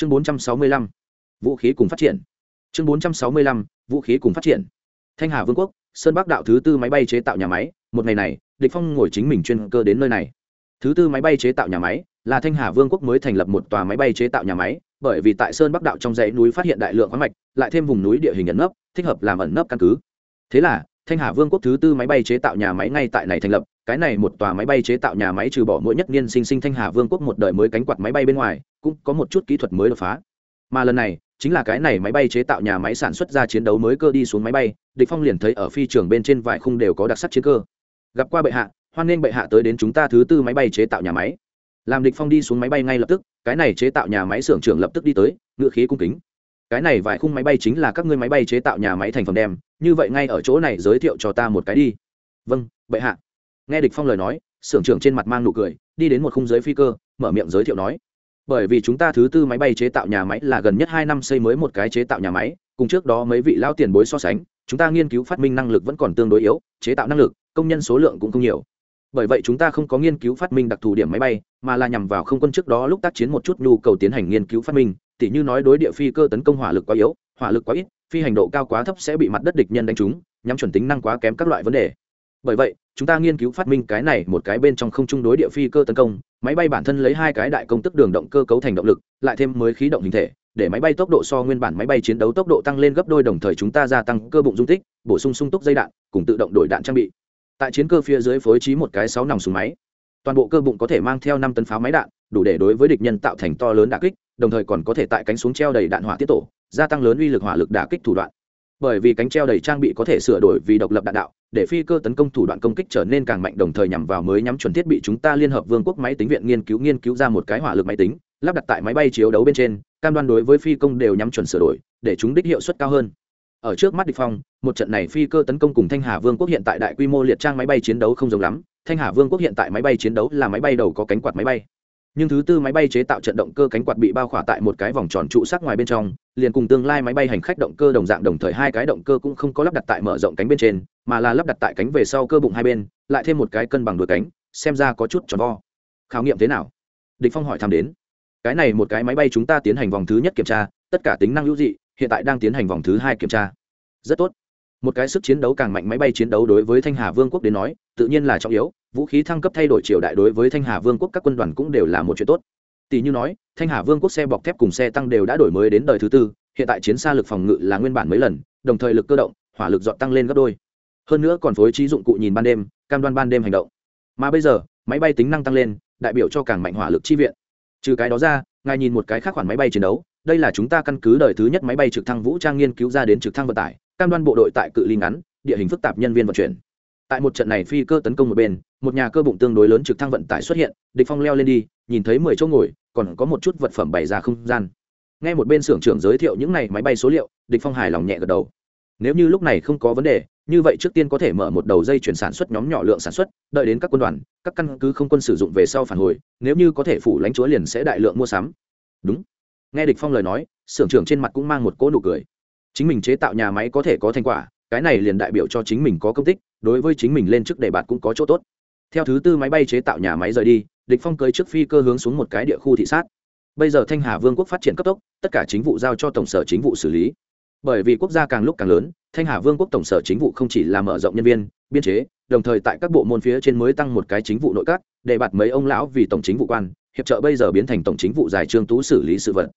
chương 465, vũ khí cùng phát triển. Chương 465, vũ khí cùng phát triển. Thanh hà vương quốc sơn bắc đạo thứ tư máy bay chế tạo nhà máy một ngày này địch phong ngồi chính mình chuyên cơ đến nơi này. Thứ tư máy bay chế tạo nhà máy là thanh hà vương quốc mới thành lập một tòa máy bay chế tạo nhà máy bởi vì tại sơn bắc đạo trong dãy núi phát hiện đại lượng khoáng mạch lại thêm vùng núi địa hình ẩn nấp thích hợp làm ẩn nấp căn cứ. Thế là thanh hà vương quốc thứ tư máy bay chế tạo nhà máy ngay tại này thành lập cái này một tòa máy bay chế tạo nhà máy trừ bỏ mỗi nhất niên sinh sinh thanh hà vương quốc một đời mới cánh quạt máy bay bên ngoài, cũng có một chút kỹ thuật mới đột phá. Mà lần này, chính là cái này máy bay chế tạo nhà máy sản xuất ra chiến đấu mới cơ đi xuống máy bay, địch phong liền thấy ở phi trường bên trên vài khung đều có đặc sắc chiến cơ. Gặp qua bệ hạ, hoan nghênh bệ hạ tới đến chúng ta thứ tư máy bay chế tạo nhà máy. Làm địch phong đi xuống máy bay ngay lập tức, cái này chế tạo nhà máy xưởng trưởng lập tức đi tới, ngựa khí cung kính. Cái này vài khung máy bay chính là các ngươi máy bay chế tạo nhà máy thành phẩm đem, như vậy ngay ở chỗ này giới thiệu cho ta một cái đi. Vâng bệ hạ nghe địch phong lời nói sưởng trưởng trên mặt mang nụ cười, đi đến một khung giới phi cơ, mở miệng giới thiệu nói, bởi vì chúng ta thứ tư máy bay chế tạo nhà máy là gần nhất hai năm xây mới một cái chế tạo nhà máy, cùng trước đó mấy vị lao tiền bối so sánh, chúng ta nghiên cứu phát minh năng lực vẫn còn tương đối yếu, chế tạo năng lực, công nhân số lượng cũng không nhiều. Bởi vậy chúng ta không có nghiên cứu phát minh đặc thù điểm máy bay, mà là nhằm vào không quân trước đó lúc tác chiến một chút nhu cầu tiến hành nghiên cứu phát minh, tỉ như nói đối địa phi cơ tấn công hỏa lực quá yếu, hỏa lực quá ít, phi hành độ cao quá thấp sẽ bị mặt đất địch nhân đánh trúng, nhắm chuẩn tính năng quá kém các loại vấn đề bởi vậy, chúng ta nghiên cứu phát minh cái này một cái bên trong không chung đối địa phi cơ tấn công, máy bay bản thân lấy hai cái đại công tức đường động cơ cấu thành động lực, lại thêm mới khí động hình thể, để máy bay tốc độ so nguyên bản máy bay chiến đấu tốc độ tăng lên gấp đôi đồng thời chúng ta gia tăng cơ bụng dung tích, bổ sung sung túc dây đạn, cùng tự động đổi đạn trang bị. Tại chiến cơ phía dưới phối trí một cái sáu nòng súng máy. Toàn bộ cơ bụng có thể mang theo năm tấn pháo máy đạn, đủ để đối với địch nhân tạo thành to lớn đả kích, đồng thời còn có thể tại cánh xuống treo đầy đạn hỏa tiết tổ, gia tăng lớn uy lực hỏa lực đả kích thủ đoạn. Bởi vì cánh treo đầy trang bị có thể sửa đổi vì độc lập đạn đạo để phi cơ tấn công thủ đoạn công kích trở nên càng mạnh đồng thời nhằm vào mới nhắm chuẩn thiết bị chúng ta liên hợp vương quốc máy tính viện nghiên cứu nghiên cứu ra một cái hỏa lực máy tính, lắp đặt tại máy bay chiến đấu bên trên, cam đoan đối với phi công đều nhắm chuẩn sửa đổi, để chúng đích hiệu suất cao hơn. Ở trước mắt địch phong, một trận này phi cơ tấn công cùng thanh hà vương quốc hiện tại đại quy mô liệt trang máy bay chiến đấu không giống lắm. Thanh hà vương quốc hiện tại máy bay chiến đấu là máy bay đầu có cánh quạt máy bay nhưng thứ tư máy bay chế tạo trận động cơ cánh quạt bị bao khỏa tại một cái vòng tròn trụ sắc ngoài bên trong, liền cùng tương lai máy bay hành khách động cơ đồng dạng đồng thời hai cái động cơ cũng không có lắp đặt tại mở rộng cánh bên trên, mà là lắp đặt tại cánh về sau cơ bụng hai bên, lại thêm một cái cân bằng đuôi cánh, xem ra có chút tròn vo. Khảo nghiệm thế nào? Địch phong hỏi thăm đến. Cái này một cái máy bay chúng ta tiến hành vòng thứ nhất kiểm tra, tất cả tính năng hữu dị, hiện tại đang tiến hành vòng thứ hai kiểm tra. Rất tốt. Một cái sức chiến đấu càng mạnh máy bay chiến đấu đối với thanh hà vương quốc đến nói, tự nhiên là trọng yếu vũ khí thăng cấp thay đổi triều đại đối với thanh hà vương quốc các quân đoàn cũng đều là một chuyện tốt. Tỷ như nói, thanh hà vương quốc xe bọc thép cùng xe tăng đều đã đổi mới đến đời thứ tư, hiện tại chiến xa lực phòng ngự là nguyên bản mấy lần, đồng thời lực cơ động, hỏa lực dọn tăng lên gấp đôi. Hơn nữa còn phối trí dụng cụ nhìn ban đêm, cam đoan ban đêm hành động. Mà bây giờ, máy bay tính năng tăng lên, đại biểu cho càng mạnh hỏa lực chi viện. Trừ cái đó ra, ngài nhìn một cái khác khoản máy bay chiến đấu, đây là chúng ta căn cứ đời thứ nhất máy bay trực thăng vũ trang nghiên cứu ra đến trực thăng vận tải, cam đoan bộ đội tại cự ly ngắn, địa hình phức tạp nhân viên vận chuyển tại một trận này phi cơ tấn công một bên, một nhà cơ bụng tương đối lớn trực thăng vận tải xuất hiện, địch phong leo lên đi, nhìn thấy mười chỗ ngồi, còn có một chút vật phẩm bày ra không gian. Nghe một bên xưởng trưởng giới thiệu những này máy bay số liệu, địch phong hài lòng nhẹ gật đầu. Nếu như lúc này không có vấn đề, như vậy trước tiên có thể mở một đầu dây chuyển sản xuất nhóm nhỏ lượng sản xuất, đợi đến các quân đoàn, các căn cứ không quân sử dụng về sau phản hồi, nếu như có thể phủ lãnh chúa liền sẽ đại lượng mua sắm. Đúng. Nghe địch phong lời nói, xưởng trưởng trên mặt cũng mang một cỗ nụ cười. Chính mình chế tạo nhà máy có thể có thành quả, cái này liền đại biểu cho chính mình có công tích đối với chính mình lên chức đề bạt cũng có chỗ tốt. Theo thứ tư máy bay chế tạo nhà máy rời đi, địch phong cưới trước phi cơ hướng xuống một cái địa khu thị sát. Bây giờ thanh hà vương quốc phát triển cấp tốc, tất cả chính vụ giao cho tổng sở chính vụ xử lý. Bởi vì quốc gia càng lúc càng lớn, thanh hà vương quốc tổng sở chính vụ không chỉ là mở rộng nhân viên, biên chế, đồng thời tại các bộ môn phía trên mới tăng một cái chính vụ nội các, để bạt mấy ông lão vì tổng chính vụ quan, hiệp trợ bây giờ biến thành tổng chính vụ giải trương tú xử lý sự vật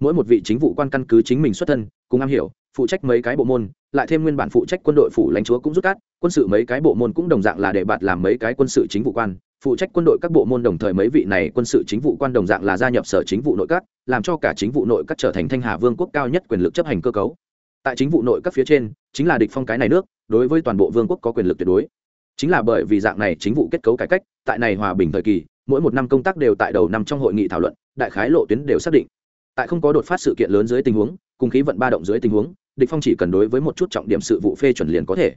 mỗi một vị chính vụ quan căn cứ chính mình xuất thân, cùng am hiểu, phụ trách mấy cái bộ môn, lại thêm nguyên bản phụ trách quân đội phủ lãnh chúa cũng rút cát, quân sự mấy cái bộ môn cũng đồng dạng là để bạt làm mấy cái quân sự chính vụ quan, phụ trách quân đội các bộ môn đồng thời mấy vị này quân sự chính vụ quan đồng dạng là gia nhập sở chính vụ nội các, làm cho cả chính vụ nội các trở thành thanh hà vương quốc cao nhất quyền lực chấp hành cơ cấu. Tại chính vụ nội các phía trên, chính là địch phong cái này nước, đối với toàn bộ vương quốc có quyền lực tuyệt đối. Chính là bởi vì dạng này chính vụ kết cấu cải cách, tại này hòa bình thời kỳ, mỗi một năm công tác đều tại đầu năm trong hội nghị thảo luận, đại khái lộ tuyến đều xác định tại không có đột phát sự kiện lớn dưới tình huống, cùng khí vận ba động dưới tình huống, địch phong chỉ cần đối với một chút trọng điểm sự vụ phê chuẩn liền có thể.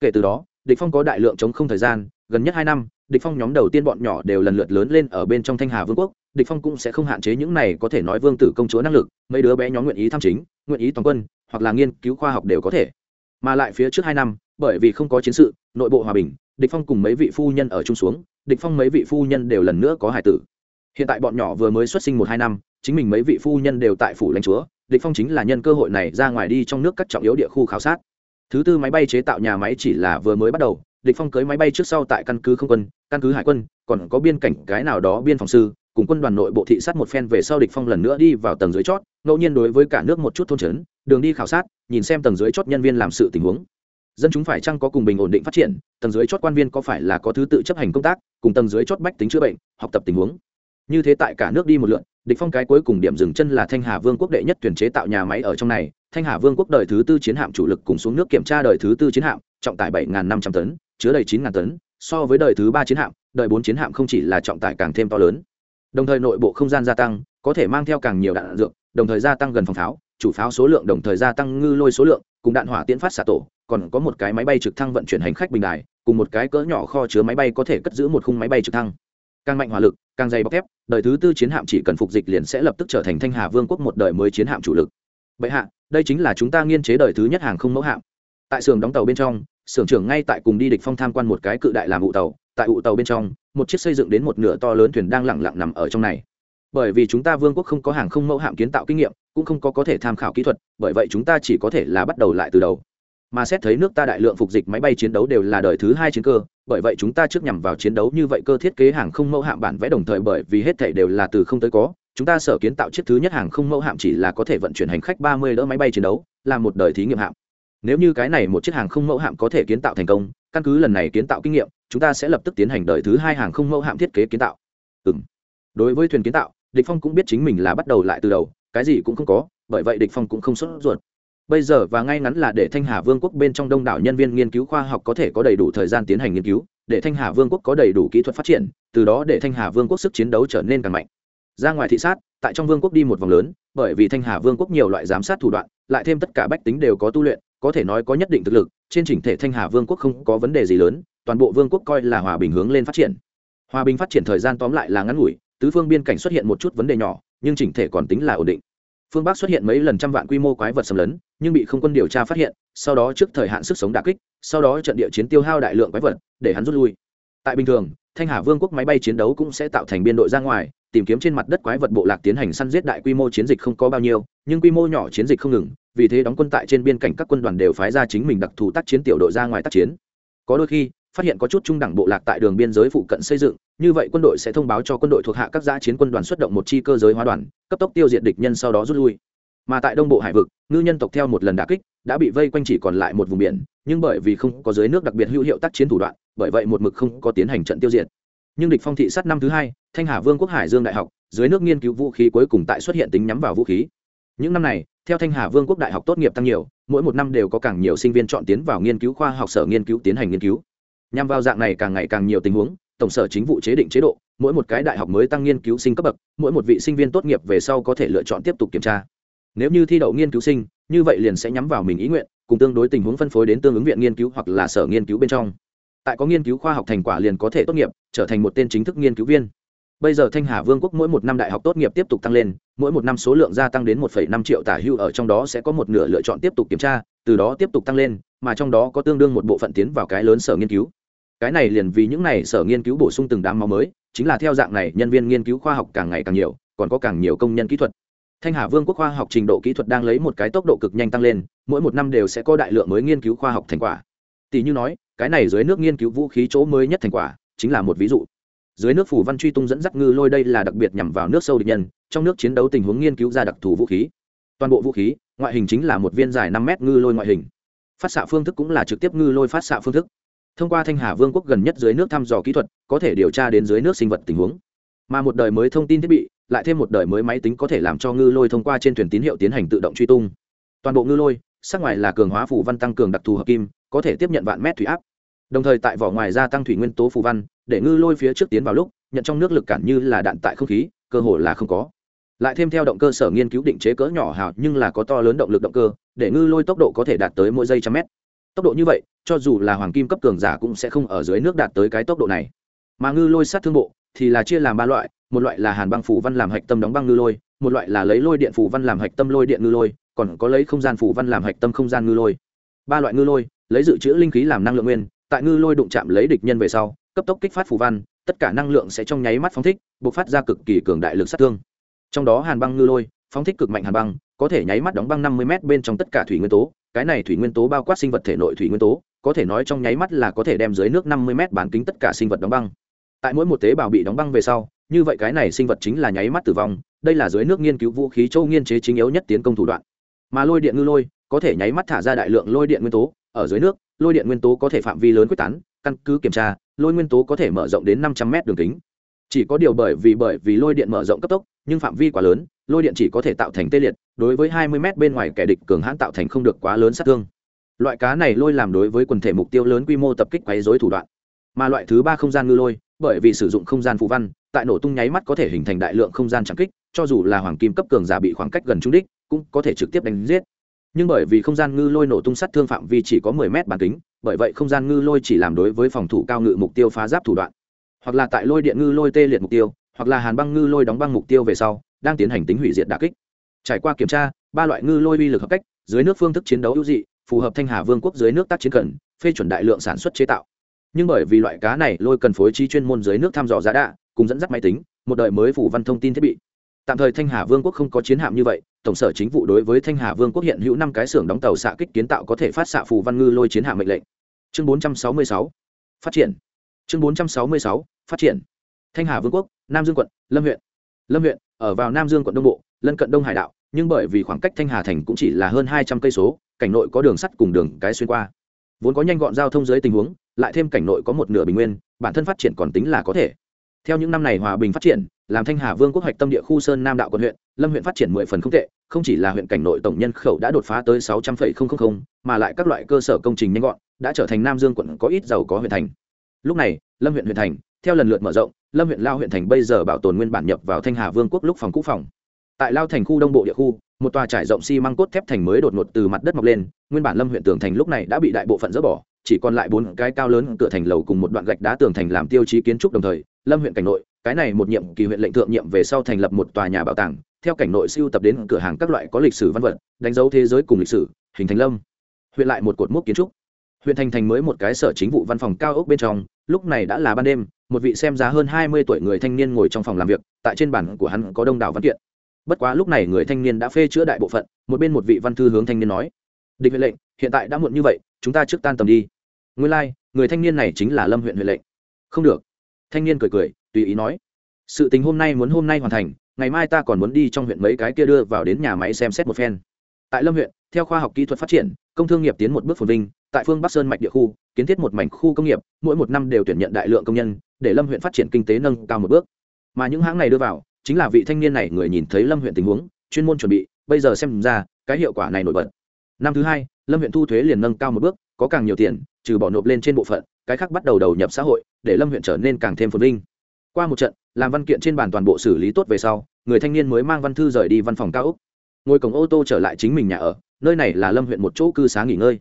Kể từ đó, địch phong có đại lượng chống không thời gian, gần nhất hai năm, địch phong nhóm đầu tiên bọn nhỏ đều lần lượt lớn lên ở bên trong thanh hà vương quốc, địch phong cũng sẽ không hạn chế những này có thể nói vương tử công chúa năng lực, mấy đứa bé nhóm nguyện ý tham chính, nguyện ý toàn quân, hoặc là nghiên cứu khoa học đều có thể. Mà lại phía trước hai năm, bởi vì không có chiến sự, nội bộ hòa bình, địch phong cùng mấy vị phu nhân ở chung xuống, địch phong mấy vị phu nhân đều lần nữa có hài tử hiện tại bọn nhỏ vừa mới xuất sinh một hai năm, chính mình mấy vị phu nhân đều tại phủ lãnh chúa, địch phong chính là nhân cơ hội này ra ngoài đi trong nước các trọng yếu địa khu khảo sát. Thứ tư máy bay chế tạo nhà máy chỉ là vừa mới bắt đầu, địch phong cưới máy bay trước sau tại căn cứ không quân, căn cứ hải quân, còn có biên cảnh cái nào đó biên phòng sư, cùng quân đoàn nội bộ thị sát một phen về sau địch phong lần nữa đi vào tầng dưới chót, ngẫu nhiên đối với cả nước một chút thôn trấn, đường đi khảo sát, nhìn xem tầng dưới chót nhân viên làm sự tình huống. Dân chúng phải chăng có cùng bình ổn định phát triển, tầng dưới chót quan viên có phải là có thứ tự chấp hành công tác, cùng tầng dưới chót bách tính chữa bệnh, học tập tình huống như thế tại cả nước đi một lượn, địch phong cái cuối cùng điểm dừng chân là thanh hà vương quốc đệ nhất tuyển chế tạo nhà máy ở trong này. Thanh hà vương quốc đời thứ tư chiến hạm chủ lực cùng xuống nước kiểm tra đời thứ tư chiến hạm, trọng tải bảy năm trăm tấn, chứa đầy chín tấn. So với đời thứ ba chiến hạm, đời bốn chiến hạm không chỉ là trọng tải càng thêm to lớn. Đồng thời nội bộ không gian gia tăng, có thể mang theo càng nhiều đạn dược, đồng thời gia tăng gần phòng pháo, chủ pháo số lượng đồng thời gia tăng ngư lôi số lượng, cùng đạn hỏa tiễn phát xạ tổ, còn có một cái máy bay trực thăng vận chuyển hành khách bình đài, cùng một cái cỡ nhỏ kho chứa máy bay có thể cất giữ một khung máy bay trực thăng. Càng mạnh hỏa lực càng dày bọc thép, đời thứ tư chiến hạm chỉ cần phục dịch liền sẽ lập tức trở thành thanh hà vương quốc một đời mới chiến hạm chủ lực. Bệ hạ, đây chính là chúng ta nghiên chế đời thứ nhất hàng không mẫu hạm. Tại xưởng đóng tàu bên trong, xưởng trưởng ngay tại cùng đi địch phong tham quan một cái cự đại làm ụ tàu. Tại ụ tàu bên trong, một chiếc xây dựng đến một nửa to lớn thuyền đang lặng lặng nằm ở trong này. Bởi vì chúng ta vương quốc không có hàng không mẫu hạm kiến tạo kinh nghiệm, cũng không có có thể tham khảo kỹ thuật, bởi vậy chúng ta chỉ có thể là bắt đầu lại từ đầu. Mà xét thấy nước ta đại lượng phục dịch máy bay chiến đấu đều là đời thứ hai chiến cơ bởi vậy chúng ta trước nhằm vào chiến đấu như vậy cơ thiết kế hàng không mẫu hạm bản vẽ đồng thời bởi vì hết thể đều là từ không tới có, chúng ta sở kiến tạo chiếc thứ nhất hàng không mẫu hạm chỉ là có thể vận chuyển hành khách ba mươi đỡ máy bay chiến đấu, là một đời thí nghiệm hạm. Nếu như cái này một chiếc hàng không mẫu hạm có thể kiến tạo thành công, căn cứ lần này kiến tạo kinh nghiệm, chúng ta sẽ lập tức tiến hành đời thứ hai hàng không mẫu hạm thiết kế kiến tạo. Ừ đối với thuyền kiến tạo, địch phong cũng biết chính mình là bắt đầu lại từ đầu, cái gì cũng không có, bởi vậy địch phong cũng không sốt ruột bây giờ và ngay ngắn là để thanh hà vương quốc bên trong đông đảo nhân viên nghiên cứu khoa học có thể có đầy đủ thời gian tiến hành nghiên cứu, để thanh hà vương quốc có đầy đủ kỹ thuật phát triển, từ đó để thanh hà vương quốc sức chiến đấu trở nên càng mạnh. Ra ngoài thị sát, tại trong vương quốc đi một vòng lớn, bởi vì thanh hà vương quốc nhiều loại giám sát thủ đoạn, lại thêm tất cả bách tính đều có tu luyện, có thể nói có nhất định thực lực, trên chỉnh thể thanh hà vương quốc không có vấn đề gì lớn, toàn bộ vương quốc coi là hòa bình hướng lên phát triển. Hòa bình phát triển thời gian tóm lại là ngắn ngủi, tứ phương biên cảnh xuất hiện một chút vấn đề nhỏ, nhưng chỉnh thể còn tính là ổn định phương bắc xuất hiện mấy lần trăm vạn quy mô quái vật xâm lấn, nhưng bị không quân điều tra phát hiện, sau đó trước thời hạn sức sống đà kích, sau đó trận địa chiến tiêu hao đại lượng quái vật, để hắn rút lui. Tại bình thường, thanh hà vương quốc máy bay chiến đấu cũng sẽ tạo thành biên đội ra ngoài, tìm kiếm trên mặt đất quái vật bộ lạc tiến hành săn giết đại quy mô chiến dịch không có bao nhiêu, nhưng quy mô nhỏ chiến dịch không ngừng, vì thế đóng quân tại trên biên cảnh các quân đoàn đều phái ra chính mình đặc thù tác chiến tiểu đội ra ngoài tác chiến. Có đôi khi phát hiện có chút trung đẳng bộ lạc tại đường biên giới phụ cận xây dựng, như vậy quân đội sẽ thông báo cho quân đội thuộc hạ các giã chiến quân đoàn xuất động một chi cơ giới hóa đoàn, cấp tốc tiêu diệt địch nhân sau đó rút lui. Mà tại đông bộ hải vực, ngư nhân tộc theo một lần đà kích, đã bị vây quanh chỉ còn lại một vùng biển, nhưng bởi vì không có dưới nước đặc biệt hữu hiệu tác chiến thủ đoạn, bởi vậy một mực không có tiến hành trận tiêu diệt. Nhưng địch phong thị sát năm thứ hai, thanh hà vương quốc hải dương đại học, dưới nước nghiên cứu vũ khí cuối cùng tại xuất hiện tính nhắm vào vũ khí. Những năm này, theo thanh hà vương quốc đại học tốt nghiệp tăng nhiều, mỗi một năm đều có càng nhiều sinh viên chọn tiến vào nghiên cứu khoa học sở nghiên cứu tiến hành nghiên cứu nhằm vào dạng này càng ngày càng nhiều tình huống tổng sở chính vụ chế định chế độ mỗi một cái đại học mới tăng nghiên cứu sinh cấp bậc mỗi một vị sinh viên tốt nghiệp về sau có thể lựa chọn tiếp tục kiểm tra. Nếu như thi đậu nghiên cứu sinh như vậy liền sẽ nhắm vào mình ý nguyện cùng tương đối tình huống phân phối đến tương ứng viện nghiên cứu hoặc là sở nghiên cứu bên trong. Tại có nghiên cứu khoa học thành quả liền có thể tốt nghiệp trở thành một tên chính thức nghiên cứu viên. Bây giờ thanh hà vương quốc mỗi một năm đại học tốt nghiệp tiếp tục tăng lên mỗi một năm số lượng gia tăng đến 1,5 triệu tả hưu ở trong đó sẽ có một nửa lựa chọn tiếp tục kiểm tra từ đó tiếp tục tăng lên mà trong đó có tương đương một bộ phận tiến vào cái lớn sở nghiên cứu cái này liền vì những này sở nghiên cứu bổ sung từng đám máu mới, chính là theo dạng này, nhân viên nghiên cứu khoa học càng ngày càng nhiều, còn có càng nhiều công nhân kỹ thuật. Thanh hà vương quốc khoa học trình độ kỹ thuật đang lấy một cái tốc độ cực nhanh tăng lên, mỗi một năm đều sẽ có đại lượng mới nghiên cứu khoa học thành quả. Tỷ như nói, cái này dưới nước nghiên cứu vũ khí chỗ mới nhất thành quả, chính là một ví dụ. Dưới nước phủ văn truy tung dẫn dắt ngư lôi đây là đặc biệt nhằm vào nước sâu địch nhân, trong nước chiến đấu tình huống nghiên cứu ra đặc thù vũ khí. Toàn bộ vũ khí, ngoại hình chính là một viên dài năm mét ngư lôi ngoại hình. Phát xạ phương thức cũng là trực tiếp ngư lôi phát xạ phương thức thông qua thanh hà vương quốc gần nhất dưới nước thăm dò kỹ thuật, có thể điều tra đến dưới nước sinh vật tình huống. Mà một đời mới thông tin thiết bị, lại thêm một đời mới máy tính có thể làm cho ngư lôi thông qua trên thuyền tín hiệu tiến hành tự động truy tung. Toàn bộ ngư lôi, sắc ngoài là cường hóa phủ văn tăng cường đặc thù hợp kim, có thể tiếp nhận vạn mét thủy áp. Đồng thời tại vỏ ngoài gia tăng thủy nguyên tố phù văn, để ngư lôi phía trước tiến vào lúc, nhận trong nước lực cản như là đạn tại không khí, cơ hồ là không có. Lại thêm theo động cơ sở nghiên cứu định chế cỡ nhỏ hào nhưng là có to lớn động lực động cơ, để ngư lôi tốc độ có thể đạt tới mỗi giây trăm mét tốc độ như vậy, cho dù là hoàng kim cấp cường giả cũng sẽ không ở dưới nước đạt tới cái tốc độ này. Mà ngư lôi sát thương bộ, thì là chia làm ba loại, một loại là hàn băng phủ văn làm hạch tâm đóng băng ngư lôi, một loại là lấy lôi điện phủ văn làm hạch tâm lôi điện ngư lôi, còn có lấy không gian phủ văn làm hạch tâm không gian ngư lôi. Ba loại ngư lôi, lấy dự trữ linh khí làm năng lượng nguyên, tại ngư lôi đụng chạm lấy địch nhân về sau, cấp tốc kích phát phủ văn, tất cả năng lượng sẽ trong nháy mắt phóng thích, bộc phát ra cực kỳ cường đại lực sát thương. Trong đó hàn băng ngư lôi, phóng thích cực mạnh hàn băng, có thể nháy mắt đóng băng năm mươi m bên trong tất cả thủy nguyên tố cái này thủy nguyên tố bao quát sinh vật thể nội thủy nguyên tố, có thể nói trong nháy mắt là có thể đem dưới nước năm mươi m bán kính tất cả sinh vật đóng băng. Tại mỗi một tế bào bị đóng băng về sau, như vậy cái này sinh vật chính là nháy mắt tử vong, đây là dưới nước nghiên cứu vũ khí châu nghiên chế chính yếu nhất tiến công thủ đoạn. Mà lôi điện ngư lôi, có thể nháy mắt thả ra đại lượng lôi điện nguyên tố, ở dưới nước, lôi điện nguyên tố có thể phạm vi lớn quyết tán, căn cứ kiểm tra, lôi nguyên tố có thể mở rộng đến năm trăm m đường kính. Chỉ có điều bởi vì bởi vì lôi điện mở rộng cấp tốc, nhưng phạm vi quá lớn lôi điện chỉ có thể tạo thành tê liệt, đối với hai mươi m bên ngoài kẻ địch cường hãn tạo thành không được quá lớn sát thương. Loại cá này lôi làm đối với quần thể mục tiêu lớn quy mô tập kích quấy dối thủ đoạn. Mà loại thứ ba không gian ngư lôi, bởi vì sử dụng không gian phù văn, tại nổ tung nháy mắt có thể hình thành đại lượng không gian trắng kích, cho dù là hoàng kim cấp cường giả bị khoảng cách gần trung đích, cũng có thể trực tiếp đánh giết. Nhưng bởi vì không gian ngư lôi nổ tung sát thương phạm vi chỉ có 10 mét bản kính, bởi vậy không gian ngư lôi chỉ làm đối với phòng thủ cao ngự mục tiêu phá giáp thủ đoạn. Hoặc là tại lôi điện ngư lôi tê liệt mục tiêu, hoặc là hàn băng ngư lôi đóng băng mục tiêu về sau đang tiến hành tính hủy diệt đà kích. Trải qua kiểm tra, ba loại ngư lôi uy lực hợp cách, dưới nước phương thức chiến đấu hữu dị, phù hợp thanh hà vương quốc dưới nước tác chiến cần, phê chuẩn đại lượng sản xuất chế tạo. Nhưng bởi vì loại cá này lôi cần phối trí chuyên môn dưới nước thăm dò giá đạ, cùng dẫn dắt máy tính, một đời mới phủ văn thông tin thiết bị. Tạm thời thanh hà vương quốc không có chiến hạm như vậy, tổng sở chính vụ đối với thanh hà vương quốc hiện hữu năm cái xưởng đóng tàu xạ kích kiến tạo có thể phát xạ phù văn ngư lôi chiến hạm mệnh lệnh. Chương 466 phát triển. Chương 466 phát triển. Thanh hà vương quốc, nam dương quận, lâm huyện. Lâm huyện ở vào nam dương quận đông bộ, lân cận đông hải đạo, nhưng bởi vì khoảng cách thanh hà thành cũng chỉ là hơn hai trăm cây số, cảnh nội có đường sắt cùng đường cái xuyên qua. Vốn có nhanh gọn giao thông dưới tình huống, lại thêm cảnh nội có một nửa bình nguyên, bản thân phát triển còn tính là có thể. Theo những năm này hòa bình phát triển, làm thanh hà vương quốc hoạch tâm địa khu sơn nam đạo quận huyện, lâm huyện phát triển mười phần không tệ, không chỉ là huyện cảnh nội tổng nhân khẩu đã đột phá tới sáu trăm linh mà lại các loại cơ sở công trình nhanh gọn, đã trở thành nam dương quận có ít giàu có huyện thành. Lúc này, lâm huyện huyện thành, theo lần lượt mở rộng lâm huyện lao huyện thành bây giờ bảo tồn nguyên bản nhập vào thanh hà vương quốc lúc phòng cũ phòng. Tại lao thành khu đông bộ địa khu, một tòa trải rộng xi măng cốt thép thành mới đột ngột từ mặt đất mọc lên, nguyên bản lâm huyện tường thành lúc này đã bị đại bộ phận dỡ bỏ, chỉ còn lại bốn cái cao lớn cửa thành lầu cùng một đoạn gạch đá tường thành làm tiêu chí kiến trúc đồng thời, lâm huyện cảnh nội, cái này một nhiệm kỳ huyện lệnh thượng nhiệm về sau thành lập một tòa nhà bảo tàng, theo cảnh nội siêu tập đến cửa hàng các loại có lịch sử văn vật, đánh dấu thế giới cùng lịch sử, hình thành lâm huyện lại một cột mốc kiến trúc. Huyện thành thành mới một cái sở chính vụ văn phòng cao ốc bên trong, lúc này đã là ban đêm một vị xem giá hơn hai mươi tuổi người thanh niên ngồi trong phòng làm việc tại trên bản của hắn có đông đảo văn kiện. Bất quá lúc này người thanh niên đã phê chữa đại bộ phận một bên một vị văn thư hướng thanh niên nói địch huyện lệnh hiện tại đã muộn như vậy chúng ta trước tan tầm đi. Nguyên lai、like, người thanh niên này chính là lâm huyện huyện lệnh. Không được. Thanh niên cười cười tùy ý nói sự tình hôm nay muốn hôm nay hoàn thành ngày mai ta còn muốn đi trong huyện mấy cái kia đưa vào đến nhà máy xem xét một phen. Tại lâm huyện theo khoa học kỹ thuật phát triển công thương nghiệp tiến một bước phồn vinh tại phương bắc sơn mạch địa khu, kiến thiết một mảnh khu công nghiệp, mỗi một năm đều tuyển nhận đại lượng công nhân, để lâm huyện phát triển kinh tế nâng cao một bước. Mà những hãng này đưa vào, chính là vị thanh niên này người nhìn thấy lâm huyện tình huống, chuyên môn chuẩn bị, bây giờ xem ra, cái hiệu quả này nổi bật. Năm thứ hai, lâm huyện thu thuế liền nâng cao một bước, có càng nhiều tiền, trừ bỏ nộp lên trên bộ phận, cái khác bắt đầu đầu nhập xã hội, để lâm huyện trở nên càng thêm phồn vinh. Qua một trận, làm văn kiện trên bàn toàn bộ xử lý tốt về sau, người thanh niên mới mang văn thư rời đi văn phòng cao úc ngồi cổng ô tô trở lại chính mình nhà ở, nơi này là lâm huyện một chỗ cư xá nghỉ ngơi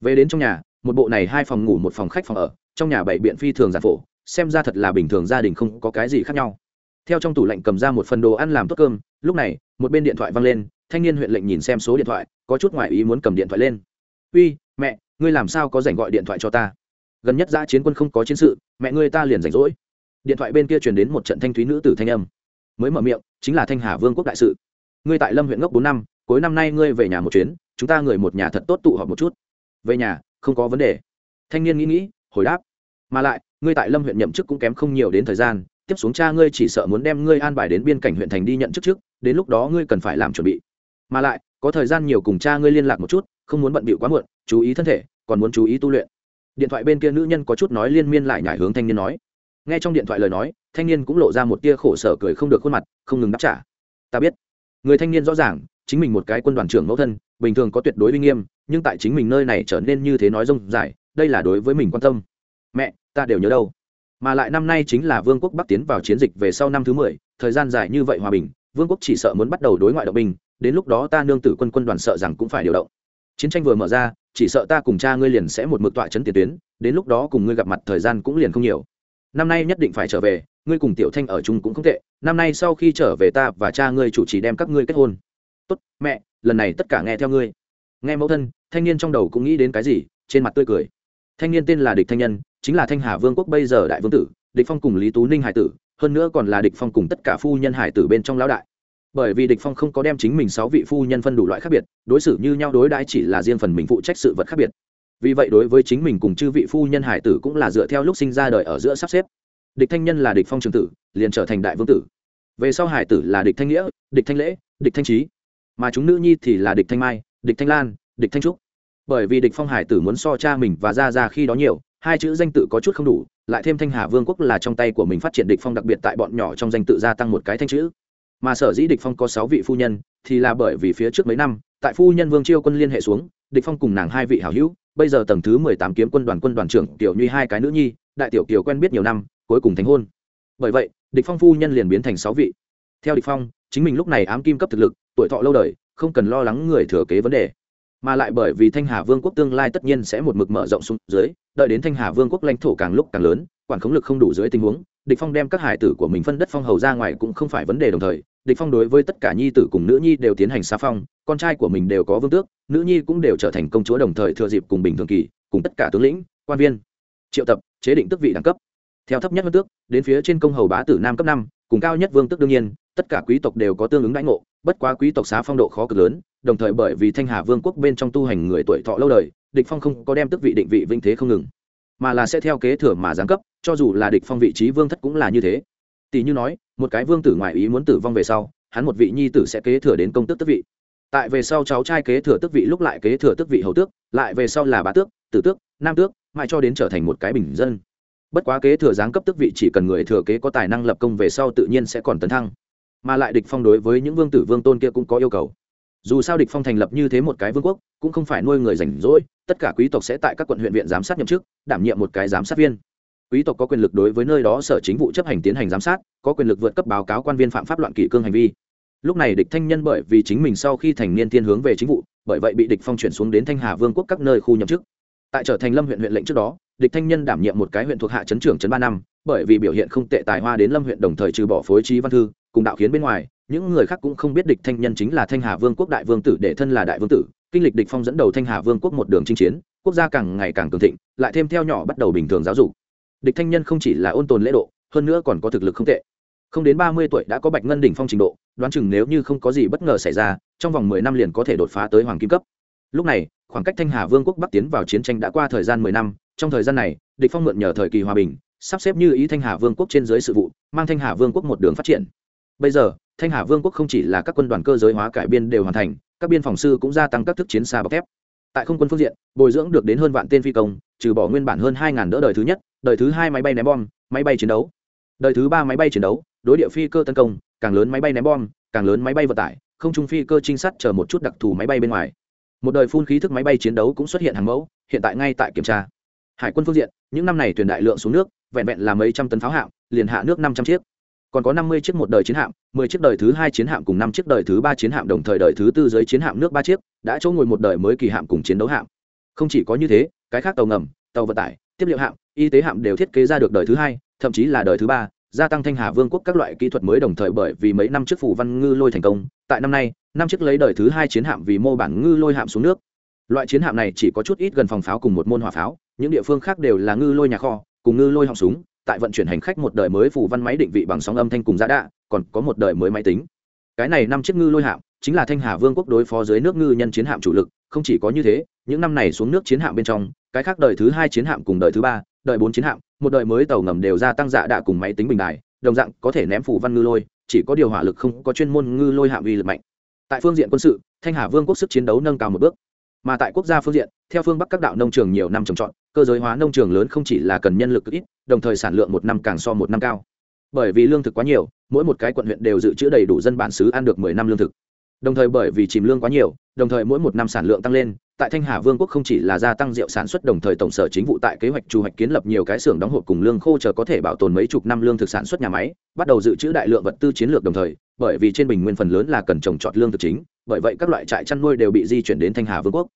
về đến trong nhà, một bộ này hai phòng ngủ, một phòng khách, phòng ở, trong nhà bảy biện phi thường giản phổ, xem ra thật là bình thường, gia đình không có cái gì khác nhau. Theo trong tủ lạnh cầm ra một phần đồ ăn làm tốt cơm, lúc này, một bên điện thoại văng lên, thanh niên huyện lệnh nhìn xem số điện thoại, có chút ngoại ý muốn cầm điện thoại lên. Uy, mẹ, ngươi làm sao có dành gọi điện thoại cho ta? Gần nhất giã chiến quân không có chiến sự, mẹ ngươi ta liền rảnh rỗi. Điện thoại bên kia truyền đến một trận thanh thúy nữ tử thanh âm. Mới mở miệng, chính là thanh hà vương quốc đại sự. Ngươi tại lâm huyện ngốc bốn năm, cuối năm nay ngươi về nhà một chuyến, chúng ta người một nhà thật tốt tụ họp một chút về nhà, không có vấn đề. Thanh niên nghĩ nghĩ, hồi đáp, mà lại, ngươi tại lâm huyện nhậm chức cũng kém không nhiều đến thời gian, tiếp xuống cha ngươi chỉ sợ muốn đem ngươi an bài đến biên cảnh huyện thành đi nhận chức trước, đến lúc đó ngươi cần phải làm chuẩn bị. Mà lại, có thời gian nhiều cùng cha ngươi liên lạc một chút, không muốn bận bịu quá muộn, chú ý thân thể, còn muốn chú ý tu luyện. Điện thoại bên kia nữ nhân có chút nói liên miên lại nhải hướng thanh niên nói. Nghe trong điện thoại lời nói, thanh niên cũng lộ ra một tia khổ sở cười không được khuôn mặt, không ngừng đáp trả. Ta biết. Người thanh niên rõ ràng, chính mình một cái quân đoàn trưởng mẫu thân, bình thường có tuyệt đối uy nghiêm nhưng tại chính mình nơi này trở nên như thế nói rông dài, đây là đối với mình quan tâm. Mẹ, ta đều nhớ đâu. Mà lại năm nay chính là vương quốc bắc tiến vào chiến dịch về sau năm thứ mười, thời gian dài như vậy hòa bình, vương quốc chỉ sợ muốn bắt đầu đối ngoại động binh, đến lúc đó ta nương tử quân quân đoàn sợ rằng cũng phải điều động. Chiến tranh vừa mở ra, chỉ sợ ta cùng cha ngươi liền sẽ một mực tọa chấn tiền tuyến, đến lúc đó cùng ngươi gặp mặt thời gian cũng liền không nhiều. Năm nay nhất định phải trở về, ngươi cùng tiểu thanh ở chung cũng không tệ, năm nay sau khi trở về ta và cha ngươi chủ trì đem các ngươi kết hôn. Tốt, mẹ, lần này tất cả nghe theo ngươi nghe mẫu thân, thanh niên trong đầu cũng nghĩ đến cái gì, trên mặt tươi cười. Thanh niên tên là địch thanh nhân, chính là thanh hà vương quốc bây giờ đại vương tử, địch phong cùng lý tú ninh hải tử, hơn nữa còn là địch phong cùng tất cả phu nhân hải tử bên trong lão đại. Bởi vì địch phong không có đem chính mình sáu vị phu nhân phân đủ loại khác biệt, đối xử như nhau đối đãi chỉ là riêng phần mình phụ trách sự vật khác biệt. Vì vậy đối với chính mình cùng chư vị phu nhân hải tử cũng là dựa theo lúc sinh ra đời ở giữa sắp xếp. Địch thanh nhân là địch phong trường tử, liền trở thành đại vương tử. Về sau hải tử là địch thanh nghĩa, địch thanh lễ, địch thanh trí mà chúng nữ nhi thì là địch thanh mai địch thanh lan, địch thanh trúc. Bởi vì địch phong hải tử muốn so cha mình và ra ra khi đó nhiều, hai chữ danh tự có chút không đủ, lại thêm thanh hà vương quốc là trong tay của mình phát triển địch phong đặc biệt tại bọn nhỏ trong danh tự gia tăng một cái thanh chữ. Mà sở dĩ địch phong có sáu vị phu nhân, thì là bởi vì phía trước mấy năm, tại phu nhân vương chiêu quân liên hệ xuống, địch phong cùng nàng hai vị hảo hữu, bây giờ tầng thứ mười tám kiếm quân đoàn quân đoàn trưởng tiểu nhuy hai cái nữ nhi, đại tiểu kiều quen biết nhiều năm, cuối cùng thành hôn. Bởi vậy, địch phong phu nhân liền biến thành sáu vị. Theo địch phong, chính mình lúc này ám kim cấp thực lực, tuổi thọ lâu đời không cần lo lắng người thừa kế vấn đề. Mà lại bởi vì thanh hà vương quốc tương lai tất nhiên sẽ một mực mở rộng xuống dưới, đợi đến thanh hà vương quốc lãnh thổ càng lúc càng lớn, quản khống lực không đủ dưới tình huống, địch phong đem các hải tử của mình phân đất phong hầu ra ngoài cũng không phải vấn đề đồng thời, địch phong đối với tất cả nhi tử cùng nữ nhi đều tiến hành xa phong, con trai của mình đều có vương tước, nữ nhi cũng đều trở thành công chúa đồng thời thừa dịp cùng bình thường kỳ, cùng tất cả tướng lĩnh, quan viên, triệu tập, chế định tước vị đẳng cấp. Theo thấp nhất vương tước, đến phía trên công hầu bá tử nam cấp năm, cùng cao nhất vương tước đương nhiên tất cả quý tộc đều có tương ứng đãi ngộ, bất quá quý tộc xá phong độ khó cực lớn, đồng thời bởi vì thanh hà vương quốc bên trong tu hành người tuổi thọ lâu đời, địch phong không có đem tước vị định vị vinh thế không ngừng, mà là sẽ theo kế thừa mà giáng cấp, cho dù là địch phong vị trí vương thất cũng là như thế. Tỷ như nói, một cái vương tử ngoại ý muốn tử vong về sau, hắn một vị nhi tử sẽ kế thừa đến công tước tước vị. Tại về sau cháu trai kế thừa tước vị lúc lại kế thừa tước vị hầu tước, lại về sau là bá tước, tử tước, nam tước, mãi cho đến trở thành một cái bình dân. Bất quá kế thừa giáng cấp tước vị chỉ cần người thừa kế có tài năng lập công về sau tự nhiên sẽ còn tấn thăng mà lại địch phong đối với những vương tử vương tôn kia cũng có yêu cầu. Dù sao địch phong thành lập như thế một cái vương quốc, cũng không phải nuôi người rảnh rỗi, tất cả quý tộc sẽ tại các quận huyện viện giám sát nhậm chức, đảm nhiệm một cái giám sát viên. Quý tộc có quyền lực đối với nơi đó sở chính vụ chấp hành tiến hành giám sát, có quyền lực vượt cấp báo cáo quan viên phạm pháp loạn kỷ cương hành vi. Lúc này địch thanh nhân bởi vì chính mình sau khi thành niên thiên hướng về chính vụ, bởi vậy bị địch phong chuyển xuống đến thanh hà vương quốc các nơi khu nhậm chức. Tại trở thành lâm huyện huyện lệnh trước đó, địch thanh nhân đảm nhiệm một cái huyện thuộc hạ chấn trưởng chấn ba năm, bởi vì biểu hiện không tệ tài hoa đến lâm huyện đồng thời trừ bỏ phối trí văn thư cùng đạo khiến bên ngoài, những người khác cũng không biết địch thanh nhân chính là thanh hà vương quốc đại vương tử để thân là đại vương tử, kinh lịch địch phong dẫn đầu thanh hà vương quốc một đường chinh chiến, quốc gia càng ngày càng cường thịnh, lại thêm theo nhỏ bắt đầu bình thường giáo dục. Địch thanh nhân không chỉ là ôn tồn lễ độ, hơn nữa còn có thực lực không tệ. Không đến ba mươi tuổi đã có bạch ngân đỉnh phong trình độ, đoán chừng nếu như không có gì bất ngờ xảy ra, trong vòng mười năm liền có thể đột phá tới hoàng kim cấp. Lúc này, khoảng cách thanh hà vương quốc bắc tiến vào chiến tranh đã qua thời gian mười năm, trong thời gian này, địch phong mượn nhờ thời kỳ hòa bình, sắp xếp như ý thanh hà vương quốc trên dưới sự vụ, mang thanh hà vương quốc một đường phát triển bây giờ thanh hà vương quốc không chỉ là các quân đoàn cơ giới hóa cải biên đều hoàn thành các biên phòng sư cũng gia tăng các thức chiến xa bọc thép. Tại không quân phương diện bồi dưỡng được đến hơn vạn tên phi công trừ bỏ nguyên bản hơn hai ngàn đỡ đời thứ nhất đời thứ hai máy bay ném bom máy bay chiến đấu. Đời thứ ba máy bay chiến đấu đối địa phi cơ tấn công càng lớn máy bay ném bom càng lớn máy bay vận tải không trung phi cơ trinh sát chờ một chút đặc thù máy bay bên ngoài. Một đời phun khí thức máy bay chiến đấu cũng xuất hiện hàng mẫu hiện tại ngay tại kiểm tra. Hải quân phương diện những năm này tuyển đại lượng xuống nước vẹn vẹn là mấy trăm tấn pháo hạng, liền hạ nước năm trăm chiếc còn có năm mươi chiếc một đời chiến hạm, mười chiếc đời thứ hai chiến hạm cùng năm chiếc đời thứ ba chiến hạm, đồng thời đời thứ tư dưới chiến hạm nước ba chiếc, đã chỗ ngồi một đời mới kỳ hạm cùng chiến đấu hạm. Không chỉ có như thế, cái khác tàu ngầm, tàu vận tải, tiếp liệu hạm, y tế hạm đều thiết kế ra được đời thứ hai, thậm chí là đời thứ ba, gia tăng thanh hà vương quốc các loại kỹ thuật mới đồng thời bởi vì mấy năm trước phủ văn ngư lôi thành công, tại năm nay, năm chiếc lấy đời thứ hai chiến hạm vì mô bản ngư lôi hạm xuống nước. Loại chiến hạm này chỉ có chút ít gần phòng pháo cùng một môn hỏa pháo, những địa phương khác đều là ngư lôi nhà kho, cùng ngư lôi họng súng tại vận chuyển hành khách một đời mới phủ văn máy định vị bằng sóng âm thanh cùng giá đạ, còn có một đời mới máy tính. Cái này năm chiếc ngư lôi hạm, chính là thanh hà vương quốc đối phó dưới nước ngư nhân chiến hạm chủ lực, không chỉ có như thế, những năm này xuống nước chiến hạm bên trong, cái khác đời thứ hai chiến hạm cùng đời thứ ba, đời bốn chiến hạm, một đời mới tàu ngầm đều gia tăng dạ đạ cùng máy tính bình đài, đồng dạng có thể ném phủ văn ngư lôi, chỉ có điều hỏa lực không có chuyên môn ngư lôi hạm uy lực mạnh. Tại phương diện quân sự, thanh hà vương quốc sức chiến đấu nâng cao một bước. Mà tại quốc gia phương diện, theo phương bắc các đạo nông trường nhiều năm trồng trọt cơ giới hóa nông trường lớn không chỉ là cần nhân lực ít, đồng thời sản lượng một năm càng so một năm cao. Bởi vì lương thực quá nhiều, mỗi một cái quận huyện đều dự trữ đầy đủ dân bản xứ ăn được mười năm lương thực. Đồng thời bởi vì chìm lương quá nhiều, đồng thời mỗi một năm sản lượng tăng lên, tại thanh hà vương quốc không chỉ là gia tăng rượu sản xuất, đồng thời tổng sở chính vụ tại kế hoạch trù hoạch kiến lập nhiều cái xưởng đóng hộp cùng lương khô chờ có thể bảo tồn mấy chục năm lương thực sản xuất nhà máy, bắt đầu dự trữ đại lượng vật tư chiến lược đồng thời, bởi vì trên bình nguyên phần lớn là cần trồng trọt lương thực chính, bởi vậy các loại trại chăn nuôi đều bị di chuyển đến thanh hà vương quốc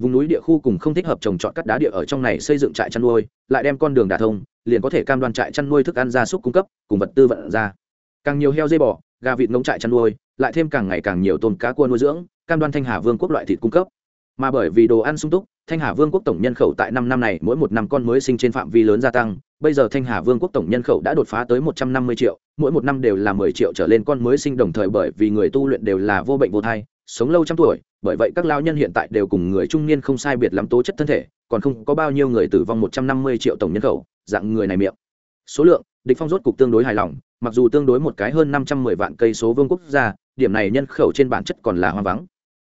vùng núi địa khu cùng không thích hợp trồng trọt cắt đá địa ở trong này xây dựng trại chăn nuôi, lại đem con đường đà thông, liền có thể cam đoan trại chăn nuôi thức ăn gia súc cung cấp, cùng vật tư vận ra. Càng nhiều heo dây bò, gà vịt ngỗng trại chăn nuôi, lại thêm càng ngày càng nhiều tôm cá cua nuôi dưỡng, cam đoan thanh hà vương quốc loại thịt cung cấp. Mà bởi vì đồ ăn sung túc, thanh hà vương quốc tổng nhân khẩu tại năm năm này mỗi một năm con mới sinh trên phạm vi lớn gia tăng, bây giờ thanh hà vương quốc tổng nhân khẩu đã đột phá tới một trăm năm mươi triệu, mỗi một năm đều là mười triệu trở lên con mới sinh, đồng thời bởi vì người tu luyện đều là vô bệnh vô thai sống lâu trăm tuổi, bởi vậy các lao nhân hiện tại đều cùng người trung niên không sai biệt lắm tố chất thân thể, còn không có bao nhiêu người tử vong một trăm năm mươi triệu tổng nhân khẩu, dạng người này miệng. Số lượng, địch phong rốt cục tương đối hài lòng, mặc dù tương đối một cái hơn năm trăm mười vạn cây số vương quốc gia, điểm này nhân khẩu trên bản chất còn là hoang vắng.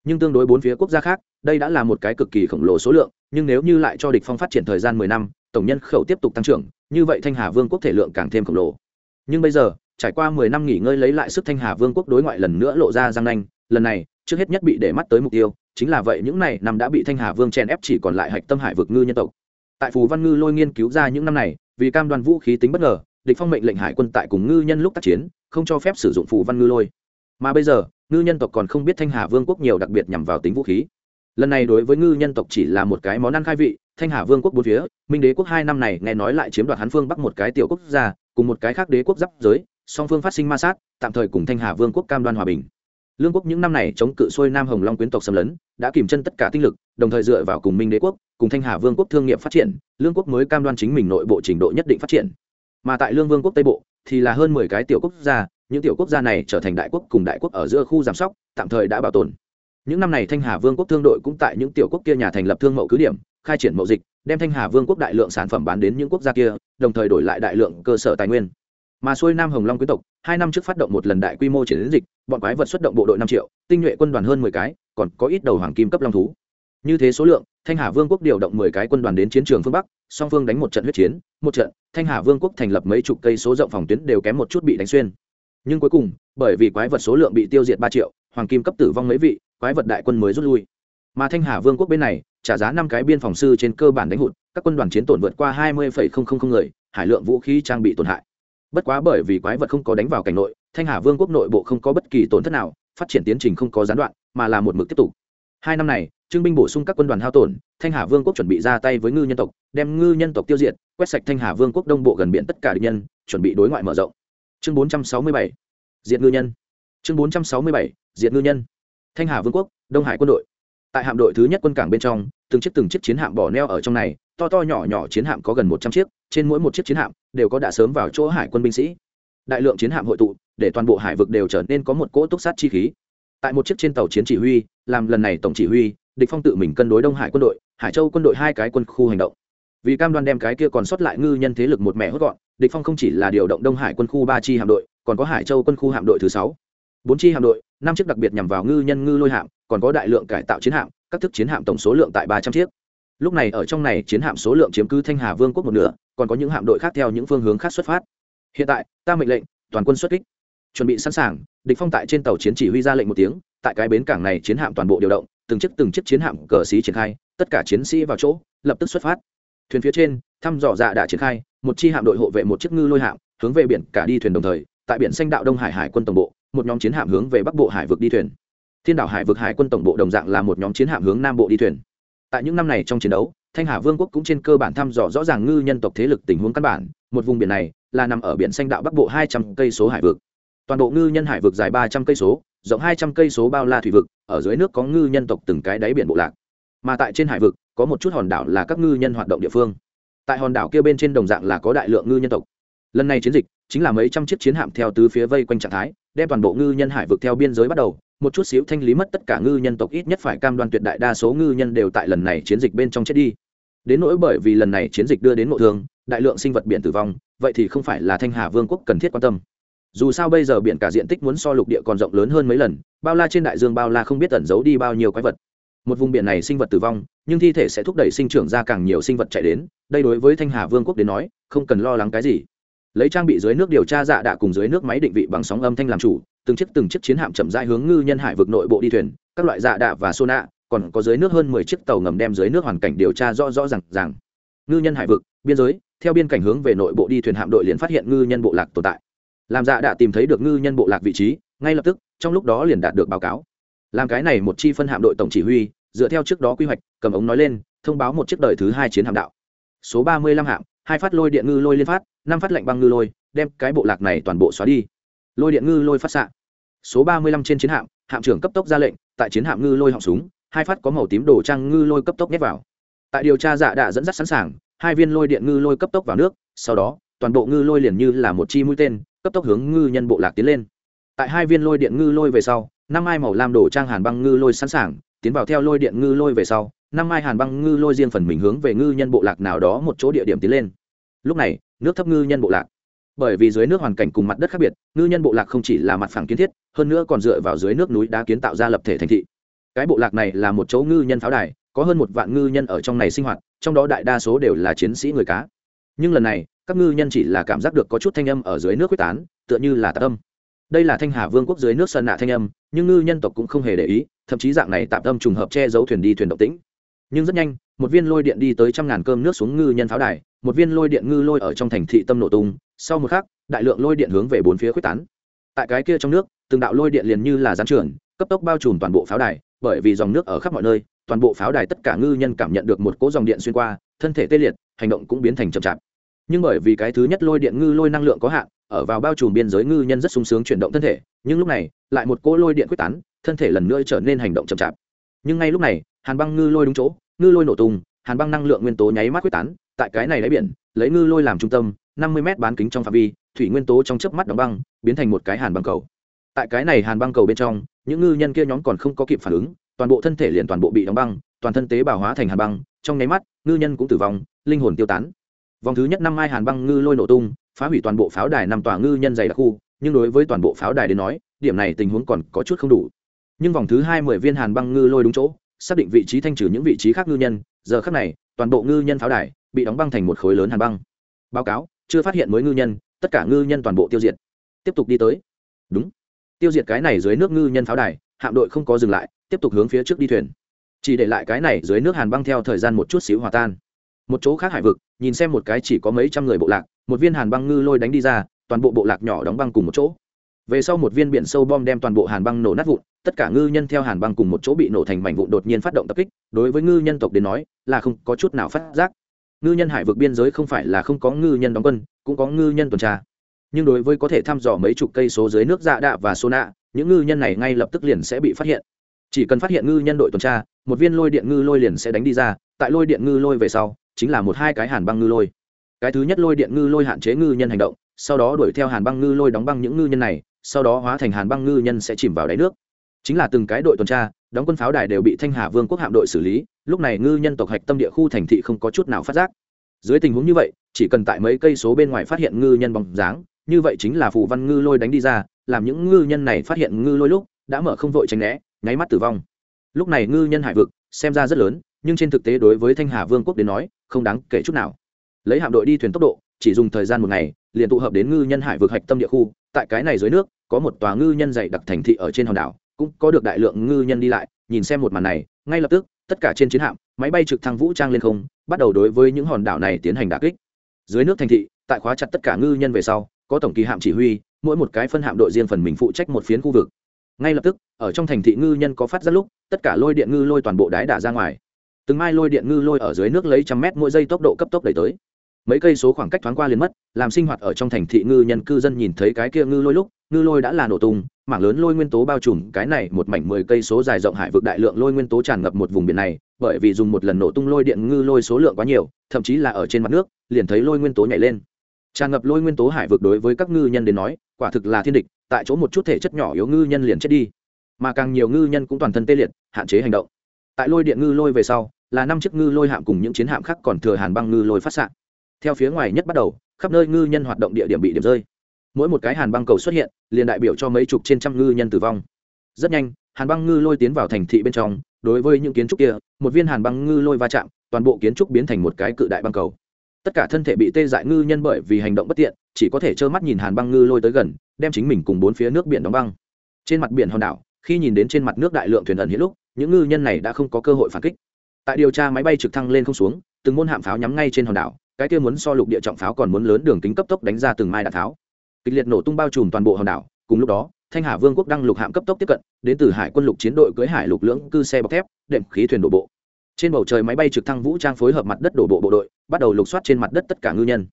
Nhưng tương đối bốn phía quốc gia khác, đây đã là một cái cực kỳ khổng lồ số lượng, nhưng nếu như lại cho địch phong phát triển thời gian mười năm, tổng nhân khẩu tiếp tục tăng trưởng, như vậy thanh hà vương quốc thể lượng càng thêm khổng lồ. Nhưng bây giờ, trải qua mười năm nghỉ ngơi lấy lại sức thanh hà vương quốc đối ngoại lần nữa lộ ra răng nanh, lần này trước hết nhất bị để mắt tới mục tiêu, chính là vậy những này năm đã bị thanh hà vương chèn ép chỉ còn lại hạch tâm hải vực ngư nhân tộc. Tại phù văn ngư lôi nghiên cứu ra những năm này, vì cam đoan vũ khí tính bất ngờ, địch phong mệnh lệnh hải quân tại cùng ngư nhân lúc tác chiến, không cho phép sử dụng phù văn ngư lôi. Mà bây giờ, ngư nhân tộc còn không biết thanh hà vương quốc nhiều đặc biệt nhằm vào tính vũ khí. Lần này đối với ngư nhân tộc chỉ là một cái món ăn khai vị, thanh hà vương quốc bốn phía, minh đế quốc hai năm này nghe nói lại chiếm đoạt hắn phương bắc một cái tiểu quốc gia, cùng một cái khác đế quốc giáp giới, song phương phát sinh ma sát, tạm thời cùng thanh hà vương quốc cam đoan hòa bình lương quốc những năm này chống cự xuôi nam hồng long quyến tộc xâm lấn, đã kìm chân tất cả tinh lực, đồng thời dựa vào cùng minh đế quốc, cùng thanh hà vương quốc thương nghiệp phát triển, lương quốc mới cam đoan chính mình nội bộ trình độ nhất định phát triển. Mà tại lương vương quốc tây bộ, thì là hơn mười cái tiểu quốc gia, những tiểu quốc gia này trở thành đại quốc cùng đại quốc ở giữa khu giảm sóc, tạm thời đã bảo tồn. Những năm này thanh hà vương quốc thương đội cũng tại những tiểu quốc kia nhà thành lập thương mẫu cứ điểm, khai triển mậu dịch, đem thanh hà vương quốc đại lượng sản phẩm bán đến những quốc gia kia, đồng thời đổi lại đại lượng cơ sở tài nguyên mà xuôi nam hồng long quý tộc, hai năm trước phát động một lần đại quy mô chiến dịch, bọn quái vật xuất động bộ đội năm triệu, tinh nhuệ quân đoàn hơn mười cái, còn có ít đầu hoàng kim cấp long thú. Như thế số lượng, thanh hà vương quốc điều động mười cái quân đoàn đến chiến trường phương bắc, song phương đánh một trận huyết chiến, một trận, thanh hà vương quốc thành lập mấy chục cây số rộng phòng tuyến đều kém một chút bị đánh xuyên. Nhưng cuối cùng, bởi vì quái vật số lượng bị tiêu diệt ba triệu, hoàng kim cấp tử vong mấy vị, quái vật đại quân mới rút lui. Mà thanh hà vương quốc bên này, trả giá năm cái biên phòng sư trên cơ bản đánh hụt, các quân đoàn chiến tổn vượt qua hai mươi người, hải lượng vũ khí trang bị tổn hại bất quá bởi vì quái vật không có đánh vào cảnh nội, thanh hà vương quốc nội bộ không có bất kỳ tổn thất nào, phát triển tiến trình không có gián đoạn, mà là một mực tiếp tục. Hai năm này, trương binh bổ sung các quân đoàn hao tổn, thanh hà vương quốc chuẩn bị ra tay với ngư nhân tộc, đem ngư nhân tộc tiêu diệt, quét sạch thanh hà vương quốc đông bộ gần biển tất cả địch nhân, chuẩn bị đối ngoại mở rộng. Chương bốn trăm sáu mươi bảy, diệt ngư nhân. Chương bốn trăm sáu mươi bảy, diệt ngư nhân. Thanh hà vương quốc, đông hải quân đội. Tại hạm đội thứ nhất quân cảng bên trong, từng chiếc từng chiếc chiến hạm bỏ neo ở trong này, to to nhỏ nhỏ chiến hạm có gần một trăm chiếc, trên mỗi một chiếc chiến hạm đều có đã sớm vào chỗ hải quân binh sĩ. Đại lượng chiến hạm hội tụ, để toàn bộ hải vực đều trở nên có một cỗ túc sát chi khí. Tại một chiếc trên tàu chiến chỉ huy, làm lần này tổng chỉ huy, địch phong tự mình cân đối đông hải quân đội, hải châu quân đội hai cái quân khu hành động. Vì cam đoan đem cái kia còn sót lại ngư nhân thế lực một mẹ hốt gọn, địch phong không chỉ là điều động đông hải quân khu ba chi hạm đội, còn có hải châu quân khu hạm đội thứ sáu. Bốn chi hạm đội, năm chiếc đặc biệt nhằm vào ngư nhân ngư lôi hạm, còn có đại lượng cải tạo chiến hạm, các thức chiến hạm tổng số lượng tại ba trăm chiếc lúc này ở trong này chiến hạm số lượng chiếm cứ thanh hà vương quốc một nửa, còn có những hạm đội khác theo những phương hướng khác xuất phát. Hiện tại, ta mệnh lệnh, toàn quân xuất kích. Chuẩn bị sẵn sàng, địch phong tại trên tàu chiến chỉ huy ra lệnh một tiếng, tại cái bến cảng này chiến hạm toàn bộ điều động, từng chiếc từng chiếc chiến hạm cờ xí triển khai, tất cả chiến sĩ vào chỗ, lập tức xuất phát. Thuyền phía trên, thăm dò dạ đã triển khai, một chi hạm đội hộ vệ một chiếc ngư lôi hạm, hướng về biển cả đi thuyền đồng thời, tại biển xanh đạo đông hải hải quân tổng bộ, một nhóm chiến hạm hướng về bắc bộ hải vực đi thuyền. Thiên đảo hải vực hải quân tổng bộ đồng dạng là một nhóm chiến hạm hướng nam bộ đi thuyền tại những năm này trong chiến đấu, thanh hà vương quốc cũng trên cơ bản thăm dò rõ ràng ngư nhân tộc thế lực tình huống căn bản. Một vùng biển này là nằm ở biển xanh đạo bắc bộ hai trăm cây số hải vực. Toàn bộ ngư nhân hải vực dài ba trăm cây số, rộng hai trăm cây số bao la thủy vực, ở dưới nước có ngư nhân tộc từng cái đáy biển bộ lạc. Mà tại trên hải vực, có một chút hòn đảo là các ngư nhân hoạt động địa phương. Tại hòn đảo kia bên trên đồng dạng là có đại lượng ngư nhân tộc. Lần này chiến dịch chính là mấy trăm chiếc chiến hạm theo tứ phía vây quanh trạng thái, đem toàn bộ ngư nhân hải vực theo biên giới bắt đầu một chút xíu thanh lý mất tất cả ngư nhân tộc ít nhất phải cam đoan tuyệt đại đa số ngư nhân đều tại lần này chiến dịch bên trong chết đi. Đến nỗi bởi vì lần này chiến dịch đưa đến mộ thương, đại lượng sinh vật biển tử vong, vậy thì không phải là thanh hà vương quốc cần thiết quan tâm. Dù sao bây giờ biển cả diện tích muốn so lục địa còn rộng lớn hơn mấy lần, bao la trên đại dương bao la không biết ẩn giấu đi bao nhiêu quái vật. Một vùng biển này sinh vật tử vong, nhưng thi thể sẽ thúc đẩy sinh trưởng ra càng nhiều sinh vật chạy đến, đây đối với thanh hà vương quốc đến nói, không cần lo lắng cái gì. Lấy trang bị dưới nước điều tra dạ đạ cùng dưới nước máy định vị bằng sóng âm thanh làm chủ từng chiếc từng chiếc chiến hạm chậm rãi hướng ngư nhân hải vực nội bộ đi thuyền, các loại dạ đạ và sona, còn có dưới nước hơn mười chiếc tàu ngầm đem dưới nước hoàn cảnh điều tra rõ rõ rằng rằng ngư nhân hải vực, biên giới, theo biên cảnh hướng về nội bộ đi thuyền hạm đội liền phát hiện ngư nhân bộ lạc tồn tại. Làm dạ đã tìm thấy được ngư nhân bộ lạc vị trí, ngay lập tức, trong lúc đó liền đạt được báo cáo. Làm cái này một chi phân hạm đội tổng chỉ huy, dựa theo trước đó quy hoạch, cầm ống nói lên, thông báo một chiếc đời thứ hai chiến hạm đạo. Số ba mươi lăm hạm, hai phát lôi điện ngư lôi liên phát, năm phát lệnh băng ngư lôi, đem cái bộ lạc này toàn bộ xóa đi. Lôi điện ngư lôi phát xạ số ba mươi lăm trên chiến hạm hạm trưởng cấp tốc ra lệnh, tại chiến hạm ngư lôi họng súng, hai phát có màu tím đồ trang ngư lôi cấp tốc nhét vào. Tại điều tra dạ đã dẫn dắt sẵn sàng, hai viên lôi điện ngư lôi cấp tốc vào nước, sau đó, toàn bộ ngư lôi liền như là một chi mũi tên, cấp tốc hướng ngư nhân bộ lạc tiến lên. Tại hai viên lôi điện ngư lôi về sau, năm mai màu lam đổ trang hàn băng ngư lôi sẵn sàng, tiến vào theo lôi điện ngư lôi về sau, năm mai hàn băng ngư lôi riêng phần mình hướng về ngư nhân bộ lạc nào đó một chỗ địa điểm tiến lên. Lúc này, nước thấp ngư nhân bộ lạc bởi vì dưới nước hoàn cảnh cùng mặt đất khác biệt, ngư nhân bộ lạc không chỉ là mặt phẳng kiến thiết, hơn nữa còn dựa vào dưới nước núi đá kiến tạo ra lập thể thành thị. Cái bộ lạc này là một chỗ ngư nhân pháo đài, có hơn một vạn ngư nhân ở trong này sinh hoạt, trong đó đại đa số đều là chiến sĩ người cá. Nhưng lần này, các ngư nhân chỉ là cảm giác được có chút thanh âm ở dưới nước quyết tán, tựa như là tạc âm. Đây là thanh hà vương quốc dưới nước sơn nạ thanh âm, nhưng ngư nhân tộc cũng không hề để ý, thậm chí dạng này tạm tâm trùng hợp che giấu thuyền đi thuyền động tĩnh. Nhưng rất nhanh, một viên lôi điện đi tới trăm ngàn cơm nước xuống ngư nhân pháo đài, một viên lôi điện ngư lôi ở trong thành thị tâm nổ tung sau một khắc, đại lượng lôi điện hướng về bốn phía quyết tán. Tại cái kia trong nước, từng đạo lôi điện liền như là gián trường cấp tốc bao trùm toàn bộ pháo đài, bởi vì dòng nước ở khắp mọi nơi, toàn bộ pháo đài tất cả ngư nhân cảm nhận được một cỗ dòng điện xuyên qua, thân thể tê liệt, hành động cũng biến thành chậm chạp. Nhưng bởi vì cái thứ nhất lôi điện ngư lôi năng lượng có hạn, ở vào bao trùm biên giới ngư nhân rất sung sướng chuyển động thân thể, nhưng lúc này, lại một cỗ lôi điện quyết tán, thân thể lần nữa trở nên hành động chậm chạp. Nhưng ngay lúc này, hàn băng ngư lôi đúng chỗ, ngư lôi nổ tung, hàn băng năng lượng nguyên tố nháy mắt quyết tán, tại cái này đáy biển, lấy ngư lôi làm trung tâm năm mươi m bán kính trong phạm vi, thủy nguyên tố trong chớp mắt đóng băng, biến thành một cái hàn băng cầu. Tại cái này hàn băng cầu bên trong, những ngư nhân kia nhóm còn không có kịp phản ứng, toàn bộ thân thể liền toàn bộ bị đóng băng, toàn thân tế bào hóa thành hàn băng, trong nháy mắt, ngư nhân cũng tử vong, linh hồn tiêu tán. Vòng thứ nhất năm mai hàn băng ngư lôi nổ tung, phá hủy toàn bộ pháo đài nằm tòa ngư nhân dày đặc khu, nhưng đối với toàn bộ pháo đài đến nói, điểm này tình huống còn có chút không đủ. Nhưng vòng thứ hai mười viên hàn băng ngư lôi đúng chỗ, xác định vị trí thanh trừ những vị trí khác ngư nhân, giờ khác này, toàn bộ ngư nhân pháo đài bị đóng băng thành một khối lớn hàn băng. Báo cáo chưa phát hiện mới ngư nhân, tất cả ngư nhân toàn bộ tiêu diệt. Tiếp tục đi tới. Đúng. Tiêu diệt cái này dưới nước ngư nhân pháo đài, hạm đội không có dừng lại, tiếp tục hướng phía trước đi thuyền. Chỉ để lại cái này dưới nước hàn băng theo thời gian một chút xíu hòa tan. Một chỗ khác hải vực, nhìn xem một cái chỉ có mấy trăm người bộ lạc, một viên hàn băng ngư lôi đánh đi ra, toàn bộ bộ lạc nhỏ đóng băng cùng một chỗ. Về sau một viên biển sâu bom đem toàn bộ hàn băng nổ nát vụn, tất cả ngư nhân theo hàn băng cùng một chỗ bị nổ thành mảnh vụn đột nhiên phát động tập kích, đối với ngư nhân tộc đến nói, là không có chút nào phát giác ngư nhân hải vực biên giới không phải là không có ngư nhân đóng quân, cũng có ngư nhân tuần tra. Nhưng đối với có thể thăm dò mấy chục cây số dưới nước dạ đạ và xô nạ những ngư nhân này ngay lập tức liền sẽ bị phát hiện. Chỉ cần phát hiện ngư nhân đội tuần tra, một viên lôi điện ngư lôi liền sẽ đánh đi ra, tại lôi điện ngư lôi về sau, chính là một hai cái hàn băng ngư lôi. Cái thứ nhất lôi điện ngư lôi hạn chế ngư nhân hành động, sau đó đuổi theo hàn băng ngư lôi đóng băng những ngư nhân này, sau đó hóa thành hàn băng ngư nhân sẽ chìm vào đáy nước chính là từng cái đội tuần tra, đóng quân pháo đài đều bị thanh hà vương quốc hạm đội xử lý, lúc này ngư nhân tộc hạch tâm địa khu thành thị không có chút nào phát giác. Dưới tình huống như vậy, chỉ cần tại mấy cây số bên ngoài phát hiện ngư nhân bóng dáng, như vậy chính là phù văn ngư lôi đánh đi ra, làm những ngư nhân này phát hiện ngư lôi lúc, đã mở không vội tránh né, nháy mắt tử vong. Lúc này ngư nhân hải vực, xem ra rất lớn, nhưng trên thực tế đối với thanh hà vương quốc đến nói, không đáng kể chút nào. Lấy hạm đội đi thuyền tốc độ, chỉ dùng thời gian một ngày, liền tụ hợp đến ngư nhân hải vực hạch tâm địa khu, tại cái này dưới nước, có một tòa ngư nhân dày đặc thành thị ở trên hòn đảo cũng có được đại lượng ngư nhân đi lại, nhìn xem một màn này, ngay lập tức, tất cả trên chiến hạm, máy bay trực thăng vũ trang lên không, bắt đầu đối với những hòn đảo này tiến hành đà kích. Dưới nước thành thị, tại khóa chặt tất cả ngư nhân về sau, có tổng kỳ hạm chỉ huy, mỗi một cái phân hạm đội riêng phần mình phụ trách một phiến khu vực. Ngay lập tức, ở trong thành thị ngư nhân có phát ra lúc, tất cả lôi điện ngư lôi toàn bộ đái đả ra ngoài. Từng mai lôi điện ngư lôi ở dưới nước lấy trăm mét mỗi giây tốc độ cấp tốc đẩy tới. Mấy cây số khoảng cách thoáng qua liền mất, làm sinh hoạt ở trong thành thị ngư nhân cư dân nhìn thấy cái kia ngư lôi lúc, ngư lôi đã là nổ tung mảng lớn lôi nguyên tố bao trùm, cái này một mảnh mười cây số dài rộng hải vực đại lượng lôi nguyên tố tràn ngập một vùng biển này, bởi vì dùng một lần nổ tung lôi điện ngư lôi số lượng quá nhiều, thậm chí là ở trên mặt nước, liền thấy lôi nguyên tố nhảy lên. Tràn ngập lôi nguyên tố hải vực đối với các ngư nhân đến nói, quả thực là thiên địch, tại chỗ một chút thể chất nhỏ yếu ngư nhân liền chết đi. Mà càng nhiều ngư nhân cũng toàn thân tê liệt, hạn chế hành động. Tại lôi điện ngư lôi về sau, là năm chiếc ngư lôi hạm cùng những chiến hạm khác còn thừa hàn băng ngư lôi phát xạ. theo phía ngoài nhất bắt đầu, khắp nơi ngư nhân hoạt động địa điểm bị điểm rơi mỗi một cái hàn băng cầu xuất hiện, liền đại biểu cho mấy chục trên trăm ngư nhân tử vong. Rất nhanh, hàn băng ngư lôi tiến vào thành thị bên trong, đối với những kiến trúc kia, một viên hàn băng ngư lôi va chạm, toàn bộ kiến trúc biến thành một cái cự đại băng cầu. Tất cả thân thể bị tê dại ngư nhân bởi vì hành động bất tiện, chỉ có thể trơ mắt nhìn hàn băng ngư lôi tới gần, đem chính mình cùng bốn phía nước biển đóng băng. Trên mặt biển hòn đảo, khi nhìn đến trên mặt nước đại lượng thuyền ẩn hiện lúc, những ngư nhân này đã không có cơ hội phản kích. Tại điều tra máy bay trực thăng lên không xuống, từng môn hạm pháo nhắm ngay trên hòn đảo, cái kia muốn so lục địa trọng pháo còn muốn lớn đường kính cấp tốc đánh ra từng mai đạn tháo kịch liệt nổ tung bao trùm toàn bộ hòn đảo. Cùng lúc đó, thanh hà vương quốc đăng lục hạm cấp tốc tiếp cận, đến từ hải quân lục chiến đội cưới hải lục lưỡng cư xe bọc thép, đệm khí thuyền đổ bộ. Trên bầu trời máy bay trực thăng vũ trang phối hợp mặt đất đổ bộ bộ đội, bắt đầu lục soát trên mặt đất tất cả ngư nhân.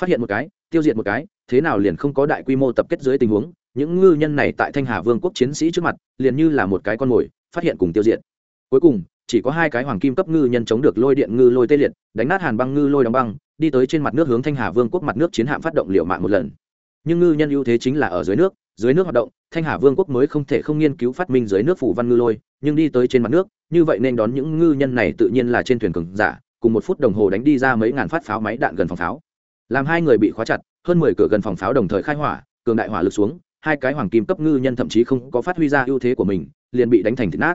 Phát hiện một cái, tiêu diệt một cái, thế nào liền không có đại quy mô tập kết dưới tình huống, những ngư nhân này tại thanh hà vương quốc chiến sĩ trước mặt, liền như là một cái con mồi, phát hiện cùng tiêu diệt. Cuối cùng, chỉ có hai cái hoàng kim cấp ngư nhân chống được lôi điện ngư lôi tê liệt, đánh nát hàn băng ngư lôi đóng băng, đi tới trên mặt nước hướng thanh hà vương quốc mặt nước chiến hạm phát động liệu mạng một lần nhưng ngư nhân ưu thế chính là ở dưới nước dưới nước hoạt động, thanh hà vương quốc mới không thể không nghiên cứu phát minh dưới nước phủ văn ngư lôi, nhưng đi tới trên mặt nước, như vậy nên đón những ngư nhân này tự nhiên là trên thuyền cường giả, cùng một phút đồng hồ đánh đi ra mấy ngàn phát pháo máy đạn gần phòng pháo. Làm hai người bị khóa chặt, hơn mười cửa gần phòng pháo đồng thời khai hỏa, cường đại hỏa lực xuống, hai cái hoàng kim cấp ngư nhân thậm chí không có phát huy ra ưu thế của mình, liền bị đánh thành thịt nát.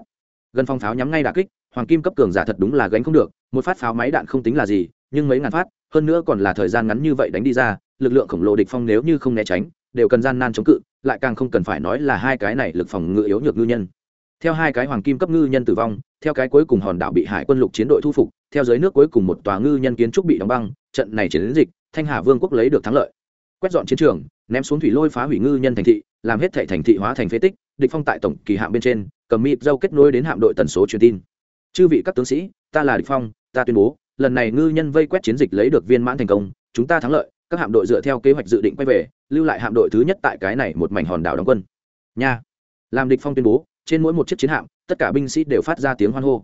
Gần phòng pháo nhắm ngay đà kích, hoàng kim cấp cường giả thật đúng là gánh không được, một phát pháo máy đạn không tính là gì nhưng mấy ngàn phát, hơn nữa còn là thời gian ngắn như vậy đánh đi ra, lực lượng khổng lồ địch phong nếu như không né tránh, đều cần gian nan chống cự, lại càng không cần phải nói là hai cái này lực phòng ngự yếu nhược ngư nhân. Theo hai cái hoàng kim cấp ngư nhân tử vong, theo cái cuối cùng hòn đảo bị hải quân lục chiến đội thu phục, theo dưới nước cuối cùng một tòa ngư nhân kiến trúc bị đóng băng, trận này chiến dịch, thanh hà vương quốc lấy được thắng lợi. Quét dọn chiến trường, ném xuống thủy lôi phá hủy ngư nhân thành thị, làm hết thảy thành thị hóa thành phế tích, địch phong tại tổng kỳ hạm bên trên, cầm mịp dâu kết nối đến hạm đội tần số truyền tin. Chư vị các tướng sĩ, ta là địch phong, ta tuyên bố lần này ngư nhân vây quét chiến dịch lấy được viên mãn thành công, chúng ta thắng lợi, các hạm đội dựa theo kế hoạch dự định quay về, lưu lại hạm đội thứ nhất tại cái này một mảnh hòn đảo đóng quân. Nha. Làm địch phong tuyên bố, trên mỗi một chiếc chiến hạm, tất cả binh sĩ đều phát ra tiếng hoan hô.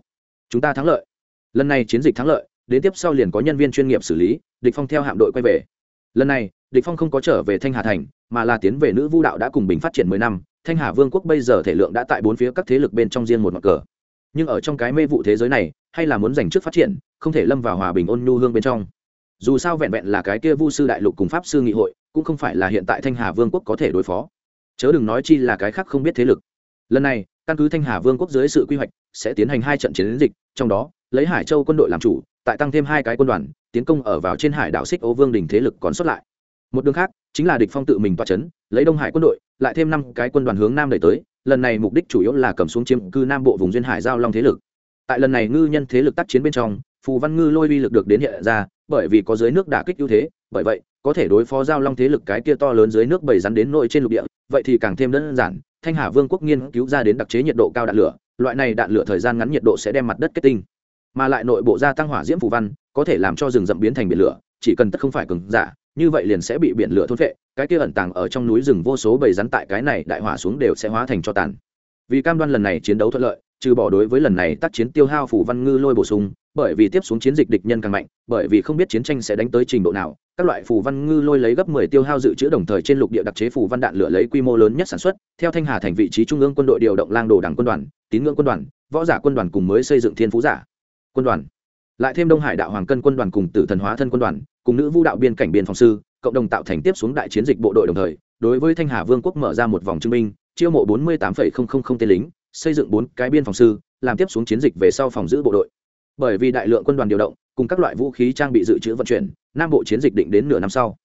Chúng ta thắng lợi. Lần này chiến dịch thắng lợi, đến tiếp sau liền có nhân viên chuyên nghiệp xử lý, địch phong theo hạm đội quay về. Lần này, địch phong không có trở về thanh hà thành, mà là tiến về nữ vu đạo đã cùng bình phát triển mười năm, thanh hà vương quốc bây giờ thể lượng đã tại bốn phía các thế lực bên trong riêng một mặt cờ nhưng ở trong cái mê vụ thế giới này, hay là muốn giành trước phát triển, không thể lâm vào hòa bình ôn nhu hương bên trong. Dù sao vẹn vẹn là cái kia vu sư đại lục cùng pháp sư nghị hội, cũng không phải là hiện tại thanh hà vương quốc có thể đối phó. Chớ đừng nói chi là cái khác không biết thế lực. Lần này, căn cứ thanh hà vương quốc dưới sự quy hoạch, sẽ tiến hành hai trận chiến dịch, trong đó, lấy hải châu quân đội làm chủ, tại tăng thêm hai cái quân đoàn, tiến công ở vào trên hải đảo xích ô vương đình thế lực còn xuất lại. Một đường khác, chính là địch phong tự mình toa chấn, lấy đông hải quân đội, lại thêm năm cái quân đoàn hướng nam đẩy tới lần này mục đích chủ yếu là cầm xuống chiếm cư nam bộ vùng duyên hải giao long thế lực. Tại lần này ngư nhân thế lực tác chiến bên trong, phù văn ngư lôi uy lực được đến hiện ra, bởi vì có dưới nước đả kích ưu thế, bởi vậy, có thể đối phó giao long thế lực cái kia to lớn dưới nước bầy rắn đến nội trên lục địa, vậy thì càng thêm đơn giản, thanh hà vương quốc nghiên cứu ra đến đặc chế nhiệt độ cao đạn lửa, loại này đạn lửa thời gian ngắn nhiệt độ sẽ đem mặt đất kết tinh. Mà lại nội bộ gia tăng hỏa diễm phù văn, có thể làm cho rừng rậm biến thành biển lửa, chỉ cần tất không phải cứng giả như vậy liền sẽ bị biển lửa thôn phệ, cái kia ẩn tàng ở trong núi rừng vô số bầy rắn tại cái này đại hỏa xuống đều sẽ hóa thành cho tàn. Vì cam đoan lần này chiến đấu thuận lợi trừ bỏ đối với lần này tác chiến tiêu hao phủ văn ngư lôi bổ sung bởi vì tiếp xuống chiến dịch địch nhân càng mạnh bởi vì không biết chiến tranh sẽ đánh tới trình độ nào các loại phù văn ngư lôi lấy gấp 10 tiêu hao dự trữ đồng thời trên lục địa đặc chế phù văn đạn lửa lấy quy mô lớn nhất sản xuất theo thanh hà thành vị trí trung ương quân đội điều động lang đồ đảng quân đoàn tín ngưỡng quân đoàn võ giả quân đoàn cùng mới xây dựng thiên phú giả quân đoàn. Lại thêm đông hải đạo hoàng cân quân đoàn cùng tử thần hóa thân quân đoàn cùng nữ vũ đạo biên cảnh biên phòng sư, cộng đồng tạo thành tiếp xuống đại chiến dịch bộ đội đồng thời, đối với thanh hà vương quốc mở ra một vòng chứng minh, chiêu mộ bốn mươi tám tên lính, xây dựng bốn cái biên phòng sư, làm tiếp xuống chiến dịch về sau phòng giữ bộ đội. Bởi vì đại lượng quân đoàn điều động, cùng các loại vũ khí trang bị dự trữ vận chuyển, nam bộ chiến dịch định đến nửa năm sau.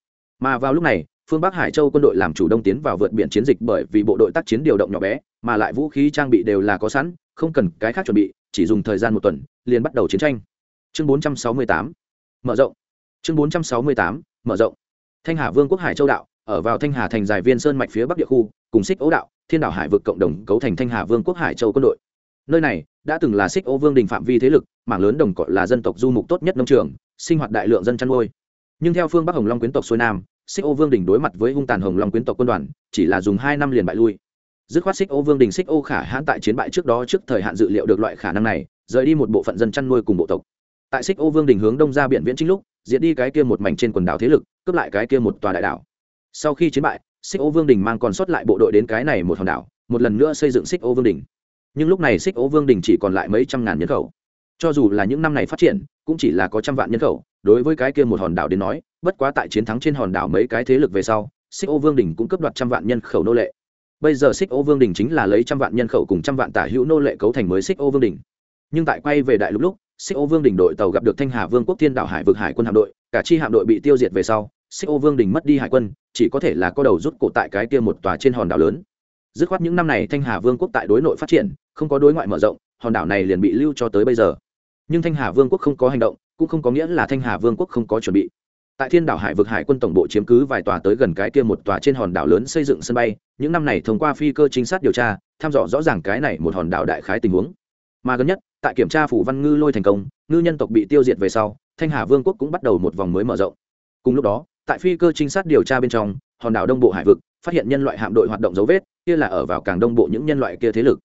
Mà vào lúc này, phương bắc hải châu quân đội làm chủ đông tiến vào vượt biển chiến dịch bởi vì bộ đội tác chiến điều động nhỏ bé, mà lại vũ khí trang bị đều là có sẵn, không cần cái khác chuẩn bị, chỉ dùng thời gian một tuần, liền bắt đầu chiến tranh. Chương 468 mở rộng chương 468 mở rộng. Thanh hà vương quốc hải châu đạo, ở vào thanh hà thành dài viên sơn mạch phía bắc địa khu, cùng xích ấu đạo, thiên đảo hải vực cộng đồng cấu thành thanh hà vương quốc hải châu quân đội. Nơi này đã từng là xích ấu vương đình phạm vi thế lực, mảng lớn đồng cọ là dân tộc du mục tốt nhất nông trường, sinh hoạt đại lượng dân chăn nuôi. Nhưng theo phương bắc hồng long quyến tộc xuôi nam xích ô vương đình đối mặt với hung tàn hồng long quyến tộc quân đoàn, chỉ là dùng hai năm liền bại lui. Dứt khoát xích ô vương đình xích ô khả hãn tại chiến bại trước đó trước thời hạn dự liệu được loại khả năng này, rời đi một bộ phận dân chăn nuôi cùng bộ tộc. Tại xích ô vương đình hướng đông ra biển viễn chính lúc diệt đi cái kia một mảnh trên quần đảo thế lực, cướp lại cái kia một tòa đại đảo. Sau khi chiến bại, xích ô vương đình mang còn sót lại bộ đội đến cái này một hòn đảo, một lần nữa xây dựng xích ô vương đình. Nhưng lúc này xích ô vương đình chỉ còn lại mấy trăm ngàn nhân khẩu. Cho dù là những năm này phát triển, cũng chỉ là có trăm vạn nhân khẩu. Đối với cái kia một hòn đảo đến nói, bất quá tại chiến thắng trên hòn đảo mấy cái thế lực về sau, xích ô vương đình cũng cấp đoạt trăm vạn nhân khẩu nô lệ. Bây giờ xích ô vương đình chính là lấy trăm vạn nhân khẩu cùng trăm vạn tả hữu nô lệ cấu thành mới xích ô vương đình. Nhưng tại quay về đại lục lúc xích ô vương đình đội tàu gặp được thanh hà vương quốc thiên đảo hải vực hải quân hạm đội, cả chi hạm đội bị tiêu diệt về sau, xích ô vương đình mất đi hải quân, chỉ có thể là có đầu rút cổ tại cái kia một tòa trên hòn đảo lớn. Dứt khoát những năm này thanh hà vương quốc tại đối nội phát triển, không có đối ngoại mở rộng, hòn đảo này liền bị lưu cho tới bây giờ. Nhưng thanh hà vương quốc không có hành động, cũng không có nghĩa là thanh hà vương quốc không có chuẩn bị. Tại thiên đảo hải vực hải quân tổng bộ chiếm cứ vài tòa tới gần cái kia một tòa trên hòn đảo lớn xây dựng sân bay, những năm này thông qua phi cơ trinh sát điều tra, thăm dò rõ ràng cái này một hòn đảo đại khái tình huống mà gần nhất, tại kiểm tra phủ văn ngư lôi thành công, ngư nhân tộc bị tiêu diệt về sau, thanh hà vương quốc cũng bắt đầu một vòng mới mở rộng. Cùng lúc đó, tại phi cơ trinh sát điều tra bên trong, hòn đảo đông bộ hải vực phát hiện nhân loại hạm đội hoạt động dấu vết, kia là ở vào càng đông bộ những nhân loại kia thế lực.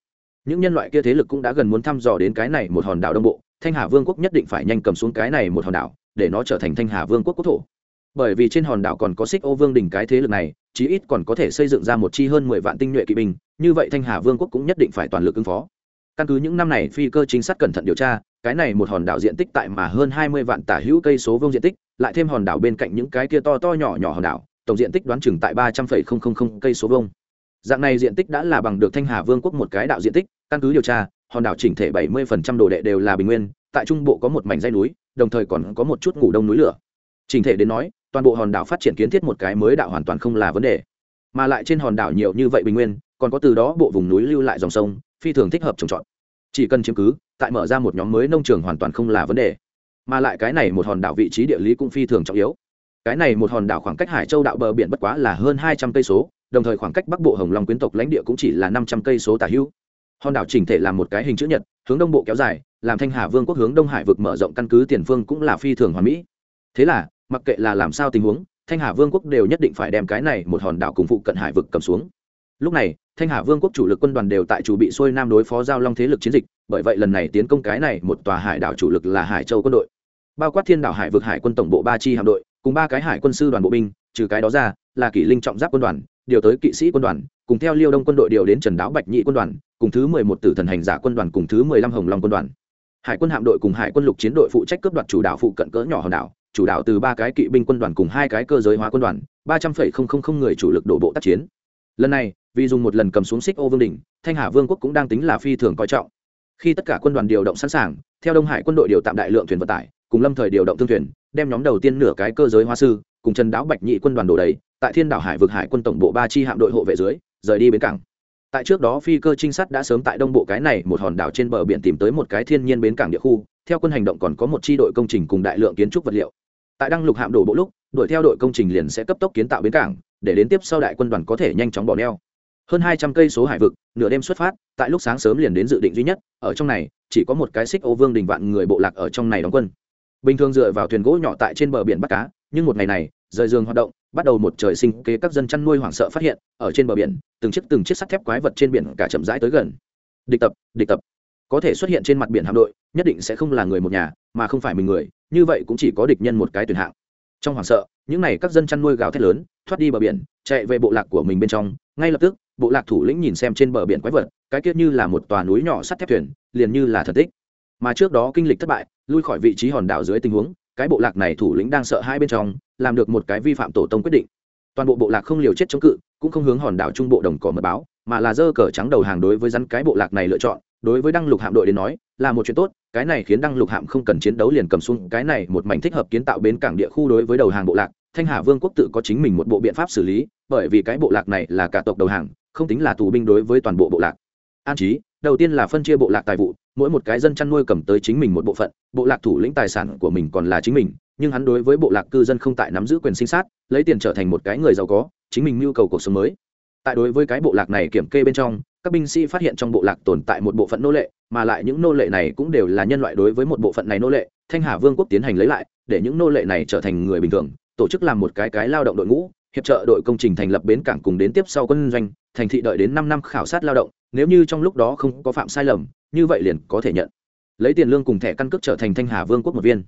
Những nhân loại kia thế lực cũng đã gần muốn thăm dò đến cái này một hòn đảo đông bộ, thanh hà vương quốc nhất định phải nhanh cầm xuống cái này một hòn đảo, để nó trở thành thanh hà vương quốc quốc thổ. Bởi vì trên hòn đảo còn có xích ô vương đỉnh cái thế lực này, chí ít còn có thể xây dựng ra một chi hơn mười vạn tinh nhuệ kỵ binh, như vậy thanh hà vương quốc cũng nhất định phải toàn lực ứng phó căn cứ những năm này phi cơ chính xác cẩn thận điều tra, cái này một hòn đảo diện tích tại mà hơn hai mươi vạn tả hữu cây số vương diện tích, lại thêm hòn đảo bên cạnh những cái kia to to nhỏ nhỏ hòn đảo, tổng diện tích đoán chừng tại ba trăm phẩy không không không cây số vương dạng này diện tích đã là bằng được thanh hà vương quốc một cái đạo diện tích, căn cứ điều tra, hòn đảo chỉnh thể bảy mươi phần trăm đồ đệ đều là bình nguyên, tại trung bộ có một mảnh dây núi, đồng thời còn có một chút ngủ đông núi lửa. Chỉnh thể đến nói, toàn bộ hòn đảo phát triển kiến thiết một cái mới đạo hoàn toàn không là vấn đề. Mà lại trên hòn đảo nhiều như vậy bình nguyên, còn có từ đó bộ vùng núi lưu lại dòng sông phi thường thích hợp trồng trọt. Chỉ cần chiếm cứ, tại mở ra một nhóm mới nông trường hoàn toàn không là vấn đề. Mà lại cái này một hòn đảo vị trí địa lý cũng phi thường trọng yếu. Cái này một hòn đảo khoảng cách hải châu đạo bờ biển bất quá là hơn hai trăm cây số, đồng thời khoảng cách bắc bộ hồng long quyến tộc lãnh địa cũng chỉ là năm trăm cây số tả hữu. Hòn đảo chỉnh thể là một cái hình chữ nhật, hướng đông bộ kéo dài, làm thanh hà vương quốc hướng đông hải vực mở rộng căn cứ tiền phương cũng là phi thường hoàn mỹ. Thế là, mặc kệ là làm sao tình huống, thanh hà vương quốc đều nhất định phải đem cái này một hòn đảo cùng phụ cận hải vực cầm xuống lúc này, thanh hà vương quốc chủ lực quân đoàn đều tại chủ bị xuôi nam đối phó giao long thế lực chiến dịch, bởi vậy lần này tiến công cái này một tòa hải đảo chủ lực là hải châu quân đội. Bao quát thiên đảo hải vực hải quân tổng bộ ba chi hạm đội, cùng ba cái hải quân sư đoàn bộ binh, trừ cái đó ra, là kỷ linh trọng giáp quân đoàn, điều tới kỵ sĩ quân đoàn, cùng theo liêu đông quân đội điều đến trần đáo bạch nhị quân đoàn, cùng thứ mười một tử thần hành giả quân đoàn cùng thứ mười lăm hồng long quân đoàn. Hải quân hạm đội cùng hải quân lục chiến đội phụ trách cướp đoạt chủ đảo phụ cận cỡ nhỏ hòn đảo, chủ đạo từ ba cái kỵ binh quân đoàn cùng hai cái cơ giới hóa quân đoàn, ba trăm phẩy không không không người chủ lực đổ bộ tác chiến lần này, vì dùng một lần cầm xuống xích ô vương đỉnh, thanh hà vương quốc cũng đang tính là phi thường coi trọng. Khi tất cả quân đoàn điều động sẵn sàng, theo đông hải quân đội điều tạm đại lượng thuyền vận tải, cùng lâm thời điều động thương thuyền, đem nhóm đầu tiên nửa cái cơ giới hoa sư, cùng trần đáo bạch nhị quân đoàn đổ đầy, tại thiên đảo hải vực hải quân tổng bộ ba chi hạm đội hộ vệ dưới, rời đi bến cảng. Tại trước đó phi cơ trinh sát đã sớm tại đông bộ cái này một hòn đảo trên bờ biển tìm tới một cái thiên nhiên bến cảng địa khu, theo quân hành động còn có một chi đội công trình cùng đại lượng kiến trúc vật liệu. Tại đăng lục hạm đổ bộ lúc, đuổi theo đội công trình liền sẽ cấp tốc kiến tạo bến cảng để đến tiếp sau đại quân đoàn có thể nhanh chóng bỏ neo. Hơn hai trăm cây số hải vực, nửa đêm xuất phát, tại lúc sáng sớm liền đến dự định duy nhất, ở trong này, chỉ có một cái xích ô vương đình vạn người bộ lạc ở trong này đóng quân. Bình thường dựa vào thuyền gỗ nhỏ tại trên bờ biển bắt cá, nhưng một ngày này, rời giường hoạt động, bắt đầu một trời sinh kế các dân chăn nuôi hoảng sợ phát hiện, ở trên bờ biển, từng chiếc từng chiếc sắt thép quái vật trên biển cả chậm rãi tới gần. Địch tập địch tập. Có thể xuất hiện trên mặt biển hạm đội, nhất định sẽ không là người một nhà, mà không phải mình người, như vậy cũng chỉ có địch nhân một cái tuyển hạng. Trong hoảng sợ những n à y các dân chăn nuôi gào thét lớn, thoát đi bờ biển, chạy về bộ lạc của mình bên trong. Ngay lập tức, bộ lạc thủ lĩnh nhìn xem trên bờ biển quái vật, cái kiết như là một tòa núi nhỏ sắt thép thuyền, liền như là thần tích. Mà trước đó kinh lịch thất bại, lui khỏi vị trí hòn đảo dưới tình huống, cái bộ lạc này thủ lĩnh đang sợ hai bên trong, làm được một cái vi phạm tổ tông quyết định. Toàn bộ bộ lạc không liều chết chống cự, cũng không hướng hòn đảo trung bộ đồng cỏ mật báo, mà là dơ cờ trắng đầu hàng đối với rắn cái bộ lạc này lựa chọn. Đối với đăng lục hạm đội đến nói, là một chuyện tốt, cái này khiến đăng lục hạm không cần chiến đấu liền cầm xuống. Cái này một mảnh thích hợp kiến tạo bến cảng địa khu đối với đầu hàng bộ lạc thanh hà vương quốc tự có chính mình một bộ biện pháp xử lý, bởi vì cái bộ lạc này là cả tộc đầu hàng, không tính là tù binh đối với toàn bộ bộ lạc. An trí đầu tiên là phân chia bộ lạc tài vụ, mỗi một cái dân chăn nuôi cầm tới chính mình một bộ phận, bộ lạc thủ lĩnh tài sản của mình còn là chính mình, nhưng hắn đối với bộ lạc cư dân không tại nắm giữ quyền sinh sát, lấy tiền trở thành một cái người giàu có, chính mình nhu cầu cuộc sống mới. Tại đối với cái bộ lạc này kiểm kê bên trong, các binh sĩ phát hiện trong bộ lạc tồn tại một bộ phận nô lệ, mà lại những nô lệ này cũng đều là nhân loại đối với một bộ phận này nô lệ, thanh hà vương quốc tiến hành lấy lại, để những nô lệ này trở thành người bình thường tổ chức làm một cái cái lao động đội ngũ, hiệp trợ đội công trình thành lập bến cảng cùng đến tiếp sau quân doanh, thành thị đợi đến năm năm khảo sát lao động, nếu như trong lúc đó không có phạm sai lầm, như vậy liền có thể nhận. Lấy tiền lương cùng thẻ căn cước trở thành thanh hà vương quốc một viên.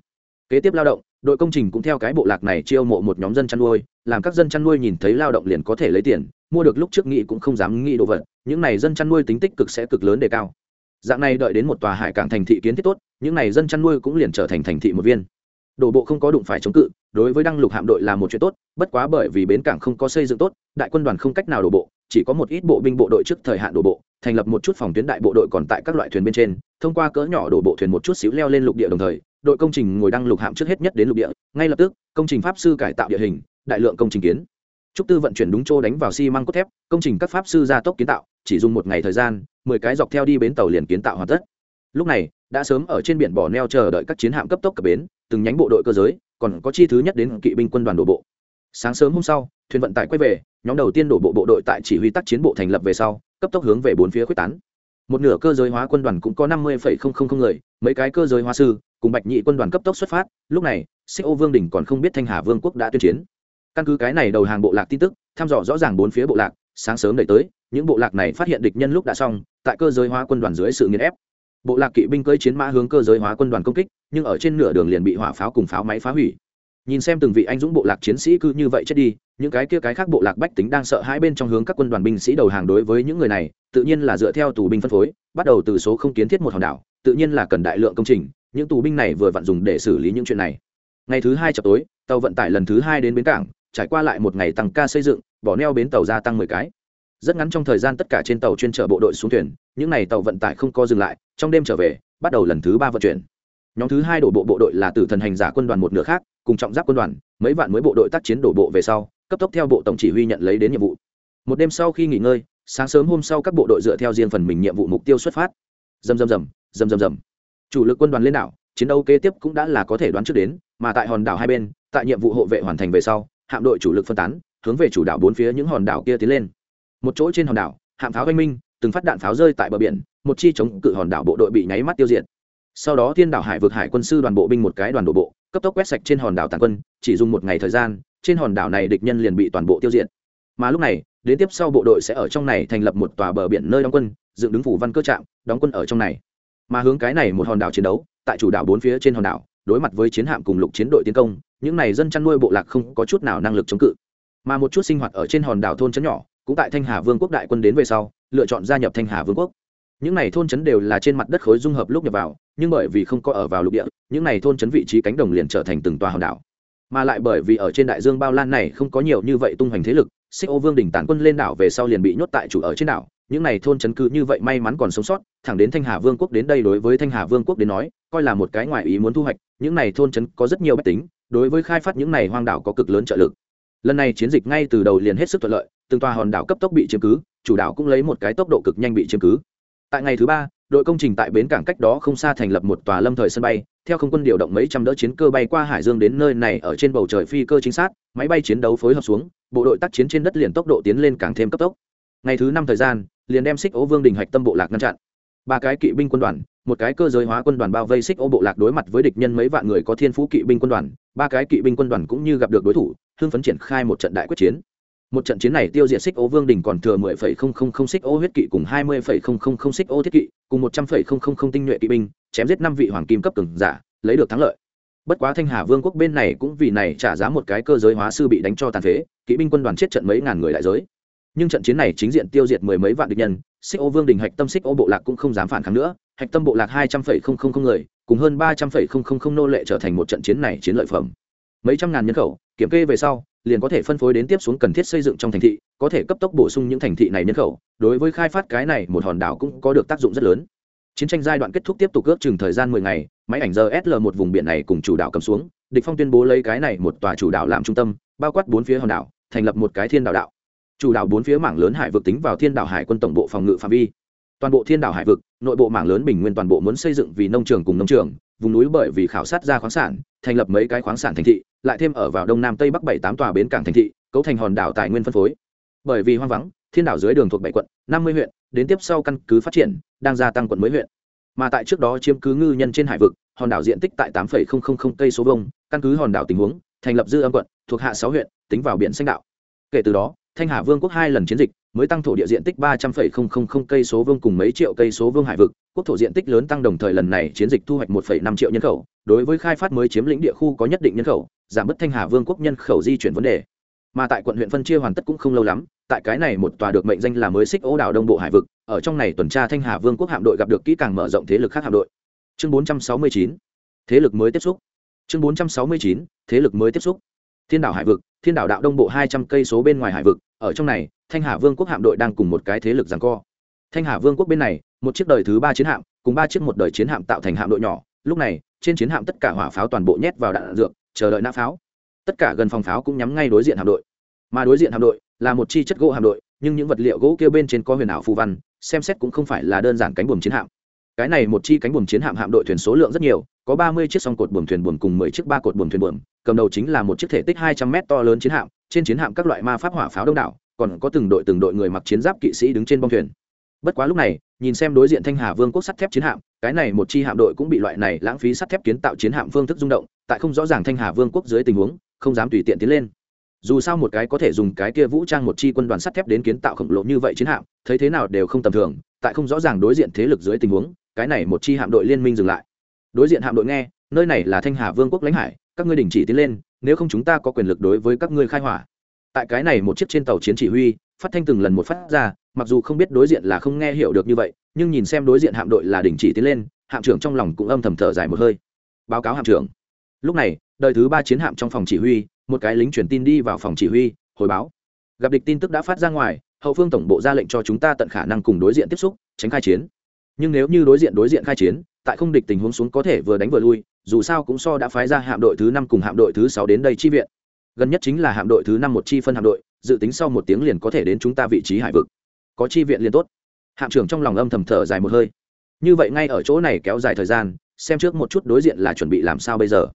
Kế tiếp lao động, đội công trình cũng theo cái bộ lạc này chiêu mộ một nhóm dân chăn nuôi, làm các dân chăn nuôi nhìn thấy lao động liền có thể lấy tiền, mua được lúc trước nghĩ cũng không dám nghĩ đồ vật, những này dân chăn nuôi tính tích cực sẽ cực lớn đề cao. Dạng này đợi đến một tòa hải cảng thành thị kiến thiết tốt, những này dân chăn nuôi cũng liền trở thành thành thị một viên đổ bộ không có đụng phải chống cự, đối với đăng lục hạm đội là một chuyện tốt, bất quá bởi vì bến cảng không có xây dựng tốt, đại quân đoàn không cách nào đổ bộ, chỉ có một ít bộ binh bộ đội trước thời hạn đổ bộ, thành lập một chút phòng tuyến đại bộ đội còn tại các loại thuyền bên trên, thông qua cỡ nhỏ đổ bộ thuyền một chút xíu leo lên lục địa đồng thời, đội công trình ngồi đăng lục hạm trước hết nhất đến lục địa, ngay lập tức, công trình pháp sư cải tạo địa hình, đại lượng công trình kiến. Trúc tư vận chuyển đúng chỗ đánh vào xi măng cốt thép, công trình các pháp sư gia tốc kiến tạo, chỉ dùng một ngày thời gian, mười cái dọc theo đi bến tàu liền kiến tạo hoàn tất. Lúc này, đã sớm ở trên biển bỏ neo chờ đợi các chiến hạm cấp tốc cập bến từng nhánh bộ đội cơ giới, còn có chi thứ nhất đến kỵ binh quân đoàn đổ bộ. Sáng sớm hôm sau, thuyền vận tải quay về, nhóm đầu tiên đổ bộ bộ đội tại chỉ huy tác chiến bộ thành lập về sau, cấp tốc hướng về bốn phía quyết tán. Một nửa cơ giới hóa quân đoàn cũng có năm mươi người, mấy cái cơ giới hóa sư cùng bạch nhị quân đoàn cấp tốc xuất phát, lúc này, xích ô vương đình còn không biết thanh hà vương quốc đã tuyên chiến. Căn cứ cái này đầu hàng bộ lạc tin tức, thăm dò rõ ràng bốn phía bộ lạc, sáng sớm đẩy tới, những bộ lạc này phát hiện địch nhân lúc đã xong, tại cơ giới hóa quân đoàn dưới sự nghiền ép bộ lạc kỵ binh cưỡi chiến mã hướng cơ giới hóa quân đoàn công kích, nhưng ở trên nửa đường liền bị hỏa pháo cùng pháo máy phá hủy. Nhìn xem từng vị anh dũng bộ lạc chiến sĩ cứ như vậy chết đi, những cái kia cái khác bộ lạc bách tính đang sợ hai bên trong hướng các quân đoàn binh sĩ đầu hàng đối với những người này, tự nhiên là dựa theo tù binh phân phối, bắt đầu từ số không kiến thiết một hòn đảo, tự nhiên là cần đại lượng công trình, những tù binh này vừa vặn dùng để xử lý những chuyện này. Ngày thứ hai chập tối, tàu vận tải lần thứ hai đến bến cảng, trải qua lại một ngày tăng ca xây dựng, bỏ neo bến tàu gia tăng mười cái. Rất ngắn trong thời gian tất cả trên tàu chuyên chở bộ đội xuống thuyền những n à y tàu vận tải không co dừng lại, trong đêm trở về, bắt đầu lần thứ ba vận chuyển. Nhóm thứ hai đổ bộ bộ đội là tử thần hành giả quân đoàn một nửa khác, cùng trọng giáp quân đoàn, mấy vạn mới bộ đội tác chiến đổ bộ về sau, cấp tốc theo bộ tổng chỉ huy nhận lấy đến nhiệm vụ. Một đêm sau khi nghỉ ngơi, sáng sớm hôm sau các bộ đội dựa theo riêng phần mình nhiệm vụ mục tiêu xuất phát. Dầm dầm dầm dầm dầm dầm chủ lực quân đoàn lên đảo, chiến đấu kế tiếp cũng đã là có thể đoán trước đến, mà tại hòn đảo hai bên, tại nhiệm vụ hộ vệ hoàn thành về sau, hạm đội chủ lực phân tán, hướng về chủ đảo bốn phía những hòn đảo kia tiến lên. Một chỗ trên hòn đảo, hạm pháo oanh minh từng phát đạn pháo rơi tại bờ biển, một chi chống cự hòn đảo bộ đội bị nháy mắt tiêu diệt. Sau đó thiên đảo hải vượt hải quân sư đoàn bộ binh một cái đoàn đổ bộ, cấp tốc quét sạch trên hòn đảo tàn quân, chỉ dùng một ngày thời gian, trên hòn đảo này địch nhân liền bị toàn bộ tiêu diệt. Mà lúc này, đến tiếp sau bộ đội sẽ ở trong này thành lập một tòa bờ biển nơi đóng quân, dựng đứng phủ văn cơ trạm, đóng quân ở trong này. Mà hướng cái này một hòn đảo chiến đấu, tại chủ đảo bốn phía trên hòn đảo, đối mặt với chiến hạm cùng lục chiến đội tiến công, những này dân chăn nuôi bộ lạc không có chút nào năng lực chống cự. Mà một chút sinh hoạt ở trên hòn đảo thôn trấn nhỏ cũng tại thanh hà vương quốc đại quân đến về sau, lựa chọn gia nhập thanh hà vương quốc. Những này thôn trấn đều là trên mặt đất khối dung hợp lúc nhập vào, nhưng bởi vì không có ở vào lục địa, những này thôn trấn vị trí cánh đồng liền trở thành từng tòa hòn đảo. Mà lại bởi vì ở trên đại dương bao lan này không có nhiều như vậy tung hoành thế lực, xích ô vương đỉnh tản quân lên đảo về sau liền bị nhốt tại chủ ở trên đảo. Những này thôn trấn cư như vậy may mắn còn sống sót, thẳng đến thanh hà vương quốc đến đây đối với thanh hà vương quốc đến nói, coi là một cái ngoại ý muốn thu hoạch. Những này thôn trấn có rất nhiều bách tính, đối với khai phát những này hoang đảo có cực lớn trợ lực lần này chiến dịch ngay từ đầu liền hết sức thuận lợi, từng tòa hòn đảo cấp tốc bị chiếm cứ, chủ đảo cũng lấy một cái tốc độ cực nhanh bị chiếm cứ. Tại ngày thứ ba, đội công trình tại bến cảng cách đó không xa thành lập một tòa lâm thời sân bay, theo không quân điều động mấy trăm đỡ chiến cơ bay qua hải dương đến nơi này ở trên bầu trời phi cơ chính xác, máy bay chiến đấu phối hợp xuống, bộ đội tác chiến trên đất liền tốc độ tiến lên càng thêm cấp tốc. Ngày thứ năm thời gian, liền đem xích ố vương đình hạch tâm bộ lạc ngăn chặn. Ba cái kỵ binh quân đoàn, một cái cơ giới hóa quân đoàn bao vây xích ô bộ lạc đối mặt với địch nhân mấy vạn người có thiên phú kỵ binh quân đoàn ba cái kỵ binh quân đoàn cũng như gặp được đối thủ, hưng phấn triển khai một trận đại quyết chiến. Một trận chiến này tiêu diệt xích ô vương đình còn thừa mười phẩy không không không xích ô huyết kỵ cùng hai mươi phẩy không không không xích ô thiết kỵ, cùng một trăm phẩy không không không tinh nhuệ kỵ binh, chém giết năm vị hoàng kim cấp cường giả, lấy được thắng lợi. Bất quá thanh hà vương quốc bên này cũng vì này trả giá một cái cơ giới hóa sư bị đánh cho tàn phế, kỵ binh quân đoàn chết trận mấy ngàn người đại giới. Nhưng trận chiến này chính diện tiêu diệt mười mấy vạn địch nhân xích ô vương đình hạch tâm xích ô bộ lạc cũng không dám phản kháng nữa hạch tâm bộ lạc hai trăm linh không không người, cùng hơn ba trăm linh không không nô lệ trở thành một trận chiến này chiến lợi phẩm. Mấy trăm ngàn nhân khẩu, kiểm kê về sau, liền có thể phân phối đến tiếp xuống cần thiết xây dựng trong thành thị, có thể cấp tốc bổ sung những thành thị này nhân khẩu. Đối với khai phát cái này, một hòn đảo cũng có được tác dụng rất lớn. Chiến tranh giai đoạn kết thúc tiếp tục ước chừng thời gian mười ngày, máy ảnh giờ sl một vùng biển này cùng chủ đảo cầm xuống, địch phong tuyên bố lấy cái này một tòa chủ đảo làm trung tâm, bao quát bốn phía hòn đảo, thành lập một cái thiên đảo đạo. Chủ đảo bốn phía mảng lớn hải vực tính vào thiên đảo hải quân tổng bộ phòng ngự phạm vi toàn bộ thiên đảo hải vực, nội bộ mảng lớn bình nguyên toàn bộ muốn xây dựng vì nông trường cùng nông trường, vùng núi bởi vì khảo sát ra khoáng sản, thành lập mấy cái khoáng sản thành thị, lại thêm ở vào đông nam tây bắc bảy tám tòa bến cảng thành thị, cấu thành hòn đảo tài nguyên phân phối. Bởi vì hoang vắng, thiên đảo dưới đường thuộc bảy quận, năm mươi huyện, đến tiếp sau căn cứ phát triển, đang gia tăng quận mới huyện. Mà tại trước đó chiếm cứ ngư nhân trên hải vực, hòn đảo diện tích tại tám cây số vông căn cứ hòn đảo tình huống, thành lập dư âm quận, thuộc hạ sáu huyện, tính vào biển xanh đạo. Kể từ đó, thanh hà vương quốc hai lần chiến dịch mới tăng thổ địa diện tích ba trăm linh cây số vương cùng mấy triệu cây số vương hải vực, quốc thổ diện tích lớn tăng đồng thời lần này chiến dịch thu hoạch một năm triệu nhân khẩu, đối với khai phát mới chiếm lĩnh địa khu có nhất định nhân khẩu, giảm bớt thanh hà vương quốc nhân khẩu di chuyển vấn đề. Mà tại quận huyện phân chia hoàn tất cũng không lâu lắm, tại cái này một tòa được mệnh danh là mới xích ố đảo đông bộ hải vực, ở trong này tuần tra thanh hà vương quốc hạm đội gặp được kỹ càng mở rộng thế lực khác hạm đội. Chương bốn trăm sáu mươi chín, thế lực mới tiếp xúc. Chương bốn trăm sáu mươi chín, thế lực mới tiếp xúc thiên đảo hải vực, thiên đảo đạo đông bộ hai trăm cây số bên ngoài hải vực, ở trong này, thanh hà vương quốc hạm đội đang cùng một cái thế lực rằng co. Thanh hà vương quốc bên này, một chiếc đời thứ ba chiến hạm, cùng ba chiếc một đời chiến hạm tạo thành hạm đội nhỏ. Lúc này, trên chiến hạm tất cả hỏa pháo toàn bộ nhét vào đạn dược, chờ đợi nã pháo. Tất cả gần phòng pháo cũng nhắm ngay đối diện hạm đội. Mà đối diện hạm đội là một chi chất gỗ hạm đội, nhưng những vật liệu gỗ kêu bên trên có huyền ảo phù văn, xem xét cũng không phải là đơn giản cánh buồm chiến hạm cái này một chi cánh buồm chiến hạm hạm đội thuyền số lượng rất nhiều, có ba mươi chiếc song cột buồm thuyền buồm cùng mười chiếc ba cột buồm thuyền buồm, cầm đầu chính là một chiếc thể tích hai trăm mét to lớn chiến hạm, trên chiến hạm các loại ma pháp hỏa pháo đông đảo, còn có từng đội từng đội người mặc chiến giáp kỵ sĩ đứng trên bông thuyền. Bất quá lúc này, nhìn xem đối diện thanh hà vương quốc sắt thép chiến hạm, cái này một chi hạm đội cũng bị loại này lãng phí sắt thép kiến tạo chiến hạm phương thức rung động, tại không rõ ràng thanh hà vương quốc dưới tình huống, không dám tùy tiện tiến lên. Dù sao một cái có thể dùng cái kia vũ trang một chi quân đoàn sắt thép đến kiến tạo khổng lồ như vậy chiến hạm, thấy thế nào đều không tầm thường, tại không rõ ràng đối diện thế lực dưới tình huống cái này một chi hạm đội liên minh dừng lại. Đối diện hạm đội nghe, nơi này là thanh hà vương quốc lãnh hải, các ngươi đình chỉ tiến lên, nếu không chúng ta có quyền lực đối với các ngươi khai hỏa. Tại cái này một chiếc trên tàu chiến chỉ huy, phát thanh từng lần một phát ra, mặc dù không biết đối diện là không nghe hiểu được như vậy, nhưng nhìn xem đối diện hạm đội là đình chỉ tiến lên, hạm trưởng trong lòng cũng âm thầm thở dài một hơi. Báo cáo hạm trưởng. Lúc này, đời thứ ba chiến hạm trong phòng chỉ huy, một cái lính truyền tin đi vào phòng chỉ huy, hồi báo. Gặp địch tin tức đã phát ra ngoài, hậu phương tổng bộ ra lệnh cho chúng ta tận khả năng cùng đối diện tiếp xúc, tránh khai chiến nhưng nếu như đối diện đối diện khai chiến, tại không địch tình huống xuống có thể vừa đánh vừa lui, dù sao cũng so đã phái ra hạm đội thứ năm cùng hạm đội thứ sáu đến đây chi viện. Gần nhất chính là hạm đội thứ năm một chi phân hạm đội, dự tính sau một tiếng liền có thể đến chúng ta vị trí hải vực. Có chi viện liền tốt. Hạm trưởng trong lòng âm thầm thở dài một hơi. Như vậy ngay ở chỗ này kéo dài thời gian, xem trước một chút đối diện là chuẩn bị làm sao bây giờ.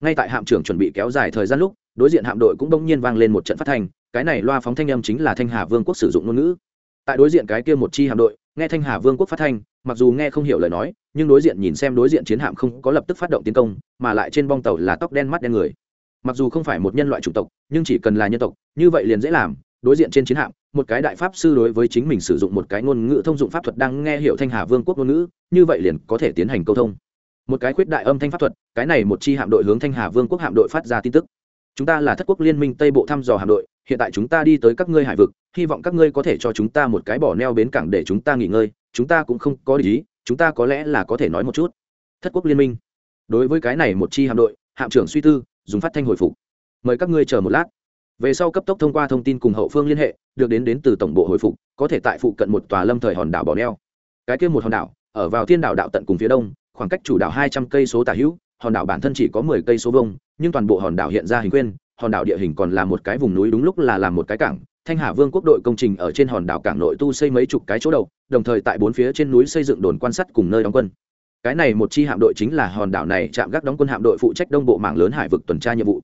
Ngay tại hạm trưởng chuẩn bị kéo dài thời gian lúc, đối diện hạm đội cũng đông nhiên vang lên một trận phát thanh, cái này loa phóng thanh âm chính là thanh hà vương quốc sử dụng ngôn ngữ. Tại đối diện cái kia một chi hạm đội nghe thanh hà vương quốc phát thanh, mặc dù nghe không hiểu lời nói, nhưng đối diện nhìn xem đối diện chiến hạm không có lập tức phát động tiến công, mà lại trên bong tàu là tóc đen mắt đen người. Mặc dù không phải một nhân loại chủng tộc, nhưng chỉ cần là nhân tộc, như vậy liền dễ làm. Đối diện trên chiến hạm, một cái đại pháp sư đối với chính mình sử dụng một cái ngôn ngữ thông dụng pháp thuật đang nghe hiểu thanh hà vương quốc ngôn ngữ, như vậy liền có thể tiến hành câu thông. Một cái khuyết đại âm thanh pháp thuật, cái này một chi hạm đội hướng thanh hà vương quốc hạm đội phát ra tin tức. Chúng ta là thất quốc liên minh tây bộ thăm dò hạm đội hiện tại chúng ta đi tới các ngươi hải vực, hy vọng các ngươi có thể cho chúng ta một cái bỏ neo bến cảng để chúng ta nghỉ ngơi, chúng ta cũng không có lý chúng ta có lẽ là có thể nói một chút. Thất quốc liên minh. Đối với cái này một chi hạm đội, hạm trưởng suy tư, dùng phát thanh hồi phục. Mời các ngươi chờ một lát. Về sau cấp tốc thông qua thông tin cùng hậu phương liên hệ, được đến đến từ tổng bộ hồi phục, có thể tại phụ cận một tòa lâm thời hòn đảo bỏ neo. Cái kia một hòn đảo, ở vào thiên đảo đạo tận cùng phía đông, khoảng cách chủ đảo hai trăm cây số tả hữu, hòn đảo bản thân chỉ có mười cây số vông nhưng toàn bộ hòn đảo hiện ra hình quyên hòn đảo địa hình còn là một cái vùng núi đúng lúc là làm một cái cảng. Thanh hà vương quốc đội công trình ở trên hòn đảo cảng nội tu xây mấy chục cái chỗ đầu, đồng thời tại bốn phía trên núi xây dựng đồn quan sát cùng nơi đóng quân. Cái này một chi hạm đội chính là hòn đảo này chạm gác đóng quân hạm đội phụ trách đông bộ mạng lớn hải vực tuần tra nhiệm vụ.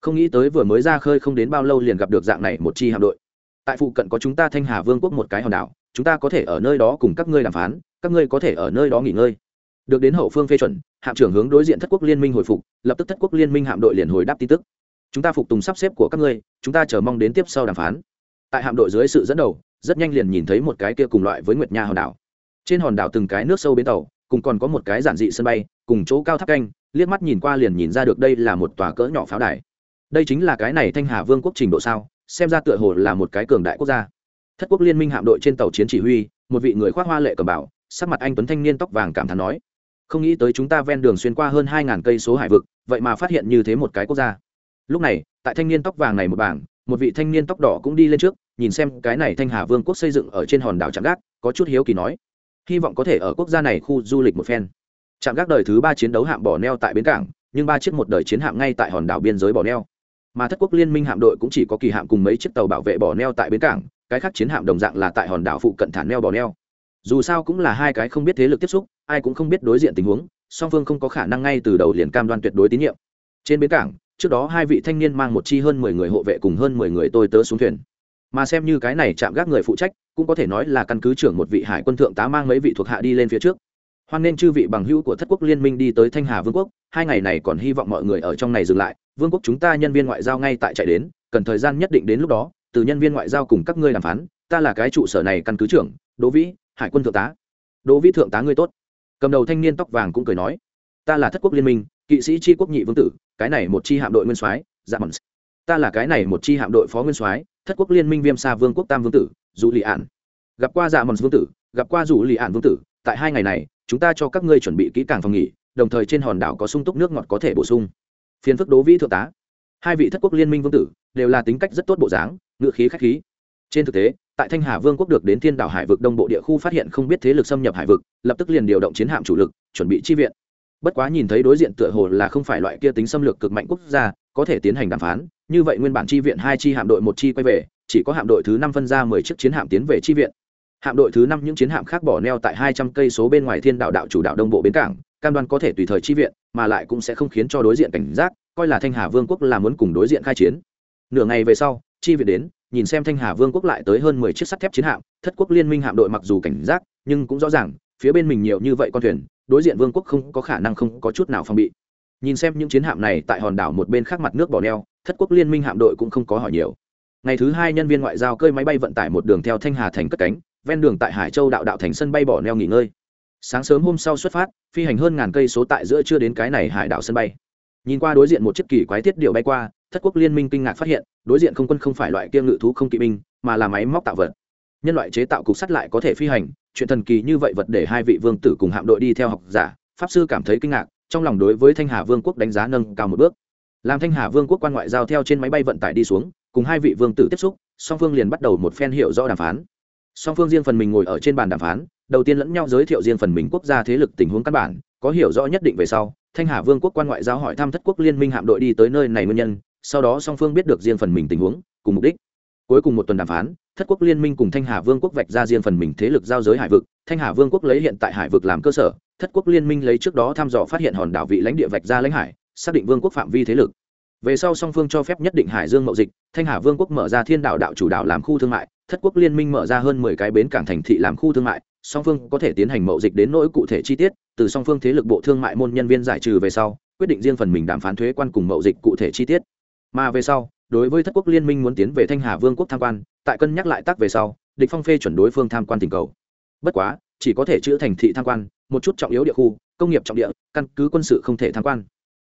Không nghĩ tới vừa mới ra khơi không đến bao lâu liền gặp được dạng này một chi hạm đội. Tại phụ cận có chúng ta thanh hà vương quốc một cái hòn đảo, chúng ta có thể ở nơi đó cùng các ngươi đàm phán, các ngươi có thể ở nơi đó nghỉ ngơi. Được đến hậu phương phê chuẩn, hạm trưởng hướng đối diện thất quốc liên minh hồi phục, lập tức thất quốc liên minh hạm đội liền hồi đáp tin tức chúng ta phục tùng sắp xếp của các ngươi, chúng ta chờ mong đến tiếp sau đàm phán. Tại hạm đội dưới sự dẫn đầu, rất nhanh liền nhìn thấy một cái kia cùng loại với nguyệt nha hòn đảo. Trên hòn đảo từng cái nước sâu bến tàu, cùng còn có một cái giản dị sân bay, cùng chỗ cao tháp canh, liếc mắt nhìn qua liền nhìn ra được đây là một tòa cỡ nhỏ pháo đài. Đây chính là cái này thanh hà vương quốc trình độ sao, xem ra tựa hồ là một cái cường đại quốc gia. Thất quốc liên minh hạm đội trên tàu chiến chỉ huy, một vị người khoác hoa lệ cầm bảo, sắc mặt anh tuấn thanh niên tóc vàng cảm thán nói, không nghĩ tới chúng ta ven đường xuyên qua hơn hai ngàn cây số hải vực, vậy mà phát hiện như thế một cái quốc gia lúc này, tại thanh niên tóc vàng này một bảng, một vị thanh niên tóc đỏ cũng đi lên trước, nhìn xem cái này thanh hà vương quốc xây dựng ở trên hòn đảo trạm gác, có chút hiếu kỳ nói, hy vọng có thể ở quốc gia này khu du lịch một phen. Trạm gác đời thứ ba chiến đấu hạm bỏ neo tại bến cảng, nhưng ba chiếc một đời chiến hạm ngay tại hòn đảo biên giới bỏ neo. Mà thất quốc liên minh hạm đội cũng chỉ có kỳ hạm cùng mấy chiếc tàu bảo vệ bỏ neo tại bến cảng, cái khác chiến hạm đồng dạng là tại hòn đảo phụ cận thản neo bỏ neo. Dù sao cũng là hai cái không biết thế lực tiếp xúc, ai cũng không biết đối diện tình huống, song phương không có khả năng ngay từ đầu liền cam đoan tuyệt đối tín nhiệm. Trên bến cảng trước đó hai vị thanh niên mang một chi hơn mười người hộ vệ cùng hơn mười người tôi tớ xuống thuyền. Mà xem như cái này chạm gác người phụ trách, cũng có thể nói là căn cứ trưởng một vị hải quân thượng tá mang mấy vị thuộc hạ đi lên phía trước. Hoan nên chư vị bằng hữu của thất quốc liên minh đi tới thanh hà vương quốc, hai ngày này còn hy vọng mọi người ở trong này dừng lại. Vương quốc chúng ta nhân viên ngoại giao ngay tại chạy đến, cần thời gian nhất định đến lúc đó, từ nhân viên ngoại giao cùng các ngươi đàm phán, ta là cái trụ sở này căn cứ trưởng, đỗ vĩ, hải quân thượng tá. Đỗ vĩ thượng tá ngươi tốt. Cầm đầu thanh niên tóc vàng cũng cười nói, ta là thất quốc liên minh kỵ sĩ tri quốc nhị vương tử, cái này một chi hạm đội nguyên soái dạ mòn. Ta là cái này một chi hạm đội phó nguyên soái, thất quốc liên minh viêm xa vương quốc tam vương tử, dù lì ạn. Gặp qua dạ mòn vương tử, gặp qua dù lì ạn vương tử, tại hai ngày này, chúng ta cho các ngươi chuẩn bị kỹ càng phòng nghỉ, đồng thời trên hòn đảo có sung túc nước ngọt có thể bổ sung. Phiền phức đố vĩ thượng tá. Hai vị thất quốc liên minh vương tử, đều là tính cách rất tốt bộ dáng ngự khí khách khí. Trên thực tế, tại thanh hà vương quốc được đến thiên đảo hải vực đông bộ địa khu phát hiện không biết thế lực xâm nhập hải vực, lập tức liền điều động chiến hạm chủ lực, chuẩn bị chi viện bất quá nhìn thấy đối diện tựa hồ là không phải loại kia tính xâm lược cực mạnh quốc gia, có thể tiến hành đàm phán, như vậy nguyên bản chi viện hai chi hạm đội một chi quay về, chỉ có hạm đội thứ năm phân ra mười chiếc chiến hạm tiến về chi viện. Hạm đội thứ năm những chiến hạm khác bỏ neo tại hai trăm cây số bên ngoài thiên đạo đạo chủ đạo đông bộ bến cảng, cam đoan có thể tùy thời chi viện, mà lại cũng sẽ không khiến cho đối diện cảnh giác, coi là thanh hà vương quốc là muốn cùng đối diện khai chiến. Nửa ngày về sau, chi viện đến, nhìn xem thanh hà vương quốc lại tới hơn mười chiếc sắt thép chiến hạm, thất quốc liên minh hạm đội mặc dù cảnh giác, nhưng cũng rõ ràng, phía bên mình nhiều như vậy con thuyền đối diện vương quốc không có khả năng không có chút nào phòng bị. Nhìn xem những chiến hạm này tại hòn đảo một bên khác mặt nước bỏ neo, thất quốc liên minh hạm đội cũng không có hỏi nhiều. Ngày thứ hai nhân viên ngoại giao cơi máy bay vận tải một đường theo thanh hà thành cất cánh, ven đường tại hải châu đạo đạo thành sân bay bỏ neo nghỉ ngơi. Sáng sớm hôm sau xuất phát, phi hành hơn ngàn cây số tại giữa chưa đến cái này hải đảo sân bay. Nhìn qua đối diện một chiếc kỳ quái tiết điều bay qua, thất quốc liên minh kinh ngạc phát hiện, đối diện không quân không phải loại kia ngự thú không kỵ binh, mà là máy móc tạo vật. Nhân loại chế tạo cục sắt lại có thể phi hành chuyện thần kỳ như vậy vật để hai vị vương tử cùng hạm đội đi theo học giả, pháp sư cảm thấy kinh ngạc, trong lòng đối với thanh hà vương quốc đánh giá nâng cao một bước. Làm thanh hà vương quốc quan ngoại giao theo trên máy bay vận tải đi xuống, cùng hai vị vương tử tiếp xúc, song phương liền bắt đầu một phen hiệu rõ đàm phán. Song phương riêng phần mình ngồi ở trên bàn đàm phán, đầu tiên lẫn nhau giới thiệu riêng phần mình quốc gia thế lực tình huống căn bản, có hiểu rõ nhất định về sau, thanh hà vương quốc quan ngoại giao hỏi thăm thất quốc liên minh hạm đội đi tới nơi này nguyên nhân, sau đó song phương biết được riêng phần mình tình huống, cùng mục đích cuối cùng một tuần đàm phán, thất quốc liên minh cùng thanh hà vương quốc vạch ra riêng phần mình thế lực giao giới hải vực. Thanh hà vương quốc lấy hiện tại hải vực làm cơ sở, thất quốc liên minh lấy trước đó thăm dò phát hiện hòn đảo vị lãnh địa vạch ra lãnh hải, xác định vương quốc phạm vi thế lực. Về sau song phương cho phép nhất định hải dương mậu dịch, thanh hà vương quốc mở ra thiên đạo đạo chủ đạo làm khu thương mại, thất quốc liên minh mở ra hơn mười cái bến cảng thành thị làm khu thương mại, song phương có thể tiến hành mậu dịch đến nỗi cụ thể chi tiết, từ song phương thế lực bộ thương mại môn nhân viên giải trừ về sau, quyết định riêng phần mình đàm phán thuế quan cùng mậu dịch cụ thể chi tiết. Mà về sau đối với thất quốc liên minh muốn tiến về thanh hà vương quốc tham quan, tại cân nhắc lại tác về sau, địch phong phê chuẩn đối phương tham quan tình cầu. Bất quá, chỉ có thể chữa thành thị tham quan, một chút trọng yếu địa khu, công nghiệp trọng địa, căn cứ quân sự không thể tham quan.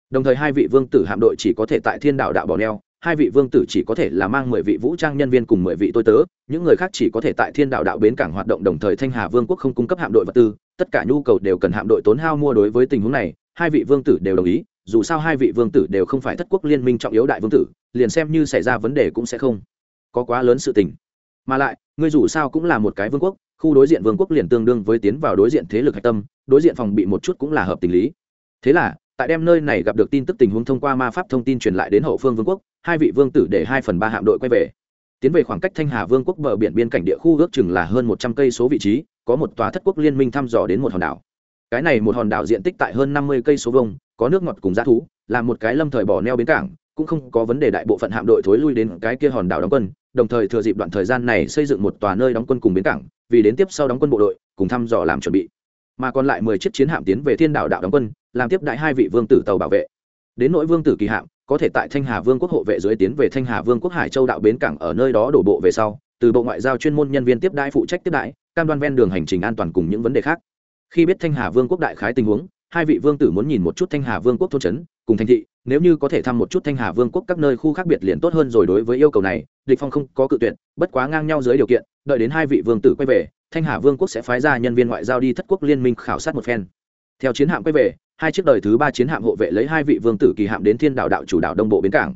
Đồng thời hai vị vương tử hạm đội chỉ có thể tại thiên đạo đạo bỏ neo, hai vị vương tử chỉ có thể là mang mười vị vũ trang nhân viên cùng mười vị tôi tớ, những người khác chỉ có thể tại thiên đạo đạo bến cảng hoạt động, đồng thời thanh hà vương quốc không cung cấp hạm đội vật tư, tất cả nhu cầu đều cần hạm đội tốn hao mua đối với tình huống này, hai vị vương tử đều đồng ý dù sao hai vị vương tử đều không phải thất quốc liên minh trọng yếu đại vương tử, liền xem như xảy ra vấn đề cũng sẽ không có quá lớn sự tình. Mà lại, ngươi dù sao cũng là một cái vương quốc, khu đối diện vương quốc liền tương đương với tiến vào đối diện thế lực hạch tâm, đối diện phòng bị một chút cũng là hợp tình lý. Thế là, tại đem nơi này gặp được tin tức tình huống thông qua ma pháp thông tin truyền lại đến hậu phương vương quốc, hai vị vương tử để hai phần ba hạm đội quay về. Tiến về khoảng cách thanh hà vương quốc bờ biển biên cảnh địa khu ước chừng là hơn một trăm cây số vị trí, có một tòa thất quốc liên minh thăm dò đến một hòn đảo cái này một hòn đảo diện tích tại hơn năm mươi cây số vông có nước ngọt cùng g thú, là một cái lâm thời bỏ neo bến cảng, cũng không có vấn đề đại bộ phận hạm đội thối lui đến cái kia hòn đảo đóng quân, đồng thời thừa dịp đoạn thời gian này xây dựng một tòa nơi đóng quân cùng bến cảng, vì đến tiếp sau đóng quân bộ đội, cùng thăm dò làm chuẩn bị. Mà còn lại mười chiếc chiến hạm tiến về thiên đảo đảo đóng quân, làm tiếp đại hai vị vương tử tàu bảo vệ. Đến nỗi vương tử kỳ hạm, có thể tại thanh hà vương quốc hộ vệ dưới tiến về thanh hà vương quốc hải châu đạo bến cảng ở nơi đó đổ bộ về sau, từ bộ ngoại giao chuyên môn nhân viên tiếp đãi phụ trách tiếp đãi, cam đoan ven đường hành trình an toàn cùng những vấn đề khác khi biết thanh hà vương quốc đại khái tình huống, hai vị vương tử muốn nhìn một chút thanh hà vương quốc thôn trấn, cùng thành thị, nếu như có thể thăm một chút thanh hà vương quốc các nơi khu khác biệt liền tốt hơn rồi đối với yêu cầu này, địch phong không có cự tuyệt, bất quá ngang nhau dưới điều kiện, đợi đến hai vị vương tử quay về, thanh hà vương quốc sẽ phái ra nhân viên ngoại giao đi thất quốc liên minh khảo sát một phen. Theo chiến hạm quay về, hai chiếc đời thứ ba chiến hạm hộ vệ lấy hai vị vương tử kỳ hạm đến thiên đạo đạo chủ đạo đông bộ bến cảng.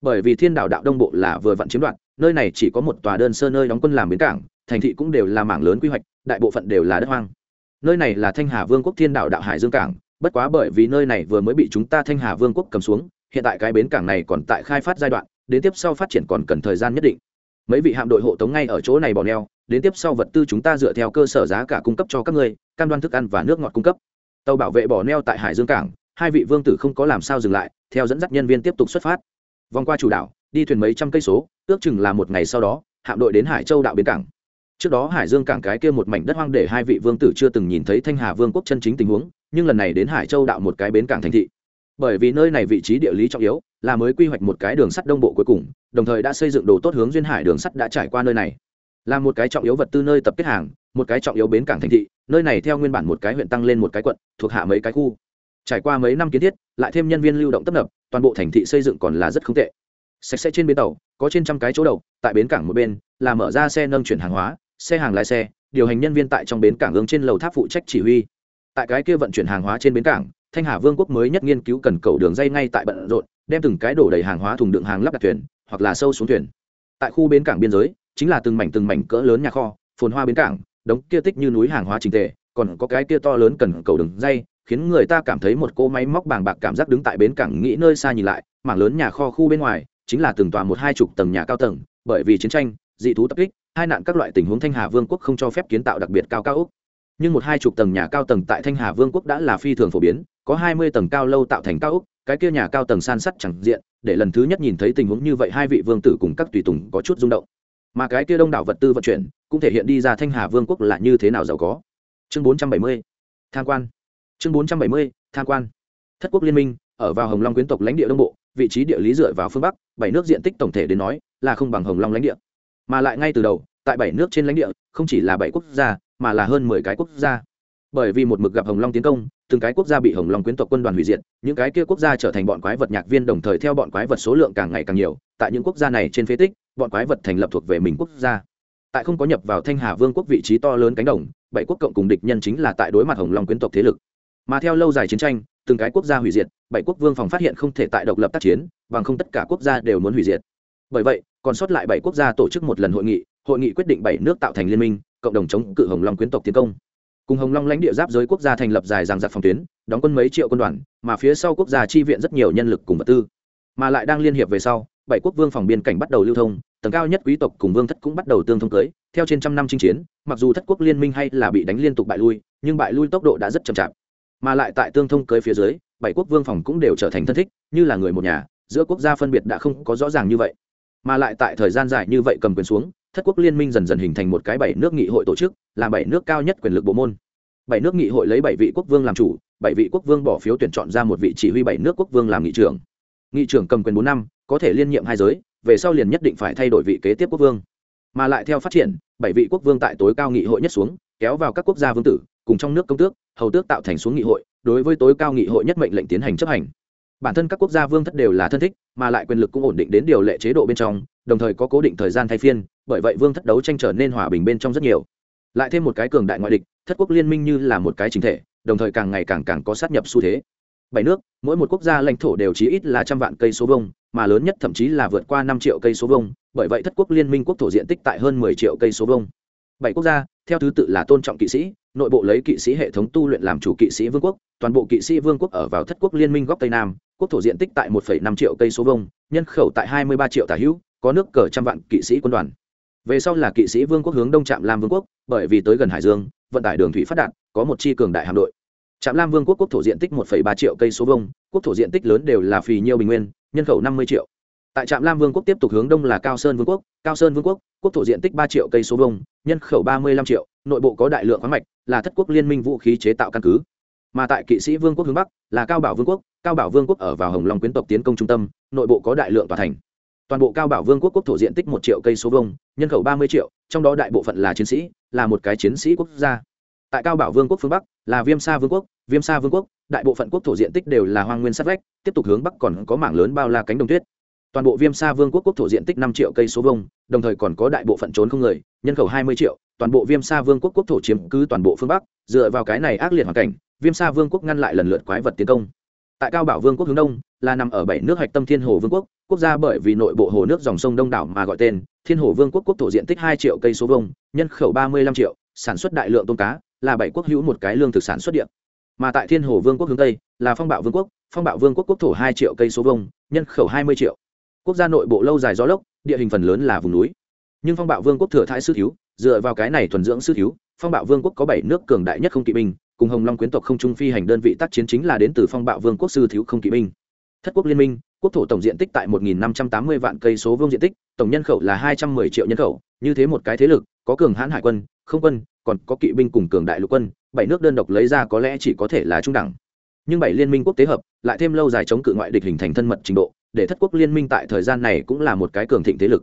Bởi vì thiên đạo đạo đông bộ là vừa vặn chiếm đoạt, nơi này chỉ có một tòa đơn sơ nơi đóng quân làm bến cảng, thành thị cũng đều là mảng lớn quy hoạch, đại bộ phận đều là đất hoang nơi này là thanh hà vương quốc thiên đạo đạo hải dương cảng, bất quá bởi vì nơi này vừa mới bị chúng ta thanh hà vương quốc cầm xuống, hiện tại cái bến cảng này còn tại khai phát giai đoạn, đến tiếp sau phát triển còn cần thời gian nhất định. Mấy vị hạm đội hộ tống ngay ở chỗ này bỏ neo, đến tiếp sau vật tư chúng ta dựa theo cơ sở giá cả cung cấp cho các ngươi, cam đoan thức ăn và nước ngọt cung cấp. Tàu bảo vệ bỏ neo tại hải dương cảng, hai vị vương tử không có làm sao dừng lại, theo dẫn dắt nhân viên tiếp tục xuất phát. Vòng qua chủ đảo, đi thuyền mấy trăm cây số, ước chừng là một ngày sau đó, hạm đội đến hải châu đạo bến cảng trước đó hải dương cảng cái kia một mảnh đất hoang để hai vị vương tử chưa từng nhìn thấy thanh hà vương quốc chân chính tình huống, nhưng lần này đến hải châu đạo một cái bến cảng thành thị. Bởi vì nơi này vị trí địa lý trọng yếu, là mới quy hoạch một cái đường sắt đông bộ cuối cùng, đồng thời đã xây dựng đồ tốt hướng duyên hải đường sắt đã trải qua nơi này. Là một cái trọng yếu vật tư nơi tập kết hàng, một cái trọng yếu bến cảng thành thị, nơi này theo nguyên bản một cái huyện tăng lên một cái quận, thuộc hạ mấy cái khu. Trải qua mấy năm kiến thiết, lại thêm nhân viên lưu động tấp nập, toàn bộ thành thị xây dựng còn là rất không tệ. Sạch sẽ trên bến tàu, có trên trăm cái chỗ đầu, tại bến cảng một bên, là mở ra xe nâng chuyển hàng hóa xe hàng lái xe, điều hành nhân viên tại trong bến cảng hướng trên lầu tháp phụ trách chỉ huy. Tại cái kia vận chuyển hàng hóa trên bến cảng, thanh hà vương quốc mới nhất nghiên cứu cần cầu đường dây ngay tại bận rộn, đem từng cái đổ đầy hàng hóa thùng đựng hàng lắp đặt thuyền, hoặc là sâu xuống thuyền. Tại khu bến cảng biên giới, chính là từng mảnh từng mảnh cỡ lớn nhà kho, phồn hoa bến cảng, đống kia tích như núi hàng hóa trình tề, còn có cái kia to lớn cần cầu đường dây, khiến người ta cảm thấy một cỗ máy móc bàng bạc cảm giác đứng tại bến cảng nghĩ nơi xa nhìn lại, mảng lớn nhà kho khu bên ngoài, chính là từng tòa một hai chục tầng nhà cao tầng, bởi vì chiến tranh, dị thú tập kích hai nạn các loại tình huống thanh hà vương quốc không cho phép kiến tạo đặc biệt cao cao ốc. Nhưng một hai chục tầng nhà cao tầng tại thanh hà vương quốc đã là phi thường phổ biến, có hai mươi tầng cao lâu tạo thành cao ốc, cái kia nhà cao tầng san sắt chẳng diện, để lần thứ nhất nhìn thấy tình huống như vậy hai vị vương tử cùng các tùy tùng có chút rung động. Mà cái kia đông đảo vật tư vận chuyển, cũng thể hiện đi ra thanh hà vương quốc là như thế nào giàu có. Chương bốn trăm bảy mươi, tham quan. Chương bốn trăm bảy mươi, tham quan. Thất quốc liên minh, ở vào hồng long quyến tộc lãnh địa đông bộ, vị trí địa lý dựa vào phương bắc, bảy nước diện tích tổng thể đến nói là không bằng hồng long lãnh địa mà lại ngay từ đầu, tại bảy nước trên lãnh địa, không chỉ là bảy quốc gia, mà là hơn mười cái quốc gia. Bởi vì một mực gặp hồng long tiến công, từng cái quốc gia bị hồng long quyến tộc quân đoàn hủy diệt, những cái kia quốc gia trở thành bọn quái vật nhạc viên đồng thời theo bọn quái vật số lượng càng ngày càng nhiều, tại những quốc gia này trên phế tích, bọn quái vật thành lập thuộc về mình quốc gia. Tại không có nhập vào thanh hà vương quốc vị trí to lớn cánh đồng, bảy quốc cộng cùng địch nhân chính là tại đối mặt hồng long quyến tộc thế lực. Mà theo lâu dài chiến tranh, từng cái quốc gia hủy diệt, bảy quốc vương phòng phát hiện không thể tại độc lập tác chiến, bằng không tất cả quốc gia đều muốn hủy diệt. Bởi vậy còn sót lại bảy quốc gia tổ chức một lần hội nghị hội nghị quyết định bảy nước tạo thành liên minh, cộng đồng chống cự hồng long quyến tộc tiến công. Cùng hồng long lãnh địa giáp giới quốc gia thành lập dài ràng giặc phòng tuyến, đóng quân mấy triệu quân đoàn, mà phía sau quốc gia chi viện rất nhiều nhân lực cùng vật tư. Mà lại đang liên hiệp về sau, bảy quốc vương phòng biên cảnh bắt đầu lưu thông, tầng cao nhất quý tộc cùng vương thất cũng bắt đầu tương thông cưới, theo trên trăm năm chinh chiến, mặc dù thất quốc liên minh hay là bị đánh liên tục bại lui, nhưng bại lui tốc độ đã rất chậm chạp. Mà lại tại tương thông cưới phía dưới, bảy quốc vương phòng cũng đều trở thành thân thích, như là người một nhà, giữa quốc gia phân biệt đã không có rõ ràng như vậy mà lại tại thời gian dài như vậy cầm quyền xuống, thất quốc liên minh dần dần hình thành một cái bảy nước nghị hội tổ chức, là bảy nước cao nhất quyền lực bộ môn. Bảy nước nghị hội lấy bảy vị quốc vương làm chủ, bảy vị quốc vương bỏ phiếu tuyển chọn ra một vị chỉ huy bảy nước quốc vương làm nghị trưởng. Nghị trưởng cầm quyền bốn năm, có thể liên nhiệm hai giới, về sau liền nhất định phải thay đổi vị kế tiếp quốc vương. Mà lại theo phát triển, bảy vị quốc vương tại tối cao nghị hội nhất xuống, kéo vào các quốc gia vương tử, cùng trong nước công tước, hầu tước tạo thành xuống nghị hội, đối với tối cao nghị hội nhất mệnh lệnh tiến hành chấp hành bản thân các quốc gia vương thất đều là thân thích, mà lại quyền lực cũng ổn định đến điều lệ chế độ bên trong, đồng thời có cố định thời gian thay phiên, bởi vậy vương thất đấu tranh trở nên hòa bình bên trong rất nhiều. Lại thêm một cái cường đại ngoại địch, thất quốc liên minh như là một cái chính thể, đồng thời càng ngày càng càng có sát nhập xu thế. Bảy nước, mỗi một quốc gia lãnh thổ đều chí ít là trăm vạn cây số vông mà lớn nhất thậm chí là vượt qua năm triệu cây số vông bởi vậy thất quốc liên minh quốc thổ diện tích tại hơn mười triệu cây số vông bảy quốc gia, theo thứ tự là tôn trọng kỵ sĩ, nội bộ lấy kỵ sĩ hệ thống tu luyện làm chủ kỵ sĩ vương quốc, toàn bộ kỵ sĩ vương quốc ở vào thất quốc liên minh góc tây nam quốc thổ diện tích tại một năm triệu cây số vông nhân khẩu tại hai mươi ba triệu tả hữu, có nước cờ trăm vạn kỵ sĩ quân đoàn. Về sau là kỵ sĩ vương quốc hướng đông trạm lam vương quốc, bởi vì tới gần hải dương, vận tải đường thủy phát đạt, có một chi cường đại hạm đội. Trạm lam vương quốc quốc thổ diện tích một ba triệu cây số vông quốc thổ diện tích lớn đều là phì nhiêu bình nguyên, nhân khẩu năm mươi triệu. Tại trạm lam vương quốc tiếp tục hướng đông là cao sơn vương quốc, cao sơn vương quốc quốc thổ diện tích ba triệu cây số vông nhân khẩu ba mươi năm triệu, nội bộ có đại lượng khoáng mạch, là thất quốc liên minh vũ khí chế tạo căn cứ. Mà tại kỵ sĩ vương quốc hướng bắc, là cao bảo vương quốc cao bảo vương quốc ở vào hồng long quyến tộc tiến công trung tâm, nội bộ có đại lượng tòa thành. Toàn bộ cao bảo vương quốc quốc thổ diện tích một triệu cây số vông nhân khẩu ba mươi triệu, trong đó đại bộ phận là chiến sĩ, là một cái chiến sĩ quốc gia. Tại cao bảo vương quốc phương bắc, là viêm sa vương quốc, viêm sa vương quốc, đại bộ phận quốc thổ diện tích đều là hoang nguyên sát vách, tiếp tục hướng bắc còn có mảng lớn bao la cánh đồng tuyết. Toàn bộ viêm sa vương quốc quốc thổ diện tích năm triệu cây số vông đồng thời còn có đại bộ phận trốn không người, nhân khẩu hai mươi triệu, toàn bộ viêm sa vương quốc quốc thổ chiếm cứ toàn bộ phương bắc, dựa vào cái này ác liệt hoàn cảnh, viêm sa vương quốc ngăn lại lần lượt quái vật tiến công tại cao bảo vương quốc hướng đông, là nằm ở bảy nước hạch tâm thiên hồ vương quốc quốc gia bởi vì nội bộ hồ nước dòng sông đông đảo mà gọi tên, thiên hồ vương quốc quốc thổ diện tích hai triệu cây số vông nhân khẩu ba mươi lăm triệu, sản xuất đại lượng tôm cá, là bảy quốc hữu một cái lương thực sản xuất điện mà tại thiên hồ vương quốc hướng tây, là phong bạo vương quốc, phong bạo vương quốc quốc thổ hai triệu cây số vông nhân khẩu hai mươi triệu. Quốc gia nội bộ lâu dài gió lốc, địa hình phần lớn là vùng núi. Nhưng phong bạo vương quốc thừa thái sư thiếu, dựa vào cái này thuần dưỡng sư thiếu, phong bạo vương quốc có bảy nước cường đại nhất không kỵ binh cùng hồng long quyến tộc không trung phi hành đơn vị tác chiến chính là đến từ phong bạo vương quốc sư thiếu không kỵ binh. Thất quốc liên minh, quốc thổ tổng diện tích tại 1.580 vạn cây số vương diện tích, tổng nhân khẩu là 210 triệu nhân khẩu, như thế một cái thế lực, có cường hãn hải quân, không quân, còn có kỵ binh cùng cường đại lục quân, bảy nước đơn độc lấy ra có lẽ chỉ có thể là trung đẳng. Nhưng bảy liên minh quốc tế hợp, lại thêm lâu dài chống cự ngoại địch hình thành thân mật trình độ, để thất quốc liên minh tại thời gian này cũng là một cái cường thịnh thế lực.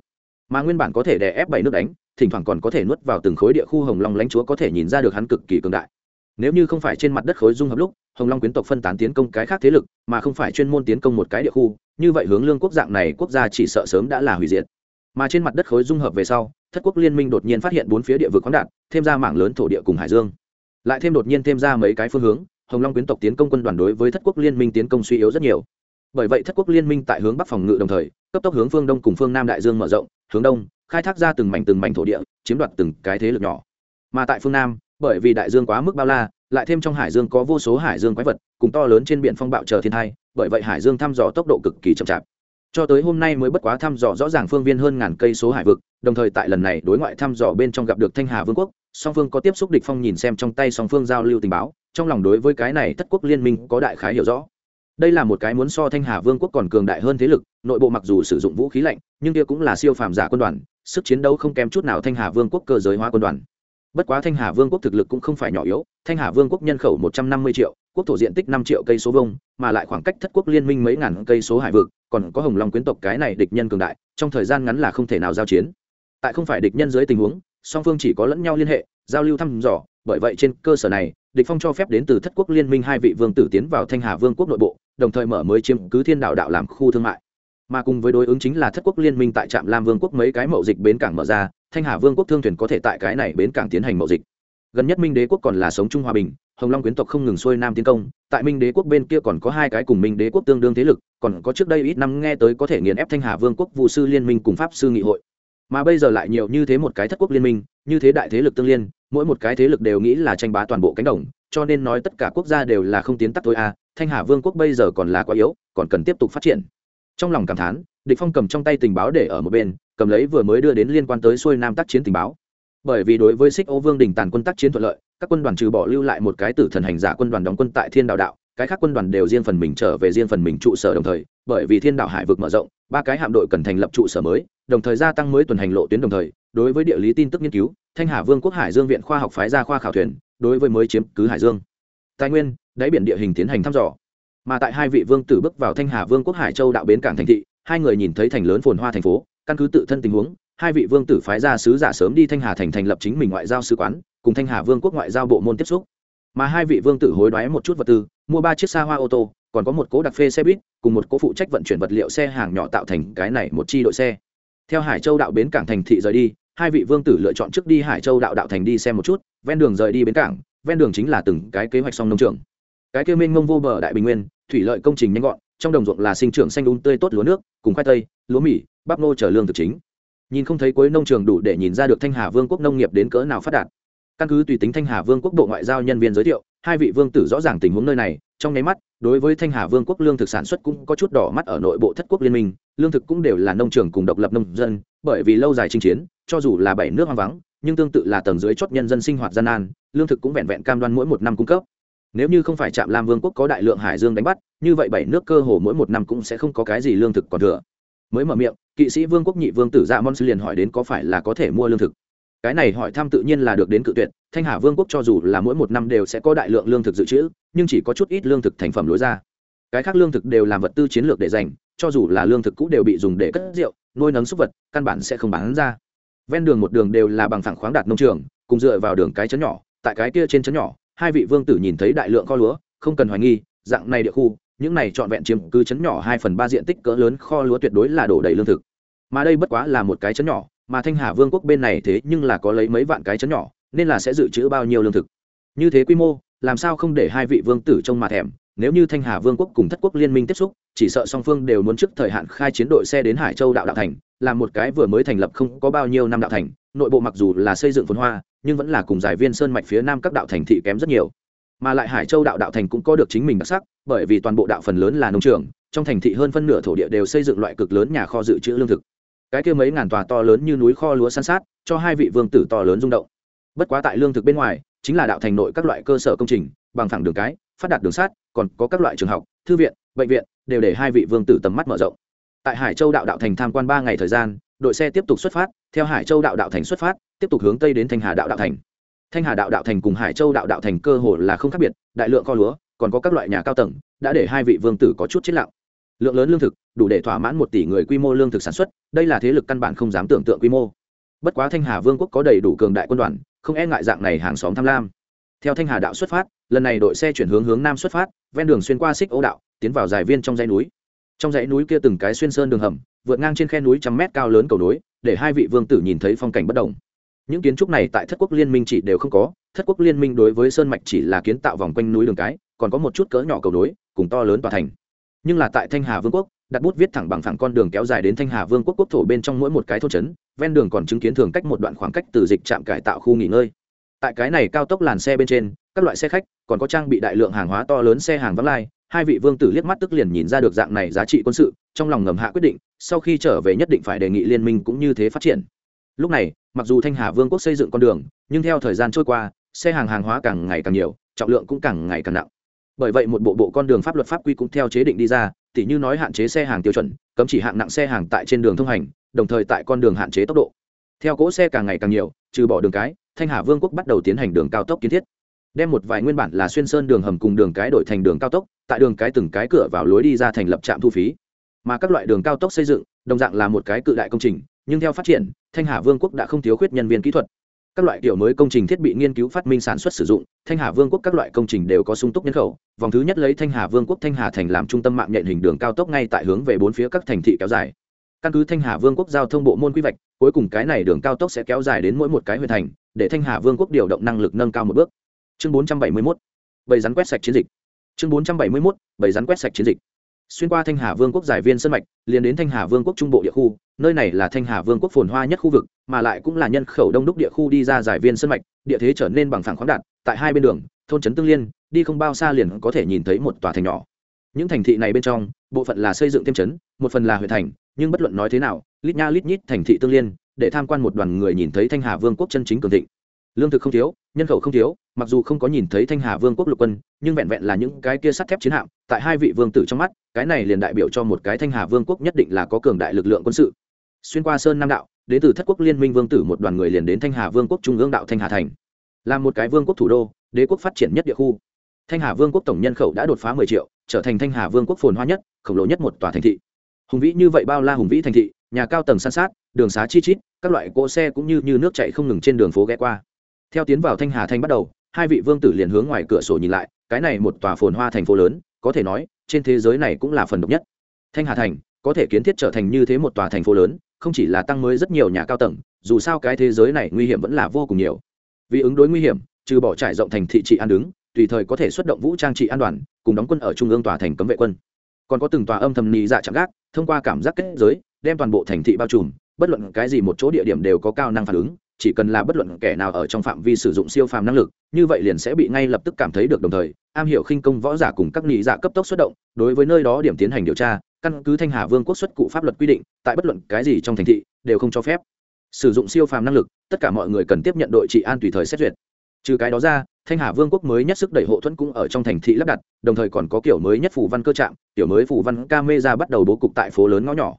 Mà nguyên bản có thể đè ép bảy nước đánh, thỉnh thoảng còn có thể nuốt vào từng khối địa khu hồng long lãnh chúa có thể nhìn ra được hắn cực kỳ cường đại nếu như không phải trên mặt đất khối dung hợp lúc, hồng long quyến tộc phân tán tiến công cái khác thế lực, mà không phải chuyên môn tiến công một cái địa khu, như vậy hướng lương quốc dạng này quốc gia chỉ sợ sớm đã là hủy diệt. Mà trên mặt đất khối dung hợp về sau, thất quốc liên minh đột nhiên phát hiện bốn phía địa vực khoáng đạt, thêm ra mảng lớn thổ địa cùng hải dương. Lại thêm đột nhiên thêm ra mấy cái phương hướng, hồng long quyến tộc tiến công quân đoàn đối với thất quốc liên minh tiến công suy yếu rất nhiều. Bởi vậy thất quốc liên minh tại hướng bắc phòng ngự đồng thời, cấp tốc hướng phương đông cùng phương nam đại dương mở rộng, hướng đông, khai thác ra từng mảnh từng mảnh thổ địa, chiếm đoạt từng cái thế lực nhỏ. Mà tại phương nam bởi vì đại dương quá mức bao la, lại thêm trong hải dương có vô số hải dương quái vật, cùng to lớn trên biển phong bạo chờ thiên thai, bởi vậy hải dương thăm dò tốc độ cực kỳ chậm chạp. Cho tới hôm nay mới bất quá thăm dò rõ ràng phương viên hơn ngàn cây số hải vực, đồng thời tại lần này đối ngoại thăm dò bên trong gặp được thanh hà vương quốc, song phương có tiếp xúc địch phong nhìn xem trong tay song phương giao lưu tình báo, trong lòng đối với cái này thất quốc liên minh có đại khái hiểu rõ. Đây là một cái muốn so thanh hà vương quốc còn cường đại hơn thế lực, nội bộ mặc dù sử dụng vũ khí lạnh, nhưng kia cũng là siêu phàm giả quân đoàn, sức chiến đấu không kém chút nào thanh hà vương quốc cơ giới hóa quân đoàn bất quá thanh hà vương quốc thực lực cũng không phải nhỏ yếu, thanh hà vương quốc nhân khẩu một trăm năm mươi triệu, quốc thổ diện tích năm triệu cây số vông mà lại khoảng cách thất quốc liên minh mấy ngàn cây số hải vực, còn có hồng long quyến tộc cái này địch nhân cường đại, trong thời gian ngắn là không thể nào giao chiến. Tại không phải địch nhân dưới tình huống, song phương chỉ có lẫn nhau liên hệ, giao lưu thăm dò, bởi vậy trên cơ sở này, địch phong cho phép đến từ thất quốc liên minh hai vị vương tử tiến vào thanh hà vương quốc nội bộ, đồng thời mở mới chiếm cứ thiên đạo đạo làm khu thương mại mà cùng với đối ứng chính là thất quốc liên minh tại trạm lam vương quốc mấy cái mậu dịch bến cảng mở ra, thanh hà vương quốc thương thuyền có thể tại cái này bến cảng tiến hành mậu dịch. Gần nhất minh đế quốc còn là sống chung hòa bình, hồng long quyến tộc không ngừng xuôi nam tiến công, tại minh đế quốc bên kia còn có hai cái cùng minh đế quốc tương đương thế lực, còn có trước đây ít năm nghe tới có thể nghiền ép thanh hà vương quốc vụ sư liên minh cùng pháp sư nghị hội. Mà bây giờ lại nhiều như thế một cái thất quốc liên minh, như thế đại thế lực tương liên, mỗi một cái thế lực đều nghĩ là tranh bá toàn bộ cánh đồng, cho nên nói tất cả quốc gia đều là không tiến tắc thôi à thanh hà vương quốc bây giờ còn là quá yếu, còn cần tiếp tục phát triển trong lòng cảm thán, địch phong cầm trong tay tình báo để ở một bên, cầm lấy vừa mới đưa đến liên quan tới xuôi nam tác chiến tình báo. Bởi vì đối với xích ô vương đình tàn quân tác chiến thuận lợi, các quân đoàn trừ bỏ lưu lại một cái tử thần hành giả quân đoàn đóng quân tại thiên đạo đạo, cái khác quân đoàn đều riêng phần mình trở về riêng phần mình trụ sở đồng thời, bởi vì thiên đạo hải vực mở rộng, ba cái hạm đội cần thành lập trụ sở mới, đồng thời gia tăng mới tuần hành lộ tuyến đồng thời, đối với địa lý tin tức nghiên cứu, thanh hà vương quốc hải dương viện khoa học phái ra khoa khảo thuyền, đối với mới chiếm cứ hải dương. Tài nguyên, đáy biển địa hình tiến hành thăm dò mà tại hai vị vương tử bước vào thanh hà vương quốc hải châu đạo bến cảng thành thị, hai người nhìn thấy thành lớn phồn hoa thành phố, căn cứ tự thân tình huống, hai vị vương tử phái ra sứ giả sớm đi thanh hà thành thành lập chính mình ngoại giao sứ quán, cùng thanh hà vương quốc ngoại giao bộ môn tiếp xúc. Mà hai vị vương tử hối đoái một chút vật tư, mua ba chiếc xa hoa ô tô, còn có một cố đặc phê xe buýt, cùng một cố phụ trách vận chuyển vật liệu xe hàng nhỏ tạo thành cái này một chi đội xe. Theo hải châu đạo bến cảng thành thị rời đi, hai vị vương tử lựa chọn trước đi hải châu đạo đạo thành đi xem một chút, ven đường rời đi bến cảng, ven đường chính là từng cái kế hoạch song nông trường. Cái kêu minh ngông vô bờ đại bình nguyên thủy lợi công trình nhanh gọn, trong đồng ruộng là sinh trưởng xanh đúng tươi tốt lúa nước, cùng khoai tây, lúa mì, bắp nô trở lương thực chính. Nhìn không thấy cuối nông trường đủ để nhìn ra được thanh hà vương quốc nông nghiệp đến cỡ nào phát đạt. Căn cứ tùy tính thanh hà vương quốc bộ ngoại giao nhân viên giới thiệu, hai vị vương tử rõ ràng tình huống nơi này, trong nháy mắt, đối với thanh hà vương quốc lương thực sản xuất cũng có chút đỏ mắt ở nội bộ thất quốc liên minh, lương thực cũng đều là nông trường cùng độc lập nông dân, bởi vì lâu dài chinh chiến, cho dù là bảy nước hoang vắng, nhưng tương tự là tầng dưới chót nhân dân sinh hoạt gian nan, lương thực cũng vẹn vẹn cam đoan mỗi một năm cung cấp nếu như không phải trạm lam vương quốc có đại lượng hải dương đánh bắt, như vậy bảy nước cơ hồ mỗi một năm cũng sẽ không có cái gì lương thực còn thừa. Mới mở miệng, kỵ sĩ vương quốc nhị vương tử dạ mon sư liền hỏi đến có phải là có thể mua lương thực. Cái này hỏi thăm tự nhiên là được đến cự tuyệt, thanh hà vương quốc cho dù là mỗi một năm đều sẽ có đại lượng lương thực dự trữ, nhưng chỉ có chút ít lương thực thành phẩm lối ra. Cái khác lương thực đều làm vật tư chiến lược để dành, cho dù là lương thực cũ đều bị dùng để cất rượu, nuôi nấng súc vật, căn bản sẽ không bán ra. Ven đường một đường đều là bằng phẳng khoáng đạt nông trường, cùng dựa vào đường cái chấn nhỏ, tại cái kia trên chấn nhỏ hai vị vương tử nhìn thấy đại lượng kho lúa, không cần hoài nghi, dạng này địa khu, những này trọn vẹn chiếm cứ chấn nhỏ hai phần ba diện tích cỡ lớn, kho lúa tuyệt đối là đổ đầy lương thực. Mà đây bất quá là một cái chấn nhỏ, mà thanh hà vương quốc bên này thế nhưng là có lấy mấy vạn cái chấn nhỏ, nên là sẽ dự trữ bao nhiêu lương thực. Như thế quy mô, làm sao không để hai vị vương tử trông mà thèm? Nếu như thanh hà vương quốc cùng thất quốc liên minh tiếp xúc, chỉ sợ song phương đều muốn trước thời hạn khai chiến đội xe đến hải châu đạo đạo thành, là một cái vừa mới thành lập không có bao nhiêu năm đạo thành, nội bộ mặc dù là xây dựng phồn hoa, nhưng vẫn là cùng giải viên sơn mạch phía nam các đạo thành thị kém rất nhiều. Mà lại hải châu đạo đạo thành cũng có được chính mình đặc sắc, bởi vì toàn bộ đạo phần lớn là nông trường, trong thành thị hơn phân nửa thổ địa đều xây dựng loại cực lớn nhà kho dự trữ lương thực. Cái kia mấy ngàn tòa to lớn như núi kho lúa san sát, cho hai vị vương tử to lớn rung động. Bất quá tại lương thực bên ngoài, chính là đạo thành nội các loại cơ sở công trình, bằng thẳng đường cái phát đạt đường sát, còn có các loại trường học, thư viện, bệnh viện, đều để hai vị vương tử tầm mắt mở rộng. Tại hải châu đạo đạo thành tham quan ba ngày thời gian, đội xe tiếp tục xuất phát, theo hải châu đạo đạo thành xuất phát, tiếp tục hướng tây đến thanh hà đạo đạo thành. Thanh hà đạo đạo thành cùng hải châu đạo đạo thành cơ hồ là không khác biệt, đại lượng kho lúa, còn có các loại nhà cao tầng, đã để hai vị vương tử có chút chết lặng. Lượng lớn lương thực, đủ để thỏa mãn một tỷ người quy mô lương thực sản xuất, đây là thế lực căn bản không dám tưởng tượng quy mô. Bất quá thanh hà vương quốc có đầy đủ cường đại quân đoàn, không e ngại dạng này hàng xóm tham lam. Theo thanh hà đạo xuất phát lần này đội xe chuyển hướng hướng nam xuất phát, ven đường xuyên qua xích ấu đạo, tiến vào dài viên trong dãy núi. Trong dãy núi kia từng cái xuyên sơn đường hầm, vượt ngang trên khe núi trăm mét cao lớn cầu nối, để hai vị vương tử nhìn thấy phong cảnh bất đồng. Những kiến trúc này tại thất quốc liên minh chỉ đều không có, thất quốc liên minh đối với sơn mạch chỉ là kiến tạo vòng quanh núi đường cái, còn có một chút cỡ nhỏ cầu nối, cùng to lớn tòa thành. Nhưng là tại thanh hà vương quốc, đặt bút viết thẳng bằng phẳng con đường kéo dài đến thanh hà vương quốc quốc thổ bên trong mỗi một cái thôn trấn, ven đường còn chứng kiến thường cách một đoạn khoảng cách từ dịch trạm cải tạo khu nghỉ ngơi tại cái này cao tốc làn xe bên trên, các loại xe khách còn có trang bị đại lượng hàng hóa to lớn xe hàng vắng lai, hai vị vương tử liếc mắt tức liền nhìn ra được dạng này giá trị quân sự, trong lòng ngầm hạ quyết định, sau khi trở về nhất định phải đề nghị liên minh cũng như thế phát triển. Lúc này, mặc dù thanh hà vương quốc xây dựng con đường, nhưng theo thời gian trôi qua, xe hàng hàng hóa càng ngày càng nhiều, trọng lượng cũng càng ngày càng nặng. Bởi vậy một bộ bộ con đường pháp luật pháp quy cũng theo chế định đi ra, tỉ như nói hạn chế xe hàng tiêu chuẩn, cấm chỉ hạng nặng xe hàng tại trên đường thông hành, đồng thời tại con đường hạn chế tốc độ. Theo cỗ xe càng ngày càng nhiều, trừ bỏ đường cái thanh hà vương quốc bắt đầu tiến hành đường cao tốc kiến thiết. Đem một vài nguyên bản là xuyên sơn đường hầm cùng đường cái đổi thành đường cao tốc, tại đường cái từng cái cửa vào lối đi ra thành lập trạm thu phí. Mà các loại đường cao tốc xây dựng, đồng dạng là một cái cự đại công trình, nhưng theo phát triển, thanh hà vương quốc đã không thiếu khuyết nhân viên kỹ thuật. Các loại kiểu mới công trình thiết bị nghiên cứu phát minh sản xuất sử dụng, thanh hà vương quốc các loại công trình đều có sung túc nhân khẩu. Vòng thứ nhất lấy thanh hà vương quốc thanh hà thành làm trung tâm mạng nhện hình đường cao tốc ngay tại hướng về bốn phía các thành thị kéo dài. Căn cứ thanh hà vương quốc giao thông bộ môn quy hoạch cuối cùng cái này đường cao tốc sẽ kéo dài đến mỗi một cái huyện thành để thanh hà vương quốc điều động năng lực nâng cao một bước. Chương bốn trăm bảy mươi mốt, bầy rắn quét sạch chiến dịch. Chương bốn trăm bảy mươi mốt, bầy rắn quét sạch chiến dịch. Xuyên qua thanh hà vương quốc giải viên sân mạch, liền đến thanh hà vương quốc trung bộ địa khu, nơi này là thanh hà vương quốc phồn hoa nhất khu vực, mà lại cũng là nhân khẩu đông đúc địa khu đi ra giải viên sân mạch, địa thế trở nên bằng phẳng khoáng đạt, tại hai bên đường, thôn trấn tương liên, đi không bao xa liền có thể nhìn thấy một tòa thành nhỏ. Những thành thị này bên trong, bộ phận là xây dựng thêm trấn, một phần là huyện thành, nhưng bất luận nói thế nào, lít nha lít nhít thành thị tương liên để tham quan một đoàn người nhìn thấy thanh hà vương quốc chân chính cường thịnh. Lương thực không thiếu, nhân khẩu không thiếu, mặc dù không có nhìn thấy thanh hà vương quốc lục quân, nhưng vẹn vẹn là những cái kia sắt thép chiến hạm, tại hai vị vương tử trong mắt, cái này liền đại biểu cho một cái thanh hà vương quốc nhất định là có cường đại lực lượng quân sự. Xuyên qua sơn nam đạo, đến từ thất quốc liên minh vương tử một đoàn người liền đến thanh hà vương quốc trung ương đạo thanh hà thành. Là một cái vương quốc thủ đô, đế quốc phát triển nhất địa khu. Thanh hà vương quốc tổng nhân khẩu đã đột phá mười triệu, trở thành thanh hà vương quốc phồn hoa nhất, khổng lồ nhất một tòa thành thị. Hùng vĩ như vậy bao la hùng vĩ thành thị nhà cao tầng san sát đường xá chi chít các loại cỗ xe cũng như, như nước chạy không ngừng trên đường phố ghé qua. Theo tiến vào thanh hà thanh bắt đầu hai vị vương tử liền hướng ngoài cửa sổ nhìn lại cái này một tòa phồn hoa thành phố lớn có thể nói trên thế giới này cũng là phần độc nhất. Thanh hà thành có thể kiến thiết trở thành như thế một tòa thành phố lớn không chỉ là tăng mới rất nhiều nhà cao tầng dù sao cái thế giới này nguy hiểm vẫn là vô cùng nhiều. Vì ứng đối nguy hiểm trừ bỏ trải rộng thành thị trị an đứng tùy thời có thể xuất động vũ trang trị an đoàn, cùng đóng quân ở trung ương tòa thành cấm vệ quân. Còn có từng tòa âm thầm nì dạ chạm gác thông qua cảm giác kết giới đem toàn bộ thành thị bao trùm, bất luận cái gì một chỗ địa điểm đều có cao năng phản ứng, chỉ cần là bất luận kẻ nào ở trong phạm vi sử dụng siêu phàm năng lực, như vậy liền sẽ bị ngay lập tức cảm thấy được đồng thời, am hiểu khinh công võ giả cùng các nghị giả cấp tốc xuất động, đối với nơi đó điểm tiến hành điều tra, căn cứ thanh hà vương quốc xuất cụ pháp luật quy định, tại bất luận cái gì trong thành thị, đều không cho phép sử dụng siêu phàm năng lực, tất cả mọi người cần tiếp nhận đội trị an tùy thời xét duyệt. Trừ cái đó ra, thanh hà vương quốc mới nhất sức đẩy hộ thuẫn cũng ở trong thành thị lắp đặt, đồng thời còn có kiểu mới nhất phủ văn cơ trạm, kiểu mới phủ văn camera bắt đầu bố cục tại phố lớn ngõ nhỏ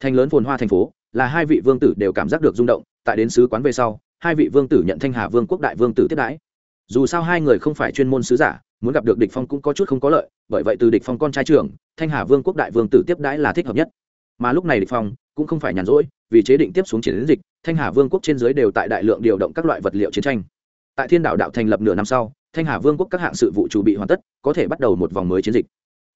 thành lớn phồn hoa thành phố, là hai vị vương tử đều cảm giác được rung động, tại đến sứ quán về sau, hai vị vương tử nhận thanh hà vương quốc đại vương tử tiếp đãi. Dù sao hai người không phải chuyên môn sứ giả, muốn gặp được địch phong cũng có chút không có lợi, bởi vậy từ địch phong con trai trưởng, thanh hà vương quốc đại vương tử tiếp đãi là thích hợp nhất. Mà lúc này địch phong cũng không phải nhàn rỗi, vì chế định tiếp xuống chiến dịch, thanh hà vương quốc trên dưới đều tại đại lượng điều động các loại vật liệu chiến tranh. Tại thiên đảo đạo thành lập nửa năm sau, thanh hà vương quốc các hạng sự vụ chủ bị hoàn tất, có thể bắt đầu một vòng mới chiến dịch.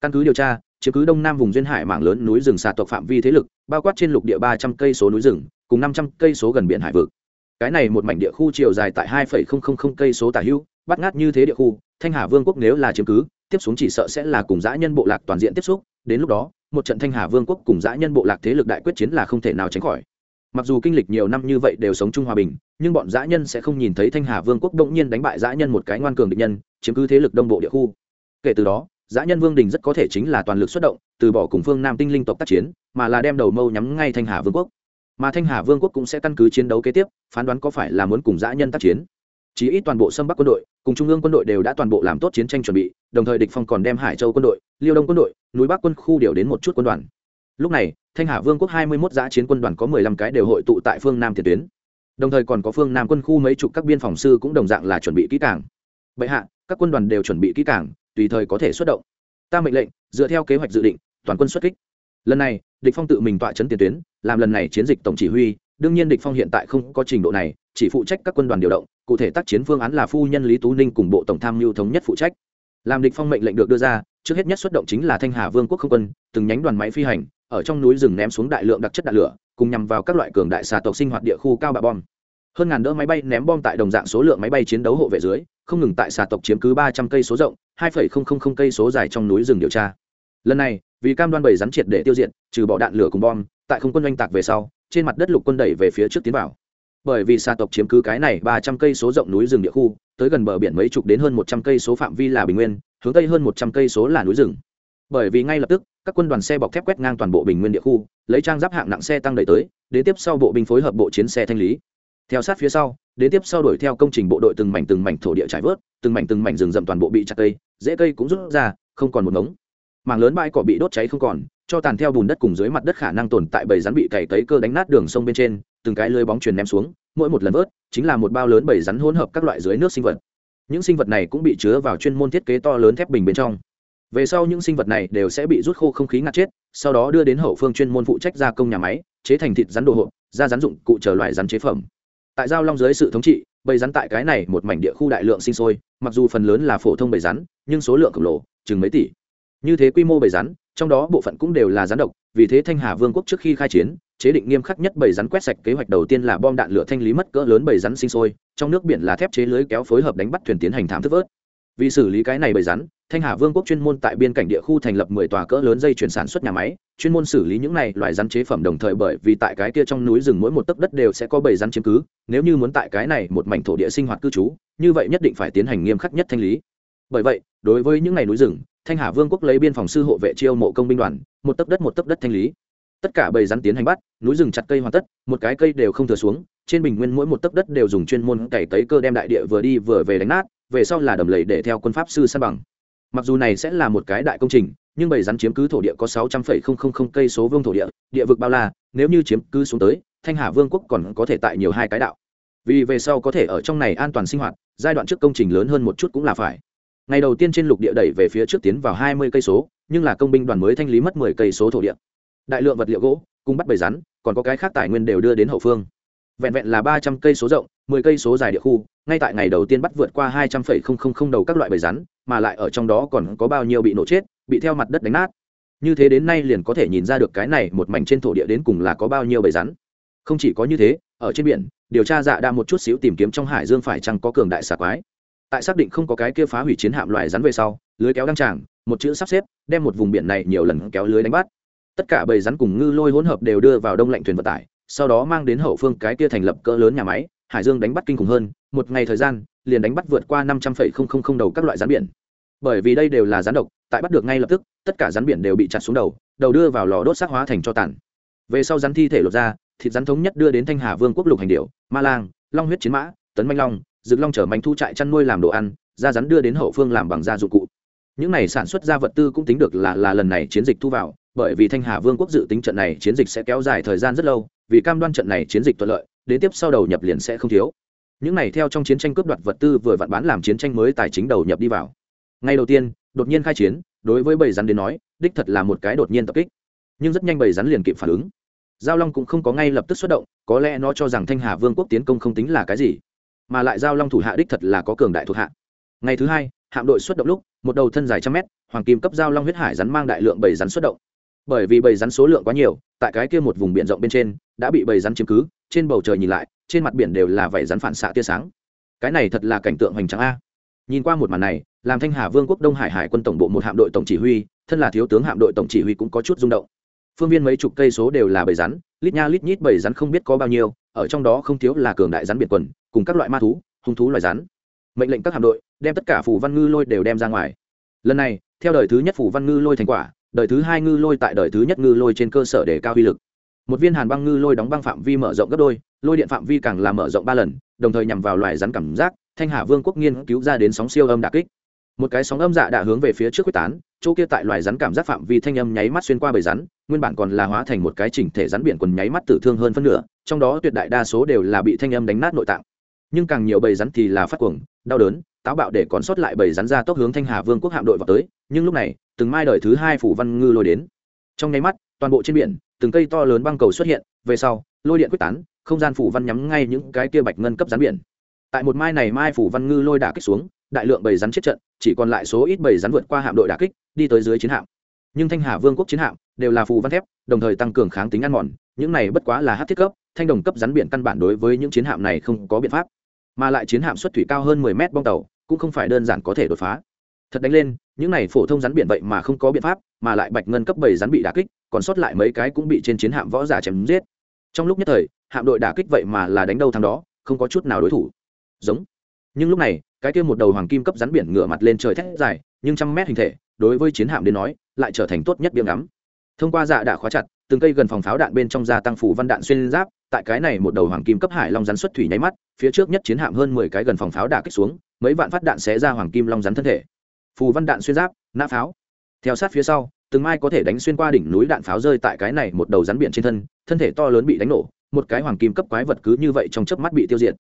Căn cứ điều tra chiếm cứ đông nam vùng duyên hải mảng lớn núi rừng xà tộc phạm vi thế lực, bao quát trên lục địa ba trăm cây số núi rừng, cùng năm trăm cây số gần biển hải vực. Cái này một mảnh địa khu chiều dài tại hai phẩy không không không cây số tả hữu, bắt ngát như thế địa khu, thanh hà vương quốc nếu là chiếm cứ, tiếp xuống chỉ sợ sẽ là cùng dã nhân bộ lạc toàn diện tiếp xúc, đến lúc đó, một trận thanh hà vương quốc cùng dã nhân bộ lạc thế lực đại quyết chiến là không thể nào tránh khỏi. Mặc dù kinh lịch nhiều năm như vậy đều sống chung hòa bình, nhưng bọn dã nhân sẽ không nhìn thấy thanh hà vương quốc động nhiên đánh bại dã nhân một cái ngoan cường địch nhân, chiếm cứ thế lực đông bộ địa khu. Kể từ đó dã nhân vương đình rất có thể chính là toàn lực xuất động, từ bỏ cùng phương nam tinh linh tộc tác chiến, mà là đem đầu mâu nhắm ngay thanh hà vương quốc. Mà thanh hà vương quốc cũng sẽ căn cứ chiến đấu kế tiếp, phán đoán có phải là muốn cùng dã nhân tác chiến. Chỉ ít toàn bộ sâm bắc quân đội, cùng trung ương quân đội đều đã toàn bộ làm tốt chiến tranh chuẩn bị, đồng thời địch phong còn đem hải châu quân đội, liêu đông quân đội, núi bắc quân khu điều đến một chút quân đoàn. Lúc này, thanh hà vương quốc hai mươi 21 giã chiến quân đoàn có mười lăm cái đều hội tụ tại phương nam tiền tuyến. Đồng thời còn có phương nam quân khu mấy chục các biên phòng sư cũng đồng dạng là chuẩn bị kỹ càng. Bệ hạ, các quân đoàn đều chuẩn bị kỹ càng tùy thời có thể xuất động. Ta mệnh lệnh, dựa theo kế hoạch dự định, toàn quân xuất kích. Lần này, địch phong tự mình tọa chấn tiền tuyến, làm lần này chiến dịch tổng chỉ huy, đương nhiên địch phong hiện tại không có trình độ này, chỉ phụ trách các quân đoàn điều động, cụ thể tác chiến phương án là phu nhân lý tú ninh cùng bộ tổng tham mưu thống nhất phụ trách. Làm địch phong mệnh lệnh được đưa ra, trước hết nhất xuất động chính là thanh hà vương quốc không quân, từng nhánh đoàn máy phi hành, ở trong núi rừng ném xuống đại lượng đặc chất đạn lửa, cùng nhằm vào các loại cường đại xà tộc sinh hoạt địa khu cao bạ bom hơn ngàn đỡ máy bay ném bom tại đồng dạng số lượng máy bay chiến đấu hộ vệ dưới, không ngừng tại xà tộc chiếm cứ ba trăm cây số rộng, hai phẩy không không không cây số dài trong núi rừng điều tra. Lần này, vì cam đoan bầy rắn triệt để tiêu diệt, trừ bỏ đạn lửa cùng bom, tại không quân oanh tạc về sau, trên mặt đất lục quân đẩy về phía trước tiến vào. Bởi vì xà tộc chiếm cứ cái này ba trăm cây số rộng núi rừng địa khu, tới gần bờ biển mấy chục đến hơn một trăm cây số phạm vi là bình nguyên, hướng tây hơn một trăm cây số là núi rừng. Bởi vì ngay lập tức, các quân đoàn xe bọc thép quét ngang toàn bộ bình nguyên địa khu, lấy trang giáp hạng nặng xe tăng đẩy tới, đến tiếp sau bộ binh phối hợp bộ chiến xe thanh lý theo sát phía sau, đến tiếp sau đuổi theo công trình bộ đội từng mảnh từng mảnh thổ địa trải vớt, từng mảnh từng mảnh rừng rậm toàn bộ bị chặt cây dễ cây cũng rút ra, không còn một ngống. Mảng lớn bãi cỏ bị đốt cháy không còn, cho tàn theo bùn đất cùng dưới mặt đất khả năng tồn tại bầy rắn bị cày cấy cơ đánh nát đường sông bên trên, từng cái lưới bóng truyền ném xuống, mỗi một lần vớt, chính là một bao lớn bầy rắn hỗn hợp các loại dưới nước sinh vật. Những sinh vật này cũng bị chứa vào chuyên môn thiết kế to lớn thép bình bên trong. Về sau những sinh vật này đều sẽ bị rút khô không khí ngạt chết, sau đó đưa đến hậu phương chuyên môn phụ trách gia công nhà máy, chế thành thịt rắn đồ hộp da rắn dụng cụ chờ loại rắn chế phẩm tại giao long dưới sự thống trị, bầy rắn tại cái này một mảnh địa khu đại lượng sinh sôi, mặc dù phần lớn là phổ thông bầy rắn, nhưng số lượng khổng lồ, chừng mấy tỷ. Như thế quy mô bầy rắn, trong đó bộ phận cũng đều là rắn độc, vì thế thanh hà vương quốc trước khi khai chiến, chế định nghiêm khắc nhất bầy rắn quét sạch kế hoạch đầu tiên là bom đạn lửa thanh lý mất cỡ lớn bầy rắn sinh sôi, trong nước biển là thép chế lưới kéo phối hợp đánh bắt thuyền tiến hành thám thức vớt vì xử lý cái này bởi rắn, thanh hà vương quốc chuyên môn tại biên cảnh địa khu thành lập mười tòa cỡ lớn dây chuyển sản xuất nhà máy, chuyên môn xử lý những này loại rắn chế phẩm đồng thời bởi vì tại cái kia trong núi rừng mỗi một tấc đất đều sẽ có bầy rắn chiếm cứ, nếu như muốn tại cái này một mảnh thổ địa sinh hoạt cư trú, như vậy nhất định phải tiến hành nghiêm khắc nhất thanh lý. Bởi vậy, đối với những ngày núi rừng, thanh hà vương quốc lấy biên phòng sư hộ vệ chiêu mộ công binh đoàn, một tấc đất một tấc đất thanh lý. Tất cả bầy rắn tiến hành bắt, núi rừng chặt cây hoàn tất, một cái cây đều không thừa xuống, trên bình nguyên mỗi một tấc đất đều dùng chuyên môn cày tấy cơ đem đại địa vừa đi vừa về đánh nát về sau là đầm lầy để theo quân pháp sư săn bằng. Mặc dù này sẽ là một cái đại công trình, nhưng bầy rắn chiếm cứ thổ địa có sáu trăm phẩy không không không cây số vương thổ địa địa vực bao la, nếu như chiếm cứ xuống tới, thanh hà vương quốc còn có thể tại nhiều hai cái đạo. Vì về sau có thể ở trong này an toàn sinh hoạt, giai đoạn trước công trình lớn hơn một chút cũng là phải. Ngày đầu tiên trên lục địa đẩy về phía trước tiến vào hai mươi cây số, nhưng là công binh đoàn mới thanh lý mất mười cây số thổ địa. Đại lượng vật liệu gỗ, cùng bắt bầy rắn, còn có cái khác tài nguyên đều đưa đến hậu phương vẹn vẹn là ba trăm cây số rộng, mười cây số dài địa khu, ngay tại ngày đầu tiên bắt vượt qua hai trăm phẩy không không không đầu các loại bầy rắn, mà lại ở trong đó còn có bao nhiêu bị nổ chết, bị theo mặt đất đánh nát. Như thế đến nay liền có thể nhìn ra được cái này một mảnh trên thổ địa đến cùng là có bao nhiêu bầy rắn. Không chỉ có như thế, ở trên biển, điều tra dạ đa một chút xíu tìm kiếm trong hải dương phải chăng có cường đại xà quái. Tại xác định không có cái kia phá hủy chiến hạm loại rắn về sau, lưới kéo đăng tràng, một chữ sắp xếp, đem một vùng biển này nhiều lần kéo lưới đánh bắt. Tất cả bầy rắn cùng ngư lôi hỗn hợp đều đưa vào đông lạnh thuyền vận tải sau đó mang đến hậu phương cái kia thành lập cỡ lớn nhà máy, hải dương đánh bắt kinh khủng hơn, một ngày thời gian, liền đánh bắt vượt qua năm trăm linh đầu các loại rắn biển. Bởi vì đây đều là rắn độc, tại bắt được ngay lập tức, tất cả rắn biển đều bị chặt xuống đầu đầu đưa vào lò đốt xác hóa thành cho tàn. Về sau rắn thi thể lột ra, thịt rắn thống nhất đưa đến thanh hà vương quốc lục hành điệu ma lang, long huyết chiến mã, tấn manh long rực long chở manh thu trại chăn nuôi làm đồ ăn da rắn đưa đến hậu phương làm bằng da dụng cụ. Những này sản xuất ra vật tư cũng tính được là là lần này chiến dịch thu vào, bởi vì thanh hà vương quốc dự tính trận này chiến dịch sẽ kéo dài thời gian rất lâu vì cam đoan trận này chiến dịch thuận lợi, đến tiếp sau đầu nhập liền sẽ không thiếu. Những này theo trong chiến tranh cướp đoạt vật tư vừa vặn bán làm chiến tranh mới tài chính đầu nhập đi vào. Ngay đầu tiên, đột nhiên khai chiến, đối với bầy rắn đến nói, đích thật là một cái đột nhiên tập kích. Nhưng rất nhanh bầy rắn liền kịp phản ứng. Giao long cũng không có ngay lập tức xuất động, có lẽ nó cho rằng thanh hà vương quốc tiến công không tính là cái gì, mà lại giao long thủ hạ đích thật là có cường đại thuộc hạ. Ngày thứ hai, hạm đội xuất động lúc, một đầu thân dài trăm mét, hoàng kim cấp giao long huyết hải rắn mang đại lượng bầy rắn xuất động. Bởi vì bầy rắn số lượng quá nhiều, tại cái kia một vùng biển rộng bên trên đã bị bầy rắn chiếm cứ, trên bầu trời nhìn lại, trên mặt biển đều là vảy rắn phản xạ tia sáng. Cái này thật là cảnh tượng hoành tráng a. Nhìn qua một màn này, làm thanh hà vương quốc đông hải hải quân tổng bộ một hạm đội tổng chỉ huy, thân là thiếu tướng hạm đội tổng chỉ huy cũng có chút rung động. Phương viên mấy chục cây số đều là bầy rắn, lít nha lít nhít bầy rắn không biết có bao nhiêu, ở trong đó không thiếu là cường đại rắn biển quần, cùng các loại ma thú, hung thú loài rắn. Mệnh lệnh các hạm đội, đem tất cả phủ văn ngư lôi đều đem ra ngoài. Lần này, theo đời thứ nhất phủ văn ngư lôi thành quả, đời thứ hai ngư lôi tại đời thứ nhất ngư lôi trên cơ sở để cao uy lực một viên hàn băng ngư lôi đóng băng phạm vi mở rộng gấp đôi, lôi điện phạm vi càng làm mở rộng ba lần, đồng thời nhằm vào loài rắn cảm giác, thanh hà vương quốc nghiên cứu ra đến sóng siêu âm đà kích. Một cái sóng âm dạ đã hướng về phía trước quyết tán, chỗ kia tại loài rắn cảm giác phạm vi thanh âm nháy mắt xuyên qua bầy rắn, nguyên bản còn là hóa thành một cái chỉnh thể rắn biển quần nháy mắt tử thương hơn phân nửa, trong đó tuyệt đại đa số đều là bị thanh âm đánh nát nội tạng. Nhưng càng nhiều bầy rắn thì là phát cuồng, đau đớn, táo bạo để còn sót lại bầy rắn ra tốc hướng thanh hà vương quốc hạm đội vào tới, nhưng lúc này, từng mai đời thứ hai phủ văn ngư lôi đến. Trong nháy mắt, toàn bộ trên biển từng cây to lớn băng cầu xuất hiện, về sau, lôi điện quyết tán, không gian phủ văn nhắm ngay những cái kia bạch ngân cấp rắn biển. Tại một mai này mai phủ văn ngư lôi đả kích xuống, đại lượng bầy rắn chết trận, chỉ còn lại số ít bầy rắn vượt qua hạm đội đả kích, đi tới dưới chiến hạm. Nhưng thanh hà vương quốc chiến hạm đều là phù văn thép, đồng thời tăng cường kháng tính ăn mòn, những này bất quá là hát thiết cấp, thanh đồng cấp rắn biển căn bản đối với những chiến hạm này không có biện pháp. Mà lại chiến hạm xuất thủy cao hơn mười mét bong tàu, cũng không phải đơn giản có thể đột phá. Thật đánh lên, những này phổ thông rắn biển vậy mà không có biện pháp, mà lại bạch ngân cấp bảy rắn bị đả kích còn sót lại mấy cái cũng bị trên chiến hạm võ giả chém giết. Trong lúc nhất thời, hạm đội đả kích vậy mà là đánh đâu thằng đó, không có chút nào đối thủ. Giống. Nhưng lúc này, cái kia một đầu hoàng kim cấp rắn biển ngửa mặt lên trời thét dài, nhưng trăm mét hình thể, đối với chiến hạm đến nói, lại trở thành tốt nhất biếng ngắm. Thông qua dạ đã khóa chặt, từng cây gần phòng pháo đạn bên trong gia tăng phủ văn đạn xuyên giáp, tại cái này một đầu hoàng kim cấp hải long rắn xuất thủy nháy mắt, phía trước nhất chiến hạm hơn mười cái gần phòng pháo đả kích xuống, mấy vạn phát đạn xé ra hoàng kim long rắn thân thể. Phù văn đạn xuyên giáp, nã pháo. Theo sát phía sau từng mai có thể đánh xuyên qua đỉnh núi đạn pháo rơi tại cái này một đầu rắn biển trên thân thân thể to lớn bị đánh nổ, một cái hoàng kim cấp quái vật cứ như vậy trong chớp mắt bị tiêu diệt.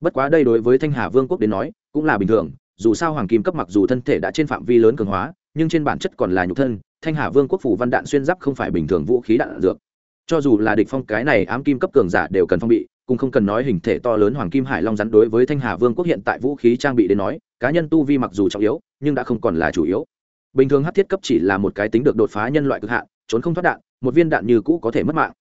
Bất quá đây đối với thanh hà vương quốc đến nói, cũng là bình thường, dù sao hoàng kim cấp mặc dù thân thể đã trên phạm vi lớn cường hóa, nhưng trên bản chất còn là nhục thân, thanh hà vương quốc phủ văn đạn xuyên giáp không phải bình thường vũ khí đạn dược. Cho dù là địch phong cái này ám kim cấp cường giả đều cần phong bị, cũng không cần nói hình thể to lớn hoàng kim hải long rắn đối với thanh hà vương quốc hiện tại vũ khí trang bị đến nói, cá nhân tu vi mặc dù trọng yếu, nhưng đã không còn là chủ yếu bình thường Hát thiết cấp chỉ là một cái tính được đột phá nhân loại cực hạn, trốn không thoát đạn, một viên đạn như cũ có thể mất mạng.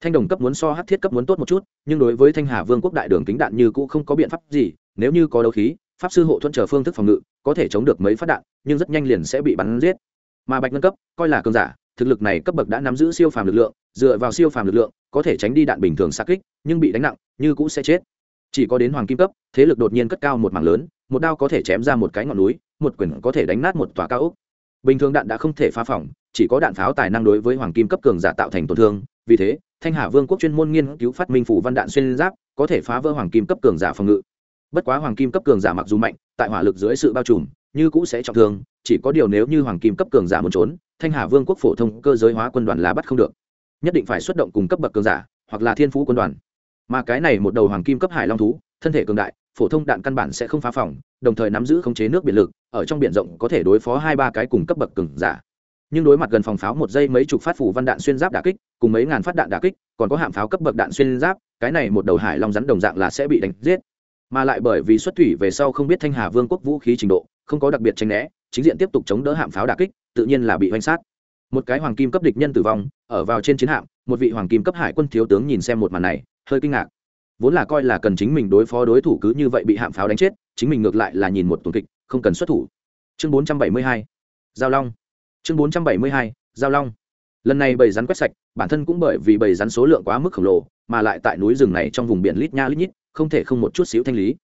Thanh đồng cấp muốn so Hát thiết cấp muốn tốt một chút, nhưng đối với thanh hà vương quốc đại đường kính đạn như cũ không có biện pháp gì, nếu như có đấu khí, pháp sư hộ thuận trở phương thức phòng ngự, có thể chống được mấy phát đạn, nhưng rất nhanh liền sẽ bị bắn giết. Mà bạch ngân cấp, coi là cường giả, thực lực này cấp bậc đã nắm giữ siêu phàm lực lượng, dựa vào siêu phàm lực lượng, có thể tránh đi đạn bình thường xa kích, nhưng bị đánh nặng, như cũ sẽ chết. Chỉ có đến hoàng kim cấp, thế lực đột nhiên cất cao một mảng lớn, một đao có thể chém ra một cái ngọn núi, một quyển có thể đánh nát một tòa cao ốc bình thường đạn đã không thể phá phỏng, chỉ có đạn pháo tài năng đối với hoàng kim cấp cường giả tạo thành tổn thương. Vì thế, thanh hà vương quốc chuyên môn nghiên cứu phát minh phủ văn đạn xuyên giáp, có thể phá vỡ hoàng kim cấp cường giả phòng ngự. Bất quá hoàng kim cấp cường giả mặc dù mạnh, tại hỏa lực dưới sự bao trùm, như cũ sẽ trọng thương, chỉ có điều nếu như hoàng kim cấp cường giả muốn trốn, thanh hà vương quốc phổ thông cơ giới hóa quân đoàn là bắt không được. Nhất định phải xuất động cùng cấp bậc cường giả, hoặc là thiên phú quân đoàn. Mà cái này một đầu hoàng kim cấp hải long thú, thân thể cường đại, phổ thông đạn căn bản sẽ không phá phòng đồng thời nắm giữ khống chế nước biển lực ở trong biển rộng có thể đối phó hai ba cái cùng cấp bậc cường giả. Nhưng đối mặt gần phòng pháo một giây mấy chục phát phủ văn đạn xuyên giáp đả kích, cùng mấy ngàn phát đạn đả kích, còn có hạm pháo cấp bậc đạn xuyên giáp, cái này một đầu hải long rắn đồng dạng là sẽ bị đánh giết. Mà lại bởi vì xuất thủy về sau không biết thanh hà vương quốc vũ khí trình độ, không có đặc biệt tranh né, chính diện tiếp tục chống đỡ hạm pháo đả kích, tự nhiên là bị oanh sát. Một cái hoàng kim cấp địch nhân tử vong, ở vào trên chiến hạm, một vị hoàng kim cấp hải quân thiếu tướng nhìn xem một màn này, hơi kinh ngạc. Vốn là coi là cần chính mình đối phó đối thủ cứ như vậy bị hạm pháo đánh chết, chính mình ngược lại là nhìn một tuần kịch không cần xuất thủ. Chương 472 giao long. Chương 472 giao long. Lần này bầy rắn quét sạch, bản thân cũng bởi vì bầy rắn số lượng quá mức khổng lồ, mà lại tại núi rừng này trong vùng biển lít nha lít nhít, không thể không một chút xíu thanh lý.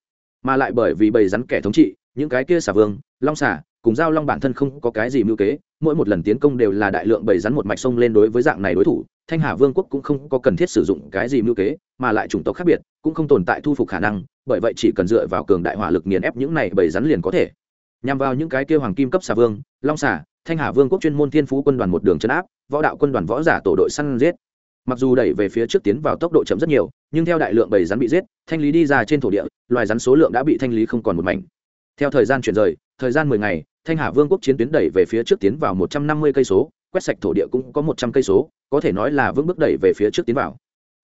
Mà lại bởi vì bầy rắn kẻ thống trị, những cái kia xà vương, long xà, cùng giao long bản thân không có cái gì mưu kế mỗi một lần tiến công đều là đại lượng bầy rắn một mạch sông lên đối với dạng này đối thủ, thanh hà vương quốc cũng không có cần thiết sử dụng cái gì mưu kế, mà lại chủng tộc khác biệt, cũng không tồn tại thu phục khả năng, bởi vậy chỉ cần dựa vào cường đại hỏa lực nghiền ép những này bầy rắn liền có thể. Nhằm vào những cái kêu hoàng kim cấp xà vương, long xà, thanh hà vương quốc chuyên môn thiên phú quân đoàn một đường chấn áp, võ đạo quân đoàn võ giả tổ đội săn giết. Mặc dù đẩy về phía trước tiến vào tốc độ chậm rất nhiều, nhưng theo đại lượng bầy rắn bị giết, thanh lý đi ra trên thổ địa, loài rắn số lượng đã bị thanh lý không còn một mảnh. Theo thời gian chuyển rời, thời gian mười ngày thanh hà vương quốc chiến tuyến đẩy về phía trước tiến vào một trăm năm mươi cây số, quét sạch thổ địa cũng có một trăm cây số, có thể nói là vững bước đẩy về phía trước tiến vào.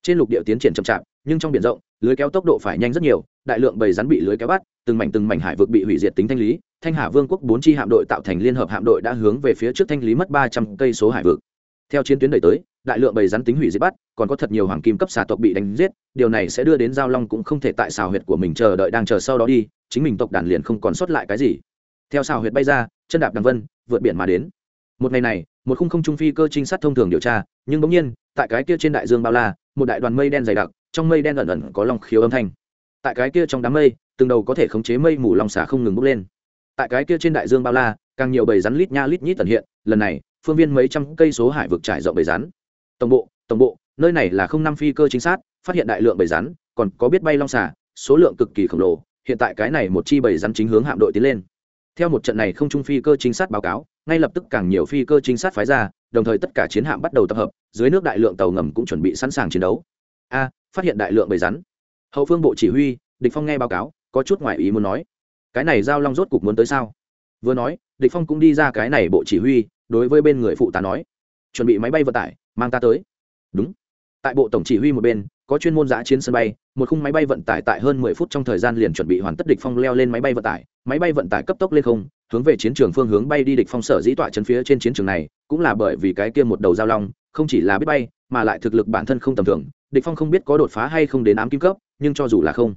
Trên lục địa tiến triển chậm chạp, nhưng trong biển rộng, lưới kéo tốc độ phải nhanh rất nhiều, đại lượng bầy rắn bị lưới kéo bắt, từng mảnh từng mảnh hải vực bị hủy diệt tính thanh lý. Thanh hà vương quốc bốn chi hạm đội tạo thành liên hợp hạm đội đã hướng về phía trước thanh lý mất ba trăm cây số hải vực. Theo chiến tuyến đẩy tới, đại lượng bầy rắn tính hủy diệt bắt, còn có thật nhiều hoàng kim cấp xà tộc bị đánh giết, điều này sẽ đưa đến giao long cũng không thể tại xào huyệt của mình chờ đợi đang chờ sau đó đi, chính mình tộc đàn liền không còn sót lại cái gì theo xào huyệt bay ra, chân đạp đằng vân, vượt biển mà đến. Một ngày này, một khung không trung phi cơ trinh sát thông thường điều tra, nhưng bỗng nhiên, tại cái kia trên đại dương bao la, một đại đoàn mây đen dày đặc, trong mây đen ẩn ẩn có lòng khiếu âm thanh. Tại cái kia trong đám mây, từng đầu có thể khống chế mây mù lòng xả không ngừng bốc lên. Tại cái kia trên đại dương bao la, càng nhiều bầy rắn lít nha lít nhít tận hiện, lần này, phương viên mấy trăm cây số hải vực trải rộng bầy rắn. Tổng bộ tổng bộ, nơi này là không năm phi cơ chính xác phát hiện đại lượng bầy rắn, còn có biết bay long xả số lượng cực kỳ khổng lồ, hiện tại cái này một chi bầy rắn chính hướng hạm đội tiến lên theo một trận này không trung phi cơ chính sát báo cáo, ngay lập tức càng nhiều phi cơ chính sát phái ra, đồng thời tất cả chiến hạm bắt đầu tập hợp, dưới nước đại lượng tàu ngầm cũng chuẩn bị sẵn sàng chiến đấu. A, phát hiện đại lượng bầy rắn. Hậu phương bộ chỉ huy, địch phong nghe báo cáo, có chút ngoại ý muốn nói. Cái này giao long rốt cục muốn tới sao? Vừa nói, địch phong cũng đi ra cái này bộ chỉ huy, đối với bên người phụ tá nói. Chuẩn bị máy bay vận tải, mang ta tới. Đúng. Tại bộ tổng chỉ huy một bên có chuyên môn giã chiến sân bay, một khung máy bay vận tải tại hơn mười phút trong thời gian liền chuẩn bị hoàn tất địch phong leo lên máy bay vận tải. Máy bay vận tải cấp tốc lên không, hướng về chiến trường phương hướng bay đi địch phong sở dĩ tọa chân phía trên chiến trường này, cũng là bởi vì cái kia một đầu giao long, không chỉ là biết bay, mà lại thực lực bản thân không tầm thường. Địch phong không biết có đột phá hay không đến ám kim cấp, nhưng cho dù là không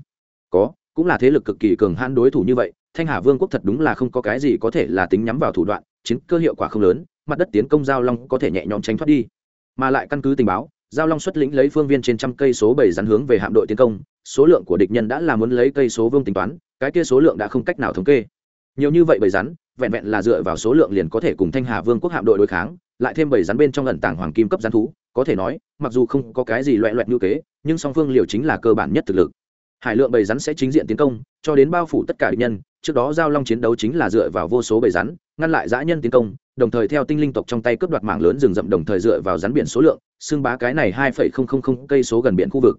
có, cũng là thế lực cực kỳ cường hãn đối thủ như vậy. Thanh hà vương quốc thật đúng là không có cái gì có thể là tính nhắm vào thủ đoạn, chiến cơ hiệu quả không lớn, mặt đất tiến công giao long có thể nhẹ nhõm tránh thoát đi. Mà lại căn cứ tình báo giao long xuất lĩnh lấy phương viên trên trăm cây số bảy rắn hướng về hạm đội tiến công, số lượng của địch nhân đã là muốn lấy cây số vương tính toán, cái kia số lượng đã không cách nào thống kê. Nhiều như vậy bảy rắn, vẹn vẹn là dựa vào số lượng liền có thể cùng thanh hà vương quốc hạm đội đối kháng, lại thêm bảy rắn bên trong ẩn tàng hoàng kim cấp rắn thú, có thể nói, mặc dù không có cái gì loẹ loẹt như kế nhưng song phương liều chính là cơ bản nhất thực lực. Hải lượng bầy rắn sẽ chính diện tiến công, cho đến bao phủ tất cả địch nhân, trước đó giao long chiến đấu chính là dựa vào vô số bầy rắn, ngăn lại dã nhân tiến công đồng thời theo tinh linh tộc trong tay cướp đoạt mảng lớn rừng rậm đồng thời dựa vào rắn biển số lượng, xưng bá cái này hai phẩy không không không cây số gần biển khu vực.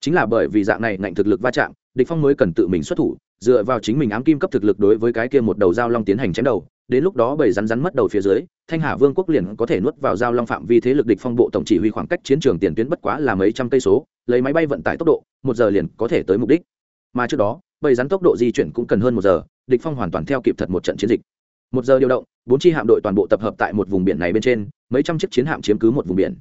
Chính là bởi vì dạng này ngạnh thực lực va chạm, địch phong mới cần tự mình xuất thủ, dựa vào chính mình ám kim cấp thực lực đối với cái kia một đầu dao long tiến hành chém đầu. Đến lúc đó bầy rắn rắn mất đầu phía dưới, thanh hà vương quốc liền có thể nuốt vào dao long phạm vi thế lực địch phong bộ tổng chỉ huy khoảng cách chiến trường tiền tuyến bất quá là mấy trăm cây số, lấy máy bay vận tải tốc độ, một giờ liền có thể tới mục đích. Mà trước đó, bầy rắn tốc độ di chuyển cũng cần hơn một giờ, địch phong hoàn toàn theo kịp thật một trận chiến dịch một giờ điều động, bốn chi hạm đội toàn bộ tập hợp tại một vùng biển này bên trên, mấy trăm chiếc chiến hạm chiếm cứ một vùng biển.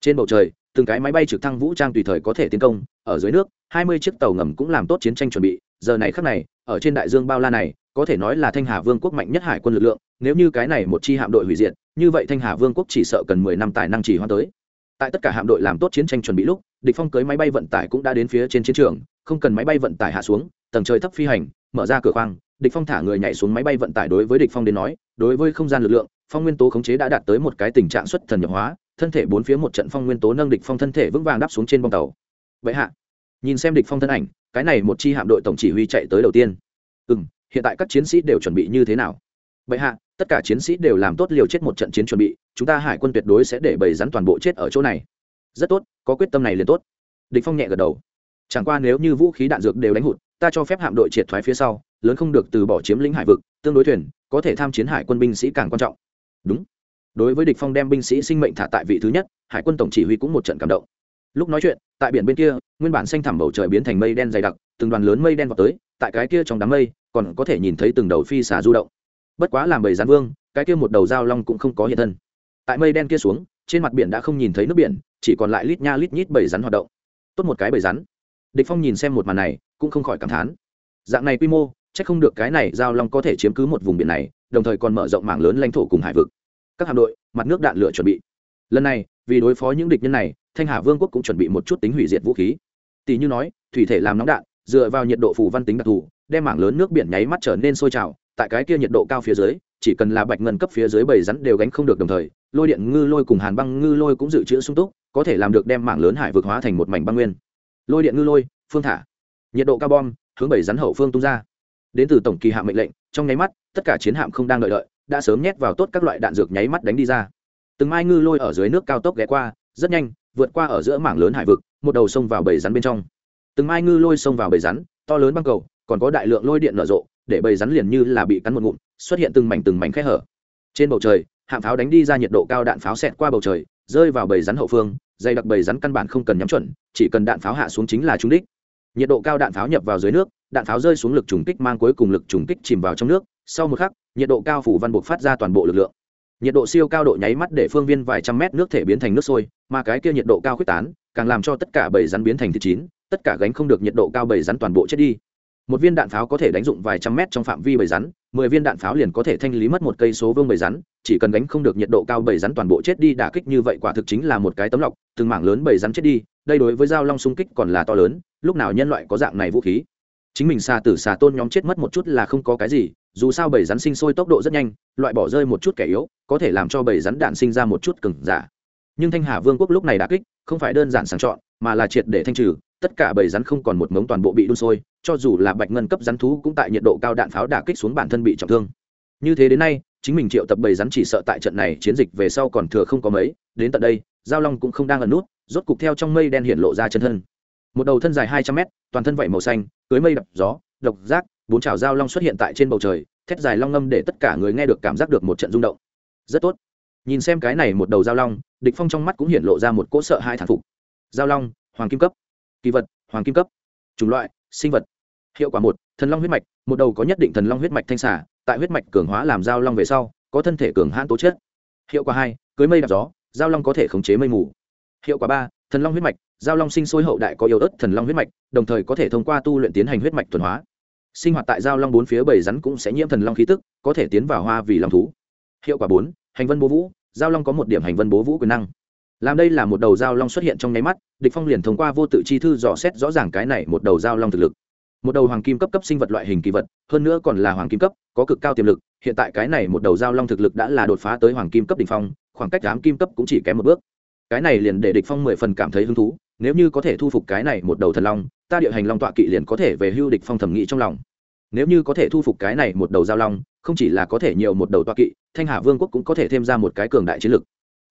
Trên bầu trời, từng cái máy bay trực thăng vũ trang tùy thời có thể tiến công, ở dưới nước, hai mươi chiếc tàu ngầm cũng làm tốt chiến tranh chuẩn bị. Giờ này khắc này, ở trên đại dương bao la này, có thể nói là thanh hà vương quốc mạnh nhất hải quân lực lượng, nếu như cái này một chi hạm đội hủy diệt, như vậy thanh hà vương quốc chỉ sợ cần mười năm tài năng chỉ hoa tới. Tại tất cả hạm đội làm tốt chiến tranh chuẩn bị lúc, địch phong cưới máy bay vận tải cũng đã đến phía trên chiến trường, không cần máy bay vận tải hạ xuống, tầng trời thấp phi hành, mở ra cửa khoang địch phong thả người nhảy xuống máy bay vận tải đối với địch phong đến nói, đối với không gian lực lượng, phong nguyên tố khống chế đã đạt tới một cái tình trạng xuất thần nhập hóa, thân thể bốn phía một trận phong nguyên tố nâng địch phong thân thể vững vàng đáp xuống trên bong tàu. Vậy hạ, nhìn xem địch phong thân ảnh, cái này một chi hạm đội tổng chỉ huy chạy tới đầu tiên. Ừm, hiện tại các chiến sĩ đều chuẩn bị như thế nào? Vậy hạ, tất cả chiến sĩ đều làm tốt liều chết một trận chiến chuẩn bị, chúng ta hải quân tuyệt đối sẽ để bầy rắn toàn bộ chết ở chỗ này. Rất tốt, có quyết tâm này liền tốt. Địch phong nhẹ gật đầu. Chẳng qua nếu như vũ khí đạn dược đều đánh hụt ta cho phép hạm đội triệt thoái phía sau, lớn không được từ bỏ chiếm lĩnh hải vực, tương đối thuyền, có thể tham chiến hải quân binh sĩ càng quan trọng. Đúng. Đối với địch phong đem binh sĩ sinh mệnh thả tại vị thứ nhất, hải quân tổng chỉ huy cũng một trận cảm động. Lúc nói chuyện, tại biển bên kia, nguyên bản xanh thẳm bầu trời biến thành mây đen dày đặc, từng đoàn lớn mây đen vào tới, tại cái kia trong đám mây, còn có thể nhìn thấy từng đầu phi xà du động. Bất quá làm bầy gián vương, cái kia một đầu dao long cũng không có hiện thân. Tại mây đen kia xuống, trên mặt biển đã không nhìn thấy nước biển, chỉ còn lại lít nha lít nhít bầy rắn hoạt động. Tốt một cái bầy rắn. Địch phong nhìn xem một màn này cũng không khỏi cảm thán. Dạng này quy mô, chắc không được cái này giao long có thể chiếm cứ một vùng biển này, đồng thời còn mở rộng mảng lớn lãnh thổ cùng hải vực. Các hạm đội, mặt nước đạn lửa chuẩn bị. Lần này, vì đối phó những địch nhân này, thanh hà vương quốc cũng chuẩn bị một chút tính hủy diệt vũ khí. Tỷ như nói, thủy thể làm nóng đạn, dựa vào nhiệt độ phù văn tính đặc thù, đem mảng lớn nước biển nháy mắt trở nên sôi trào, tại cái kia nhiệt độ cao phía dưới, chỉ cần là bạch ngân cấp phía dưới bầy rắn đều gánh không được đồng thời, lôi điện ngư lôi cùng hàn băng ngư lôi cũng dự trữ sung túc, có thể làm được đem mảng lớn hải vực hóa thành một mảnh băng nguyên. Lôi điện ngư lôi, phương thả nhiệt độ cao bom, hướng bảy rắn hậu phương tung ra. Đến từ tổng kỳ hạ mệnh lệnh, trong nháy mắt, tất cả chiến hạm không đang đợi đợi, đã sớm nhét vào tốt các loại đạn dược nháy mắt đánh đi ra. Từng mai ngư lôi ở dưới nước cao tốc ghé qua, rất nhanh, vượt qua ở giữa mảng lớn hải vực, một đầu xông vào bầy rắn bên trong. Từng mai ngư lôi xông vào bầy rắn, to lớn băng cầu, còn có đại lượng lôi điện nở rộ, để bầy rắn liền như là bị cắn một ngụm, xuất hiện từng mảnh từng mảnh khe hở. Trên bầu trời, hạm pháo đánh đi ra nhiệt độ cao đạn pháo xẹt qua bầu trời, rơi vào bầy rắn hậu phương, dày đặc bầy rắn căn bản không cần nhắm chuẩn, chỉ cần đạn pháo hạ xuống chính là trúng đích nhiệt độ cao đạn pháo nhập vào dưới nước, đạn pháo rơi xuống lực trùng kích mang cuối cùng lực trùng kích chìm vào trong nước, sau một khắc, nhiệt độ cao phủ văn buộc phát ra toàn bộ lực lượng. Nhiệt độ siêu cao độ nháy mắt để phương viên vài trăm mét nước thể biến thành nước sôi, mà cái kia nhiệt độ cao khuếch tán, càng làm cho tất cả bầy rắn biến thành thịt chín, tất cả gánh không được nhiệt độ cao bầy rắn toàn bộ chết đi. Một viên đạn pháo có thể đánh dụng vài trăm mét trong phạm vi bầy rắn, mười viên đạn pháo liền có thể thanh lý mất một cây số vương bầy rắn, chỉ cần gánh không được nhiệt độ cao bầy rắn toàn bộ chết đi đả kích như vậy quả thực chính là một cái tấm lọc, từng mảng lớn bầy rắn chết đi đây đối với dao long xung kích còn là to lớn, lúc nào nhân loại có dạng này vũ khí? Chính mình xà tử xà tôn nhóm chết mất một chút là không có cái gì, dù sao bầy rắn sinh sôi tốc độ rất nhanh, loại bỏ rơi một chút kẻ yếu, có thể làm cho bầy rắn đạn sinh ra một chút cừng giả. Nhưng thanh hà vương quốc lúc này đã kích, không phải đơn giản sàng chọn, mà là triệt để thanh trừ, tất cả bầy rắn không còn một mống toàn bộ bị đun sôi, cho dù là bạch ngân cấp rắn thú cũng tại nhiệt độ cao đạn pháo đả kích xuống bản thân bị trọng thương. Như thế đến nay, chính mình triệu tập bầy rắn chỉ sợ tại trận này chiến dịch về sau còn thừa không có mấy, đến tận đây, giao long cũng không đang ẩn nút rốt cục theo trong mây đen hiện lộ ra chân thân. Một đầu thân dài hai trăm mét, toàn thân vảy màu xanh, cưới mây đập gió, độc giác, bốn chảo giao long xuất hiện tại trên bầu trời, thét dài long ngâm để tất cả người nghe được cảm giác được một trận rung động. Rất tốt. Nhìn xem cái này một đầu giao long, địch phong trong mắt cũng hiện lộ ra một cỗ sợ hai thản phục. Giao long, hoàng kim cấp. Kỳ vật, hoàng kim cấp. Chủng loại, sinh vật. Hiệu quả một, thần long huyết mạch. Một đầu có nhất định thần long huyết mạch thanh xả tại huyết mạch cường hóa làm giao long về sau, có thân thể cường hãn tố chất. Hiệu quả hai, cưới mây đạp gió giao long có thể khống chế mây mù hiệu quả ba, thần long huyết mạch, giao long sinh sôi hậu đại có yếu ớt thần long huyết mạch, đồng thời có thể thông qua tu luyện tiến hành huyết mạch thuần hóa. Sinh hoạt tại giao long bốn phía bảy rắn cũng sẽ nhiễm thần long khí tức, có thể tiến vào hoa vì long thú. Hiệu quả bốn, hành vân bố vũ, giao long có một điểm hành vân bố vũ quyền năng. Làm đây là một đầu giao long xuất hiện trong nháy mắt, địch phong liền thông qua vô tự chi thư dò xét rõ ràng cái này một đầu giao long thực lực. Một đầu hoàng kim cấp cấp sinh vật loại hình kỳ vật, hơn nữa còn là hoàng kim cấp, có cực cao tiềm lực, hiện tại cái này một đầu giao long thực lực đã là đột phá tới hoàng kim cấp đỉnh phong, khoảng cách ám kim cấp cũng chỉ kém một bước cái này liền để địch phong mười phần cảm thấy hứng thú, nếu như có thể thu phục cái này một đầu thần long, ta địa hành long tọa kỵ liền có thể về hưu địch phong thẩm nghĩ trong lòng. Nếu như có thể thu phục cái này một đầu giao long, không chỉ là có thể nhiều một đầu tọa kỵ, thanh hà vương quốc cũng có thể thêm ra một cái cường đại chiến lực.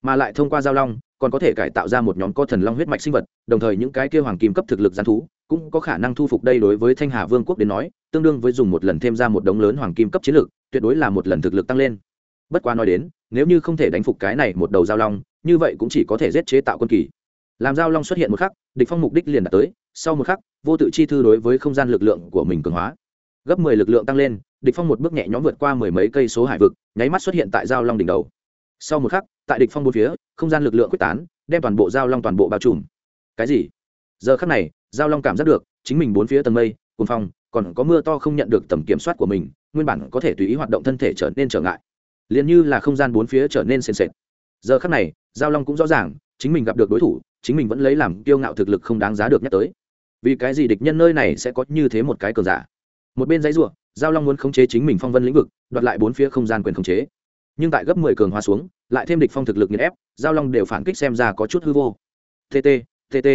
Mà lại thông qua giao long, còn có thể cải tạo ra một nhóm có thần long huyết mạch sinh vật, đồng thời những cái kia hoàng kim cấp thực lực gián thú, cũng có khả năng thu phục đây đối với thanh hà vương quốc đến nói, tương đương với dùng một lần thêm ra một đống lớn hoàng kim cấp chiến lược tuyệt đối là một lần thực lực tăng lên. Bất quá nói đến nếu như không thể đánh phục cái này một đầu giao long, như vậy cũng chỉ có thể giết chế tạo quân kỳ. Làm giao long xuất hiện một khắc, địch phong mục đích liền đạt tới, sau một khắc, vô tự chi thư đối với không gian lực lượng của mình cường hóa. Gấp mười lực lượng tăng lên, địch phong một bước nhẹ nhõm vượt qua mười mấy cây số hải vực, nháy mắt xuất hiện tại giao long đỉnh đầu. Sau một khắc, tại địch phong bốn phía, không gian lực lượng quyết tán, đem toàn bộ giao long toàn bộ bao trùm. Cái gì? Giờ khắc này, giao long cảm giác được, chính mình bốn phía tầng mây, cuồng phong, còn có mưa to không nhận được tầm kiểm soát của mình, nguyên bản có thể tùy ý hoạt động thân thể trở nên trở ngại liền như là không gian bốn phía trở nên sền sệt. Giờ khắc này, giao long cũng rõ ràng, chính mình gặp được đối thủ, chính mình vẫn lấy làm kiêu ngạo thực lực không đáng giá được nhắc tới. Vì cái gì địch nhân nơi này sẽ có như thế một cái cờ giả? Một bên dãy ruộng giao long muốn khống chế chính mình phong vân lĩnh vực, đoạt lại bốn phía không gian quyền khống chế. Nhưng tại gấp mười cường hóa xuống, lại thêm địch phong thực lực nghiền ép, giao long đều phản kích xem ra có chút hư vô. Tt tt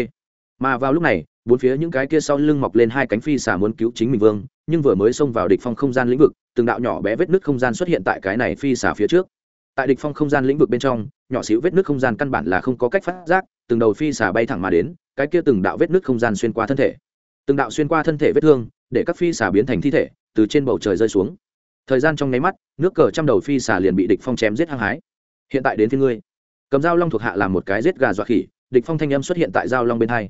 mà vào lúc này, bốn phía những cái kia sau lưng mọc lên hai cánh phi xả muốn cứu chính mình vương, nhưng vừa mới xông vào địch phong không gian lĩnh vực từng đạo nhỏ bé vết nứt không gian xuất hiện tại cái này phi xả phía trước. Tại địch phong không gian lĩnh vực bên trong, nhỏ xíu vết nứt không gian căn bản là không có cách phát giác, từng đầu phi xả bay thẳng mà đến, cái kia từng đạo vết nứt không gian xuyên qua thân thể. Từng đạo xuyên qua thân thể vết thương, để các phi xả biến thành thi thể, từ trên bầu trời rơi xuống. Thời gian trong nháy mắt, nước cờ trăm đầu phi xả liền bị địch phong chém giết hăng hái. Hiện tại đến phía ngươi. Cầm dao long thuộc hạ làm một cái giết gà dọa khỉ, địch phong thanh âm xuất hiện tại dao long bên hai.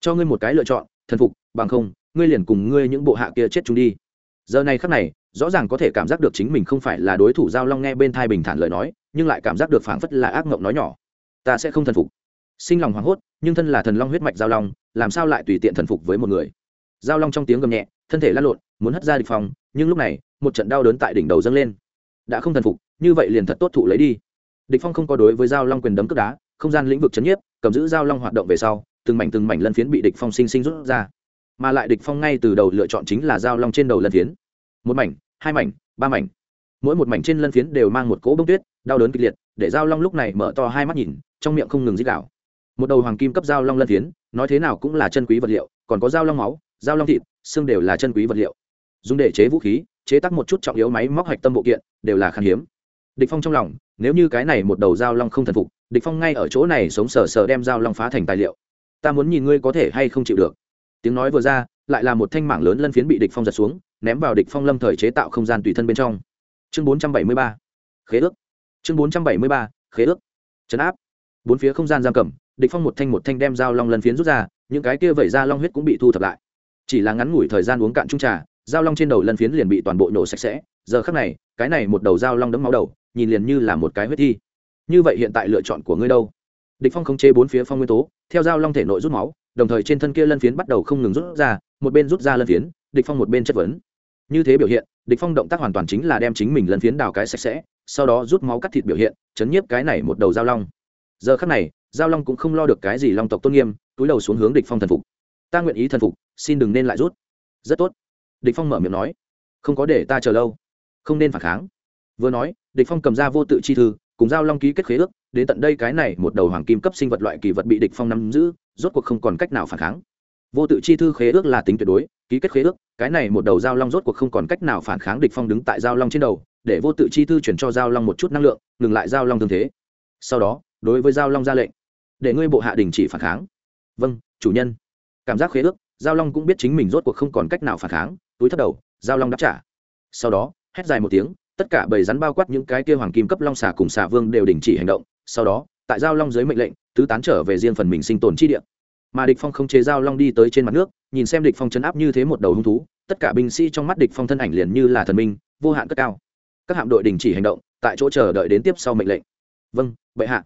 Cho ngươi một cái lựa chọn, thần phục, bằng không, ngươi liền cùng ngươi những bộ hạ kia chết chúng đi giờ này khắc này, rõ ràng có thể cảm giác được chính mình không phải là đối thủ giao long nghe bên thai bình thản lời nói, nhưng lại cảm giác được phảng phất là ác mộng nói nhỏ. Ta sẽ không thần phục. Sinh lòng hoảng hốt, nhưng thân là thần long huyết mạch giao long, làm sao lại tùy tiện thần phục với một người? Giao long trong tiếng gầm nhẹ, thân thể lăn lộn, muốn hất ra địch phòng, nhưng lúc này, một trận đau đớn tại đỉnh đầu dâng lên. Đã không thần phục, như vậy liền thật tốt thụ lấy đi. Địch phong không có đối với giao long quyền đấm cướp đá, không gian lĩnh vực chấn nhiếp, cầm giữ giao long hoạt động về sau, từng mảnh từng mảnh lân phiến bị địch phong sinh sinh rút ra mà lại địch phong ngay từ đầu lựa chọn chính là dao long trên đầu lân phiến. Một mảnh, hai mảnh, ba mảnh. Mỗi một mảnh trên lân phiến đều mang một cỗ bông tuyết, đau đớn kịch liệt, để dao long lúc này mở to hai mắt nhìn, trong miệng không ngừng dít đảo một đầu hoàng kim cấp dao long lân phiến, nói thế nào cũng là chân quý vật liệu, còn có dao long máu dao long thịt, xương đều là chân quý vật liệu. Dùng để chế vũ khí, chế tác một chút trọng yếu máy móc hạch tâm bộ kiện, đều là khan hiếm. Địch phong trong lòng, nếu như cái này một đầu dao long không thần phục, địch phong ngay ở chỗ này sống sờ sờ đem dao long phá thành tài liệu. Ta muốn nhìn ngươi có thể hay không chịu được tiếng nói vừa ra, lại là một thanh mảng lớn lân phiến bị địch phong giật xuống, ném vào địch phong lâm thời chế tạo không gian tùy thân bên trong. Chương 473 khế ước. Chương 473 khế ước. Chấn áp. Bốn phía không gian giam cầm, địch phong một thanh một thanh đem dao long lân phiến rút ra, những cái kia vẩy ra long huyết cũng bị thu thập lại. Chỉ là ngắn ngủi thời gian uống cạn chung trà, dao long trên đầu lân phiến liền bị toàn bộ nổ sạch sẽ. Giờ khắc này, cái này một đầu dao long đấm máu đầu, nhìn liền như là một cái huyết thi. Như vậy hiện tại lựa chọn của ngươi đâu? Địch phong khống chế bốn phía phong nguyên tố, theo dao long thể nội rút máu đồng thời trên thân kia lân phiến bắt đầu không ngừng rút ra, một bên rút ra lân phiến, địch phong một bên chất vấn. Như thế biểu hiện, địch phong động tác hoàn toàn chính là đem chính mình lân phiến đào cái sạch sẽ, sau đó rút máu cắt thịt biểu hiện, chấn nhiếp cái này một đầu giao long. Giờ khắc này, giao long cũng không lo được cái gì long tộc tôn nghiêm, túi đầu xuống hướng địch phong thần phục. Ta nguyện ý thần phục, xin đừng nên lại rút. Rất tốt. Địch phong mở miệng nói. Không có để ta chờ lâu, không nên phản kháng. Vừa nói, địch phong cầm ra vô tự chi thư, cùng giao long ký kết khế ước đến tận đây cái này một đầu hoàng kim cấp sinh vật loại kỳ vật bị địch phong nắm giữ, rốt cuộc không còn cách nào phản kháng. Vô tự chi thư khế ước là tính tuyệt đối, ký kết khế ước, cái này một đầu giao long rốt cuộc không còn cách nào phản kháng địch phong đứng tại giao long trên đầu, để vô tự chi thư chuyển cho giao long một chút năng lượng, ngừng lại giao long thương thế. Sau đó, đối với giao long ra lệnh, để ngươi bộ hạ đình chỉ phản kháng. Vâng chủ nhân. Cảm giác khế ước, giao long cũng biết chính mình rốt cuộc không còn cách nào phản kháng, túi thất đầu, giao long đáp trả. Sau đó, hét dài một tiếng, tất cả bầy rắn bao quát những cái kia hoàng kim cấp long xà cùng xà vương đều đình chỉ hành động sau đó, tại giao long dưới mệnh lệnh, tứ tán trở về riêng phần mình sinh tồn chi địa. Mà địch phong không chế giao long đi tới trên mặt nước, nhìn xem địch phong chấn áp như thế một đầu hung thú, tất cả binh sĩ trong mắt địch phong thân ảnh liền như là thần minh, vô hạn cất cao. Các hạm đội đình chỉ hành động, tại chỗ chờ đợi đến tiếp sau mệnh lệnh. Vâng bệ hạ.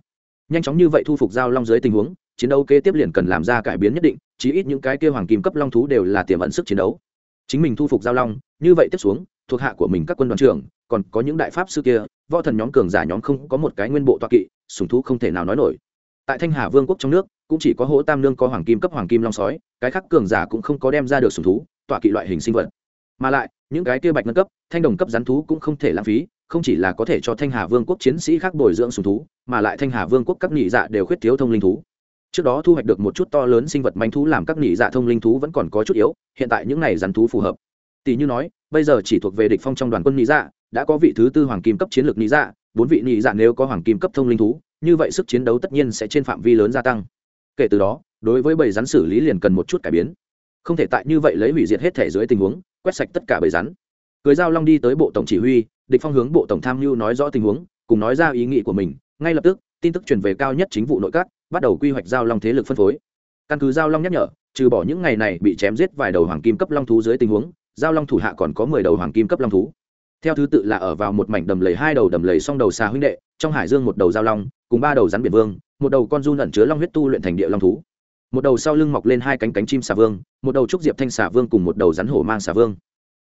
Nhanh chóng như vậy thu phục giao long dưới tình huống, chiến đấu kế tiếp liền cần làm ra cải biến nhất định, chí ít những cái kia hoàng kim cấp long thú đều là tiềm ẩn sức chiến đấu. Chính mình thu phục giao long, như vậy tiếp xuống, thuộc hạ của mình các quân đoàn trưởng, còn có những đại pháp sư kia võ thần nhóm cường giả nhóm không có một cái nguyên bộ toa kỵ, sùng thú không thể nào nói nổi. Tại thanh hà vương quốc trong nước, cũng chỉ có hỗ tam nương có hoàng kim cấp hoàng kim long sói, cái khác cường giả cũng không có đem ra được sùng thú tọa kỵ loại hình sinh vật. Mà lại, những cái kia bạch nâng cấp, thanh đồng cấp rắn thú cũng không thể lãng phí, không chỉ là có thể cho thanh hà vương quốc chiến sĩ khác bồi dưỡng sùng thú, mà lại thanh hà vương quốc các nhị dạ đều khuyết thiếu thông linh thú. Trước đó thu hoạch được một chút to lớn sinh vật manh thú làm các nhị dạ thông linh thú vẫn còn có chút yếu, hiện tại những này rắn thú phù hợp. Tỷ như nói bây giờ chỉ thuộc về địch phong trong đoàn quân nhị dạ đã có vị thứ tư hoàng kim cấp chiến lược nhị dạ bốn vị nhị dạ nếu có hoàng kim cấp thông linh thú, như vậy sức chiến đấu tất nhiên sẽ trên phạm vi lớn gia tăng. Kể từ đó, đối với bầy rắn xử lý liền cần một chút cải biến. Không thể tại như vậy lấy hủy diệt hết thể dưới tình huống, quét sạch tất cả bầy rắn. Cưới giao long đi tới bộ tổng chỉ huy, địch phong hướng bộ tổng tham mưu nói rõ tình huống, cùng nói ra ý nghĩ của mình. Ngay lập tức, tin tức truyền về cao nhất chính vụ nội các, bắt đầu quy hoạch giao long thế lực phân phối. Căn cứ giao long nhắc nhở, trừ bỏ những ngày này bị chém giết vài đầu hoàng kim cấp long thú dưới tình huống giao long thủ hạ còn có mười đầu hoàng kim cấp long thú. Theo thứ tự là ở vào một mảnh đầm lầy, hai đầu đầm lầy, song đầu xà huynh đệ, trong hải dương một đầu giao long, cùng ba đầu rắn biển vương, một đầu con du ẩn chứa long huyết tu luyện thành địa long thú. Một đầu sau lưng mọc lên hai cánh cánh chim xà vương, một đầu trúc diệp thanh xà vương cùng một đầu rắn hổ mang xà vương.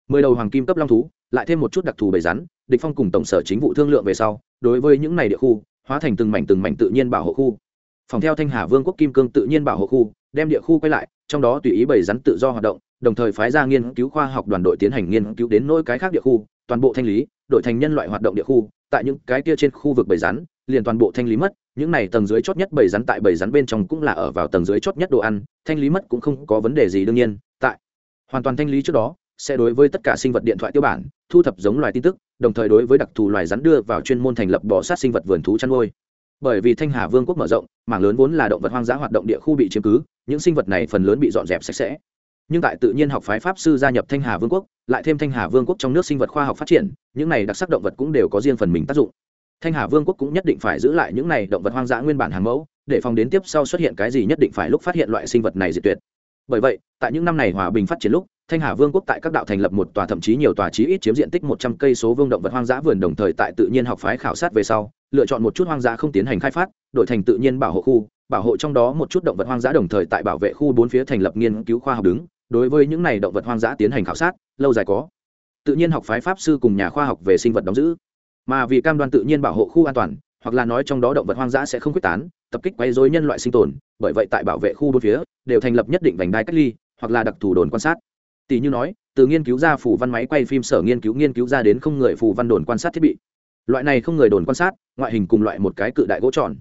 Mười đầu hoàng kim cấp long thú, lại thêm một chút đặc thù bầy rắn, địch phong cùng tổng sở chính vụ thương lượng về sau, đối với những này địa khu, hóa thành từng mảnh từng mảnh tự nhiên bảo hộ khu. Phòng theo thanh hà vương quốc kim cương tự nhiên bảo hộ khu, đem địa khu quay lại trong đó tùy ý bầy rắn tự do hoạt động, đồng thời phái ra nghiên cứu khoa học đoàn đội tiến hành nghiên cứu đến nỗi cái khác địa khu, toàn bộ thanh lý đội thành nhân loại hoạt động địa khu, tại những cái kia trên khu vực bầy rắn, liền toàn bộ thanh lý mất, những này tầng dưới chót nhất bầy rắn tại bầy rắn bên trong cũng là ở vào tầng dưới chót nhất đồ ăn, thanh lý mất cũng không có vấn đề gì đương nhiên, tại hoàn toàn thanh lý trước đó, sẽ đối với tất cả sinh vật điện thoại tiêu bản, thu thập giống loài tin tức, đồng thời đối với đặc thù loài rắn đưa vào chuyên môn thành lập bò sát sinh vật vườn thú chăn nuôi bởi vì thanh hà vương quốc mở rộng, mảng lớn vốn là động vật hoang dã hoạt động địa khu bị chiếm cứ, những sinh vật này phần lớn bị dọn dẹp sạch sẽ. Nhưng tại tự nhiên học phái pháp sư gia nhập thanh hà vương quốc, lại thêm thanh hà vương quốc trong nước sinh vật khoa học phát triển, những này đặc sắc động vật cũng đều có riêng phần mình tác dụng. Thanh hà vương quốc cũng nhất định phải giữ lại những này động vật hoang dã nguyên bản hàng mẫu, để phòng đến tiếp sau xuất hiện cái gì nhất định phải lúc phát hiện loại sinh vật này diệt tuyệt. Bởi vậy, tại những năm này hòa bình phát triển lúc, thanh hà vương quốc tại các đạo thành lập một tòa thậm chí nhiều tòa chí ít chiếm diện tích một trăm cây số vương động vật hoang dã vườn đồng thời tại tự nhiên học phái khảo sát về sau lựa chọn một chút hoang dã không tiến hành khai phát, đổi thành tự nhiên bảo hộ khu, bảo hộ trong đó một chút động vật hoang dã đồng thời tại bảo vệ khu bốn phía thành lập nghiên cứu khoa học đứng. Đối với những này động vật hoang dã tiến hành khảo sát, lâu dài có. Tự nhiên học phái pháp sư cùng nhà khoa học về sinh vật đóng giữ. Mà vì cam đoan tự nhiên bảo hộ khu an toàn, hoặc là nói trong đó động vật hoang dã sẽ không quyết tán, tập kích quấy rối nhân loại sinh tồn, bởi vậy tại bảo vệ khu bốn phía, đều thành lập nhất định vành đai cách ly, hoặc là đặc thù đồn quan sát. Tỷ như nói, từ nghiên cứu ra phủ văn máy quay phim sở nghiên cứu nghiên cứu ra đến không người phủ văn đồn quan sát thiết bị loại này không người đồn quan sát, ngoại hình cùng loại một cái cự đại gỗ tròn.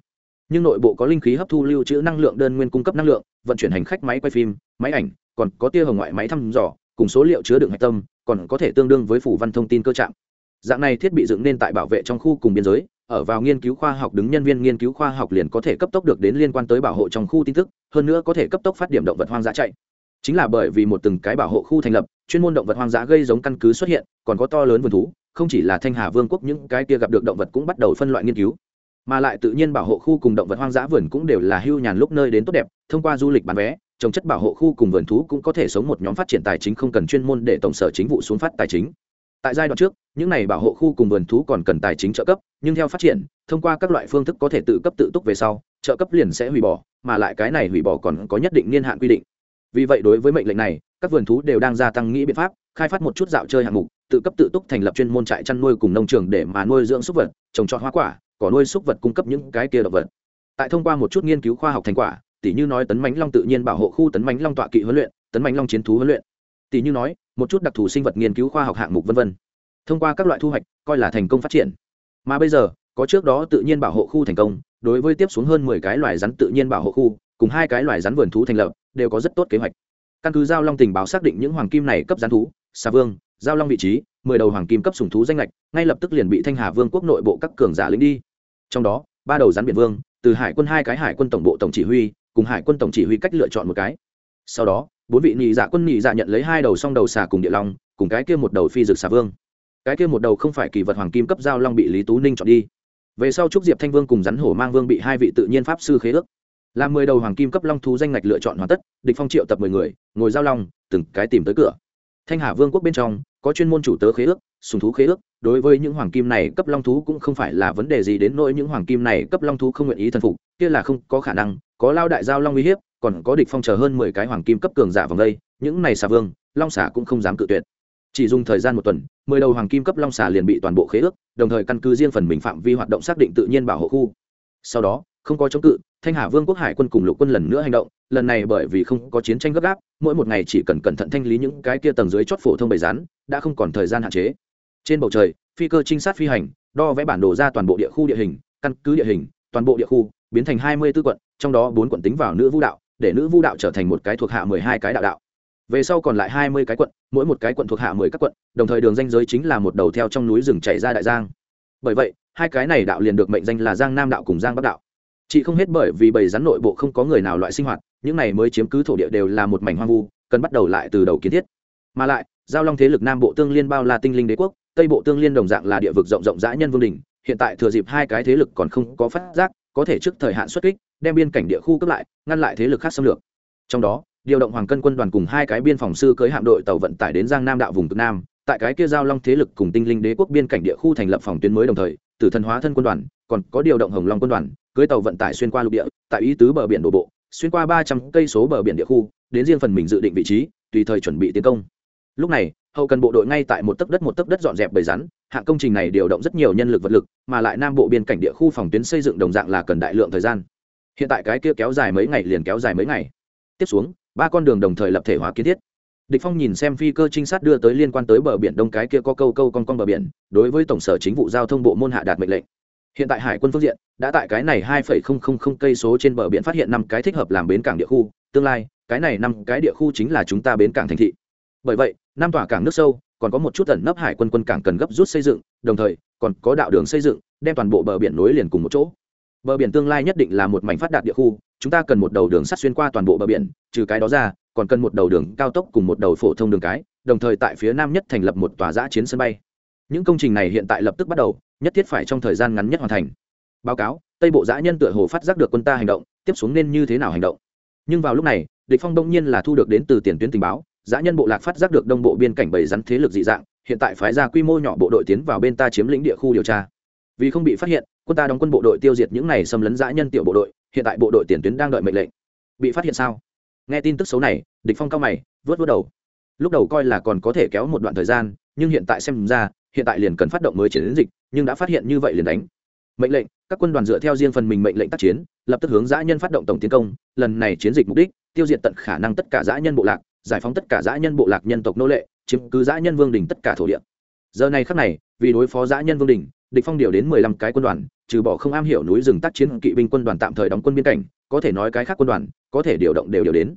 Nhưng nội bộ có linh khí hấp thu lưu trữ năng lượng đơn nguyên cung cấp năng lượng, vận chuyển hành khách máy quay phim, máy ảnh, còn có tia hồng ngoại máy thăm dò, cùng số liệu chứa đựng hạch tâm, còn có thể tương đương với phủ văn thông tin cơ trạng. Dạng này thiết bị dựng nên tại bảo vệ trong khu cùng biên giới, ở vào nghiên cứu khoa học đứng nhân viên nghiên cứu khoa học liền có thể cấp tốc được đến liên quan tới bảo hộ trong khu tin tức, hơn nữa có thể cấp tốc phát điểm động vật hoang dã chạy. Chính là bởi vì một từng cái bảo hộ khu thành lập, chuyên môn động vật hoang dã gây giống căn cứ xuất hiện, còn có to lớn vườn thú không chỉ là thanh hà vương quốc những cái kia gặp được động vật cũng bắt đầu phân loại nghiên cứu, mà lại tự nhiên bảo hộ khu cùng động vật hoang dã vườn cũng đều là hưu nhàn lúc nơi đến tốt đẹp, thông qua du lịch bán vé, trồng chất bảo hộ khu cùng vườn thú cũng có thể sống một nhóm phát triển tài chính không cần chuyên môn để tổng sở chính vụ xuống phát tài chính. Tại giai đoạn trước, những này bảo hộ khu cùng vườn thú còn cần tài chính trợ cấp, nhưng theo phát triển, thông qua các loại phương thức có thể tự cấp tự túc về sau, trợ cấp liền sẽ hủy bỏ, mà lại cái này hủy bỏ còn có nhất định niên hạn quy định. Vì vậy đối với mệnh lệnh này, các vườn thú đều đang gia tăng nghĩ biện pháp, khai phát một chút dạo chơi hạng mục tự cấp tự túc thành lập chuyên môn trại chăn nuôi cùng nông trường để mà nuôi dưỡng súc vật, trồng trọt hoa quả, cỏ nuôi súc vật cung cấp những cái kia động vật. Tại thông qua một chút nghiên cứu khoa học thành quả tỷ như nói tấn mánh long tự nhiên bảo hộ khu tấn mánh long tọa kỵ huấn luyện, tấn mánh long chiến thú huấn luyện. Tỷ như nói, một chút đặc thù sinh vật nghiên cứu khoa học hạng mục v v thông qua các loại thu hoạch, coi là thành công phát triển. Mà bây giờ, có trước đó tự nhiên bảo hộ khu thành công, đối với tiếp xuống hơn mười cái loài rắn tự nhiên bảo hộ khu, cùng hai cái loài rắn vườn thú thành lập, đều có rất tốt kế hoạch. Căn cứ giao long tình báo xác định những hoàng kim này cấp rắn thú xà vương, giao long vị trí, mười đầu hoàng kim cấp sùng thú danh lệch ngay lập tức liền bị thanh hà vương quốc nội bộ các cường giả lính đi. Trong đó, ba đầu rắn biển vương, từ hải quân hai cái hải quân tổng bộ tổng chỉ huy, cùng hải quân tổng chỉ huy cách lựa chọn một cái. Sau đó, bốn vị nhị dạ quân nhị dạ nhận lấy hai đầu song đầu xà cùng địa long, cùng cái kia một đầu phi dược xà vương. Cái kia một đầu không phải kỳ vật hoàng kim cấp giao long bị lý tú ninh chọn đi. Về sau trúc diệp thanh vương cùng rắn hổ mang vương bị hai vị tự nhiên pháp sư khế ước. Làm mười đầu hoàng kim cấp long thú danh ngạch lựa chọn hoàn tất, địch phong triệu tập mười người, ngồi giao long, từng cái tìm tới cửa thanh hà vương quốc bên trong, có chuyên môn chủ tớ khế ước, sùng thú khế ước, đối với những hoàng kim này cấp long thú cũng không phải là vấn đề gì đến nỗi những hoàng kim này cấp long thú không nguyện ý thần phục, kia là không có khả năng, có lao đại giao long uy hiếp, còn có địch phong chờ hơn mười cái hoàng kim cấp cường giả vòng đây, những này xà vương, long xà cũng không dám cự tuyệt. Chỉ dùng thời gian một tuần, mười đầu hoàng kim cấp long xà liền bị toàn bộ khế ước, đồng thời căn cứ riêng phần mình phạm vi hoạt động xác định tự nhiên bảo hộ khu. Sau đó, không có chống cự, thanh hà vương quốc hải quân cùng lục quân lần nữa hành động lần này bởi vì không có chiến tranh gấp gáp, mỗi một ngày chỉ cần cẩn thận thanh lý những cái kia tầng dưới chót phổ thông bày rán đã không còn thời gian hạn chế. Trên bầu trời, phi cơ trinh sát phi hành, đo vẽ bản đồ ra toàn bộ địa khu địa hình, căn cứ địa hình, toàn bộ địa khu, biến thành hai mươi 24 quận, trong đó bốn quận tính vào nữ vũ đạo, để nữ vũ đạo trở thành một cái thuộc hạ mười hai cái đạo đạo. Về sau còn lại hai mươi cái quận, mỗi một cái quận thuộc hạ mười các quận, đồng thời đường danh giới chính là một đầu theo trong núi rừng chảy ra đại giang. Bởi vậy, hai cái này đạo liền được mệnh danh là giang nam đạo cùng giang bắc đạo chị không hết bởi vì bầy rắn nội bộ không có người nào loại sinh hoạt, những này mới chiếm cứ thổ địa đều là một mảnh hoang vu, cần bắt đầu lại từ đầu kiến thiết. Mà lại, giao long thế lực nam bộ tương liên bao la tinh linh đế quốc, tây bộ tương liên đồng dạng là địa vực rộng rộng rãi nhân vương đình hiện tại thừa dịp hai cái thế lực còn không có phát giác, có thể trước thời hạn xuất kích, đem biên cảnh địa khu cấp lại, ngăn lại thế lực khác xâm lược. Trong đó, điều động hoàng cân quân đoàn cùng hai cái biên phòng sư cưới hạm đội tàu vận tải đến giang nam đạo vùng cực nam, tại cái kia giao long thế lực cùng tinh linh đế quốc biên cảnh địa khu thành lập phòng tuyến mới đồng thời tử thần hóa thân quân đoàn, còn có điều động hồng long quân đoàn cưới tàu vận tải xuyên qua lục địa, tại ý tứ bờ biển đổ bộ, xuyên qua ba trăm cây số bờ biển địa khu, đến riêng phần mình dự định vị trí, tùy thời chuẩn bị tiến công. Lúc này, hậu cần bộ đội ngay tại một tấc đất một tấc đất dọn dẹp bầy rắn, hạng công trình này điều động rất nhiều nhân lực vật lực, mà lại nam bộ biên cảnh địa khu phòng tuyến xây dựng đồng dạng là cần đại lượng thời gian. Hiện tại cái kia kéo dài mấy ngày liền kéo dài mấy ngày. Tiếp xuống, ba con đường đồng thời lập thể hóa kiến thiết. Địch phong nhìn xem phi cơ trinh sát đưa tới liên quan tới bờ biển đông, cái kia có câu câu con con bờ biển, đối với tổng sở chính vụ giao thông bộ môn hạ đạt mệnh lệnh hiện tại hải quân phương diện đã tại cái này hai cây số trên bờ biển phát hiện năm cái thích hợp làm bến cảng địa khu. Tương lai, cái này năm cái địa khu chính là chúng ta bến cảng thành thị. Bởi vậy, năm tòa cảng nước sâu, còn có một chút ẩn nấp hải quân quân cảng cần gấp rút xây dựng, đồng thời, còn có đạo đường xây dựng, đem toàn bộ bờ biển nối liền cùng một chỗ. Bờ biển tương lai nhất định là một mảnh phát đạt địa khu, chúng ta cần một đầu đường sắt xuyên qua toàn bộ bờ biển, trừ cái đó ra, còn cần một đầu đường cao tốc cùng một đầu phổ thông đường cái, đồng thời tại phía nam nhất thành lập một tòa giã chiến sân bay. Những công trình này hiện tại lập tức bắt đầu nhất thiết phải trong thời gian ngắn nhất hoàn thành. Báo cáo, tây bộ giã nhân tựa hồ phát giác được quân ta hành động, tiếp xuống nên như thế nào hành động. Nhưng vào lúc này, địch phong đông nhiên là thu được đến từ tiền tuyến tình báo giã nhân bộ lạc phát giác được đông bộ biên cảnh bầy rắn thế lực dị dạng, hiện tại phái ra quy mô nhỏ bộ đội tiến vào bên ta chiếm lĩnh địa khu điều tra. Vì không bị phát hiện, quân ta đóng quân bộ đội tiêu diệt những này xâm lấn giã nhân tiểu bộ đội, hiện tại bộ đội tiền tuyến đang đợi mệnh lệnh. Bị phát hiện sao? Nghe tin tức xấu này, địch phong cao mày vớt vớt đầu. Lúc đầu coi là còn có thể kéo một đoạn thời gian, nhưng hiện tại xem ra hiện tại liền cần phát động mới chiến dịch, nhưng đã phát hiện như vậy liền đánh. Mệnh lệnh, các quân đoàn dựa theo riêng phần mình mệnh lệnh tác chiến, lập tức hướng dã nhân phát động tổng tiến công, lần này chiến dịch mục đích, tiêu diệt tận khả năng tất cả dã nhân bộ lạc, giải phóng tất cả dã nhân bộ lạc nhân tộc nô lệ, chiếm cứ dã nhân vương đình tất cả thổ địa. Giờ này khắc này, vì đối phó dã nhân vương đình địch phong điều đến mười lăm cái quân đoàn, trừ bỏ không am hiểu núi rừng tác chiến kỵ binh quân đoàn tạm thời đóng quân biên cảnh, có thể nói cái khác quân đoàn, có thể điều động đều điều đến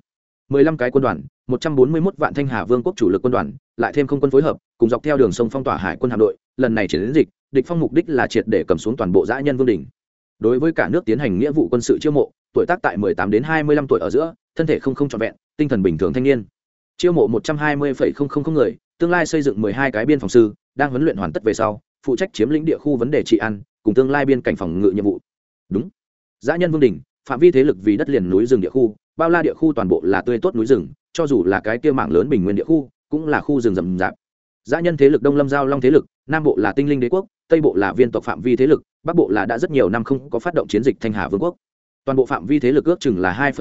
mười lăm cái quân đoàn một trăm bốn mươi 141 vạn thanh hà vương quốc chủ lực quân đoàn lại thêm không quân phối hợp cùng dọc theo đường sông phong tỏa hải quân hạm đội lần này chiến dịch địch phong mục đích là triệt để cầm xuống toàn bộ dã nhân vương đỉnh. đối với cả nước tiến hành nghĩa vụ quân sự chiêu mộ tuổi tác tại 18 đến 25 tuổi ở giữa thân thể không không trọn vẹn tinh thần bình thường thanh niên. Chiêu mộ 120,000 người tương lai xây dựng 12 cái biên phòng sư đang huấn luyện hoàn tất về sau phụ trách chiếm lĩnh địa khu vấn đề trị an cùng tương lai biên cảnh phòng ngự nhiệm vụ. Đúng. Dã nhân vương đỉnh, phạm vi thế lực vì đất liền núi rừng địa khu bao la địa khu toàn bộ là tươi tốt núi rừng, cho dù là cái kia mạng lớn bình nguyên địa khu, cũng là khu rừng rậm rạp. Dã nhân thế lực đông lâm giao long thế lực, nam bộ là tinh linh đế quốc, tây bộ là viên tộc phạm vi thế lực, bắc bộ là đã rất nhiều năm không có phát động chiến dịch thanh hà vương quốc. Toàn bộ phạm vi thế lực ước chừng là hai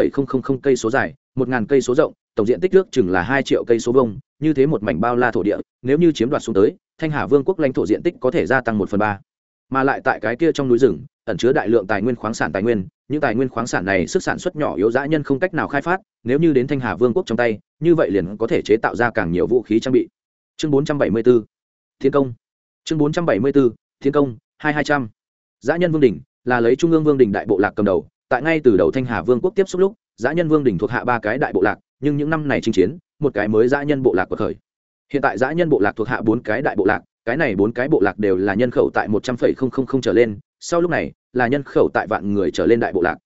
cây số dài, một ngàn cây số rộng, tổng diện tích ước chừng là hai triệu cây số vông như thế một mảnh bao la thổ địa, nếu như chiếm đoạt xuống tới, thanh hà vương quốc lãnh thổ diện tích có thể gia tăng một phần ba mà lại tại cái kia trong núi rừng ẩn chứa đại lượng tài nguyên khoáng sản tài nguyên những tài nguyên khoáng sản này sức sản xuất nhỏ yếu dã nhân không cách nào khai phát nếu như đến thanh hà vương quốc trong tay như vậy liền có thể chế tạo ra càng nhiều vũ khí trang bị. Chương 474, thiên công. Chương 474, thiên công hai hai trăm. Dã nhân vương đình là lấy trung ương vương đình đại bộ lạc cầm đầu tại ngay từ đầu thanh hà vương quốc tiếp xúc lúc dã nhân vương đình thuộc hạ ba cái đại bộ lạc nhưng những năm này chinh chiến một cái mới dã nhân bộ lạc của khởi. Hiện tại dã nhân bộ lạc thuộc hạ bốn cái đại bộ lạc cái này bốn cái bộ lạc đều là nhân khẩu tại một trăm phẩy không không không trở lên, sau lúc này là nhân khẩu tại vạn người trở lên đại bộ lạc.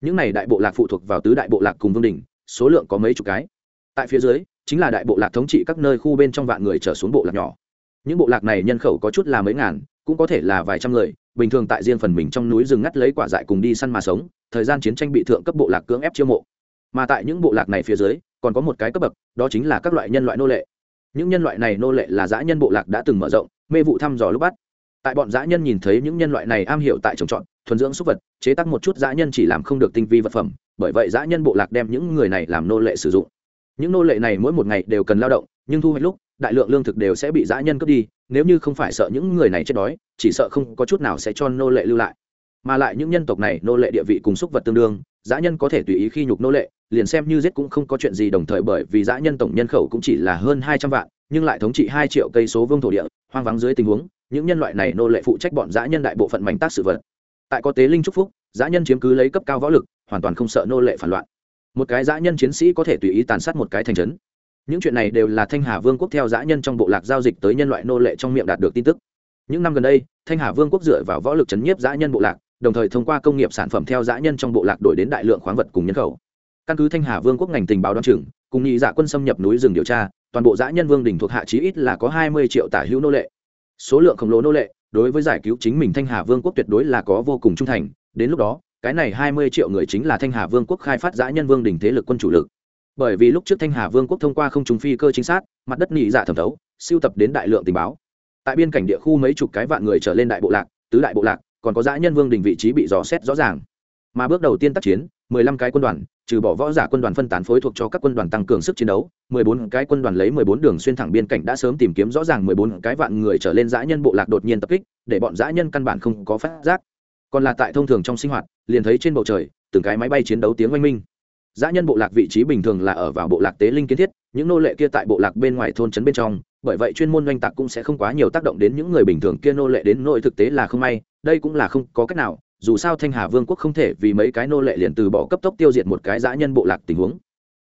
Những này đại bộ lạc phụ thuộc vào tứ đại bộ lạc cùng vương đình, số lượng có mấy chục cái. Tại phía dưới, chính là đại bộ lạc thống trị các nơi khu bên trong vạn người trở xuống bộ lạc nhỏ. Những bộ lạc này nhân khẩu có chút là mấy ngàn, cũng có thể là vài trăm người, bình thường tại riêng phần mình trong núi rừng ngắt lấy quả dại cùng đi săn mà sống, thời gian chiến tranh bị thượng cấp bộ lạc cưỡng ép chiêu mộ. Mà tại những bộ lạc này phía dưới, còn có một cái cấp bậc, đó chính là các loại nhân loại nô lệ những nhân loại này nô lệ là dã nhân bộ lạc đã từng mở rộng, mê vụ thăm dò lúc bắt. Tại bọn dã nhân nhìn thấy những nhân loại này am hiểu tại trồng trọt, thuần dưỡng súc vật, chế tác một chút dã nhân chỉ làm không được tinh vi vật phẩm, bởi vậy dã nhân bộ lạc đem những người này làm nô lệ sử dụng. Những nô lệ này mỗi một ngày đều cần lao động, nhưng thu hoạch lúc, đại lượng lương thực đều sẽ bị dã nhân cướp đi, nếu như không phải sợ những người này chết đói, chỉ sợ không có chút nào sẽ cho nô lệ lưu lại. Mà lại những nhân tộc này nô lệ địa vị cùng súc vật tương đương, dã nhân có thể tùy ý khi nhục nô lệ liền xem như giết cũng không có chuyện gì đồng thời bởi vì dã nhân tổng nhân khẩu cũng chỉ là hơn hai trăm vạn, nhưng lại thống trị hai triệu cây số vương thổ địa, hoang vắng dưới tình huống, những nhân loại này nô lệ phụ trách bọn dã nhân đại bộ phận mảnh tác sự vật. Tại có tế linh trúc phúc, dã nhân chiếm cứ lấy cấp cao võ lực, hoàn toàn không sợ nô lệ phản loạn. Một cái dã nhân chiến sĩ có thể tùy ý tàn sát một cái thành trấn. Những chuyện này đều là thanh hà vương quốc theo dã nhân trong bộ lạc giao dịch tới nhân loại nô lệ trong miệng đạt được tin tức. Những năm gần đây, thanh hà vương quốc dựa vào võ lực chấn nhiếp dã nhân bộ lạc, đồng thời thông qua công nghiệp sản phẩm theo dã nhân trong bộ lạc đổi đến đại lượng khoáng vật cùng nhân khẩu căn cứ thanh hà vương quốc ngành tình báo đoan trưởng cùng nhị dạ quân xâm nhập núi rừng điều tra, toàn bộ dã nhân vương đình thuộc hạ chí ít là có hai mươi triệu tả hữu nô lệ. Số lượng khổng lồ nô lệ, đối với giải cứu chính mình thanh hà vương quốc tuyệt đối là có vô cùng trung thành, đến lúc đó, cái này hai mươi triệu người chính là thanh hà vương quốc khai phát dã nhân vương đình thế lực quân chủ lực. Bởi vì lúc trước thanh hà vương quốc thông qua không trùng phi cơ chính xác, mặt đất nhị dạ thẩm thấu, siêu tập đến đại lượng tình báo. Tại biên cảnh địa khu mấy chục cái vạn người trở lên đại bộ lạc, tứ đại bộ lạc, còn có dã nhân vương đình vị trí bị dò xét rõ ràng. Mà bước đầu tiên tác chiến mười lăm cái quân đoàn, trừ bỏ võ giả quân đoàn phân tán phối thuộc cho các quân đoàn tăng cường sức chiến đấu, mười bốn cái quân đoàn lấy mười bốn đường xuyên thẳng biên cảnh đã sớm tìm kiếm rõ ràng mười bốn cái vạn người trở lên dã nhân bộ lạc đột nhiên tập kích, để bọn dã nhân căn bản không có phát giác. Còn là tại thông thường trong sinh hoạt, liền thấy trên bầu trời, từng cái máy bay chiến đấu tiếng oanh minh. Dã nhân bộ lạc vị trí bình thường là ở vào bộ lạc tế linh kiến thiết, những nô lệ kia tại bộ lạc bên ngoài thôn trấn bên trong, bởi vậy chuyên môn doanh tạc cũng sẽ không quá nhiều tác động đến những người bình thường kia nô lệ đến nội thực tế là không may, đây cũng là không có cách nào dù sao thanh hà vương quốc không thể vì mấy cái nô lệ liền từ bỏ cấp tốc tiêu diệt một cái dã nhân bộ lạc tình huống.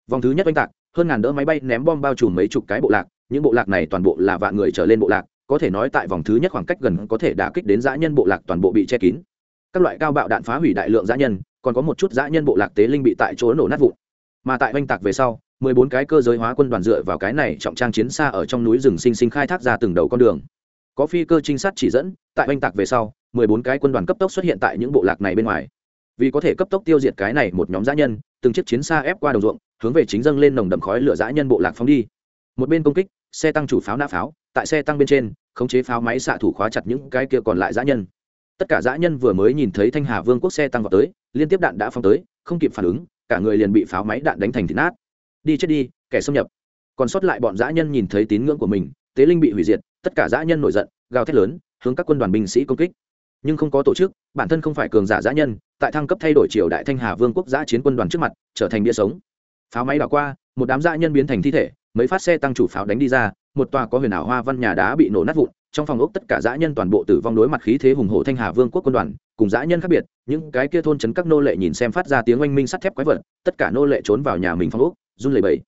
Vòng thứ nhất oanh tạc, hơn ngàn đỡ máy bay ném bom bao trùm mấy chục cái bộ lạc, những bộ lạc này toàn bộ là vạn người trở lên bộ lạc, có thể nói tại vòng thứ nhất khoảng cách gần có thể đả kích đến dã nhân bộ lạc toàn bộ bị che kín. Các loại cao bạo đạn phá hủy đại lượng dã nhân, còn có một chút dã nhân bộ lạc tế linh bị tại chỗ nổ nát vụn. Mà tại oanh tạc về sau, mười bốn cái cơ giới hóa quân đoàn dựa vào cái này trọng trang chiến xa ở trong núi rừng sinh sinh khai thác ra từng đầu con đường có phi cơ trinh sát chỉ dẫn, tại oanh tạc về sau, mười bốn cái quân đoàn cấp tốc xuất hiện tại những bộ lạc này bên ngoài. Vì có thể cấp tốc tiêu diệt cái này một nhóm dã nhân, từng chiếc chiến xa ép qua đồng ruộng, hướng về chính dâng lên nồng đậm khói lửa dã nhân bộ lạc phóng đi. Một bên công kích, xe tăng chủ pháo nã pháo, tại xe tăng bên trên, khống chế pháo máy xạ thủ khóa chặt những cái kia còn lại dã nhân. Tất cả dã nhân vừa mới nhìn thấy thanh hà vương quốc xe tăng vào tới, liên tiếp đạn đã phóng tới, không kịp phản ứng, cả người liền bị pháo máy đạn đánh thành thịt nát. Đi chết đi, kẻ xâm nhập. Còn sót lại bọn dã nhân nhìn thấy tín ngưỡng của mình, tế linh bị hủy diệt tất cả dã nhân nổi giận, gào thét lớn, hướng các quân đoàn binh sĩ công kích. Nhưng không có tổ chức, bản thân không phải cường giả dã nhân, tại thăng cấp thay đổi triều đại thanh hà vương quốc giã chiến quân đoàn trước mặt, trở thành bia sống. Pháo máy đảo qua, một đám dã nhân biến thành thi thể, mấy phát xe tăng chủ pháo đánh đi ra, một tòa có huyền ảo hoa văn nhà đá bị nổ nát vụn, trong phòng ốc tất cả dã nhân toàn bộ tử vong đối mặt khí thế hùng hổ thanh hà vương quốc quân đoàn, cùng dã nhân khác biệt, những cái kia thôn trấn các nô lệ nhìn xem phát ra tiếng oanh minh sắt thép quái vật, tất cả nô lệ trốn vào nhà mình phòng ốc, run lẩy bẩy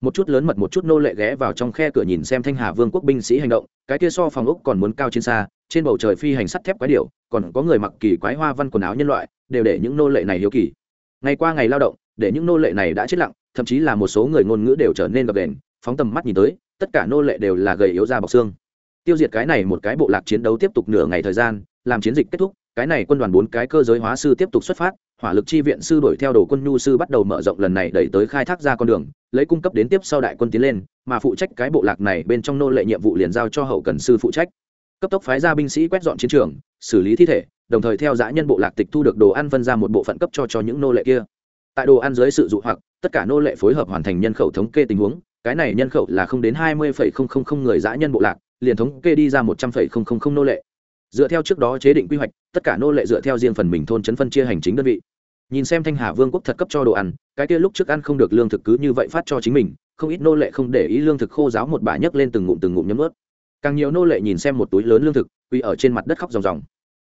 một chút lớn mật một chút nô lệ ghé vào trong khe cửa nhìn xem thanh hà vương quốc binh sĩ hành động, cái kia so phòng ốc còn muốn cao trên xa, trên bầu trời phi hành sắt thép quái điệu còn có người mặc kỳ quái hoa văn quần áo nhân loại, đều để những nô lệ này hiếu kỳ. Ngày qua ngày lao động, để những nô lệ này đã chết lặng, thậm chí là một số người ngôn ngữ đều trở nên gập đèn phóng tầm mắt nhìn tới, tất cả nô lệ đều là gầy yếu da bọc xương. Tiêu diệt cái này một cái bộ lạc chiến đấu tiếp tục nửa ngày thời gian, làm chiến dịch kết thúc, cái này quân đoàn bốn cái cơ giới hóa sư tiếp tục xuất phát hỏa lực chi viện sư đuổi theo đồ quân nhu sư bắt đầu mở rộng lần này đẩy tới khai thác ra con đường, lấy cung cấp đến tiếp sau đại quân tiến lên, mà phụ trách cái bộ lạc này bên trong nô lệ nhiệm vụ liền giao cho hậu cần sư phụ trách. Cấp tốc phái ra binh sĩ quét dọn chiến trường, xử lý thi thể, đồng thời theo dã nhân bộ lạc tịch thu được đồ ăn phân ra một bộ phận cấp cho cho những nô lệ kia. Tại đồ ăn dưới sự dụ hoặc, tất cả nô lệ phối hợp hoàn thành nhân khẩu thống kê tình huống, cái này nhân khẩu là không đến hai mươi người dã nhân bộ lạc, liền thống kê đi ra một trăm linh nô lệ dựa theo trước đó chế định quy hoạch, tất cả nô lệ dựa theo riêng phần mình thôn chấn phân chia hành chính đơn vị. Nhìn xem thanh hà vương quốc thật cấp cho đồ ăn, cái kia lúc trước ăn không được lương thực cứ như vậy phát cho chính mình, không ít nô lệ không để ý lương thực khô giáo một bà nhấc lên từng ngụm từng ngụm nhấm ướt càng nhiều nô lệ nhìn xem một túi lớn lương thực quy ở trên mặt đất khóc ròng ròng.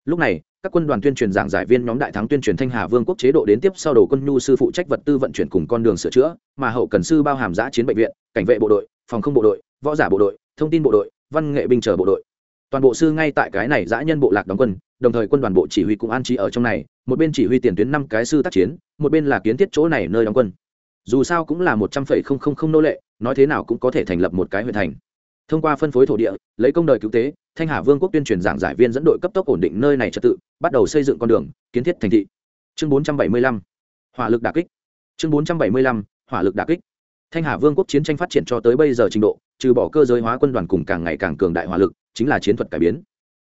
Lúc này, các quân đoàn tuyên truyền giảng giải viên nhóm đại thắng tuyên truyền thanh hà vương quốc chế độ đến tiếp sau đầu quân nhu sư phụ trách vật tư vận chuyển cùng con đường sửa chữa, mà hậu cần sư bao hàm giã chiến bệnh viện, cảnh vệ bộ đội, phòng không bộ đội, võ giả bộ đội, thông tin bộ đội, văn nghệ binh chờ bộ đội toàn bộ sư ngay tại cái này giã nhân bộ lạc đóng quân, đồng thời quân đoàn bộ chỉ huy cũng an trí ở trong này, một bên chỉ huy tiền tuyến năm cái sư tác chiến, một bên là kiến thiết chỗ này nơi đóng quân. Dù sao cũng là một trăm phẩy không không không nô lệ, nói thế nào cũng có thể thành lập một cái huyện thành. Thông qua phân phối thổ địa, lấy công đời cứu tế, thanh hà vương quốc tuyên truyền giảng giải viên dẫn đội cấp tốc ổn định nơi này trật tự, bắt đầu xây dựng con đường, kiến thiết thành thị. Chương bốn trăm bảy mươi lăm, hỏa lực đà kích. Chương bốn trăm bảy mươi lăm, hỏa lực đà kích thanh hà vương quốc chiến tranh phát triển cho tới bây giờ trình độ, trừ bỏ cơ giới hóa quân đoàn cùng càng ngày càng cường đại hỏa lực, chính là chiến thuật cải biến.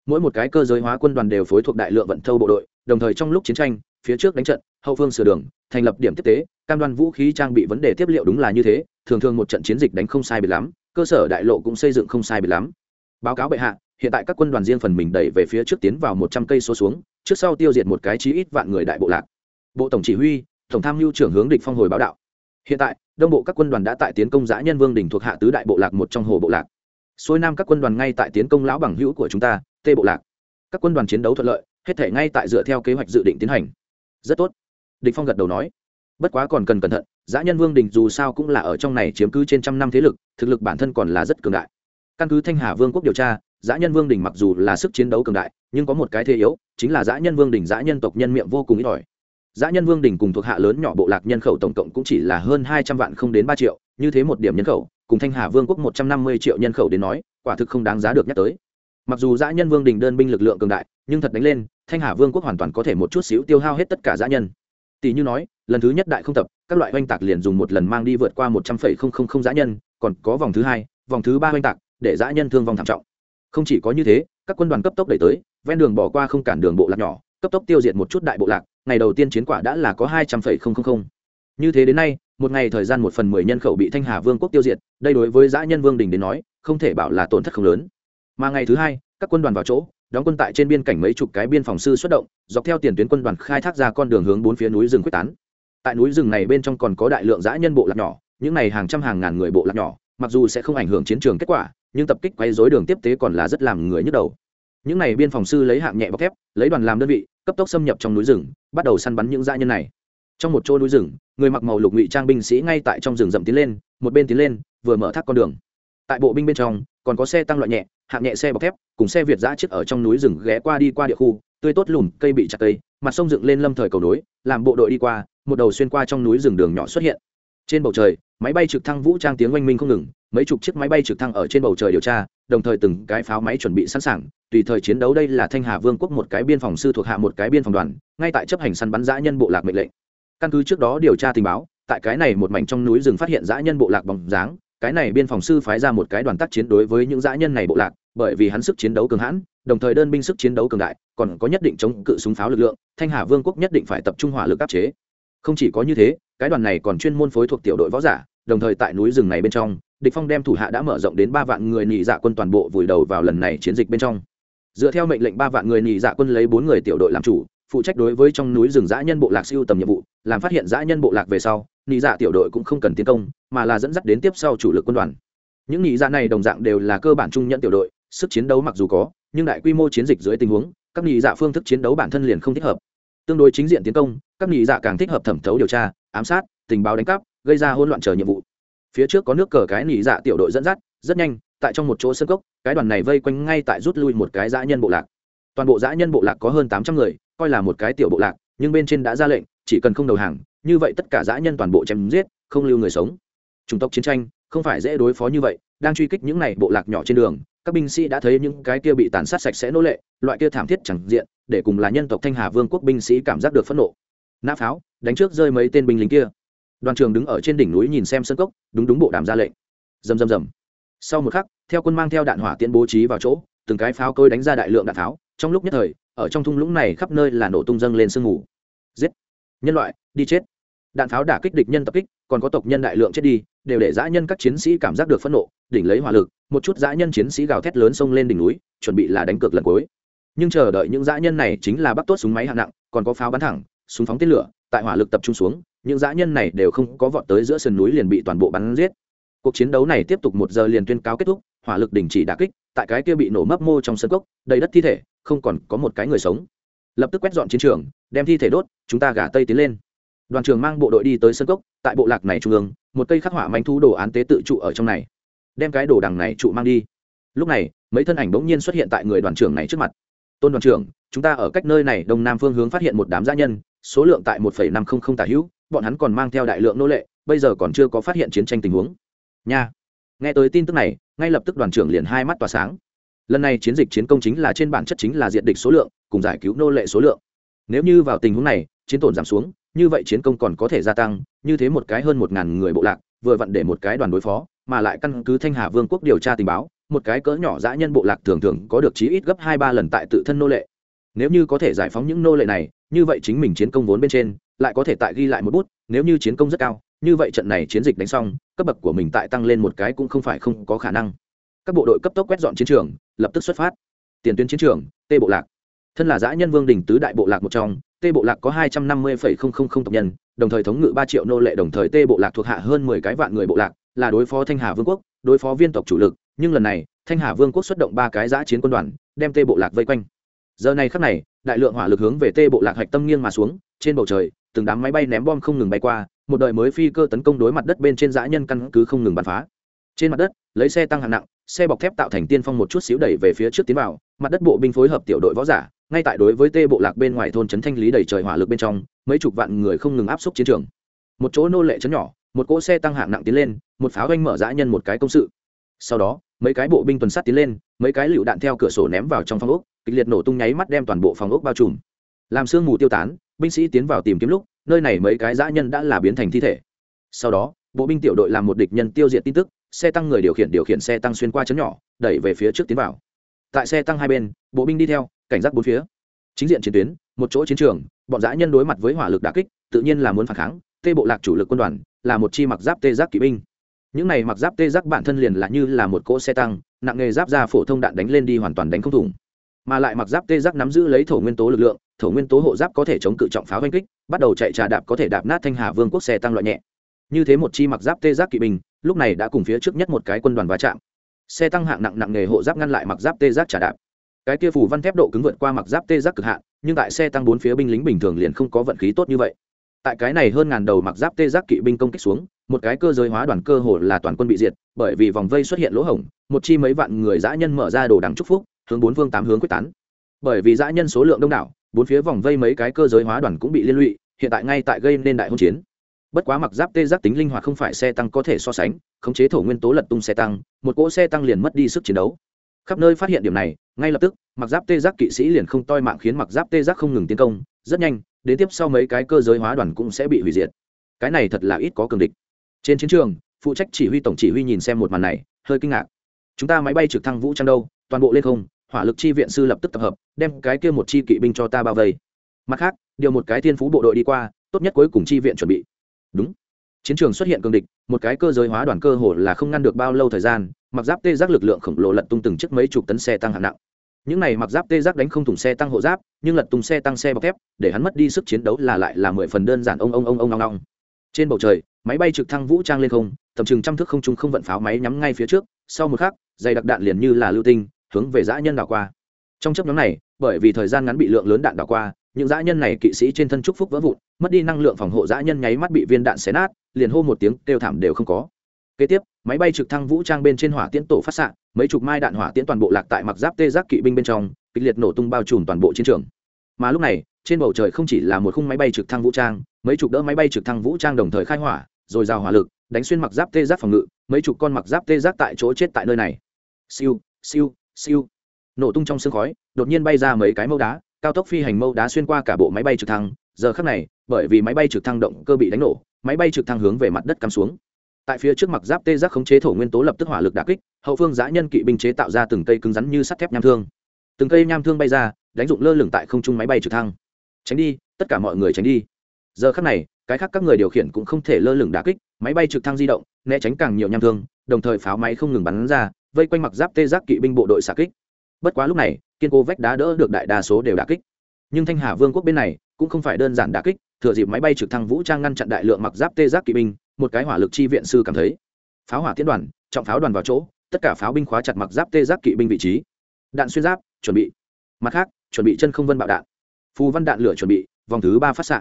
Mỗi một cái cơ giới hóa quân đoàn đều phối thuộc đại lượng vận thâu bộ đội, đồng thời trong lúc chiến tranh, phía trước đánh trận, hậu phương sửa đường, thành lập điểm tiếp tế, cam đoan vũ khí trang bị vấn đề tiếp liệu đúng là như thế, thường thường một trận chiến dịch đánh không sai biệt lắm, cơ sở đại lộ cũng xây dựng không sai biệt lắm. Báo cáo bệ hạ, hiện tại các quân đoàn riêng phần mình đẩy về phía trước tiến vào một trăm cây số xuống, trước sau tiêu diệt một cái chí ít vạn người đại bộ lạc. Bộ tổng chỉ huy, tổng tham mưu trưởng hướng địch phong hồi báo đạo. Hiện tại đông bộ các quân đoàn đã tại tiến công giã nhân vương đình thuộc hạ tứ đại bộ lạc một trong hồ bộ lạc. Xuôi nam các quân đoàn ngay tại tiến công lão bằng hữu của chúng ta, tê bộ lạc. Các quân đoàn chiến đấu thuận lợi, hết thể ngay tại dựa theo kế hoạch dự định tiến hành. Rất tốt. Địch phong gật đầu nói. Bất quá còn cần cẩn thận giã nhân vương đình dù sao cũng là ở trong này chiếm cứ trên trăm năm thế lực, thực lực bản thân còn là rất cường đại. Căn cứ thanh hà vương quốc điều tra giã nhân vương đình mặc dù là sức chiến đấu cường đại, nhưng có một cái thế yếu, chính là giã nhân vương đình giã nhân tộc nhân miệng vô cùng ít ỏi. Dã nhân Vương đỉnh cùng thuộc hạ lớn nhỏ bộ lạc nhân khẩu tổng cộng cũng chỉ là hơn hai trăm vạn không đến ba triệu, như thế một điểm nhân khẩu, cùng Thanh Hà Vương quốc một trăm năm mươi triệu nhân khẩu đến nói, quả thực không đáng giá được nhắc tới. Mặc dù Dã nhân Vương đỉnh đơn binh lực lượng cường đại, nhưng thật đánh lên, Thanh Hà Vương quốc hoàn toàn có thể một chút xíu tiêu hao hết tất cả dã nhân. Tỷ như nói, lần thứ nhất đại không tập, các loại oanh tạc liền dùng một lần mang đi vượt qua một trăm phẩy không không không dã nhân, còn có vòng thứ hai, vòng thứ ba oanh tạc, để dã nhân thương vong thảm trọng. Không chỉ có như thế, các quân đoàn cấp tốc đẩy tới, ven đường bỏ qua không cản đường bộ lạc nhỏ, cấp tốc tiêu diệt một chút đại bộ lạc, ngày đầu tiên chiến quả đã là có hai trăm phẩy không không không. Như thế đến nay, một ngày thời gian một phần mười nhân khẩu bị Thanh Hà Vương quốc tiêu diệt, đây đối với dã nhân Vương đình đến nói, không thể bảo là tổn thất không lớn. Mà ngày thứ hai, các quân đoàn vào chỗ, đóng quân tại trên biên cảnh mấy chục cái biên phòng sư xuất động dọc theo tiền tuyến quân đoàn khai thác ra con đường hướng bốn phía núi rừng quyết tán tại núi rừng này bên trong còn có đại lượng dã nhân bộ lạc nhỏ những này hàng trăm hàng ngàn người bộ lạc nhỏ mặc dù sẽ không ảnh hưởng chiến trường kết quả nhưng tập kích quấy dối đường tiếp tế còn là rất làm người nhức đầu những này biên phòng sư lấy hạng nhẹ bọc thép lấy đoàn làm đơn vị cấp tốc xâm nhập trong núi rừng, bắt đầu săn bắn những dã nhân này. Trong một chỗ núi rừng, người mặc màu lục ngụy trang binh sĩ ngay tại trong rừng rậm tiến lên, một bên tiến lên, vừa mở thác con đường. Tại bộ binh bên trong, còn có xe tăng loại nhẹ, hạng nhẹ xe bọc thép, cùng xe việt giã chiếc ở trong núi rừng ghé qua đi qua địa khu, tươi tốt lùm, cây bị chặt cây, mặt sông dựng lên lâm thời cầu nối, làm bộ đội đi qua, một đầu xuyên qua trong núi rừng đường nhỏ xuất hiện. Trên bầu trời, máy bay trực thăng vũ trang tiếng oanh minh không ngừng mấy chục chiếc máy bay trực thăng ở trên bầu trời điều tra, đồng thời từng cái pháo máy chuẩn bị sẵn sàng. Tùy thời chiến đấu đây là thanh hà vương quốc một cái biên phòng sư thuộc hạ một cái biên phòng đoàn, ngay tại chấp hành săn bắn giã nhân bộ lạc mệnh lệnh. Căn cứ trước đó điều tra tình báo, tại cái này một mảnh trong núi rừng phát hiện giã nhân bộ lạc bóng dáng, cái này biên phòng sư phái ra một cái đoàn tác chiến đối với những dã nhân này bộ lạc, bởi vì hắn sức chiến đấu cường hãn, đồng thời đơn binh sức chiến đấu cường đại, còn có nhất định chống cự súng pháo lực lượng, thanh hà vương quốc nhất định phải tập trung hỏa lực áp chế. Không chỉ có như thế, cái đoàn này còn chuyên môn phối thuộc tiểu đội võ giả, đồng thời tại núi rừng này bên trong địch phong đem thủ hạ đã mở rộng đến ba vạn người nhị dạ quân toàn bộ vùi đầu vào lần này chiến dịch bên trong. Dựa theo mệnh lệnh ba vạn người nhị dạ quân lấy bốn người tiểu đội làm chủ, phụ trách đối với trong núi rừng dã nhân bộ lạc siêu tầm nhiệm vụ, làm phát hiện dã nhân bộ lạc về sau nhị dạ tiểu đội cũng không cần tiến công, mà là dẫn dắt đến tiếp sau chủ lực quân đoàn. Những nhị dạ này đồng dạng đều là cơ bản trung nhận tiểu đội, sức chiến đấu mặc dù có, nhưng đại quy mô chiến dịch dưới tình huống, các nhị dạ phương thức chiến đấu bản thân liền không thích hợp. Tương đối chính diện tiến công, các nhị dạ càng thích hợp thẩm thấu điều tra, ám sát, tình báo đánh cắp, gây ra hỗn loạn chờ nhiệm vụ phía trước có nước cờ cái nỉ dạ tiểu đội dẫn dắt, rất nhanh, tại trong một chỗ sân cốc, cái đoàn này vây quanh ngay tại rút lui một cái dã nhân bộ lạc. Toàn bộ dã nhân bộ lạc có hơn tám trăm người, coi là một cái tiểu bộ lạc, nhưng bên trên đã ra lệnh, chỉ cần không đầu hàng, như vậy tất cả dã nhân toàn bộ chém giết, không lưu người sống. Chủng tộc chiến tranh, không phải dễ đối phó như vậy, đang truy kích những này bộ lạc nhỏ trên đường, các binh sĩ đã thấy những cái kia bị tàn sát sạch sẽ nô lệ, loại kia thảm thiết chẳng diện, để cùng là nhân tộc thanh hà vương quốc binh sĩ cảm giác được phẫn nộ. Nã pháo, đánh trước rơi mấy tên binh lính kia đoàn trường đứng ở trên đỉnh núi nhìn xem sân cốc, đúng đúng bộ đàm ra lệnh. Rầm rầm rầm. Sau một khắc, theo quân mang theo đạn hỏa tiễn bố trí vào chỗ, từng cái pháo cối đánh ra đại lượng đạn pháo, trong lúc nhất thời, ở trong thung lũng này khắp nơi là nổ tung dâng lên sương mù. Giết. Nhân loại, đi chết. Đạn pháo đả kích địch nhân tập kích, còn có tộc nhân đại lượng chết đi, đều để dã nhân các chiến sĩ cảm giác được phẫn nộ, đỉnh lấy hỏa lực, một chút dã nhân chiến sĩ gào thét lớn xông lên đỉnh núi, chuẩn bị là đánh cược lần cuối. Nhưng chờ đợi những dã nhân này chính là bắt tốt súng máy hạng nặng, còn có pháo bắn thẳng, súng phóng tên lửa, tại hỏa lực tập trung xuống những dã nhân này đều không có vọt tới giữa sườn núi liền bị toàn bộ bắn giết. Cuộc chiến đấu này tiếp tục một giờ liền tuyên cáo kết thúc, hỏa lực đình chỉ đả kích, tại cái kia bị nổ mấp mô trong sân cốc, đầy đất thi thể, không còn có một cái người sống. Lập tức quét dọn chiến trường, đem thi thể đốt, chúng ta gả tây tiến lên. Đoàn trường mang bộ đội đi tới sân cốc, tại bộ lạc này trung ương, một cây khắc họa manh thu đồ án tế tự trụ ở trong này. Đem cái đồ đằng này trụ mang đi. Lúc này, mấy thân ảnh bỗng nhiên xuất hiện tại người đoàn trưởng này trước mặt. Tôn đoàn trưởng, chúng ta ở cách nơi này đông nam phương hướng phát hiện một đám gia nhân, số lượng tại một năm trăm linh tả hữu bọn hắn còn mang theo đại lượng nô lệ, bây giờ còn chưa có phát hiện chiến tranh tình huống. Nha. Nghe tới tin tức này, ngay lập tức đoàn trưởng liền hai mắt tỏa sáng. Lần này chiến dịch chiến công chính là trên bản chất chính là diện địch số lượng, cùng giải cứu nô lệ số lượng. Nếu như vào tình huống này, chiến tổn giảm xuống, như vậy chiến công còn có thể gia tăng, như thế một cái hơn một ngàn người bộ lạc, vừa vặn để một cái đoàn đối phó, mà lại căn cứ thanh hà vương quốc điều tra tình báo, một cái cỡ nhỏ dã nhân bộ lạc thường thường có được chí ít gấp hai ba lần tại tự thân nô lệ. Nếu như có thể giải phóng những nô lệ này, như vậy chính mình chiến công vốn bên trên lại có thể tại ghi lại một bút, nếu như chiến công rất cao, như vậy trận này chiến dịch đánh xong, cấp bậc của mình tại tăng lên một cái cũng không phải không có khả năng. Các bộ đội cấp tốc quét dọn chiến trường, lập tức xuất phát. Tiền tuyến chiến trường, tê bộ lạc. Thân là giã nhân vương đình tứ đại bộ lạc một trong, tê bộ lạc có hai trăm năm mươi tộc nhân, đồng thời thống ngự ba triệu nô lệ, đồng thời tê bộ lạc thuộc hạ hơn mười cái vạn người bộ lạc, là đối phó thanh hà vương quốc, đối phó viên tộc chủ lực. Nhưng lần này, thanh hà vương quốc xuất động ba cái giã chiến quân đoàn, đem tê bộ lạc vây quanh. Giờ này khắc này, đại lượng hỏa lực hướng về tê bộ lạc hạch tâm nghiêng mà xuống, trên bầu trời từng đám máy bay ném bom không ngừng bay qua, một đời mới phi cơ tấn công đối mặt đất bên trên dã nhân căn cứ không ngừng bắn phá. Trên mặt đất, lấy xe tăng hạng nặng, xe bọc thép tạo thành tiên phong một chút xíu đẩy về phía trước tiến vào, mặt đất bộ binh phối hợp tiểu đội võ giả, ngay tại đối với tê bộ lạc bên ngoài thôn trấn thanh lý đầy trời hỏa lực bên trong, mấy chục vạn người không ngừng áp xúc chiến trường. Một chỗ nô lệ chấn nhỏ, một cỗ xe tăng hạng nặng tiến lên, một pháo doanh mở dã nhân một cái công sự. Sau đó, mấy cái bộ binh tuần sát tiến lên, mấy cái lựu đạn theo cửa sổ ném vào trong phòng ốc, kịch liệt nổ tung nháy mắt đem toàn bộ phòng ốc bao trùm làm sương mù tiêu tán, binh sĩ tiến vào tìm kiếm lúc, nơi này mấy cái dã nhân đã là biến thành thi thể. Sau đó, bộ binh tiểu đội làm một địch nhân tiêu diệt tin tức, xe tăng người điều khiển điều khiển xe tăng xuyên qua chấn nhỏ, đẩy về phía trước tiến vào. Tại xe tăng hai bên, bộ binh đi theo, cảnh giác bốn phía. Chính diện chiến tuyến, một chỗ chiến trường, bọn dã nhân đối mặt với hỏa lực đà kích, tự nhiên là muốn phản kháng, tê bộ lạc chủ lực quân đoàn, là một chi mặc giáp tê giác kỵ binh. Những này mặc giáp tê giác bản thân liền là như là một cỗ xe tăng, nặng nghề giáp ra phổ thông đạn đánh lên đi hoàn toàn đánh không thủng. Mà lại mặc giáp tê giác nắm giữ lấy thổ nguyên tố lực lượng thổ nguyên tố hộ giáp có thể chống cự trọng pháo oanh kích, bắt đầu chạy trà đạp có thể đạp nát thanh hà vương quốc xe tăng loại nhẹ. Như thế một chi mặc giáp tê giác kỵ binh, lúc này đã cùng phía trước nhất một cái quân đoàn va chạm. Xe tăng hạng nặng nặng nghề hộ giáp ngăn lại mặc giáp tê giác trà đạp. Cái kia phủ văn thép độ cứng vượt qua mặc giáp tê giác cực hạn, nhưng tại xe tăng bốn phía binh lính bình thường liền không có vận khí tốt như vậy. Tại cái này hơn ngàn đầu mặc giáp tê giác kỵ binh công kích xuống, một cái cơ giới hóa đoàn cơ hồ là toàn quân bị diệt, bởi vì vòng vây xuất hiện lỗ hổng, một chi mấy vạn người dã nhân mở ra đồ đằng trúc phúc, hướng bốn phương tám hướng quyết tán. Bởi vì dã nhân số lượng đông đảo bốn phía vòng vây mấy cái cơ giới hóa đoàn cũng bị liên lụy, hiện tại ngay tại gây nên đại hỗn chiến. Bất quá mặc giáp tê giác tính linh hoạt không phải xe tăng có thể so sánh, khống chế thổ nguyên tố lật tung xe tăng, một cỗ xe tăng liền mất đi sức chiến đấu. Khắp nơi phát hiện điểm này, ngay lập tức, mặc giáp tê giác kỵ sĩ liền không toi mạng khiến mặc giáp tê giác không ngừng tiến công, rất nhanh, đến tiếp sau mấy cái cơ giới hóa đoàn cũng sẽ bị hủy diệt. Cái này thật là ít có cường địch. Trên chiến trường, phụ trách chỉ huy tổng chỉ huy nhìn xem một màn này, hơi kinh ngạc. Chúng ta máy bay trực thăng vũ trang đâu, toàn bộ lên không hỏa lực chi viện sư lập tức tập hợp, đem cái kia một chi kỵ binh cho ta bao vây. Mặt khác, điều một cái thiên phú bộ đội đi qua, tốt nhất cuối cùng chi viện chuẩn bị. Đúng. Chiến trường xuất hiện cường địch, một cái cơ giới hóa đoàn cơ hồ là không ngăn được bao lâu thời gian, mặc giáp tê giác lực lượng khổng lồ lật tung từng chiếc mấy chục tấn xe tăng hạng nặng. Những này mặc giáp tê giác đánh không thủng xe tăng hộ giáp, nhưng lật tung xe tăng xe bọc thép, để hắn mất đi sức chiến đấu là lại là mười phần đơn giản ông ông ông ông ông ông trên bầu trời, máy bay trực thăng vũ trang lên không, tầm chừng trăm thước không trung không vận pháo máy nhắm ngay phía trước, sau một khắc, dày đặc đạn liền như là lưu tinh hướng về dã nhân đảo qua. Trong chấp nhóm này, bởi vì thời gian ngắn bị lượng lớn đạn đảo qua, những dã nhân này kỵ sĩ trên thân trúc phúc vỡ vụn, mất đi năng lượng phòng hộ dã nhân nháy mắt bị viên đạn xé nát, liền hô một tiếng kêu thảm đều không có. Kế tiếp, máy bay trực thăng vũ trang bên trên hỏa tiễn tổ phát xạ, mấy chục mai đạn hỏa tiễn toàn bộ lạc tại mặc giáp tê giác kỵ binh bên trong, kịch liệt nổ tung bao trùm toàn bộ chiến trường. Mà lúc này, trên bầu trời không chỉ là một khung máy bay trực thăng vũ trang, mấy chục đỡ máy bay trực thăng vũ trang đồng thời khai hỏa, rồi rào hỏa lực, đánh xuyên mặc giáp tê giác phòng ngự, mấy chục con mặc giáp tê giác tại chỗ chết tại nơi này. Siêu siêu siêu. Nổ tung trong sương khói, đột nhiên bay ra mấy cái mâu đá, cao tốc phi hành mâu đá xuyên qua cả bộ máy bay trực thăng. Giờ khắc này, bởi vì máy bay trực thăng động cơ bị đánh nổ, máy bay trực thăng hướng về mặt đất cắm xuống. Tại phía trước mặt giáp tê giác khống chế thổ nguyên tố lập tức hỏa lực đà kích, hậu phương giã nhân kỵ binh chế tạo ra từng cây cứng rắn như sắt thép nham thương. Từng cây nham thương bay ra, đánh dụng lơ lửng tại không trung máy bay trực thăng. Tránh đi, tất cả mọi người tránh đi. Giờ khắc này, cái khác các người điều khiển cũng không thể lơ lửng đà kích, máy bay trực thăng di động, né tránh càng nhiều nham thương, đồng thời pháo máy không ngừng bắn ra vây quanh mặc giáp tê giác kỵ binh bộ đội xạ kích. Bất quá lúc này, kiên cố vách đá đỡ được đại đa số đều đà kích. Nhưng thanh hà vương quốc bên này cũng không phải đơn giản đà kích, thừa dịp máy bay trực thăng vũ trang ngăn chặn đại lượng mặc giáp tê giác kỵ binh, một cái hỏa lực chi viện sư cảm thấy, pháo hỏa tiến đoàn, trọng pháo đoàn vào chỗ, tất cả pháo binh khóa chặt mặc giáp tê giác kỵ binh vị trí. Đạn xuyên giáp, chuẩn bị. Mặt khác, chuẩn bị chân không vân bạo đạn. Phù văn đạn lửa chuẩn bị, vòng thứ ba phát s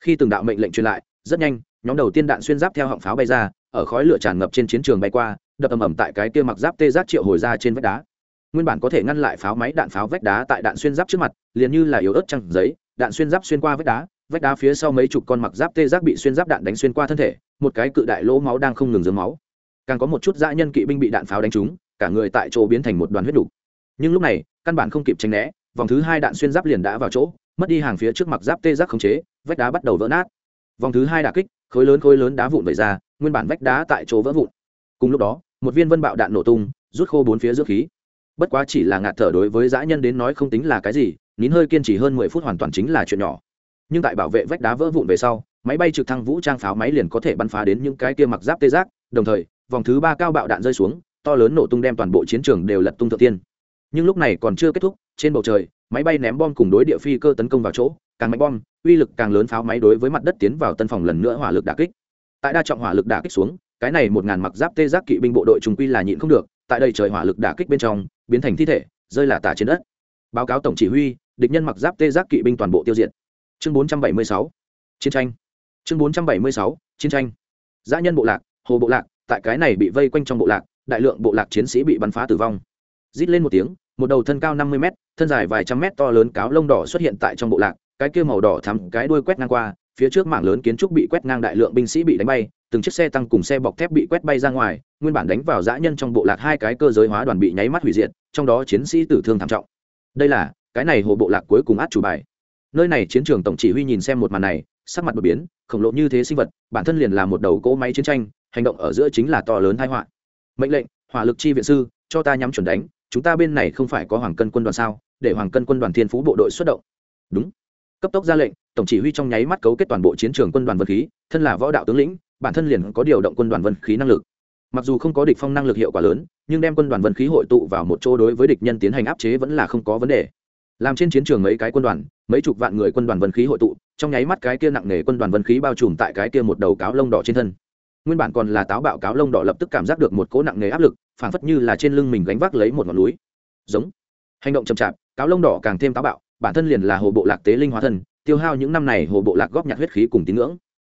khi từng đạo mệnh lệnh truyền lại, rất nhanh, nhóm đầu tiên đạn xuyên giáp theo họng pháo bay ra, ở khói lửa tràn ngập trên chiến trường bay qua đập ầm ầm tại cái kia mặc giáp tê giác triệu hồi ra trên vách đá. Nguyên bản có thể ngăn lại pháo máy đạn pháo vách đá tại đạn xuyên giáp trước mặt, liền như là yếu ớt trăng giấy, đạn xuyên giáp xuyên qua vách đá vách đá phía sau mấy chục con mặc giáp tê giác bị xuyên giáp đạn đánh xuyên qua thân thể, một cái cự đại lỗ máu đang không ngừng dướng máu. Càng có một chút dã nhân kỵ binh bị đạn pháo đánh trúng, cả người tại chỗ biến thành một đoàn huyết đủ nhưng lúc này, căn bản không kịp tránh né, vòng thứ hai đạn xuyên giáp liền đã vào chỗ, mất đi hàng phía trước mặc giáp tê giác khống chế, vách đá bắt đầu vỡ nát. Vòng thứ hai đà kích, khối lớn khối lớn đá vụn vẩy ra, nguyên bản vách đá tại chỗ vỡ vụn. Cùng lúc đó một viên vân bạo đạn nổ tung, rút khô bốn phía giữa khí. Bất quá chỉ là ngạt thở đối với dã nhân đến nói không tính là cái gì, nín hơi kiên trì hơn mười phút hoàn toàn chính là chuyện nhỏ. Nhưng tại bảo vệ vách đá vỡ vụn về sau, máy bay trực thăng vũ trang pháo máy liền có thể bắn phá đến những cái kia mặc giáp tê giác, đồng thời, vòng thứ ba cao bạo đạn rơi xuống, to lớn nổ tung đem toàn bộ chiến trường đều lật tung thượng tiên. Nhưng lúc này còn chưa kết thúc, trên bầu trời, máy bay ném bom cùng đối địa phi cơ tấn công vào chỗ, càng máy bom, uy lực càng lớn pháo máy đối với mặt đất tiến vào tân phòng lần nữa hỏa lực đà kích. Tại đa trọng hỏa lực đà kích xuống cái này một ngàn mặc giáp tê giác kỵ binh bộ đội trùng quy là nhịn không được, tại đây trời hỏa lực đả kích bên trong, biến thành thi thể, rơi là tả trên đất. Báo cáo tổng chỉ huy, địch nhân mặc giáp tê giác kỵ binh toàn bộ tiêu diệt. Chương 476 chiến tranh. Chương 476 chiến tranh. Giã nhân bộ lạc, hồ bộ lạc, tại cái này bị vây quanh trong bộ lạc, đại lượng bộ lạc chiến sĩ bị bắn phá tử vong. Rít lên một tiếng, một đầu thân cao năm mươi m thân dài vài trăm mét to lớn cáo lông đỏ xuất hiện tại trong bộ lạc, cái kia màu đỏ thắm, cái đuôi quét ngang qua, phía trước mảng lớn kiến trúc bị quét ngang đại lượng binh sĩ bị đánh bay từng chiếc xe tăng cùng xe bọc thép bị quét bay ra ngoài, nguyên bản đánh vào dã nhân trong bộ lạc hai cái cơ giới hóa đoàn bị nháy mắt hủy diệt, trong đó chiến sĩ tử thương thảm trọng. Đây là, cái này hồ bộ lạc cuối cùng át chủ bài. Nơi này chiến trường tổng chỉ huy nhìn xem một màn này, sắc mặt đột biến, khổng lồ như thế sinh vật, bản thân liền là một đầu cỗ máy chiến tranh, hành động ở giữa chính là to lớn thái họa. Mệnh lệnh, hỏa lực chi viện sư, cho ta nhắm chuẩn đánh, chúng ta bên này không phải có hoàng cân quân đoàn sao? Để hoàng cân quân đoàn thiên phú bộ đội xuất động. Đúng. Cấp tốc ra lệnh, tổng chỉ huy trong nháy mắt cấu kết toàn bộ chiến trường quân đoàn vật khí, thân là võ đạo tướng lĩnh bản thân liền có điều động quân đoàn vân khí năng lực. Mặc dù không có địch phong năng lực hiệu quả lớn, nhưng đem quân đoàn vân khí hội tụ vào một chỗ đối với địch nhân tiến hành áp chế vẫn là không có vấn đề. Làm trên chiến trường mấy cái quân đoàn, mấy chục vạn người quân đoàn vân khí hội tụ, trong nháy mắt cái kia nặng nề quân đoàn vân khí bao trùm tại cái kia một đầu cáo lông đỏ trên thân. Nguyên bản còn là táo bạo cáo lông đỏ lập tức cảm giác được một cỗ nặng nề áp lực, phảng phất như là trên lưng mình gánh vác lấy một ngọn núi. Giống. Hành động chậm chạp, cáo lông đỏ càng thêm táo bạo, bản thân liền là hồ bộ lạc tế linh hóa thân, tiêu hao những năm này hồ bộ lạc góp nhặt huyết khí cùng tín ngưỡng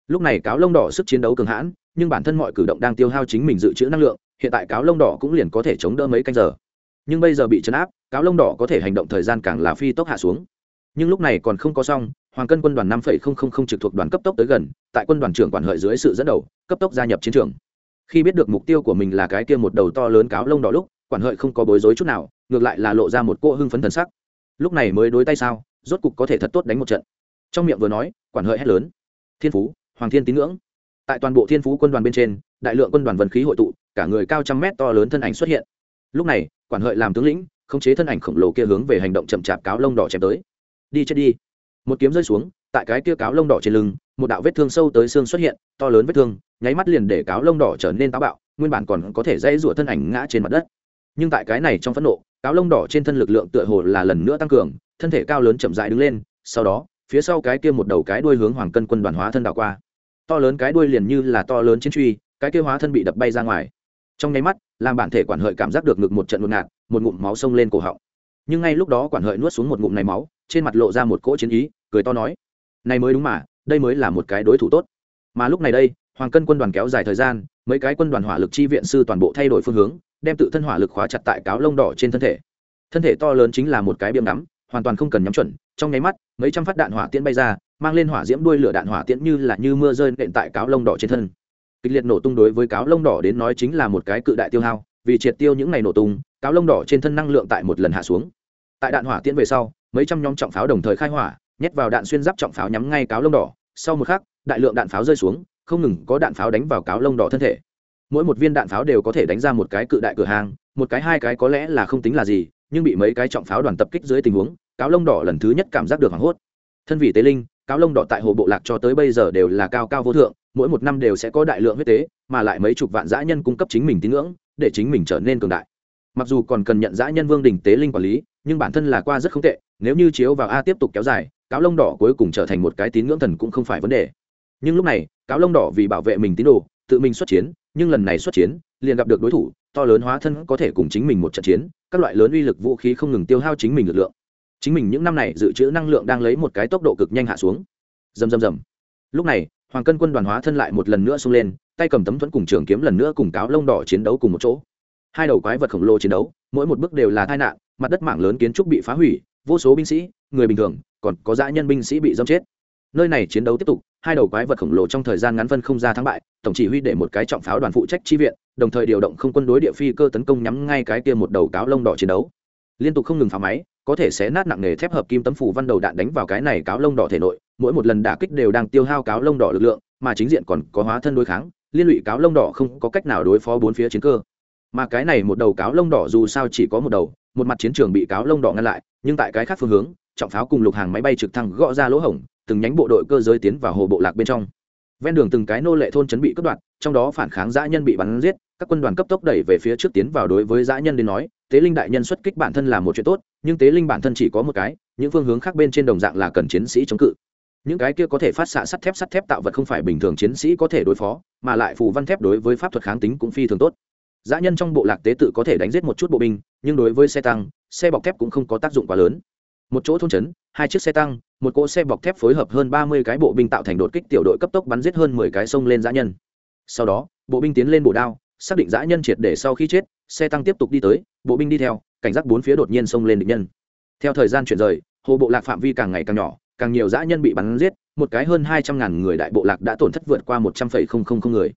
lúc này cáo lông đỏ sức chiến đấu cường hãn, nhưng bản thân mọi cử động đang tiêu hao chính mình dự trữ năng lượng, hiện tại cáo lông đỏ cũng liền có thể chống đỡ mấy canh giờ. Nhưng bây giờ bị chấn áp, cáo lông đỏ có thể hành động thời gian càng là phi tốc hạ xuống. Nhưng lúc này còn không có xong, hoàng cân quân đoàn năm trực thuộc đoàn cấp tốc tới gần, tại quân đoàn trưởng quản hợi dưới sự dẫn đầu, cấp tốc gia nhập chiến trường. Khi biết được mục tiêu của mình là cái kia một đầu to lớn cáo lông đỏ lúc, quản hợi không có bối rối chút nào, ngược lại là lộ ra một cô hưng phấn thần sắc. Lúc này mới đối tay sao, rốt cục có thể thật tốt đánh một trận. Trong miệng vừa nói, quản hợi hét lớn. Thiên phú hoàng thiên tín ngưỡng. Tại toàn bộ thiên phú quân đoàn bên trên, đại lượng quân đoàn Vận khí hội tụ, cả người cao trăm mét to lớn thân ảnh xuất hiện. Lúc này, quản hợi làm tướng lĩnh, khống chế thân ảnh khổng lồ kia hướng về hành động chậm chạp cáo lông đỏ chém tới. Đi chết đi. Một kiếm rơi xuống, tại cái kia cáo lông đỏ trên lưng, một đạo vết thương sâu tới xương xuất hiện, to lớn vết thương, nháy mắt liền để cáo lông đỏ trở nên táo bạo, nguyên bản còn có thể dây rủa thân ảnh ngã trên mặt đất. Nhưng tại cái này trong phẫn nộ, cáo lông đỏ trên thân lực lượng tựa hồ là lần nữa tăng cường, thân thể cao lớn chậm dại đứng lên, sau đó, phía sau cái kia một đầu cái đuôi hướng hoàng cân quân đoàn hóa thân đảo qua to lớn cái đuôi liền như là to lớn chiến truy, cái kêu hóa thân bị đập bay ra ngoài. Trong nháy mắt, làm bản thể quản hợi cảm giác được ngực một trận ngột ngạt, một ngụm máu sông lên cổ họng. Nhưng ngay lúc đó quản hợi nuốt xuống một ngụm này máu, trên mặt lộ ra một cỗ chiến ý, cười to nói, này mới đúng mà, đây mới là một cái đối thủ tốt. Mà lúc này đây, hoàng cân quân đoàn kéo dài thời gian, mấy cái quân đoàn hỏa lực chi viện sư toàn bộ thay đổi phương hướng, đem tự thân hỏa lực khóa chặt tại cáo lông đỏ trên thân thể. Thân thể to lớn chính là một cái biếm ngắm, hoàn toàn không cần nhắm chuẩn trong nháy mắt, mấy trăm phát đạn hỏa tiễn bay ra, mang lên hỏa diễm đuôi lửa đạn hỏa tiễn như là như mưa rơi nện tại cáo lông đỏ trên thân. Kịch liệt nổ tung đối với cáo lông đỏ đến nói chính là một cái cự đại tiêu hao, vì triệt tiêu những ngày nổ tung, cáo lông đỏ trên thân năng lượng tại một lần hạ xuống. Tại đạn hỏa tiễn về sau, mấy trăm nhóm trọng pháo đồng thời khai hỏa, nhét vào đạn xuyên giáp trọng pháo nhắm ngay cáo lông đỏ. Sau một khắc, đại lượng đạn pháo rơi xuống, không ngừng có đạn pháo đánh vào cáo lông đỏ thân thể. Mỗi một viên đạn pháo đều có thể đánh ra một cái cự đại cửa hàng, một cái hai cái có lẽ là không tính là gì, nhưng bị mấy cái trọng pháo đoàn tập kích dưới tình huống cáo lông đỏ lần thứ nhất cảm giác được hoảng hốt. Thân vị tế linh, cáo lông đỏ tại hồ bộ lạc cho tới bây giờ đều là cao cao vô thượng, mỗi một năm đều sẽ có đại lượng huyết tế, mà lại mấy chục vạn dã nhân cung cấp chính mình tín ngưỡng, để chính mình trở nên cường đại. Mặc dù còn cần nhận dã nhân vương đình tế linh quản lý, nhưng bản thân là qua rất không tệ, nếu như chiếu vào a tiếp tục kéo dài, cáo lông đỏ cuối cùng trở thành một cái tín ngưỡng thần cũng không phải vấn đề. Nhưng lúc này, cáo lông đỏ vì bảo vệ mình tín đồ, tự mình xuất chiến, nhưng lần này xuất chiến, liền gặp được đối thủ, to lớn hóa thân có thể cùng chính mình một trận chiến, các loại lớn uy lực vũ khí không ngừng tiêu hao chính mình lực lượng chính mình những năm này dự trữ năng lượng đang lấy một cái tốc độ cực nhanh hạ xuống. Dầm dầm dầm lúc này, hoàng cân quân đoàn hóa thân lại một lần nữa xông lên, tay cầm tấm thuẫn cùng trường kiếm lần nữa cùng cáo lông đỏ chiến đấu cùng một chỗ. Hai đầu quái vật khổng lồ chiến đấu, mỗi một bước đều là tai nạn, mặt đất mảng lớn kiến trúc bị phá hủy, vô số binh sĩ, người bình thường, còn có dã nhân binh sĩ bị dâm chết. Nơi này chiến đấu tiếp tục, hai đầu quái vật khổng lồ trong thời gian ngắn phân không ra thắng bại, tổng chỉ huy để một cái trọng pháo đoàn phụ trách chi viện, đồng thời điều động không quân đối địa phi cơ tấn công nhắm ngay cái kia một đầu cáo lông đỏ chiến đấu liên tục không ngừng phá máy, có thể sẽ nát nặng nề thép hợp kim tấm phủ văn đầu đạn đánh vào cái này cáo lông đỏ thể nội, mỗi một lần đả kích đều đang tiêu hao cáo lông đỏ lực lượng, mà chính diện còn có hóa thân đối kháng, liên lụy cáo lông đỏ không có cách nào đối phó bốn phía chiến cơ. Mà cái này một đầu cáo lông đỏ dù sao chỉ có một đầu, một mặt chiến trường bị cáo lông đỏ ngăn lại, nhưng tại cái khác phương hướng, trọng pháo cùng lục hàng máy bay trực thăng gõ ra lỗ hổng, từng nhánh bộ đội cơ giới tiến vào hồ bộ lạc bên trong ven đường từng cái nô lệ thôn chấn bị cướp đoạt, trong đó phản kháng dã nhân bị bắn giết, các quân đoàn cấp tốc đẩy về phía trước tiến vào đối với dã nhân đến nói, tế linh đại nhân xuất kích bản thân là một chuyện tốt, nhưng tế linh bản thân chỉ có một cái, những phương hướng khác bên trên đồng dạng là cần chiến sĩ chống cự. Những cái kia có thể phát xạ sắt thép sắt thép tạo vật không phải bình thường chiến sĩ có thể đối phó, mà lại phù văn thép đối với pháp thuật kháng tính cũng phi thường tốt. Dã nhân trong bộ lạc tế tự có thể đánh giết một chút bộ binh, nhưng đối với xe tăng, xe bọc thép cũng không có tác dụng quá lớn một chỗ thôn trấn, hai chiếc xe tăng, một cỗ xe bọc thép phối hợp hơn ba mươi cái bộ binh tạo thành đột kích tiểu đội cấp tốc bắn giết hơn mười cái sông lên dã nhân. Sau đó, bộ binh tiến lên bổ đao, xác định dã nhân triệt để sau khi chết, xe tăng tiếp tục đi tới, bộ binh đi theo, cảnh giác bốn phía đột nhiên xông lên địch nhân. Theo thời gian chuyển rời, hồ bộ lạc phạm vi càng ngày càng nhỏ, càng nhiều dã nhân bị bắn giết, một cái hơn hai trăm ngàn người đại bộ lạc đã tổn thất vượt qua một trăm phẩy không không không người.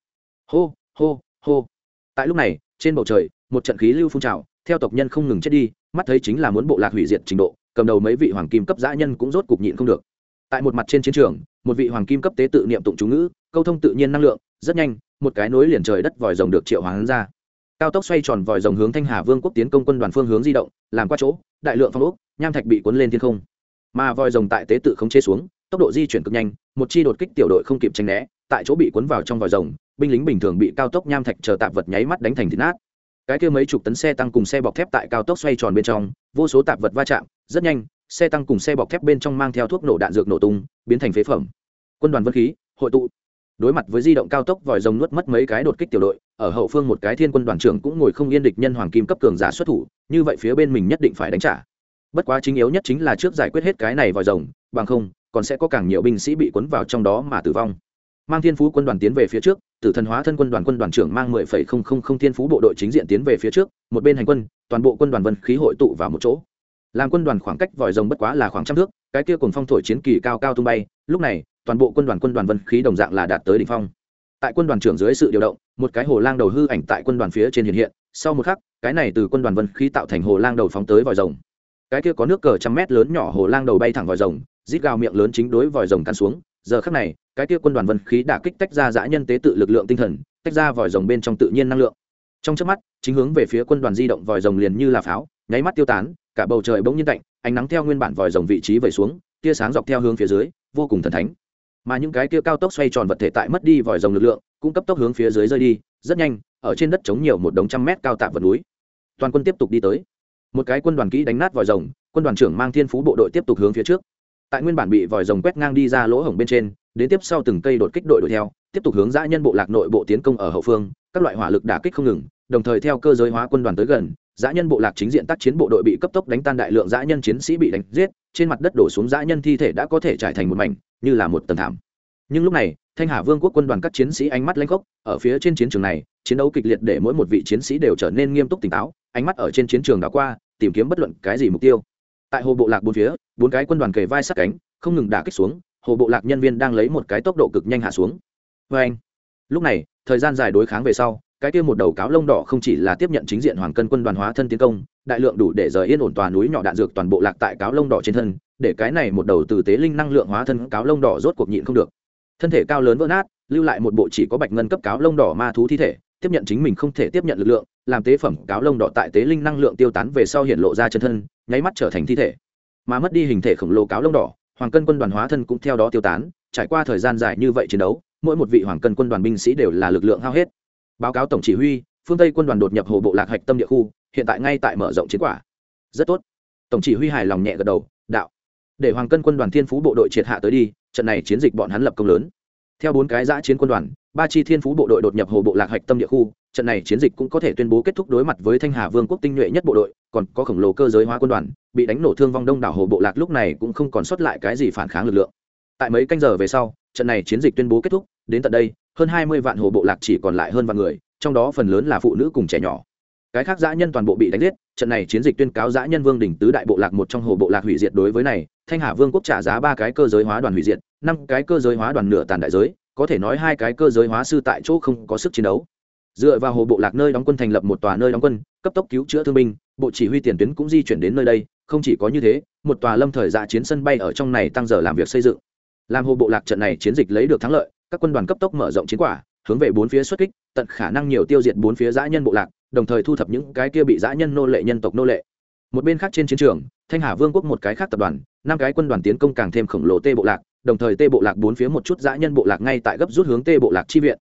Hô hô hô. Tại lúc này, trên bầu trời, một trận khí lưu phun trào, theo tộc nhân không ngừng chết đi, mắt thấy chính là muốn bộ lạc hủy diệt trình độ cầm đầu mấy vị hoàng kim cấp dã nhân cũng rốt cục nhịn không được. Tại một mặt trên chiến trường, một vị hoàng kim cấp tế tự niệm tụng chú ngữ, câu thông tự nhiên năng lượng, rất nhanh, một cái nối liền trời đất vòi rồng được triệu hoán ra. Cao tốc xoay tròn vòi rồng hướng thanh hà vương quốc tiến công quân đoàn phương hướng di động, làm qua chỗ, đại lượng phong ốc, nham thạch bị cuốn lên thiên không. Mà vòi rồng tại tế tự không chế xuống, tốc độ di chuyển cực nhanh, một chi đột kích tiểu đội không kịp tranh né, tại chỗ bị cuốn vào trong vòi rồng, binh lính bình thường bị cao tốc nham thạch chờ tạp vật nháy mắt đánh thành thịt nát. Cái kia mấy chục tấn xe tăng cùng xe bọc thép tại cao tốc xoay tròn bên trong, vô số tạp vật va chạm rất nhanh, xe tăng cùng xe bọc thép bên trong mang theo thuốc nổ đạn dược nổ tung, biến thành phế phẩm. Quân đoàn vân khí, hội tụ. Đối mặt với di động cao tốc vòi rồng nuốt mất mấy cái đột kích tiểu đội, ở hậu phương một cái thiên quân đoàn trưởng cũng ngồi không yên địch nhân hoàng kim cấp cường giả xuất thủ, như vậy phía bên mình nhất định phải đánh trả. Bất quá chính yếu nhất chính là trước giải quyết hết cái này vòi rồng, bằng không, còn sẽ có càng nhiều binh sĩ bị cuốn vào trong đó mà tử vong. Mang thiên phú quân đoàn tiến về phía trước, tử thần hóa thân quân đoàn quân đoàn trưởng mang mười phẩy không không không thiên phú bộ đội chính diện tiến về phía trước, một bên hành quân, toàn bộ quân đoàn vân khí hội tụ vào một chỗ làm quân đoàn khoảng cách vòi rồng bất quá là khoảng trăm thước, cái kia cùng phong thổi chiến kỳ cao cao tung bay, lúc này, toàn bộ quân đoàn quân đoàn vân khí đồng dạng là đạt tới đỉnh phong. Tại quân đoàn trưởng dưới sự điều động, một cái hồ lang đầu hư ảnh tại quân đoàn phía trên hiện hiện, sau một khắc, cái này từ quân đoàn vân khí tạo thành hồ lang đầu phóng tới vòi rồng. Cái kia có nước cờ trăm mét lớn nhỏ hồ lang đầu bay thẳng vòi rồng, rít gào miệng lớn chính đối vòi rồng căn xuống. Giờ khắc này, cái kia quân đoàn vân khí đã kích tách ra dã nhân tế tự lực lượng tinh thần, tách ra vòi rồng bên trong tự nhiên năng lượng. Trong chớp mắt, chính hướng về phía quân đoàn di động vòi rồng liền như là pháo nháy mắt tiêu tán, cả bầu trời bỗng nhiên tạnh, ánh nắng theo nguyên bản vòi rồng vị trí vẩy xuống, tia sáng dọc theo hướng phía dưới, vô cùng thần thánh. Mà những cái kia cao tốc xoay tròn vật thể tại mất đi vòi rồng lực lượng, cũng cấp tốc hướng phía dưới rơi đi, rất nhanh, ở trên đất chống nhiều một đống trăm mét cao tạm vật núi. Toàn quân tiếp tục đi tới. Một cái quân đoàn kỹ đánh nát vòi rồng, quân đoàn trưởng mang thiên phú bộ đội tiếp tục hướng phía trước. Tại nguyên bản bị vòi rồng quét ngang đi ra lỗ hổng bên trên, đến tiếp sau từng cây đột kích đội đuổi theo, tiếp tục hướng dã nhân bộ lạc nội bộ tiến công ở hậu phương, các loại hỏa lực đả kích không ngừng, đồng thời theo cơ giới hóa quân đoàn tới gần dã nhân bộ lạc chính diện tác chiến bộ đội bị cấp tốc đánh tan đại lượng dã nhân chiến sĩ bị đánh giết, trên mặt đất đổ xuống dã nhân thi thể đã có thể trải thành một mảnh, như là một tầng thảm. Nhưng lúc này, thanh hà vương quốc quân đoàn các chiến sĩ ánh mắt lanh khốc, ở phía trên chiến trường này, chiến đấu kịch liệt để mỗi một vị chiến sĩ đều trở nên nghiêm túc tỉnh táo, ánh mắt ở trên chiến trường đã qua, tìm kiếm bất luận cái gì mục tiêu. Tại hồ bộ lạc bốn phía, bốn cái quân đoàn kề vai sát cánh, không ngừng đả kích xuống, hồ bộ lạc nhân viên đang lấy một cái tốc độ cực nhanh hạ xuống. Vê anh lúc này, thời gian dài đối kháng về sau cái kia một đầu cáo lông đỏ không chỉ là tiếp nhận chính diện hoàng cân quân đoàn hóa thân tiến công, đại lượng đủ để rời yên ổn tòa núi nhỏ đạn dược toàn bộ lạc tại cáo lông đỏ trên thân, để cái này một đầu từ tế linh năng lượng hóa thân cáo lông đỏ rốt cuộc nhịn không được. Thân thể cao lớn vỡ nát, lưu lại một bộ chỉ có bạch ngân cấp cáo lông đỏ ma thú thi thể, tiếp nhận chính mình không thể tiếp nhận lực lượng, làm tế phẩm cáo lông đỏ tại tế linh năng lượng tiêu tán về sau hiện lộ ra chân thân, nháy mắt trở thành thi thể. Mà mất đi hình thể khổng lồ cáo lông đỏ, hoàng cân quân đoàn hóa thân cũng theo đó tiêu tán, trải qua thời gian dài như vậy chiến đấu, mỗi một vị hoàng cân quân đoàn binh sĩ đều là lực lượng hao hết báo cáo tổng chỉ huy, phương tây quân đoàn đột nhập hồ bộ lạc hạch tâm địa khu, hiện tại ngay tại mở rộng chiến quả. Rất tốt. Tổng chỉ huy hài lòng nhẹ gật đầu, đạo. Để hoàng cân quân đoàn thiên phú bộ đội triệt hạ tới đi, trận này chiến dịch bọn hắn lập công lớn. Theo bốn cái giã chiến quân đoàn, ba chi thiên phú bộ đội đột nhập hồ bộ lạc hạch tâm địa khu, trận này chiến dịch cũng có thể tuyên bố kết thúc đối mặt với thanh hà vương quốc tinh nhuệ nhất bộ đội, còn có khổng lồ cơ giới hóa quân đoàn, bị đánh nổ thương vong đông đảo hồ bộ lạc lúc này cũng không còn sót lại cái gì phản kháng lực lượng. Tại mấy canh giờ về sau, trận này chiến dịch tuyên bố kết thúc, đến tận đây hơn hai mươi vạn hồ bộ lạc chỉ còn lại hơn vạn người, trong đó phần lớn là phụ nữ cùng trẻ nhỏ. Cái khác dã nhân toàn bộ bị đánh giết, trận này chiến dịch tuyên cáo dã nhân vương đỉnh tứ đại bộ lạc một trong hồ bộ lạc hủy diệt đối với này, thanh hà vương quốc trả giá ba cái cơ giới hóa đoàn hủy diệt, năm cái cơ giới hóa đoàn nửa tàn đại giới, có thể nói hai cái cơ giới hóa sư tại chỗ không có sức chiến đấu. Dựa vào hồ bộ lạc nơi đóng quân thành lập một tòa nơi đóng quân, cấp tốc cứu chữa thương binh, bộ chỉ huy tiền tuyến cũng di chuyển đến nơi đây, không chỉ có như thế, một tòa lâm thời dạ chiến sân bay ở trong này tăng giờ làm việc xây dựng. Làm hồ bộ lạc trận này chiến dịch lấy được thắng lợi các quân đoàn cấp tốc mở rộng chiến quả, hướng về bốn phía xuất kích, tận khả năng nhiều tiêu diệt bốn phía dã nhân bộ lạc, đồng thời thu thập những cái kia bị dã nhân nô lệ nhân tộc nô lệ. Một bên khác trên chiến trường, thanh hà vương quốc một cái khác tập đoàn, năm cái quân đoàn tiến công càng thêm khổng lồ tê bộ lạc, đồng thời tê bộ lạc bốn phía một chút dã nhân bộ lạc ngay tại gấp rút hướng tê bộ lạc chi viện.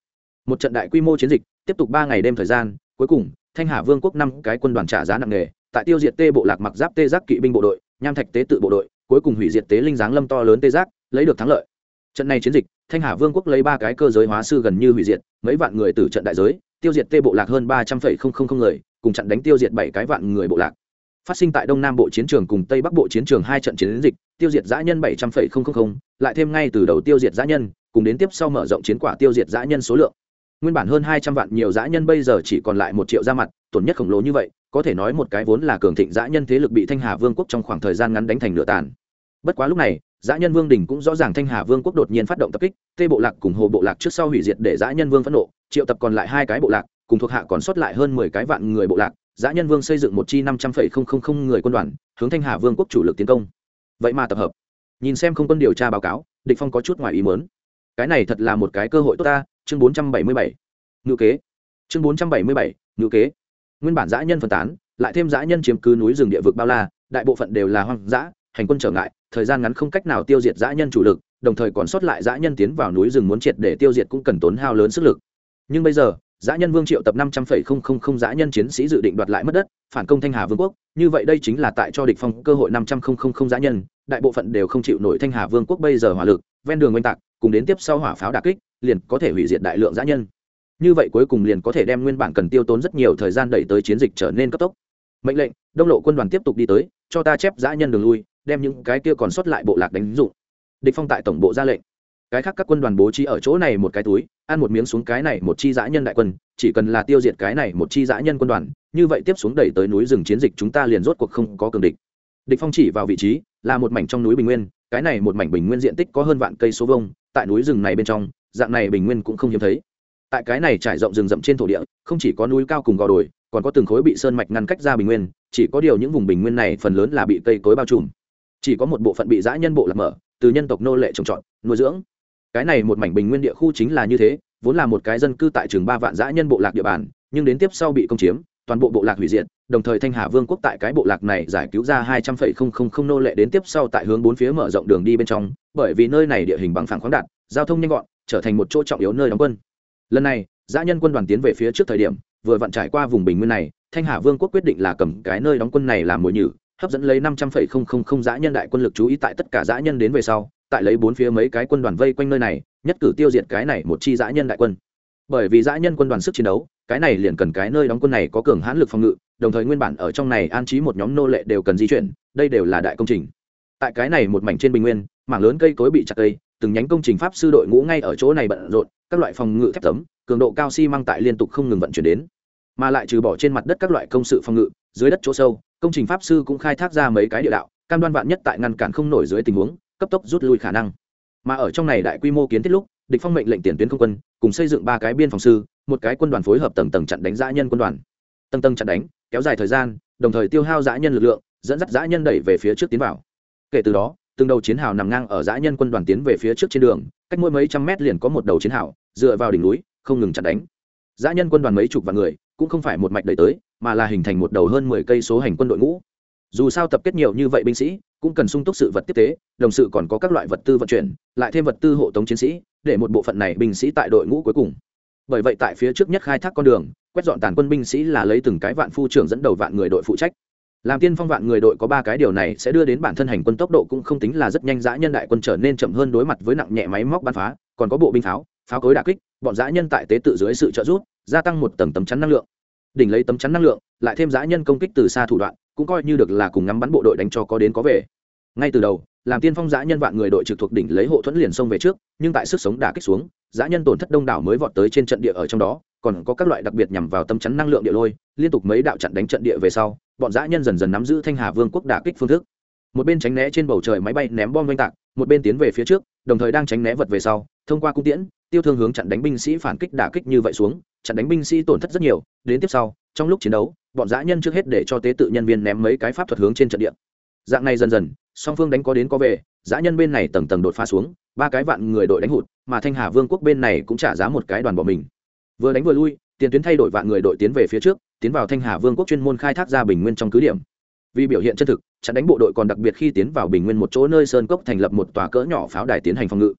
Một trận đại quy mô chiến dịch, tiếp tục ba ngày đêm thời gian, cuối cùng, thanh hà vương quốc năm cái quân đoàn trả giá nặng nề, tại tiêu diệt tê bộ lạc mặc giáp tê giác kỵ binh bộ đội, nham thạch tế tự bộ đội, cuối cùng hủy diệt tế linh giáng lâm to lớn tê giác, lấy được thắng lợi trận này chiến dịch, thanh hà vương quốc lấy ba cái cơ giới hóa sư gần như hủy diệt, mấy vạn người từ trận đại giới, tiêu diệt tê bộ lạc hơn ba trăm linh người, cùng trận đánh tiêu diệt bảy cái vạn người bộ lạc. Phát sinh tại đông nam bộ chiến trường cùng tây bắc bộ chiến trường hai trận chiến dịch, tiêu diệt giã nhân bảy trăm linh lại thêm ngay từ đầu tiêu diệt giã nhân, cùng đến tiếp sau mở rộng chiến quả tiêu diệt giã nhân số lượng. Nguyên bản hơn hai trăm vạn nhiều giã nhân bây giờ chỉ còn lại một triệu ra mặt, tổn nhất khổng lồ như vậy, có thể nói một cái vốn là cường thịnh giã nhân thế lực bị thanh hà vương quốc trong khoảng thời gian ngắn đánh thành nửa tàn. Bất quá lúc này dã nhân vương đình cũng rõ ràng thanh hà vương quốc đột nhiên phát động tập kích, tê bộ lạc cùng hồ bộ lạc trước sau hủy diệt để dã nhân vương phẫn nộ, triệu tập còn lại hai cái bộ lạc, cùng thuộc hạ còn sót lại hơn mười cái vạn người bộ lạc, dã nhân vương xây dựng một chi năm trăm phẩy không không không người quân đoàn, hướng thanh hà vương quốc chủ lực tiến công. Vậy mà tập hợp. Nhìn xem không quân điều tra báo cáo, địch phong có chút ngoài ý muốn. Cái này thật là một cái cơ hội tốt ta, chương bốn trăm bảy mươi bảy. Ngữ kế. Chương bốn trăm bảy mươi bảy ngữ kế. Nguyên bản dã nhân phân tán, lại thêm dã nhân chiếm cứ núi rừng địa vực bao la, đại bộ phận đều là hoang dã hành quân trở ngại, thời gian ngắn không cách nào tiêu diệt dã nhân chủ lực, đồng thời còn sót lại dã nhân tiến vào núi rừng muốn triệt để tiêu diệt cũng cần tốn hao lớn sức lực. Nhưng bây giờ, dã nhân vương triệu tập năm trăm phẩy không không không dã nhân chiến sĩ dự định đoạt lại mất đất, phản công thanh hà vương quốc, như vậy đây chính là tại cho địch phong cơ hội năm trăm không không không dã nhân, đại bộ phận đều không chịu nổi thanh hà vương quốc bây giờ hỏa lực, ven đường oanh tạc, cùng đến tiếp sau hỏa pháo đả kích, liền có thể hủy diệt đại lượng dã nhân. Như vậy cuối cùng liền có thể đem nguyên bản cần tiêu tốn rất nhiều thời gian đẩy tới chiến dịch trở nên cấp tốc. Mệnh lệnh, đông lộ quân đoàn tiếp tục đi tới, cho ta chép dã nhân đường lui đem những cái kia còn sót lại bộ lạc đánh dụng. Địch phong tại tổng bộ ra lệnh. Cái khác các quân đoàn bố trí ở chỗ này một cái túi, ăn một miếng xuống cái này một chi dã nhân đại quân, chỉ cần là tiêu diệt cái này một chi dã nhân quân đoàn, như vậy tiếp xuống đẩy tới núi rừng chiến dịch chúng ta liền rốt cuộc không có cường địch. Địch phong chỉ vào vị trí, là một mảnh trong núi bình nguyên, cái này một mảnh bình nguyên diện tích có hơn vạn cây số vông tại núi rừng này bên trong, dạng này bình nguyên cũng không hiếm thấy. Tại cái này trải rộng rừng rậm trên thổ địa, không chỉ có núi cao cùng gò đồi, còn có từng khối bị sơn mạch ngăn cách ra bình nguyên, chỉ có điều những vùng bình nguyên này phần lớn là bị cây cối bao trùm chỉ có một bộ phận bị dã nhân bộ lạc mở, từ nhân tộc nô lệ trồng trọt, nuôi dưỡng. Cái này một mảnh bình nguyên địa khu chính là như thế, vốn là một cái dân cư tại trường ba vạn dã nhân bộ lạc địa bàn, nhưng đến tiếp sau bị công chiếm, toàn bộ bộ lạc hủy diệt, đồng thời thanh hà vương quốc tại cái bộ lạc này giải cứu ra hai trăm phẩy không không không nô lệ đến tiếp sau tại hướng bốn phía mở rộng đường đi bên trong, bởi vì nơi này địa hình bằng phẳng khoáng đạt, giao thông nhanh gọn, trở thành một chỗ trọng yếu nơi đóng quân. Lần này, dã nhân quân đoàn tiến về phía trước thời điểm, vừa vặn trải qua vùng bình nguyên này, thanh hà vương quốc quyết định là cầm cái nơi đóng quân này làm mồi nhử hấp dẫn lấy năm trăm phẩy không không không dã nhân đại quân lực chú ý tại tất cả dã nhân đến về sau, tại lấy bốn phía mấy cái quân đoàn vây quanh nơi này, nhất cử tiêu diệt cái này một chi dã nhân đại quân. Bởi vì dã nhân quân đoàn sức chiến đấu, cái này liền cần cái nơi đóng quân này có cường hãn lực phòng ngự, đồng thời nguyên bản ở trong này an trí một nhóm nô lệ đều cần di chuyển, đây đều là đại công trình. Tại cái này một mảnh trên bình nguyên, mảng lớn cây cối bị chặt cây, từng nhánh công trình pháp sư đội ngũ ngay ở chỗ này bận rộn, các loại phòng ngự thép tấm, cường độ cao xi mang tại liên tục không ngừng vận chuyển đến. Mà lại trừ bỏ trên mặt đất các loại công sự phòng ngự, dưới đất chỗ sâu công trình pháp sư cũng khai thác ra mấy cái địa đạo, cam đoan vạn nhất tại ngăn cản không nổi dưới tình huống, cấp tốc rút lui khả năng. Mà ở trong này đại quy mô kiến thiết lúc, địch phong mệnh lệnh tiền tuyến không quân, cùng xây dựng ba cái biên phòng sư, một cái quân đoàn phối hợp tầng tầng chặn đánh dã nhân quân đoàn. Tầng tầng chặn đánh, kéo dài thời gian, đồng thời tiêu hao dã nhân lực lượng, dẫn dắt dã nhân đẩy về phía trước tiến vào. Kể từ đó, từng đầu chiến hào nằm ngang ở dã nhân quân đoàn tiến về phía trước trên đường, cách mỗi mấy trăm mét liền có một đầu chiến hào, dựa vào đỉnh núi, không ngừng chặn đánh. Dã nhân quân đoàn mấy chục vạn người, cũng không phải một mạch đẩy tới mà là hình thành một đầu hơn mười cây số hành quân đội ngũ. Dù sao tập kết nhiều như vậy binh sĩ, cũng cần sung túc sự vật tiếp tế, đồng sự còn có các loại vật tư vận chuyển, lại thêm vật tư hộ tống chiến sĩ, để một bộ phận này binh sĩ tại đội ngũ cuối cùng. Bởi vậy tại phía trước nhất khai thác con đường, quét dọn tàn quân binh sĩ là lấy từng cái vạn phu trưởng dẫn đầu vạn người đội phụ trách. Làm tiên phong vạn người đội có ba cái điều này sẽ đưa đến bản thân hành quân tốc độ cũng không tính là rất nhanh, dã nhân đại quân trở nên chậm hơn đối mặt với nặng nhẹ máy móc bắn phá, còn có bộ binh pháo pháo cối đà kích, bọn dã nhân tại tế tự dưới sự trợ giúp, gia tăng một tầng tấm chắn năng lượng đỉnh lấy tấm chắn năng lượng, lại thêm dã nhân công kích từ xa thủ đoạn, cũng coi như được là cùng ngắm bắn bộ đội đánh cho có đến có về. Ngay từ đầu, làm tiên phong dã nhân vạn người đội trực thuộc đỉnh lấy hộ thuẫn liền xông về trước, nhưng tại sức sống đả kích xuống dã nhân tổn thất đông đảo mới vọt tới trên trận địa ở trong đó, còn có các loại đặc biệt nhằm vào tâm chắn năng lượng địa lôi, liên tục mấy đạo chặn đánh trận địa về sau, bọn dã nhân dần dần nắm giữ thanh hà vương quốc đả kích phương thức. Một bên tránh né trên bầu trời máy bay ném bom oanh tạc, một bên tiến về phía trước, đồng thời đang tránh né vật về sau, thông qua cung tiễn tiêu thương hướng chặn đánh binh sĩ phản kích đả kích như vậy xuống chặn đánh binh sĩ tổn thất rất nhiều, đến tiếp sau, trong lúc chiến đấu, bọn dã nhân trước hết để cho tế tự nhân viên ném mấy cái pháp thuật hướng trên trận địa. Dạng này dần dần, song phương đánh có đến có về, dã nhân bên này tầng tầng đột phá xuống, ba cái vạn người đội đánh hụt, mà thanh hà vương quốc bên này cũng trả giá một cái đoàn bỏ mình. Vừa đánh vừa lui, tiền tuyến thay đổi vạn người đội tiến về phía trước, tiến vào thanh hà vương quốc chuyên môn khai thác ra bình nguyên trong cứ điểm. Vì biểu hiện chân thực chặn đánh bộ đội còn đặc biệt khi tiến vào bình nguyên một chỗ nơi sơn cốc thành lập một tòa cỡ nhỏ pháo đài tiến hành phòng ngự.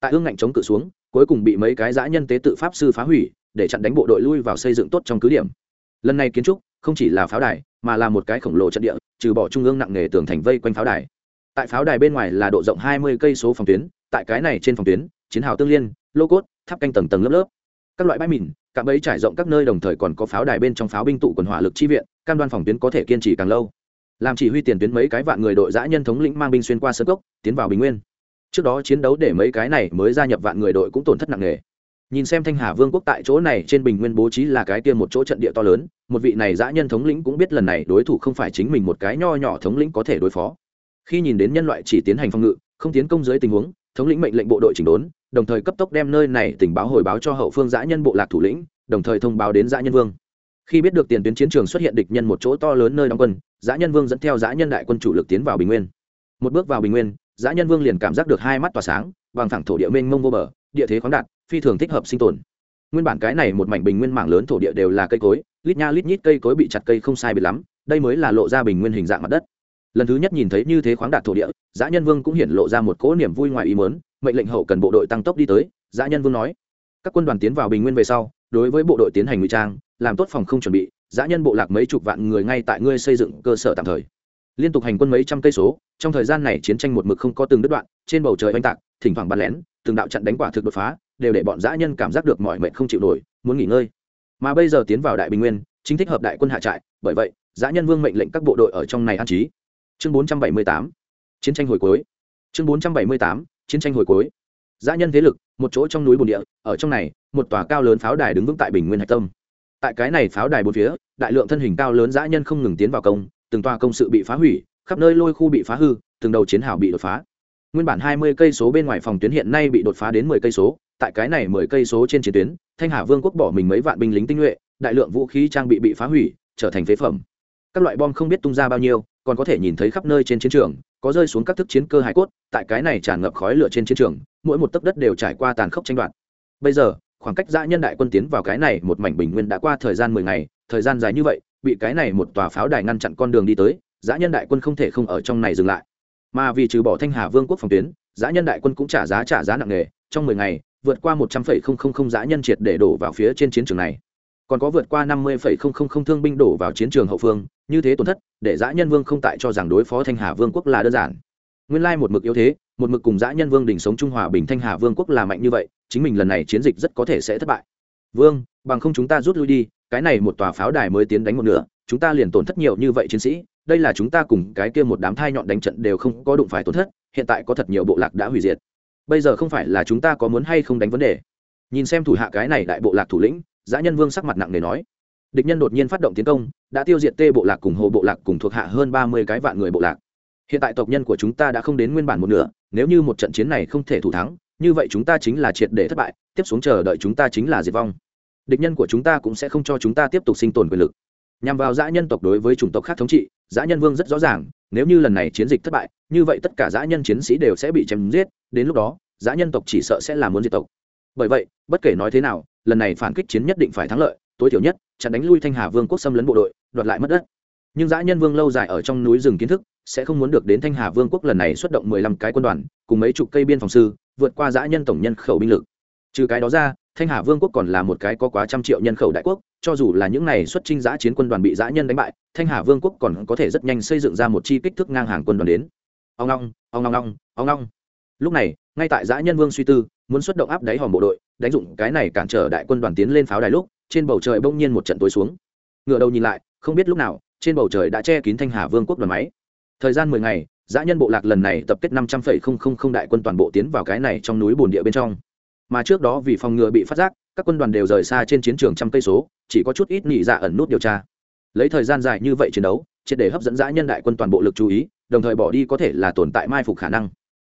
Tại hương ngạnh chống cự xuống cuối cùng bị mấy cái dã nhân tế tự pháp sư phá hủy, để chặn đánh bộ đội lui vào xây dựng tốt trong cứ điểm. Lần này kiến trúc không chỉ là pháo đài, mà là một cái khổng lồ trận địa, trừ bỏ trung ương nặng nề tường thành vây quanh pháo đài. Tại pháo đài bên ngoài là độ rộng hai mươi cây số phòng tuyến, tại cái này trên phòng tuyến, chiến hào tương liên, lô cốt, tháp canh tầng tầng lớp lớp. Các loại bãi mìn, cạm bẫy trải rộng các nơi đồng thời còn có pháo đài bên trong pháo binh tụ quần hỏa lực chi viện, cam đoan phòng tuyến có thể kiên trì càng lâu. Làm chỉ huy tiền tuyến mấy cái vạn người đội giã nhân thống lĩnh mang binh xuyên qua sơ cốc, tiến vào bình nguyên trước đó chiến đấu để mấy cái này mới gia nhập vạn người đội cũng tổn thất nặng nề. Nhìn xem thanh hà vương quốc tại chỗ này trên bình nguyên bố trí là cái kia một chỗ trận địa to lớn, một vị này dã nhân thống lĩnh cũng biết lần này đối thủ không phải chính mình một cái nho nhỏ thống lĩnh có thể đối phó. Khi nhìn đến nhân loại chỉ tiến hành phòng ngự, không tiến công dưới tình huống, thống lĩnh mệnh lệnh bộ đội chỉnh đốn, đồng thời cấp tốc đem nơi này tình báo hồi báo cho hậu phương giã nhân bộ lạc thủ lĩnh, đồng thời thông báo đến giã nhân vương. Khi biết được tiền tuyến chiến trường xuất hiện địch nhân một chỗ to lớn nơi đóng quân giã nhân vương dẫn theo giã nhân đại quân chủ lực tiến vào bình nguyên. Một bước vào bình nguyên giã nhân vương liền cảm giác được hai mắt tỏa sáng, bằng thẳng thổ địa mênh mông vô bờ, địa thế khoáng đạt, phi thường thích hợp sinh tồn. Nguyên bản cái này một mảnh bình nguyên mảng lớn thổ địa đều là cây cối, lít nha lít nhít cây cối bị chặt cây không sai bị lắm, đây mới là lộ ra bình nguyên hình dạng mặt đất. Lần thứ nhất nhìn thấy như thế khoáng đạt thổ địa giã nhân vương cũng hiện lộ ra một cỗ niềm vui ngoài ý mớn mệnh lệnh hậu cần bộ đội tăng tốc đi tới giã nhân vương nói. Các quân đoàn tiến vào bình nguyên về sau, đối với bộ đội tiến hành ngụy trang, làm tốt phòng không chuẩn bị giã nhân bộ lạc mấy chục vạn người ngay tại ngươi xây dựng cơ sở tạm thời liên tục hành quân mấy trăm cây số, trong thời gian này chiến tranh một mực không có từng đứt đoạn, trên bầu trời oanh tạc, thỉnh thoảng bắn lén, từng đạo trận đánh quả thực đột phá, đều để bọn dã nhân cảm giác được mọi mệnh không chịu nổi, muốn nghỉ ngơi. Mà bây giờ tiến vào đại bình nguyên, chính thích hợp đại quân hạ trại, bởi vậy, dã nhân vương mệnh lệnh các bộ đội ở trong này an trí. Chương 478 chiến tranh hồi cuối. Chương 478 chiến tranh hồi cuối. Dã nhân thế lực, một chỗ trong núi bồn địa, ở trong này, một tòa cao lớn pháo đài đứng vững tại bình nguyên hạch tâm. Tại cái này pháo đài bốn phía, đại lượng thân hình cao lớn dã nhân không ngừng tiến vào công từng tòa công sự bị phá hủy, khắp nơi lôi khu bị phá hư, từng đầu chiến hào bị đột phá. Nguyên bản hai mươi cây số bên ngoài phòng tuyến hiện nay bị đột phá đến mười cây số, tại cái này mười cây số trên chiến tuyến, thanh hà vương quốc bỏ mình mấy vạn binh lính tinh nhuệ, đại lượng vũ khí trang bị bị phá hủy, trở thành phế phẩm. Các loại bom không biết tung ra bao nhiêu, còn có thể nhìn thấy khắp nơi trên chiến trường, có rơi xuống các thức chiến cơ hải cốt, tại cái này tràn ngập khói lửa trên chiến trường, mỗi một tấc đất đều trải qua tàn khốc tranh đoạt. Bây giờ, khoảng cách dã nhân đại quân tiến vào cái này một mảnh bình nguyên đã qua thời gian mười ngày, thời gian dài như vậy bị cái này một tòa pháo đài ngăn chặn con đường đi tới, dã nhân đại quân không thể không ở trong này dừng lại. Mà vì trừ bỏ thanh hà vương quốc phòng tuyến, dã nhân đại quân cũng trả giá trả giá nặng nề, trong mười ngày, vượt qua một trăm phẩy không không không dã nhân triệt để đổ vào phía trên chiến trường này. Còn có vượt qua năm mươi phẩy không không không thương binh đổ vào chiến trường hậu phương, như thế tổn thất, để dã nhân vương không tại cho rằng đối phó thanh hà vương quốc là đơn giản. Nguyên lai một mực yếu thế, một mực cùng dã nhân vương đỉnh sống trung hòa bình thanh hà vương quốc là mạnh như vậy, chính mình lần này chiến dịch rất có thể sẽ thất bại. Vương, bằng không chúng ta rút lui đi cái này một tòa pháo đài mới tiến đánh một nửa, chúng ta liền tổn thất nhiều như vậy chiến sĩ, đây là chúng ta cùng cái kia một đám thai nhọn đánh trận đều không có đụng phải tổn thất, hiện tại có thật nhiều bộ lạc đã hủy diệt. Bây giờ không phải là chúng ta có muốn hay không đánh vấn đề. Nhìn xem thủ hạ cái này đại bộ lạc thủ lĩnh giã nhân vương sắc mặt nặng nề nói. Địch nhân đột nhiên phát động tiến công, đã tiêu diệt tê bộ lạc cùng hồ bộ lạc cùng thuộc hạ hơn ba mươi cái vạn người bộ lạc. Hiện tại tộc nhân của chúng ta đã không đến nguyên bản một nửa, nếu như một trận chiến này không thể thủ thắng, như vậy chúng ta chính là triệt để thất bại, tiếp xuống chờ đợi chúng ta chính là diệt vong địch nhân của chúng ta cũng sẽ không cho chúng ta tiếp tục sinh tồn quyền lực. Nhằm vào dã nhân tộc đối với chủng tộc khác thống trị, dã nhân vương rất rõ ràng, nếu như lần này chiến dịch thất bại, như vậy tất cả dã nhân chiến sĩ đều sẽ bị chém giết, đến lúc đó, dã nhân tộc chỉ sợ sẽ là muốn diệt tộc. Bởi vậy, bất kể nói thế nào, lần này phản kích chiến nhất định phải thắng lợi, tối thiểu nhất, chặn đánh lui thanh hà vương quốc xâm lấn bộ đội, đoạt lại mất đất. Nhưng dã nhân vương lâu dài ở trong núi rừng kiến thức, sẽ không muốn được đến thanh hà vương quốc lần này xuất động mười lăm cái quân đoàn, cùng mấy chục cây biên phòng sư, vượt qua dã nhân tổng nhân khẩu binh lực. Trừ cái đó ra thanh hà vương quốc còn là một cái có quá trăm triệu nhân khẩu đại quốc, cho dù là những này xuất trinh giã chiến quân đoàn bị giã nhân đánh bại, thanh hà vương quốc còn có thể rất nhanh xây dựng ra một chi kích thước ngang hàng quân đoàn đến. Ông long ông long long ông long lúc này, ngay tại giã nhân vương suy tư, muốn xuất động áp đáy hòm bộ đội, đánh dụng cái này cản trở đại quân đoàn tiến lên pháo đài lúc, trên bầu trời bỗng nhiên một trận tối xuống. Ngựa đầu nhìn lại, không biết lúc nào, trên bầu trời đã che kín thanh hà vương quốc đoàn máy. Thời gian mười ngày, giã nhân bộ lạc lần này tập kết năm trăm phẩy không không không đại quân toàn bộ tiến vào cái này trong núi bồn địa bên trong mà trước đó vì phòng ngừa bị phát giác, các quân đoàn đều rời xa trên chiến trường trăm cây số, chỉ có chút ít nhị dạ ẩn nút điều tra. Lấy thời gian dài như vậy chiến đấu, triệt để hấp dẫn dã nhân đại quân toàn bộ lực chú ý, đồng thời bỏ đi có thể là tồn tại mai phục khả năng.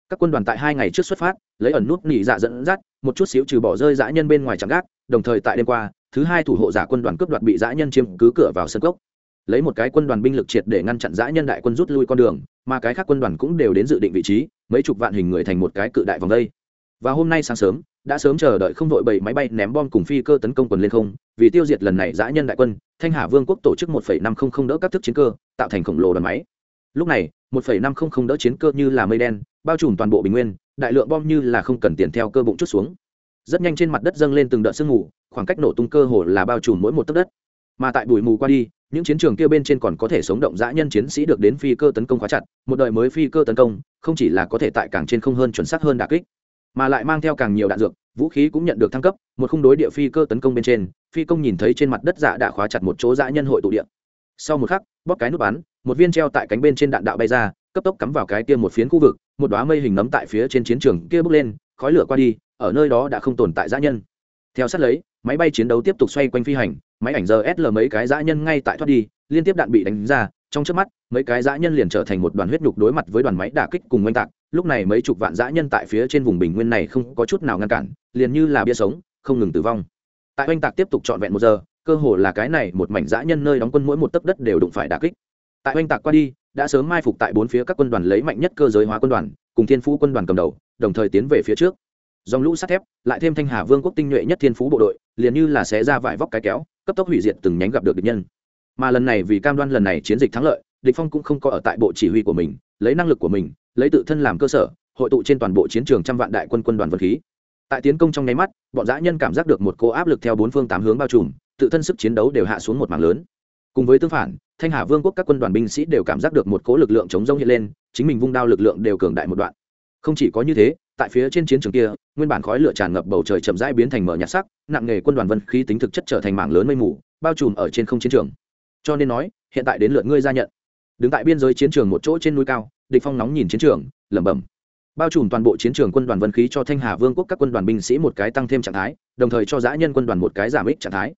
Các quân đoàn tại hai ngày trước xuất phát, lấy ẩn nút nhị dạ dẫn dắt, một chút xíu trừ bỏ rơi dã nhân bên ngoài chẳng gác, đồng thời tại đêm qua, thứ hai thủ hộ giả quân đoàn cướp đoạt bị dã nhân chiếm cứ cửa vào sân cốc. Lấy một cái quân đoàn binh lực triệt để ngăn chặn dã nhân đại quân rút lui con đường, mà cái khác quân đoàn cũng đều đến dự định vị trí, mấy chục vạn hình người thành một cái cự đại vòng đây. Và hôm nay sáng sớm đã sớm chờ đợi không đội bảy máy bay ném bom cùng phi cơ tấn công quần lên không, vì tiêu diệt lần này giã nhân đại quân, thanh hà vương quốc tổ chức một năm không không đỡ các thức chiến cơ, tạo thành khổng lồ đoàn máy. Lúc này, một năm không không đỡ chiến cơ như là mây đen, bao trùm toàn bộ bình nguyên, đại lượng bom như là không cần tiền theo cơ bụng chút xuống. Rất nhanh trên mặt đất dâng lên từng đợt sương mù, khoảng cách nổ tung cơ hồ là bao trùm mỗi một tấc đất. Mà tại bụi mù qua đi, những chiến trường kia bên trên còn có thể sống động dã nhân chiến sĩ được đến phi cơ tấn công khóa chặt, một đời mới phi cơ tấn công, không chỉ là có thể tại càng trên không hơn chuẩn xác hơn đà kích mà lại mang theo càng nhiều đạn dược, vũ khí cũng nhận được thăng cấp, một khung đối địa phi cơ tấn công bên trên, phi công nhìn thấy trên mặt đất dạ đã khóa chặt một chỗ dã nhân hội tụ điện sau một khắc, bóp cái nút bắn, một viên treo tại cánh bên trên đạn đạo bay ra, cấp tốc cắm vào cái kia một phiến khu vực, một đoá mây hình nấm tại phía trên chiến trường kia bước lên, khói lửa qua đi, ở nơi đó đã không tồn tại dã nhân. Theo sát lấy, máy bay chiến đấu tiếp tục xoay quanh phi hành, máy ảnh giờ sl mấy cái dã nhân ngay tại thoát đi, liên tiếp đạn bị đánh ra trong trước mắt, mấy cái dã nhân liền trở thành một đoàn huyết nhục đối mặt với đoàn máy đả kích cùng oanh tạc, lúc này mấy chục vạn dã nhân tại phía trên vùng bình nguyên này không có chút nào ngăn cản, liền như là bia sống, không ngừng tử vong. Tại oanh tạc tiếp tục trọn vẹn một giờ, cơ hồ là cái này một mảnh dã nhân nơi đóng quân mỗi một tấc đất đều đụng phải đả kích. Tại oanh tạc qua đi, đã sớm mai phục tại bốn phía các quân đoàn lấy mạnh nhất cơ giới hóa quân đoàn, cùng thiên phú quân đoàn cầm đầu, đồng thời tiến về phía trước. Dòng lũ sắt thép, lại thêm thanh hà vương quốc tinh nhuệ nhất thiên phú bộ đội, liền như là xé ra vải vóc cái kéo, cấp tốc hủy diệt từng nhánh gặp được địch nhân mà lần này vì cam đoan lần này chiến dịch thắng lợi, địch phong cũng không có ở tại bộ chỉ huy của mình, lấy năng lực của mình, lấy tự thân làm cơ sở, hội tụ trên toàn bộ chiến trường trăm vạn đại quân quân đoàn vật khí. Tại tiến công trong nháy mắt, bọn dã nhân cảm giác được một cô áp lực theo bốn phương tám hướng bao trùm, tự thân sức chiến đấu đều hạ xuống một mảng lớn. Cùng với tương phản, thanh hà vương quốc các quân đoàn binh sĩ đều cảm giác được một cố lực lượng chống rông hiện lên, chính mình vung đao lực lượng đều cường đại một đoạn. Không chỉ có như thế, tại phía trên chiến trường kia, nguyên bản khói lửa tràn ngập bầu trời chậm rãi biến thành mở nhạt sắc, nặng nghề quân đoàn vân khí tính thực chất trở thành mảng lớn mây mù, bao trùm ở trên không chiến trường cho nên nói, hiện tại đến lượt ngươi ra nhận. Đứng tại biên giới chiến trường một chỗ trên núi cao, địch phong nóng nhìn chiến trường, lẩm bẩm. Bao trùm toàn bộ chiến trường quân đoàn vân khí cho thanh hà vương quốc các quân đoàn binh sĩ một cái tăng thêm trạng thái, đồng thời cho giã nhân quân đoàn một cái giảm ích trạng thái.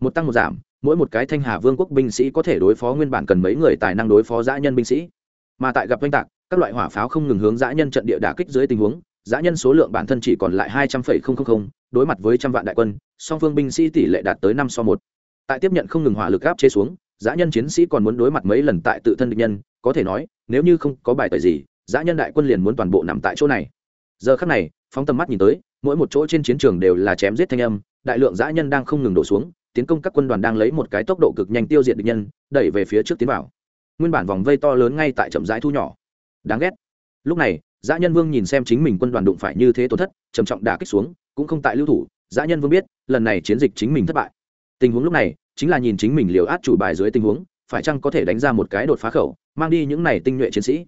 Một tăng một giảm, mỗi một cái thanh hà vương quốc binh sĩ có thể đối phó nguyên bản cần mấy người tài năng đối phó giã nhân binh sĩ. Mà tại gặp oanh tạc, các loại hỏa pháo không ngừng hướng giã nhân trận địa đả kích dưới tình huống giã nhân số lượng bản thân chỉ còn lại hai trăm linh đối mặt với trăm vạn đại quân, song phương binh sĩ tỷ lệ đạt tới năm so một. Tại tiếp nhận không ngừng hỏa lực áp chế xuống giã nhân chiến sĩ còn muốn đối mặt mấy lần tại tự thân địch nhân, có thể nói, nếu như không có bài tời gì, giã nhân đại quân liền muốn toàn bộ nằm tại chỗ này. Giờ khắc này, phóng tầm mắt nhìn tới, mỗi một chỗ trên chiến trường đều là chém giết thanh âm, đại lượng giã nhân đang không ngừng đổ xuống, tiến công các quân đoàn đang lấy một cái tốc độ cực nhanh tiêu diệt địch nhân, đẩy về phía trước tiến vào. Nguyên bản vòng vây to lớn ngay tại chậm rãi thu nhỏ. Đáng ghét. Lúc này, giã nhân vương nhìn xem chính mình quân đoàn đụng phải như thế tổn thất, trầm trọng đả kích xuống, cũng không tại lưu thủ. Giã nhân vương biết, lần này chiến dịch chính mình thất bại. Tình huống lúc này chính là nhìn chính mình liều át chủ bài dưới tình huống, phải chăng có thể đánh ra một cái đột phá khẩu, mang đi những này tinh nhuệ chiến sĩ.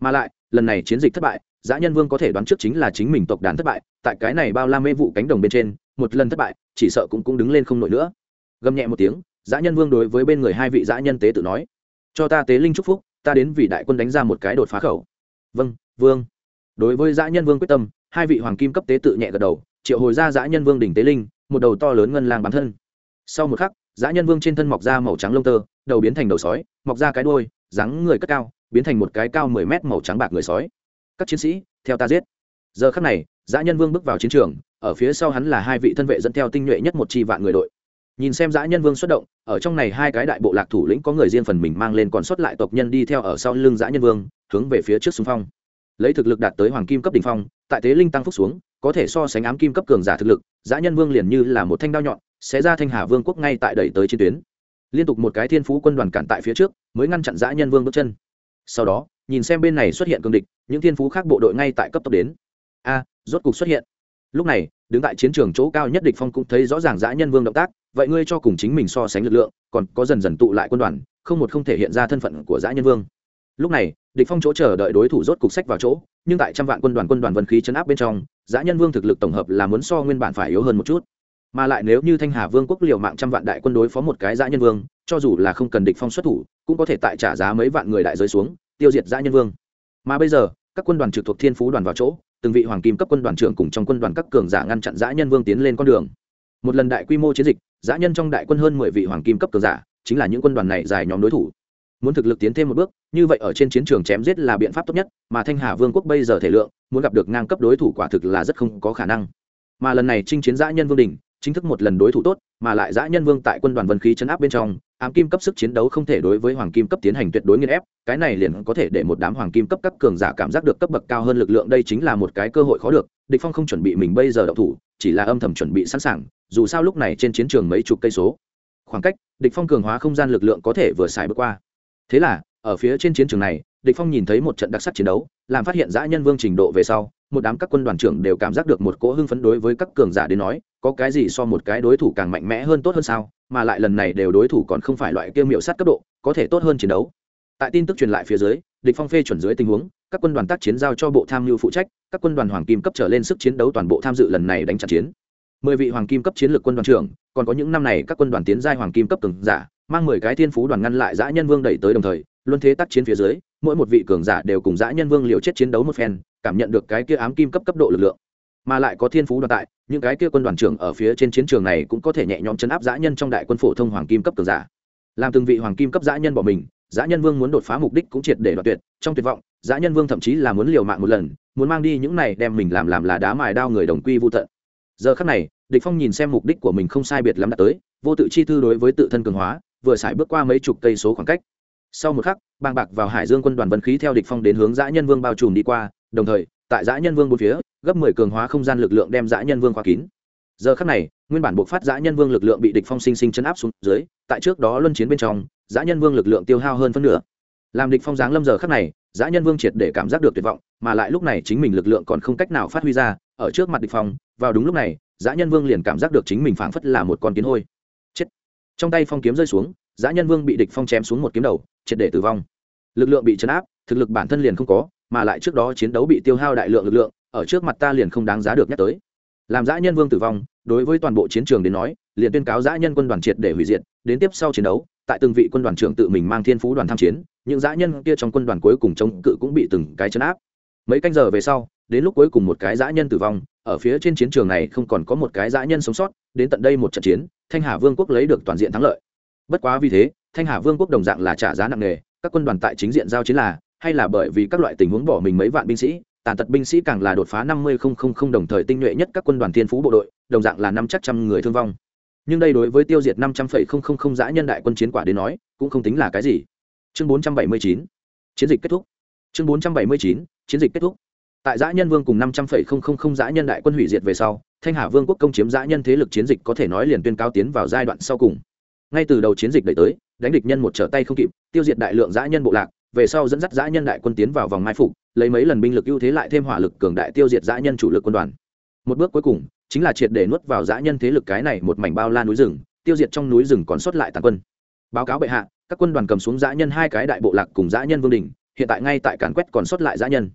Mà lại, lần này chiến dịch thất bại, giã nhân vương có thể đoán trước chính là chính mình tộc đàn thất bại, tại cái này bao la mê vụ cánh đồng bên trên, một lần thất bại, chỉ sợ cũng cũng đứng lên không nổi nữa. Gầm nhẹ một tiếng, giã nhân vương đối với bên người hai vị giã nhân tế tự nói, cho ta tế linh chúc phúc, ta đến vì đại quân đánh ra một cái đột phá khẩu. Vâng vương. Đối với giã nhân vương quyết tâm, hai vị hoàng kim cấp tế tự nhẹ gật đầu, triệu hồi ra giã nhân vương đỉnh tế linh, một đầu to lớn ngân lang bản thân. Sau một khắc giã nhân vương trên thân mọc ra màu trắng lông tơ, đầu biến thành đầu sói, mọc ra cái đôi dáng người cất cao, biến thành một cái cao mười mét màu trắng bạc người sói. Các chiến sĩ, theo ta giết. Giờ khắc này giã nhân vương bước vào chiến trường, ở phía sau hắn là hai vị thân vệ dẫn theo tinh nhuệ nhất một chi vạn người đội. Nhìn xem giã nhân vương xuất động, ở trong này hai cái đại bộ lạc thủ lĩnh có người riêng phần mình mang lên còn xuất lại tộc nhân đi theo ở sau lưng giã nhân vương, hướng về phía trước xung phong. Lấy thực lực đạt tới hoàng kim cấp đ ỉ n h phong, tại thế linh tăng phúc xuống, có thể so sánh ám kim cấp cường giả thực lực giã nhân vương liền như là một thanh đao nhọn sẽ ra thanh hà vương quốc ngay tại đẩy tới chiến tuyến. Liên tục một cái thiên phú quân đoàn cản tại phía trước, mới ngăn chặn giã nhân vương bước chân. Sau đó, nhìn xem bên này xuất hiện cương địch, những thiên phú khác bộ đội ngay tại cấp tốc đến. A, rốt cục xuất hiện. Lúc này, đứng tại chiến trường chỗ cao nhất địch phong cũng thấy rõ ràng dã nhân vương động tác, vậy ngươi cho cùng chính mình so sánh lực lượng, còn có dần dần tụ lại quân đoàn, không một không thể hiện ra thân phận của dã nhân vương. Lúc này, địch phong chỗ chờ đợi đối thủ rốt cục sách vào chỗ, nhưng tại trăm vạn quân đoàn quân đoàn vân khí chấn áp bên trong, dã nhân vương thực lực tổng hợp là muốn so nguyên bản phải yếu hơn một chút mà lại nếu như thanh hà vương quốc liều mạng trăm vạn đại quân đối phó một cái dã nhân vương, cho dù là không cần địch phong xuất thủ, cũng có thể tại trả giá mấy vạn người đại giới xuống, tiêu diệt dã nhân vương. Mà bây giờ, các quân đoàn trực thuộc thiên phú đoàn vào chỗ, từng vị hoàng kim cấp quân đoàn trưởng cùng trong quân đoàn các cường giả ngăn chặn dã nhân vương tiến lên con đường. Một lần đại quy mô chiến dịch, dã nhân trong đại quân hơn mười vị hoàng kim cấp cường giả, chính là những quân đoàn này dài nhóm đối thủ. Muốn thực lực tiến thêm một bước, như vậy ở trên chiến trường chém giết là biện pháp tốt nhất, mà thanh hà vương quốc bây giờ thể lượng, muốn gặp được ngang cấp đối thủ quả thực là rất không có khả năng. Mà lần này chinh chiến dã nhân vương đình chính thức một lần đối thủ tốt, mà lại dã nhân vương tại quân đoàn vân khí chấn áp bên trong, ám kim cấp sức chiến đấu không thể đối với hoàng kim cấp tiến hành tuyệt đối nghiên ép, cái này liền có thể để một đám hoàng kim cấp các cường giả cảm giác được cấp bậc cao hơn lực lượng, đây chính là một cái cơ hội khó được, địch phong không chuẩn bị mình bây giờ đậu thủ, chỉ là âm thầm chuẩn bị sẵn sàng, dù sao lúc này trên chiến trường mấy chục cây số. Khoảng cách, địch phong cường hóa không gian lực lượng có thể vừa xài bước qua. Thế là, ở phía trên chiến trường này, địch phong nhìn thấy một trận đặc sắc chiến đấu, làm phát hiện dã nhân vương trình độ về sau một đám các quân đoàn trưởng đều cảm giác được một cỗ hưng phấn đối với các cường giả đến nói, có cái gì so một cái đối thủ càng mạnh mẽ hơn tốt hơn sao? Mà lại lần này đều đối thủ còn không phải loại kia miệu sát cấp độ, có thể tốt hơn chiến đấu. Tại tin tức truyền lại phía dưới, địch phong phê chuẩn dưới tình huống, các quân đoàn tác chiến giao cho bộ tham mưu phụ trách, các quân đoàn hoàng kim cấp trở lên sức chiến đấu toàn bộ tham dự lần này đánh trận chiến. Mười vị hoàng kim cấp chiến lược quân đoàn trưởng, còn có những năm này các quân đoàn tiến giai hoàng kim cấp cường giả, mang mười cái thiên phú đoàn ngăn lại dã nhân vương đẩy tới đồng thời, luân thế tác chiến phía dưới, mỗi một vị cường giả đều cùng dã nhân vương liều chết chiến đấu một phen cảm nhận được cái kia ám kim cấp cấp độ lực lượng, mà lại có thiên phú đoàn tại, những cái kia quân đoàn trưởng ở phía trên chiến trường này cũng có thể nhẹ nhõm chấn áp giã nhân trong đại quân phổ thông hoàng kim cấp cường giả. Làm từng vị hoàng kim cấp giã nhân bỏ mình giã nhân vương muốn đột phá mục đích cũng triệt để đoạt tuyệt, trong tuyệt vọng giã nhân vương thậm chí là muốn liều mạng một lần, muốn mang đi những này đem mình làm làm là đá mài đao người đồng quy vô tận. Giờ khắc này, địch phong nhìn xem mục đích của mình không sai biệt lắm đã tới, vô tự chi thư đối với tự thân cường hóa, vừa xài bước qua mấy chục cây số khoảng cách. Sau một khắc Bang bạc vào hải dương quân đoàn vân khí theo địch phong đến hướng dã nhân vương bao trùm đi qua đồng thời, tại dã nhân vương bốn phía, gấp mười cường hóa không gian lực lượng đem dã nhân vương khóa kín. Giờ khắc này, nguyên bản buộc phát dã nhân vương lực lượng bị địch phong sinh sinh chấn áp xuống dưới, tại trước đó luân chiến bên trong, dã nhân vương lực lượng tiêu hao hơn phân nửa. Làm địch phong giáng lâm giờ khắc này, dã nhân vương triệt để cảm giác được tuyệt vọng, mà lại lúc này chính mình lực lượng còn không cách nào phát huy ra, ở trước mặt địch phong, vào đúng lúc này, dã nhân vương liền cảm giác được chính mình phảng phất là một con kiến hôi. Chết. Trong tay phong kiếm rơi xuống, dã nhân vương bị địch phong chém xuống một kiếm đầu, triệt để tử vong. Lực lượng bị chấn áp, thực lực bản thân liền không có mà lại trước đó chiến đấu bị tiêu hao đại lượng lực lượng, ở trước mặt ta liền không đáng giá được nhắc tới. Làm dã nhân vương tử vong, đối với toàn bộ chiến trường đến nói, liền tuyên cáo dã nhân quân đoàn triệt để hủy diệt, đến tiếp sau chiến đấu, tại từng vị quân đoàn trưởng tự mình mang thiên phú đoàn tham chiến, những dã nhân kia trong quân đoàn cuối cùng chống cự cũng bị từng cái chấn áp. Mấy canh giờ về sau, đến lúc cuối cùng một cái dã nhân tử vong, ở phía trên chiến trường này không còn có một cái dã nhân sống sót, đến tận đây một trận chiến, thanh hà vương quốc lấy được toàn diện thắng lợi. Bất quá vì thế, thanh hà vương quốc đồng dạng là trả giá nặng nề, các quân đoàn tại chính diện giao chiến là hay là bởi vì các loại tình huống bỏ mình mấy vạn binh sĩ, tàn tật binh sĩ càng là đột phá năm mươi đồng thời tinh nhuệ nhất các quân đoàn thiên phú bộ đội, đồng dạng là năm chắc trăm người thương vong. Nhưng đây đối với tiêu diệt năm trăm linh giã nhân đại quân chiến quả đến nói, cũng không tính là cái gì. Chương bốn trăm bảy mươi chín, chiến dịch kết thúc. Chương bốn trăm bảy mươi chín, chiến dịch kết thúc. Tại giã nhân vương cùng năm trăm linh giã nhân đại quân hủy diệt về sau, thanh hà vương quốc công chiếm giã nhân thế lực chiến dịch có thể nói liền tuyên cao tiến vào giai đoạn sau cùng. Ngay từ đầu chiến dịch đẩy tới, đánh địch nhân một trở tay không kịp, tiêu diệt đại lượng giã nhân bộ lạc về sau dẫn dắt dã nhân đại quân tiến vào vòng mai phục, lấy mấy lần binh lực ưu thế lại thêm hỏa lực cường đại tiêu diệt dã nhân chủ lực quân đoàn. Một bước cuối cùng, chính là triệt để nuốt vào dã nhân thế lực cái này một mảnh bao la núi rừng, tiêu diệt trong núi rừng còn sót lại tàn quân. Báo cáo bệ hạ, các quân đoàn cầm xuống dã nhân hai cái đại bộ lạc cùng dã nhân vương đình hiện tại ngay tại càn quét còn sót lại dã nhân.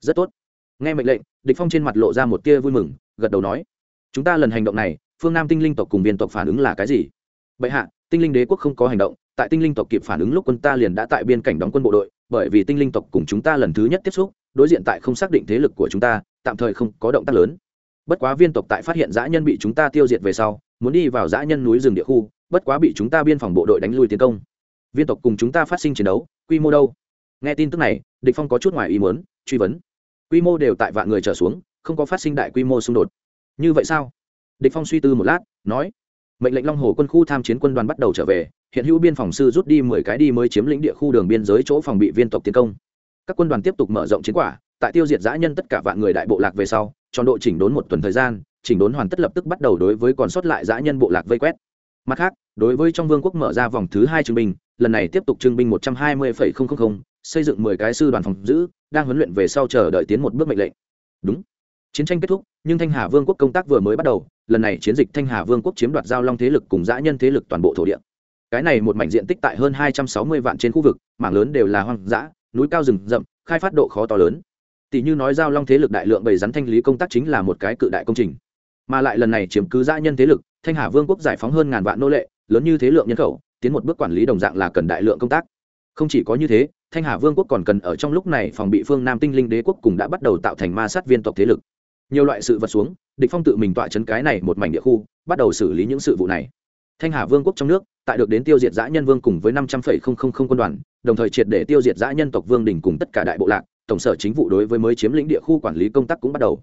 Rất tốt. Nghe mệnh lệnh, địch phong trên mặt lộ ra một tia vui mừng, gật đầu nói, chúng ta lần hành động này, phương nam tinh linh tộc cùng viên tộc phản ứng là cái gì? Bệ hạ, tinh linh đế quốc không có hành động tại tinh linh tộc kịp phản ứng lúc quân ta liền đã tại biên cảnh đóng quân bộ đội, bởi vì tinh linh tộc cùng chúng ta lần thứ nhất tiếp xúc, đối diện tại không xác định thế lực của chúng ta, tạm thời không có động tác lớn. Bất quá viên tộc tại phát hiện dã nhân bị chúng ta tiêu diệt về sau, muốn đi vào dã nhân núi rừng địa khu, bất quá bị chúng ta biên phòng bộ đội đánh lui tiến công. Viên tộc cùng chúng ta phát sinh chiến đấu, quy mô đâu? Nghe tin tức này, địch phong có chút ngoài ý muốn, truy vấn. Quy mô đều tại vạn người trở xuống, không có phát sinh đại quy mô xung đột. Như vậy sao? Địch phong suy tư một lát, nói, mệnh lệnh long hồ quân khu tham chiến quân đoàn bắt đầu trở về hiện hữu biên phòng sư rút đi mười cái đi mới chiếm lĩnh địa khu đường biên giới chỗ phòng bị viên tộc tiến công. Các quân đoàn tiếp tục mở rộng chiến quả, tại tiêu diệt giã nhân tất cả vạn người đại bộ lạc về sau, tròn độ chỉnh đốn một tuần thời gian, chỉnh đốn hoàn tất lập tức bắt đầu đối với còn sót lại giã nhân bộ lạc vây quét. Mặt khác, đối với trong vương quốc mở ra vòng thứ hai trưng binh, lần này tiếp tục trưng binh một trăm hai mươi xây dựng mười cái sư đoàn phòng giữ, đang huấn luyện về sau chờ đợi tiến một bước mệnh lệnh. Đúng. Chiến tranh kết thúc, nhưng thanh hà vương quốc công tác vừa mới bắt đầu, lần này chiến dịch thanh hà vương quốc chiếm đoạt giao long thế lực cùng dã nhân thế lực toàn bộ thổ địa cái này một mảnh diện tích tại hơn hai trăm sáu mươi vạn trên khu vực, mảng lớn đều là hoang dã, núi cao rừng rậm, khai phát độ khó to lớn. Tỷ như nói giao long thế lực đại lượng bầy rắn thanh lý công tác chính là một cái cự đại công trình. Mà lại lần này chiếm cứ dã nhân thế lực, thanh hà vương quốc giải phóng hơn ngàn vạn nô lệ, lớn như thế lượng nhân khẩu, tiến một bước quản lý đồng dạng là cần đại lượng công tác. Không chỉ có như thế, thanh hà vương quốc còn cần ở trong lúc này phòng bị phương nam tinh linh đế quốc cùng đã bắt đầu tạo thành ma sát viên tộc thế lực. Nhiều loại sự vật xuống, địch phong tự mình tọa chấn cái này một mảnh địa khu, bắt đầu xử lý những sự vụ này. Thanh hà vương quốc trong nước tại được đến tiêu diệt dã nhân vương cùng với năm trăm linh quân đoàn, đồng thời triệt để tiêu diệt dã nhân tộc vương đình cùng tất cả đại bộ lạc, tổng sở chính vụ đối với mới chiếm lĩnh địa khu quản lý công tác cũng bắt đầu.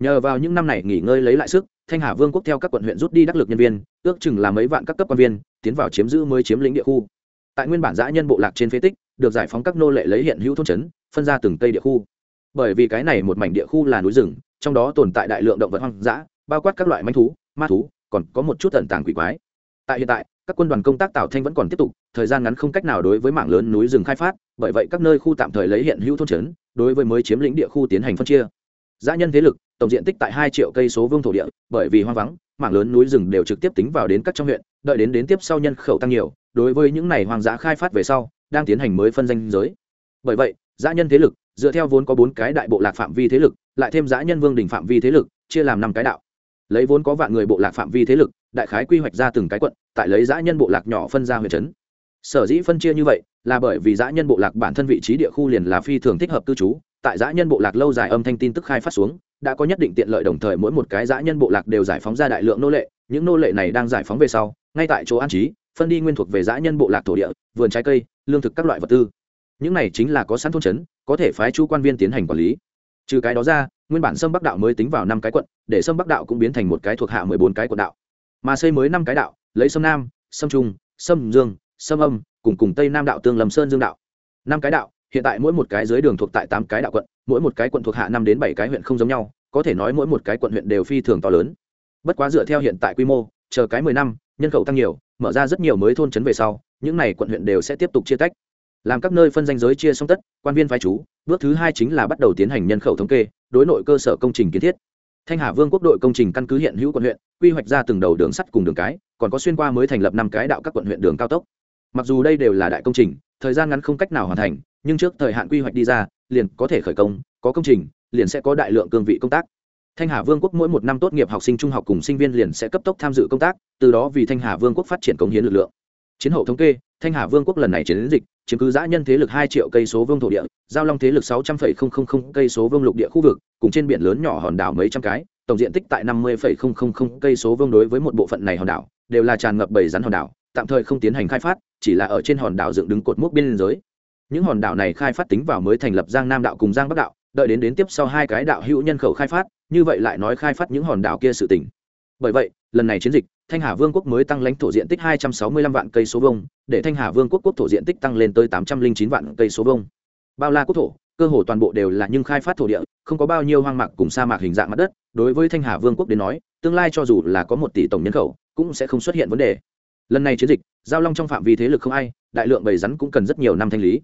Nhờ vào những năm này nghỉ ngơi lấy lại sức, thanh hà vương quốc theo các quận huyện rút đi đắc lực nhân viên, ước chừng là mấy vạn các cấp quan viên, tiến vào chiếm giữ mới chiếm lĩnh địa khu. Tại nguyên bản dã nhân bộ lạc trên phế tích, được giải phóng các nô lệ lấy hiện hữu thôn trấn, phân ra từng cây địa khu. Bởi vì cái này một mảnh địa khu là núi rừng, trong đó tồn tại đại lượng động vật hoang dã, bao quát các loại manh thú, ma thú, còn có một chút tận tàng quỷ quái tại hiện tại, các quân đoàn công tác tạo thanh vẫn còn tiếp tục, thời gian ngắn không cách nào đối với mảng lớn núi rừng khai phát, bởi vậy các nơi khu tạm thời lấy hiện hữu thôn trấn, đối với mới chiếm lĩnh địa khu tiến hành phân chia. Giã nhân thế lực, tổng diện tích tại hai triệu cây số vương thổ địa, bởi vì hoang vắng mảng lớn núi rừng đều trực tiếp tính vào đến các trong huyện, đợi đến đến tiếp sau nhân khẩu tăng nhiều, đối với những này hoang dã khai phát về sau, đang tiến hành mới phân danh giới. Bởi vậy giã nhân thế lực, dựa theo vốn có bốn cái đại bộ lạc phạm vi thế lực, lại thêm giã nhân vương đình phạm vi thế lực, chia làm năm cái đạo. Lấy vốn có vạn người bộ lạc phạm vi thế lực đại khái quy hoạch ra từng cái quận, tại lấy giã nhân bộ lạc nhỏ phân ra huyện trấn. Sở dĩ phân chia như vậy, là bởi vì giã nhân bộ lạc bản thân vị trí địa khu liền là phi thường thích hợp cư trú, tại giã nhân bộ lạc lâu dài âm thanh tin tức khai phát xuống, đã có nhất định tiện lợi đồng thời mỗi một cái giã nhân bộ lạc đều giải phóng ra đại lượng nô lệ, những nô lệ này đang giải phóng về sau, ngay tại chỗ an trí, phân đi nguyên thuộc về giã nhân bộ lạc thổ địa, vườn trái cây, lương thực các loại vật tư. Những này chính là có sẵn thôn trấn, có thể phái chu quan viên tiến hành quản lý. Trừ cái đó ra, nguyên bản sâm bắc đạo mới tính vào năm cái quận, để sâm bắc đạo cũng biến thành một cái thuộc hạ mười bốn cái quận đạo mà xây mới năm cái đạo, lấy sâm nam, sâm trung, sâm dương, sâm âm, cùng cùng tây nam đạo tương lầm sơn dương đạo. Năm cái đạo, hiện tại mỗi một cái dưới đường thuộc tại tám cái đạo quận, mỗi một cái quận thuộc hạ năm đến bảy cái huyện không giống nhau, có thể nói mỗi một cái quận huyện đều phi thường to lớn. Bất quá dựa theo hiện tại quy mô, chờ cái mười năm, nhân khẩu tăng nhiều, mở ra rất nhiều mới thôn trấn về sau, những này quận huyện đều sẽ tiếp tục chia tách. Làm các nơi phân danh giới chia xong tất, quan viên phái chú, bước thứ hai chính là bắt đầu tiến hành nhân khẩu thống kê, đối nội cơ sở công trình kiến thiết thanh hà vương quốc đội công trình căn cứ hiện hữu quận huyện, quy hoạch ra từng đầu đường sắt cùng đường cái, còn có xuyên qua mới thành lập năm cái đạo các quận huyện đường cao tốc. Mặc dù đây đều là đại công trình, thời gian ngắn không cách nào hoàn thành, nhưng trước thời hạn quy hoạch đi ra, liền có thể khởi công, có công trình, liền sẽ có đại lượng cương vị công tác. Thanh hà vương quốc mỗi một năm tốt nghiệp học sinh trung học cùng sinh viên liền sẽ cấp tốc tham dự công tác, từ đó vì thanh hà vương quốc phát triển cống hiến lực lượng. Chiến hậu thống kê thanh hà vương quốc lần này chiến dịch, chiếm cứ giã nhân thế lực hai triệu cây số vương thổ địa, giao long thế lực sáu trăm phẩy không không không cây số vương lục địa khu vực, cùng trên biển lớn nhỏ hòn đảo mấy trăm cái, tổng diện tích tại năm mươi phẩy không không không cây số vương đối với một bộ phận này hòn đảo, đều là tràn ngập bầy rắn hòn đảo, tạm thời không tiến hành khai phát, chỉ là ở trên hòn đảo dựng đứng cột mốc biên giới. Những hòn đảo này khai phát tính vào mới thành lập giang nam đạo cùng giang bắc đạo, đợi đến đến tiếp sau hai cái đạo hữu nhân khẩu khai phát, như vậy lại nói khai phát những hòn đảo kia sự tỉnh bởi vậy, lần này chiến dịch, thanh hà vương quốc mới tăng lãnh thổ diện tích hai trăm sáu mươi lăm vạn cây số vông để thanh hà vương quốc quốc thổ diện tích tăng lên tới tám trăm linh chín vạn cây số vông bao la quốc thổ, cơ hồ toàn bộ đều là nhưng khai phát thổ địa, không có bao nhiêu hoang mạc cùng sa mạc hình dạng mặt đất. Đối với thanh hà vương quốc đến nói, tương lai cho dù là có một tỷ tổng nhân khẩu, cũng sẽ không xuất hiện vấn đề. Lần này chiến dịch, giao long trong phạm vi thế lực không ai, đại lượng bầy rắn cũng cần rất nhiều năm thanh lý.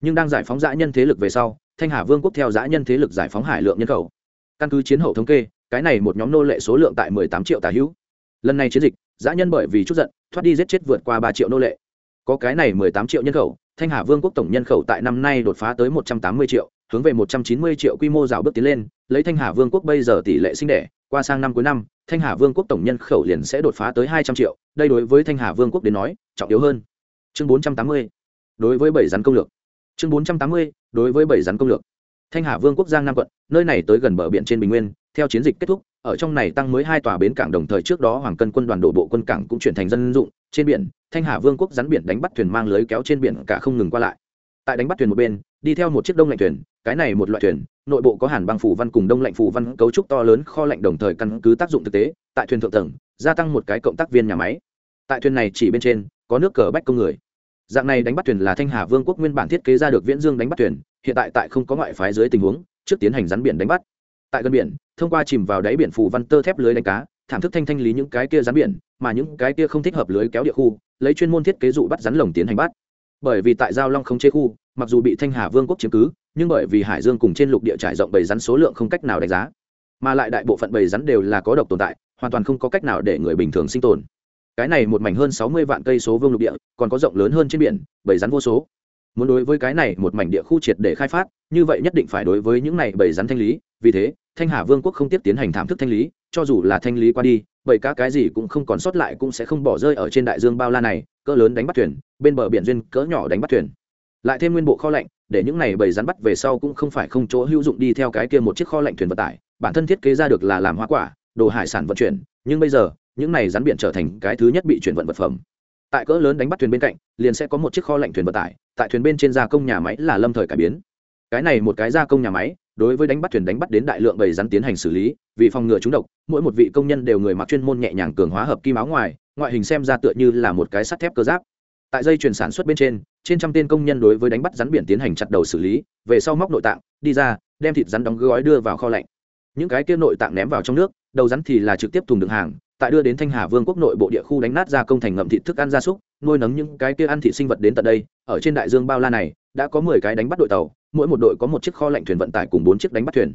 Nhưng đang giải phóng dã nhân thế lực về sau, thanh hà vương quốc theo dã nhân thế lực giải phóng hải lượng nhân khẩu. Căn cứ chiến hậu thống kê cái này một nhóm nô lệ số lượng tại mười tám triệu tà hữu. Lần này chiến dịch, dã nhân bởi vì chút giận, thoát đi giết chết vượt qua ba triệu nô lệ. Có cái này mười tám triệu nhân khẩu, thanh hà vương quốc tổng nhân khẩu tại năm nay đột phá tới một trăm tám mươi triệu, hướng về một trăm chín mươi triệu quy mô rào bước tiến lên, lấy thanh hà vương quốc bây giờ tỷ lệ sinh đẻ, qua sang năm cuối năm, thanh hà vương quốc tổng nhân khẩu liền sẽ đột phá tới hai trăm triệu, đây đối với thanh hà vương quốc đến nói, trọng yếu hơn. Chương bốn trăm tám mươi, đối với bảy rắn công lược. Chương bốn trăm tám mươi, đối với bảy rắn công lược. Thanh hà vương quốc giang nam quận, nơi này tới gần bờ biển trên bình nguyên theo chiến dịch kết thúc, ở trong này tăng mới hai tòa bến cảng đồng thời trước đó hoàng cân quân đoàn đổ bộ quân cảng cũng chuyển thành dân dụng, trên biển, thanh hà vương quốc rắn biển đánh bắt thuyền mang lưới kéo trên biển cả không ngừng qua lại. Tại đánh bắt thuyền một bên, đi theo một chiếc đông lạnh thuyền, cái này một loại thuyền, nội bộ có hàn băng phủ văn cùng đông lạnh phủ văn cấu trúc to lớn kho lạnh đồng thời căn cứ tác dụng thực tế, tại thuyền thượng tầng, gia tăng một cái cộng tác viên nhà máy. Tại thuyền này chỉ bên trên, có nước cờ bách công người. Dạng này đánh bắt thuyền là thanh hà vương quốc nguyên bản thiết kế ra được viễn dương đánh bắt thuyền, hiện tại tại không có ngoại phái dưới tình huống, trước tiến hành rắn biển đánh bắt tại gần biển, thông qua chìm vào đáy biển phủ văn tơ thép lưới đánh cá, thảm thức thanh thanh lý những cái kia rắn biển, mà những cái kia không thích hợp lưới kéo địa khu, lấy chuyên môn thiết kế dụ bắt rắn lồng tiến hành bắt. Bởi vì tại giao long không chế khu, mặc dù bị thanh hà vương quốc chiếm cứ, nhưng bởi vì hải dương cùng trên lục địa trải rộng bầy rắn số lượng không cách nào đánh giá. Mà lại đại bộ phận bầy rắn đều là có độc tồn tại, hoàn toàn không có cách nào để người bình thường sinh tồn. Cái này một mảnh hơn sáu mươi vạn cây số vương lục địa, còn có rộng lớn hơn trên biển, bầy rắn vô số. Muốn đối với cái này một mảnh địa khu triệt để khai phát, như vậy nhất định phải đối với những này bầy rắn thanh lý, vì thế thanh hà vương quốc không tiếp tiến hành thảm thức thanh lý, cho dù là thanh lý qua đi bởi cá cái gì cũng không còn sót lại cũng sẽ không bỏ rơi ở trên đại dương bao la này, cỡ lớn đánh bắt thuyền, bên bờ biển duyên cỡ nhỏ đánh bắt thuyền. Lại thêm nguyên bộ kho lạnh, để những này bầy rắn bắt về sau cũng không phải không chỗ hữu dụng đi theo cái kia một chiếc kho lạnh thuyền vận tải, bản thân thiết kế ra được là làm hoa quả, đồ hải sản vận chuyển, nhưng bây giờ, những này rắn biển trở thành cái thứ nhất bị chuyển vận vật phẩm. Tại cỡ lớn đánh bắt thuyền bên cạnh, liền sẽ có một chiếc kho lạnh thuyền vận tải, tại thuyền bên trên gia công nhà máy là lâm thời cải biến cái này một cái gia công nhà máy, đối với đánh bắt thuyền đánh bắt đến đại lượng bầy rắn tiến hành xử lý, vì phòng ngừa chúng độc, mỗi một vị công nhân đều người mặc chuyên môn nhẹ nhàng cường hóa hợp kim áo ngoài, ngoại hình xem ra tựa như là một cái sắt thép cơ giáp. Tại dây chuyền sản xuất bên trên trên trăm tên công nhân đối với đánh bắt rắn biển tiến hành chặt đầu xử lý, về sau móc nội tạng, đi ra, đem thịt rắn đóng gói đưa vào kho lạnh. Những cái kia nội tạng ném vào trong nước, đầu rắn thì là trực tiếp thùng đựng hàng, tại đưa đến thanh hà vương quốc nội bộ địa khu đánh nát ra công thành ngậm thịt thức ăn gia súc, nuôi nấng những cái kia ăn thịt sinh vật đến tận đây, ở trên đại dương bao la này đã có mười cái đánh bắt đội tàu, mỗi một đội có một chiếc kho lạnh thuyền vận tải cùng bốn chiếc đánh bắt thuyền.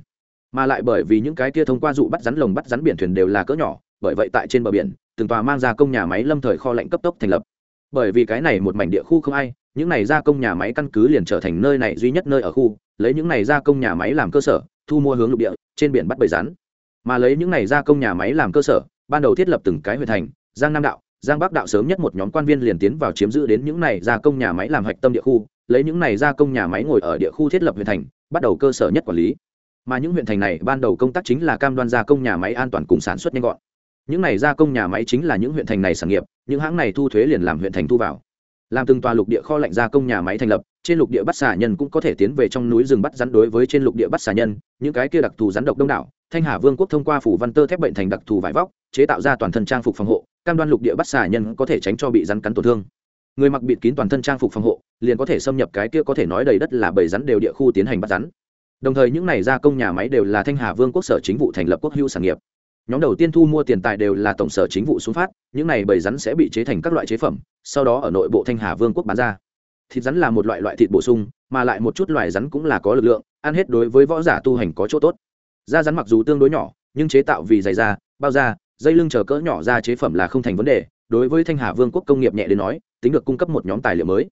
Mà lại bởi vì những cái kia thông qua dụ bắt rắn lồng bắt rắn biển thuyền đều là cỡ nhỏ, bởi vậy tại trên bờ biển, từng tòa mang ra công nhà máy lâm thời kho lạnh cấp tốc thành lập. Bởi vì cái này một mảnh địa khu không ai, những này gia công nhà máy căn cứ liền trở thành nơi này duy nhất nơi ở khu, lấy những này gia công nhà máy làm cơ sở, thu mua hướng lục địa, trên biển bắt bầy rắn. Mà lấy những này gia công nhà máy làm cơ sở, ban đầu thiết lập từng cái huyện thành, giang nam đạo, giang bắc đạo sớm nhất một nhóm quan viên liền tiến vào chiếm giữ đến những này gia công nhà máy làm hạch tâm địa khu lấy những này gia công nhà máy ngồi ở địa khu thiết lập huyện thành, bắt đầu cơ sở nhất quản lý. Mà những huyện thành này ban đầu công tác chính là cam đoan gia công nhà máy an toàn cùng sản xuất nhanh gọn. Những này gia công nhà máy chính là những huyện thành này sản nghiệp, những hãng này thu thuế liền làm huyện thành thu vào. Làm từng tòa lục địa kho lạnh gia công nhà máy thành lập, trên lục địa bắt xà nhân cũng có thể tiến về trong núi rừng bắt rắn đối với trên lục địa bắt xà nhân, những cái kia đặc thù rắn độc đông đảo, thanh hà vương quốc thông qua phủ văn tơ thép bệnh thành đặc thù vải vóc, chế tạo ra toàn thân trang phục phòng hộ, cam đoan lục địa bắt xà nhân có thể tránh cho bị rắn cắn tổn thương người mặc bịt kín toàn thân trang phục phòng hộ, liền có thể xâm nhập cái kia có thể nói đầy đất là bầy rắn đều địa khu tiến hành bắt rắn. Đồng thời những này gia công nhà máy đều là thanh hà vương quốc sở chính vụ thành lập quốc hữu sản nghiệp. Nhóm đầu tiên thu mua tiền tài đều là tổng sở chính vụ xuống phát, những này bầy rắn sẽ bị chế thành các loại chế phẩm, sau đó ở nội bộ thanh hà vương quốc bán ra. Thịt rắn là một loại loại thịt bổ sung, mà lại một chút loài rắn cũng là có lực lượng, ăn hết đối với võ giả tu hành có chỗ tốt. Da rắn mặc dù tương đối nhỏ, nhưng chế tạo vì dày da, bao da, dây lưng chờ cỡ nhỏ ra chế phẩm là không thành vấn đề đối với thanh hà vương quốc công nghiệp nhẹ đến nói, tính được cung cấp một nhóm tài liệu mới.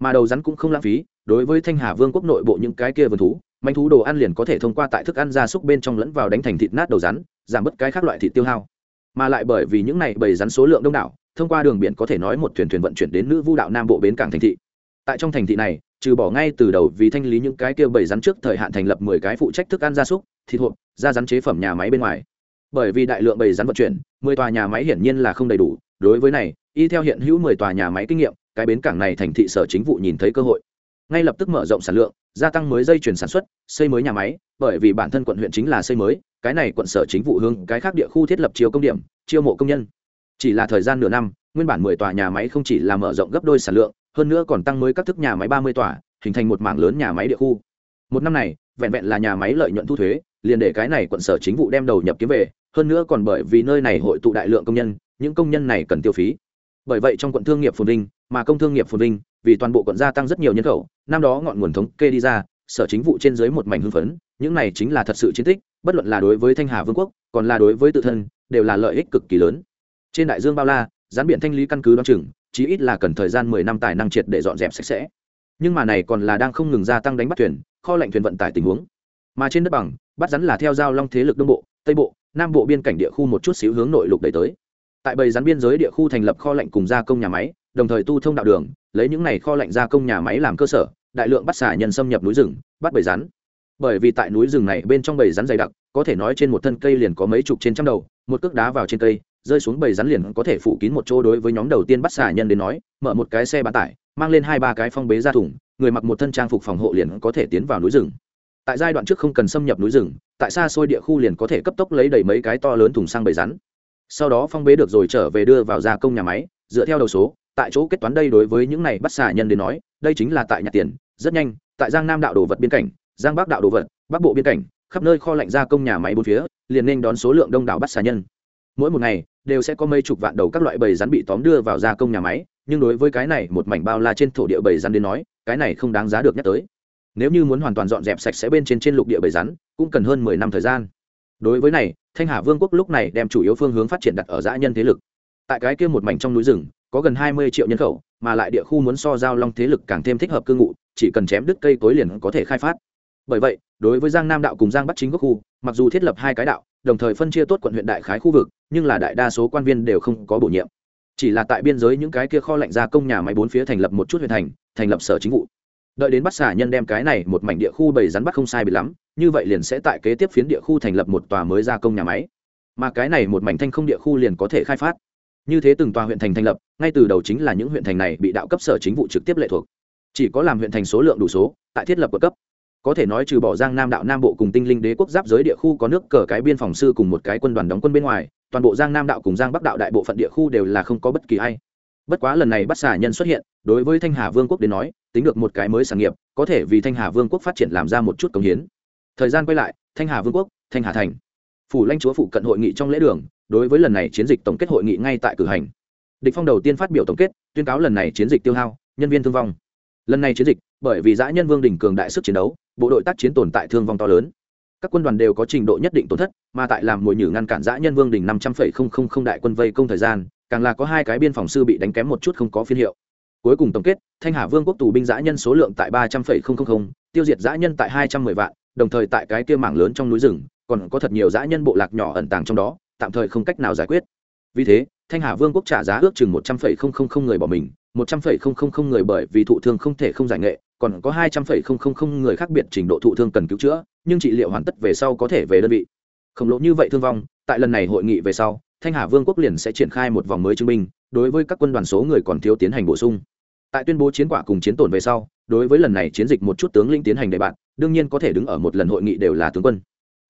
Mà đầu rắn cũng không lãng phí, đối với thanh hà vương quốc nội bộ những cái kia vườn thú, manh thú đồ ăn liền có thể thông qua tại thức ăn gia súc bên trong lẫn vào đánh thành thịt nát đầu rắn, giảm bớt cái khác loại thịt tiêu hao. Mà lại bởi vì những này bầy rắn số lượng đông đảo, thông qua đường biển có thể nói một thuyền thuyền vận chuyển đến nữ vu đạo nam bộ bến cảng thành thị. Tại trong thành thị này, trừ bỏ ngay từ đầu vì thanh lý những cái kia bầy rắn trước thời hạn thành lập mười cái phụ trách thức ăn gia súc, thịt hộp, da rắn chế phẩm nhà máy bên ngoài. Bởi vì đại lượng bầy rắn vận chuyển, mười tòa nhà máy hiển nhiên là không đầy đủ đối với này, y theo hiện hữu mười tòa nhà máy kinh nghiệm, cái bến cảng này thành thị sở chính vụ nhìn thấy cơ hội. Ngay lập tức mở rộng sản lượng, gia tăng mới dây chuyển sản xuất, xây mới nhà máy, bởi vì bản thân quận huyện chính là xây mới, cái này quận sở chính vụ hướng cái khác địa khu thiết lập chiêu công điểm, chiêu mộ công nhân. Chỉ là thời gian nửa năm, nguyên bản mười tòa nhà máy không chỉ là mở rộng gấp đôi sản lượng, hơn nữa còn tăng mới các thức nhà máy ba mươi tòa, hình thành một mảng lớn nhà máy địa khu. Một năm này, vẹn vẹn là nhà máy lợi nhuận thu thuế, liền để cái này quận sở chính vụ đem đầu nhập kiếm về hơn nữa còn bởi vì nơi này hội tụ đại lượng công nhân, những công nhân này cần tiêu phí. Bởi vậy trong quận thương nghiệp phồn vinh, mà công thương nghiệp phồn vinh, vì toàn bộ quận gia tăng rất nhiều nhân khẩu, năm đó ngọn nguồn thống kê đi ra, sở chính vụ trên dưới một mảnh hưng phấn, những này chính là thật sự chiến tích, bất luận là đối với thanh hà vương quốc, còn là đối với tự thân, đều là lợi ích cực kỳ lớn. Trên đại dương bao la, gián biển thanh lý căn cứ đ o á n chừng, chí ít là cần thời gian mười năm tài năng triệt để dọn dẹp sạch sẽ. Nhưng mà này còn là đang không ngừng gia tăng đánh bắt thuyền, kho lạnh thuyền vận tải tình huống. Mà trên đất bằng, bắt rắn là theo giao long thế lực đông bộ, tây bộ nam bộ biên cảnh địa khu một chút xíu hướng nội lục đẩy tới. Tại bầy rắn biên giới địa khu thành lập kho lạnh cùng gia công nhà máy, đồng thời tu thông đạo đường, lấy những này kho lạnh gia công nhà máy làm cơ sở, đại lượng bắt xả nhân xâm nhập núi rừng, bắt bầy rắn. Bởi vì tại núi rừng này bên trong bầy rắn dày đặc, có thể nói trên một thân cây liền có mấy chục trên trăm đầu, một cước đá vào trên cây, rơi xuống bầy rắn liền có thể phủ kín một chỗ đối với nhóm đầu tiên bắt xả nhân đến nói, mở một cái xe bán tải, mang lên hai ba cái phong bế ra thùng, người mặc một thân trang phục phòng hộ liền có thể tiến vào núi rừng tại giai đoạn trước không cần xâm nhập núi rừng, tại xa xôi địa khu liền có thể cấp tốc lấy đầy mấy cái to lớn thùng xăng bầy rắn. Sau đó phong bế được rồi trở về đưa vào gia công nhà máy, dựa theo đầu số, tại chỗ kết toán đây đối với những này bắt xả nhân đến nói, đây chính là tại nhặt tiền, rất nhanh, tại giang nam đạo đồ vật biên cảnh, giang bắc đạo đồ vật, bắc bộ biên cảnh, khắp nơi kho lạnh gia công nhà máy bốn phía, liền nên đón số lượng đông đảo bắt xả nhân. Mỗi một ngày, đều sẽ có mấy chục vạn đầu các loại bầy rắn bị tóm đưa vào gia công nhà máy, nhưng đối với cái này một mảnh bao la trên thổ địa bầy rắn đến nói, cái này không đáng giá được nhắc tới nếu như muốn hoàn toàn dọn dẹp sạch sẽ bên trên trên lục địa bầy rắn, cũng cần hơn mười năm thời gian. Đối với này, thanh hà vương quốc lúc này đem chủ yếu phương hướng phát triển đặt ở dã nhân thế lực. Tại cái kia một mảnh trong núi rừng, có gần hai mươi triệu nhân khẩu, mà lại địa khu muốn so giao long thế lực càng thêm thích hợp cư ngụ, chỉ cần chém đứt cây cối liền có thể khai phát. Bởi vậy, đối với giang nam đạo cùng giang bắc chính quốc khu, mặc dù thiết lập hai cái đạo, đồng thời phân chia tốt quận huyện đại khái khu vực, nhưng là đại đa số quan viên đều không có bổ nhiệm. Chỉ là tại biên giới những cái kia kho lạnh gia công nhà máy bốn phía thành lập một chút huyện thành thành lập sở chính vụ đợi đến bắt xả nhân đem cái này một mảnh địa khu bầy rắn bắt không sai bị lắm, như vậy liền sẽ tại kế tiếp phiến địa khu thành lập một tòa mới gia công nhà máy. Mà cái này một mảnh thanh không địa khu liền có thể khai phát. Như thế từng tòa huyện thành thành lập, ngay từ đầu chính là những huyện thành này bị đạo cấp sở chính vụ trực tiếp lệ thuộc. Chỉ có làm huyện thành số lượng đủ số, tại thiết lập của cấp. Có thể nói trừ bỏ giang nam đạo nam bộ cùng tinh linh đế quốc giáp giới địa khu có nước cờ cái biên phòng sư cùng một cái quân đoàn đóng quân bên ngoài, toàn bộ giang nam đạo cùng giang bắc đạo đại bộ phận địa khu đều là không có bất kỳ ai. Bất quá lần này bắt xả nhân xuất hiện, đối với thanh hà vương quốc đến nói tính được một cái mới sản nghiệp, có thể vì thanh hà vương quốc phát triển làm ra một chút công hiến. Thời gian quay lại, thanh hà vương quốc, thanh hà thành. Phủ lãnh chúa phụ cận hội nghị trong lễ đường, đối với lần này chiến dịch tổng kết hội nghị ngay tại cử hành. Địch phong đầu tiên phát biểu tổng kết, tuyên cáo lần này chiến dịch tiêu hao, nhân viên thương vong. Lần này chiến dịch, bởi vì giã nhân vương đỉnh cường đại sức chiến đấu, bộ đội tác chiến tồn tại thương vong to lớn. Các quân đoàn đều có trình độ nhất định tổn thất, mà tại làm mồi nhử ngăn cản giã nhân vương đỉnh năm trăm linh đại quân vây công thời gian, càng là có hai cái biên phòng sư bị đánh kém một chút không có phiên hiệu cuối cùng tổng kết, thanh hà vương quốc tù binh giã nhân số lượng tại ba trăm linh tiêu diệt giã nhân tại hai trăm mười vạn, đồng thời tại cái kia mảng lớn trong núi rừng, còn có thật nhiều giã nhân bộ lạc nhỏ ẩn tàng trong đó, tạm thời không cách nào giải quyết. Vì thế, thanh hà vương quốc trả giá ước chừng một trăm linh người bỏ mình, một trăm linh người bởi vì thụ thương không thể không giải nghệ, còn có hai trăm linh người khác biệt trình độ thụ thương cần cứu chữa, nhưng trị liệu hoàn tất về sau có thể về đơn vị. Khổng lồ như vậy thương vong, tại lần này hội nghị về sau, thanh hà vương quốc liền sẽ triển khai một vòng mới chứng minh đối với các quân đoàn số người còn thiếu tiến hành bổ sung. Tại tuyên bố chiến quả cùng chiến tổn về sau, đối với lần này chiến dịch một chút tướng lĩnh tiến hành đề bạt, đương nhiên có thể đứng ở một lần hội nghị đều là tướng quân.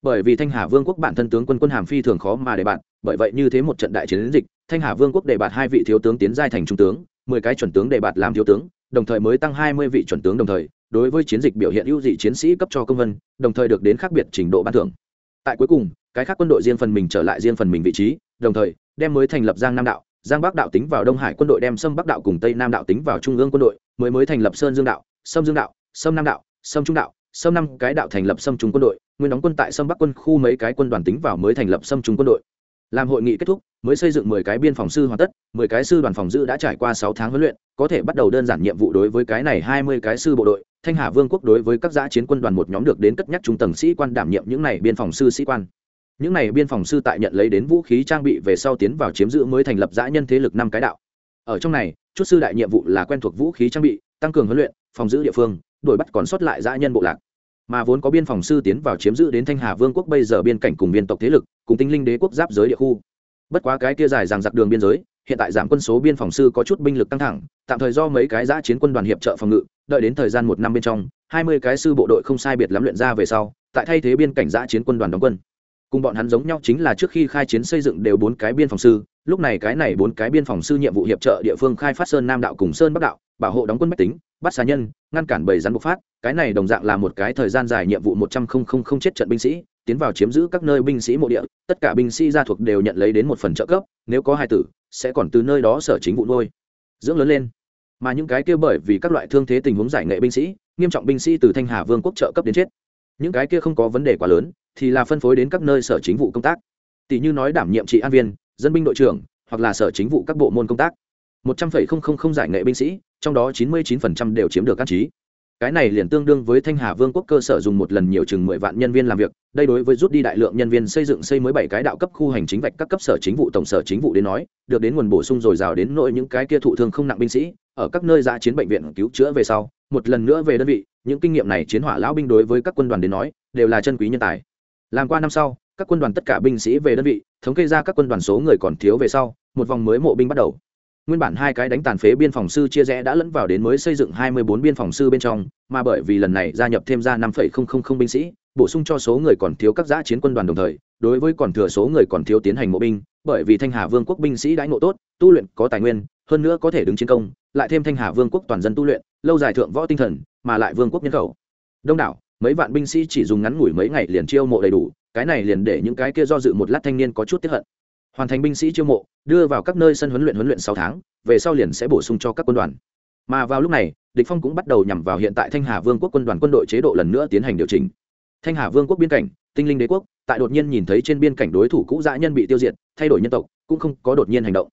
Bởi vì thanh hà vương quốc bản thân tướng quân quân hàm phi thường khó mà đề bạt, bởi vậy như thế một trận đại chiến dịch, thanh hà vương quốc đề bạt hai vị thiếu tướng tiến giai thành trung tướng, mười cái chuẩn tướng đề bạt làm thiếu tướng, đồng thời mới tăng hai mươi vị chuẩn tướng đồng thời, đối với chiến dịch biểu hiện ưu dị chiến sĩ cấp cho công vân, đồng thời được đến khác biệt trình độ ban thưởng. Tại cuối cùng, cái khác quân đội riêng phần mình trở lại riêng phần mình vị trí, đồng thời đem mới thành lập giang nam đạo giang bắc đạo tính vào đông hải quân đội đem sâm bắc đạo cùng tây nam đạo tính vào trung ương quân đội, mới mới thành lập sơn dương đạo, sâm dương đạo, sâm nam đạo, sâm trung đạo, sâm năm cái đạo thành lập sâm trung quân đội, nguyên đóng quân tại sâm bắc quân khu mấy cái quân đoàn tính vào mới thành lập sâm trung quân đội. Làm hội nghị kết thúc, mới xây dựng mười cái biên phòng sư hoàn tất, mười cái sư đoàn phòng giữ đã trải qua sáu tháng huấn luyện, có thể bắt đầu đơn giản nhiệm vụ đối với cái này hai mươi cái sư bộ đội, thanh hà vương quốc đối với các giã chiến quân đoàn một nhóm được đến cất nhắc trung tầng sĩ quan đảm nhiệm những này biên phòng sư sĩ quan những này biên phòng sư tại nhận lấy đến vũ khí trang bị về sau tiến vào chiếm giữ mới thành lập giã nhân thế lực năm cái đạo. Ở trong này, chút sư đại nhiệm vụ là quen thuộc vũ khí trang bị, tăng cường huấn luyện, phòng giữ địa phương đổi bắt còn sót lại giã nhân bộ lạc. Mà vốn có biên phòng sư tiến vào chiếm giữ đến thanh hà vương quốc bây giờ biên cảnh cùng biên tộc thế lực, cùng tinh linh đế quốc giáp giới địa khu. Bất quá cái kia dài rằng giặc đường biên giới, hiện tại giảm quân số biên phòng sư có chút binh lực căng thẳng, tạm thời do mấy cái giã chiến quân đoàn hiệp trợ phòng ngự, đợi đến thời gian một năm bên trong, hai mươi cái sư bộ đội không sai biệt lắm luyện ra về sau, tại thay thế biên cảnh giã chiến quân đoàn đóng quân cùng bọn hắn giống nhau chính là trước khi khai chiến xây dựng đều bốn cái biên phòng sư, lúc này cái này bốn cái biên phòng sư nhiệm vụ hiệp trợ địa phương khai phát sơn nam đạo cùng sơn bắc đạo, bảo hộ đóng quân bách tính, bắt xà nhân, ngăn cản bầy rắn bộc phát, cái này đồng dạng là một cái thời gian dài nhiệm vụ một trăm không không không chết trận binh sĩ, tiến vào chiếm giữ các nơi binh sĩ mộ địa, tất cả binh sĩ gia thuộc đều nhận lấy đến một phần trợ cấp, nếu có hai tử, sẽ còn từ nơi đó sở chính vụ nuôi. Dưỡng lớn lên. Mà những cái kia bởi vì các loại thương thế tình huống giải nghệ binh sĩ, nghiêm trọng binh sĩ từ thanh hà vương quốc trợ cấp đến chết. Những cái kia không có vấn đề quá lớn thì là phân phối đến các nơi sở chính vụ công tác. Tỷ như nói đảm nhiệm trị an viên, dân binh đội trưởng, hoặc là sở chính vụ các bộ môn công tác. Một trăm phẩy không không không giải nghệ binh sĩ, trong đó chín mươi chín phần trăm đều chiếm được các trí. Cái này liền tương đương với thanh hà vương quốc cơ sở dùng một lần nhiều chừng mười vạn nhân viên làm việc, đây đối với rút đi đại lượng nhân viên xây dựng xây mới bảy cái đạo cấp khu hành chính vạch các cấp sở chính vụ, tổng sở chính vụ đến nói, được đến nguồn bổ sung dồi dào đến nỗi những cái kia thụ thương không nặng binh sĩ, ở các nơi giã chiến bệnh viện cứu chữa về sau, một lần nữa về đơn vị, những kinh nghiệm này chiến hỏa lão binh đối với các quân đoàn đến nói, đều là chân quý nhân tài làm qua năm sau, các quân đoàn tất cả binh sĩ về đơn vị, thống kê ra các quân đoàn số người còn thiếu về sau, một vòng mới mộ binh bắt đầu. Nguyên bản hai cái đánh tàn phế biên phòng sư chia rẽ đã lẫn vào đến mới xây dựng hai mươi bốn biên phòng sư bên trong, mà bởi vì lần này gia nhập thêm ra năm binh sĩ, bổ sung cho số người còn thiếu các giã chiến quân đoàn đồng thời, đối với còn thừa số người còn thiếu tiến hành mộ binh, bởi vì thanh hà vương quốc binh sĩ đãi ngộ tốt, tu luyện có tài nguyên, hơn nữa có thể đứng chiến công, lại thêm thanh hà vương quốc toàn dân tu luyện, lâu dài thượng võ tinh thần, mà lại vương quốc nhân khẩu. Đông đảo mấy vạn binh sĩ chỉ dùng ngắn ngủi mấy ngày liền chiêu mộ đầy đủ, cái này liền để những cái kia do dự một lát thanh niên có chút tiếp hận. Hoàn thành binh sĩ chiêu mộ, đưa vào các nơi sân huấn luyện huấn luyện sáu tháng, về sau liền sẽ bổ sung cho các quân đoàn. Mà vào lúc này, địch phong cũng bắt đầu nhằm vào hiện tại thanh hà vương quốc quân đoàn quân đội chế độ lần nữa tiến hành điều chỉnh. Thanh hà vương quốc biên cảnh, tinh linh đế quốc, tại đột nhiên nhìn thấy trên biên cảnh đối thủ cũ dã nhân bị tiêu diệt, thay đổi nhân tộc, cũng không có đột nhiên hành động,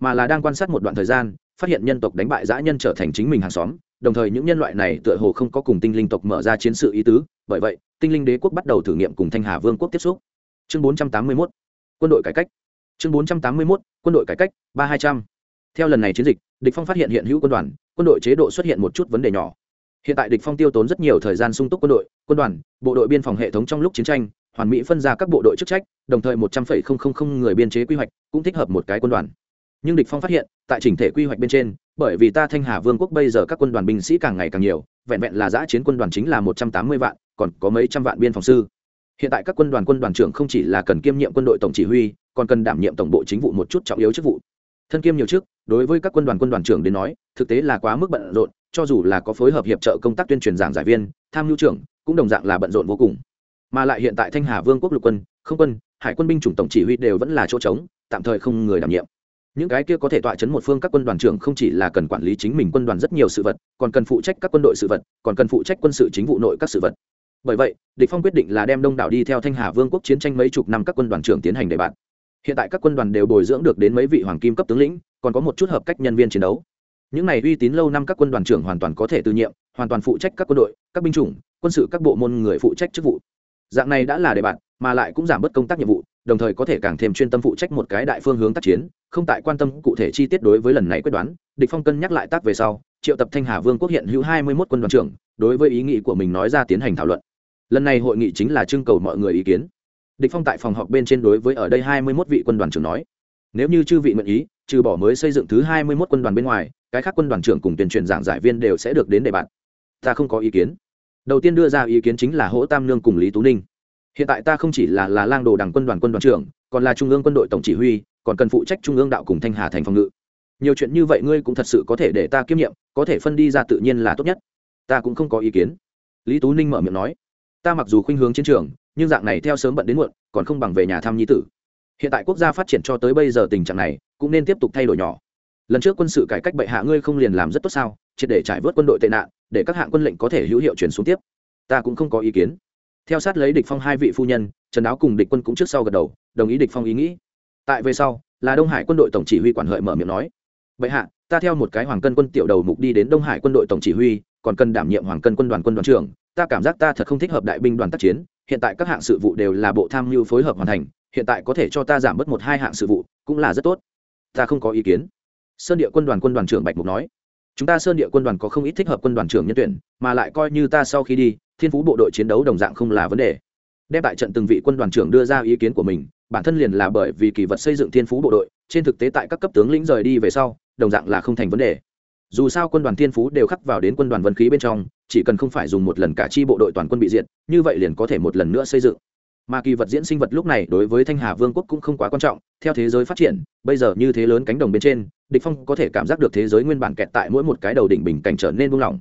mà là đang quan sát một đoạn thời gian, phát hiện nhân tộc đánh bại dã nhân trở thành chính mình hàng xóm đồng thời những nhân loại này tựa hồ không có cùng tinh linh tộc mở ra chiến sự ý tứ, bởi vậy, tinh linh đế quốc bắt đầu thử nghiệm cùng thanh hà vương quốc tiếp xúc. Chương 481 quân đội cải cách. Chương 481 quân đội cải cách, ba hai trăm. Theo lần này chiến dịch, địch phong phát hiện hiện hữu quân đoàn, quân đội chế độ xuất hiện một chút vấn đề nhỏ. Hiện tại địch phong tiêu tốn rất nhiều thời gian sung túc quân đội, quân đoàn, bộ đội biên phòng hệ thống trong lúc chiến tranh, hoàn mỹ phân ra các bộ đội chức trách, đồng thời một trăm linh người biên chế quy hoạch cũng thích hợp một cái quân đoàn nhưng địch phong phát hiện, tại chỉnh thể quy hoạch bên trên, bởi vì ta thanh hà vương quốc bây giờ các quân đoàn binh sĩ càng ngày càng nhiều, vẹn vẹn là giã chiến quân đoàn chính là một trăm tám mươi vạn, còn có mấy trăm vạn biên phòng sư. Hiện tại các quân đoàn quân đoàn trưởng không chỉ là cần kiêm nhiệm quân đội tổng chỉ huy, còn cần đảm nhiệm tổng bộ chính vụ một chút trọng yếu chức vụ. Thân kiêm nhiều chức, đối với các quân đoàn quân đoàn trưởng đến nói, thực tế là quá mức bận rộn, cho dù là có phối hợp hiệp trợ công tác tuyên truyền giảng giải viên, tham mưu trưởng, cũng đồng dạng là bận rộn vô cùng. Mà lại hiện tại thanh hà vương quốc lục quân, không quân, hải quân binh chủng tổng chỉ huy đều vẫn là chỗ trống, tạm thời không người đảm nhiệm những cái kia có thể tọa chấn một phương các quân đoàn trưởng không chỉ là cần quản lý chính mình quân đoàn rất nhiều sự vật, còn cần phụ trách các quân đội sự vật, còn cần phụ trách quân sự chính vụ nội các sự vật. Bởi vậy, địch phong quyết định là đem đông đảo đi theo thanh hà vương quốc chiến tranh mấy chục năm các quân đoàn trưởng tiến hành đề bạt. Hiện tại các quân đoàn đều bồi dưỡng được đến mấy vị hoàng kim cấp tướng lĩnh, còn có một chút hợp cách nhân viên chiến đấu. Những này uy tín lâu năm các quân đoàn trưởng hoàn toàn có thể từ nhiệm, hoàn toàn phụ trách các quân đội, các binh chủng, quân sự các bộ môn người phụ trách chức vụ. Dạng này đã là đề bạt, mà lại cũng giảm bớt công tác nhiệm vụ, đồng thời có thể càng thêm chuyên tâm phụ trách một cái đại phương hướng tác chiến không tại quan tâm cụ thể chi tiết đối với lần này quyết đoán, địch phong cân nhắc lại tác về sau, triệu tập thanh hà vương quốc hiện hữu hai mươi 21 quân đoàn trưởng, đối với ý nghĩ của mình nói ra tiến hành thảo luận. Lần này hội nghị chính là trưng cầu mọi người ý kiến. Địch phong tại phòng họp bên trên đối với ở đây hai mươi 21 vị quân đoàn trưởng nói, nếu như chư vị nguyện ý, trừ bỏ mới xây dựng thứ hai mươi 21 quân đoàn bên ngoài, cái khác quân đoàn trưởng cùng tuyên truyền giảng giải viên đều sẽ được đến đề bạt. Ta không có ý kiến. Đầu tiên đưa ra ý kiến chính là hỗ tam nương cùng lý tú ninh. Hiện tại ta không chỉ là là lang đồ đảng quân đoàn quân đoàn trưởng, còn là trung ương quân đội tổng chỉ huy còn cần phụ trách trung ương đạo cùng thanh hà thành phòng ngự. Nhiều chuyện như vậy ngươi cũng thật sự có thể để ta kiêm nhiệm, có thể phân đi ra tự nhiên là tốt nhất. Ta cũng không có ý kiến. Lý tú ninh mở miệng nói. Ta mặc dù khuynh hướng chiến trường, nhưng dạng này theo sớm bận đến muộn, còn không bằng về nhà thăm nhi tử. Hiện tại quốc gia phát triển cho tới bây giờ tình trạng này, cũng nên tiếp tục thay đổi nhỏ. Lần trước quân sự cải cách bệ hạ ngươi không liền làm rất tốt sao? Triệt để trải vớt quân đội tệ nạn, để các hạng quân lệnh có thể hữu hiệu chuyển xuống tiếp. Ta cũng không có ý kiến. Theo sát lấy địch phong hai vị phu nhân, trần áo cùng địch quân cũng trước sau gật đầu, đồng ý địch phong ý nghĩ tại về sau, là đông hải quân đội tổng chỉ huy quản hợi mở miệng nói, bệ hạ, ta theo một cái hoàng cân quân tiểu đầu mục đi đến đông hải quân đội tổng chỉ huy, còn cần đảm nhiệm hoàng cân quân đoàn quân đoàn trưởng, ta cảm giác ta thật không thích hợp đại binh đoàn tác chiến, hiện tại các hạng sự vụ đều là bộ tham mưu phối hợp hoàn thành, hiện tại có thể cho ta giảm bớt một hai hạng sự vụ, cũng là rất tốt. Ta không có ý kiến. Sơn địa quân đoàn quân đoàn trưởng bạch mục nói, chúng ta sơn địa quân đoàn có không ít thích hợp quân đoàn trưởng nhân tuyển, mà lại coi như ta sau khi đi, thiên phú bộ đội chiến đấu đồng dạng không là vấn đề. Đem tại trận từng vị quân đoàn trưởng đưa ra ý kiến của mình bản thân liền là bởi vì kỳ vật xây dựng thiên phú bộ đội, trên thực tế tại các cấp tướng lĩnh rời đi về sau, đồng dạng là không thành vấn đề. Dù sao quân đoàn thiên phú đều khắc vào đến quân đoàn vân khí bên trong, chỉ cần không phải dùng một lần cả chi bộ đội toàn quân bị diệt, như vậy liền có thể một lần nữa xây dựng. Mà kỳ vật diễn sinh vật lúc này đối với thanh hà vương quốc cũng không quá quan trọng, theo thế giới phát triển, bây giờ như thế lớn cánh đồng bên trên, địch phong có thể cảm giác được thế giới nguyên bản kẹt tại mỗi một cái đầu đỉnh bình cảnh trở nên buông lỏng.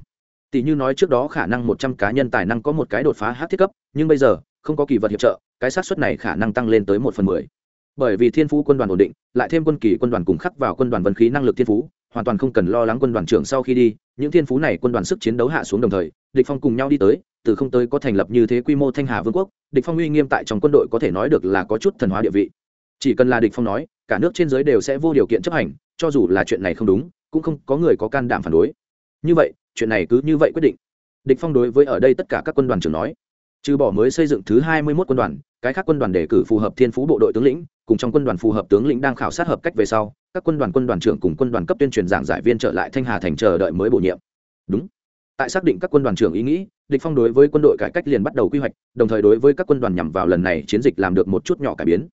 Tỷ như nói trước đó khả năng một trăm cá nhân tài năng có một cái đột phá hát thiết cấp, nhưng bây giờ không có kỳ vật hiệp trợ, cái xác suất này khả năng tăng lên tới một phần mười. Bởi vì thiên phú quân đoàn ổn định, lại thêm quân kỳ quân đoàn cùng khắc vào quân đoàn vân khí năng lực thiên phú, hoàn toàn không cần lo lắng quân đoàn trưởng sau khi đi, những thiên phú này quân đoàn sức chiến đấu hạ xuống đồng thời, địch phong cùng nhau đi tới, từ không tới có thành lập như thế quy mô thanh hà vương quốc, địch phong uy nghiêm tại trong quân đội có thể nói được là có chút thần hóa địa vị. Chỉ cần là địch phong nói, cả nước trên dưới đều sẽ vô điều kiện chấp hành, cho dù là chuyện này không đúng, cũng không có người có can đảm phản đối. Như vậy, chuyện này cứ như vậy quyết định. Địch phong đối với ở đây tất cả các quân đoàn trưởng nói trừ bỏ mới xây dựng thứ hai mươi 21 quân đoàn, cái khác quân đoàn đề cử phù hợp thiên phú bộ đội tướng lĩnh, cùng trong quân đoàn phù hợp tướng lĩnh đang khảo sát hợp cách về sau, các quân đoàn quân đoàn trưởng cùng quân đoàn cấp tuyên truyền giảng giải viên trở lại thanh hà thành chờ đợi mới bổ nhiệm. Đúng. Tại xác định các quân đoàn trưởng ý nghĩ, địch phong đối với quân đội cải cách liền bắt đầu quy hoạch, đồng thời đối với các quân đoàn nhằm vào lần này chiến dịch làm được một chút nhỏ cải biến.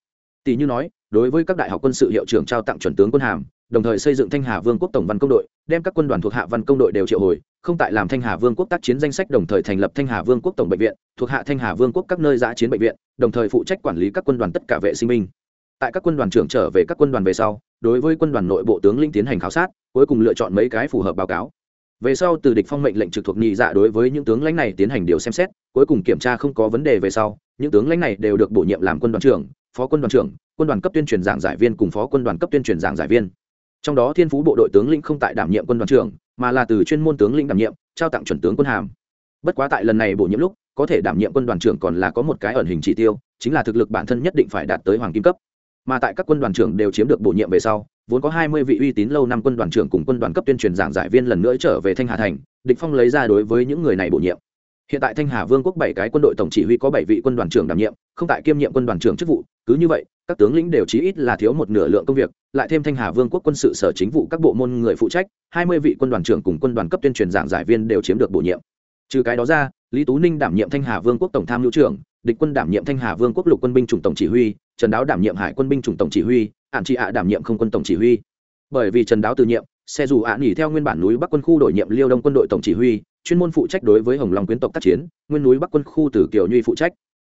Tỷ như nói, đối với các đại học quân sự hiệu trưởng trao tặng chuẩn tướng quân hàm đồng thời xây dựng thanh hà vương quốc tổng văn công đội, đem các quân đoàn thuộc hạ văn công đội đều triệu hồi, không tại làm thanh hà vương quốc tác chiến danh sách đồng thời thành lập thanh hà vương quốc tổng bệnh viện, thuộc hạ thanh hà vương quốc các nơi giã chiến bệnh viện, đồng thời phụ trách quản lý các quân đoàn tất cả vệ sinh binh. Tại các quân đoàn trưởng trở về các quân đoàn về sau, đối với quân đoàn nội bộ tướng linh tiến hành khảo sát, cuối cùng lựa chọn mấy cái phù hợp báo cáo. Về sau từ địch phong mệnh lệnh trực thuộc nhị dạ đối với những tướng lãnh này tiến hành điều xem xét, cuối cùng kiểm tra không có vấn đề về sau, những tướng lãnh này đều được bổ nhiệm làm quân đoàn trưởng, phó quân đoàn trưởng, quân đoàn cấp tuyên truyền giảng giải viên cùng phó quân đoàn cấp tuyên truyền giảng giải viên trong đó thiên phú bộ đội tướng lĩnh không tại đảm nhiệm quân đoàn trưởng, mà là từ chuyên môn tướng lĩnh đảm nhiệm, trao tặng chuẩn tướng quân hàm. Bất quá tại lần này bổ nhiệm lúc, có thể đảm nhiệm quân đoàn trưởng còn là có một cái ẩn hình chỉ tiêu, chính là thực lực bản thân nhất định phải đạt tới hoàng kim cấp. Mà tại các quân đoàn trưởng đều chiếm được bổ nhiệm về sau, vốn có hai mươi vị uy tín lâu năm quân đoàn trưởng cùng quân đoàn cấp tuyên truyền giảng giải viên lần nữa trở về thanh hà thành, địch phong lấy ra đối với những người này bổ nhiệm. Hiện tại thanh hà vương quốc bảy cái quân đội tổng chỉ huy có bảy vị quân đoàn trưởng đảm nhiệm, không tại kiêm nhiệm quân đoàn trưởng chức vụ, cứ như vậy các tướng lĩnh đều chí ít là thiếu một nửa lượng công việc, lại thêm thanh hà vương quốc quân sự sở chính vụ các bộ môn người phụ trách, hai mươi vị quân đoàn trưởng cùng quân đoàn cấp tuyên truyền giảng giải viên đều chiếm được bổ nhiệm. Trừ cái đó ra, lý tú ninh đảm nhiệm thanh hà vương quốc tổng tham mưu trưởng, địch quân đảm nhiệm thanh hà vương quốc lục quân binh chủng tổng chỉ huy, trần đáo đảm nhiệm hải quân binh chủng tổng chỉ huy ạn trị ạ đảm nhiệm không quân tổng chỉ huy. Bởi vì trần đáo từ nhiệm, xe dù ạ nghỉ theo nguyên bản núi bắc quân khu đổi nhiệm liêu đông quân đội tổng chỉ huy, chuyên môn phụ trách đối với hồng long quyến tộc tác chiến, nguyên núi bắc quân khu từ kiều nhuy phụ trách.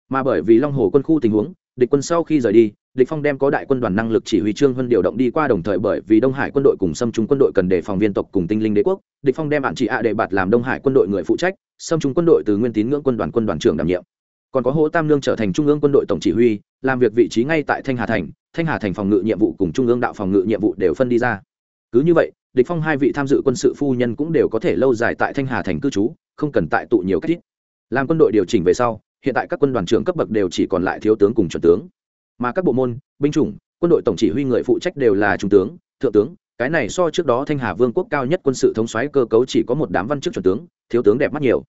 Mà bởi vì long hồ quân khu tình huống, địch quân sau khi rời đi địch phong đem có đại quân đoàn năng lực chỉ huy trương huân điều động đi qua đồng thời bởi vì đông hải quân đội cùng xâm trung quân đội cần đề phòng viên tộc cùng tinh linh đế quốc, địch phong đem bạn chỉ ạ để bạt làm đông hải quân đội người phụ trách xâm trung quân đội từ nguyên tín ngưỡng quân đoàn quân đoàn trưởng đảm nhiệm. Còn có hỗ tam lương trở thành trung ương quân đội tổng chỉ huy, làm việc vị trí ngay tại thanh hà thành, thanh hà thành phòng ngự nhiệm vụ cùng trung ương đạo phòng ngự nhiệm vụ đều phân đi ra. Cứ như vậy, địch phong hai vị tham dự quân sự phu nhân cũng đều có thể lâu dài tại thanh hà thành cư trú, không cần tại tụ nhiều cách. Ít làm quân đội điều chỉnh về sau, hiện tại các quân đoàn trưởng cấp bậc đều chỉ còn lại thiếu tướng cùng chuẩn tướng mà các bộ môn, binh chủng, quân đội tổng chỉ huy người phụ trách đều là trung tướng, thượng tướng. Cái này so trước đó thanh hà vương quốc cao nhất quân sự thống soái cơ cấu chỉ có một đám văn chức chuẩn tướng, thiếu tướng đẹp mắt nhiều.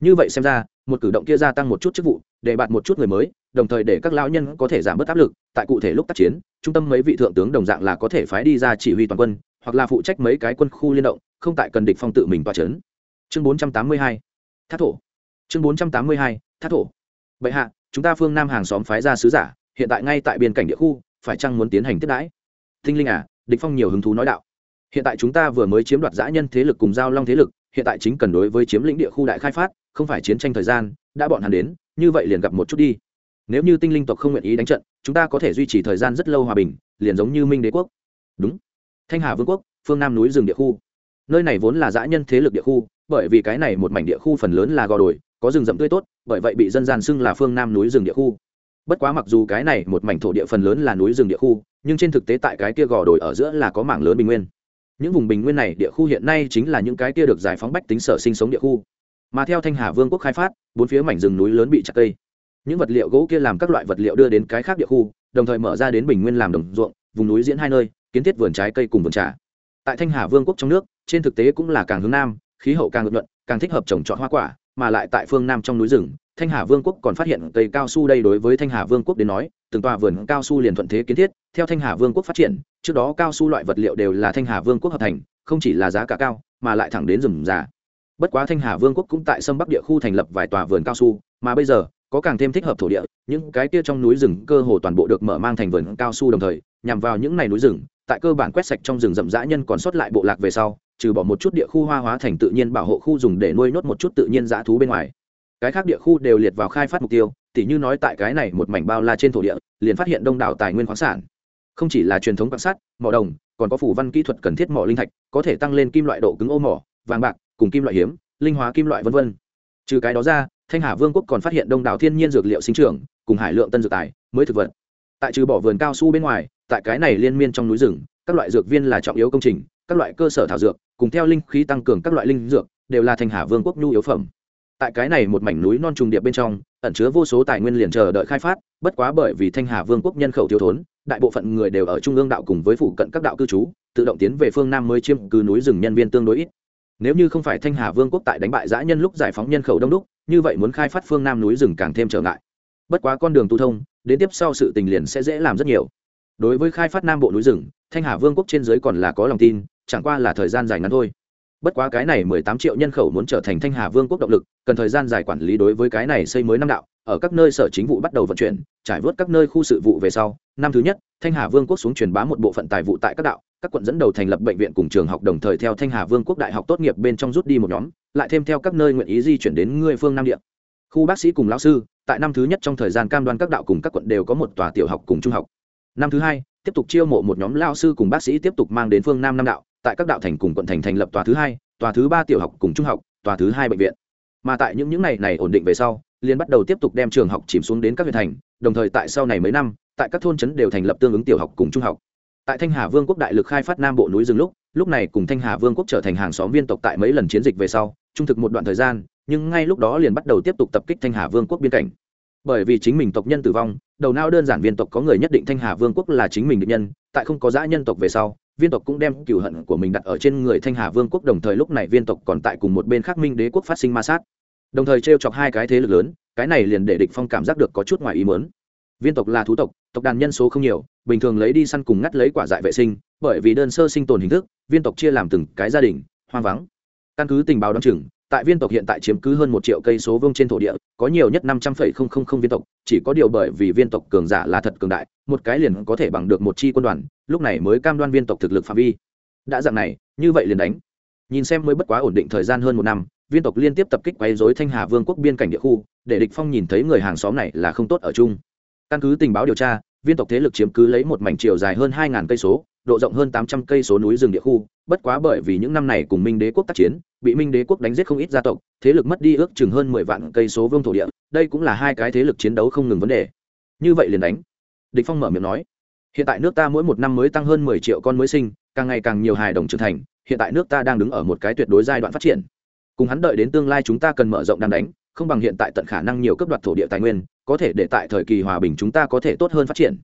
Như vậy xem ra, một cử động kia gia tăng một chút chức vụ, để bạt một chút người mới, đồng thời để các lão nhân có thể giảm bớt áp lực. Tại cụ thể lúc tác chiến, trung tâm mấy vị thượng tướng đồng dạng là có thể phái đi ra chỉ huy toàn quân, hoặc là phụ trách mấy cái quân khu liên động, không tại cần địch phong tự mình toa chấn. Chương 482 thác thổ. Chương 482 thác thổ. Vậy hạ, chúng ta phương nam hàng xóm phái ra sứ giả hiện tại ngay tại biên cảnh địa khu, phải chăng muốn tiến hành tiếp đãi? Thinh linh à địch phong nhiều hứng thú nói đạo. Hiện tại chúng ta vừa mới chiếm đoạt dã nhân thế lực cùng giao long thế lực, hiện tại chính cần đối với chiếm lĩnh địa khu đại khai phát, không phải chiến tranh thời gian, đã bọn hắn đến, như vậy liền gặp một chút đi. Nếu như tinh linh tộc không nguyện ý đánh trận, chúng ta có thể duy trì thời gian rất lâu hòa bình, liền giống như minh đế quốc. Đúng. Thanh hà vương quốc, phương nam núi rừng địa khu. Nơi này vốn là dã nhân thế lực địa khu, bởi vì cái này một mảnh địa khu phần lớn là gò đồi, có rừng rậm tươi tốt, bởi vậy bị dân gian xưng là phương nam núi rừng địa khu bất quá mặc dù cái này một mảnh thổ địa phần lớn là núi rừng địa khu, nhưng trên thực tế tại cái kia gò đồi ở giữa là có mảng lớn bình nguyên. Những vùng bình nguyên này địa khu hiện nay chính là những cái kia được giải phóng bách tính sở sinh sống địa khu. Mà theo thanh hà vương quốc khai phát, bốn phía mảnh rừng núi lớn bị chặt cây. Những vật liệu gỗ kia làm các loại vật liệu đưa đến cái khác địa khu, đồng thời mở ra đến bình nguyên làm đồng ruộng, vùng núi diễn hai nơi, kiến thiết vườn trái cây cùng vườn trà. Tại thanh hà vương quốc trong nước, trên thực tế cũng là càng hướng nam, khí hậu càng ngược luận càng thích hợp trồng trọt hoa quả, mà lại tại phương nam trong núi rừng thanh hà vương quốc còn phát hiện cây cao su đây đối với thanh hà vương quốc đến nói, từng tòa vườn cao su liền thuận thế kiến thiết, theo thanh hà vương quốc phát triển, trước đó cao su loại vật liệu đều là thanh hà vương quốc hợp thành, không chỉ là giá cả cao, mà lại thẳng đến rừng già. Bất quá thanh hà vương quốc cũng tại sâm bắc địa khu thành lập vài tòa vườn cao su, mà bây giờ, có càng thêm thích hợp thổ địa, những cái kia trong núi rừng cơ hồ toàn bộ được mở mang thành vườn cao su đồng thời, nhằm vào những này núi rừng, tại cơ bản quét sạch trong rừng rậm rã nhân còn sót lại bộ lạc về sau, trừ bỏ một chút địa khu hoa hóa thành tự nhiên bảo hộ khu dùng để nuôi nốt một chút tự nhiên dã thú bên ngoài cái khác địa khu đều liệt vào khai phát mục tiêu, tỉ như nói tại cái này một mảnh bao la trên thổ địa, liền phát hiện đông đảo tài nguyên khoáng sản. Không chỉ là truyền thống quan sát, mỏ đồng, còn có phủ văn kỹ thuật cần thiết mỏ linh thạch, có thể tăng lên kim loại độ cứng ô mỏ, vàng bạc, cùng kim loại hiếm, linh hóa kim loại v v trừ cái đó ra, thanh hà vương quốc còn phát hiện đông đảo thiên nhiên dược liệu sinh trưởng, cùng hải lượng tân dược tài, mới thực vật. Tại trừ bỏ vườn cao su bên ngoài, tại cái này liên miên trong núi rừng, các loại dược viên là trọng yếu công trình, các loại cơ sở thảo dược, cùng theo linh khí tăng cường các loại linh dược, đều là thanh hà vương quốc nhu yếu phẩm tại cái này một mảnh núi non trùng điệp bên trong, ẩn chứa vô số tài nguyên liền chờ đợi khai phát, bất quá bởi vì thanh hà vương quốc nhân khẩu thiếu thốn, đại bộ phận người đều ở trung ương đạo cùng với phụ cận các đạo cư trú, tự động tiến về phương nam mới chiếm cư núi rừng nhân viên tương đối ít. Nếu như không phải thanh hà vương quốc tại đánh bại giã nhân lúc giải phóng nhân khẩu đông đúc, như vậy muốn khai phát phương nam núi rừng càng thêm trở ngại. Bất quá con đường tu thông, đến tiếp sau sự tình liền sẽ dễ làm rất nhiều. Đối với khai phát nam bộ núi rừng, thanh hà vương quốc trên dưới còn là có lòng tin, chẳng qua là thời gian dài ngắn thôi bất quá cái này mười tám triệu nhân khẩu muốn trở thành thanh hà vương quốc động lực, cần thời gian dài quản lý đối với cái này xây mới năm đạo, ở các nơi sở chính vụ bắt đầu vận chuyển, trải vớt các nơi khu sự vụ về sau. Năm thứ nhất, thanh hà vương quốc xuống truyền bá một bộ phận tài vụ tại các đạo, các quận dẫn đầu thành lập bệnh viện cùng trường học đồng thời theo thanh hà vương quốc đại học tốt nghiệp bên trong rút đi một nhóm, lại thêm theo các nơi nguyện ý di chuyển đến ngươi phương nam địa. Khu bác sĩ cùng lão sư, tại năm thứ nhất trong thời gian cam đoan các đạo cùng các quận đều có một tòa tiểu học cùng trung học. Năm thứ hai, tiếp tục chiêu mộ một nhóm lao sư cùng bác sĩ tiếp tục mang đến phương nam nam đạo tại các đạo thành cùng quận thành thành lập tòa thứ hai, tòa thứ ba tiểu học cùng trung học, tòa thứ hai bệnh viện. Mà tại những những này này ổn định về sau liên bắt đầu tiếp tục đem trường học chìm xuống đến các huyện thành, đồng thời tại sau này mấy năm, tại các thôn trấn đều thành lập tương ứng tiểu học cùng trung học. Tại thanh hà vương quốc đại lực khai phát nam bộ núi rừng lúc lúc này cùng thanh hà vương quốc trở thành hàng xóm viên tộc tại mấy lần chiến dịch về sau, trung thực một đoạn thời gian, nhưng ngay lúc đó liền bắt đầu tiếp tục tập kích thanh hà vương quốc biên cảnh. Bởi vì chính mình tộc nhân tử vong, đầu não đơn giản viên tộc có người nhất định thanh hà vương quốc là chính mình định nhân, tại không có dã nhân tộc về sau viên tộc cũng đem cựu hận của mình đặt ở trên người thanh hà vương quốc, đồng thời lúc này viên tộc còn tại cùng một bên khác minh đế quốc phát sinh ma sát. Đồng thời t r e o chọc hai cái thế lực lớn, cái này liền để địch phong cảm giác được có chút ngoài ý mớn viên tộc là thú tộc tộc đàn nhân số không nhiều, bình thường lấy đi săn cùng ngắt lấy quả dại vệ sinh, bởi vì đơn sơ sinh tồn hình thức, viên tộc chia làm từng cái gia đình, hoang vắng. Căn cứ tình báo đ o á n chừng, tại viên tộc hiện tại chiếm cứ hơn một triệu cây số vương trên thổ địa, có nhiều nhất năm trăm phẩy không không không viên tộc chỉ có điều bởi vì viên tộc cường giả là thật cường đại, một cái liền có thể bằng được một chi quân đoàn, lúc này mới cam đoan viên tộc thực lực phạm vi. Đã dạng này, như vậy liền đánh. Nhìn xem mới bất quá ổn định thời gian hơn một năm, viên tộc liên tiếp tập kích quấy dối thanh hà vương quốc biên cảnh địa khu, để địch phong nhìn thấy người hàng xóm này là không tốt ở chung. Căn cứ tình báo điều tra, viên tộc thế lực chiếm cứ lấy một mảnh chiều dài hơn hai cây số độ rộng hơn tám trăm cây số núi rừng địa khu, bất quá bởi vì những năm này cùng minh đế quốc tác chiến, bị minh đế quốc đánh giết không ít gia tộc, thế lực mất đi ước chừng hơn mười vạn cây số vương thổ địa, đây cũng là hai cái thế lực chiến đấu không ngừng vấn đề. Như vậy liền đánh. Địch phong mở miệng nói, hiện tại nước ta mỗi một năm mới tăng hơn mười triệu con mới sinh, càng ngày càng nhiều hài đồng trưởng thành, hiện tại nước ta đang đứng ở một cái tuyệt đối giai đoạn phát triển. Cùng hắn đợi đến tương lai chúng ta cần mở rộng đang đánh, không bằng hiện tại tận khả năng nhiều cấp đoạt thổ địa tài nguyên, có thể để tại thời kỳ hòa bình chúng ta có thể tốt hơn phát triển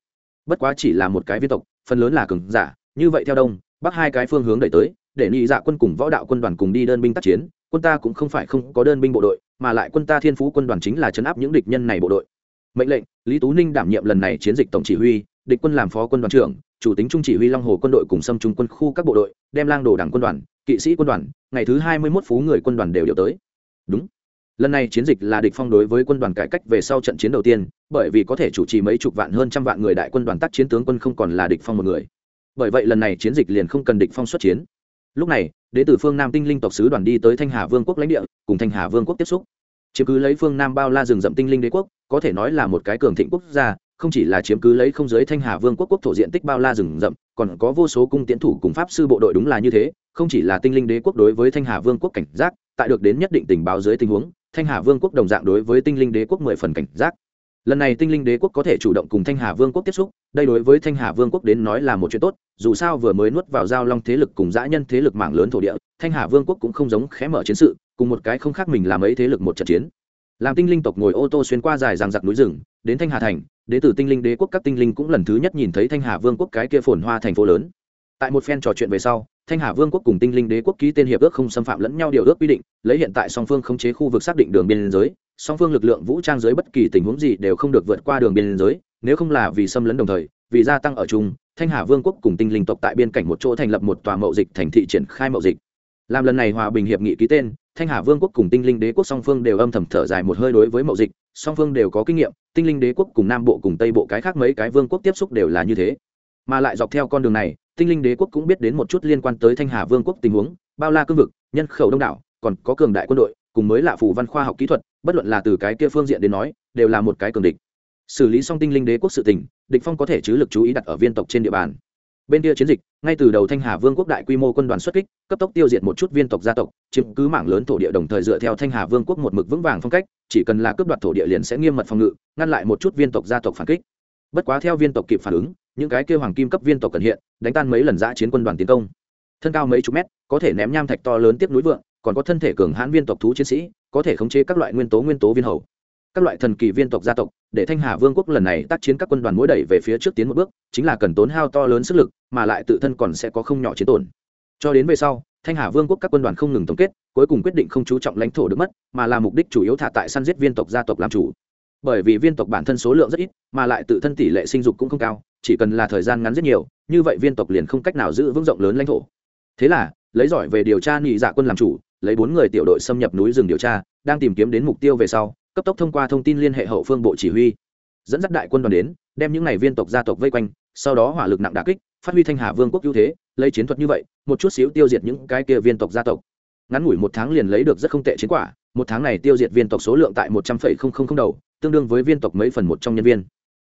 bất quá chỉ là một cái viên tộc, phần lớn là cường giả, như vậy theo đông, bắc hai cái phương hướng đẩy tới, để nhị dạ quân cùng võ đạo quân đoàn cùng đi đơn binh tác chiến, quân ta cũng không phải không có đơn binh bộ đội, mà lại quân ta thiên phú quân đoàn chính là chấn áp những địch nhân này bộ đội. Mệnh lệnh, lý tú ninh đảm nhiệm lần này chiến dịch tổng chỉ huy, địch quân làm phó quân đoàn trưởng, chủ tính trung chỉ huy long hồ quân đội cùng xâm trung quân khu các bộ đội, đem lang đồ đảng quân đoàn, kỵ sĩ quân đoàn, ngày thứ hai mươi mốt phú người quân đoàn đều điều tới. Đúng lần này chiến dịch là địch phong đối với quân đoàn cải cách về sau trận chiến đầu tiên, bởi vì có thể chủ trì mấy chục vạn hơn trăm vạn người đại quân đoàn tác chiến tướng quân không còn là địch phong một người. Bởi vậy lần này chiến dịch liền không cần địch phong xuất chiến. Lúc này, đế tử phương nam tinh linh tộc sứ đoàn đi tới thanh hà vương quốc lãnh địa, cùng thanh hà vương quốc tiếp xúc. Chiếm cứ lấy phương nam bao la rừng rậm tinh linh đế quốc, có thể nói là một cái cường thịnh quốc gia, không chỉ là chiếm cứ lấy không giới thanh hà vương quốc quốc thổ diện tích bao la rừng rậm, còn có vô số cung tiến thủ cùng pháp sư bộ đội đúng là như thế, không chỉ là tinh linh đế quốc đối với thanh hà vương quốc cảnh giác, tại được đến nhất định tình báo dưới tình huống thanh hà vương quốc đồng dạng đối với tinh linh đế quốc mười phần cảnh giác. Lần này tinh linh đế quốc có thể chủ động cùng thanh hà vương quốc tiếp xúc, đây đối với thanh hà vương quốc đến nói là một chuyện tốt, dù sao vừa mới nuốt vào giao long thế lực cùng dã nhân thế lực mảng lớn thổ địa, thanh hà vương quốc cũng không giống khẽ mở chiến sự, cùng một cái không khác mình làm ấy thế lực một trận chiến. Làm tinh linh tộc ngồi ô tô xuyên qua dài ràng giặc núi rừng, đến thanh hà thành, đến từ tinh linh đế quốc các tinh linh cũng lần thứ nhất nhìn thấy thanh hà vương quốc cái kia phồn hoa thành phố lớn. Tại một phen trò chuyện về sau thanh hà vương quốc cùng tinh linh đế quốc ký tên hiệp ước không xâm phạm lẫn nhau điều ước quy định, lấy hiện tại song phương khống chế khu vực xác định đường biên giới, song phương lực lượng vũ trang dưới bất kỳ tình huống gì đều không được vượt qua đường biên giới, nếu không là vì xâm lấn đồng thời, vì gia tăng ở chung, thanh hà vương quốc cùng tinh linh tộc tại biên cảnh một chỗ thành lập một tòa mậu dịch thành thị triển khai mậu dịch. Làm lần này hòa bình hiệp nghị ký tên, thanh hà vương quốc cùng tinh linh đế quốc song phương đều âm thầm thở dài một hơi đối với mậu dịch, song phương đều có kinh nghiệm, tinh linh đế quốc cùng nam bộ cùng tây bộ cái khác mấy cái vương quốc tiếp xúc đều là như thế. Mà lại dọc theo con đường này tinh linh đế quốc cũng biết đến một chút liên quan tới thanh hà vương quốc tình huống, bao la cương vực, nhân khẩu đông đảo, còn có cường đại quân đội, cùng mới lạ phù văn khoa học kỹ thuật, bất luận là từ cái kia phương diện đến nói, đều là một cái cường địch. Xử lý xong tinh linh đế quốc sự tình, địch phong có thể chứ lực chú ý đặt ở viên tộc trên địa bàn. Bên kia chiến dịch, ngay từ đầu thanh hà vương quốc đại quy mô quân đoàn xuất kích, cấp tốc tiêu diệt một chút viên tộc gia tộc, chiếm cứ mảng lớn thổ địa đồng thời dựa theo thanh hà vương quốc một mực vững vàng phong cách, chỉ cần là cướp đoạt thổ địa liền sẽ nghiêm mật phòng ngự, ngăn lại một chút viên tộc gia tộc phản kích. Bất quá theo viên tộc kịp phản ứng những cái kêu hoàng kim cấp viên tộc cần hiện, đánh tan mấy lần giã chiến quân đoàn tiến công. Thân cao mấy chục mét, có thể ném nham thạch to lớn tiếp núi vượng, còn có thân thể cường hãn viên tộc thú chiến sĩ, có thể khống chế các loại nguyên tố nguyên tố viên hầu. Các loại thần kỳ viên tộc gia tộc, để thanh hà vương quốc lần này tác chiến các quân đoàn mỗi đẩy về phía trước tiến một bước, chính là cần tốn hao to lớn sức lực, mà lại tự thân còn sẽ có không nhỏ chiến tổn. Cho đến về sau, thanh hà vương quốc các quân đoàn không ngừng tổng kết, cuối cùng quyết định không chú trọng lãnh thổ được mất, mà là mục đích chủ yếu thả tại săn giết viên tộc gia tộc làm chủ. Bởi vì viên tộc bản thân số lượng rất ít, mà lại tự thân tỷ lệ sinh dục cũng không cao chỉ cần là thời gian ngắn rất nhiều, như vậy viên tộc liền không cách nào giữ vững rộng lớn lãnh thổ. Thế là, lấy giỏi về điều tra nhị dạ quân làm chủ, lấy bốn người tiểu đội xâm nhập núi rừng điều tra, đang tìm kiếm đến mục tiêu về sau, cấp tốc thông qua thông tin liên hệ hậu phương bộ chỉ huy. Dẫn dắt đại quân đoàn đến, đem những ngày viên tộc gia tộc vây quanh, sau đó hỏa lực nặng đà kích, phát huy thanh hà vương quốc ưu thế, lấy chiến thuật như vậy, một chút xíu tiêu diệt những cái kia viên tộc gia tộc. Ngắn ngủi một tháng liền lấy được rất không tệ chiến quả, một tháng này tiêu diệt viên tộc số lượng tại một trăm linh đầu, tương đương với viên tộc mấy phần một trong nhân viên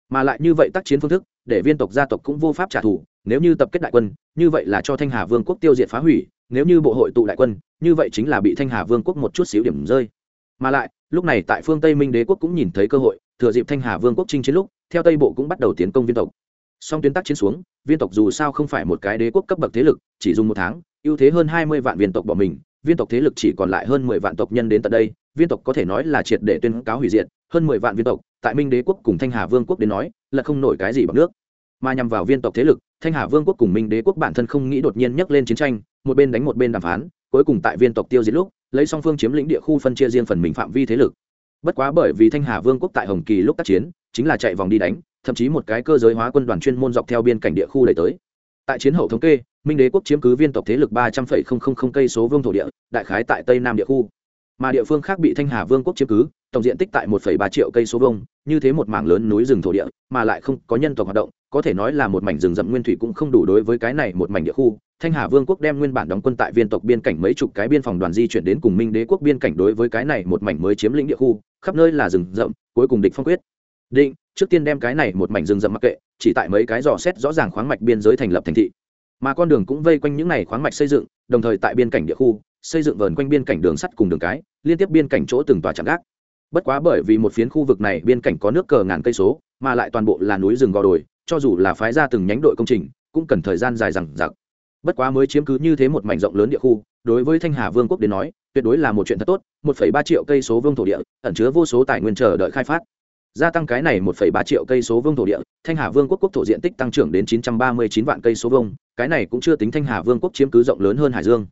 mà lại như vậy tác chiến phương thức, để viên tộc gia tộc cũng vô pháp trả thù, nếu như tập kết đại quân, như vậy là cho thanh hà vương quốc tiêu diệt phá hủy, nếu như bộ hội tụ đại quân, như vậy chính là bị thanh hà vương quốc một chút xíu điểm rơi. Mà lại, lúc này tại phương tây minh đế quốc cũng nhìn thấy cơ hội, thừa dịp thanh hà vương quốc chinh chiến lúc, theo tây bộ cũng bắt đầu tiến công viên tộc. Song tuyến tác chiến xuống, viên tộc dù sao không phải một cái đế quốc cấp bậc thế lực, chỉ dùng một tháng, ưu thế hơn hai mươi vạn viên tộc bỏ mình, viên tộc thế lực chỉ còn lại hơn mười vạn tộc nhân đến tận đây, viên tộc có thể nói là triệt để tuyên cáo hủy diệt hơn mười vạn viên tộc, tại minh đế quốc cùng thanh hà vương quốc đến nói, là không nổi cái gì bằng nước. Mà nhằm vào viên tộc thế lực, thanh hà vương quốc cùng minh đế quốc bản thân không nghĩ đột nhiên nhắc lên chiến tranh, một bên đánh một bên đàm phán, cuối cùng tại viên tộc tiêu diệt lúc, lấy song phương chiếm lĩnh địa khu phân chia riêng phần mình phạm vi thế lực. Bất quá bởi vì thanh hà vương quốc tại hồng kỳ lúc tác chiến, chính là chạy vòng đi đánh, thậm chí một cái cơ giới hóa quân đoàn chuyên môn dọc theo biên cảnh địa khu đẩy tới. Tại chiến hậu thống kê, minh đế quốc chiếm cứ viên tộc thế lực ba trăm linh cây số vương thổ địa, đại khái tại tây nam địa khu. Mà địa phương khác bị thanh hà vương quốc chiếm cứ tổng diện tích tại một ba triệu cây số vuông, như thế một mảng lớn núi rừng thổ địa mà lại không có nhân tộc hoạt động có thể nói là một mảnh rừng rậm nguyên thủy cũng không đủ đối với cái này một mảnh địa khu. Thanh hà vương quốc đem nguyên bản đóng quân tại viên tộc biên cảnh mấy chục cái biên phòng đoàn di chuyển đến cùng minh đế quốc biên cảnh đối với cái này một mảnh mới chiếm lĩnh địa khu khắp nơi là rừng rậm cuối cùng địch phong quyết. Định trước tiên đem cái này một mảnh rừng rậm mặc kệ chỉ tại mấy cái dò xét rõ ràng khoáng mạch biên giới thành lập thành thị. Mà con đường cũng vây quanh những này khoáng mạch xây dựng đồng thời tại biên cảnh địa khu xây dựng vờn quanh biên cảnh đường sắt cùng đường cái liên tiếp biên cảnh chỗ từng tòa chạm gác bất quá bởi vì một phiến khu vực này biên cảnh có nước cờ ngàn cây số, mà lại toàn bộ là núi rừng gò đồi, cho dù là phái ra từng nhánh đội công trình, cũng cần thời gian dài dằng dặc. Bất quá mới chiếm cứ như thế một mảnh rộng lớn địa khu, đối với thanh hà vương quốc đến nói, tuyệt đối là một chuyện thật tốt, một ba triệu cây số vương thổ địa, ẩn chứa vô số tài nguyên chờ đợi khai phát. Gia tăng cái này một ba triệu cây số vương thổ địa, thanh hà vương quốc quốc thổ diện tích tăng trưởng đến chín trăm ba mươi chín vạn cây số vương cái này cũng chưa tính thanh hà vương quốc chiếm cứ rộng lớn hơn hải dương.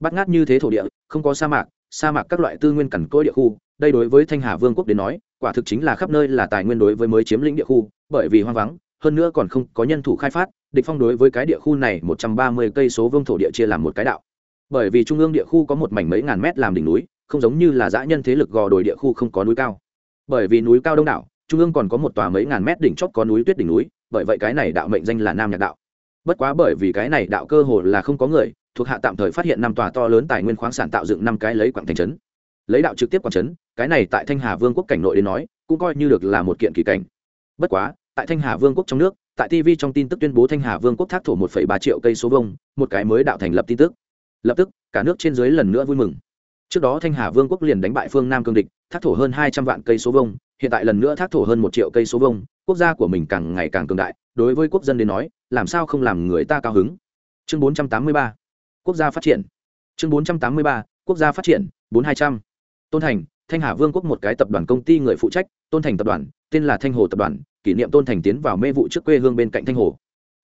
Bắt ngát như thế thổ địa, không có sa mạc sa mạc các loại tư nguyên cằn cỗi địa khu, đây đối với thanh hà vương quốc đến nói, quả thực chính là khắp nơi là tài nguyên đối với mới chiếm lĩnh địa khu, bởi vì hoang vắng, hơn nữa còn không có nhân thủ khai phát, địch phong đối với cái địa khu này một trăm ba mươi cây số vương thổ địa chia làm một cái đạo. Bởi vì trung ương địa khu có một mảnh mấy ngàn mét làm đỉnh núi, không giống như là dã nhân thế lực gò đồi địa khu không có núi cao. Bởi vì núi cao đông đảo, trung ương còn có một tòa mấy ngàn mét đỉnh chót có núi tuyết đỉnh núi, bởi vậy cái này đạo mệnh danh là nam nhạc đạo. Bất quá bởi vì cái này đạo cơ hồ là không có người thuộc hạ tạm thời phát hiện năm tòa to lớn tài nguyên khoáng sản tạo dựng năm cái lấy quảng thành trấn. Lấy đạo trực tiếp quảng trấn, cái này tại thanh hà vương quốc cảnh nội đến nói, cũng coi như được là một kiện kỳ cảnh. Bất quá, tại thanh hà vương quốc trong nước, tại tv trong tin tức tuyên bố thanh hà vương quốc thác thổ một ba triệu cây số vông một cái mới đạo thành lập tin tức. Lập tức, cả nước trên dưới lần nữa vui mừng. Trước đó thanh hà vương quốc liền đánh bại phương nam cương địch, thác thổ hơn hai trăm vạn cây số vông hiện tại lần nữa thác thổ hơn một triệu cây số vông quốc gia của mình càng ngày càng cường đại, đối với quốc dân đến nói, làm sao không làm người ta cao hứng? Chương bốn trăm tám mươi ba quốc gia phát triển. Chương bốn trăm tám mươi ba, quốc gia phát triển, bốn hai trăm. Tôn thành, thanh hà vương quốc một cái tập đoàn công ty người phụ trách, tôn thành tập đoàn, tên là thanh hồ tập đoàn, kỷ niệm tôn thành tiến vào mê vụ trước quê hương bên cạnh thanh hồ.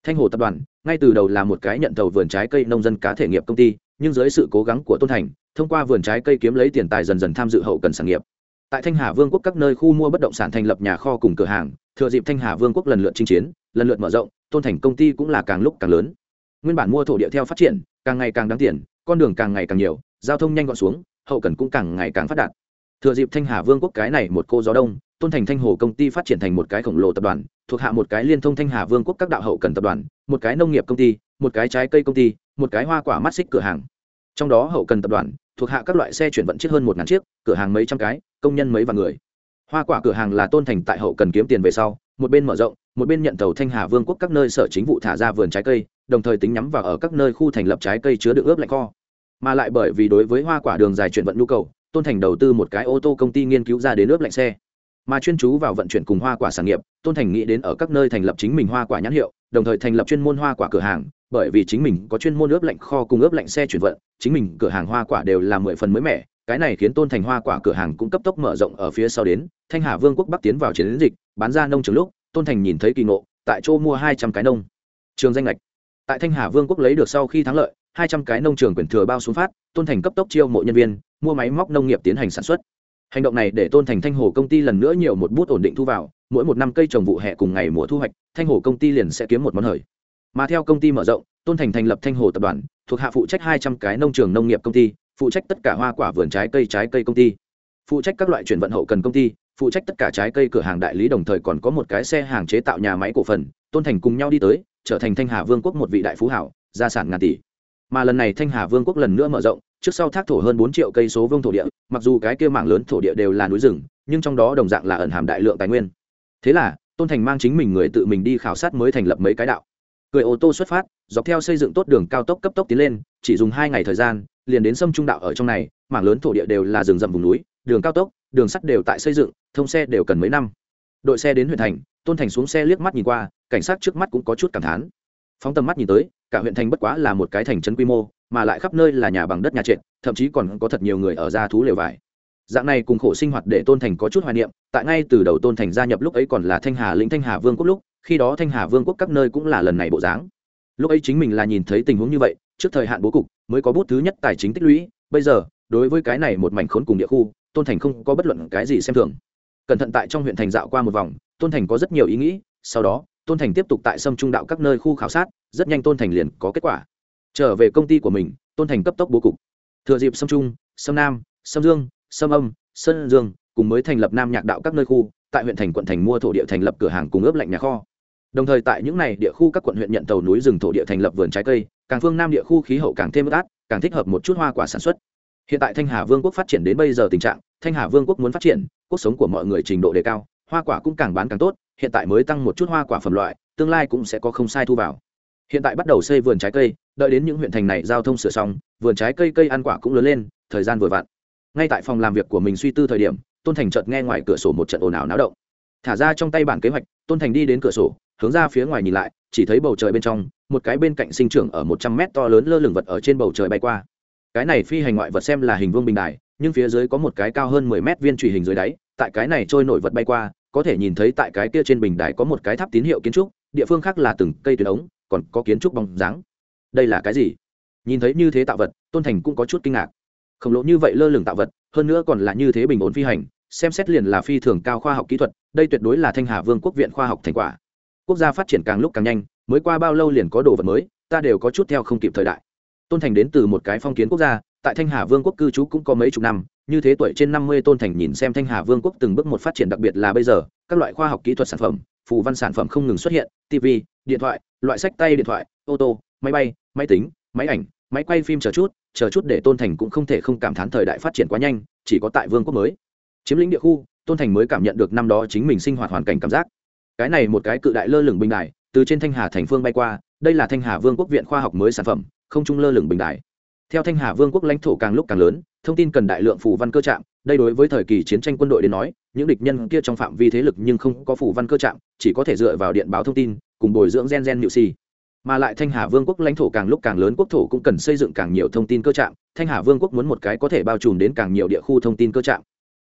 Thanh hồ tập đoàn, ngay từ đầu là một cái nhận tàu vườn trái cây nông dân cá thể nghiệp công ty, nhưng dưới sự cố gắng của tôn thành, thông qua vườn trái cây kiếm lấy tiền tài dần dần tham dự hậu cần sản nghiệp. Tại thanh hà vương quốc các nơi khu mua bất động sản thành lập nhà kho cùng cửa hàng, thừa dịp thanh hà vương quốc lần lượt chinh chiến, lần lượt mở rộng, tôn thành công ty cũng là càng lúc càng lớn. Nguyên bản mua thổ địa theo phát triển càng ngày càng đáng tiền, con đường càng ngày càng nhiều, giao thông nhanh gọn xuống, hậu cần cũng càng ngày càng phát đạt. Thừa dịp thanh hà vương quốc cái này một cô gió đông, tôn thành thanh hồ công ty phát triển thành một cái khổng lồ tập đoàn, thuộc hạ một cái liên thông thanh hà vương quốc các đạo hậu cần tập đoàn, một cái nông nghiệp công ty, một cái trái cây công ty, một cái hoa quả mắt xích cửa hàng. Trong đó hậu cần tập đoàn, thuộc hạ các loại xe chuyển vận chiếc hơn một ngàn chiếc, cửa hàng mấy trăm cái, công nhân mấy vạn người. Hoa quả cửa hàng là tôn thành tại hậu cần kiếm tiền về sau, một bên mở rộng, một bên nhận tàu thanh hà vương quốc các nơi sở chính vụ thả ra vườn trái cây đồng thời tính nhắm vào ở các nơi khu thành lập trái cây chứa được ướp lạnh kho. Mà lại bởi vì đối với hoa quả đường dài chuyển vận nhu cầu, tôn thành đầu tư một cái ô tô công ty nghiên cứu ra đến ướp lạnh xe. Mà chuyên chú vào vận chuyển cùng hoa quả sản nghiệp, tôn thành nghĩ đến ở các nơi thành lập chính mình hoa quả nhãn hiệu, đồng thời thành lập chuyên môn hoa quả cửa hàng, bởi vì chính mình có chuyên môn ướp lạnh kho cùng ướp lạnh xe chuyển vận, chính mình cửa hàng hoa quả đều là mười phần mới mẻ, cái này khiến tôn thành hoa quả cửa hàng cũng cấp tốc mở rộng ở phía sau đến, thanh hà vương quốc bắc tiến vào chiến dịch, bán ra nông trường lúc, tôn thành nhìn thấy kỳ ngộ, tại chỗ mua hai trăm cái nông. Trường danh lệch tại thanh hà vương quốc lấy được sau khi thắng lợi, hai trăm cái nông trường quyền thừa bao xuống phát, tôn thành cấp tốc chiêu mộ nhân viên, mua máy móc nông nghiệp tiến hành sản xuất. Hành động này để tôn thành thanh hồ công ty lần nữa nhiều một bút ổn định thu vào, mỗi một năm cây trồng vụ hè cùng ngày mùa thu hoạch, thanh hồ công ty liền sẽ kiếm một món hời. Mà theo công ty mở rộng, tôn thành thành lập thanh hồ tập đoàn, thuộc hạ phụ trách hai trăm cái nông trường nông nghiệp công ty, phụ trách tất cả hoa quả vườn trái cây trái cây công ty. Phụ trách các loại chuyển vận hậu cần công ty phụ trách tất cả trái cây cửa hàng đại lý đồng thời còn có một cái xe hàng chế tạo nhà máy cổ phần, tôn thành cùng nhau đi tới, trở thành thanh hà vương quốc một vị đại phú hảo, gia sản ngàn tỷ. Mà lần này thanh hà vương quốc lần nữa mở rộng, trước sau thác thổ hơn bốn triệu cây số vương thổ địa, mặc dù cái kia mảng lớn thổ địa đều là núi rừng, nhưng trong đó đồng dạng là ẩn hàm đại lượng tài nguyên. Thế là, tôn thành mang chính mình người tự mình đi khảo sát mới thành lập mấy cái đạo. Cười ô tô xuất phát, dọc theo xây dựng tốt đường cao tốc cấp tốc tiến lên, chỉ dùng hai ngày thời gian, liền đến sâm trung đạo ở trong này, mảng lớn thổ địa đều là rừng rậm vùng núi, đường cao tốc đường sắt đều tại xây dựng, thông xe đều cần mấy năm. Đội xe đến huyện thành, tôn thành xuống xe liếc mắt nhìn qua, cảnh sát trước mắt cũng có chút cảm thán. Phóng tầm mắt nhìn tới, cả huyện thành bất quá là một cái thành trấn quy mô, mà lại khắp nơi là nhà bằng đất nhà trệt, thậm chí còn có thật nhiều người ở ra thú lều vải. Dạng này cùng khổ sinh hoạt để tôn thành có chút hoài niệm, tại ngay từ đầu tôn thành gia nhập lúc ấy còn là thanh hà lĩnh thanh hà vương quốc lúc, khi đó thanh hà vương quốc các nơi cũng là lần này bộ dáng. Lúc ấy chính mình là nhìn thấy tình huống như vậy, trước thời hạn bố cục, mới có bút thứ nhất tài chính tích lũy, bây giờ, đối với cái này một mảnh khốn cùng địa khu tôn thành không có bất luận cái gì xem thường. Cẩn thận tại trong huyện thành dạo qua một vòng, tôn thành có rất nhiều ý nghĩ, sau đó, tôn thành tiếp tục tại sâm trung đạo các nơi khu khảo sát, rất nhanh tôn thành liền có kết quả. Trở về công ty của mình, tôn thành cấp tốc bố cục. Thừa dịp sâm trung, sâm nam, sâm dương, sâm âm, sơn dương cùng mới thành lập nam nhạc đạo các nơi khu, tại huyện thành quận thành mua thổ địa thành lập cửa hàng cùng ướp lạnh nhà kho. Đồng thời tại những n à y địa khu các quận huyện nhận tàu núi rừng thổ địa thành lập vườn trái cây, càng phương nam địa khu khí hậu càng thêm ướt át, càng thích hợp một chút hoa quả sản xuất. Hiện tại thanh hà vương quốc phát triển đến bây giờ tình trạng thanh hà vương quốc muốn phát triển cuộc sống của mọi người trình độ đề cao, hoa quả cũng càng bán càng tốt, hiện tại mới tăng một chút hoa quả phẩm loại, tương lai cũng sẽ có không sai thu vào. Hiện tại bắt đầu xây vườn trái cây, đợi đến những huyện thành này giao thông sửa xong, vườn trái cây cây ăn quả cũng lớn lên, thời gian vừa vặn. Ngay tại phòng làm việc của mình suy tư thời điểm, tôn thành chợt nghe ngoài cửa sổ một trận ồn ào náo động. Thả ra trong tay bản kế hoạch, tôn thành đi đến cửa sổ, hướng ra phía ngoài nhìn lại, chỉ thấy bầu trời bên trong, một cái bên cạnh sinh trưởng ở một trăm mét to lớn lơ lửng vật ở trên bầu trời bay qua. Cái này phi hành ngoại vật xem là hình vương bình đài nhưng phía dưới có một cái cao hơn mười mét viên truy hình dưới đáy, tại cái này trôi nổi vật bay qua, có thể nhìn thấy tại cái kia trên bình đài có một cái tháp tín hiệu kiến trúc, địa phương khác là từng cây tuyến ống, còn có kiến trúc bóng dáng. Đây là cái gì? Nhìn thấy như thế tạo vật, tôn thành cũng có chút kinh ngạc. Khổng lồ như vậy lơ lửng tạo vật, hơn nữa còn là như thế bình ổn phi hành, xem xét liền là phi thường cao khoa học kỹ thuật, đây tuyệt đối là thanh hà vương quốc viện khoa học thành quả. Quốc gia phát triển càng lúc càng nhanh, mới qua bao lâu liền có đồ vật mới, ta đều có chút theo không kịp thời đại. Tôn thành đến từ một cái phong kiến quốc gia tại thanh hà vương quốc cư trú cũng có mấy chục năm, như thế tuổi trên năm mươi tôn thành nhìn xem thanh hà vương quốc từng bước một phát triển đặc biệt là bây giờ, các loại khoa học kỹ thuật sản phẩm, phù văn sản phẩm không ngừng xuất hiện tv điện thoại, loại sách tay điện thoại, ô tô, máy bay, máy tính, máy ảnh, máy quay phim chờ chút chờ chút để tôn thành cũng không thể không cảm thán thời đại phát triển quá nhanh, chỉ có tại vương quốc mới. Chiếm lĩnh địa khu, tôn thành mới cảm nhận được năm đó chính mình sinh hoạt hoàn cảnh cảm giác. Cái này một cái cự đại lơ lửng bình đài, từ trên thanh hà thành phương bay qua, đây là thanh hà vương quốc viện khoa học mới sản phẩm, không trung lơ lửng bình đài theo thanh hà vương quốc lãnh thổ càng lúc càng lớn, thông tin cần đại lượng phủ văn cơ trạm, đây đối với thời kỳ chiến tranh quân đội đến nói, những địch nhân kia trong phạm vi thế lực nhưng không có phủ văn cơ trạm, chỉ có thể dựa vào điện báo thông tin, cùng bồi dưỡng gen gen nhự si mà lại thanh hà vương quốc lãnh thổ càng lúc càng lớn, quốc thổ cũng cần xây dựng càng nhiều thông tin cơ trạm, thanh hà vương quốc muốn một cái có thể bao trùm đến càng nhiều địa khu thông tin cơ trạm.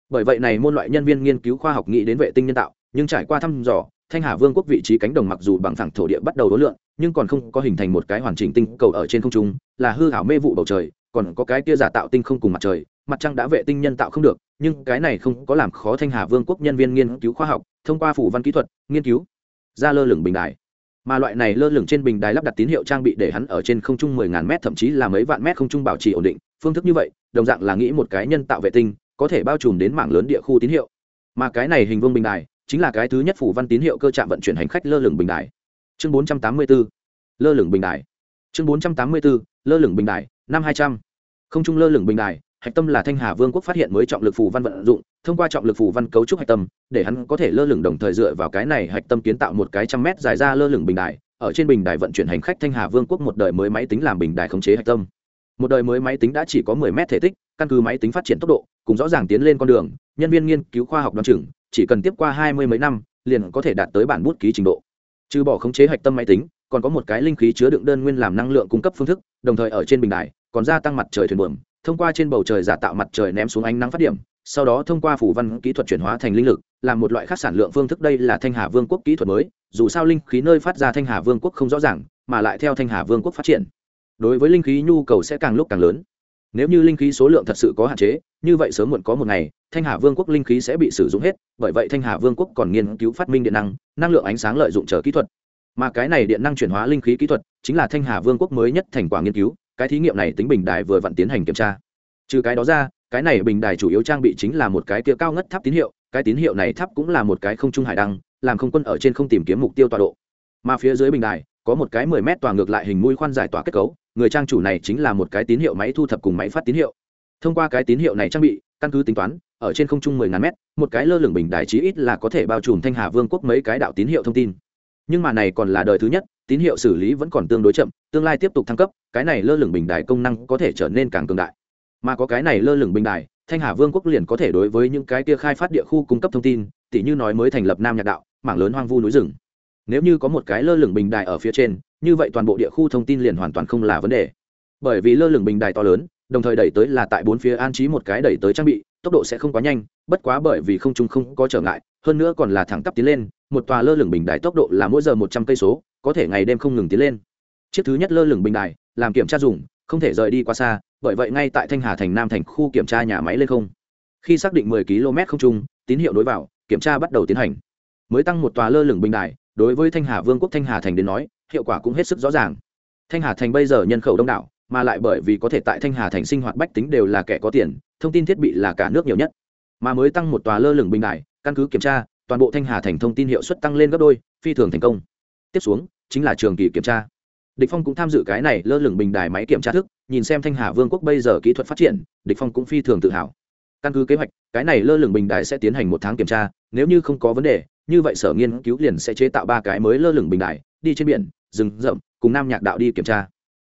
Bởi vậy này môn loại nhân viên nghiên cứu khoa học nghĩ đến vệ tinh nhân tạo, nhưng trải qua thăm dò, thanh hà vương quốc vị trí cánh đồng mặc dù bằng thẳng thổ địa bắt đầu đối lượng nhưng còn không có hình thành một cái hoàn chỉnh tinh cầu ở trên không trung, là hư hảo mê vụ bầu trời, còn có cái kia giả tạo tinh không cùng mặt trời, mặt trăng đã vệ tinh nhân tạo không được, nhưng cái này không có làm khó thanh hà vương quốc nhân viên nghiên cứu khoa học, thông qua phủ văn kỹ thuật, nghiên cứu, ra lơ lửng bình đài. Mà loại này lơ lửng trên bình đài lắp đặt tín hiệu trang bị để hắn ở trên không trung mười ngàn mét, thậm chí là mấy vạn mét không trung bảo trì ổn định, phương thức như vậy, đồng dạng là nghĩ một cái nhân tạo vệ tinh, có thể bao trùm đến mảng lớn địa khu tín hiệu. Mà cái này hình vương bình đài, chính là cái thứ nhất phủ văn tín hiệu cơ trạm vận chuyển hành khách lơ lửng bình đài chương bốn trăm tám mươi 484 lơ lửng bình đài. Chương bốn trăm tám mươi 484 lơ lửng bình đài, năm hai trăm. Không trung lơ lửng bình đài, hạch tâm là thanh hà vương quốc phát hiện mới trọng lực phù văn vận dụng, thông qua trọng lực phù văn cấu trúc hạch tâm, để hắn có thể lơ lửng đồng thời dựa vào cái này hạch tâm kiến tạo một cái trăm mét dài ra lơ lửng bình đài. Ở trên bình đài vận chuyển hành khách thanh hà vương quốc một đời mới máy tính làm bình đài khống chế hạch tâm. Một đời mới máy tính đã chỉ có 10 mét thể tích, căn cứ máy tính phát triển tốc độ, cùng rõ ràng tiến lên con đường, nhân viên nghiên cứu khoa học đoán chừng, chỉ cần tiếp qua hai mươi mấy năm, liền có thể đạt tới bản bút ký trình độ trừ bỏ khống chế hạch tâm máy tính, còn có một cái linh khí chứa đựng đơn nguyên làm năng lượng cung cấp phương thức, đồng thời ở trên bình đài, còn gia tăng mặt trời thuyền buồm, thông qua trên bầu trời giả tạo mặt trời ném xuống ánh nắng phát điểm, sau đó thông qua phủ văn kỹ thuật chuyển hóa thành linh lực, làm một loại khác sản lượng phương thức đây là thanh hà vương quốc kỹ thuật mới, dù sao linh khí nơi phát ra thanh hà vương quốc không rõ ràng, mà lại theo thanh hà vương quốc phát triển. Đối với linh khí nhu cầu sẽ càng lúc càng lớn nếu như linh khí số lượng thật sự có hạn chế, như vậy sớm muộn có một ngày, thanh hà vương quốc linh khí sẽ bị sử dụng hết, bởi vậy thanh hà vương quốc còn nghiên cứu phát minh điện năng năng lượng ánh sáng lợi dụng chờ kỹ thuật. Mà cái này điện năng chuyển hóa linh khí kỹ thuật, chính là thanh hà vương quốc mới nhất thành quả nghiên cứu, cái thí nghiệm này tính bình đài vừa vặn tiến hành kiểm tra. Trừ cái đó ra, cái này bình đài chủ yếu trang bị chính là một cái kia cao ngất tháp tín hiệu, cái tín hiệu này tháp cũng là một cái không trung hải đăng, làm không quân ở trên không tìm kiếm mục tiêu tọa độ. Mà phía dưới bình đài, có một cái mười mét tòa ngược lại hình mũi khoan giải tỏa kết cấu người trang chủ này chính là một cái tín hiệu máy thu thập cùng máy phát tín hiệu. Thông qua cái tín hiệu này trang bị, căn cứ tính toán, ở trên không trung mười ngàn mét, một cái lơ lửng bình đài chí ít là có thể bao trùm thanh hà vương quốc mấy cái đạo tín hiệu thông tin. Nhưng mà này còn là đời thứ nhất, tín hiệu xử lý vẫn còn tương đối chậm, tương lai tiếp tục thăng cấp, cái này lơ lửng bình đài công năng có thể trở nên càng cường đại. Mà có cái này lơ lửng bình đài, thanh hà vương quốc liền có thể đối với những cái kia khai phát địa khu cung cấp thông tin, tỉ như nói mới thành lập nam nhạc đạo, mảng lớn hoang vu núi rừng. Nếu như có một cái lơ lửng bình đài ở phía trên như vậy toàn bộ địa khu thông tin liền hoàn toàn không là vấn đề. Bởi vì lơ lửng bình đài to lớn, đồng thời đẩy tới là tại bốn phía an trí một cái đẩy tới trang bị, tốc độ sẽ không quá nhanh, bất quá bởi vì không trung không có trở ngại, hơn nữa còn là thẳng tắp tiến lên, một tòa lơ lửng bình đài tốc độ là mỗi giờ một trăm cây số, có thể ngày đêm không ngừng tiến lên. Chiếc thứ nhất lơ lửng bình đài, làm kiểm tra dùng, không thể rời đi quá xa, bởi vậy ngay tại thanh hà thành nam thành khu kiểm tra nhà máy lên không. Khi xác định 10 km không trung, tín hiệu nối vào, kiểm tra bắt đầu tiến hành. Mới tăng một tòa lơ lửng bình đài, đối với thanh hà vương quốc thanh hà thành đến nói hiệu quả cũng hết sức rõ ràng. Thanh hà thành bây giờ nhân khẩu đông đảo, mà lại bởi vì có thể tại thanh hà thành sinh hoạt bách tính đều là kẻ có tiền, thông tin thiết bị là cả nước nhiều nhất. Mà mới tăng một tòa lơ lửng bình đài, căn cứ kiểm tra, toàn bộ thanh hà thành thông tin hiệu suất tăng lên gấp đôi, phi thường thành công. Tiếp xuống, chính là trường kỳ kiểm tra. Địch phong cũng tham dự cái này lơ lửng bình đài máy kiểm tra thức, nhìn xem thanh hà vương quốc bây giờ kỹ thuật phát triển, địch phong cũng phi thường tự hào. Căn cứ kế hoạch, cái này lơ lửng bình đài sẽ tiến hành một tháng kiểm tra, nếu như không có vấn đề, như vậy sở nghiên cứu liền sẽ chế tạo ba cái mới lơ lửng bình đài đi trên biển, rừng rậm, cùng nam nhạc đạo đi kiểm tra.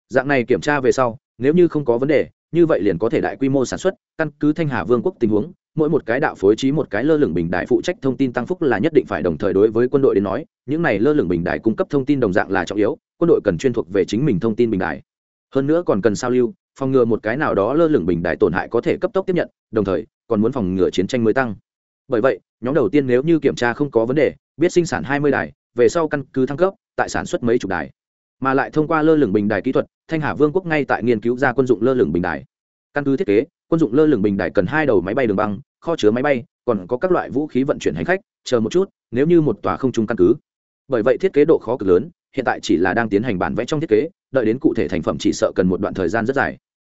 Dạng này kiểm tra về sau, nếu như không có vấn đề, như vậy liền có thể đại quy mô sản xuất, căn cứ thanh hà vương quốc tình huống, mỗi một cái đạo phối trí một cái lơ lửng bình đại phụ trách thông tin tăng phúc là nhất định phải đồng thời đối với quân đội đến nói, những này lơ lửng bình đại cung cấp thông tin đồng dạng là trọng yếu, quân đội cần chuyên thuộc về chính mình thông tin bình đại hơn nữa còn cần sao lưu, phòng ngừa một cái nào đó lơ lửng bình đại tổn hại có thể cấp tốc tiếp nhận, đồng thời, còn muốn phòng ngừa chiến tranh mới tăng. Bởi vậy, nhóm đầu tiên nếu như kiểm tra không có vấn đề, biết sinh sản hai mươi đài, về sau căn cứ thăng cấp tại sản xuất mấy chục đài, mà lại thông qua lơ lửng bình đài kỹ thuật, thanh hà vương quốc ngay tại nghiên cứu ra quân dụng lơ lửng bình đài. Căn cứ thiết kế, quân dụng lơ lửng bình đài cần hai đầu máy bay đường băng, kho chứa máy bay, còn có các loại vũ khí vận chuyển hành khách, chờ một chút, nếu như một tòa không trung căn cứ. Bởi vậy thiết kế độ khó cực lớn, hiện tại chỉ là đang tiến hành bản vẽ trong thiết kế, đợi đến cụ thể thành phẩm chỉ sợ cần một đoạn thời gian rất dài.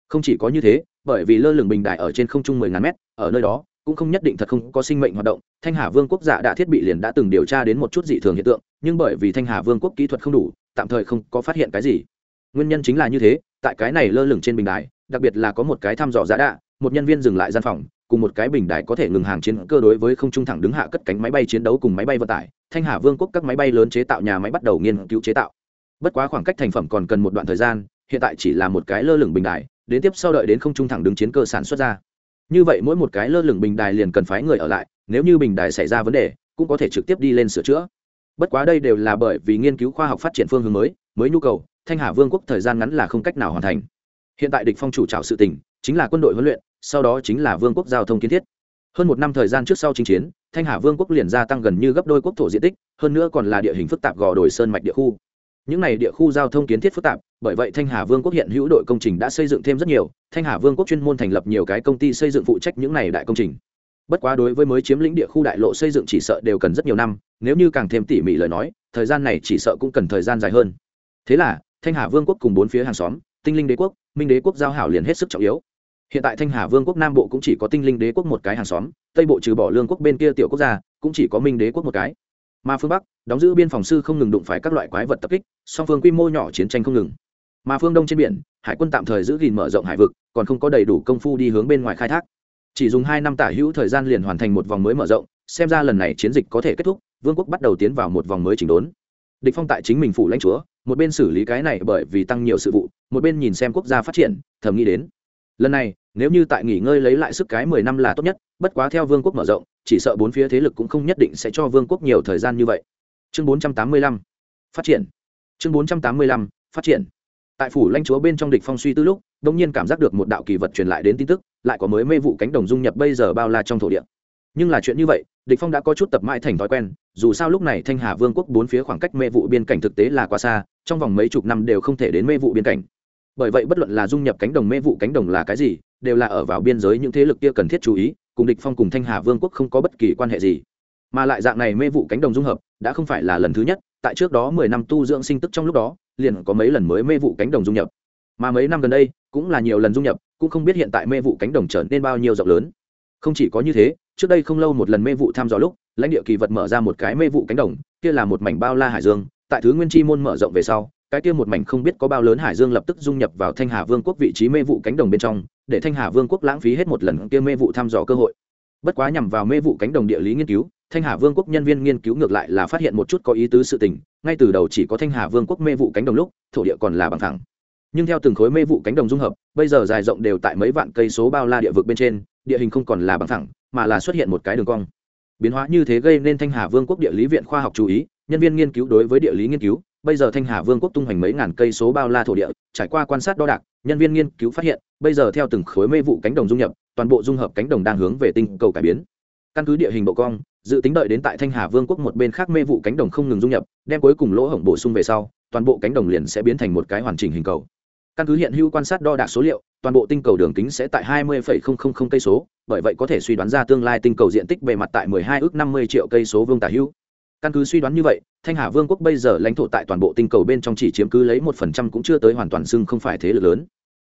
Không chỉ có như thế, bởi vì lơ lửng bình đài ở trên không trung mười ngàn mét, ở nơi đó cũng không nhất định thật không có sinh mệnh hoạt động, thanh hà vương quốc dạ giả đã thiết bị liền đã từng điều tra đến một chút dị thường hiện tượng, nhưng bởi vì thanh hà vương quốc kỹ thuật không đủ, tạm thời không có phát hiện cái gì. Nguyên nhân chính là như thế, tại cái này lơ lửng trên bình đài, đặc biệt là có một cái thăm dò giả đạ, một nhân viên dừng lại gian phòng, cùng một cái bình đài có thể ngừng hàng chiến cơ đối với không trung thẳng đứng hạ cất cánh máy bay chiến đấu cùng máy bay vận tải, thanh hà vương quốc các máy bay lớn chế tạo nhà máy bắt đầu nghiên cứu chế tạo. Bất quá khoảng cách thành phẩm còn cần một đoạn thời gian, hiện tại chỉ là một cái lơ lửng bình đài, đến tiếp sau đợi đến không trung thẳng đứng chiến cơ sản xuất ra như vậy mỗi một cái lơ lửng bình đài liền cần phái người ở lại, nếu như bình đài xảy ra vấn đề, cũng có thể trực tiếp đi lên sửa chữa. Bất quá đây đều là bởi vì nghiên cứu khoa học phát triển phương hướng mới mới nhu cầu, thanh hà vương quốc thời gian ngắn là không cách nào hoàn thành. Hiện tại địch phong chủ trào sự tình, chính là quân đội huấn luyện, sau đó chính là vương quốc giao thông kiến thiết. Hơn một năm thời gian trước sau chinh chiến, thanh hà vương quốc liền gia tăng gần như gấp đôi quốc thổ diện tích, hơn nữa còn là địa hình phức tạp gò đồi sơn mạch địa khu những này địa khu giao thông kiến thiết phức tạp, bởi vậy thanh hà vương quốc hiện hữu đội công trình đã xây dựng thêm rất nhiều, thanh hà vương quốc chuyên môn thành lập nhiều cái công ty xây dựng phụ trách những này đại công trình. Bất quá đối với mới chiếm lĩnh địa khu đại lộ xây dựng chỉ sợ đều cần rất nhiều năm, nếu như càng thêm tỉ mỉ lời nói, thời gian này chỉ sợ cũng cần thời gian dài hơn. Thế là, thanh hà vương quốc cùng bốn phía hàng xóm, tinh linh đế quốc, minh đế quốc giao hảo liền hết sức trọng yếu. Hiện tại thanh hà vương quốc nam bộ cũng chỉ có tinh linh đế quốc một cái hàng xóm, tây bộ trừ bỏ lương quốc bên kia tiểu quốc gia, cũng chỉ có minh đế quốc một cái mà phương bắc đóng giữ biên phòng sư không ngừng đụng phải các loại quái vật tập kích song phương quy mô nhỏ chiến tranh không ngừng mà phương đông trên biển hải quân tạm thời giữ gìn mở rộng hải vực còn không có đầy đủ công phu đi hướng bên ngoài khai thác chỉ dùng hai năm tả hữu thời gian liền hoàn thành một vòng mới mở rộng xem ra lần này chiến dịch có thể kết thúc vương quốc bắt đầu tiến vào một vòng mới chỉnh đốn địch phong tại chính mình phủ lãnh chúa một bên xử lý cái này bởi vì tăng nhiều sự vụ một bên nhìn xem quốc gia phát triển thầm nghĩ đến lần này, nếu như tại nghỉ ngơi lấy lại sức cái mười năm là tốt nhất, bất quá theo vương quốc mở rộng, chỉ sợ bốn phía thế lực cũng không nhất định sẽ cho vương quốc nhiều thời gian như vậy. Chương bốn trăm tám mươi lăm, phát triển. Chương bốn trăm tám mươi lăm, phát triển. Tại phủ lãnh chúa bên trong địch phong suy tư lúc đông nhiên cảm giác được một đạo kỳ vật truyền lại đến tin tức, lại có mới mê vụ cánh đồng dung nhập bây giờ bao la trong thổ địa. Nhưng là chuyện như vậy, địch phong đã có chút tập mãi thành thói quen, dù sao lúc này thanh hà vương quốc bốn phía khoảng cách mê vụ biên cảnh thực tế là quá xa, trong vòng mấy chục năm đều không thể đến mê vụ biên cảnh bởi vậy bất luận là dung nhập cánh đồng mê vụ cánh đồng là cái gì, đều là ở vào biên giới những thế lực kia cần thiết chú ý, cùng địch phong cùng thanh hà vương quốc không có bất kỳ quan hệ gì. Mà lại dạng này mê vụ cánh đồng dung hợp, đã không phải là lần thứ nhất, tại trước đó mười năm tu dưỡng sinh tức trong lúc đó, liền có mấy lần mới mê vụ cánh đồng dung nhập. Mà mấy năm gần đây, cũng là nhiều lần dung nhập, cũng không biết hiện tại mê vụ cánh đồng trở nên bao nhiêu rộng lớn. Không chỉ có như thế, trước đây không lâu một lần mê vụ tham dò lúc, lãnh địa kỳ vật mở ra một cái mê vụ cánh đồng, kia là một mảnh bao la hải dương, tại thứ nguyên chi môn mở rộng về sau cái kia một mảnh không biết có bao lớn hải dương lập tức dung nhập vào thanh hà vương quốc vị trí mê vụ cánh đồng bên trong, để thanh hà vương quốc lãng phí hết một lần kia mê vụ thăm dò cơ hội. Bất quá nhằm vào mê vụ cánh đồng địa lý nghiên cứu, thanh hà vương quốc nhân viên nghiên cứu ngược lại là phát hiện một chút có ý tứ sự tình, ngay từ đầu chỉ có thanh hà vương quốc mê vụ cánh đồng lúc, thổ địa còn là bằng thẳng nhưng theo từng khối mê vụ cánh đồng dung hợp, bây giờ dài rộng đều tại mấy vạn cây số bao la địa vực bên trên, địa hình không còn là bằng thẳng mà là xuất hiện một cái đường cong. Biến hóa như thế gây nên thanh hà vương quốc địa lý viện khoa học chú ý, nhân viên nghiên cứu đối với địa lý nghiên cứu bây giờ thanh hà vương quốc tung hoành mấy ngàn cây số bao la thổ địa trải qua quan sát đo đạc nhân viên nghiên cứu phát hiện bây giờ theo từng khối mê vụ cánh đồng dung nhập toàn bộ dung hợp cánh đồng đang hướng về tinh cầu cải biến. Căn cứ địa hình bộ cong dự tính đợi đến tại thanh hà vương quốc một bên khác mê vụ cánh đồng không ngừng dung nhập đem cuối cùng lỗ hổng bổ sung về sau toàn bộ cánh đồng liền sẽ biến thành một cái hoàn chỉnh hình cầu. Căn cứ hiện hữu quan sát đo đạc số liệu toàn bộ tinh cầu đường kính sẽ tại 20,000 cây số bởi vậy có thể suy đoán ra tương lai tinh cầu diện tích bề mặt tại 12 ước 50 triệu cây số vương tả hữu căn cứ suy đoán như vậy, thanh hà vương quốc bây giờ lãnh thổ tại toàn bộ tinh cầu bên trong chỉ chiếm cứ lấy một phần trăm cũng chưa tới hoàn toàn xưng không phải thế lực lớn.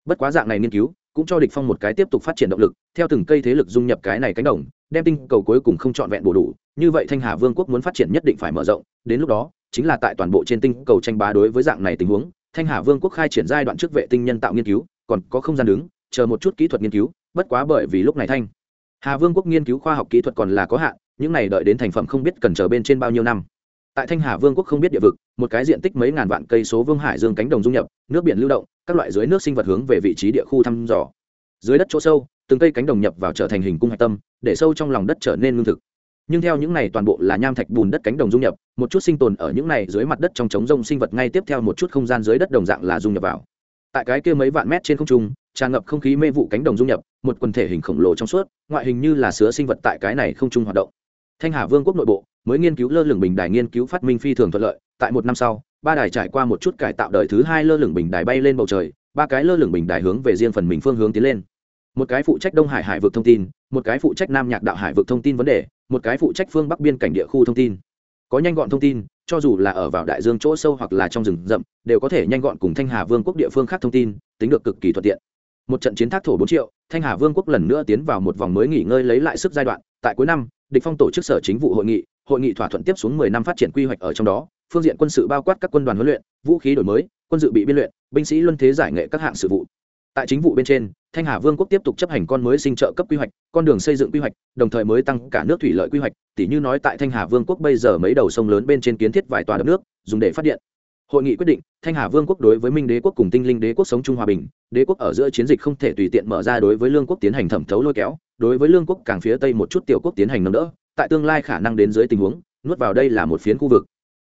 Bất quá dạng này nghiên cứu, cũng cho địch phong một cái tiếp tục phát triển động lực, theo từng cây thế lực dung nhập cái này cánh đồng, đem tinh cầu cuối cùng không trọn vẹn bổ đủ. Như vậy thanh hà vương quốc muốn phát triển nhất định phải mở rộng, đến lúc đó, chính là tại toàn bộ trên tinh cầu tranh bá đối với dạng này tình huống, thanh hà vương quốc khai triển giai đoạn trước vệ tinh nhân tạo nghiên cứu, còn có không gian đứng, chờ một chút kỹ thuật nghiên cứu, bất quá bởi vì lúc này thanh hà vương quốc nghiên cứu khoa học kỹ thuật còn là có hạn những này đợi đến thành phẩm không biết cần chờ bên trên bao nhiêu năm. Tại thanh hà vương quốc không biết địa vực, một cái diện tích mấy ngàn vạn cây số vương hải dương cánh đồng dung nhập, nước biển lưu động, các loại dưới nước sinh vật hướng về vị trí địa khu thăm dò. Dưới đất chỗ sâu, từng cây cánh đồng nhập vào trở thành hình cung hạch tâm, để sâu trong lòng đất trở nên lương thực. Nhưng theo những này toàn bộ là nham thạch bùn đất cánh đồng dung nhập, một chút sinh tồn ở những này dưới mặt đất trong trống rông sinh vật ngay tiếp theo một chút không gian dưới đất đồng dạng là dung nhập vào. Tại cái kia mấy vạn mét trên không trung, tràn ngập không khí mê vụ cánh đồng dung nhập, một quần thể hình khổng lồ trong suốt, ngoại hình như là sứa sinh vật tại cái này không trung hoạt động thanh hà vương quốc nội bộ mới nghiên cứu lơ lửng bình đài nghiên cứu phát minh phi thường thuận lợi. Tại một năm sau, ba đài trải qua một chút cải tạo đời thứ hai lơ lửng bình đài bay lên bầu trời, ba cái lơ lửng bình đài hướng về riêng phần mình phương hướng tiến lên. Một cái phụ trách đông hải hải vực thông tin, một cái phụ trách nam nhạc đạo hải vực thông tin vấn đề, một cái phụ trách phương bắc biên cảnh địa khu thông tin. Có nhanh gọn thông tin, cho dù là ở vào đại dương chỗ sâu hoặc là trong rừng rậm, đều có thể nhanh gọn cùng thanh hà vương quốc địa phương khác thông tin, tính được cực kỳ thuận tiện. Một trận chiến thác thổ bốn triệu, thanh hà vương quốc lần nữa tiến vào một vòng mới nghỉ ngơi lấy lại sức giai đoạn. Tại cuối năm địch phong tổ chức sở chính vụ hội nghị hội nghị thỏa thuận tiếp xuống 10 năm phát triển quy hoạch ở trong đó, phương diện quân sự bao quát các quân đoàn huấn luyện, vũ khí đổi mới, quân dự bị biên luyện, binh sĩ luân thế giải nghệ các hạng sự vụ. Tại chính vụ bên trên, thanh hà vương quốc tiếp tục chấp hành con mới sinh trợ cấp quy hoạch, con đường xây dựng quy hoạch, đồng thời mới tăng cả nước thủy lợi quy hoạch tỷ như nói tại thanh hà vương quốc bây giờ mấy đầu sông lớn bên trên kiến thiết vài tòa đập nước, dùng để phát điện. Hội nghị quyết định, thanh hà vương quốc đối với minh đế quốc cùng tinh linh đế quốc sống chung hòa bình, đế quốc ở giữa chiến dịch không thể tùy tiện mở ra đối với lương quốc tiến hành thẩm thấu lôi kéo đối với lương quốc càng phía tây một chút tiểu quốc tiến hành nâng đỡ, tại tương lai khả năng đến dưới tình huống, nuốt vào đây là một phiến khu vực.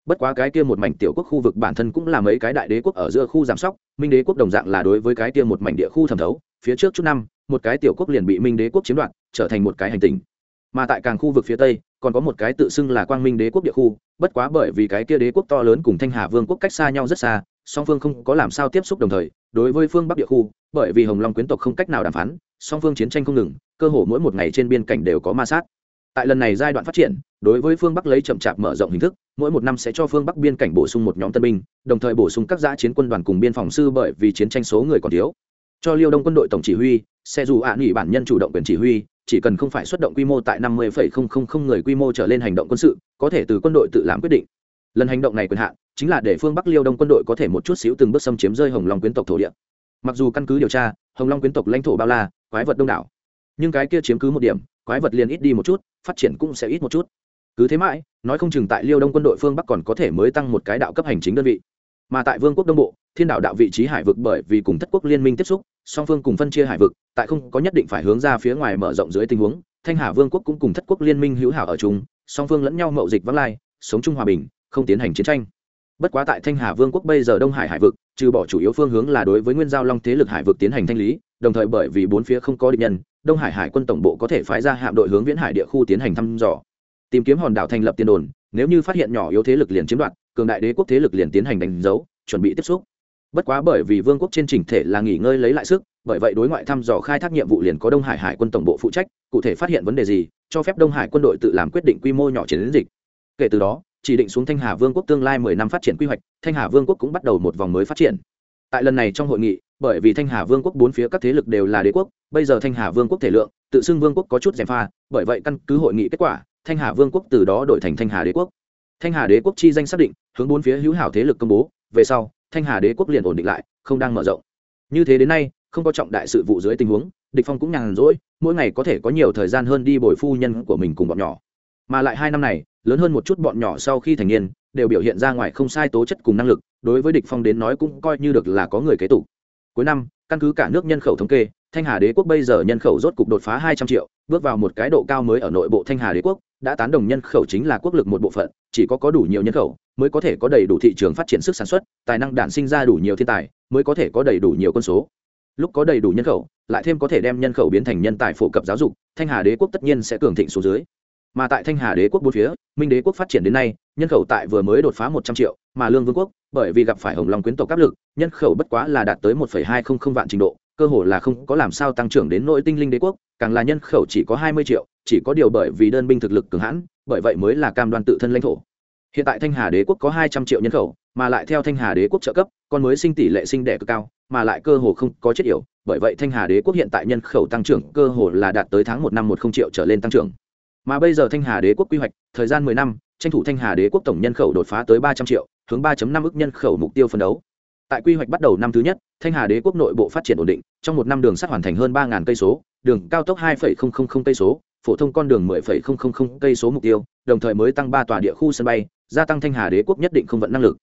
Bất quá cái kia một mảnh tiểu quốc khu vực bản thân cũng là mấy cái đại đế quốc ở giữa khu giảm sóc, minh đế quốc đồng dạng là đối với cái kia một mảnh địa khu thẩm thấu, phía trước chút năm, một cái tiểu quốc liền bị minh đế quốc chiếm đoạt, trở thành một cái hành tinh. Mà tại càng khu vực phía tây, còn có một cái tự xưng là quang minh đế quốc địa khu, bất quá bởi vì cái kia đế quốc to lớn cùng thanh hà vương quốc cách xa nhau rất xa, song phương không có làm sao tiếp xúc đồng thời, đối với phương bắc địa khu, bởi vì hồng long quyến tộc không cách nào đàm phán song phương chiến tranh không ngừng, cơ hồ mỗi một ngày trên biên cảnh đều có ma sát. Tại lần này giai đoạn phát triển, đối với phương bắc lấy chậm chạp mở rộng hình thức, mỗi một năm sẽ cho phương bắc biên cảnh bổ sung một nhóm tân binh, đồng thời bổ sung các giã chiến quân đoàn cùng biên phòng sư bởi vì chiến tranh số người còn thiếu. Cho liêu đông quân đội tổng chỉ huy, xe dù ạ à nghỉ bản nhân chủ động quyền chỉ huy, chỉ cần không phải xuất động quy mô tại năm mươi người quy mô trở lên hành động quân sự, có thể từ quân đội tự làm quyết định. Lần hành động này quyền hạn, chính là để phương bắc liêu đông quân đội có thể một chút xíu từng bước xâm chiếm rơi hồng long quyến tộc thổ địa mặc dù căn cứ điều tra, hồng long quyến tộc lãnh thổ bao la, quái vật đông đảo. Nhưng cái kia chiếm cứ một điểm, quái vật liền ít đi một chút, phát triển cũng sẽ ít một chút. Cứ thế mãi, nói không chừng tại liêu đông quân đội phương bắc còn có thể mới tăng một cái đạo cấp hành chính đơn vị. Mà tại vương quốc đông bộ, thiên đạo đạo vị trí hải vực bởi vì cùng thất quốc liên minh tiếp xúc, song phương cùng phân chia hải vực, tại không có nhất định phải hướng ra phía ngoài mở rộng dưới tình huống, thanh hà vương quốc cũng cùng thất quốc liên minh hữu hảo ở chung, song phương lẫn nhau mậu dịch vắng lai, sống chung hòa bình, không tiến hành chiến tranh bất quá tại thanh hà vương quốc bây giờ đông hải hải vực, trừ bỏ chủ yếu phương hướng là đối với nguyên giao long thế lực hải vực tiến hành thanh lý, đồng thời bởi vì bốn phía không có địch nhân, đông hải hải quân tổng bộ có thể phái ra hạm đội hướng viễn hải địa khu tiến hành thăm dò. Tìm kiếm hòn đảo thành lập tiền đồn, nếu như phát hiện nhỏ yếu thế lực liền chiếm đoạt, cường đại đế quốc thế lực liền tiến hành đánh dấu, chuẩn bị tiếp xúc. Bất quá bởi vì vương quốc trên trình thể là nghỉ ngơi lấy lại sức, bởi vậy đối ngoại thăm dò khai thác nhiệm vụ liền có đông hải hải quân tổng bộ phụ trách, cụ thể phát hiện vấn đề gì, cho phép đông hải quân đội tự làm quyết định quy mô nhỏ chiến dịch. Kể từ đó chỉ định xuống thanh hà vương quốc tương lai mười năm phát triển quy hoạch, thanh hà vương quốc cũng bắt đầu một vòng mới phát triển. Tại lần này trong hội nghị, bởi vì thanh hà vương quốc bốn phía các thế lực đều là đế quốc, bây giờ thanh hà vương quốc thể lượng, tự xưng vương quốc có chút gièm pha, bởi vậy căn cứ hội nghị kết quả, thanh hà vương quốc từ đó đổi thành thanh hà đế quốc. Thanh hà đế quốc chi danh xác định, hướng bốn phía hữu hảo thế lực công bố, về sau, thanh hà đế quốc liền ổn định lại, không đang mở rộng. Như thế đến nay, không có trọng đại sự vụ dưới tình huống, địch phong cũng nhàn rỗi, mỗi ngày có thể có nhiều thời gian hơn đi bồi phu nhân của mình cùng bọn nhỏ. Mà lại hai năm này lớn hơn một chút bọn nhỏ sau khi thành niên, đều biểu hiện ra ngoài không sai tố chất cùng năng lực, đối với địch phong đến nói cũng coi như được là có người kế tục. Cuối năm, căn cứ cả nước nhân khẩu thống kê, thanh hà đế quốc bây giờ nhân khẩu rốt cục đột phá hai trăm triệu, bước vào một cái độ cao mới ở nội bộ thanh hà đế quốc, đã tán đồng nhân khẩu chính là quốc lực một bộ phận, chỉ có có đủ nhiều nhân khẩu mới có thể có đầy đủ thị trường phát triển sức sản xuất, tài năng đản sinh ra đủ nhiều thiên tài mới có thể có đầy đủ nhiều quân số. Lúc có đầy đủ nhân khẩu, lại thêm có thể đem nhân khẩu biến thành nhân tài phổ cập giáo dục, thanh hà đế quốc tất nhiên sẽ cường thịnh số dưới mà tại thanh hà đế quốc bốn phía, minh đế quốc phát triển đến nay, nhân khẩu tại vừa mới đột phá một trăm triệu, mà lương vương quốc, bởi vì gặp phải hồng long quyến tộc áp lực, nhân khẩu bất quá là đạt tới một hai không không vạn trình độ, cơ hồ là không có làm sao tăng trưởng đến nội tinh linh đế quốc, càng là nhân khẩu chỉ có hai mươi triệu, chỉ có điều bởi vì đơn binh thực lực cường hãn, bởi vậy mới là cam đoan tự thân lãnh thổ. Hiện tại thanh hà đế quốc có hai trăm triệu nhân khẩu, mà lại theo thanh hà đế quốc trợ cấp, con mới sinh tỷ lệ sinh đẻ cực cao, mà lại cơ hồ không có chết yểu, bởi vậy thanh hà đế quốc hiện tại nhân khẩu tăng trưởng cơ hồ là đạt tới tháng một năm một không triệu trở lên tăng trưởng mà bây giờ thanh hà đế quốc quy hoạch, thời gian mười năm, tranh thủ thanh hà đế quốc tổng nhân khẩu đột phá tới ba trăm triệu, hướng ba năm ước nhân khẩu mục tiêu phân đấu. Tại quy hoạch bắt đầu năm thứ nhất, thanh hà đế quốc nội bộ phát triển ổn định, trong một năm đường sắt hoàn thành hơn ba cây số, đường cao tốc hai cây số, phổ thông con đường 10 cây số mục tiêu, đồng thời mới tăng ba tòa địa khu sân bay, gia tăng thanh hà đế quốc nhất định không vận năng lực.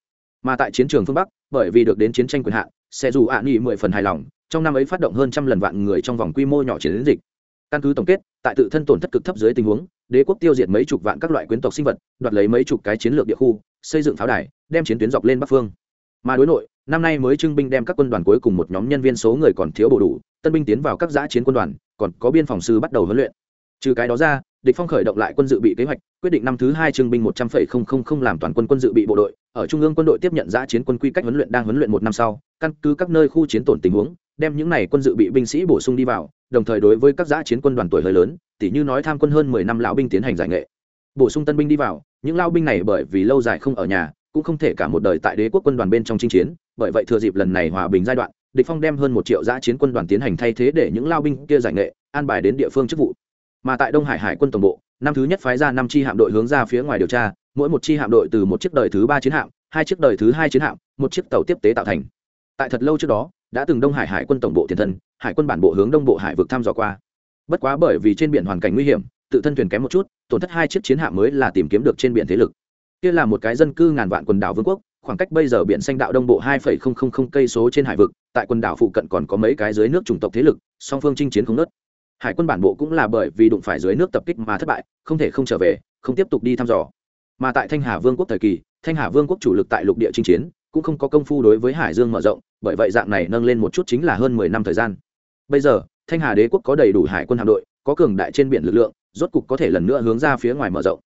Mà tại chiến trường phương bắc, bởi vì được đến chiến tranh quyền hạn sẽ dù ạ nghỉ mười phần hài lòng, trong năm ấy phát động hơn trăm lần vạn người trong vòng quy mô nhỏ chiến dịch căn cứ tổng kết, tại tự thân tổn thất cực thấp dưới tình huống, đế quốc tiêu diệt mấy chục vạn các loại quyến tộc sinh vật, đoạt lấy mấy chục cái chiến lược địa khu, xây dựng pháo đài, đem chiến tuyến dọc lên bắc phương. Mà đối nội, năm nay mới trưng binh đem các quân đoàn cuối cùng một nhóm nhân viên số người còn thiếu bổ đủ, tân binh tiến vào các giã chiến quân đoàn, còn có biên phòng sư bắt đầu huấn luyện. Trừ cái đó ra, địch phong khởi động lại quân dự bị kế hoạch, quyết định năm thứ hai trưng binh một trăm linh làm toàn quân quân dự bị bộ đội, ở trung ương quân đội tiếp nhận giã chiến quân quy cách huấn luyện đang huấn luyện một năm sau, căn cứ các nơi khu chiến tổn tình huống đem những này quân dự bị binh sĩ bổ sung đi vào, đồng thời đối với các giã chiến quân đoàn tuổi hơi lớn tỷ như nói tham quân hơn mười năm lão binh tiến hành giải nghệ. Bổ sung tân binh đi vào, những lão binh này bởi vì lâu dài không ở nhà, cũng không thể cả một đời tại đế quốc quân đoàn bên trong chinh chiến, bởi vậy thừa dịp lần này hòa bình giai đoạn, địch phong đem hơn một triệu giã chiến quân đoàn tiến hành thay thế để những lao binh kia giải nghệ, an bài đến địa phương chức vụ. Mà tại đông hải hải quân tổng bộ, năm thứ nhất phái ra năm chi hạm đội hướng ra phía ngoài điều tra, mỗi một chi hạm đội từ một chiếc đời thứ ba chiến hạm, hai chiếc đời thứ hai chiến hạm, một chiếc tàu tiếp tế tạo thành. Tại thật lâu trước đó đã từng đông hải hải quân tổng bộ tiền thân, hải quân bản bộ hướng đông bộ hải vực thăm dò qua. Bất quá bởi vì trên biển hoàn cảnh nguy hiểm, tự thân thuyền kém một chút, tổn thất hai chiếc chiến hạm mới là tìm kiếm được trên biển thế lực. Kia là một cái dân cư ngàn vạn quần đảo vương quốc, khoảng cách bây giờ biển xanh đạo đông bộ hai cây số trên hải vực, tại quần đảo phụ cận còn có mấy cái dưới nước chủng tộc thế lực, song phương chinh chiến không nớt hải quân bản bộ cũng là bởi vì đụng phải dưới nước tập kích mà thất bại, không thể không trở về, không tiếp tục đi thăm dò. Mà tại thanh hà vương quốc thời kỳ, thanh hà vương quốc chủ lực tại lục địa chinh chiến, cũng không có công phu đối với hải dương mở rộng bởi vậy dạng này nâng lên một chút chính là hơn mười năm thời gian. Bây giờ, thanh hà đế quốc có đầy đủ hải quân hạm đội, có cường đại trên biển lực lượng, rốt cục có thể lần nữa hướng ra phía ngoài mở rộng.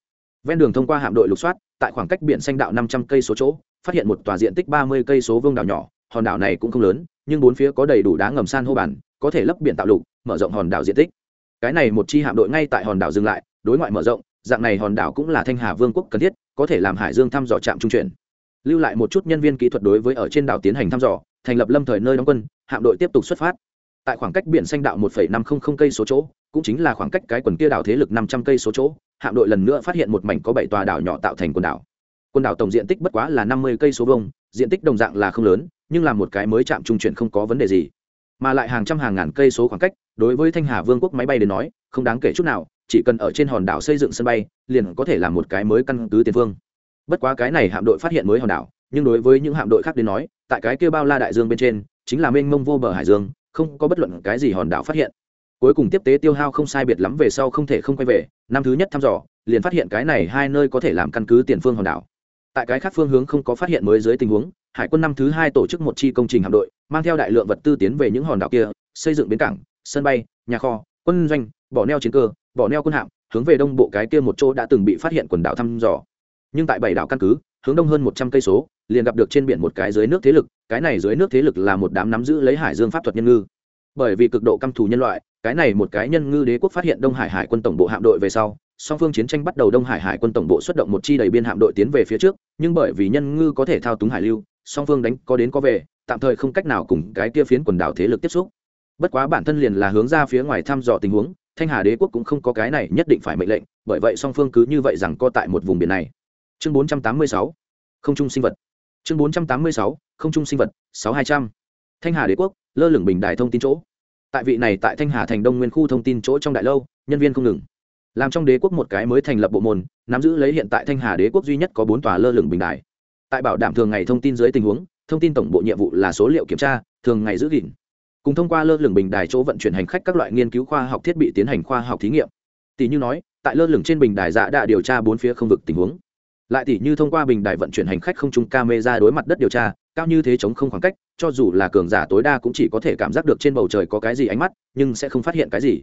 Ven đường thông qua hạm đội lục soát, tại khoảng cách biển xanh đạo năm trăm cây số chỗ, phát hiện một tòa diện tích ba mươi cây số vương đảo nhỏ, hòn đảo này cũng không lớn, nhưng bốn phía có đầy đủ đá ngầm san hô bản, có thể lấp biển tạo lục, mở rộng hòn đảo diện tích. Cái này một chi hạm đội ngay tại hòn đảo dừng lại, đối ngoại mở rộng, dạng này hòn đảo cũng là thanh hà vương quốc cần thiết, có thể làm hải dương thăm dò trạm trung chuyển. Lưu lại một chút nhân viên kỹ thuật đối với ở trên đảo tiến hành thăm dò thành lập lâm thời nơi đóng quân, hạm đội tiếp tục xuất phát. Tại khoảng cách biển xanh đạo một năm trăm linh cây số chỗ, cũng chính là khoảng cách cái quần kia đảo thế lực năm trăm cây số chỗ, hạm đội lần nữa phát hiện một mảnh có bảy tòa đảo nhỏ tạo thành quần đảo. Quần đảo tổng diện tích bất quá là năm mươi cây số vông diện tích đồng dạng là không lớn, nhưng là một cái mới chạm trung chuyển không có vấn đề gì. Mà lại hàng trăm hàng ngàn cây số khoảng cách, đối với thanh hà vương quốc máy bay đến nói, không đáng kể chút nào, chỉ cần ở trên hòn đảo xây dựng sân bay, liền có thể làm một cái mới căn cứ tiền phương. Bất quá cái này hạm đội phát hiện mới hòn đảo nhưng đối với những hạm đội khác đến nói, tại cái kia bao la đại dương bên trên, chính là mênh mông vô bờ hải dương, không có bất luận cái gì hòn đảo phát hiện. Cuối cùng tiếp tế tiêu hao không sai biệt lắm về sau không thể không quay về, năm thứ nhất thăm dò, liền phát hiện cái này hai nơi có thể làm căn cứ tiền phương hòn đảo. Tại cái khác phương hướng không có phát hiện mới dưới tình huống, hải quân năm thứ hai tổ chức một chi công trình hạm đội, mang theo đại lượng vật tư tiến về những hòn đảo kia, xây dựng bến cảng, sân bay, nhà kho, quân doanh, bỏ neo chiến cơ, bỏ neo quân hạm, hướng về đông bộ cái kia một chỗ đã từng bị phát hiện quần đảo thăm dò. Nhưng tại bảy đảo căn cứ, hướng đông hơn một trăm cây số liền gặp được trên biển một cái dưới nước thế lực cái này dưới nước thế lực là một đám nắm giữ lấy hải dương pháp thuật nhân ngư. Bởi vì cực độ căm thù nhân loại cái này một cái nhân ngư đế quốc phát hiện đông hải hải quân tổng bộ hạm đội về sau song phương chiến tranh bắt đầu đông hải hải quân tổng bộ xuất động một chi đầy biên hạm đội tiến về phía trước nhưng bởi vì nhân ngư có thể thao túng hải lưu song phương đánh có đến có về tạm thời không cách nào cùng cái kia phiến quần đảo thế lực tiếp xúc. Bất quá bản thân liền là hướng ra phía ngoài thăm dò tình huống thanh hà đế quốc cũng không có cái này nhất định phải mệnh lệnh bởi vậy song phương cứ như vậy rằng co tại một vùng biển này. Chương 486, không trung sinh vật chương 486, không trung sinh vật sáu hai trăm. Thanh hà đế quốc lơ lửng bình đài thông tin chỗ. Tại vị này tại thanh hà thành đông nguyên khu thông tin chỗ trong đại lâu nhân viên không ngừng. Làm trong đế quốc một cái mới thành lập bộ môn nắm giữ lấy hiện tại thanh hà đế quốc duy nhất có bốn tòa lơ lửng bình đài. Tại bảo đảm thường ngày thông tin dưới tình huống thông tin tổng bộ nhiệm vụ là số liệu kiểm tra thường ngày giữ gìn. Cùng thông qua lơ lửng bình đài chỗ vận chuyển hành khách các loại nghiên cứu khoa học thiết bị tiến hành khoa học thí nghiệm. Tỷ như nói tại lơ lửng trên bình đài dạ đã điều tra bốn phía không vực tình huống lại tỷ như thông qua bình đài vận chuyển hành khách không trung camera đối mặt đất điều tra, cao như thế chống không khoảng cách, cho dù là cường giả tối đa cũng chỉ có thể cảm giác được trên bầu trời có cái gì ánh mắt, nhưng sẽ không phát hiện cái gì.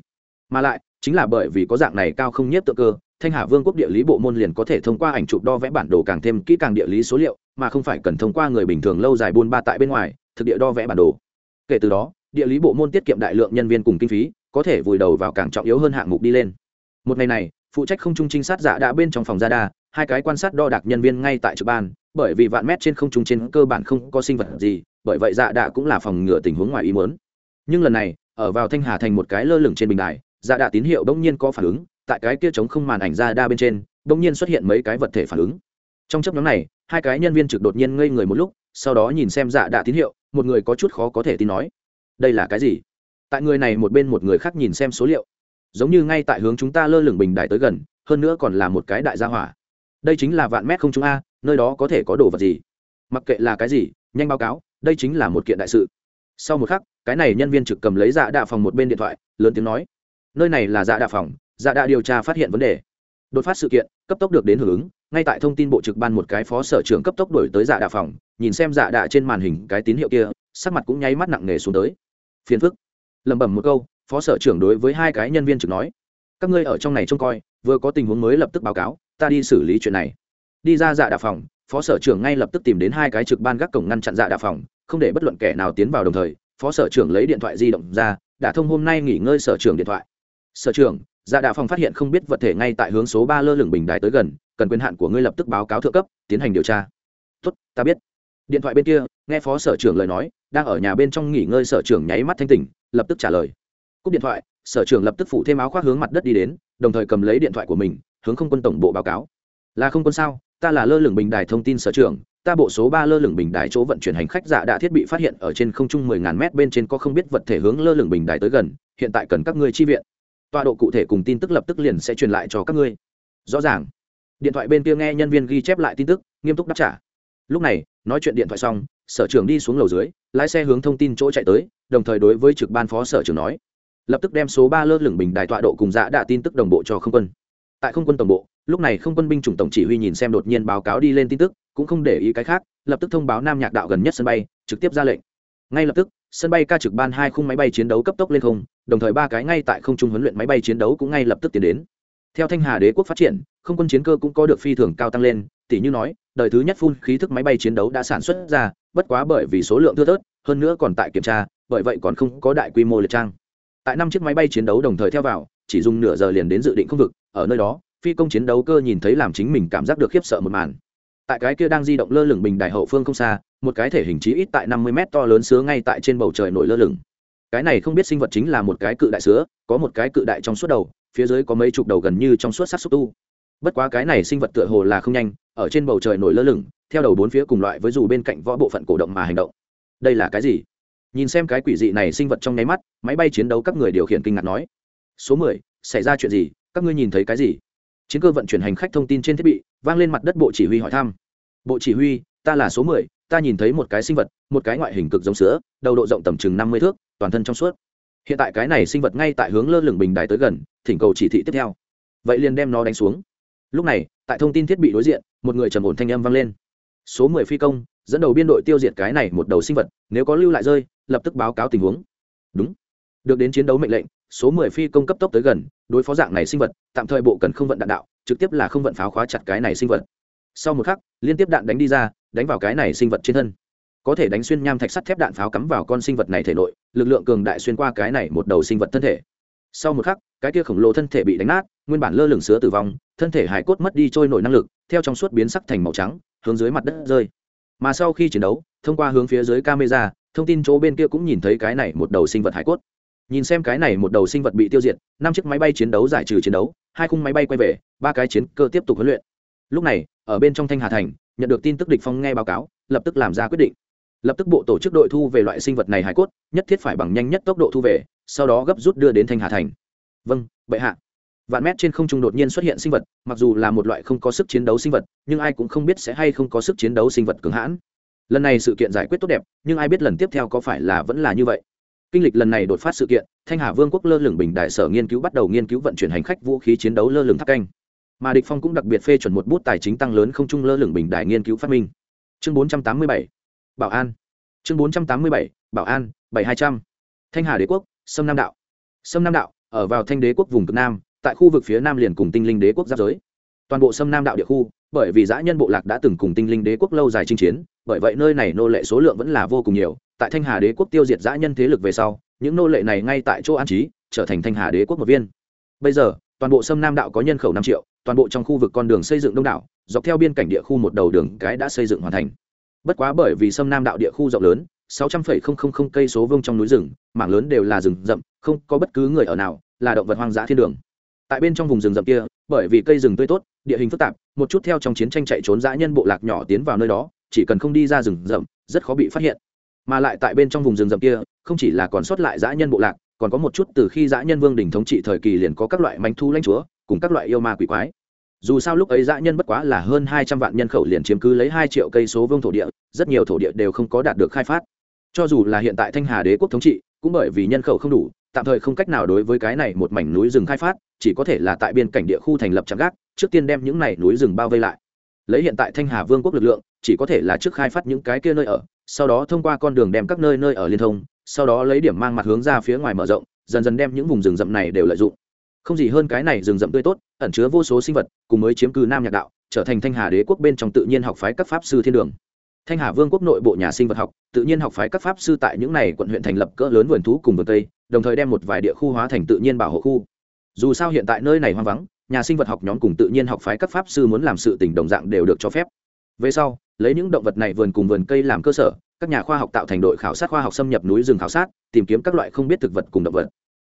Mà lại, chính là bởi vì có dạng này cao không nhiếp tự cơ, thanh hà vương quốc địa lý bộ môn liền có thể thông qua ảnh chụp đo vẽ bản đồ càng thêm kỹ càng địa lý số liệu, mà không phải cần thông qua người bình thường lâu dài buôn ba tại bên ngoài, thực địa đo vẽ bản đồ. Kể từ đó, địa lý bộ môn tiết kiệm đại lượng nhân viên cùng kinh phí, có thể vùi đầu vào càng trọng yếu hơn hạng mục đi lên. Một ngày này, phụ trách không trung trinh sát giả đã bên trong phòng gia đa hai cái quan sát đo đạc nhân viên ngay tại trực ban, bởi vì vạn mét trên không trung trên cơ bản không có sinh vật gì, bởi vậy dạ đạ cũng là phòng ngừa tình huống ngoài ý muốn. Nhưng lần này, ở vào thanh hà thành một cái lơ lửng trên bình đài dạ đạ tín hiệu bỗng nhiên có phản ứng, tại cái kia chống không màn ảnh ra đa bên trên, bỗng nhiên xuất hiện mấy cái vật thể phản ứng. Trong chấp nhóm này, hai cái nhân viên trực đột nhiên ngây người một lúc, sau đó nhìn xem dạ đạ tín hiệu, một người có chút khó có thể tin nói, đây là cái gì? Tại người này một bên một người khác nhìn xem số liệu, giống như ngay tại hướng chúng ta lơ lửng bình đài tới gần, hơn nữa còn là một cái đại gia hỏa đây chính là vạn mét không trung a, nơi đó có thể có đồ vật gì? Mặc kệ là cái gì, nhanh báo cáo, đây chính là một kiện đại sự. Sau một khắc, cái này nhân viên trực cầm lấy dạ đạ phòng một bên điện thoại, lớn tiếng nói, nơi này là dạ đạ phòng dạ đạ điều tra phát hiện vấn đề. Đột phát sự kiện, cấp tốc được đến hưởng ứng, ngay tại thông tin bộ trực ban một cái phó sở trưởng cấp tốc đổi tới dạ đạ phòng, nhìn xem dạ đạ trên màn hình cái tín hiệu kia, sắc mặt cũng nháy mắt nặng nề xuống tới. Phiền phức. Lẩm bẩm một câu, phó sở trưởng đối với hai cái nhân viên trực nói, các ngươi ở trong này trông coi, vừa có tình huống mới lập tức báo cáo ta đi xử lý chuyện này. Đi ra dạ đà phòng, phó sở trưởng ngay lập tức tìm đến hai cái trực ban gác cổng ngăn chặn dạ đà phòng, không để bất luận kẻ nào tiến vào đồng thời, phó sở trưởng lấy điện thoại di động ra đã thông hôm nay nghỉ ngơi sở trưởng điện thoại. Sở trưởng dạ đà phòng phát hiện không biết vật thể ngay tại hướng số ba lơ lửng bình đài tới gần, cần quyền hạn của ngươi lập tức báo cáo thượng cấp, tiến hành điều tra. Tốt, ta biết. Điện thoại bên kia, nghe phó sở trưởng lời nói, đang ở nhà bên trong nghỉ ngơi sở trưởng nháy mắt thanh tỉnh, lập tức trả lời. Cúp điện thoại, sở trưởng lập tức phủ thêm áo khoác hướng mặt đất đi đến, đồng thời cầm lấy điện thoại của mình hướng không quân tổng bộ báo cáo. Là không quân sao? Ta là lơ lửng bình đài thông tin sở trưởng, ta bộ số ba lơ lửng bình đài chỗ vận chuyển hành khách giả đã thiết bị phát hiện ở trên không trung mười ngàn mét bên trên có không biết vật thể hướng lơ lửng bình đài tới gần, hiện tại cần các ngươi chi viện. Tọa độ cụ thể cùng tin tức lập tức liền sẽ truyền lại cho các ngươi. Rõ ràng. Điện thoại bên kia nghe nhân viên ghi chép lại tin tức, nghiêm túc đáp trả. Lúc này, nói chuyện điện thoại xong, sở trưởng đi xuống lầu dưới, lái xe hướng thông tin chỗ chạy tới, đồng thời đối với trực ban phó sở trưởng nói. Lập tức đem số ba lơ lửng bình đài tọa độ cùng dạ đạ tin tức đồng bộ cho không quân tại không quân tổng bộ, lúc này không quân binh chủng tổng chỉ huy nhìn xem đột nhiên báo cáo đi lên tin tức, cũng không để ý cái khác, lập tức thông báo nam nhạc đạo gần nhất sân bay, trực tiếp ra lệnh. Ngay lập tức, sân bay ca trực ban hai khung máy bay chiến đấu cấp tốc lên không, đồng thời ba cái ngay tại không trung huấn luyện máy bay chiến đấu cũng ngay lập tức tiến đến. Theo thanh hà đế quốc phát triển, không quân chiến cơ cũng có được phi thường cao tăng lên tỷ như nói, đời thứ nhất phun khí thức máy bay chiến đấu đã sản xuất ra, bất quá bởi vì số lượng thưa thớt, hơn nữa còn tại kiểm tra, bởi vậy còn không có đại quy mô liệt trang. Tại năm chiếc máy bay chiến đấu đồng thời theo vào chỉ dùng nửa giờ liền đến dự định không vực, ở nơi đó, phi công chiến đấu cơ nhìn thấy làm chính mình cảm giác được khiếp sợ một màn. Tại cái kia đang di động lơ lửng bình đài hậu phương không xa, một cái thể hình trí ít tại năm mươi mét to lớn sứa ngay tại trên bầu trời nổi lơ lửng. Cái này không biết sinh vật chính là một cái cự đại sứa, có một cái cự đại trong suốt đầu, phía dưới có mấy chục đầu gần như trong suốt sắc xúc tu. Bất quá cái này sinh vật tựa hồ là không nhanh, ở trên bầu trời nổi lơ lửng, theo đầu bốn phía cùng loại với dù bên cạnh võ bộ phận cổ động mà hành động. Đây là cái gì? Nhìn xem cái quỷ dị này sinh vật trong nháy mắt, máy bay chiến đấu các người điều khiển kinh ngạc nói số mười, xảy ra chuyện gì, các ngươi nhìn thấy cái gì? Chiến cơ vận chuyển hành khách thông tin trên thiết bị, vang lên mặt đất bộ chỉ huy hỏi thăm. Bộ chỉ huy, ta là số mười, ta nhìn thấy một cái sinh vật, một cái ngoại hình cực giống sữa, đầu độ rộng tầm chừng năm mươi thước, toàn thân trong suốt. Hiện tại cái này sinh vật ngay tại hướng lơ lửng bình đài tới gần, thỉnh cầu chỉ thị tiếp theo. Vậy liền đem nó đánh xuống. Lúc này, tại thông tin thiết bị đối diện, một người trầm ổn thanh âm vang lên. Số mười phi công, dẫn đầu biên đội tiêu diệt cái này một đầu sinh vật, nếu có lưu lại rơi, lập tức báo cáo tình huống. Đúng. Được đến chiến đấu mệnh lệnh số mười phi công cấp tốc tới gần, đối phó dạng này sinh vật, tạm thời bộ cần không vận đạn đạo, trực tiếp là không vận pháo khóa chặt cái này sinh vật. Sau một khắc, liên tiếp đạn đánh đi ra, đánh vào cái này sinh vật trên thân. Có thể đánh xuyên nham thạch sắt thép đạn pháo cắm vào con sinh vật này thể nội, lực lượng cường đại xuyên qua cái này một đầu sinh vật thân thể. Sau một khắc, cái kia khổng lồ thân thể bị đánh nát, nguyên bản lơ lửng sứa tử vong, thân thể hải cốt mất đi trôi nổi năng lực, theo trong suốt biến sắc thành màu trắng, hướng dưới mặt đất rơi. Mà sau khi chiến đấu, thông qua hướng phía dưới camera, thông tin chỗ bên kia cũng nhìn thấy cái này một đầu sinh vật hải cốt nhìn xem cái này một đầu sinh vật bị tiêu diệt, năm chiếc máy bay chiến đấu giải trừ chiến đấu, hai khung máy bay quay về, ba cái chiến cơ tiếp tục huấn luyện. Lúc này, ở bên trong thanh hà thành, nhận được tin tức địch phong nghe báo cáo, lập tức làm ra quyết định. Lập tức bộ tổ chức đội thu về loại sinh vật này hải cốt, nhất thiết phải bằng nhanh nhất tốc độ thu về, sau đó gấp rút đưa đến thanh hà thành. Vâng bệ hạ. Vạn mét trên không trung đột nhiên xuất hiện sinh vật, mặc dù là một loại không có sức chiến đấu sinh vật, nhưng ai cũng không biết sẽ hay không có sức chiến đấu sinh vật cứng hãn. Lần này sự kiện giải quyết tốt đẹp, nhưng ai biết lần tiếp theo có phải là vẫn là như vậy kinh lịch lần này đột phát sự kiện, thanh hà vương quốc lơ lửng bình đại sở nghiên cứu bắt đầu nghiên cứu vận chuyển hành khách vũ khí chiến đấu lơ lửng tháp canh. Mà địch phong cũng đặc biệt phê chuẩn một bút tài chính tăng lớn không trung lơ lửng bình đại nghiên cứu phát minh. Chương 487 bảo an. Chương 487 bảo an, bảy hai trăm. Thanh hà đế quốc, sâm nam đạo. Sâm nam đạo, ở vào thanh đế quốc vùng cực nam, tại khu vực phía nam liền cùng tinh linh đế quốc giáp giới. Toàn bộ sâm nam đạo địa khu, bởi vì dã nhân bộ lạc đã từng cùng tinh linh đế quốc lâu dài chinh chiến, bởi vậy nơi này nô lệ số lượng vẫn là vô cùng nhiều tại thanh hà đế quốc tiêu diệt dã nhân thế lực về sau, những nô lệ này ngay tại chỗ an trí, trở thành thanh hà đế quốc một viên. Bây giờ, toàn bộ sâm nam đạo có nhân khẩu năm triệu, toàn bộ trong khu vực con đường xây dựng đông đảo, dọc theo biên cảnh địa khu một đầu đường cái đã xây dựng hoàn thành. Bất quá bởi vì sâm nam đạo địa khu rộng lớn, sáu trăm phẩy không không không cây số vương trong núi rừng, mảng lớn đều là rừng rậm, không có bất cứ người ở nào, là động vật hoang dã thiên đường. Tại bên trong vùng rừng rậm kia, bởi vì cây rừng tươi tốt, địa hình phức tạp, một chút theo trong chiến tranh chạy trốn dã nhân bộ lạc nhỏ tiến vào nơi đó, chỉ cần không đi ra rừng rậm, rất khó bị phát hiện mà lại tại bên trong vùng rừng rậm kia, không chỉ là còn sót lại dã nhân bộ lạc, còn có một chút từ khi dã nhân vương đình thống trị thời kỳ liền có các loại manh thu lãnh chúa, cùng các loại yêu ma quỷ quái. Dù sao lúc ấy dã nhân bất quá là hơn hai trăm vạn nhân khẩu liền chiếm cứ lấy hai triệu cây số vương thổ địa, rất nhiều thổ địa đều không có đạt được khai phát. Cho dù là hiện tại thanh hà đế quốc thống trị, cũng bởi vì nhân khẩu không đủ, tạm thời không cách nào đối với cái này một mảnh núi rừng khai phát, chỉ có thể là tại biên cảnh địa khu thành lập trạm gác, trước tiên đem những này núi rừng bao vây lại lấy hiện tại thanh hà vương quốc lực lượng, chỉ có thể là trước khai phát những cái kia nơi ở, sau đó thông qua con đường đem các nơi nơi ở liên thông, sau đó lấy điểm mang mặt hướng ra phía ngoài mở rộng, dần dần đem những vùng rừng rậm này đều lợi dụng. Không gì hơn cái này rừng rậm tươi tốt, ẩn chứa vô số sinh vật, cùng mới chiếm cư nam nhạc đạo, trở thành thanh hà đế quốc bên trong tự nhiên học phái các pháp sư thiên đường. Thanh hà vương quốc nội bộ nhà sinh vật học, tự nhiên học phái các pháp sư tại những này quận huyện thành lập cỡ lớn vườn thú cùng vườn tây đồng thời đem một vài địa khu hóa thành tự nhiên bảo hộ khu. Dù sao hiện tại nơi này hoang vắng nhà sinh vật học nhóm cùng tự nhiên học phái các pháp sư muốn làm sự tỉnh đồng dạng đều được cho phép. Về sau, lấy những động vật này vườn cùng vườn cây làm cơ sở, các nhà khoa học tạo thành đội khảo sát khoa học xâm nhập núi rừng khảo sát, tìm kiếm các loại không biết thực vật cùng động vật.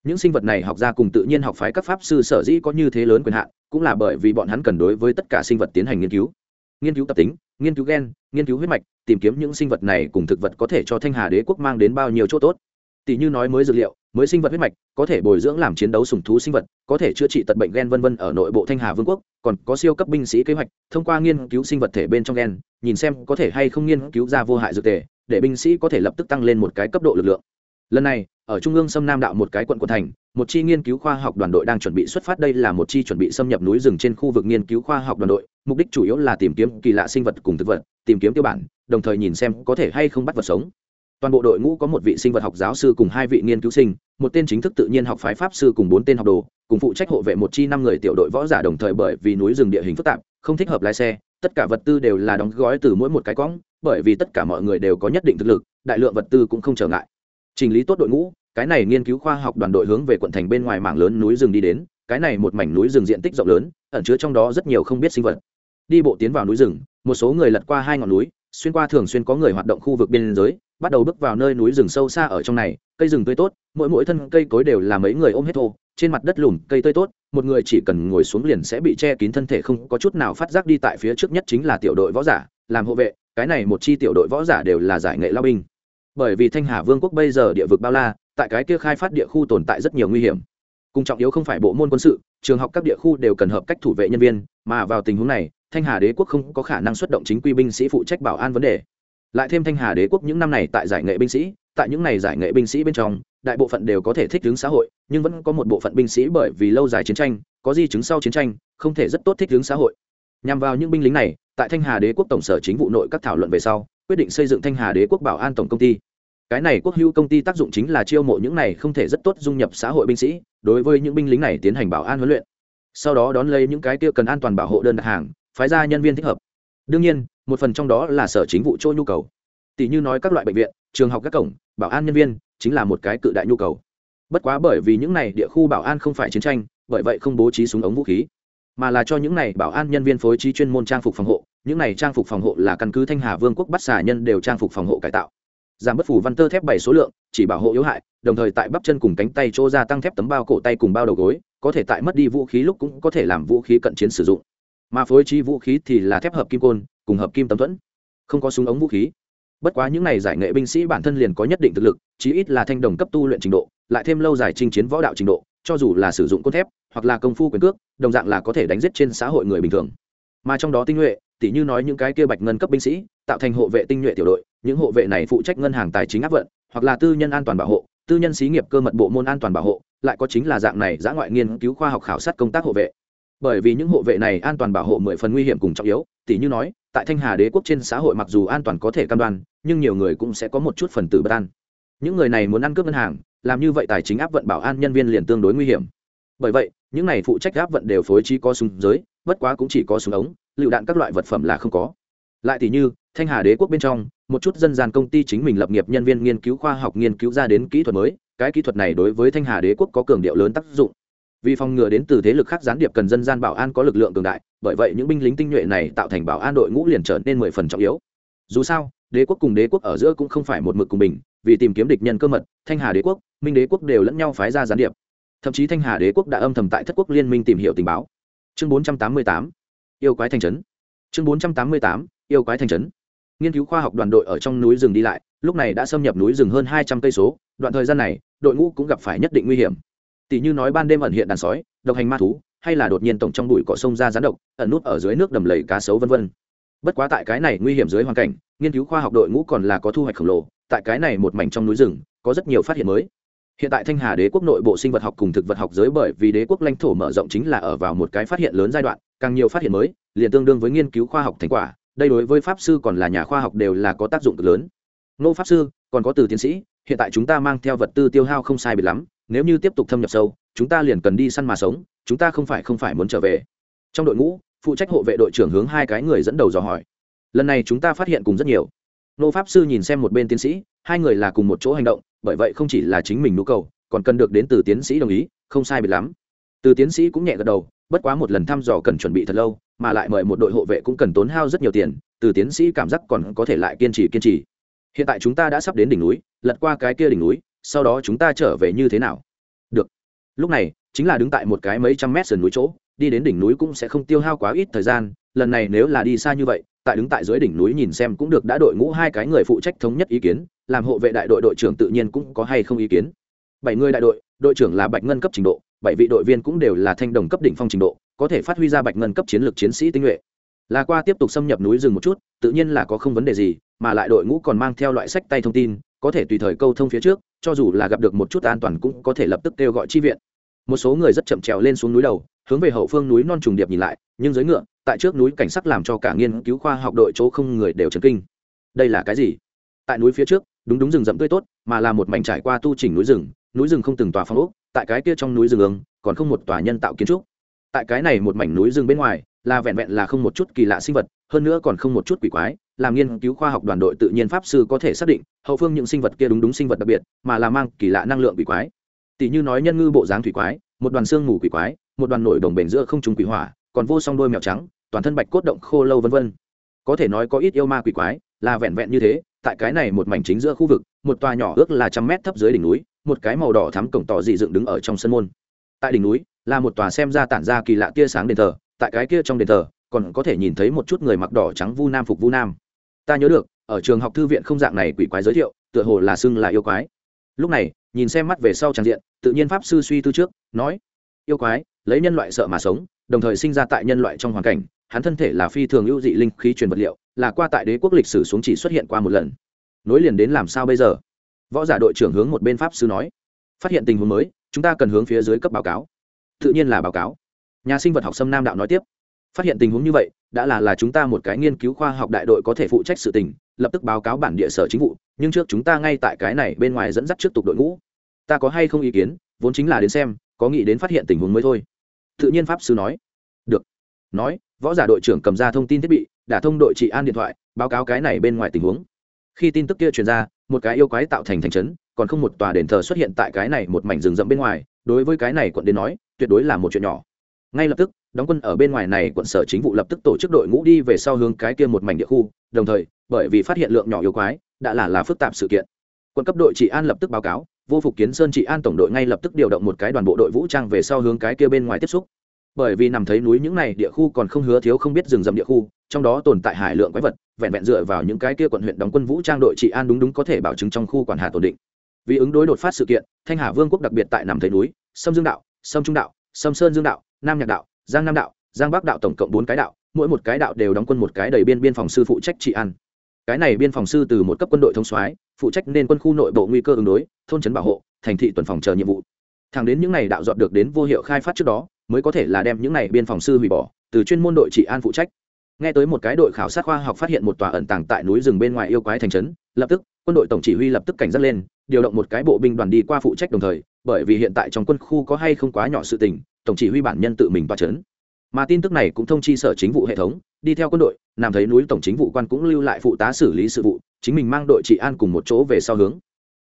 Những sinh vật này học ra cùng tự nhiên học phái các pháp sư sở dĩ có như thế lớn quyền hạn, cũng là bởi vì bọn hắn cần đối với tất cả sinh vật tiến hành nghiên cứu. Nghiên cứu tập tính, nghiên cứu gen, nghiên cứu huyết mạch, tìm kiếm những sinh vật này cùng thực vật có thể cho thanh hà đế quốc mang đến bao nhiêu chỗ tốt. Tỷ như nói mới dược liệu mới sinh vật huyết mạch, có thể bồi dưỡng làm chiến đấu sùng thú sinh vật, có thể chữa trị tật bệnh gen vân vân ở nội bộ thanh hà vương quốc, còn có siêu cấp binh sĩ kế hoạch, thông qua nghiên cứu sinh vật thể bên trong gen, nhìn xem có thể hay không nghiên cứu ra vô hại dược tề, để binh sĩ có thể lập tức tăng lên một cái cấp độ lực lượng. Lần này, ở trung ương sâm nam đạo một cái quận quận thành, một chi nghiên cứu khoa học đoàn đội đang chuẩn bị xuất phát. Đây là một chi chuẩn bị xâm nhập núi rừng trên khu vực nghiên cứu khoa học đoàn đội, mục đích chủ yếu là tìm kiếm kỳ lạ sinh vật cùng thực vật, tìm kiếm tiêu bản, đồng thời nhìn xem có thể hay không bắt vật sống toàn bộ đội ngũ có một vị sinh vật học giáo sư cùng hai vị nghiên cứu sinh, một tên chính thức tự nhiên học phái pháp sư cùng bốn tên học đồ, cùng phụ trách hộ vệ một chi năm người tiểu đội võ giả đồng thời bởi vì núi rừng địa hình phức tạp, không thích hợp lái xe, tất cả vật tư đều là đóng gói từ mỗi một cái cõng, bởi vì tất cả mọi người đều có nhất định thực lực, đại lượng vật tư cũng không trở ngại. Trình lý tốt đội ngũ, cái này nghiên cứu khoa học đoàn đội hướng về quận thành bên ngoài mảng lớn núi rừng đi đến, cái này một mảnh núi rừng diện tích rộng lớn, ẩn chứa trong đó rất nhiều không biết sinh vật. Đi bộ tiến vào núi rừng, một số người lật qua hai ngọn núi, xuyên qua thường xuyên có người hoạt động khu vực biên giới bắt đầu bước vào nơi núi rừng sâu xa ở trong này, cây rừng tươi tốt, mỗi mỗi thân cây cối đều là mấy người ôm hết thô, trên mặt đất lùm cây tươi tốt, một người chỉ cần ngồi xuống liền sẽ bị che kín thân thể không có chút nào phát giác đi tại phía trước nhất chính là tiểu đội võ giả, làm hộ vệ, cái này một chi tiểu đội võ giả đều là giải nghệ lao binh. Bởi vì thanh hà vương quốc bây giờ địa vực bao la, tại cái kia khai phát địa khu tồn tại rất nhiều nguy hiểm. Cùng trọng yếu không phải bộ môn quân sự, trường học các địa khu đều cần hợp cách thủ vệ nhân viên, mà vào tình huống này, thanh hà đế quốc không có khả năng xuất động chính quy binh sĩ phụ trách bảo an vấn đề lại thêm thanh hà đế quốc những năm này tại giải nghệ binh sĩ, tại những này giải nghệ binh sĩ bên trong, đại bộ phận đều có thể thích ứng xã hội, nhưng vẫn có một bộ phận binh sĩ bởi vì lâu dài chiến tranh, có di chứng sau chiến tranh, không thể rất tốt thích ứng xã hội. Nhằm vào những binh lính này, tại thanh hà đế quốc tổng sở chính vụ nội các thảo luận về sau, quyết định xây dựng thanh hà đế quốc bảo an tổng công ty. Cái này quốc hữu công ty tác dụng chính là chiêu mộ những này không thể rất tốt dung nhập xã hội binh sĩ, đối với những binh lính này tiến hành bảo an huấn luyện. Sau đó đón lấy những cái kia cần an toàn bảo hộ đơn đặt hàng, phái ra nhân viên thích hợp. Đương nhiên một phần trong đó là sở chính vụ chỗ nhu cầu. Tỷ như nói các loại bệnh viện, trường học các cổng, bảo an nhân viên chính là một cái cự đại nhu cầu. Bất quá bởi vì những này địa khu bảo an không phải chiến tranh, bởi vậy không bố trí súng ống vũ khí, mà là cho những này bảo an nhân viên phối trí chuyên môn trang phục phòng hộ. Những này trang phục phòng hộ là căn cứ thanh hà vương quốc bắt xả nhân đều trang phục phòng hộ cải tạo. Giảm bất phủ văn tơ thép bảy số lượng, chỉ bảo hộ yếu hại, đồng thời tại bắp chân cùng cánh tay chỗ gia tăng thép tấm bao cổ tay cùng bao đầu gối, có thể tại mất đi vũ khí lúc cũng có thể làm vũ khí cận chiến sử dụng. Mà phối trí vũ khí thì là thép hợp kim côn cùng hợp kim tấm thuẫn. Không có súng ống vũ khí. Bất quá những này giải nghệ binh sĩ bản thân liền có nhất định thực lực, chí ít là thanh đồng cấp tu luyện trình độ, lại thêm lâu dài chinh chiến võ đạo trình độ, cho dù là sử dụng côn thép, hoặc là công phu quyền cước, đồng dạng là có thể đánh giết trên xã hội người bình thường. Mà trong đó tinh nhuệ, tỉ như nói những cái kia bạch ngân cấp binh sĩ, tạo thành hộ vệ tinh nhuệ tiểu đội, những hộ vệ này phụ trách ngân hàng tài chính áp vận, hoặc là tư nhân an toàn bảo hộ, tư nhân xí nghiệp cơ mật bộ môn an toàn bảo hộ, lại có chính là dạng này giã ngoại nghiên cứu khoa học khảo sát công tác hộ vệ. Bởi vì những hộ vệ này an toàn bảo hộ mười phần nguy hiểm cùng trọng yếu, tỉ như nói tại thanh hà đế quốc trên xã hội mặc dù an toàn có thể cam đoan, nhưng nhiều người cũng sẽ có một chút phần tử bất an. Những người này muốn ăn cướp ngân hàng, làm như vậy tài chính áp vận bảo an nhân viên liền tương đối nguy hiểm. Bởi vậy, những này phụ trách áp vận đều phối trí có súng giới, bất quá cũng chỉ có súng ống, lựu đạn các loại vật phẩm là không có. Lại thì như, thanh hà đế quốc bên trong, một chút dân gian công ty chính mình lập nghiệp nhân viên nghiên cứu khoa học nghiên cứu ra đến kỹ thuật mới, cái kỹ thuật này đối với thanh hà đế quốc có cường điệu lớn tác dụng vì phòng ngừa đến từ thế lực khác gián điệp cần dân gian bảo an có lực lượng cường đại, bởi vậy những binh lính tinh nhuệ này tạo thành bảo an đội ngũ liền trở nên mười phần trọng yếu. Dù sao, đế quốc cùng đế quốc ở giữa cũng không phải một mực cùng bình, vì tìm kiếm địch nhân cơ mật, thanh hà đế quốc, minh đế quốc đều lẫn nhau phái ra gián điệp. Thậm chí thanh hà đế quốc đã âm thầm tại thất quốc liên minh tìm hiểu tình báo. Chương bốn trăm tám mươi tám, yêu quái thành trấn. Chương bốn trăm tám mươi tám, yêu quái thành trấn. Nghiên cứu khoa học đoàn đội ở trong núi rừng đi lại, lúc này đã xâm nhập núi rừng hơn hai trăm cây số, đoạn thời gian này, đội ngũ cũng gặp phải nhất định nguy hiểm tỷ như nói ban đêm ẩn hiện đàn sói, độc hành ma thú, hay là đột nhiên tổng trong bụi cỏ sông ra rán độc, ẩn nút ở dưới nước đầm lầy cá sấu vân vân. Bất quá tại cái này nguy hiểm dưới hoàn cảnh, nghiên cứu khoa học đội ngũ còn là có thu hoạch khổng lồ, tại cái này một mảnh trong núi rừng, có rất nhiều phát hiện mới. Hiện tại thanh hà đế quốc nội bộ sinh vật học cùng thực vật học giới bởi vì đế quốc lãnh thổ mở rộng chính là ở vào một cái phát hiện lớn giai đoạn, càng nhiều phát hiện mới, liền tương đương với nghiên cứu khoa học thành quả, đây đối với pháp sư còn là nhà khoa học đều là có tác dụng cực lớn. Nô pháp sư, còn có từ tiến sĩ, hiện tại chúng ta mang theo vật tư tiêu hao không sai biệt lắm nếu như tiếp tục thâm nhập sâu, chúng ta liền cần đi săn mà sống, chúng ta không phải không phải muốn trở về. Trong đội ngũ, phụ trách hộ vệ đội trưởng hướng hai cái người dẫn đầu dò hỏi. Lần này chúng ta phát hiện cùng rất nhiều. Nô pháp sư nhìn xem một bên tiến sĩ, hai người là cùng một chỗ hành động, bởi vậy không chỉ là chính mình nhu cầu, còn cần được đến từ tiến sĩ đồng ý, không sai biệt lắm. Từ tiến sĩ cũng nhẹ gật đầu, bất quá một lần thăm dò cần chuẩn bị thật lâu, mà lại mời một đội hộ vệ cũng cần tốn hao rất nhiều tiền, từ tiến sĩ cảm giác còn có thể lại kiên trì kiên trì. Hiện tại chúng ta đã sắp đến đỉnh núi, lật qua cái kia đỉnh núi sau đó chúng ta trở về như thế nào? Được. Lúc này, chính là đứng tại một cái mấy trăm mét sườn núi chỗ, đi đến đỉnh núi cũng sẽ không tiêu hao quá ít thời gian, lần này nếu là đi xa như vậy, tại đứng tại dưới đỉnh núi nhìn xem cũng được, đã đội ngũ hai cái người phụ trách thống nhất ý kiến, làm hộ vệ đại đội đội trưởng tự nhiên cũng có hay không ý kiến. Bảy người đại đội đội trưởng là bạch ngân cấp trình độ, bảy vị đội viên cũng đều là thanh đồng cấp đỉnh phong trình độ, có thể phát huy ra bạch ngân cấp chiến lược chiến sĩ tinh nhuệ. Là qua tiếp tục xâm nhập núi rừng một chút, tự nhiên là có không vấn đề gì mà lại đội ngũ còn mang theo loại sách tay thông tin, có thể tùy thời câu thông phía trước, cho dù là gặp được một chút an toàn cũng có thể lập tức kêu gọi chi viện. Một số người rất chậm trèo lên xuống núi đầu, hướng về hậu phương núi non trùng điệp nhìn lại, nhưng dưới ngựa, tại trước núi cảnh sắc làm cho cả nghiên cứu khoa học đội chỗ không người đều chấn kinh. Đây là cái gì? Tại núi phía trước, đúng đúng rừng rậm tươi tốt, mà là một mảnh trải qua tu chỉnh núi rừng núi rừng không từng tòa phong ốc, tại cái kia trong núi rừng ương, còn không một tòa nhân tạo kiến trúc. Tại cái này một mảnh núi rừng bên ngoài, là vẹn vẹn là không một chút kỳ lạ sinh vật, hơn nữa còn không một chút quỷ quái làm nghiên cứu khoa học đoàn đội tự nhiên pháp sư có thể xác định, hậu phương những sinh vật kia đúng đúng sinh vật đặc biệt, mà là mang kỳ lạ năng lượng quỷ quái. Tỷ như nói nhân ngư bộ dáng thủy quái, một đoàn xương mù quỷ quái, một đoàn nổi đồng bền giữa không trùng quỷ hỏa, còn vô song đôi mèo trắng, toàn thân bạch cốt động khô lâu vân vân. Có thể nói có ít yêu ma quỷ quái, là vẹn vẹn như thế, tại cái này một mảnh chính giữa khu vực, một tòa nhỏ ước là trăm mét thấp dưới đỉnh núi, một cái màu đỏ thắm cổng tỏ dị dựng đứng ở trong sân môn. Tại đỉnh núi, là một tòa xem ra tản ra kỳ lạ tia sáng đền thờ, tại cái kia trong đền thờ, còn có thể nhìn thấy một chút người mặc đỏ trắng vu nam phục vu nam ta nhớ được, ở trường học thư viện không dạng này quỷ quái giới thiệu, tựa hồ là xưng là yêu quái. Lúc này, nhìn xem mắt về sau tràng diện, tự nhiên pháp sư suy tư trước, nói, yêu quái, lấy nhân loại sợ mà sống, đồng thời sinh ra tại nhân loại trong hoàn cảnh, hắn thân thể là phi thường ưu dị linh khí truyền vật liệu, là qua tại đế quốc lịch sử xuống chỉ xuất hiện qua một lần. Nối liền đến làm sao bây giờ? Võ giả đội trưởng hướng một bên pháp sư nói, phát hiện tình huống mới, chúng ta cần hướng phía dưới cấp báo cáo. Tự nhiên là báo cáo. Nhà sinh vật học xâm nam đạo nói tiếp, phát hiện tình huống như vậy đã là là chúng ta một cái nghiên cứu khoa học đại đội có thể phụ trách sự tình, lập tức báo cáo bản địa sở chính vụ, nhưng trước chúng ta ngay tại cái này bên ngoài dẫn dắt trước tục đội ngũ. Ta có hay không ý kiến, vốn chính là đến xem, có nghĩ đến phát hiện tình huống mới thôi. Tự nhiên pháp sư nói. Được. Nói, võ giả đội trưởng cầm ra thông tin thiết bị, đã thông đội trị an điện thoại, báo cáo cái này bên ngoài tình huống. Khi tin tức kia truyền ra, một cái yêu quái tạo thành thành trấn, còn không một tòa đền thờ xuất hiện tại cái này một mảnh rừng rậm bên ngoài, đối với cái này quận đến nói, tuyệt đối là một chuyện nhỏ. Ngay lập tức đóng quân ở bên ngoài này quận sở chính vụ lập tức tổ chức đội ngũ đi về sau hướng cái kia một mảnh địa khu, đồng thời, bởi vì phát hiện lượng nhỏ yêu quái, đã là là phức tạp sự kiện. Quân cấp đội trị an lập tức báo cáo, vô phục kiến sơn trị an tổng đội ngay lập tức điều động một cái đoàn bộ đội vũ trang về sau hướng cái kia bên ngoài tiếp xúc. Bởi vì nằm thấy núi những này địa khu còn không hứa thiếu không biết rừng rậm địa khu, trong đó tồn tại hải lượng quái vật, vẹn vẹn dựa vào những cái kia quận huyện đóng quân vũ trang đội trị an đúng đúng có thể bảo chứng trong khu quản hạt ổn định. Vì ứng đối đột phát sự kiện, thanh hà vương quốc đặc biệt tại nằm thấy núi, sâm dương đạo, sâm trung đạo, sâm sơn dương đạo, nam nhạc đạo giang nam đạo, giang bắc đạo tổng cộng bốn cái đạo, mỗi một cái đạo đều đóng quân một cái đầy biên biên phòng sư phụ trách trị an. Cái này biên phòng sư từ một cấp quân đội thông soái, phụ trách nên quân khu nội bộ nguy cơ ứng đối, thôn trấn bảo hộ, thành thị tuần phòng chờ nhiệm vụ. Thẳng đến những này đạo dọn được đến vô hiệu khai phát trước đó, mới có thể là đem những này biên phòng sư hủy bỏ, từ chuyên môn đội trị an phụ trách. Nghe tới một cái đội khảo sát khoa học phát hiện một tòa ẩn tàng tại núi rừng bên ngoài yêu quái thành trấn, lập tức, quân đội tổng chỉ huy lập tức cảnh giác lên, điều động một cái bộ binh đoàn đi qua phụ trách đồng thời, bởi vì hiện tại trong quân khu có hay không quá nhỏ sự tình tổng chỉ huy bản nhân tự mình toa trấn. Mà tin tức này cũng thông chi sở chính vụ hệ thống, đi theo quân đội nam thấy núi tổng chính vụ quan cũng lưu lại phụ tá xử lý sự vụ, chính mình mang đội trị an cùng một chỗ về sau hướng.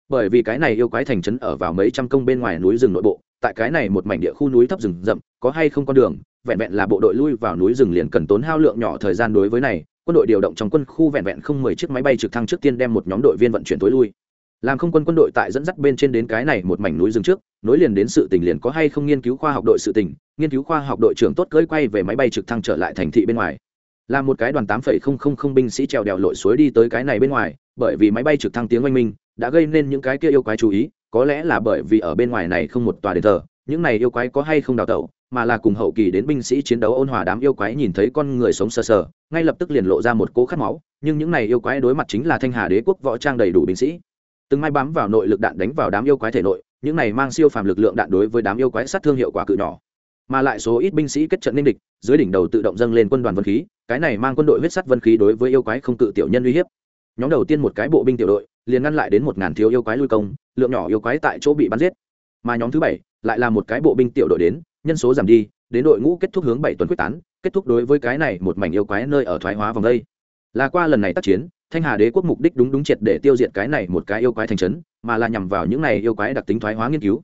Bởi vì cái này yêu quái thành trấn ở vào mấy trăm công bên ngoài núi rừng nội bộ, tại cái này một mảnh địa khu núi thấp rừng rậm, có hay không con đường, vẹn vẹn là bộ đội lui vào núi rừng liền cần tốn hao lượng nhỏ thời gian đối với này, quân đội điều động trong quân khu vẹn vẹn không mười chiếc máy bay trực thăng trước tiên đem một nhóm đội viên vận chuyển tối lui làm không quân quân đội tại dẫn dắt bên trên đến cái này một mảnh núi rừng trước, nối liền đến sự tình liền có hay không nghiên cứu khoa học đội sự tình, nghiên cứu khoa học đội trưởng tốt cưỡi quay về máy bay trực thăng trở lại thành thị bên ngoài. Là một cái đoàn tám phẩy không không không binh sĩ trèo đèo lội suối đi tới cái này bên ngoài, bởi vì máy bay trực thăng tiếng oanh minh đã gây nên những cái kia yêu quái chú ý, có lẽ là bởi vì ở bên ngoài này không một tòa đền thờ, những này yêu quái có hay không đào tẩu, mà là cùng hậu kỳ đến binh sĩ chiến đấu ôn hòa đám yêu quái nhìn thấy con người sống sờ sờ, ngay lập tức liền lộ ra một cố khát máu, nhưng những này yêu quái đối mặt chính là thanh hà đế quốc võ trang đầy đủ binh sĩ từng mai bám vào nội lực đạn đánh vào đám yêu quái thể nội, những này mang siêu phàm lực lượng đạn đối với đám yêu quái sát thương hiệu quả cự nhỏ. Mà lại số ít binh sĩ kết trận ninh địch, dưới đỉnh đầu tự động dâng lên quân đoàn vân khí, cái này mang quân đội huyết sắt vân khí đối với yêu quái không cự tiểu nhân uy hiếp. Nhóm đầu tiên một cái bộ binh tiểu đội, liền ngăn lại đến một ngàn thiếu yêu quái lui công, lượng nhỏ yêu quái tại chỗ bị bắn giết. Mà nhóm thứ bảy, lại là một cái bộ binh tiểu đội đến, nhân số giảm đi, đến đội ngũ kết thúc hướng bảy tuần quyết tán, kết thúc đối với cái này một mảnh yêu quái nơi ở thoái hóa vòng đây là qua lần này tác chiến, thanh hà đế quốc mục đích đúng đúng triệt để tiêu diệt cái này một cái yêu quái thành trấn, mà là nhằm vào những này yêu quái đặc tính thoái hóa nghiên cứu.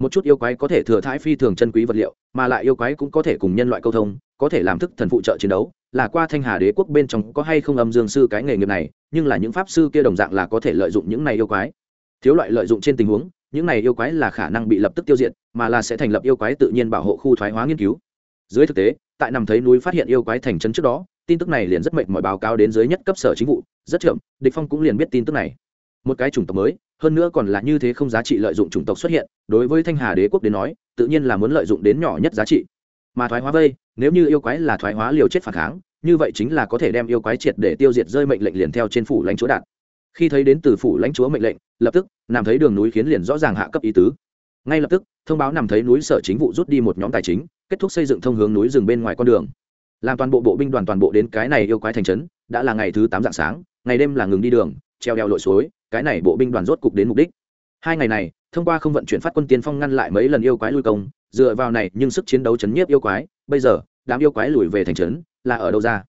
Một chút yêu quái có thể thừa thãi phi thường chân quý vật liệu, mà lại yêu quái cũng có thể cùng nhân loại câu thông, có thể làm thức thần phụ trợ chiến đấu, là qua thanh hà đế quốc bên trong có hay không âm dương sư cái nghề nghiệp này, nhưng là những pháp sư kia đồng dạng là có thể lợi dụng những này yêu quái. Thiếu loại lợi dụng trên tình huống, những này yêu quái là khả năng bị lập tức tiêu diệt, mà là sẽ thành lập yêu quái tự nhiên bảo hộ khu thoái hóa nghiên cứu. Dưới thực tế, tại nằm thấy núi phát hiện yêu quái thành trấn trước đó tin tức này liền rất mệnh mọi báo cáo đến dưới nhất cấp sở chính vụ, rất chậm, địch phong cũng liền biết tin tức này. Một cái chủng tộc mới, hơn nữa còn là như thế không giá trị lợi dụng chủng tộc xuất hiện, đối với thanh hà đế quốc đến nói, tự nhiên là muốn lợi dụng đến nhỏ nhất giá trị. Mà thoái hóa vây, nếu như yêu quái là thoái hóa liều chết phản kháng, như vậy chính là có thể đem yêu quái triệt để tiêu diệt rơi mệnh lệnh liền theo trên phủ lãnh chúa đạt khi thấy đến từ phủ lãnh chúa mệnh lệnh, lập tức, nằm thấy đường núi khiến liền rõ ràng hạ cấp ý tứ. Ngay lập tức, thông báo nằm thấy núi sở chính vụ rút đi một nhóm tài chính, kết thúc xây dựng thông hướng núi rừng bên ngoài con đường làm toàn bộ bộ binh đoàn toàn bộ đến cái này yêu quái thành trấn, đã là ngày thứ tám dạng sáng, ngày đêm là ngừng đi đường, treo đeo lội suối, cái này bộ binh đoàn rốt cục đến mục đích. Hai ngày này, thông qua không vận chuyển phát quân tiên phong ngăn lại mấy lần yêu quái lui công, dựa vào này nhưng sức chiến đấu chấn nhiếp yêu quái, bây giờ, đám yêu quái lùi về thành trấn, là ở đâu ra?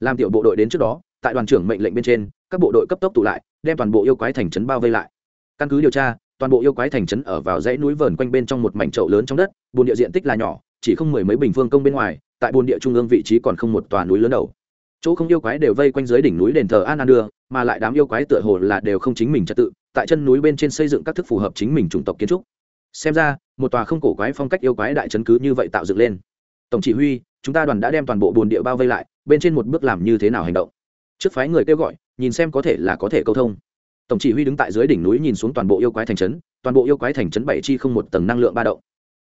Làm tiểu bộ đội đến trước đó, tại đoàn trưởng mệnh lệnh bên trên, các bộ đội cấp tốc tụ lại, đem toàn bộ yêu quái thành trấn bao vây lại. Căn cứ điều tra, toàn bộ yêu quái thành trấn ở vào dãy núi vờn quanh bên trong một mảnh trậu lớn trong đất bồn địa diện tích là nhỏ, chỉ không mười mấy bình phương công bên ngoài tại bồn địa trung ương vị trí còn không một tòa núi lớn đầu. Chỗ không yêu quái đều vây quanh dưới đỉnh núi đền thờ an an đưa mà lại đám yêu quái tựa hồ là đều không chính mình trật tự, tại chân núi bên trên xây dựng các thức phù hợp chính mình chủng tộc kiến trúc. Xem ra, một tòa không cổ quái phong cách yêu quái đại trấn cứ như vậy tạo dựng lên. Tổng chỉ huy, chúng ta đoàn đã đem toàn bộ bồn địa bao vây lại, bên trên một bước làm như thế nào hành động? Trước phái người kêu gọi, nhìn xem có thể là có thể câu thông. Tổng chỉ huy đứng tại dưới đỉnh núi nhìn xuống toàn bộ yêu quái thành trấn, toàn bộ yêu quái thành trấn bảy chi không một tầng năng lượng ba động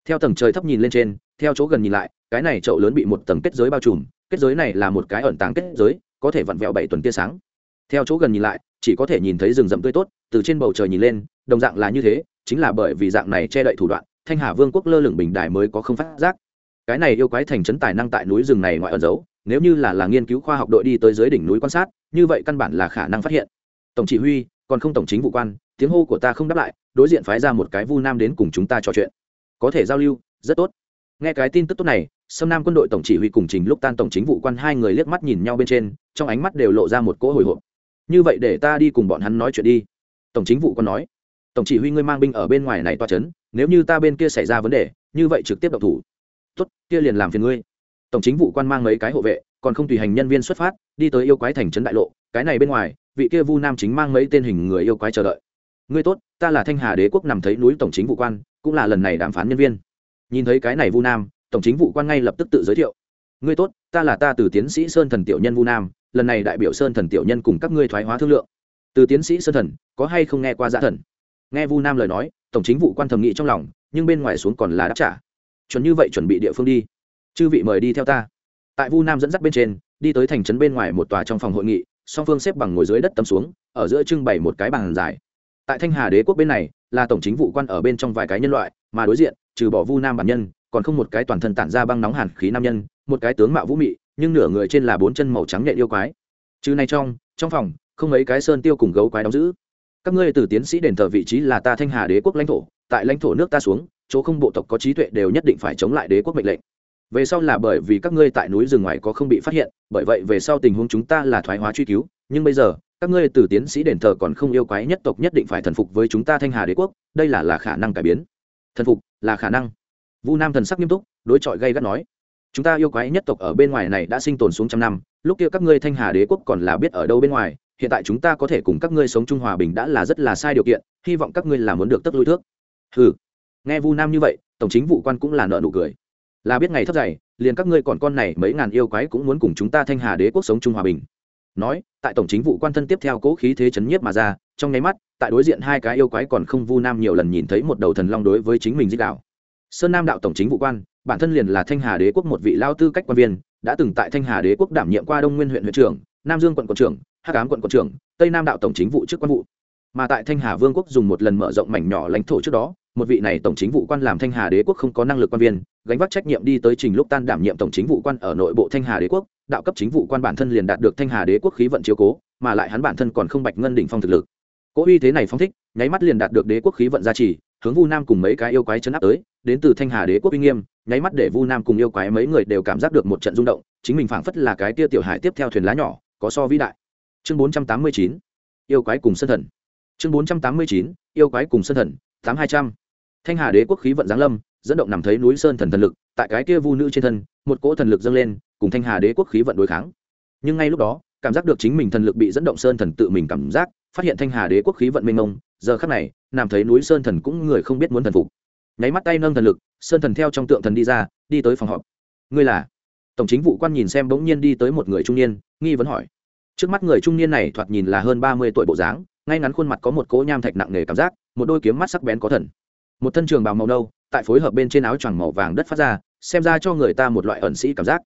theo tầng trời thấp nhìn lên trên, theo chỗ gần nhìn lại, cái này chậu lớn bị một tầng kết giới bao trùm, kết giới này là một cái ẩn tàng kết giới, có thể vặn vẹo bảy tuần tia sáng. Theo chỗ gần nhìn lại, chỉ có thể nhìn thấy rừng rậm tươi tốt, từ trên bầu trời nhìn lên, đồng dạng là như thế, chính là bởi vì dạng này che đậy thủ đoạn, thanh hà vương quốc lơ lửng bình đài mới có không phát giác. Cái này yêu quái thành trấn tài năng tại núi rừng này ngoại ẩn giấu, nếu như là là nghiên cứu khoa học đội đi tới dưới đỉnh núi quan sát, như vậy căn bản là khả năng phát hiện. Tổng chỉ huy, còn không tổng chính vụ quan, tiếng hô của ta không đáp lại, đối diện phái ra một cái vu nam đến cùng chúng ta trò chuyện có thể giao lưu, rất tốt. Nghe cái tin tức tốt này, sâm nam quân đội tổng chỉ huy cùng trình lúc tan tổng chính vụ quan hai người liếc mắt nhìn nhau bên trên, trong ánh mắt đều lộ ra một cỗ hồi hộp. Như vậy để ta đi cùng bọn hắn nói chuyện đi. Tổng chính vụ quan nói, tổng chỉ huy ngươi mang binh ở bên ngoài này toa c h ấ n nếu như ta bên kia xảy ra vấn đề, như vậy trực tiếp độc thủ. Tốt, kia liền làm phiền ngươi. Tổng chính vụ quan mang mấy cái hộ vệ, còn không tùy hành nhân viên xuất phát, đi tới yêu quái thành trấn đại lộ, cái này bên ngoài, vị kia vu nam chính mang mấy tên hình người yêu quái chờ đợi. Ngươi tốt, ta là thanh hà đế quốc nằm thấy núi tổng chính vụ quan cũng là lần này đàm phán nhân viên. Nhìn thấy cái này vu nam, tổng chính vụ quan ngay lập tức tự giới thiệu. Ngươi tốt, ta là ta từ tiến sĩ sơn thần tiểu nhân vu nam, lần này đại biểu sơn thần tiểu nhân cùng các ngươi thoái hóa thương lượng. Từ tiến sĩ sơn thần, có hay không nghe qua giả thần? Nghe vu nam lời nói, tổng chính vụ quan thầm nghĩ trong lòng, nhưng bên ngoài xuống còn là đáp trả. Chuẩn như vậy chuẩn bị địa phương đi. Chư vị mời đi theo ta. Tại vu nam dẫn dắt bên trên, đi tới thành trấn bên ngoài một tòa trong phòng hội nghị, song phương xếp bằng ngồi dưới đất tầm xuống, ở giữa trưng bày một cái bàn dài tại thanh hà đế quốc bên này, là tổng chính vụ quan ở bên trong vài cái nhân loại, mà đối diện, trừ bỏ vu nam bản nhân, còn không một cái toàn thân tản ra băng nóng hàn khí nam nhân, một cái tướng mạo vũ mị, nhưng nửa người trên là bốn chân màu trắng nhện yêu quái. Chứ này trong trong phòng, không mấy cái sơn tiêu cùng gấu quái đóng giữ. Các ngươi từ tiến sĩ đền thờ vị trí là ta thanh hà đế quốc lãnh thổ, tại lãnh thổ nước ta xuống, chỗ không bộ tộc có trí tuệ đều nhất định phải chống lại đế quốc mệnh lệnh. Về sau là bởi vì các ngươi tại núi rừng ngoài có không bị phát hiện, bởi vậy về sau tình huống chúng ta là thoái hóa truy cứu, nhưng bây giờ các ngươi từ tiến sĩ đền thờ còn không yêu quái nhất tộc nhất định phải thần phục với chúng ta thanh hà đế quốc, đây là là khả năng cải biến. Thần phục, là khả năng. Vu nam thần sắc nghiêm túc, đối chọi gây gắt nói. Chúng ta yêu quái nhất tộc ở bên ngoài này đã sinh tồn xuống trăm năm, lúc kia các ngươi thanh hà đế quốc còn là biết ở đâu bên ngoài, hiện tại chúng ta có thể cùng các ngươi sống chung hòa bình đã là rất là sai điều kiện, hy vọng các ngươi là muốn được tất lui thước. Ừ nghe vu nam như vậy, tổng chính vụ quan cũng là nợ nụ cười. Là biết ngày thấp dày, liền các ngươi còn con này mấy ngàn yêu quái cũng muốn cùng chúng ta thanh hà đế quốc sống chung hòa bình nói, tại tổng chính vụ quan thân tiếp theo cố khí thế chấn nhiếp mà ra, trong nháy mắt, tại đối diện hai cái yêu quái còn không vu nam nhiều lần nhìn thấy một đầu thần long đối với chính mình dích đạo. Sơn nam đạo tổng chính vụ quan, bản thân liền là thanh hà đế quốc một vị lao tư cách quan viên, đã từng tại thanh hà đế quốc đảm nhiệm qua đông nguyên huyện huyện trưởng, nam dương quận quận trưởng hát cám quận quận trưởng, tây nam đạo tổng chính vụ chức quan vụ. Mà tại thanh hà vương quốc dùng một lần mở rộng mảnh nhỏ lãnh thổ trước đó, một vị này tổng chính vụ quan làm thanh hà đế quốc không có năng lực quan viên, gánh vác trách nhiệm đi tới trình lúc tan đảm nhiệm tổng chính vụ quan ở nội bộ thanh hà đế quốc đạo cấp chính vụ quan bản thân liền đạt được thanh hà đế quốc khí vận chiếu cố, mà lại hắn bản thân còn không bạch ngân đỉnh phong thực lực. Cố uy thế này phong thích, nháy mắt liền đạt được đế quốc khí vận gia trì, hướng vu nam cùng mấy cái yêu quái chấn áp tới, đến từ thanh hà đế quốc uy nghiêm, nháy mắt để vu nam cùng yêu quái mấy người đều cảm giác được một trận rung động, chính mình phảng phất là cái tia tiểu hải tiếp theo thuyền lá nhỏ, có so vĩ đại. Chương bốn trăm tám mươi chín, yêu quái cùng sân thần. Chương bốn trăm tám mươi chín, yêu quái cùng sân thần, tám hai trăm. Thanh hà đế quốc khí vận giáng lâm, dẫn động nằm thấy núi sơn thần thần lực, tại cái kia vu nữ trên thân, một cỗ thần lực dâng lên cùng thanh hà đế quốc khí vận đối kháng. Nhưng ngay lúc đó, cảm giác được chính mình thần lực bị dẫn động sơn thần tự mình cảm giác, phát hiện thanh hà đế quốc khí vận mênh mông, giờ khắc này, nằm thấy núi sơn thần cũng người không biết muốn thần phục. Nháy mắt tay nâng thần lực, sơn thần theo trong tượng thần đi ra, đi tới phòng họp. Ngươi là? Tổng chính vụ quan nhìn xem bỗng nhiên đi tới một người trung niên, nghi vấn hỏi. Trước mắt người trung niên này thoạt nhìn là hơn ba mươi tuổi bộ dáng, ngay ngắn khuôn mặt có một cỗ nham thạch nặng nề cảm giác, một đôi kiếm mắt sắc bén có thần. Một thân trường bào màu nâu, tại phối hợp bên trên áo choàng màu vàng đất phát ra, xem ra cho người ta một loại ẩn sĩ cảm giác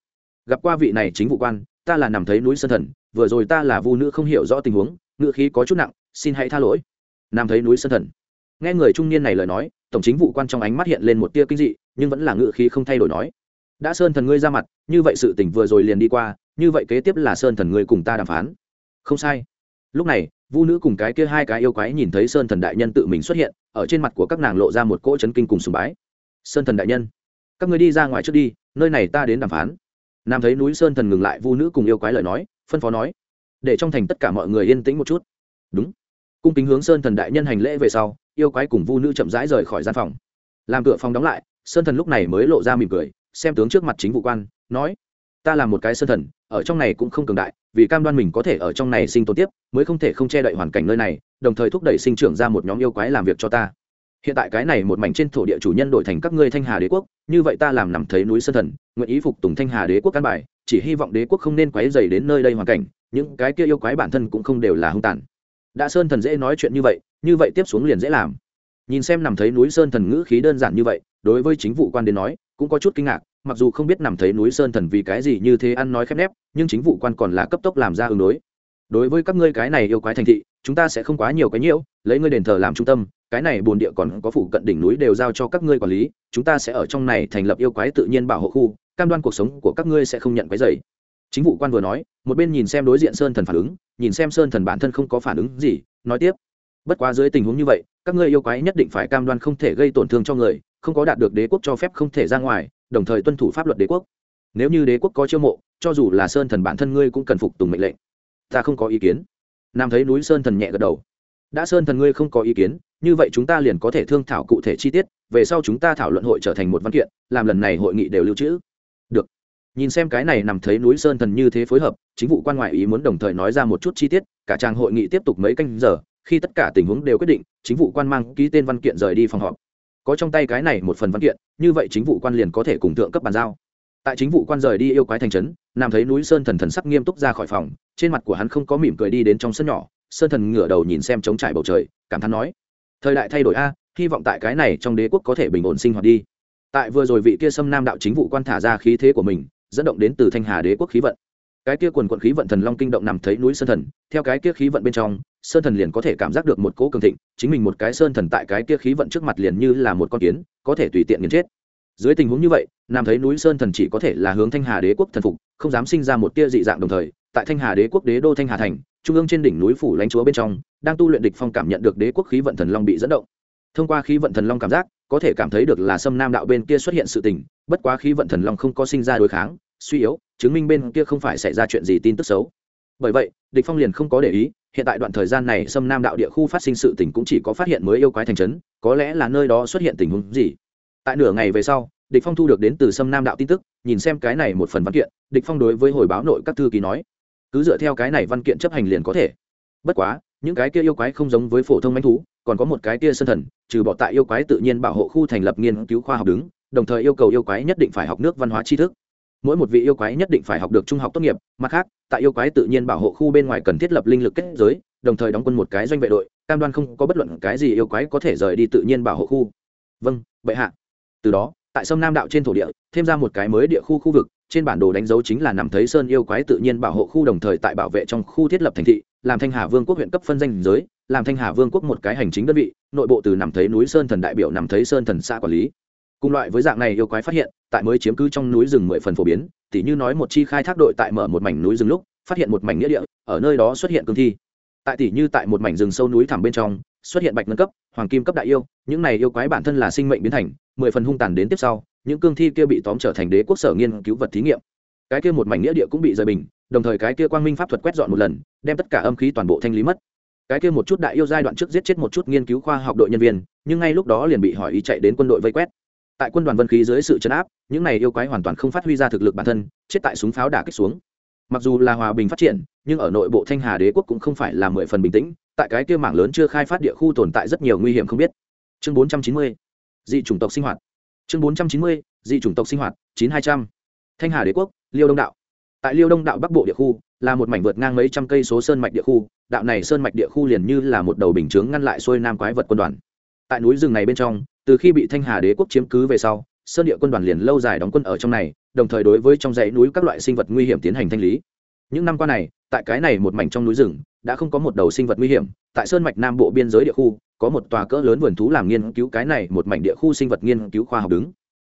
gặp qua vị này chính vụ quan, ta là nằm thấy núi sơn thần, vừa rồi ta là vu nữ không hiểu rõ tình huống ngự khí có chút nặng, xin hãy tha lỗi. Nằm thấy núi sơn thần. Nghe người trung niên này lời nói, tổng chính vụ quan trong ánh mắt hiện lên một tia kinh dị, nhưng vẫn là ngự khí không thay đổi nói. Đã sơn thần ngươi ra mặt, như vậy sự tỉnh vừa rồi liền đi qua, như vậy kế tiếp là sơn thần ngươi cùng ta đàm phán. Không sai. Lúc này, vu nữ cùng cái kia hai cái yêu quái nhìn thấy sơn thần đại nhân tự mình xuất hiện, ở trên mặt của các nàng lộ ra một cỗ chấn kinh cùng sùng bái. Sơn thần đại nhân, các người đi ra ngoài trước đi, nơi này ta đến đàm phán nam thấy núi sơn thần ngừng lại vu nữ cùng yêu quái lời nói, phân phó nói, để trong thành tất cả mọi người yên tĩnh một chút. Đúng. Cung kính hướng sơn thần đại nhân hành lễ về sau, yêu quái cùng vu nữ chậm rãi rời khỏi gian phòng. Làm cửa phòng đóng lại, sơn thần lúc này mới lộ ra mỉm cười, xem tướng trước mặt chính vụ quan, nói, ta là một cái sơn thần, ở trong này cũng không cường đại, vì cam đoan mình có thể ở trong này sinh tồn tiếp, mới không thể không che đậy hoàn cảnh nơi này, đồng thời thúc đẩy sinh trưởng ra một nhóm yêu quái làm việc cho ta hiện tại cái này một mảnh trên thổ địa chủ nhân đổi thành các ngươi thanh hà đế quốc, như vậy ta làm nằm thấy núi sơn thần, nguyện ý phục tùng thanh hà đế quốc căn bài, chỉ hy vọng đế quốc không nên quấy dày đến nơi đây hoàn cảnh, những cái kia yêu quái bản thân cũng không đều là hung tàn. Đã sơn thần dễ nói chuyện như vậy như vậy tiếp xuống liền dễ làm. Nhìn xem nằm thấy núi sơn thần ngữ khí đơn giản như vậy, đối với chính vụ quan đến nói, cũng có chút kinh ngạc, mặc dù không biết nằm thấy núi sơn thần vì cái gì như thế ăn nói khép nép, nhưng chính vụ quan còn là cấp tốc làm ra ứng đối. Đối với các ngươi cái này yêu quái thành thị chúng ta sẽ không quá nhiều cái nhiễu, lấy ngươi đền thờ làm trung tâm, cái này bồn địa còn có phụ cận đỉnh núi đều giao cho các ngươi quản lý, chúng ta sẽ ở trong này thành lập yêu quái tự nhiên bảo hộ khu, cam đoan cuộc sống của các ngươi sẽ không nhận quái dày chính vụ quan vừa nói, một bên nhìn xem đối diện sơn thần phản ứng, nhìn xem sơn thần bản thân không có phản ứng gì, nói tiếp, bất quá dưới tình huống như vậy, các ngươi yêu quái nhất định phải cam đoan không thể gây tổn thương cho người, không có đạt được đế quốc cho phép không thể ra ngoài, đồng thời tuân thủ pháp luật đế quốc. Nếu như đế quốc có chiêu mộ, cho dù là sơn thần bản thân ngươi cũng cần phục tùng mệnh lệnh. Ta không có ý kiến nam thấy núi sơn thần nhẹ gật đầu. Đã sơn thần ngươi không có ý kiến, như vậy chúng ta liền có thể thương thảo cụ thể chi tiết, về sau chúng ta thảo luận hội trở thành một văn kiện, làm lần này hội nghị đều lưu trữ. Được. Nhìn xem cái này nằm thấy núi sơn thần như thế phối hợp, chính vụ quan ngoại ý muốn đồng thời nói ra một chút chi tiết, cả trang hội nghị tiếp tục mấy canh giờ, khi tất cả tình huống đều quyết định, chính vụ quan mang ký tên văn kiện rời đi phòng họp. Có trong tay cái này một phần văn kiện, như vậy chính vụ quan liền có thể cùng thượng cấp bàn giao tại chính vụ quan rời đi yêu quái thành trấn, nam thấy núi sơn thần thần sắc nghiêm túc ra khỏi phòng, trên mặt của hắn không có mỉm cười đi đến trong sân nhỏ, sơn thần ngửa đầu nhìn xem trống trải bầu trời, cảm thán nói, thời đại thay đổi a, hy vọng tại cái này trong đế quốc có thể bình ổn sinh hoạt đi. Tại vừa rồi vị kia xâm nam đạo chính vụ quan thả ra khí thế của mình, dẫn động đến từ thanh hà đế quốc khí vận. Cái kia quần quận khí vận thần long kinh động nằm thấy núi sơn thần, theo cái kia khí vận bên trong, sơn thần liền có thể cảm giác được một cỗ cường thịnh, chính mình một cái sơn thần tại cái kia khí vận trước mặt liền như là một con kiến, có thể tùy tiện nghiền chết dưới tình huống như vậy, nam thấy núi sơn thần chỉ có thể là hướng thanh hà đế quốc thần phục, không dám sinh ra một tia dị dạng đồng thời, tại thanh hà đế quốc đế đô thanh hà thành, trung ương trên đỉnh núi phủ lãnh chúa bên trong, đang tu luyện địch phong cảm nhận được đế quốc khí vận thần long bị dẫn động. Thông qua khí vận thần long cảm giác, có thể cảm thấy được là sâm nam đạo bên kia xuất hiện sự tình, bất quá khí vận thần long không có sinh ra đối kháng, suy yếu, chứng minh bên kia không phải xảy ra chuyện gì tin tức xấu. Bởi vậy, địch phong liền không có để ý, hiện tại đoạn thời gian này sâm nam đạo địa khu phát sinh sự tình cũng chỉ có phát hiện mới yêu quái thành trấn, có lẽ là nơi đó xuất hiện tình huống gì tại nửa ngày về sau, địch phong thu được đến từ sâm nam đạo tin tức, nhìn xem cái này một phần văn kiện, địch phong đối với hồi báo nội các thư ký nói, cứ dựa theo cái này văn kiện chấp hành liền có thể. Bất quá, những cái kia yêu quái không giống với phổ thông manh thú, còn có một cái kia sân thần, trừ bỏ tại yêu quái tự nhiên bảo hộ khu thành lập nghiên cứu khoa học đứng, đồng thời yêu cầu yêu quái nhất định phải học nước văn hóa tri thức. Mỗi một vị yêu quái nhất định phải học được trung học tốt nghiệp, mặt khác, tại yêu quái tự nhiên bảo hộ khu bên ngoài cần thiết lập linh lực kết giới, đồng thời đóng quân một cái doanh vệ đội, cam đoan không có bất luận cái gì yêu quái có thể rời đi tự nhiên bảo hộ khu. Vâng bệ hạ từ đó, tại sông nam đạo trên thổ địa, thêm ra một cái mới địa khu khu vực, trên bản đồ đánh dấu chính là nằm thấy sơn yêu quái tự nhiên bảo hộ khu đồng thời tại bảo vệ trong khu thiết lập thành thị, làm thanh hà vương quốc huyện cấp phân danh giới, làm thanh hà vương quốc một cái hành chính đơn vị, nội bộ từ nằm thấy núi sơn thần đại biểu nằm thấy sơn thần xã quản lý. Cùng loại với dạng này yêu quái phát hiện, tại mới chiếm cứ trong núi rừng mười phần phổ biến, tỉ như nói một chi khai thác đội tại mở một mảnh núi rừng lúc, phát hiện một mảnh nghĩa địa, ở nơi đó xuất hiện cương thi. Tại tỉ như tại một mảnh rừng sâu núi thẳm bên trong, xuất hiện bạch ngân cấp, hoàng kim cấp đại yêu, những này yêu quái bản thân là sinh mệnh biến thành mười phần hung tàn đến tiếp sau, những cương thi kia bị tóm trở thành đế quốc sở nghiên cứu vật thí nghiệm. Cái kia một mảnh nghĩa địa cũng bị rời bình, đồng thời cái kia quang minh pháp thuật quét dọn một lần, đem tất cả âm khí toàn bộ thanh lý mất. Cái kia một chút đại yêu giai đoạn trước giết chết một chút nghiên cứu khoa học đội nhân viên, nhưng ngay lúc đó liền bị hỏi ý chạy đến quân đội vây quét. Tại quân đoàn vân khí dưới sự chấn áp, những này yêu quái hoàn toàn không phát huy ra thực lực bản thân, chết tại súng pháo đả kích xuống. Mặc dù là hòa bình phát triển, nhưng ở nội bộ thanh hà đế quốc cũng không phải là mười phần bình tĩnh, tại cái kia mảng lớn chưa khai phát địa khu tồn tại rất nhiều nguy hiểm không biết. Chương bốn trăm chín mươi dị chủng tộc sinh hoạt. Chương bốn trăm chín mươi, dị chủng tộc sinh hoạt, chín hai trăm. Thanh hà đế quốc, liêu đông đạo. Tại liêu đông đạo bắc bộ địa khu, là một mảnh vượt ngang mấy trăm cây số sơn mạch địa khu, đạo này sơn mạch địa khu liền như là một đầu bình chướng ngăn lại xuôi nam quái vật quân đoàn. Tại núi rừng này bên trong, từ khi bị thanh hà đế quốc chiếm cứ về sau, sơn địa quân đoàn liền lâu dài đóng quân ở trong này, đồng thời đối với trong dãy núi các loại sinh vật nguy hiểm tiến hành thanh lý. Những năm qua này, tại cái này một mảnh trong núi rừng đã không có một đầu sinh vật nguy hiểm, tại sơn mạch nam bộ biên giới địa khu, có một tòa cỡ lớn vườn thú làm nghiên cứu cái này một mảnh địa khu sinh vật nghiên cứu khoa học đứng.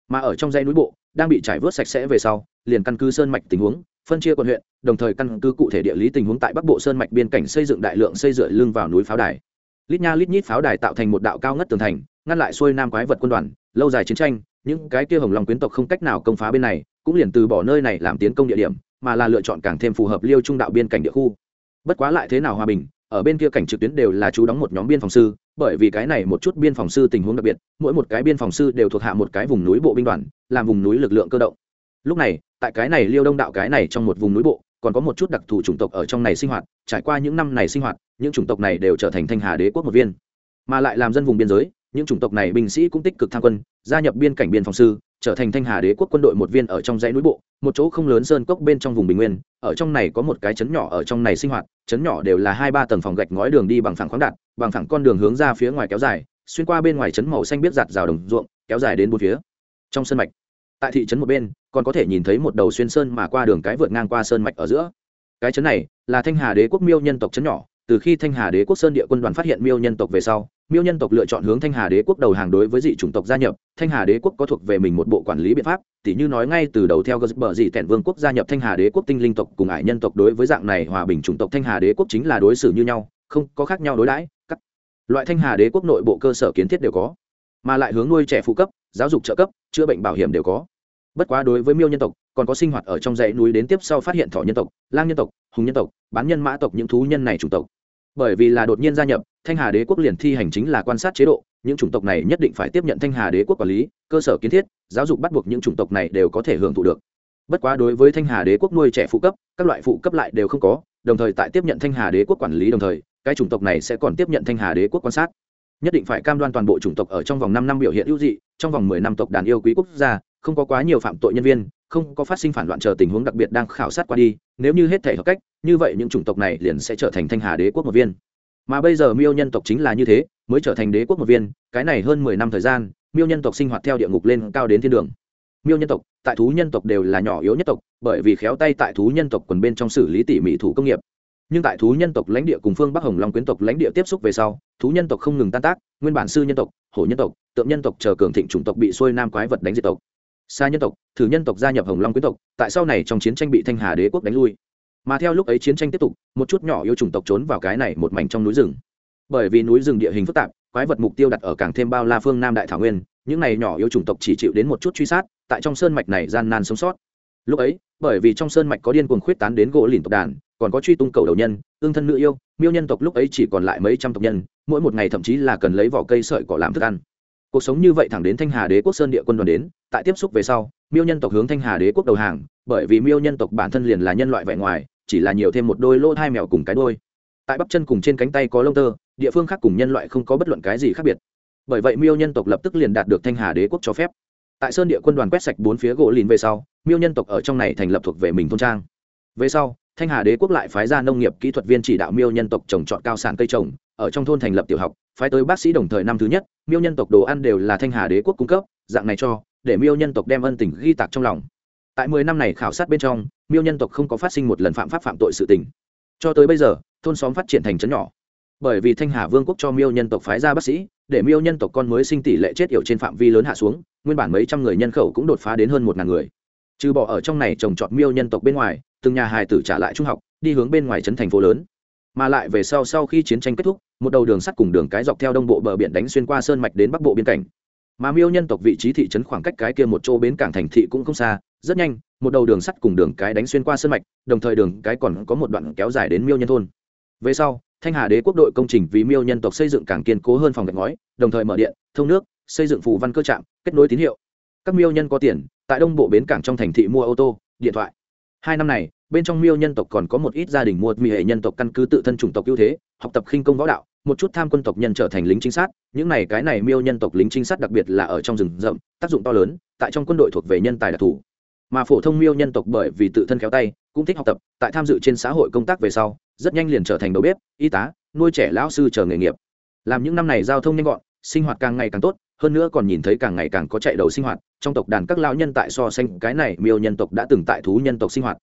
Mà ở trong dãy núi bộ, đang bị trải vớt sạch sẽ về sau, liền căn cứ sơn mạch tình huống, phân chia quận huyện, đồng thời căn cứ cụ thể địa lý tình huống tại bắc bộ sơn mạch biên cảnh xây dựng đại lượng xây dựa lưng vào núi pháo đài. Lít nha lít nhít pháo đài tạo thành một đạo cao ngất tường thành, ngăn lại xuôi nam quái vật quân đoàn, lâu dài chiến tranh, những cái kia hồng long quyến tộc không cách nào công phá bên này, cũng liền từ bỏ nơi này làm tiến công địa điểm, mà là lựa chọn càng thêm phù hợp liêu trung đạo biên cảnh địa khu bất quá lại thế nào hòa bình, ở bên kia cảnh trực tuyến đều là chú đóng một nhóm biên phòng sư, bởi vì cái này một chút biên phòng sư tình huống đặc biệt, mỗi một cái biên phòng sư đều thuộc hạ một cái vùng núi bộ binh đoàn, làm vùng núi lực lượng cơ động. Lúc này, tại cái này liêu đông đạo cái này trong một vùng núi bộ, còn có một chút đặc thù chủng tộc ở trong này sinh hoạt, trải qua những năm này sinh hoạt, những chủng tộc này đều trở thành thanh hà đế quốc một viên. Mà lại làm dân vùng biên giới, những chủng tộc này binh sĩ cũng tích cực tham quân, gia nhập biên cảnh biên phòng sư trở thành thanh hà đế quốc quân đội một viên ở trong dãy núi bộ, một chỗ không lớn sơn cốc bên trong vùng bình nguyên, ở trong này có một cái chấn nhỏ ở trong này sinh hoạt chấn nhỏ đều là hai ba tầng phòng gạch ngói đường đi bằng phẳng khoáng đạt bằng phẳng con đường hướng ra phía ngoài kéo dài, xuyên qua bên ngoài chấn màu xanh biết giặt rào đồng ruộng, kéo dài đến bốn phía. Trong sân mạch, tại thị trấn một bên, còn có thể nhìn thấy một đầu xuyên sơn mà qua đường cái vượt ngang qua sơn mạch ở giữa. Cái trấn này là thanh hà đế quốc miêu nhân tộc trấn nhỏ, từ khi thanh hà đế quốc sơn địa quân đoàn phát hiện miêu nhân tộc về sau miêu nhân tộc lựa chọn hướng thanh hà đế quốc đầu hàng đối với dị chủng tộc gia nhập. Thanh hà đế quốc có thuộc về mình một bộ quản lý biện pháp, tỉ như nói ngay từ đầu theo gờ bờ dị tẻn vương quốc gia nhập thanh hà đế quốc tinh linh tộc cùng ải nhân tộc đối với dạng này hòa bình chủng tộc thanh hà đế quốc chính là đối xử như nhau, không có khác nhau đối đãi các loại thanh hà đế quốc nội bộ cơ sở kiến thiết đều có, mà lại hướng nuôi trẻ phụ cấp, giáo dục trợ cấp, chữa bệnh bảo hiểm đều có. Bất quá đối với miêu nhân tộc, còn có sinh hoạt ở trong dãy núi đến tiếp sau phát hiện thỏ nhân tộc, lang nhân tộc, hùng nhân tộc, bán nhân mã tộc những thú nhân này chủng tộc bởi vì là đột nhiên gia nhập, thanh hà đế quốc liền thi hành chính là quan sát chế độ, những chủng tộc này nhất định phải tiếp nhận thanh hà đế quốc quản lý, cơ sở kiến thiết, giáo dục bắt buộc những chủng tộc này đều có thể hưởng thụ được. Bất quá đối với thanh hà đế quốc nuôi trẻ phụ cấp, các loại phụ cấp lại đều không có, đồng thời tại tiếp nhận thanh hà đế quốc quản lý đồng thời, cái chủng tộc này sẽ còn tiếp nhận thanh hà đế quốc quan sát. Nhất định phải cam đoan toàn bộ chủng tộc ở trong vòng năm năm biểu hiện ưu dị, trong vòng mười năm tộc đàn yêu quý quốc gia, không có quá nhiều phạm tội nhân viên, không có phát sinh phản loạn chờ tình huống đặc biệt đang khảo sát qua đi, nếu như hết thể hợp cách như vậy những chủng tộc này liền sẽ trở thành thanh hà đế quốc một viên. Mà bây giờ miêu nhân tộc chính là như thế, mới trở thành đế quốc một viên, cái này hơn mười năm thời gian, miêu nhân tộc sinh hoạt theo địa ngục lên cao đến thiên đường. Miêu nhân tộc, tại thú nhân tộc đều là nhỏ yếu nhất tộc, bởi vì khéo tay tại thú nhân tộc quần bên trong xử lý tỉ mỉ thủ công nghiệp. Nhưng tại thú nhân tộc lãnh địa cùng phương bắc hồng long quyến tộc lãnh địa tiếp xúc về sau, thú nhân tộc không ngừng tan tác, nguyên bản sư nhân tộc, hổ nhân tộc, tượng nhân tộc chờ cường thịnh chủng tộc bị xuôi nam quái vật đánh diệt tộc. Xa nhân tộc, thử nhân tộc gia nhập hồng long quyến tộc, tại sau này trong chiến tranh bị thanh hà đế quốc đánh lui mà theo lúc ấy chiến tranh tiếp tục, một chút nhỏ yêu chủng tộc trốn vào cái này một mảnh trong núi rừng. Bởi vì núi rừng địa hình phức tạp, quái vật mục tiêu đặt ở càng thêm bao la phương nam đại thảo nguyên, những này nhỏ yêu chủng tộc chỉ chịu đến một chút truy sát, tại trong sơn mạch này gian nan sống sót. Lúc ấy, bởi vì trong sơn mạch có điên cuồng khuyết tán đến gỗ lìn tộc đàn, còn có truy tung cầu đầu nhân ương thân nữ yêu, miêu nhân tộc lúc ấy chỉ còn lại mấy trăm tộc nhân, mỗi một ngày thậm chí là cần lấy vỏ cây sợi cỏ làm thức ăn. Cuộc sống như vậy thẳng đến thanh hà đế quốc sơn địa quân đoàn đến, tại tiếp xúc về sau, miêu nhân tộc hướng thanh hà đế quốc đầu hàng, bởi vì miêu nhân tộc bản thân liền là nhân loại vẻ ngoài chỉ là nhiều thêm một đôi lỗ hai mèo cùng cái đôi tại bắp chân cùng trên cánh tay có lông tơ, địa phương khác cùng nhân loại không có bất luận cái gì khác biệt. Bởi vậy miêu nhân tộc lập tức liền đạt được thanh hà đế quốc cho phép. Tại sơn địa quân đoàn quét sạch bốn phía gỗ lìn về sau, miêu nhân tộc ở trong này thành lập thuộc về mình thôn trang. Về sau, thanh hà đế quốc lại phái ra nông nghiệp kỹ thuật viên chỉ đạo miêu nhân tộc trồng trọt cao sản cây trồng, ở trong thôn thành lập tiểu học, phái tới bác sĩ đồng thời năm thứ nhất, miêu nhân tộc đồ ăn đều là thanh hà đế quốc cung cấp, dạng này cho, để miêu nhân tộc đem ân tình ghi tạc trong lòng tại mười năm này khảo sát bên trong, miêu nhân tộc không có phát sinh một lần phạm pháp phạm tội sự tình. Cho tới bây giờ, thôn xóm phát triển thành trấn nhỏ. Bởi vì thanh hà vương quốc cho miêu nhân tộc phái ra bác sĩ, để miêu nhân tộc con mới sinh tỷ lệ chết yểu trên phạm vi lớn hạ xuống, nguyên bản mấy trăm người nhân khẩu cũng đột phá đến hơn một ngàn người. Trừ bỏ ở trong này trồng trọt miêu nhân tộc bên ngoài, từng nhà hài tử trả lại trung học, đi hướng bên ngoài trấn thành phố lớn. Mà lại về sau sau khi chiến tranh kết thúc, một đầu đường sắt cùng đường cái dọc theo đông bộ bờ biển đánh xuyên qua sơn mạch đến bắc bộ biên cảnh. Mà miêu nhân tộc vị trí thị trấn khoảng cách cái kia một chỗ bến cảng thành thị cũng không xa rất nhanh, một đầu đường sắt cùng đường cái đánh xuyên qua sơn mạch, đồng thời đường cái còn có một đoạn kéo dài đến miêu nhân thôn. Về sau, thanh hà đế quốc đội công trình vì miêu nhân tộc xây dựng càng kiên cố hơn phòng gạch ngói, đồng thời mở điện, thông nước, xây dựng phù văn cơ trạm, kết nối tín hiệu. Các miêu nhân có tiền, tại đông bộ bến cảng trong thành thị mua ô tô, điện thoại. Hai năm này, bên trong miêu nhân tộc còn có một ít gia đình mua mỹ hệ nhân tộc căn cứ tự thân chủng tộc ưu thế, học tập khinh công võ đạo, một chút tham quân tộc nhân trở thành lính chính sát. Những này, cái này miêu nhân tộc lính chính sát đặc biệt là ở trong rừng rậm, tác dụng to lớn, tại trong quân đội thuộc về nhân tài đặc thù mà phổ thông miêu nhân tộc bởi vì tự thân khéo tay, cũng thích học tập, tại tham dự trên xã hội công tác về sau, rất nhanh liền trở thành đầu bếp, y tá, nuôi trẻ lão sư chờ nghề nghiệp. Làm những năm này giao thông nhanh gọn, sinh hoạt càng ngày càng tốt, hơn nữa còn nhìn thấy càng ngày càng có chạy đầu sinh hoạt, trong tộc đàn các lão nhân tại so sánh cái này, miêu nhân tộc đã từng tại thú nhân tộc sinh hoạt.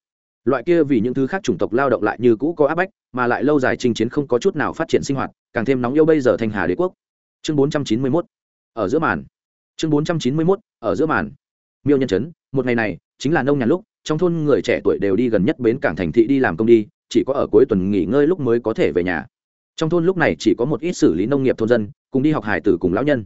Loại kia vì những thứ khác chủng tộc lao động lại như cũ có áp bách, mà lại lâu dài chinh chiến không có chút nào phát triển sinh hoạt, càng thêm nóng yêu bây giờ thành hà đế quốc. Chương 491 ở giữa màn. Chương 491 ở giữa màn. Miêu nhân chấn, một ngày này chính là nông nhàn lúc, trong thôn người trẻ tuổi đều đi gần nhất bến cảng thành thị đi làm công đi, chỉ có ở cuối tuần nghỉ ngơi lúc mới có thể về nhà. Trong thôn lúc này chỉ có một ít xử lý nông nghiệp thôn dân, cùng đi học hải tử cùng lão nhân.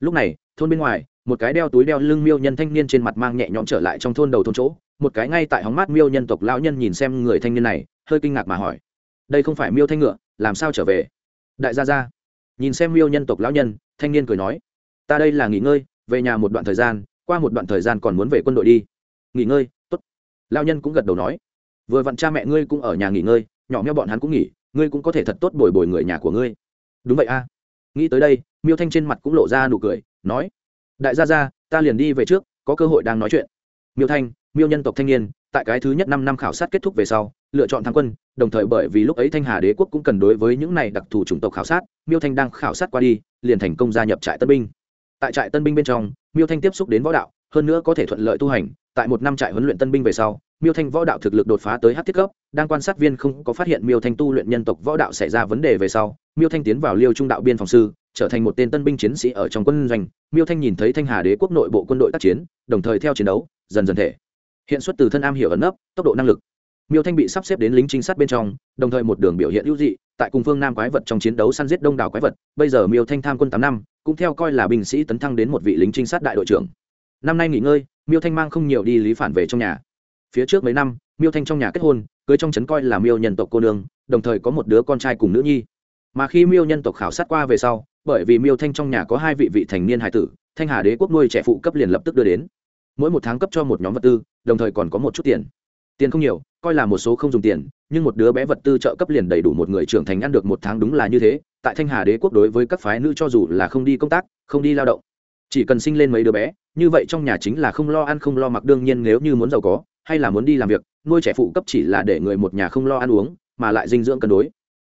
Lúc này, thôn bên ngoài, một cái đeo túi đeo lưng miêu nhân thanh niên trên mặt mang nhẹ nhõm trở lại trong thôn đầu thôn chỗ, một cái ngay tại hóng mát miêu nhân tộc lão nhân nhìn xem người thanh niên này, hơi kinh ngạc mà hỏi, đây không phải miêu thanh ngựa, làm sao trở về? Đại gia gia. Nhìn xem miêu nhân tộc lão nhân, thanh niên cười nói, ta đây là nghỉ ngơi, về nhà một đoạn thời gian, qua một đoạn thời gian còn muốn về quân đội đi nghỉ ngơi, tốt. Lao nhân cũng gật đầu nói. Vừa vặn cha mẹ ngươi cũng ở nhà nghỉ ngơi, nhỏ meo bọn hắn cũng nghỉ, ngươi cũng có thể thật tốt bồi bồi người nhà của ngươi. Đúng vậy a. Nghĩ tới đây, miêu thanh trên mặt cũng lộ ra nụ cười, nói. Đại gia gia, ta liền đi về trước, có cơ hội đang nói chuyện. Miêu thanh, miêu nhân tộc thanh niên, tại cái thứ nhất năm năm khảo sát kết thúc về sau, lựa chọn thắng quân, đồng thời bởi vì lúc ấy thanh hà đế quốc cũng cần đối với những này đặc thù chủng tộc khảo sát, miêu thanh đang khảo sát qua đi, liền thành công gia nhập trại tân binh. Tại trại tân binh bên trong, miêu thanh tiếp xúc đến võ đạo, hơn nữa có thể thuận lợi tu hành tại một năm trại huấn luyện tân binh về sau, miêu thanh võ đạo thực lực đột phá tới hát thiết cấp, đang quan sát viên không có phát hiện miêu thanh tu luyện nhân tộc võ đạo xảy ra vấn đề về sau, miêu thanh tiến vào liêu trung đạo biên phòng sư, trở thành một tên tân binh chiến sĩ ở trong quân doanh. Miêu thanh nhìn thấy thanh hà đế quốc nội bộ quân đội tác chiến, đồng thời theo chiến đấu, dần dần thể hiện xuất từ thân am hiểu ẩn nấp, tốc độ năng lực. Miêu thanh bị sắp xếp đến lính trinh sát bên trong, đồng thời một đường biểu hiện ưu dị, tại cùng phương nam quái vật trong chiến đấu săn giết đông đảo quái vật, bây giờ miêu thanh tham quân tám năm, cũng theo coi là binh sĩ tấn thăng đến một vị lính trinh sát đại đội trưởng. Năm nay nghỉ ngơi miêu thanh mang không nhiều đi lý phản về trong nhà. Phía trước mấy năm, miêu thanh trong nhà kết hôn, cưới trong trấn coi là miêu nhân tộc cô nương, đồng thời có một đứa con trai cùng nữ nhi. Mà khi miêu nhân tộc khảo sát qua về sau, bởi vì miêu thanh trong nhà có hai vị vị thành niên hải tử, thanh hà đế quốc nuôi trẻ phụ cấp liền lập tức đưa đến. Mỗi một tháng cấp cho một nhóm vật tư, đồng thời còn có một chút tiền. Tiền không nhiều, coi là một số không dùng tiền, nhưng một đứa bé vật tư trợ cấp liền đầy đủ một người trưởng thành ăn được một tháng đúng là như thế. Tại thanh hà đế quốc đối với các phái nữ cho dù là không đi công tác, không đi lao động chỉ cần sinh lên mấy đứa bé, như vậy trong nhà chính là không lo ăn không lo mặc, đương nhiên nếu như muốn giàu có, hay là muốn đi làm việc, nuôi trẻ phụ cấp chỉ là để người một nhà không lo ăn uống, mà lại dinh dưỡng cân đối.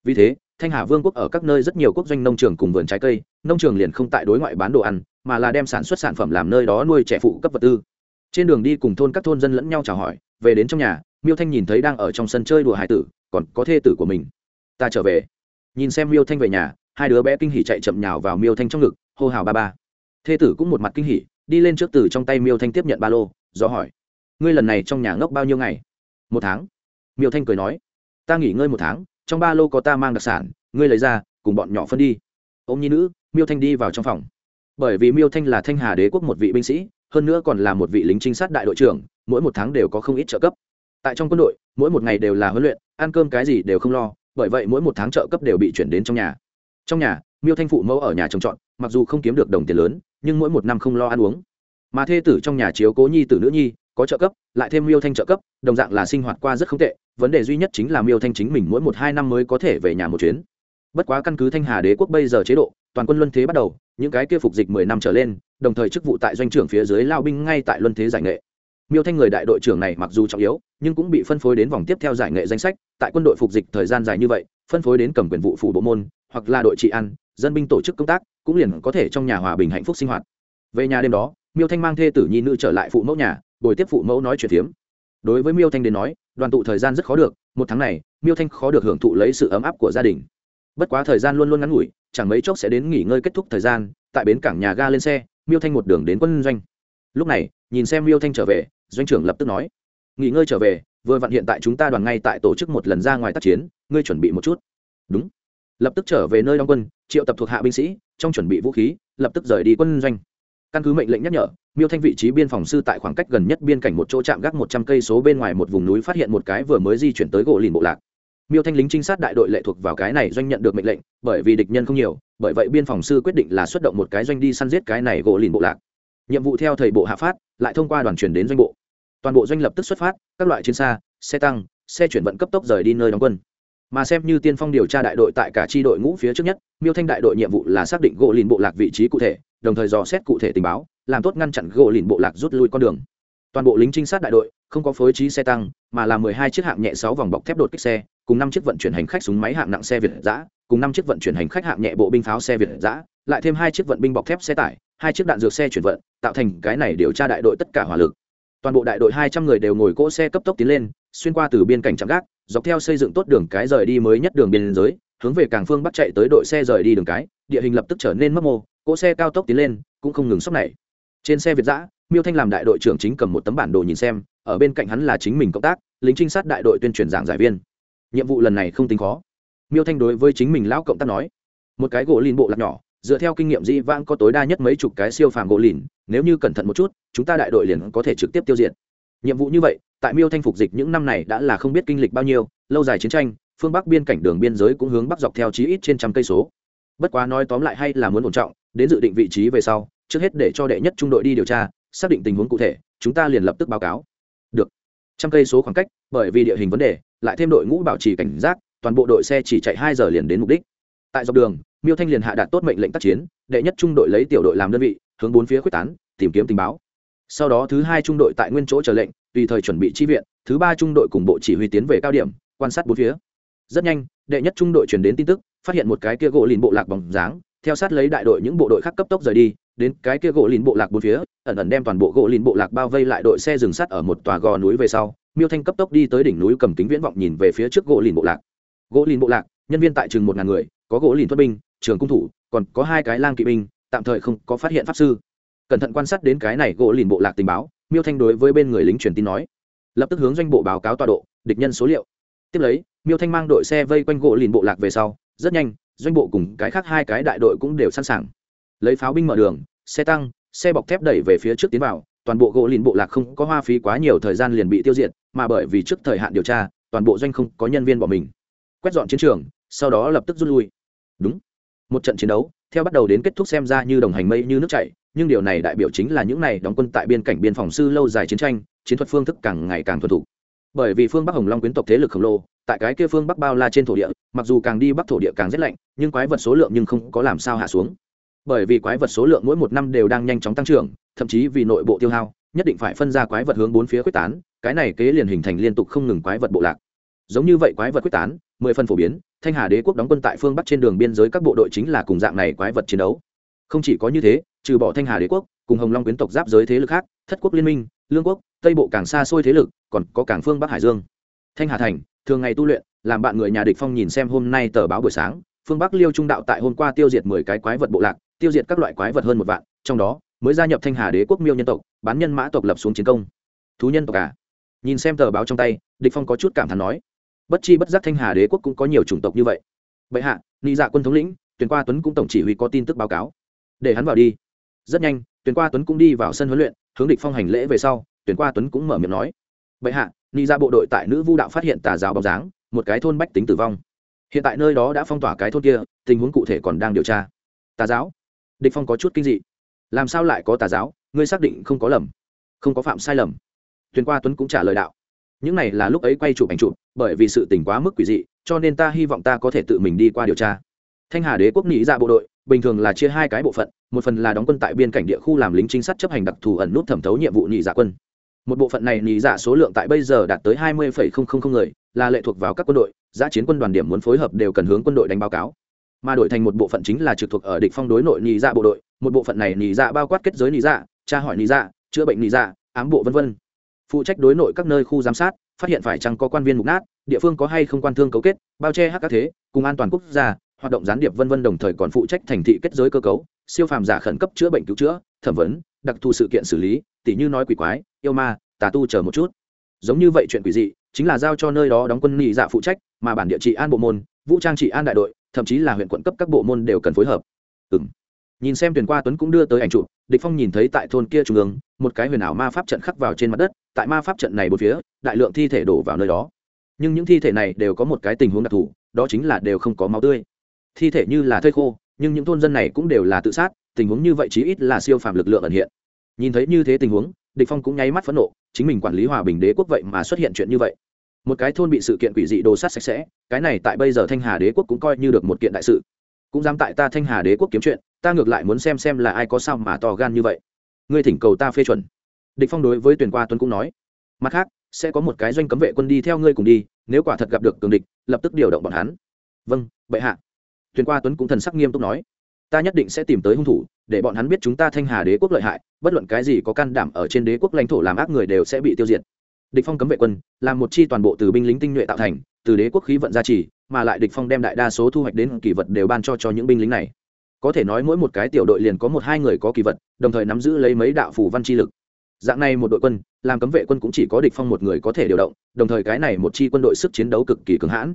Vì thế, thanh hà vương quốc ở các nơi rất nhiều quốc doanh nông trường cùng vườn trái cây, nông trường liền không tại đối ngoại bán đồ ăn, mà là đem sản xuất sản phẩm làm nơi đó nuôi trẻ phụ cấp vật tư. Trên đường đi cùng thôn các thôn dân lẫn nhau chào hỏi, về đến trong nhà, miêu thanh nhìn thấy đang ở trong sân chơi đùa hải tử, còn có thê tử của mình. Ta trở về. Nhìn xem miêu thanh về nhà, hai đứa bé kinh hỉ chạy chậm nhào vào miêu thanh trong ngực, hô hào ba ba thê tử cũng một mặt kinh hỉ, đi lên trước từ trong tay miêu thanh tiếp nhận ba lô, do hỏi, ngươi lần này trong nhà ngốc bao nhiêu ngày? Một tháng. Miêu thanh cười nói, ta nghỉ ngơi một tháng, trong ba lô có ta mang đặc sản, ngươi lấy ra, cùng bọn nhỏ phân đi. Ô m nhi nữ, miêu thanh đi vào trong phòng. Bởi vì miêu thanh là thanh hà đế quốc một vị binh sĩ, hơn nữa còn là một vị lính trinh sát đại đội trưởng, mỗi một tháng đều có không ít trợ cấp. Tại trong quân đội, mỗi một ngày đều là huấn luyện, ăn cơm cái gì đều không lo, bởi vậy mỗi một tháng trợ cấp đều bị chuyển đến trong nhà. Trong nhà, miêu thanh phụ mẫu ở nhà trồng trọt, mặc dù không kiếm được đồng tiền lớn nhưng mỗi một năm không lo ăn uống. Mà thê tử trong nhà chiếu cố nhi tử nữ nhi, có trợ cấp, lại thêm miêu thanh trợ cấp, đồng dạng là sinh hoạt qua rất không tệ, vấn đề duy nhất chính là miêu thanh chính mình mỗi một hai năm mới có thể về nhà một chuyến. Bất quá căn cứ thanh hà đế quốc bây giờ chế độ, toàn quân luân thế bắt đầu, những cái kia phục dịch mười năm trở lên, đồng thời chức vụ tại doanh trưởng phía dưới lao binh ngay tại luân thế giải nghệ. Miêu thanh người đại đội trưởng này mặc dù trọng yếu, nhưng cũng bị phân phối đến vòng tiếp theo giải nghệ danh sách, tại quân đội phục dịch thời gian dài như vậy, phân phối đến cầm quyền vụ phủ bộ môn, hoặc là đội trị ăn dân binh tổ chức công tác cũng liền có thể trong nhà hòa bình hạnh phúc sinh hoạt. Về nhà đêm đó, miêu thanh mang thê tử nhi nữ trở lại phụ mẫu nhà, bồi tiếp phụ mẫu nói chuyện phiếm. Đối với miêu thanh đến nói, đoàn tụ thời gian rất khó được, một tháng này, miêu thanh khó được hưởng thụ lấy sự ấm áp của gia đình. Bất quá thời gian luôn luôn ngắn ngủi, chẳng mấy chốc sẽ đến nghỉ ngơi kết thúc thời gian, tại bến cảng nhà ga lên xe, miêu thanh một đường đến quân doanh. Lúc này, nhìn xem miêu thanh trở về, doanh trưởng lập tức nói, nghỉ ngơi trở về, vừa vặn hiện tại chúng ta đoàn ngay tại tổ chức một lần ra ngoài tác chiến, ngươi chuẩn bị một chút. Đúng. Lập tức trở về nơi đóng quân, triệu tập thuộc hạ binh sĩ trong chuẩn bị vũ khí, lập tức rời đi quân doanh. Căn cứ mệnh lệnh nhắc nhở, miêu thanh vị trí biên phòng sư tại khoảng cách gần nhất biên cảnh một chỗ chạm gác một trăm cây số bên ngoài một vùng núi phát hiện một cái vừa mới di chuyển tới gỗ lìn bộ lạc. Miêu thanh lính trinh sát đại đội lệ thuộc vào cái này doanh nhận được mệnh lệnh, bởi vì địch nhân không nhiều, bởi vậy biên phòng sư quyết định là xuất động một cái doanh đi săn giết cái này gỗ lìn bộ lạc. Nhiệm vụ theo thầy bộ hạ phát, lại thông qua đoàn truyền đến doanh bộ. Toàn bộ doanh lập tức xuất phát, các loại chiến xa, xe tăng, xe chuyển vận cấp tốc rời đi nơi đóng quân mà xem như tiên phong điều tra đại đội tại cả tri đội ngũ phía trước nhất, miêu thanh đại đội nhiệm vụ là xác định gỗ lìn bộ lạc vị trí cụ thể, đồng thời dò xét cụ thể tình báo, làm tốt ngăn chặn gỗ lìn bộ lạc rút lui con đường. Toàn bộ lính trinh sát đại đội không có phối trí xe tăng, mà là mười hai chiếc hạng nhẹ sáu vòng bọc thép đột kích xe, cùng năm chiếc vận chuyển hành khách súng máy hạng nặng xe việt giã cùng năm chiếc vận chuyển hành khách hạng nhẹ bộ binh pháo xe việt giã lại thêm hai chiếc vận binh bọc thép xe tải, hai chiếc đạn dược xe chuyển vận, tạo thành cái này điều tra đại đội tất cả hỏa lực. Toàn bộ đại đội hai trăm người đều ngồi cỗ xe cấp tốc tiến lên xuyên qua từ biên cảnh trạm gác, dọc theo xây dựng tốt đường cái rời đi mới nhất đường biên giới, hướng về cảng phương bắt chạy tới đội xe rời đi đường cái, địa hình lập tức trở nên mấp mô, cỗ xe cao tốc tiến lên, cũng không ngừng sốc này. Trên xe việt giã miêu thanh làm đại đội trưởng chính cầm một tấm bản đồ nhìn xem, ở bên cạnh hắn là chính mình cộng tác, lính trinh sát đại đội tuyên truyền giảng giải viên. Nhiệm vụ lần này không tính khó. Miêu thanh đối với chính mình lão cộng tác nói, một cái gỗ lìn bộ lạc nhỏ, dựa theo kinh nghiệm di vãng có tối đa nhất mấy chục cái siêu phàm gỗ lìn, nếu như cẩn thận một chút, chúng ta đại đội liền có thể trực tiếp tiêu diệt. Nhiệm vụ như vậy tại miêu thanh phục dịch những năm này đã là không biết kinh lịch bao nhiêu, lâu dài chiến tranh, phương bắc biên cảnh đường biên giới cũng hướng bắc dọc theo chí ít trên trăm cây số. Bất quá nói tóm lại hay là muốn ổn trọng, đến dự định vị trí về sau, trước hết để cho đệ nhất trung đội đi điều tra, xác định tình huống cụ thể, chúng ta liền lập tức báo cáo. Được. Trăm cây số khoảng cách, bởi vì địa hình vấn đề, lại thêm đội ngũ bảo trì cảnh giác, toàn bộ đội xe chỉ chạy hai giờ liền đến mục đích. Tại dọc đường, miêu thanh liền hạ đạt tốt mệnh lệnh tác chiến, đệ nhất trung đội lấy tiểu đội làm đơn vị, hướng bốn phía quyết tán, tìm kiếm tình báo. Sau đó thứ hai trung đội tại nguyên chỗ chờ lệnh tùy thời chuẩn bị chi viện, thứ ba trung đội cùng bộ chỉ huy tiến về cao điểm, quan sát bốn phía. Rất nhanh, đệ nhất trung đội truyền đến tin tức, phát hiện một cái kia gỗ lìn bộ lạc bóng dáng, theo sát lấy đại đội những bộ đội khác cấp tốc rời đi, đến cái kia gỗ lìn bộ lạc bốn phía, ẩn ẩn đem toàn bộ gỗ lìn bộ lạc bao vây lại đội xe dừng sắt ở một tòa gò núi về sau, miêu thanh cấp tốc đi tới đỉnh núi cầm kính viễn vọng nhìn về phía trước gỗ lìn bộ lạc. Gỗ lìn bộ lạc, nhân viên tại chừng một ngàn người, có gỗ lìn thuật binh, trường cung thủ, còn có hai cái lang kỵ binh, tạm thời không có phát hiện pháp sư. Cẩn thận quan sát đến cái này gỗ lìn bộ lạc tình báo miêu thanh đối với bên người lính truyền tin nói, lập tức hướng doanh bộ báo cáo tọa độ, địch nhân số liệu. Tiếp lấy, miêu thanh mang đội xe vây quanh gỗ lìn bộ lạc về sau, rất nhanh, doanh bộ cùng cái khác hai cái đại đội cũng đều sẵn sàng. Lấy pháo binh mở đường, xe tăng, xe bọc thép đẩy về phía trước tiến vào, toàn bộ gỗ lìn bộ lạc không có hoa phí quá nhiều thời gian liền bị tiêu diệt, mà bởi vì trước thời hạn điều tra, toàn bộ doanh không có nhân viên bỏ mình. Quét dọn chiến trường, sau đó lập tức rút lui. Đúng. Một trận chiến đấu, theo bắt đầu đến kết thúc xem ra như đồng hành mây như nước chảy nhưng điều này đại biểu chính là những này đóng quân tại biên cảnh biên phòng sư lâu dài chiến tranh, chiến thuật phương thức càng ngày càng thuần thục. Bởi vì phương bắc hồng long quyến tộc thế lực khổng lồ, tại cái kia phương bắc bao la trên thổ địa, mặc dù càng đi bắc thổ địa càng rét lạnh, nhưng quái vật số lượng nhưng không có làm sao hạ xuống. Bởi vì quái vật số lượng mỗi một năm đều đang nhanh chóng tăng trưởng, thậm chí vì nội bộ tiêu hao, nhất định phải phân ra quái vật hướng bốn phía quyết tán, cái này kế liền hình thành liên tục không ngừng quái vật bộ lạc. Giống như vậy quái vật quyết tán, mười phần phổ biến, thanh hà đế quốc đóng quân tại phương bắc trên đường biên giới các bộ đội chính là cùng dạng này quái vật chiến đấu. Không chỉ có như thế trừ bỏ thanh hà đế quốc, cùng hồng long quyến tộc giáp giới thế lực khác, thất quốc liên minh, lương quốc, tây bộ càng xa xôi thế lực, còn có cảng phương bắc hải dương. Thanh hà thành, thường ngày tu luyện, làm bạn người nhà địch phong nhìn xem hôm nay tờ báo buổi sáng, phương bắc liêu trung đạo tại hôm qua tiêu diệt mười cái quái vật bộ lạc, tiêu diệt các loại quái vật hơn một vạn, trong đó, mới gia nhập thanh hà đế quốc miêu nhân tộc, bán nhân mã tộc lập xuống chiến công. Thú nhân tộc à? Nhìn xem tờ báo trong tay, địch phong có chút cảm thán nói. Bất chi bất giác thanh hà đế quốc cũng có nhiều chủng tộc như vậy. Bệ hạ ni dạ quân thống lĩnh, tuyển qua tuấn cũng tổng chỉ huy có tin tức báo cáo. Để hắn vào đi rất nhanh tuyển qua tuấn cũng đi vào sân huấn luyện, hướng địch phong hành lễ về sau tuyển qua tuấn cũng mở miệng nói, bệ hạ ni ra dạ bộ đội tại nữ vu đạo phát hiện tà giáo bóng dáng, một cái thôn bách tính tử vong. Hiện tại nơi đó đã phong tỏa cái thôn kia, tình huống cụ thể còn đang điều tra. Tà giáo? Địch phong có chút kinh dị. Làm sao lại có tà giáo? Ngươi xác định không có lầm, không có phạm sai lầm. Tuyển qua tuấn cũng trả lời đạo, những này là lúc ấy quay chụp ảnh chụp, bởi vì sự tình quá mức quỷ dị, cho nên ta hy vọng ta có thể tự mình đi qua điều tra. Thanh hà đế quốc nghĩ ra dạ bộ đội bình thường là chia hai cái bộ phận, một phần là đóng quân tại biên cảnh địa khu làm lính trinh sát chấp hành đặc thù ẩn nút thẩm thấu nhiệm vụ nhị dạ quân. Một bộ phận này nhị dạ số lượng tại bây giờ đạt tới hai mươi người, là lệ thuộc vào các quân đội, giã chiến quân đoàn điểm muốn phối hợp đều cần hướng quân đội đánh báo cáo. Mà đổi thành một bộ phận chính là trực thuộc ở địch phong đối nội nhị dạ bộ đội, một bộ phận này nhị dạ bao quát kết giới nhị dạ tra hỏi nhị dạ chữa bệnh nhị dạ ám bộ vân vân. Phụ trách đối nội các nơi khu giám sát, phát hiện phải chăng có quan viên mục nát, địa phương có hay không quan thương cấu kết, bao che hắc các thế, cùng an toàn quốc gia hoạt động gián điệp vân vân đồng thời còn phụ trách thành thị kết giới cơ cấu, siêu phàm giả khẩn cấp chữa bệnh cứu chữa, thẩm vấn, đặc thù sự kiện xử lý, tỉ như nói quỷ quái, yêu ma, tà tu chờ một chút. Giống như vậy chuyện quỷ dị, chính là giao cho nơi đó đóng quân nghị dạ phụ trách, mà bản địa trị an bộ môn, vũ trang trị an đại đội, thậm chí là huyện quận cấp các bộ môn đều cần phối hợp. Ừng nhìn xem tuyển qua tuấn cũng đưa tới ảnh chụp, địch phong nhìn thấy tại thôn kia trung ương, một cái huyền ảo ma pháp trận khắc vào trên mặt đất, tại ma pháp trận này bốn phía, đại lượng thi thể đổ vào nơi đó. Nhưng những thi thể này đều có một cái tình huống đặc thù, đó chính là đều không có máu tươi thi thể như là thây khô, nhưng những thôn dân này cũng đều là tự sát, tình huống như vậy chí ít là siêu phàm lực lượng ẩn hiện. Nhìn thấy như thế tình huống, địch phong cũng nháy mắt phẫn nộ, chính mình quản lý hòa bình đế quốc vậy mà xuất hiện chuyện như vậy. Một cái thôn bị sự kiện quỷ dị đồ sát sạch sẽ, cái này tại bây giờ thanh hà đế quốc cũng coi như được một kiện đại sự. Cũng dám tại ta thanh hà đế quốc kiếm chuyện, ta ngược lại muốn xem xem là ai có sao mà to gan như vậy. Ngươi thỉnh cầu ta phê chuẩn. Địch phong đối với tuyển qua tuấn cũng nói. Mặt khác, sẽ có một cái doanh cấm vệ quân đi theo ngươi cùng đi, nếu quả thật gặp được cường địch, lập tức điều động bọn hắn. Vâng bệ hạ tuyển qua tuấn cũng thần sắc nghiêm túc nói, ta nhất định sẽ tìm tới hung thủ, để bọn hắn biết chúng ta thanh hà đế quốc lợi hại, bất luận cái gì có can đảm ở trên đế quốc lãnh thổ làm ác người đều sẽ bị tiêu diệt. Địch phong cấm vệ quân là một chi toàn bộ từ binh lính tinh nhuệ tạo thành, từ đế quốc khí vận gia trì, mà lại địch phong đem đại đa số thu hoạch đến kỳ vật đều ban cho cho những binh lính này. Có thể nói mỗi một cái tiểu đội liền có một hai người có kỳ vật, đồng thời nắm giữ lấy mấy đạo phủ văn chi lực. Dạng này một đội quân, làm cấm vệ quân cũng chỉ có địch phong một người có thể điều động, đồng thời cái này một chi quân đội sức chiến đấu cực kỳ cứng hãn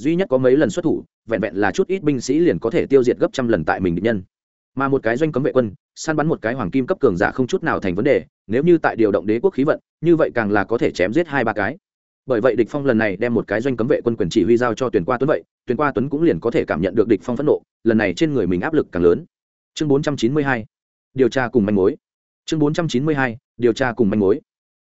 duy nhất có mấy lần xuất thủ, vẹn vẹn là chút ít binh sĩ liền có thể tiêu diệt gấp trăm lần tại mình địch nhân. Mà một cái doanh cấm vệ quân, săn bắn một cái hoàng kim cấp cường giả không chút nào thành vấn đề, nếu như tại điều động đế quốc khí vận, như vậy càng là có thể chém giết hai ba cái. Bởi vậy địch phong lần này đem một cái doanh cấm vệ quân quyền chỉ huy giao cho tuyển qua tuấn vậy, tuyển qua tuấn cũng liền có thể cảm nhận được địch phong phẫn nộ, lần này trên người mình áp lực càng lớn. Chương 492 điều tra cùng manh mối. Chương 492 điều tra cùng manh mối.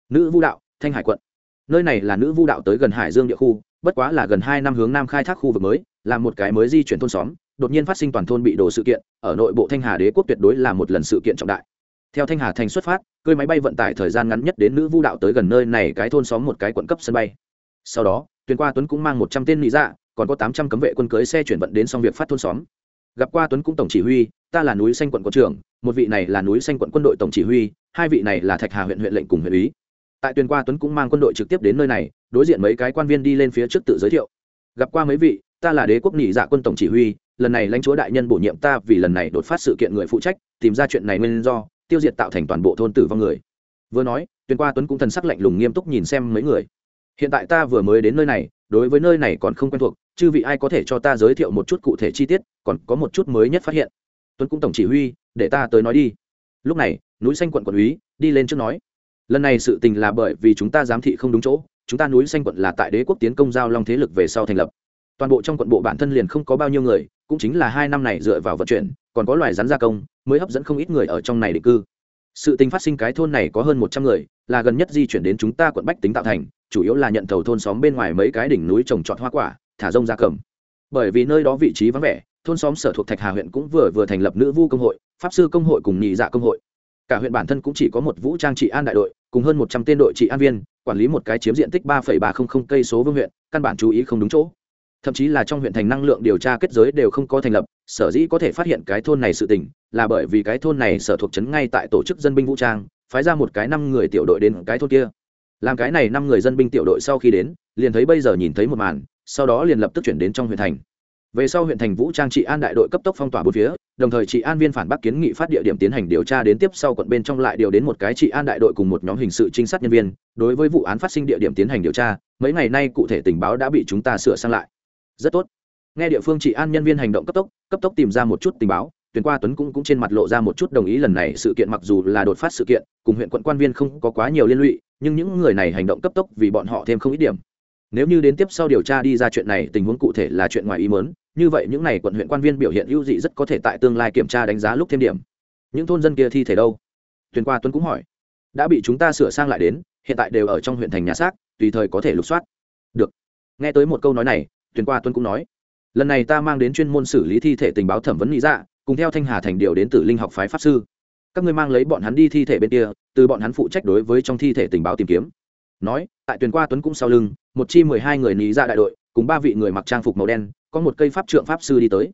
Nữ vu đạo, thanh hải quận. Nơi này là nữ vu đạo tới gần hải dương địa khu bất quá là gần hai năm hướng nam khai thác khu vực mới, là một cái mới di chuyển thôn xóm, đột nhiên phát sinh toàn thôn bị đổ sự kiện, ở nội bộ thanh hà đế quốc tuyệt đối là một lần sự kiện trọng đại. Theo thanh hà thành xuất phát, cơi máy bay vận tải thời gian ngắn nhất đến nữ vu đạo tới gần nơi này cái thôn xóm một cái quận cấp sân bay. Sau đó tuyên qua tuấn cũng mang một trăm tên mỹ dạ còn có tám trăm cấm vệ quân cưới xe chuyển vận đến xong việc phát thôn xóm. Gặp qua tuấn cũng tổng chỉ huy, ta là núi xanh quận quận trưởng, một vị này là núi xanh quận quân đội tổng chỉ huy, hai vị này là thạch hà huyện huyện lệnh cùng huyện ý tại tuyên qua tuấn cũng mang quân đội trực tiếp đến nơi này, đối diện mấy cái quan viên đi lên phía trước tự giới thiệu. Gặp qua mấy vị, ta là đế quốc nhị dạ quân tổng chỉ huy, lần này lãnh chúa đại nhân bổ nhiệm ta vì lần này đột phát sự kiện người phụ trách, tìm ra chuyện này nguyên do, tiêu diệt tạo thành toàn bộ thôn tử vong người. Vừa nói, tuyên qua tuấn cũng thần sắc lạnh lùng nghiêm túc nhìn xem mấy người. Hiện tại ta vừa mới đến nơi này, đối với nơi này còn không quen thuộc, chư vị ai có thể cho ta giới thiệu một chút cụ thể chi tiết, còn có một chút mới nhất phát hiện. Tuấn cũng tổng chỉ huy, để ta tới nói đi. Lúc này, núi xanh quận quản úy, đi lên trước nói lần này sự tình là bởi vì chúng ta giám thị không đúng chỗ, chúng ta núi xanh quận là tại đế quốc tiến công giao long thế lực về sau thành lập. Toàn bộ trong quận bộ bản thân liền không có bao nhiêu người, cũng chính là hai năm này dựa vào vận chuyển, còn có loài rắn gia công, mới hấp dẫn không ít người ở trong này định cư. Sự tình phát sinh cái thôn này có hơn một trăm người, là gần nhất di chuyển đến chúng ta quận bách tính tạo thành, chủ yếu là nhận thầu thôn xóm bên ngoài mấy cái đỉnh núi trồng trọt hoa quả, thả rông gia cầm. Bởi vì nơi đó vị trí vắng vẻ, thôn xóm sở thuộc thạch hà huyện cũng vừa vừa thành lập nữ vu công hội, pháp sư công hội cùng nhị dạ công hội. Cả huyện bản thân cũng chỉ có một vũ trang trị an đại đội cùng hơn một trăm tên đội trị an viên, quản lý một cái chiếm diện tích ba ba trăm linh cây số vương huyện, căn bản chú ý không đúng chỗ. Thậm chí là trong huyện thành năng lượng điều tra kết giới đều không có thành lập, sở dĩ có thể phát hiện cái thôn này sự tình, là bởi vì cái thôn này sở thuộc trấn ngay tại tổ chức dân binh vũ trang, phái ra một cái năm người tiểu đội đến cái thôn kia. Làm cái này năm người dân binh tiểu đội sau khi đến, liền thấy bây giờ nhìn thấy một màn, sau đó liền lập tức chuyển đến trong huyện thành về sau huyện thành vũ trang trị an đại đội cấp tốc phong tỏa bốn phía đồng thời trị an viên phản bác kiến nghị phát địa điểm tiến hành điều tra đến tiếp sau quận bên trong lại điều đến một cái trị an đại đội cùng một nhóm hình sự trinh sát nhân viên. Đối với vụ án phát sinh địa điểm tiến hành điều tra mấy ngày nay cụ thể tình báo đã bị chúng ta sửa sang lại. Rất tốt. Nghe địa phương trị an nhân viên hành động cấp tốc cấp tốc tìm ra một chút tình báo tuyển qua tuấn cũng, cũng trên mặt lộ ra một chút đồng ý lần này sự kiện mặc dù là đột phát sự kiện cùng huyện quận quan viên không có quá nhiều liên lụy nhưng những người này hành động cấp tốc vì bọn họ thêm không ít điểm nếu như đến tiếp sau điều tra đi ra chuyện này, tình huống cụ thể là chuyện ngoài ý mớn như vậy những n à y quận huyện quan viên biểu hiện ưu dị rất có thể tại tương lai kiểm tra đánh giá lúc thêm điểm. Những thôn dân kia thi thể đâu? Tuyền qua tuấn cũng hỏi. Đã bị chúng ta sửa sang lại đến, hiện tại đều ở trong huyện thành nhà xác, tùy thời có thể lục soát. Được. Nghe tới một câu nói này, tuyền qua tuấn cũng nói. Lần này ta mang đến chuyên môn xử lý thi thể tình báo thẩm vấn lý dạ cùng theo thanh hà thành điều đến từ linh học phái pháp sư. Các ngươi mang lấy bọn hắn đi thi thể bên kia, từ bọn hắn phụ trách đối với trong thi thể tình báo tìm kiếm nói, tại tuyển qua tuấn cũng sau lưng, một chi mười hai người nghĩ ra dạ đại đội, cùng ba vị người mặc trang phục màu đen, có một cây pháp trượng pháp sư đi tới.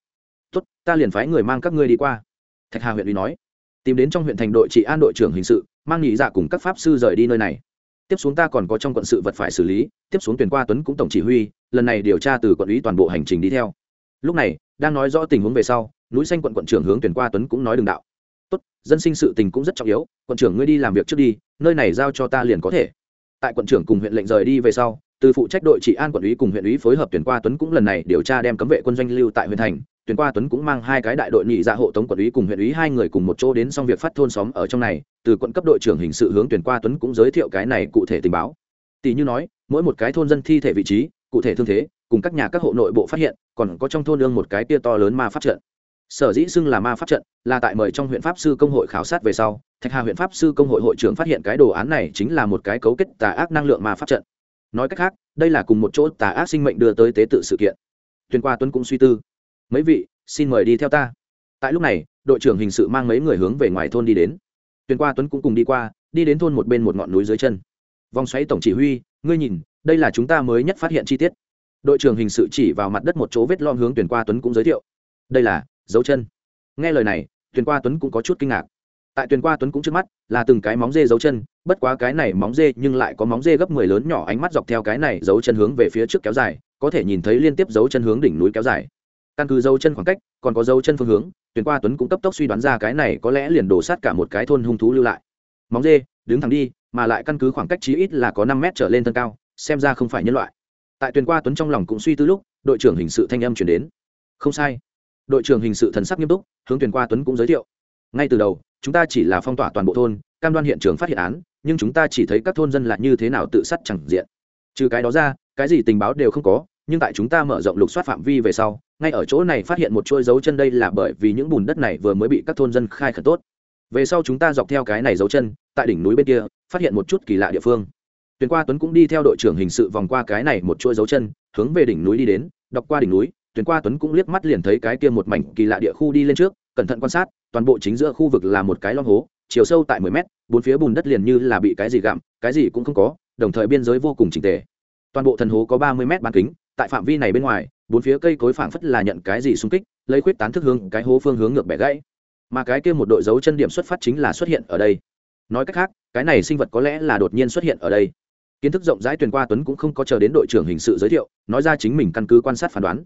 Tốt, ta liền phái người mang các ngươi đi qua. Thạch hà huyện ủy nói. Tìm đến trong huyện thành đội trị an đội trưởng hình sự, mang nghỉ dạ cùng các pháp sư rời đi nơi này. Tiếp xuống ta còn có trong quận sự vật phải xử lý, tiếp xuống tuyển qua tuấn cũng tổng chỉ huy, lần này điều tra từ quận ủy toàn bộ hành trình đi theo. Lúc này, đang nói rõ tình huống về sau, núi xanh quận quận trưởng hướng tuyển qua tuấn cũng nói đường đạo. Tốt, dân sinh sự tình cũng rất trọng yếu, quận trưởng ngươi đi làm việc trước đi, nơi này giao cho ta liền có thể tại quận trưởng cùng huyện lệnh rời đi về sau, từ phụ trách đội trị an quận ủy cùng huyện ủy phối hợp tuyển qua tuấn cũng lần này điều tra đem cấm vệ quân doanh lưu tại huyện thành. Tuyển qua tuấn cũng mang hai cái đại đội nhị dạ hộ tống quận ủy cùng huyện ủy hai người cùng một chỗ đến xong việc phát thôn xóm ở trong này. Từ quận cấp đội trưởng hình sự hướng tuyển qua tuấn cũng giới thiệu cái này cụ thể tình báo. Tỷ như nói, mỗi một cái thôn dân thi thể vị trí, cụ thể thương thế, cùng các nhà các hộ nội bộ phát hiện, còn có trong thôn đương một cái tia to lớn ma phát trận sở dĩ xưng là ma pháp trận, là tại mời trong huyện pháp sư công hội khảo sát về sau, thạch hà huyện pháp sư công hội hội trưởng phát hiện cái đồ án này chính là một cái cấu kết tà ác năng lượng ma pháp trận. Nói cách khác, đây là cùng một chỗ tà ác sinh mệnh đưa tới tế tự sự kiện. Tuyên qua tuấn cũng suy tư. Mấy vị, xin mời đi theo ta. Tại lúc này, đội trưởng hình sự mang mấy người hướng về ngoài thôn đi đến. Tuyên qua tuấn cũng cùng đi qua, đi đến thôn một bên một ngọn núi dưới chân. Vòng xoáy tổng chỉ huy, ngươi nhìn, đây là chúng ta mới nhất phát hiện chi tiết. Đội trưởng hình sự chỉ vào mặt đất một chỗ vết lom hướng tuyển qua tuấn cũng giới thiệu. Đây là dấu chân. Nghe lời này, tuyền qua tuấn cũng có chút kinh ngạc. Tại tuyền qua tuấn cũng trước mắt là từng cái móng dê dấu chân, bất quá cái này móng dê nhưng lại có móng dê gấp mười lớn nhỏ ánh mắt dọc theo cái này dấu chân hướng về phía trước kéo dài, có thể nhìn thấy liên tiếp dấu chân hướng đỉnh núi kéo dài. Căn cứ dấu chân khoảng cách, còn có dấu chân phương hướng, tuyền qua tuấn cũng cấp tốc suy đoán ra cái này có lẽ liền đổ sát cả một cái thôn hung thú lưu lại. Móng dê, đứng thẳng đi, mà lại căn cứ khoảng cách chí ít là có năm mét trở lên thân cao, xem ra không phải nhân loại. Tại tuyền qua tuấn trong lòng cũng suy tư lúc, đội trưởng hình sự thanh âm chuyển đến. Không sai đội trưởng hình sự thần sắc nghiêm túc, hướng tuyển qua tuấn cũng giới thiệu. Ngay từ đầu, chúng ta chỉ là phong tỏa toàn bộ thôn, cam đoan hiện trường phát hiện án, nhưng chúng ta chỉ thấy các thôn dân là như thế nào tự sát chẳng diện. Trừ cái đó ra, cái gì tình báo đều không có, nhưng tại chúng ta mở rộng lục soát phạm vi về sau, ngay ở chỗ này phát hiện một chuỗi dấu chân đây là bởi vì những bùn đất này vừa mới bị các thôn dân khai khẩn tốt. Về sau chúng ta dọc theo cái này dấu chân, tại đỉnh núi bên kia, phát hiện một chút kỳ lạ địa phương. Tuyền qua tuấn cũng đi theo đội trưởng hình sự vòng qua cái này một chuỗi dấu chân, hướng về đỉnh núi đi đến, đọc qua đỉnh núi tuyển qua tuấn cũng liếc mắt liền thấy cái kia một mảnh kỳ lạ địa khu đi lên trước, cẩn thận quan sát, toàn bộ chính giữa khu vực là một cái lon hố, chiều sâu tại mười mét, bốn phía bùn đất liền như là bị cái gì gặm, cái gì cũng không có, đồng thời biên giới vô cùng trình tề. Toàn bộ thần hố có ba mươi mét bán kính, tại phạm vi này bên ngoài, bốn phía cây cối phảng phất là nhận cái gì xung kích, lấy khuyết tán thức hướng cái hố phương hướng ngược bẻ gãy. Mà cái kia một đội dấu chân điểm xuất phát chính là xuất hiện ở đây. Nói cách khác, cái này sinh vật có lẽ là đột nhiên xuất hiện ở đây. Kiến thức rộng rãi tuyển qua tuấn cũng không có chờ đến đội trưởng hình sự giới thiệu, nói ra chính mình căn cứ quan sát phán đoán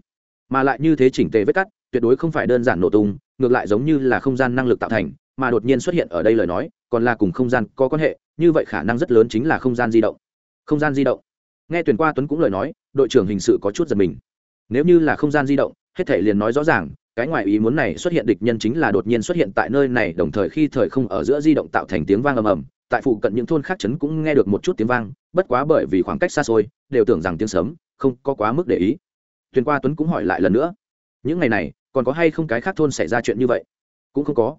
mà lại như thế chỉnh tề vết cắt, tuyệt đối không phải đơn giản nổ tung, ngược lại giống như là không gian năng lực tạo thành, mà đột nhiên xuất hiện ở đây lời nói, còn là cùng không gian có quan hệ, như vậy khả năng rất lớn chính là không gian di động. Không gian di động. Nghe tuyển qua tuấn cũng lời nói, đội trưởng hình sự có chút giật mình. Nếu như là không gian di động, hết thể liền nói rõ ràng, cái ngoại ý muốn này xuất hiện địch nhân chính là đột nhiên xuất hiện tại nơi này, đồng thời khi thời không ở giữa di động tạo thành tiếng vang ầm ầm, tại phụ cận những thôn khác trấn cũng nghe được một chút tiếng vang, bất quá bởi vì khoảng cách xa xôi, đều tưởng rằng tiếng sấm, không có quá mức để ý tuyền qua tuấn cũng hỏi lại lần nữa. Những ngày này, còn có hay không cái khác thôn xảy ra chuyện như vậy? Cũng không có.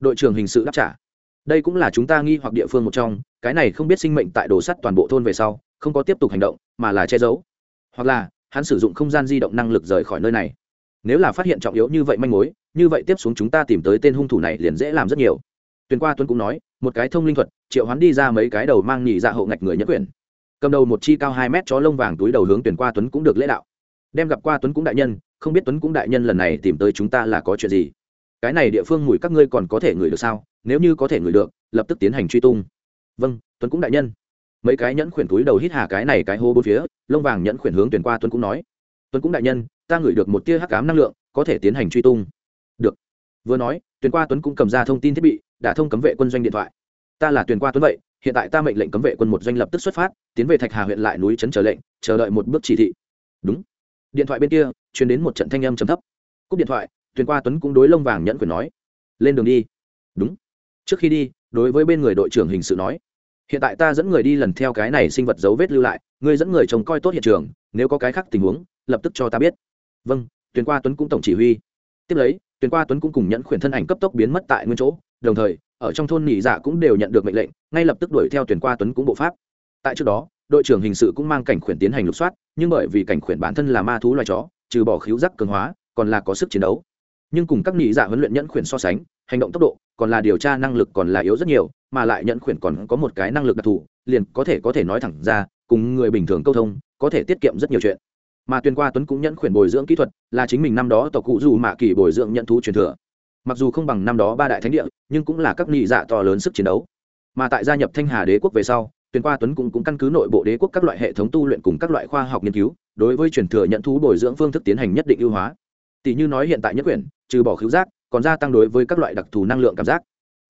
Đội trưởng hình sự đáp trả. Đây cũng là chúng ta nghi hoặc địa phương một trong, cái này không biết sinh mệnh tại đồ sắt toàn bộ thôn về sau, không có tiếp tục hành động, mà là che giấu. Hoặc là, hắn sử dụng không gian di động năng lực rời khỏi nơi này. Nếu là phát hiện trọng yếu như vậy manh mối, như vậy tiếp xuống chúng ta tìm tới tên hung thủ này liền dễ làm rất nhiều. Tuyền qua tuấn cũng nói, một cái thông linh thuật, triệu hắn đi ra mấy cái đầu mang nhị dạ hậu ngạch người nhất quyền. Cầm đầu một chi cao hai mét chó lông vàng túi đầu hướng tuyển qua tuấn cũng được lễ đạo đem gặp qua tuấn cũng đại nhân, không biết tuấn cũng đại nhân lần này tìm tới chúng ta là có chuyện gì? Cái này địa phương mùi các ngươi còn có thể ngửi được sao? Nếu như có thể ngửi được, lập tức tiến hành truy tung. Vâng tuấn cũng đại nhân. Mấy cái nhẫn khuyển túi đầu hít hà cái này cái hô bốn phía, lông vàng nhẫn khuyển hướng tuyển qua tuấn cũng nói. Tuấn cũng đại nhân, ta ngửi được một tia hắc cám năng lượng, có thể tiến hành truy tung. Được. Vừa nói, tuyển qua tuấn cũng cầm ra thông tin thiết bị, đã thông cấm vệ quân doanh điện thoại. Ta là tuyển qua tuấn vậy, hiện tại ta mệnh lệnh cấm vệ quân một doanh lập tức xuất phát, tiến về thạch hà huyện lại núi trấn chờ lệnh, chờ đợi một bước chỉ thị. Đúng điện thoại bên kia chuyển đến một trận thanh âm trầm thấp. Cúp điện thoại tuyển qua tuấn cũng đối lông vàng nhẫn quyền nói, lên đường đi. Đúng. Trước khi đi, đối với bên người đội trưởng hình sự nói, hiện tại ta dẫn người đi lần theo cái này sinh vật dấu vết lưu lại, ngươi dẫn người trông coi tốt hiện trường, nếu có cái khác tình huống, lập tức cho ta biết. Vâng. Tuyền qua tuấn cũng tổng chỉ huy. Tiếp lấy tuyền qua tuấn cũng cùng nhẫn khuyển thân ảnh cấp tốc biến mất tại nguyên chỗ. Đồng thời, ở trong thôn nỉ dạ cũng đều nhận được mệnh lệnh, ngay lập tức đuổi theo tuyển qua tuấn cũng bộ pháp. Tại trước đó đội trưởng hình sự cũng mang cảnh khuyển tiến hành lục soát, nhưng bởi vì cảnh khuyển bản thân là ma thú loài chó, trừ bỏ khíu giác cường hóa, còn là có sức chiến đấu. Nhưng cùng các nhị dạ huấn luyện nhẫn khuyển so sánh, hành động tốc độ, còn là điều tra năng lực còn là yếu rất nhiều, mà lại nhẫn khuyển còn có một cái năng lực đặc thù, liền có thể có thể nói thẳng ra, cùng người bình thường câu thông, có thể tiết kiệm rất nhiều chuyện. Mà tuyên qua tuấn cũng nhẫn khuyển bồi dưỡng kỹ thuật, là chính mình năm đó tộc cụ dù mạ kỳ bồi dưỡng nhận thú truyền thừa. Mặc dù không bằng năm đó ba đại thánh địa, nhưng cũng là các nghị dạ to lớn sức chiến đấu. Mà tại gia nhập thanh hà đế quốc về sau tuyên qua tuấn cũng, cũng căn cứ nội bộ đế quốc các loại hệ thống tu luyện cùng các loại khoa học nghiên cứu đối với truyền thừa nhận thú bồi dưỡng phương thức tiến hành nhất định ưu hóa. Tỷ như nói hiện tại nhất quyển trừ bỏ khứu giác còn gia tăng đối với các loại đặc thù năng lượng cảm giác.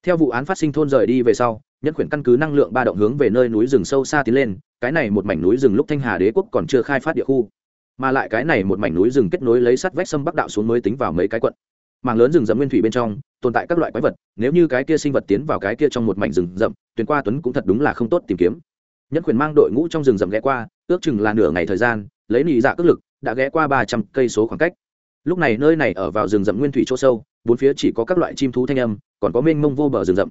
Theo vụ án phát sinh thôn rời đi về sau nhất quyển căn cứ năng lượng ba động hướng về nơi núi rừng sâu xa tiến lên cái này một mảnh núi rừng lúc thanh hà đế quốc còn chưa khai phát địa khu mà lại cái này một mảnh núi rừng kết nối lấy sắt vách sâm bắc đạo xuống mới tính vào mấy cái quận mảng lớn rừng rậm nguyên thủy bên trong, tồn tại các loại quái vật, nếu như cái kia sinh vật tiến vào cái kia trong một mảnh rừng rậm, tuyển qua tuấn cũng thật đúng là không tốt tìm kiếm. Nhẫn quyền mang đội ngũ trong rừng rậm ghé qua, ước chừng là nửa ngày thời gian, lấy nị dạ cước lực, đã ghé qua ba trăm cây số khoảng cách. Lúc này nơi này ở vào rừng rậm nguyên thủy chỗ sâu, bốn phía chỉ có các loại chim thú thanh âm, còn có mênh mông vô bờ rừng rậm.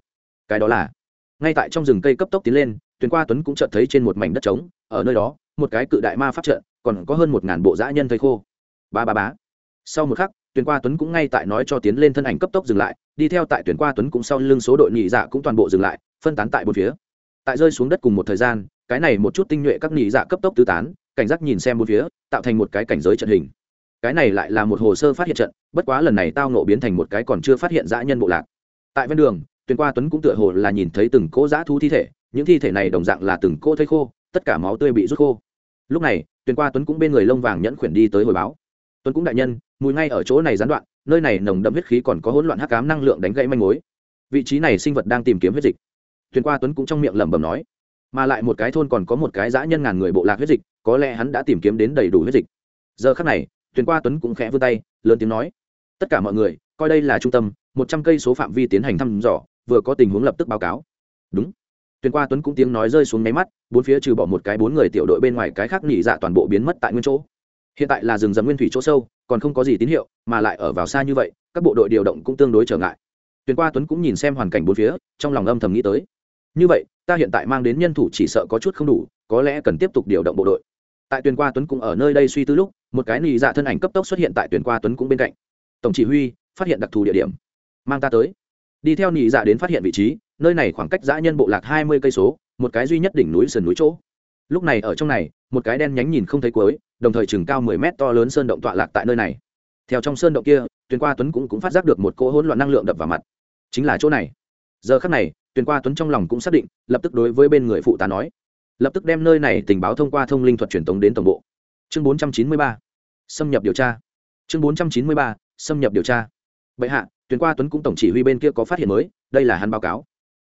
Cái đó là, ngay tại trong rừng cây cấp tốc tiến lên, tuyển qua tuấn cũng chợt thấy trên một mảnh đất trống, ở nơi đó, một cái cự đại ma pháp trận, còn có hơn một ngàn bộ dã nhân thây khô. Ba ba bá sau một khắc tuyển qua tuấn cũng ngay tại nói cho tiến lên thân ảnh cấp tốc dừng lại, đi theo tại tuyển qua tuấn cũng sau lưng số đội nhị dạ cũng toàn bộ dừng lại, phân tán tại bốn phía. Tại rơi xuống đất cùng một thời gian, cái này một chút tinh nhuệ các nhị dạ cấp tốc tứ tán, cảnh giác nhìn xem bốn phía, tạo thành một cái cảnh giới trận hình. Cái này lại là một hồ sơ phát hiện trận, bất quá lần này tao nộ biến thành một cái còn chưa phát hiện dã nhân bộ lạc. Tại ven đường, tuyển qua tuấn cũng tựa hồ là nhìn thấy từng cỗ dã thú thi thể, những thi thể này đồng dạng là từng cỗ thây khô, tất cả máu tươi bị rút khô. Lúc này, tuyển qua tuấn cũng bên người lông vàng nhẫn khuyển đi tới hồi báo. Tuấn cũng đại nhân mùi ngay ở chỗ này gián đoạn, nơi này nồng đậm huyết khí còn có hỗn loạn hắc cám năng lượng đánh gãy manh mối. Vị trí này sinh vật đang tìm kiếm huyết dịch. Thuyền qua tuấn cũng trong miệng lẩm bẩm nói, mà lại một cái thôn còn có một cái dã nhân ngàn người bộ lạc huyết dịch, có lẽ hắn đã tìm kiếm đến đầy đủ huyết dịch. Giờ khắc này, thuyền qua tuấn cũng khẽ vươn tay, lớn tiếng nói, tất cả mọi người, coi đây là trung tâm, một trăm cây số phạm vi tiến hành thăm dò, vừa có tình huống lập tức báo cáo. Đúng. Tuyên qua tuấn cũng tiếng nói rơi xuống máy mắt, bốn phía trừ bỏ một cái bốn người tiểu đội bên ngoài cái khác nghỉ dạ toàn bộ biến mất tại nguyên chỗ hiện tại là rừng rậm nguyên thủy chỗ sâu, còn không có gì tín hiệu, mà lại ở vào xa như vậy, các bộ đội điều động cũng tương đối trở ngại. Tuyển qua tuấn cũng nhìn xem hoàn cảnh bốn phía, trong lòng âm thầm nghĩ tới. Như vậy, ta hiện tại mang đến nhân thủ chỉ sợ có chút không đủ, có lẽ cần tiếp tục điều động bộ đội. Tại tuyển qua tuấn cũng ở nơi đây suy tư lúc, một cái nị dạ thân ảnh cấp tốc xuất hiện tại tuyển qua tuấn cũng bên cạnh. Tổng chỉ huy, phát hiện đặc thù địa điểm. Mang ta tới. Đi theo nị dạ đến phát hiện vị trí, nơi này khoảng cách dã nhân bộ lạc hai mươi cây số, một cái duy nhất đỉnh núi sườn núi chỗ. Lúc này ở trong này, một cái đen nhánh nhìn không thấy cuối đồng thời chừng cao mười mét to lớn sơn động tọa lạc tại nơi này. Theo trong sơn động kia tuyền qua tuấn cũng, cũng phát giác được một cỗ hỗn loạn năng lượng đập vào mặt. Chính là chỗ này. Giờ khắc này tuyền qua tuấn trong lòng cũng xác định lập tức đối với bên người phụ tá nói. Lập tức đem nơi này tình báo thông qua thông linh thuật truyền tống đến tổng bộ. Chương bốn trăm chín mươi ba. Xâm nhập điều tra. Chương bốn trăm chín mươi ba. Xâm nhập điều tra. Bệ hạ tuyền qua tuấn cũng tổng chỉ huy bên kia có phát hiện mới đây là hắn báo cáo.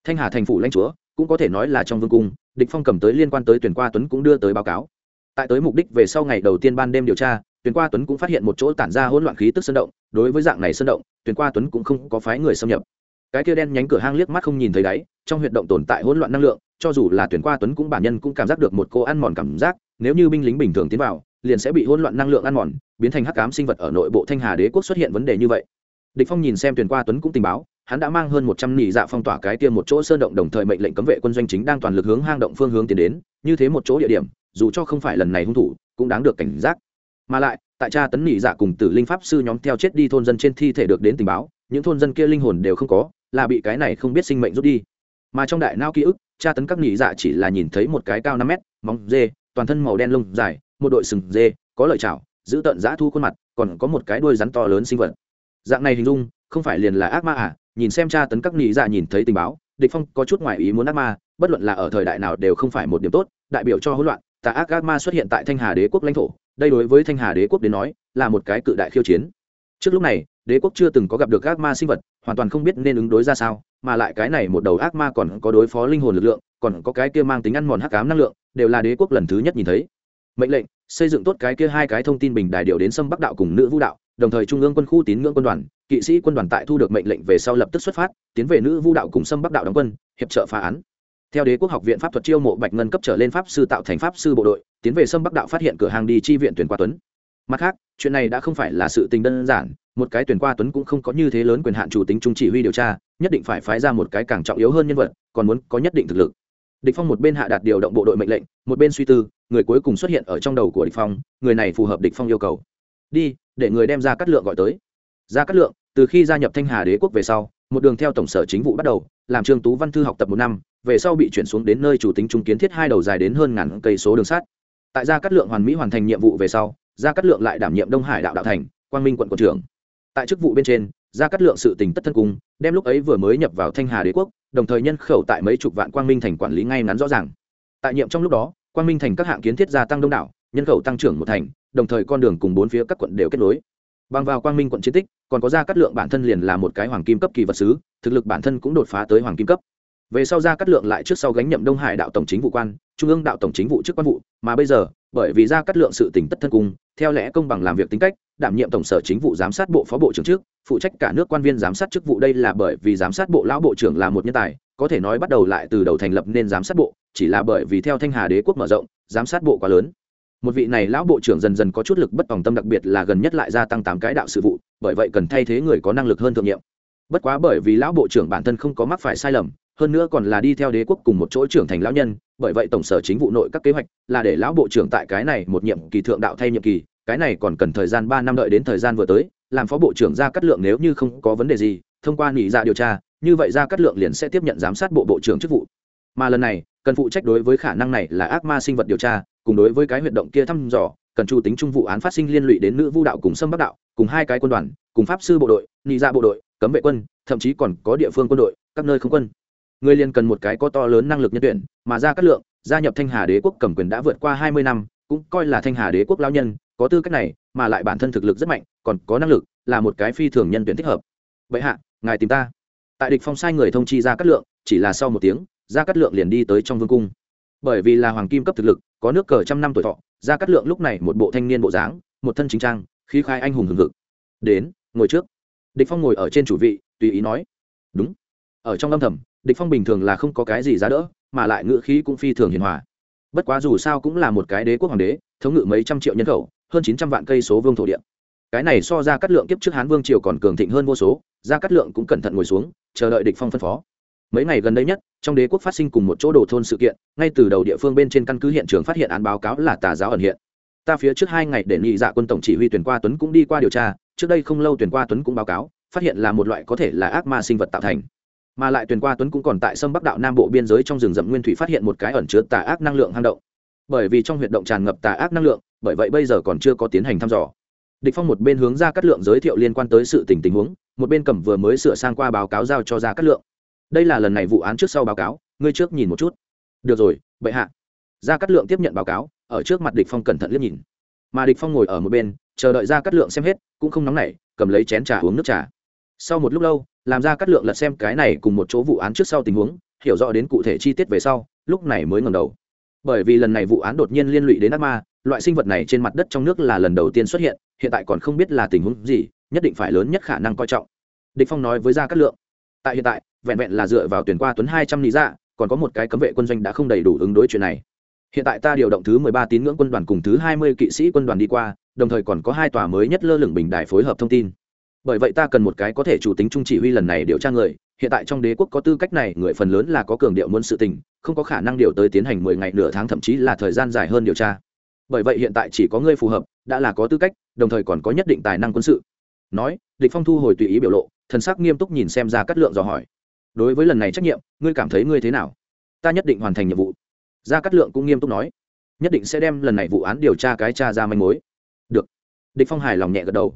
Thanh hà thành phủ lãnh chúa cũng có thể nói là trong vương cung địch phong cầm tới liên quan tới tuyển qua tuấn cũng đưa tới báo cáo tại tới mục đích về sau ngày đầu tiên ban đêm điều tra tuyển qua tuấn cũng phát hiện một chỗ tản ra hỗn loạn khí tức sơn động, đối với dạng này sơn động tuyển qua tuấn cũng không có phái người xâm nhập. Cái kia đen nhánh cửa hang liếc mắt không nhìn thấy đáy, trong huyệt động tồn tại hỗn loạn năng lượng, cho dù là tuyển qua tuấn cũng bản nhân cũng cảm giác được một cô ăn mòn cảm giác, nếu như binh lính bình thường tiến vào, liền sẽ bị hỗn loạn năng lượng ăn mòn, biến thành hắc ám sinh vật ở nội bộ thanh hà đế quốc xuất hiện vấn đề như vậy. Địch phong nhìn xem tuyển qua tuấn cũng tình báo, hắn đã mang hơn một trăm nỉ dạ phong tỏa cái kia một chỗ sơn động đồng thời mệnh lệnh cấm vệ quân doanh chính đang toàn lực hướng hang động phương hướng tiến đến, như thế một chỗ địa điểm dù cho không phải lần này hung thủ, cũng đáng được cảnh giác. Mà lại, tại cha tấn nhị dạ cùng tử linh pháp sư nhóm theo chết đi thôn dân trên thi thể được đến tình báo, những thôn dân kia linh hồn đều không có, là bị cái này không biết sinh mệnh rút đi. Mà trong đại nao ký ức, cha tấn các nhị dạ chỉ là nhìn thấy một cái cao năm mét, móng dê, toàn thân màu đen lông dài, một đội sừng dê, có lợi chảo, giữ tận giã thu khuôn mặt, còn có một cái đuôi rắn to lớn sinh vật. Dạng này hình dung, không phải liền là ác ma à? Nhìn xem cha tấn các nhị dạ nhìn thấy tình báo, địch phong có chút ngoại ý muốn ác ma, bất luận là ở thời đại nào đều không phải một điểm tốt, đại biểu cho hỗn loạn tà ác ác ma xuất hiện tại thanh hà đế quốc lãnh thổ, đây đối với thanh hà đế quốc đến nói, là một cái cự đại khiêu chiến. Trước lúc này, đế quốc chưa từng có gặp được ác ma sinh vật, hoàn toàn không biết nên ứng đối ra sao, mà lại cái này một đầu ác ma còn có đối phó linh hồn lực lượng, còn có cái kia mang tính ăn mòn hắc ám năng lượng, đều là đế quốc lần thứ nhất nhìn thấy. Mệnh lệnh, xây dựng tốt cái kia hai cái thông tin bình đài điều đến sâm bắc đạo cùng nữ vũ đạo, đồng thời trung ương quân khu tín ngưỡng quân đoàn, kỵ sĩ quân đoàn tại thu được mệnh lệnh về sau lập tức xuất phát, tiến về nữ vũ đạo cùng sâm bắc đạo đóng quân, hiệp trợ phá án theo đế quốc học viện pháp thuật chiêu mộ bạch ngân cấp trở lên pháp sư tạo thành pháp sư bộ đội, tiến về sâm bắc đạo phát hiện cửa hàng đi chi viện tuyển qua tuấn. Mặt khác, chuyện này đã không phải là sự tình đơn giản, một cái tuyển qua tuấn cũng không có như thế lớn quyền hạn chủ tính trung chỉ huy điều tra, nhất định phải phái ra một cái càng trọng yếu hơn nhân vật, còn muốn có nhất định thực lực. Địch phong một bên hạ đạt điều động bộ đội mệnh lệnh, một bên suy tư, người cuối cùng xuất hiện ở trong đầu của địch phong, người này phù hợp địch phong yêu cầu. Đi, để người đem ra cát lượng gọi tới. Ra cát lượng, từ khi gia nhập thanh hà đế quốc về sau, một đường theo tổng sở chính vụ bắt đầu, làm trương tú văn thư học tập một năm về sau bị chuyển xuống đến nơi chủ tính trung kiến thiết hai đầu dài đến hơn ngàn cây số đường sắt. Tại gia cát lượng hoàn mỹ hoàn thành nhiệm vụ về sau, gia cát lượng lại đảm nhiệm đông hải đạo đạo thành, quang minh quận quận trưởng. Tại chức vụ bên trên, gia cát lượng sự tình tất thân cung, đem lúc ấy vừa mới nhập vào thanh hà đế quốc, đồng thời nhân khẩu tại mấy chục vạn quang minh thành quản lý ngay ngắn rõ ràng. Tại nhiệm trong lúc đó, quang minh thành các hạng kiến thiết gia tăng đông đảo, nhân khẩu tăng trưởng một thành, đồng thời con đường cùng bốn phía các quận đều kết nối. Bằng vào quang minh quận chiến tích, còn có gia cát lượng bản thân liền là một cái hoàng kim cấp kỳ vật sứ, thực lực bản thân cũng đột phá tới hoàng kim cấp về sau gia cắt lượng lại trước sau gánh nhậm đông hải đạo tổng chính vụ quan, trung ương đạo tổng chính vụ chức quan vụ, mà bây giờ, bởi vì gia cắt lượng sự tỉnh tất thân cung theo lẽ công bằng làm việc tính cách, đảm nhiệm tổng sở chính vụ giám sát bộ phó bộ trưởng trước, phụ trách cả nước quan viên giám sát chức vụ đây là bởi vì giám sát bộ lão bộ trưởng là một nhân tài, có thể nói bắt đầu lại từ đầu thành lập nên giám sát bộ, chỉ là bởi vì theo thanh hà đế quốc mở rộng, giám sát bộ quá lớn. Một vị này lão bộ trưởng dần dần có chút lực bất tòng tâm đặc biệt là gần nhất lại gia tăng tám cái đạo sự vụ, bởi vậy cần thay thế người có năng lực hơn thượng nhiệm. Bất quá bởi vì lão bộ trưởng bản thân không có mắc phải sai lầm hơn nữa còn là đi theo đế quốc cùng một chỗ trưởng thành lão nhân, bởi vậy tổng sở chính vụ nội các kế hoạch là để lão bộ trưởng tại cái này một nhiệm kỳ thượng đạo thay nhiệm kỳ, cái này còn cần thời gian ba năm đợi đến thời gian vừa tới, làm phó bộ trưởng ra cắt lượng nếu như không có vấn đề gì, thông qua nghỉ ra dạ điều tra, như vậy ra cắt lượng liền sẽ tiếp nhận giám sát bộ bộ trưởng chức vụ. Mà lần này, cần phụ trách đối với khả năng này là ác ma sinh vật điều tra, cùng đối với cái huyệt động kia thăm dò, cần chu tính trung vụ án phát sinh liên lụy đến nữ vu đạo cùng sâm bắc đạo, cùng hai cái quân đoàn, cùng pháp sư bộ đội nị ra dạ bộ đội, cấm vệ quân, thậm chí còn có địa phương quân đội, các nơi không quân người liền cần một cái có to lớn năng lực nhân tuyển, mà ra cát lượng, gia nhập thanh hà đế quốc cầm quyền đã vượt qua hai mươi năm, cũng coi là thanh hà đế quốc lao nhân, có tư cách này, mà lại bản thân thực lực rất mạnh, còn có năng lực, là một cái phi thường nhân tuyển thích hợp. Vậy hạ, ngài tìm ta. Tại địch phong sai người thông chi ra cát lượng, chỉ là sau một tiếng, ra cát lượng liền đi tới trong vương cung. Bởi vì là hoàng kim cấp thực lực, có nước cờ trăm năm tuổi thọ, ra cát lượng lúc này một bộ thanh niên bộ dáng, một thân chính trang, khí khai anh hùng hừng hực. Đến, ngồi trước. Địch phong ngồi ở trên chủ vị, tùy ý nói. Đúng. Ở trong âm thầm địch phong bình thường là không có cái gì giá đỡ, mà lại ngựa khí cũng phi thường hiền hòa. Bất quá dù sao cũng là một cái đế quốc hoàng đế, thống ngự mấy trăm triệu nhân khẩu, hơn chín trăm vạn cây số vương thổ địa. Cái này so ra cắt lượng kiếp trước hán vương triều còn cường thịnh hơn vô số, ra cắt lượng cũng cẩn thận ngồi xuống, chờ đợi địch phong phân phó. Mấy ngày gần đây nhất, trong đế quốc phát sinh cùng một chỗ đồ thôn sự kiện, ngay từ đầu địa phương bên trên căn cứ hiện trường phát hiện án báo cáo là tà giáo ẩn hiện. Ta phía trước hai ngày để nghị dạ quân tổng chỉ huy tuyển qua tuấn cũng đi qua điều tra, trước đây không lâu tuyển qua tuấn cũng báo cáo, phát hiện là một loại có thể là ác ma sinh vật tạo thành mà lại tuyển qua tuấn cũng còn tại sâm bắc đạo nam bộ biên giới trong rừng rậm nguyên thủy phát hiện một cái ẩn chứa tà ác năng lượng hang động. Bởi vì trong huyệt động tràn ngập tà ác năng lượng, bởi vậy bây giờ còn chưa có tiến hành thăm dò. Địch phong một bên hướng ra cắt lượng giới thiệu liên quan tới sự tình tình huống, một bên cầm vừa mới sửa sang qua báo cáo giao cho ra cắt lượng. Đây là lần này vụ án trước sau báo cáo, ngươi trước nhìn một chút. Được rồi, bệ hạ. Ra cắt lượng tiếp nhận báo cáo, ở trước mặt địch phong cẩn thận liếc nhìn. Mà địch phong ngồi ở một bên, chờ đợi ra cắt lượng xem hết, cũng không nóng nảy, cầm lấy chén trà uống nước trà sau một lúc lâu, làm ra cắt lượng lật xem cái này cùng một chỗ vụ án trước sau tình huống, hiểu rõ đến cụ thể chi tiết về sau, lúc này mới ngầm đầu. Bởi vì lần này vụ án đột nhiên liên lụy đến ác ma, loại sinh vật này trên mặt đất trong nước là lần đầu tiên xuất hiện hiện tại còn không biết là tình huống gì, nhất định phải lớn nhất khả năng coi trọng. Địch phong nói với gia cát lượng, tại hiện tại, vẹn vẹn là dựa vào tuyển qua tuấn hai trăm lý dạ còn có một cái cấm vệ quân doanh đã không đầy đủ ứng đối chuyện này. Hiện tại ta điều động thứ mười ba tín ngưỡng quân đoàn cùng thứ hai mươi kỵ sĩ quân đoàn đi qua, đồng thời còn có hai tòa mới nhất lơ lửng bình đài phối hợp thông tin bởi vậy ta cần một cái có thể chủ tính trung chỉ huy lần này điều tra người. Hiện tại trong đế quốc có tư cách này, người phần lớn là có cường điệu muốn sự tình, không có khả năng điều tới tiến hành mười ngày nửa tháng, thậm chí là thời gian dài hơn điều tra. Bởi vậy hiện tại chỉ có ngươi phù hợp, đã là có tư cách, đồng thời còn có nhất định tài năng quân sự. Nói, địch phong thu hồi tùy ý biểu lộ, thần sắc nghiêm túc nhìn xem ra cát lượng dò hỏi. Đối với lần này trách nhiệm, ngươi cảm thấy ngươi thế nào? Ta nhất định hoàn thành nhiệm vụ. Gia cát lượng cũng nghiêm túc nói. Nhất định sẽ đem lần này vụ án điều tra cái tra ra manh mối. Được. Địch phong hài lòng nhẹ gật đầu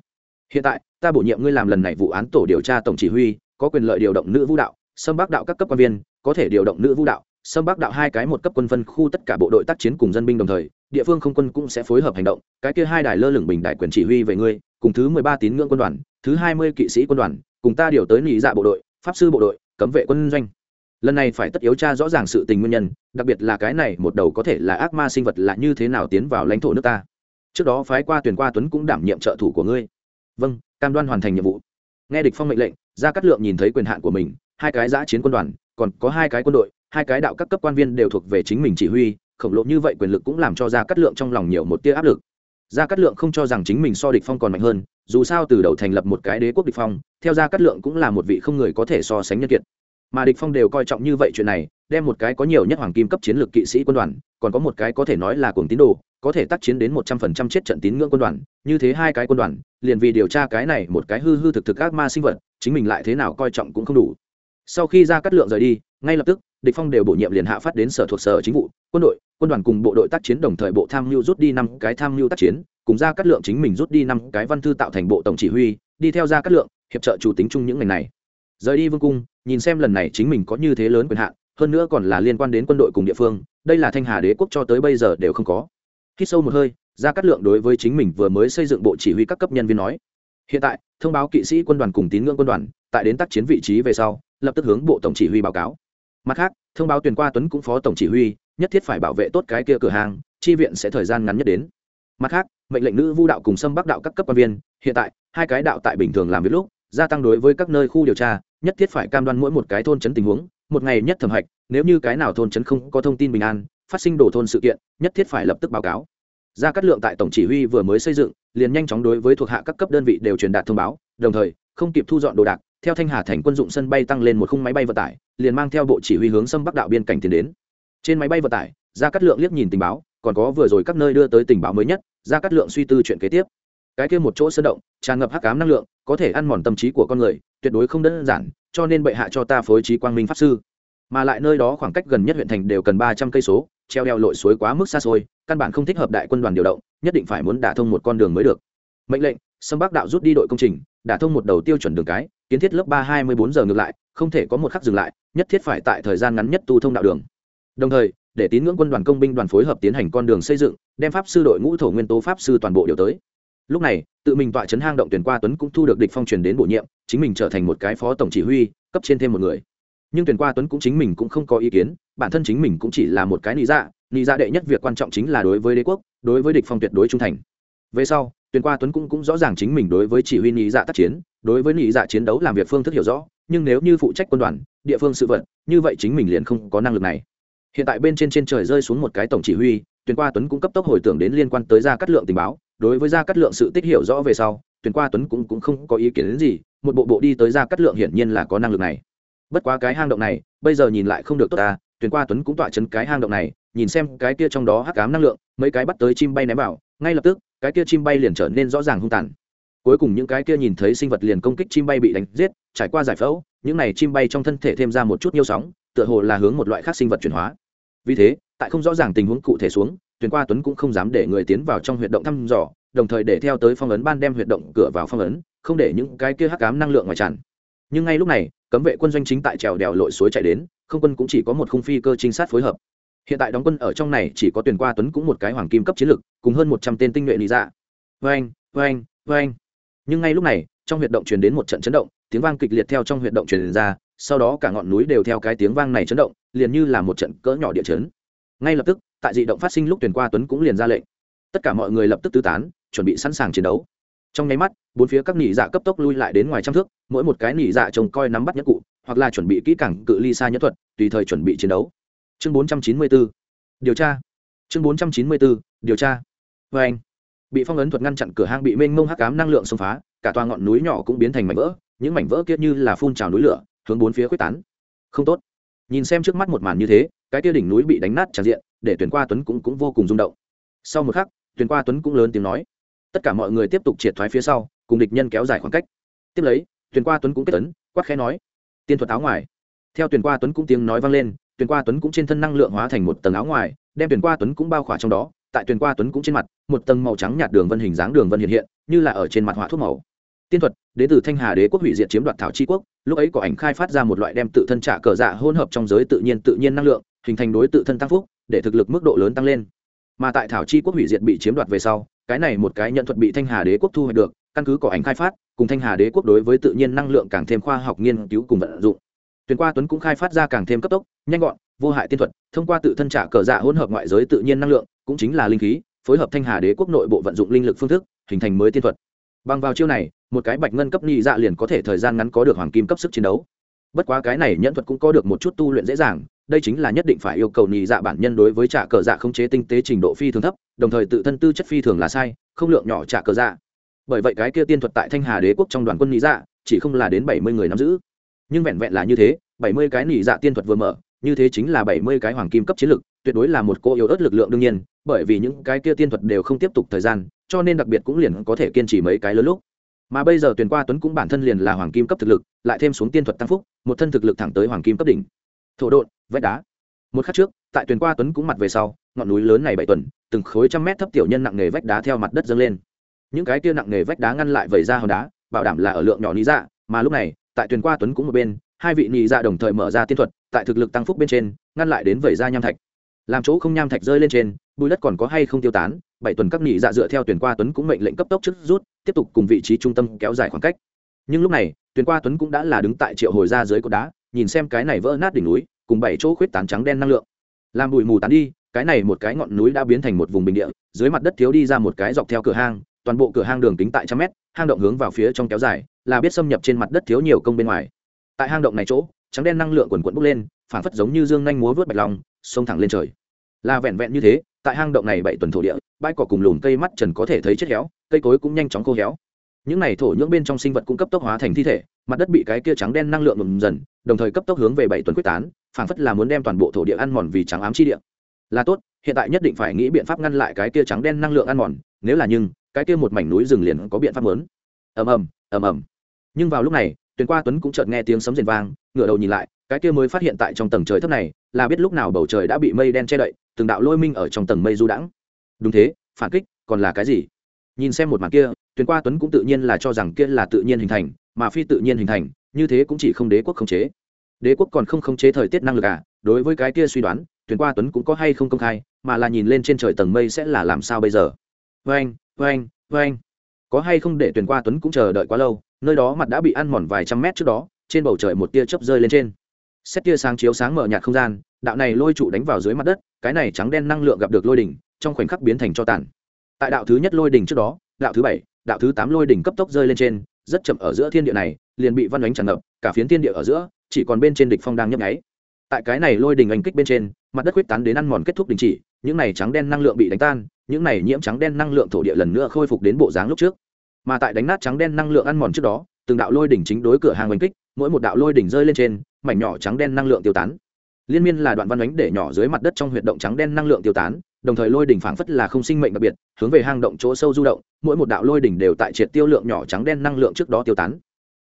hiện tại, ta bổ nhiệm ngươi làm lần này vụ án tổ điều tra tổng chỉ huy, có quyền lợi điều động nữ vũ đạo, xâm bắc đạo các cấp quan viên, có thể điều động nữ vũ đạo, xâm bắc đạo hai cái một cấp quân phân khu tất cả bộ đội tác chiến cùng dân binh đồng thời, địa phương không quân cũng sẽ phối hợp hành động, cái kia hai đài lơ lửng bình đại quyền chỉ huy về ngươi, cùng thứ mười ba tín ngưỡng quân đoàn, thứ hai mươi kỵ sĩ quân đoàn, cùng ta điều tới nị dạ bộ đội, pháp sư bộ đội, cấm vệ quân doanh. Lần này phải tất yếu tra rõ ràng sự tình nguyên nhân, đặc biệt là cái này một đầu có thể là ác ma sinh vật là như thế nào tiến vào lãnh thổ nước ta. Trước đó phái qua tuyển qua tuấn cũng đảm nhiệm trợ thủ của ngươi vâng cam đoan hoàn thành nhiệm vụ. Nghe địch phong mệnh lệnh, gia cát lượng nhìn thấy quyền hạn của mình, hai cái giã chiến quân đoàn, còn có hai cái quân đội, hai cái đạo các cấp quan viên đều thuộc về chính mình chỉ huy, khổng lồ như vậy quyền lực cũng làm cho gia cát lượng trong lòng nhiều một tia áp lực. Gia cát lượng không cho rằng chính mình so địch phong còn mạnh hơn, dù sao từ đầu thành lập một cái đế quốc địch phong, theo gia cát lượng cũng là một vị không người có thể so sánh nhân kiệt. Mà địch phong đều coi trọng như vậy chuyện này đem một cái có nhiều nhất hoàng kim cấp chiến lược kỵ sĩ quân đoàn, còn có một cái có thể nói là cuồng tín đồ, có thể tác chiến đến một trăm phần trăm chết trận tín ngưỡng quân đoàn, như thế hai cái quân đoàn, liền vì điều tra cái này một cái hư hư thực thực ác ma sinh vật, chính mình lại thế nào coi trọng cũng không đủ. Sau khi ra cắt lượng rời đi, ngay lập tức, địch phong đều bổ nhiệm liền hạ phát đến sở thuộc sở chính vụ, quân đội, quân đoàn cùng bộ đội tác chiến đồng thời bộ tham mưu rút đi năm cái tham mưu tác chiến, cùng ra cắt lượng chính mình rút đi năm cái văn thư tạo thành bộ tổng chỉ huy, đi theo ra cắt lượng, hiệp trợ chủ tính chung những ngành này. Rời đi vương cung, nhìn xem lần này chính mình có như thế lớn quyền hạn hơn nữa còn là liên quan đến quân đội cùng địa phương, đây là thanh hà đế quốc cho tới bây giờ đều không có. Khi sâu một hơi ra cắt lượng đối với chính mình vừa mới xây dựng bộ chỉ huy các cấp nhân viên nói, hiện tại, thông báo kỵ sĩ quân đoàn cùng tín ngưỡng quân đoàn, tại đến tác chiến vị trí về sau, lập tức hướng bộ tổng chỉ huy báo cáo. Mặt khác, thông báo tuyển qua tuấn cũng phó tổng chỉ huy, nhất thiết phải bảo vệ tốt cái kia cửa hàng, chi viện sẽ thời gian ngắn nhất đến. Mặt khác, mệnh lệnh nữ vu đạo cùng xâm bắc đạo các cấp quan viên, hiện tại, hai cái đạo tại bình thường làm việc lúc, gia tăng đối với các nơi khu điều tra, nhất thiết phải cam đoan mỗi một cái thôn chấn tình huống một ngày nhất thẩm hạch, nếu như cái nào thôn trấn không có thông tin bình an, phát sinh đổ thôn sự kiện, nhất thiết phải lập tức báo cáo. Gia cát lượng tại tổng chỉ huy vừa mới xây dựng, liền nhanh chóng đối với thuộc hạ các cấp đơn vị đều truyền đạt thông báo, đồng thời, không kịp thu dọn đồ đạc, theo thanh hà thành quân dụng sân bay tăng lên một khung máy bay vận tải, liền mang theo bộ chỉ huy hướng xâm bắc đạo biên cảnh tiến đến. Trên máy bay vận tải ra cắt lượng liếc nhìn tình báo, còn có vừa rồi các nơi đưa tới tình báo mới nhất ra cắt lượng suy tư chuyện kế tiếp. Cái kia một chỗ sơn động, tràn ngập hắc cám năng lượng, có thể ăn mòn tâm trí của con người, tuyệt đối không đơn giản cho nên bệ hạ cho ta phối trí quang minh pháp sư. Mà lại nơi đó khoảng cách gần nhất huyện thành đều cần ba trăm cây số, treo đeo lội suối quá mức xa xôi, căn bản không thích hợp đại quân đoàn điều động, nhất định phải muốn đả thông một con đường mới được. Mệnh lệnh, sâm bắc đạo rút đi đội công trình, đả thông một đầu tiêu chuẩn đường cái, kiến thiết lớp ba hai mươi bốn giờ ngược lại, không thể có một khắc dừng lại, nhất thiết phải tại thời gian ngắn nhất tu thông đạo đường. Đồng thời, để tín ngưỡng quân đoàn công binh đoàn phối hợp tiến hành con đường xây dựng, đem pháp sư đội ngũ thổ nguyên tố pháp sư toàn bộ điều tới lúc này tự mình tọa chấn hang động tuyển qua tuấn cũng thu được địch phong truyền đến bổ nhiệm chính mình trở thành một cái phó tổng chỉ huy cấp trên thêm một người. Nhưng tuyển qua tuấn cũng chính mình cũng không có ý kiến bản thân chính mình cũng chỉ là một cái lý dạ lý dạ đệ nhất việc quan trọng chính là đối với đế quốc đối với địch phong tuyệt đối trung thành. Về sau tuyển qua tuấn cũng cũng rõ ràng chính mình đối với chỉ huy lý dạ tác chiến đối với lý dạ chiến đấu làm việc phương thức hiểu rõ nhưng nếu như phụ trách quân đoàn địa phương sự vận, như vậy chính mình liền không có năng lực này. Hiện tại bên trên trên trời rơi xuống một cái tổng chỉ huy tuyển qua tuấn cũng cấp tốc hồi tưởng đến liên quan tới ra cắt lượng tình báo đối với gia cát lượng sự tích hiểu rõ về sau, tuyển qua tuấn cũng cũng không có ý kiến đến gì, một bộ bộ đi tới gia cát lượng hiển nhiên là có năng lực này. Bất quá cái hang động này, bây giờ nhìn lại không được tốt ta tuyển qua tuấn cũng tọa chấn cái hang động này, nhìn xem cái kia trong đó hắc ám năng lượng, mấy cái bắt tới chim bay ném vào, ngay lập tức, cái kia chim bay liền trở nên rõ ràng hung tàn. Cuối cùng những cái kia nhìn thấy sinh vật liền công kích chim bay bị đánh giết, trải qua giải phẫu, những này chim bay trong thân thể thêm ra một chút nhiều sóng, tựa hồ là hướng một loại khác sinh vật chuyển hóa. Vì thế, tại không rõ ràng tình huống cụ thể xuống tuyển qua tuấn cũng không dám để người tiến vào trong huyệt động thăm dò, đồng thời để theo tới phong ấn ban đem huyệt động cửa vào phong ấn, không để những cái kia hắc cám năng lượng ngoài tràn. Nhưng ngay lúc này, cấm vệ quân doanh chính tại trèo đèo lội suối chạy đến, không quân cũng chỉ có một khung phi cơ trinh sát phối hợp. Hiện tại đóng quân ở trong này chỉ có tuyển qua tuấn cũng một cái hoàng kim cấp chiến lực, cùng hơn một trăm tên tinh nhuệ lý dạ. Vang vang vang nhưng ngay lúc này, trong huyệt động truyền đến một trận chấn động, tiếng vang kịch liệt theo trong huyệt động truyền ra, sau đó cả ngọn núi đều theo cái tiếng vang này chấn động, liền như là một trận cỡ nhỏ địa chấn ngay lập tức, tại dị động phát sinh lúc tuyển qua tuấn cũng liền ra lệnh. Tất cả mọi người lập tức tứ tán, chuẩn bị sẵn sàng chiến đấu. Trong nháy mắt, bốn phía các nỉ dạ cấp tốc lui lại đến ngoài trăm thước, mỗi một cái nỉ dạ trông coi nắm bắt nhất cụ, hoặc là chuẩn bị kỹ càng cự ly xa nhất thuật, tùy thời chuẩn bị chiến đấu. Chương 494 điều tra. Chương 494 điều tra. Vê anh, bị phong ấn thuật ngăn chặn cửa hang bị mênh mông hắc ám năng lượng xông phá, cả toa ngọn núi nhỏ cũng biến thành mảnh vỡ, những mảnh vỡ kia như là phun trào núi lửa, hướng bốn phía quyết tán. Không tốt nhìn xem trước mắt một màn như thế, cái kia đỉnh núi bị đánh nát tràn diện, để tuyển qua tuấn cũng cũng vô cùng rung động. Sau một khắc tuyển qua tuấn cũng lớn tiếng nói, tất cả mọi người tiếp tục triệt thoái phía sau, cùng địch nhân kéo dài khoảng cách. Tiếp lấy tuyển qua tuấn cũng kết tấn quát khẽ nói, tiên thuật áo ngoài. Theo tuyển qua tuấn cũng tiếng nói vang lên tuyển qua tuấn cũng trên thân năng lượng hóa thành một tầng áo ngoài, đem tuyển qua tuấn cũng bao khỏa trong đó. Tại tuyển qua tuấn cũng trên mặt, một tầng màu trắng nhạt đường vân hình dáng đường vân hiện hiện, như là ở trên mặt họa thuốc màu tiên thuật đến từ thanh hà đế quốc hủy diệt chiếm đoạt thảo c quốc, lúc ấy có ảnh khai phát ra một loại đem tự thân trả cờ dạ hỗn hợp trong giới tự nhiên tự nhiên năng lượng, hình thành đối tự thân tăng phúc, để thực lực mức độ lớn tăng lên. Mà tại thảo chi quốc hủy diệt bị chiếm đoạt về sau, cái này một cái nhận thuật bị thanh hà đế quốc thu hoạch được, căn cứ có ảnh khai phát, cùng thanh hà đế quốc đối với tự nhiên năng lượng càng thêm khoa học nghiên cứu cùng vận dụng. Tuyển qua tuấn cũng khai phát ra càng thêm cấp tốc, nhanh gọn, vô hại tiên thuật, thông qua tự thân trả cờ dạ hỗn hợp ngoại giới tự nhiên năng lượng, cũng chính là linh khí, phối hợp thanh hà đế quốc nội bộ vận dụng linh lực phương thức, hình thành mới tiên thuật. Bằng vào chiêu này một cái bạch ngân cấp nhị dạ liền có thể thời gian ngắn có được hoàng kim cấp sức chiến đấu. Bất quá cái này nhẫn thuật cũng có được một chút tu luyện dễ dàng, đây chính là nhất định phải yêu cầu nhị dạ bản nhân đối với trả cờ dạ không chế tinh tế trình độ phi thường thấp, đồng thời tự thân tư chất phi thường là sai, không lượng nhỏ trả cờ dạ. Bởi vậy cái kia tiên thuật tại thanh hà đế quốc trong đoàn quân nhị dạ chỉ không là đến bảy mươi người nắm giữ. Nhưng vẹn vẹn là như thế, bảy mươi cái nhị dạ tiên thuật vừa mở, như thế chính là bảy mươi cái hoàng kim cấp chiến lực, tuyệt đối là một cô yếu ớt lực lượng đương nhiên, bởi vì những cái kia tiên thuật đều không tiếp tục thời gian, cho nên đặc biệt cũng liền có thể kiên trì mấy cái lớn lúc mà bây giờ tuyển qua tuấn cũng bản thân liền là hoàng kim cấp thực lực, lại thêm xuống tiên thuật tăng phúc, một thân thực lực thẳng tới hoàng kim cấp đỉnh. Thổ độn, vách đá. Một khắc trước, tại tuyển qua tuấn cũng mặt về sau, ngọn núi lớn này bảy tuần, từng khối trăm mét thấp tiểu nhân nặng nghề vách đá theo mặt đất dâng lên. Những cái kia nặng nghề vách đá ngăn lại vẩy ra hòn đá, bảo đảm là ở lượng nhỏ lý dạ mà lúc này, tại tuyển qua tuấn cũng một bên, hai vị nhị dạ đồng thời mở ra tiên thuật, tại thực lực tăng phúc bên trên, ngăn lại đến vẩy ra nham thạch làm chỗ không nham thạch rơi lên trên, bùi đất còn có hay không tiêu tán, bảy tuần các nghỉ dạ dựa theo tuyển qua tuấn cũng mệnh lệnh cấp tốc trước rút, tiếp tục cùng vị trí trung tâm kéo dài khoảng cách. Nhưng lúc này, tuyển qua tuấn cũng đã là đứng tại triệu hồi ra dưới cột đá, nhìn xem cái này vỡ nát đỉnh núi, cùng bảy chỗ khuyết tán trắng đen năng lượng. Làm bụi mù tán đi, cái này một cái ngọn núi đã biến thành một vùng bình địa, dưới mặt đất thiếu đi ra một cái dọc theo cửa hang, toàn bộ cửa hang đường kính tại trăm mét, hang động hướng vào phía trong kéo dài, là biết xâm nhập trên mặt đất thiếu nhiều công bên ngoài. Tại hang động này chỗ, trắng đen năng lượng quần quận bốc lên phản phất giống như dương nhanh múa vớt bạch long xông thẳng lên trời. Là vẹn vẹn như thế, tại hang động này bảy tuần thổ địa, bãi cỏ cùng lùn cây mắt trần có thể thấy chết héo, cây cối cũng nhanh chóng khô héo. Những này thổ nhưỡng bên trong sinh vật cũng cấp tốc hóa thành thi thể, mặt đất bị cái kia trắng đen năng lượng ngầm dần, đồng thời cấp tốc hướng về bảy tuần quyết tán, phảng phất là muốn đem toàn bộ thổ địa ăn mòn vì trắng ám chi địa. Là tốt, hiện tại nhất định phải nghĩ biện pháp ngăn lại cái kia trắng đen năng lượng ăn mòn, nếu là nhưng, cái kia một mảnh núi rừng liền có biện pháp lớn. Ầm ầm ầm ầm. Nhưng vào lúc này, tuyền qua tuấn cũng chợt nghe tiếng sấm rền vang, ngửa đầu nhìn lại cái kia mới phát hiện tại trong tầng trời thấp này, là biết lúc nào bầu trời đã bị mây đen che đậy, từng đạo lôi minh ở trong tầng mây du đãng. Đúng thế, phản kích, còn là cái gì? Nhìn xem một màn kia, tuyền qua tuấn cũng tự nhiên là cho rằng kia là tự nhiên hình thành, mà phi tự nhiên hình thành, như thế cũng chỉ không đế quốc khống chế. Đế quốc còn không khống chế thời tiết năng lực à? Đối với cái kia suy đoán, tuyền qua tuấn cũng có hay không công khai, mà là nhìn lên trên trời tầng mây sẽ là làm sao bây giờ? Vâng vâng vâng có hay không để tuyền qua tuấn cũng chờ đợi quá lâu, nơi đó mặt đã bị ăn mòn vài trăm mét trước đó, trên bầu trời một tia chớp rơi lên trên xét tia sáng chiếu sáng mở nhạt không gian, đạo này lôi trụ đánh vào dưới mặt đất, cái này trắng đen năng lượng gặp được lôi đỉnh, trong khoảnh khắc biến thành cho tàn. Tại đạo thứ nhất lôi đỉnh trước đó, đạo thứ bảy, đạo thứ tám lôi đỉnh cấp tốc rơi lên trên, rất chậm ở giữa thiên địa này, liền bị văn đánh tràn ngập, cả phiến thiên địa ở giữa, chỉ còn bên trên địch phong đang nhấp nháy. Tại cái này lôi đỉnh anh kích bên trên, mặt đất huyết tán đến ăn mòn kết thúc đình chỉ, những này trắng đen năng lượng bị đánh tan, những này nhiễm trắng đen năng lượng thổ địa lần nữa khôi phục đến bộ dáng lúc trước. Mà tại đánh nát trắng đen năng lượng ăn mòn trước đó từng đạo lôi đỉnh chính đối cửa hàng oanh kích, mỗi một đạo lôi đỉnh rơi lên trên, mảnh nhỏ trắng đen năng lượng tiêu tán. Liên miên là đoạn văn ánh để nhỏ dưới mặt đất trong huyệt động trắng đen năng lượng tiêu tán, đồng thời lôi đỉnh phảng phất là không sinh mệnh đặc biệt, hướng về hang động chỗ sâu du động, mỗi một đạo lôi đỉnh đều tại triệt tiêu lượng nhỏ trắng đen năng lượng trước đó tiêu tán.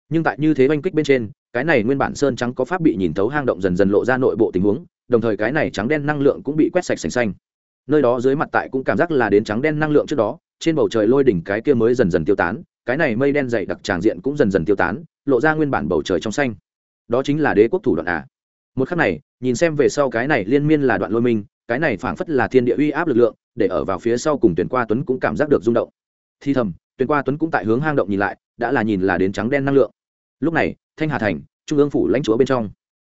Nhưng tại như thế oanh kích bên trên, cái này nguyên bản sơn trắng có pháp bị nhìn thấu hang động dần dần lộ ra nội bộ tình huống, đồng thời cái này trắng đen năng lượng cũng bị quét sạch sành xanh. Nơi đó dưới mặt tại cũng cảm giác là đến trắng đen năng lượng trước đó, trên bầu trời lôi đỉnh cái kia mới dần dần tiêu tán cái này mây đen dày đặc tràng diện cũng dần dần tiêu tán, lộ ra nguyên bản bầu trời trong xanh. Đó chính là đế quốc thủ đoạn à. Một khắc này, nhìn xem về sau cái này liên miên là đoạn lôi minh, cái này phảng phất là thiên địa uy áp lực lượng, để ở vào phía sau cùng tuyển qua tuấn cũng cảm giác được rung động. Thi thầm, tuyển qua tuấn cũng tại hướng hang động nhìn lại, đã là nhìn là đến trắng đen năng lượng. Lúc này, thanh hà thành, trung ương phủ lãnh chúa bên trong.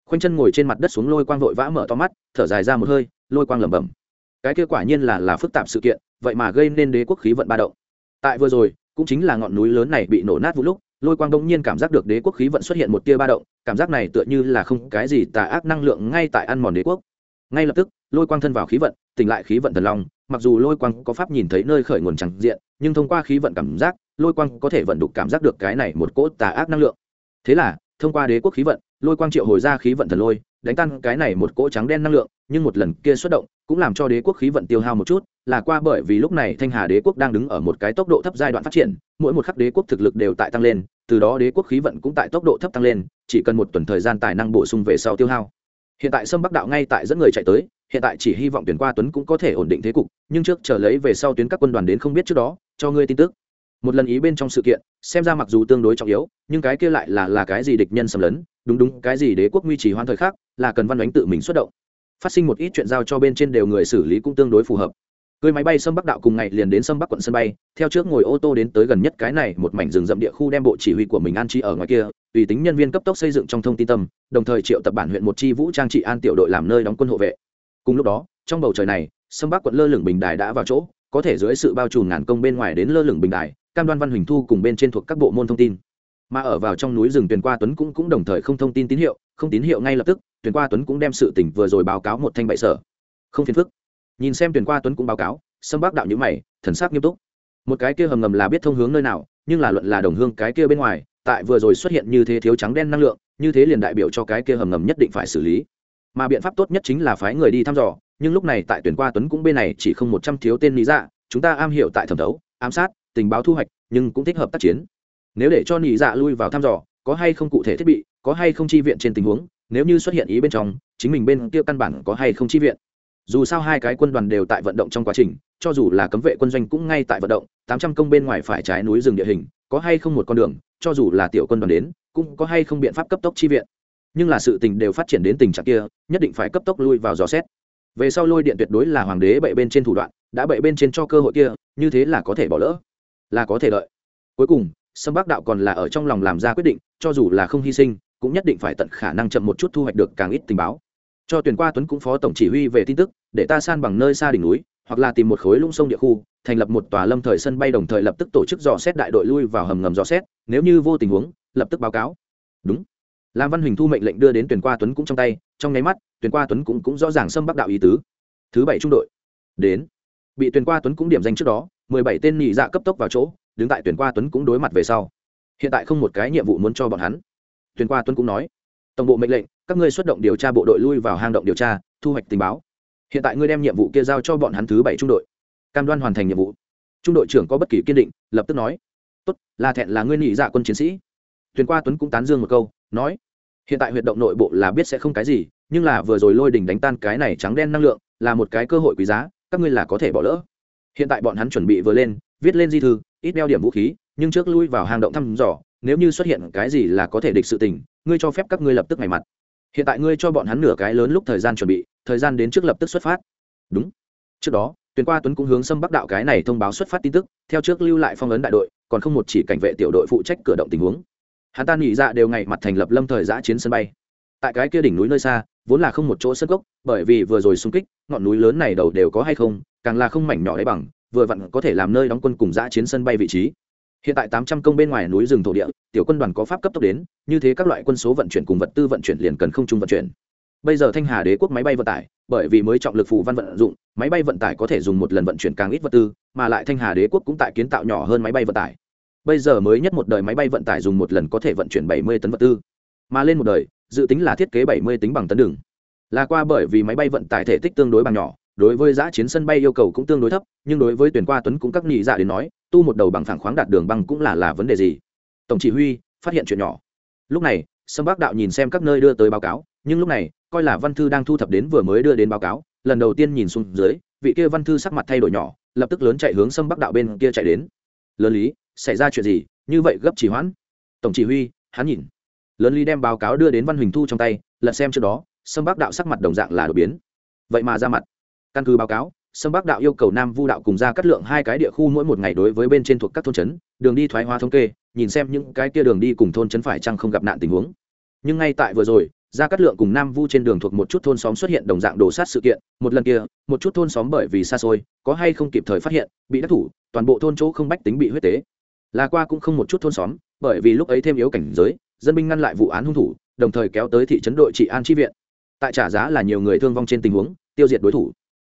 Khoanh chân ngồi trên mặt đất xuống lôi quang vội vã mở to mắt, thở dài ra một hơi, lôi quang lẩm bẩm. Cái kết quả nhiên là là phức tạp sự kiện, vậy mà gây nên đế quốc khí vận ba động. Tại vừa rồi cũng chính là ngọn núi lớn này bị nổ nát vụ lúc, lôi quang đông nhiên cảm giác được đế quốc khí vận xuất hiện một tia ba động, cảm giác này tựa như là không cái gì tà ác năng lượng ngay tại ăn mòn đế quốc. Ngay lập tức, lôi quang thân vào khí vận, tỉnh lại khí vận thần long, mặc dù lôi quang có pháp nhìn thấy nơi khởi nguồn chẳng diện, nhưng thông qua khí vận cảm giác, lôi quang có thể vận đục cảm giác được cái này một cỗ tà ác năng lượng. Thế là, thông qua đế quốc khí vận, lôi quang triệu hồi ra khí vận thần lôi, đánh tan cái này một cỗ trắng đen năng lượng nhưng một lần kia xuất động cũng làm cho đế quốc khí vận tiêu hao một chút, là qua bởi vì lúc này thanh hà đế quốc đang đứng ở một cái tốc độ thấp giai đoạn phát triển, mỗi một khắc đế quốc thực lực đều tại tăng lên, từ đó đế quốc khí vận cũng tại tốc độ thấp tăng lên, chỉ cần một tuần thời gian tài năng bổ sung về sau tiêu hao. Hiện tại sâm bắc đạo ngay tại dẫn người chạy tới, hiện tại chỉ hy vọng tuyển qua tuấn cũng có thể ổn định thế cục, nhưng trước chờ lấy về sau tuyến các quân đoàn đến không biết trước đó, cho ngươi tin tức. Một lần ý bên trong sự kiện, xem ra mặc dù tương đối trọng yếu, nhưng cái kia lại là là cái gì địch nhân xâm lấn, đúng đúng, cái gì đế quốc nguy trì hoan thời khác là cần văn đánh tự mình xuất động phát sinh một ít chuyện giao cho bên trên đều người xử lý cũng tương đối phù hợp. Cưới máy bay sâm bắc đạo cùng ngày liền đến sâm bắc quận sân bay, theo trước ngồi ô tô đến tới gần nhất cái này một mảnh rừng rậm địa khu đem bộ chỉ huy của mình an chi ở ngoài kia, tùy tính nhân viên cấp tốc xây dựng trong thông tin tâm, đồng thời triệu tập bản huyện một chi vũ trang trị an tiểu đội làm nơi đóng quân hộ vệ. Cùng lúc đó, trong bầu trời này, sâm bắc quận lơ lửng bình đài đã vào chỗ, có thể dưới sự bao trùm ngàn công bên ngoài đến lơ lửng bình đài, cam đoan văn huỳnh thu cùng bên trên thuộc các bộ môn thông tin. Mà ở vào trong núi rừng tuyền qua tuấn cũng cũng đồng thời không thông tin tín hiệu, không tín hiệu ngay lập tức Tuyển qua tuấn cũng đem sự tỉnh vừa rồi báo cáo một thanh bại sở. Không phiền phức. Nhìn xem Tuyển qua tuấn cũng báo cáo, sâm bác đạo nhữ mày, thần sắc nghiêm túc. Một cái kia hầm ngầm là biết thông hướng nơi nào, nhưng là luận là đồng hương cái kia bên ngoài, tại vừa rồi xuất hiện như thế thiếu trắng đen năng lượng, như thế liền đại biểu cho cái kia hầm ngầm nhất định phải xử lý. Mà biện pháp tốt nhất chính là phái người đi thăm dò, nhưng lúc này tại tuyển qua tuấn cũng bên này chỉ không một trăm thiếu tên lý dạ chúng ta am hiểu tại thẩm thấu, ám sát, tình báo thu hoạch, nhưng cũng thích hợp tác chiến. Nếu để cho nhị dạ lui vào thăm dò, có hay không cụ thể thiết bị, có hay không chi viện trên tình huống nếu như xuất hiện ý bên trong, chính mình bên kia căn bản có hay không chi viện. Dù sao hai cái quân đoàn đều tại vận động trong quá trình, cho dù là cấm vệ quân doanh cũng ngay tại vận động, tám trăm công bên ngoài phải trái núi rừng địa hình, có hay không một con đường, cho dù là tiểu quân đoàn đến, cũng có hay không biện pháp cấp tốc chi viện. Nhưng là sự tình đều phát triển đến tình trạng kia, nhất định phải cấp tốc lui vào dò xét. Về sau lôi điện tuyệt đối là hoàng đế bậy bên trên thủ đoạn, đã bậy bên trên cho cơ hội kia, như thế là có thể bỏ lỡ, là có thể đợi. Cuối cùng, sâm bắc đạo còn là ở trong lòng làm ra quyết định, cho dù là không hy sinh cũng nhất định phải tận khả năng chậm một chút thu hoạch được càng ít tình báo. Cho tuyển qua tuấn cũng phó tổng chỉ huy về tin tức, để ta san bằng nơi xa đỉnh núi, hoặc là tìm một khối lũng sông địa khu, thành lập một tòa lâm thời sân bay đồng thời lập tức tổ chức dò xét đại đội lui vào hầm ngầm dò xét, nếu như vô tình huống, lập tức báo cáo. Đúng. Lam văn huỳnh thu mệnh lệnh đưa đến tuyển qua tuấn cũng trong tay, trong nháy mắt, tuyển qua tuấn cũng cũng rõ ràng xâm bắc đạo ý tứ. Thứ bảy trung đội. Đến. Bị tuyển qua tuấn cũng điểm danh trước đó, mười bảy tên nhị dạ cấp tốc vào chỗ, đứng tại tuyển qua tuấn cũng đối mặt về sau. Hiện tại không một cái nhiệm vụ muốn cho bọn hắn. Tuyên qua tuấn cũng nói, tổng bộ mệnh lệnh, các ngươi xuất động điều tra bộ đội lui vào hang động điều tra, thu hoạch tình báo. Hiện tại ngươi đem nhiệm vụ kia giao cho bọn hắn thứ bảy trung đội, cam đoan hoàn thành nhiệm vụ. Trung đội trưởng có bất kỳ kiên định, lập tức nói, tốt, là thẹn là ngươi nhị dạ quân chiến sĩ. Tuyên qua tuấn cũng tán dương một câu, nói, hiện tại huyệt động nội bộ là biết sẽ không cái gì, nhưng là vừa rồi lôi đình đánh tan cái này trắng đen năng lượng, là một cái cơ hội quý giá, các ngươi là có thể bỏ lỡ. Hiện tại bọn hắn chuẩn bị vừa lên, viết lên di thư, ít đeo điểm vũ khí, nhưng trước lui vào hang động thăm dò nếu như xuất hiện cái gì là có thể địch sự tình, ngươi cho phép các ngươi lập tức ngày mặt. Hiện tại ngươi cho bọn hắn nửa cái lớn lúc thời gian chuẩn bị, thời gian đến trước lập tức xuất phát. Đúng. Trước đó tuyển qua tuấn cũng hướng xâm bắc đạo cái này thông báo xuất phát tin tức, theo trước lưu lại phong ấn đại đội, còn không một chỉ cảnh vệ tiểu đội phụ trách cửa động tình huống. Hắn ta nghỉ dạ đều ngày mặt thành lập lâm thời giã chiến sân bay. Tại cái kia đỉnh núi nơi xa, vốn là không một chỗ sân gốc, bởi vì vừa rồi xung kích, ngọn núi lớn này đầu đều có hay không, càng là không mảnh nhỏ đáy bằng, vừa vặn có thể làm nơi đóng quân cùng giã chiến sân bay vị trí hiện tại tám trăm công bên ngoài núi rừng thổ địa, tiểu quân đoàn có pháp cấp tốc đến, như thế các loại quân số vận chuyển cùng vật tư vận chuyển liền cần không chung vận chuyển. Bây giờ thanh hà đế quốc máy bay vận tải, bởi vì mới trọng lực phù văn vận dụng, máy bay vận tải có thể dùng một lần vận chuyển càng ít vật tư, mà lại thanh hà đế quốc cũng tại kiến tạo nhỏ hơn máy bay vận tải. Bây giờ mới nhất một đời máy bay vận tải dùng một lần có thể vận chuyển bảy mươi tấn vật tư. Mà lên một đời, dự tính là thiết kế bảy mươi tính bằng tấn đường. Là qua bởi vì máy bay vận tải thể tích tương đối bằng nhỏ, đối với giã chiến sân bay yêu cầu cũng tương đối thấp, nhưng đối với tuyển qua tuấn cũng các nghị dạ đến nói tu một đầu bằng phẳng khoáng đạt đường băng cũng là là vấn đề gì? Tổng chỉ huy, phát hiện chuyện nhỏ. Lúc này, sâm bác đạo nhìn xem các nơi đưa tới báo cáo, nhưng lúc này, coi là văn thư đang thu thập đến vừa mới đưa đến báo cáo, lần đầu tiên nhìn xuống dưới, vị kia văn thư sắc mặt thay đổi nhỏ, lập tức lớn chạy hướng sâm bắc đạo bên kia chạy đến. Lớn lý, xảy ra chuyện gì? Như vậy gấp chỉ hoãn. Tổng chỉ huy, hắn nhìn. Lớn lý đem báo cáo đưa đến văn huỳnh thu trong tay, lật xem trước đó, sâm bắc đạo sắc mặt đồng dạng là đột biến. Vậy mà ra mặt. Căn cứ báo cáo sâm bắc đạo yêu cầu nam vu đạo cùng ra cắt lượng hai cái địa khu mỗi một ngày đối với bên trên thuộc các thôn trấn, đường đi thoái hóa thống kê, nhìn xem những cái kia đường đi cùng thôn trấn phải chăng không gặp nạn tình huống. Nhưng ngay tại vừa rồi, ra cắt lượng cùng nam vu trên đường thuộc một chút thôn xóm xuất hiện đồng dạng đổ sát sự kiện, một lần kia, một chút thôn xóm bởi vì xa xôi, có hay không kịp thời phát hiện, bị đắc thủ, toàn bộ thôn chỗ không bách tính bị huyết tế. Là qua cũng không một chút thôn xóm, bởi vì lúc ấy thêm yếu cảnh giới, dân binh ngăn lại vụ án hung thủ, đồng thời kéo tới thị trấn đội trị an tri viện. Tại trả giá là nhiều người thương vong trên tình huống, tiêu diệt đối thủ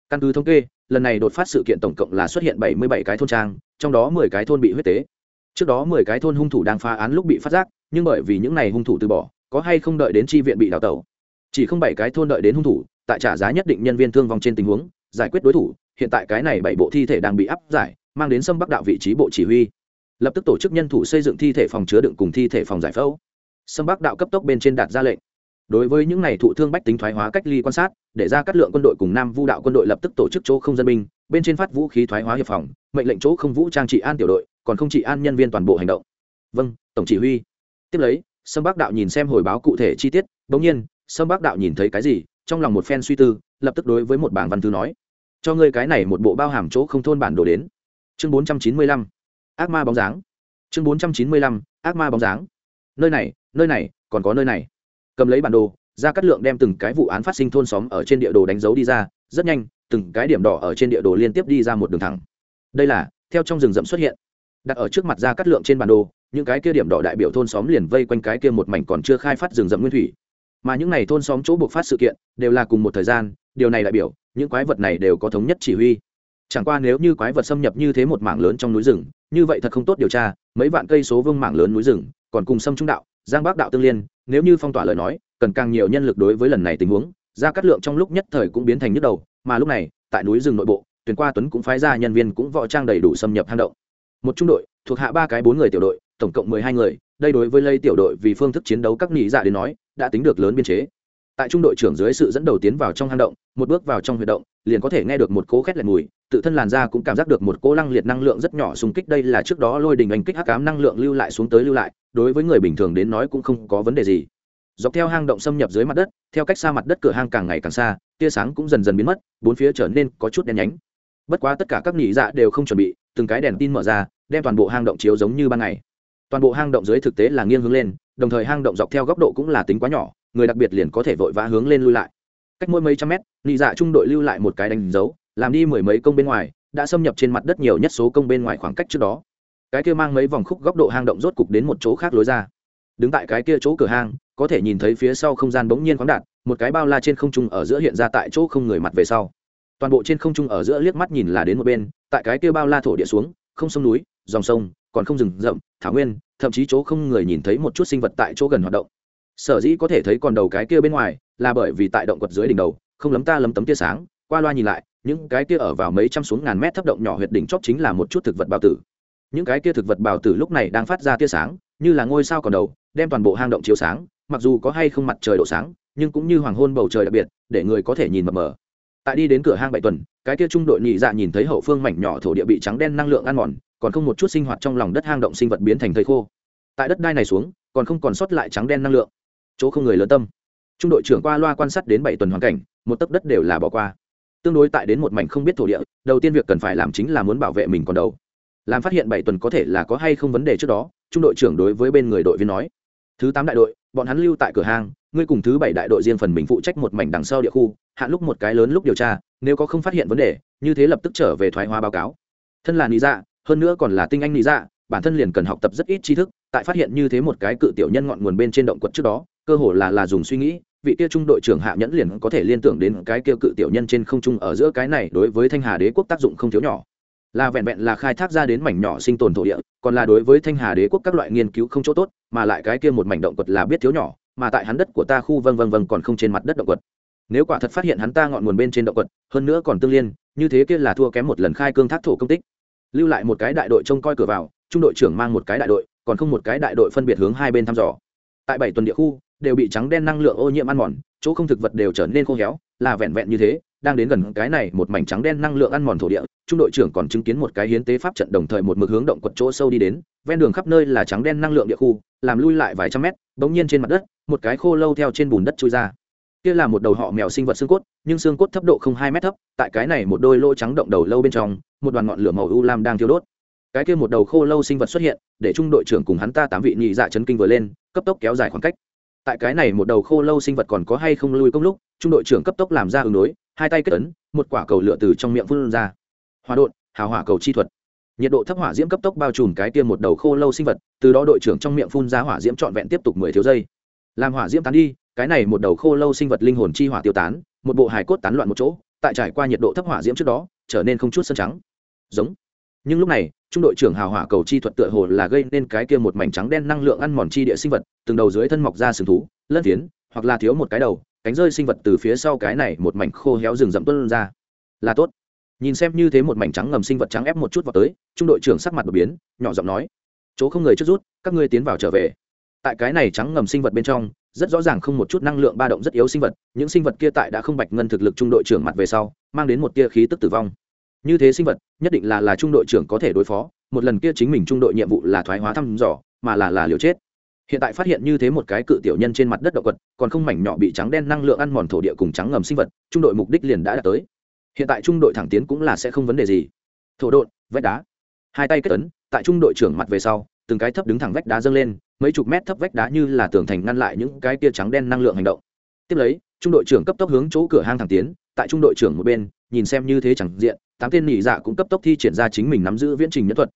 căn cứ thống kê, lần này đột phát sự kiện tổng cộng là xuất hiện bảy mươi bảy cái thôn trang, trong đó mười cái thôn bị huyết tế. Trước đó mười cái thôn hung thủ đang phá án lúc bị phát giác, nhưng bởi vì những n à y hung thủ từ bỏ, có hay không đợi đến tri viện bị đào tẩu. Chỉ không bảy cái thôn đợi đến hung thủ, tại trả giá nhất định nhân viên thương vong trên tình huống, giải quyết đối thủ, hiện tại cái này bảy bộ thi thể đang bị áp giải, mang đến sâm bắc đạo vị trí bộ chỉ huy. Lập tức tổ chức nhân thủ xây dựng thi thể phòng chứa đựng cùng thi thể phòng giải phẫu. Sâm bắc đạo cấp tốc bên trên đạt ra lệnh đối với những này thụ thương bách tính thoái hóa cách ly quan sát, để ra cắt lượng quân đội cùng nam vu đạo quân đội lập tức tổ chức chỗ không dân binh, bên trên phát vũ khí thoái hóa hiệp phòng, mệnh lệnh chỗ không vũ trang trị an tiểu đội, còn không trị an nhân viên toàn bộ hành động. Vâng tổng chỉ huy. Tiếp lấy, sâm bác đạo nhìn xem hồi báo cụ thể chi tiết, bỗng nhiên, sâm bác đạo nhìn thấy cái gì, trong lòng một phen suy tư, lập tức đối với một bảng văn thư nói, cho ngươi cái này một bộ bao hàm chỗ không thôn bản đồ đến. Chương bốn trăm chín mươi lăm, ác ma bóng dáng. Chương bốn trăm chín mươi lăm, ác ma bóng dáng. Nơi này nơi này, còn có nơi này cầm lấy bản đồ, ra cắt lượng đem từng cái vụ án phát sinh thôn xóm ở trên địa đồ đánh dấu đi ra, rất nhanh, từng cái điểm đỏ ở trên địa đồ liên tiếp đi ra một đường thẳng. Đây là, theo trong rừng rậm xuất hiện. Đặt ở trước mặt ra cắt lượng trên bản đồ, những cái kia điểm đỏ đại biểu thôn xóm liền vây quanh cái kia một mảnh còn chưa khai phát rừng rậm nguyên thủy. Mà những n à y thôn xóm chỗ buộc phát sự kiện, đều là cùng một thời gian, điều này đại biểu, những quái vật này đều có thống nhất chỉ huy. Chẳng qua nếu như quái vật xâm nhập như thế một mảng lớn trong núi rừng, như vậy thật không tốt điều tra, mấy vạn cây số vương mảng lớn núi rừng, còn cùng xâm trung đạo giang bắc đạo tương liên, nếu như phong tỏa lời nói, cần càng nhiều nhân lực đối với lần này tình huống ra cắt lượng trong lúc nhất thời cũng biến thành nhức đầu, mà lúc này, tại núi rừng nội bộ tuyển qua tuấn cũng phái ra nhân viên cũng võ trang đầy đủ xâm nhập hang động. Một trung đội, thuộc hạ ba cái bốn người tiểu đội, tổng cộng mười hai người, đây đối với lây tiểu đội vì phương thức chiến đấu các nghị dạ đến nói, đã tính được lớn biên chế tại trung đội trưởng dưới sự dẫn đầu tiến vào trong hang động, một bước vào trong huy động, liền có thể nghe được một cỗ khét lẹt mùi, tự thân làn da cũng cảm giác được một cỗ lăng liệt năng lượng rất nhỏ xung kích. Đây là trước đó lôi đình anh kích hắc ám năng lượng lưu lại xuống tới lưu lại, đối với người bình thường đến nói cũng không có vấn đề gì. Dọc theo hang động xâm nhập dưới mặt đất, theo cách xa mặt đất cửa hang càng ngày càng xa, tia sáng cũng dần dần biến mất, bốn phía trở nên có chút đen nhánh. Bất quá tất cả các nhị dạ đều không chuẩn bị, từng cái đèn tin mở ra, đem toàn bộ hang động chiếu giống như ban ngày. Toàn bộ hang động dưới thực tế là nghiêng hướng lên, đồng thời hang động dọc theo góc độ cũng là tính quá nhỏ người đặc biệt liền có thể vội vã hướng lên lui lại. Cách mỗi mấy trăm mét, nị dạ trung đội lưu lại một cái đánh dấu, làm đi mười mấy công bên ngoài, đã xâm nhập trên mặt đất nhiều nhất số công bên ngoài khoảng cách trước đó. Cái kia mang mấy vòng khúc góc độ hang động rốt cục đến một chỗ khác lối ra. Đứng tại cái kia chỗ cửa hang, có thể nhìn thấy phía sau không gian bỗng nhiên khoáng đạt, một cái bao la trên không trung ở giữa hiện ra tại chỗ không người mặt về sau. Toàn bộ trên không trung ở giữa liếc mắt nhìn là đến một bên, tại cái kia bao la thổ địa xuống, không sông núi, dòng sông, còn không rừng rậm, thảo nguyên, thậm chí chỗ không người nhìn thấy một chút sinh vật tại chỗ gần hoạt động sở dĩ có thể thấy còn đầu cái kia bên ngoài, là bởi vì tại động quật dưới đỉnh đầu, không lấm ta lấm tấm tia sáng, qua loa nhìn lại, những cái kia ở vào mấy trăm xuống ngàn mét thấp động nhỏ huyệt đỉnh chóp chính là một chút thực vật bào tử. Những cái kia thực vật bào tử lúc này đang phát ra tia sáng, như là ngôi sao còn đầu, đem toàn bộ hang động chiếu sáng, mặc dù có hay không mặt trời độ sáng, nhưng cũng như hoàng hôn bầu trời đặc biệt, để người có thể nhìn mập mờ. Tại đi đến cửa hang bảy tuần, cái kia trung đội nhị dạ nhìn thấy hậu phương mảnh nhỏ thổ địa bị trắng đen năng lượng ăn mòn, còn không một chút sinh hoạt trong lòng đất hang động sinh vật biến thành thầy khô. Tại đất đai này xuống, còn không còn sót lại trắng đen năng lượng chỗ không người lớn tâm. Trung đội trưởng qua loa quan sát đến bảy tuần hoàn cảnh, một tấc đất đều là bỏ qua. Tương đối tại đến một mảnh không biết thổ địa, đầu tiên việc cần phải làm chính là muốn bảo vệ mình còn đầu. Làm phát hiện bảy tuần có thể là có hay không vấn đề trước đó, trung đội trưởng đối với bên người đội viên nói. Thứ tám đại đội, bọn hắn lưu tại cửa hang, ngươi cùng thứ bảy đại đội riêng phần mình phụ trách một mảnh đằng sau địa khu, hạn lúc một cái lớn lúc điều tra, nếu có không phát hiện vấn đề, như thế lập tức trở về thoái hóa báo cáo. Thân là lý dạ hơn nữa còn là tinh anh lý dạ bản thân liền cần học tập rất ít tri thức, tại phát hiện như thế một cái cự tiểu nhân ngọn nguồn bên trên động quật trước đó cơ hồ là là dùng suy nghĩ, vị kia trung đội trưởng hạ nhẫn liền có thể liên tưởng đến cái kia cự tiểu nhân trên không trung ở giữa cái này đối với thanh hà đế quốc tác dụng không thiếu nhỏ. Là vẹn vẹn là khai thác ra đến mảnh nhỏ sinh tồn thổ địa, còn là đối với thanh hà đế quốc các loại nghiên cứu không chỗ tốt, mà lại cái kia một mảnh động quật là biết thiếu nhỏ, mà tại hắn đất của ta khu vân vân vân còn không trên mặt đất động quật. Nếu quả thật phát hiện hắn ta ngọn nguồn bên trên động quật, hơn nữa còn tương liên, như thế kia là thua kém một lần khai cương thác thổ công tích. Lưu lại một cái đại đội trông coi cửa vào, trung đội trưởng mang một cái đại đội, còn không một cái đại đội phân biệt hướng hai bên thăm dò. Tại bảy tuần địa khu đều bị trắng đen năng lượng ô nhiễm ăn mòn, chỗ không thực vật đều trở nên khô héo, là vẹn vẹn như thế, đang đến gần cái này một mảnh trắng đen năng lượng ăn mòn thổ địa, trung đội trưởng còn chứng kiến một cái hiến tế pháp trận đồng thời một mực hướng động quật chỗ sâu đi đến, ven đường khắp nơi là trắng đen năng lượng địa khu, làm lui lại vài trăm mét, bỗng nhiên trên mặt đất, một cái khô lâu theo trên bùn đất trôi ra. Kia là một đầu họ mèo sinh vật xương cốt, nhưng xương cốt thấp độ không hai mét thấp, tại cái này một đôi lỗ trắng động đầu lâu bên trong, một đoàn ngọn lửa màu u lam đang thiêu đốt. Cái kia một đầu khô lâu sinh vật xuất hiện, để trung đội trưởng cùng hắn ta tám vị nhị dạ chấn kinh vừa lên, cấp tốc kéo dài khoảng cách tại cái này một đầu khô lâu sinh vật còn có hay không lui công lúc, trung đội trưởng cấp tốc làm ra ứng đối, hai tay kết ấn, một quả cầu lửa từ trong miệng phun ra. Hòa đột hào hỏa cầu chi thuật. Nhiệt độ thấp hỏa diễm cấp tốc bao trùm cái tiêm một đầu khô lâu sinh vật, từ đó đội trưởng trong miệng phun ra hỏa diễm trọn vẹn tiếp tục mười thiếu giây. Làm hỏa diễm tán đi, cái này một đầu khô lâu sinh vật linh hồn chi hỏa tiêu tán, một bộ hài cốt tán loạn một chỗ, tại trải qua nhiệt độ thấp hỏa diễm trước đó, trở nên không chút sân trắng. Giống. Nhưng lúc này trung đội trưởng hào hỏa cầu chi thuật tựa hồ là gây nên cái kia một mảnh trắng đen năng lượng ăn mòn chi địa sinh vật, từng đầu dưới thân mọc ra sừng thú, lân tiến hoặc là thiếu một cái đầu, cánh rơi sinh vật từ phía sau cái này một mảnh khô héo rừng rậm tuân ra. Là tốt. Nhìn xem như thế một mảnh trắng ngầm sinh vật trắng ép một chút vào tới, trung đội trưởng sắc mặt đột biến, nhỏ giọng nói, chỗ không người chút rút, các ngươi tiến vào trở về. Tại cái này trắng ngầm sinh vật bên trong, rất rõ ràng không một chút năng lượng ba động rất yếu sinh vật, những sinh vật kia tại đã không bạch ngân thực lực trung đội trưởng mặt về sau, mang đến một tia khí tức tử vong như thế sinh vật, nhất định là là trung đội trưởng có thể đối phó, một lần kia chính mình trung đội nhiệm vụ là thoái hóa thăm dò, mà là là liều chết. Hiện tại phát hiện như thế một cái cự tiểu nhân trên mặt đất động vật, còn không mảnh nhỏ bị trắng đen năng lượng ăn mòn thổ địa cùng trắng ngầm sinh vật, trung đội mục đích liền đã đạt tới. Hiện tại trung đội thẳng tiến cũng là sẽ không vấn đề gì. Thổ đột vách đá. Hai tay kết ấn, tại trung đội trưởng mặt về sau, từng cái thấp đứng thẳng vách đá dâng lên, mấy chục mét thấp vách đá như là tường thành ngăn lại những cái tia trắng đen năng lượng hành động. Tiếp lấy, trung đội trưởng cấp tốc hướng chỗ cửa hang thẳng tiến, tại trung đội trưởng một bên, nhìn xem như thế chẳng diện tám tên nỉ dạ cũng cấp tốc thi triển ra chính mình nắm giữ viễn trình nhân thuật.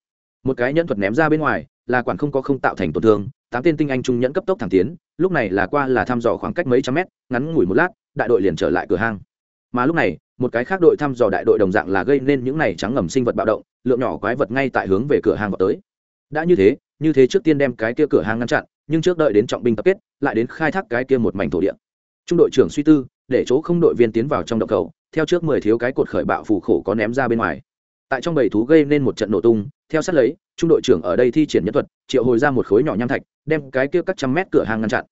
Một cái nhân thuật ném ra bên ngoài, là quản không có không tạo thành tổn thương, tám tên tinh anh trung nhẫn cấp tốc thẳng tiến, lúc này là qua là thăm dò khoảng cách mấy trăm mét, ngắn ngủi một lát, đại đội liền trở lại cửa hang. Mà lúc này, một cái khác đội thăm dò đại đội đồng dạng là gây nên những này trắng ngầm sinh vật bạo động, lượng nhỏ quái vật ngay tại hướng về cửa hang vào tới. Đã như thế như thế trước tiên đem cái kia cửa hang ngăn chặn, nhưng trước đợi đến trọng binh tập kết, lại đến khai thác cái kia một mảnh thổ địa. Trung đội trưởng suy tư, để chỗ không đội viên tiến vào trong động cầu theo trước mười thiếu cái cột khởi bạo phù khổ có ném ra bên ngoài. Tại trong bầy thú gây nên một trận nổ tung, theo sát lấy, trung đội trưởng ở đây thi triển nhân thuật, triệu hồi ra một khối nhỏ nham thạch, đem cái kia các trăm mét cửa hàng ngăn chặn.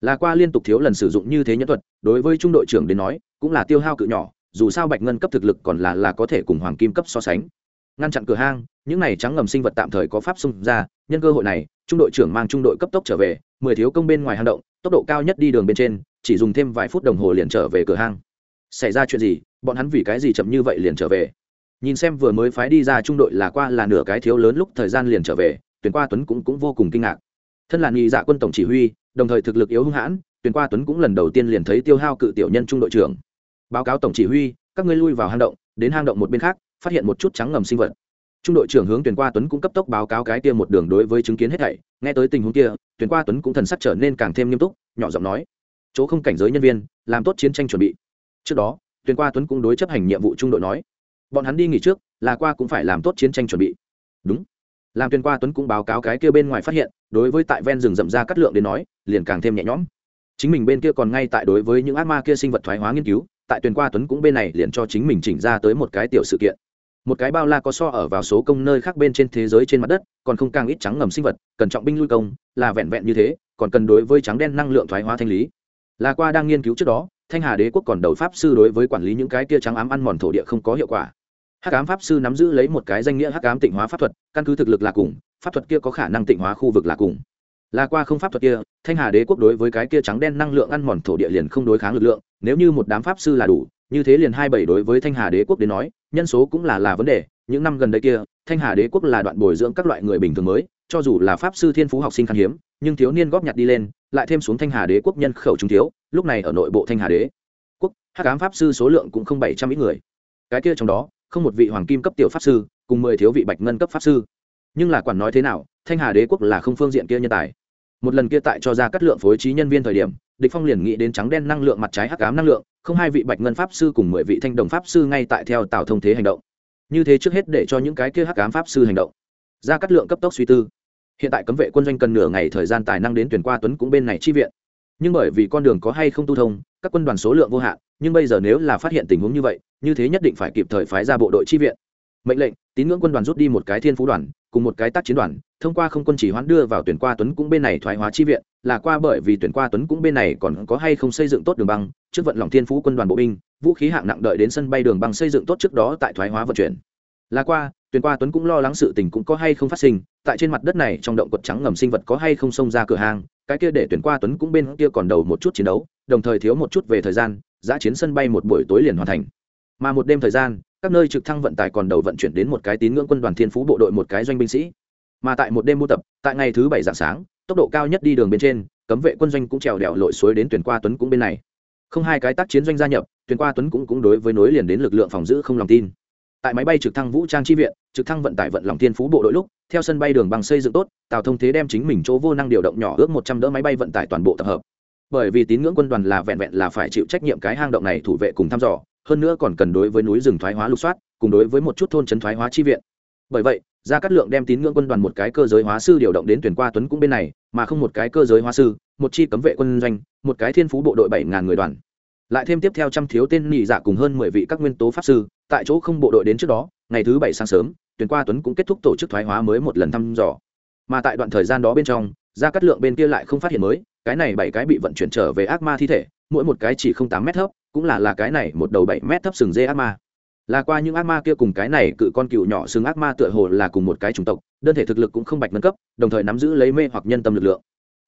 Là qua liên tục thiếu lần sử dụng như thế nhân thuật, đối với trung đội trưởng đến nói, cũng là tiêu hao cự nhỏ, dù sao bạch ngân cấp thực lực còn là là có thể cùng hoàng kim cấp so sánh. Ngăn chặn cửa hang, những này trắng ngầm sinh vật tạm thời có pháp xung ra, nhân cơ hội này, trung đội trưởng mang trung đội cấp tốc trở về, mười thiếu công bên ngoài hang động, tốc độ cao nhất đi đường bên trên, chỉ dùng thêm vài phút đồng hồ liền trở về cửa hang. Xảy ra chuyện gì? Bọn hắn vì cái gì chậm như vậy liền trở về? Nhìn xem vừa mới phái đi ra trung đội là qua là nửa cái thiếu lớn lúc thời gian liền trở về tuyển qua tuấn cũng cũng vô cùng kinh ngạc. Thân là nghị dạ quân tổng chỉ huy, đồng thời thực lực yếu hung hãn tuyển qua tuấn cũng lần đầu tiên liền thấy tiêu hao cự tiểu nhân trung đội trưởng. Báo cáo tổng chỉ huy, các ngươi lui vào hang động, đến hang động một bên khác, phát hiện một chút trắng ngầm sinh vật. Trung đội trưởng hướng tuyển qua tuấn cũng cấp tốc báo cáo cái kia một đường đối với chứng kiến hết thảy. Nghe tới tình huống kia tuyển qua tuấn cũng thần sắc trở nên càng thêm nghiêm túc, nhỏ giọng nói, chỗ không cảnh giới nhân viên, làm tốt chiến tranh chuẩn bị. Trước đó tuyên qua tuấn cũng đối chấp hành nhiệm vụ trung đội nói, bọn hắn đi nghỉ trước, là qua cũng phải làm tốt chiến tranh chuẩn bị. Đúng. Làm tuyên qua tuấn cũng báo cáo cái kia bên ngoài phát hiện, đối với tại ven rừng rậm ra cắt lượng đến nói, liền càng thêm nhẹ nhõm. Chính mình bên kia còn ngay tại đối với những ác ma kia sinh vật thoái hóa nghiên cứu, tại tuyên qua tuấn cũng bên này liền cho chính mình chỉnh ra tới một cái tiểu sự kiện. Một cái bao la có so ở vào số công nơi khác bên trên thế giới trên mặt đất, còn không càng ít trắng ngầm sinh vật, cần trọng binh lui công, là vẹn vẹn như thế, còn cần đối với trắng đen năng lượng thoái hóa thanh lý. Là qua đang nghiên cứu trước đó thanh hà đế quốc còn đầu pháp sư đối với quản lý những cái kia trắng ám ăn mòn thổ địa không có hiệu quả. Hắc ám pháp sư nắm giữ lấy một cái danh nghĩa hắc ám tịnh hóa pháp thuật, căn cứ thực lực là cùng, pháp thuật kia có khả năng tịnh hóa khu vực là cùng. Là qua không pháp thuật kia, thanh hà đế quốc đối với cái kia trắng đen năng lượng ăn mòn thổ địa liền không đối kháng lực lượng, nếu như một đám pháp sư là đủ, như thế liền hai bảy đối với thanh hà đế quốc đến nói, nhân số cũng là là vấn đề những năm gần đây kia, thanh hà đế quốc là đoạn bồi dưỡng các loại người bình thường mới, cho dù là pháp sư thiên phú học sinh khan hiếm, nhưng thiếu niên góp nhặt đi lên, lại thêm xuống thanh hà đế quốc nhân khẩu trung thiếu, lúc này ở nội bộ thanh hà đế quốc, hắc ám pháp sư số lượng cũng không bảy trăm ít người. Cái kia trong đó, không một vị hoàng kim cấp tiểu pháp sư, cùng mười thiếu vị bạch ngân cấp pháp sư. Nhưng là quản nói thế nào, thanh hà đế quốc là không phương diện kia nhân tài. Một lần kia tại cho ra cắt lượng phối trí nhân viên thời điểm, địch phong liền nghĩ đến trắng đen năng lượng mặt trái hắc ám năng lượng, không hai vị bạch ngân pháp sư cùng mười vị thanh đồng pháp sư ngay tại theo tạo thông thế hành động như thế trước hết để cho những cái kia hắc ám pháp sư hành động. Ra cắt lượng cấp tốc suy tư. Hiện tại cấm vệ quân doanh cần nửa ngày thời gian tài năng đến tuyển qua tuấn cũng bên này chi viện. Nhưng bởi vì con đường có hay không tu thông, các quân đoàn số lượng vô hạn, nhưng bây giờ nếu là phát hiện tình huống như vậy, như thế nhất định phải kịp thời phái ra bộ đội chi viện mệnh lệnh, tín ngưỡng quân đoàn rút đi một cái thiên phú đoàn, cùng một cái tác chiến đoàn, thông qua không quân chỉ hoãn đưa vào tuyển qua tuấn cũng bên này thoái hóa chi viện, là qua bởi vì tuyển qua tuấn cũng bên này còn có hay không xây dựng tốt đường băng, trước vận lòng thiên phú quân đoàn bộ binh, vũ khí hạng nặng đợi đến sân bay đường băng xây dựng tốt trước đó tại thoái hóa vận chuyển. Là qua, tuyển qua tuấn cũng lo lắng sự tình cũng có hay không phát sinh, tại trên mặt đất này trong động quật trắng ngầm sinh vật có hay không xông ra cửa hàng, cái kia để tuyển qua tuấn cũng bên kia còn đầu một chút chiến đấu, đồng thời thiếu một chút về thời gian giã chiến sân bay một buổi tối liền hoàn thành. Mà một đêm thời gian các nơi trực thăng vận tải còn đầu vận chuyển đến một cái tín ngưỡng quân đoàn thiên phú bộ đội một cái doanh binh sĩ. Mà tại một đêm mô tập, tại ngày thứ bảy dạng sáng, tốc độ cao nhất đi đường bên trên, cấm vệ quân doanh cũng trèo đèo lội suối đến tuyển qua tuấn cũng bên này. Không hai cái tác chiến doanh gia nhập, tuyển qua tuấn cũng cũng đối với nối liền đến lực lượng phòng giữ không lòng tin. Tại máy bay trực thăng vũ trang chi viện, trực thăng vận tải vận lòng thiên phú bộ đội lúc, theo sân bay đường bằng xây dựng tốt, tàu thông thế đem chính mình chỗ vô năng điều động nhỏ ước một trăm đỡ máy bay vận tải toàn bộ tập hợp. Bởi vì tín ngưỡng quân đoàn là vẹn vẹn là phải chịu trách nhiệm cái hang động này thủ vệ cùng thăm dò hơn nữa còn cần đối với núi rừng thoái hóa lục soát, cùng đối với một chút thôn trấn thoái hóa chi viện. Bởi vậy, gia cát lượng đem tín ngưỡng quân đoàn một cái cơ giới hóa sư điều động đến tuyển qua tuấn cũng bên này, mà không một cái cơ giới hóa sư, một chi cấm vệ quân doanh, một cái thiên phú bộ đội bảy ngàn người đoàn. Lại thêm tiếp theo trăm thiếu tên nhị dạ cùng hơn mười vị các nguyên tố pháp sư, tại chỗ không bộ đội đến trước đó, ngày thứ bảy sáng sớm, tuyển qua tuấn cũng kết thúc tổ chức thoái hóa mới một lần thăm dò. Mà tại đoạn thời gian đó bên trong, gia cát lượng bên kia lại không phát hiện mới, cái này bảy cái bị vận chuyển trở về ác ma thi thể, mỗi một cái chỉ không tám mét thấp cũng là là cái này một đầu bảy mét thấp sừng dê ác ma. Là qua những ác ma kia cùng cái này cự con cựu nhỏ sừng ác ma tựa hồ là cùng một cái chủng tộc, đơn thể thực lực cũng không bạch nâng cấp, đồng thời nắm giữ lấy mê hoặc nhân tâm lực lượng.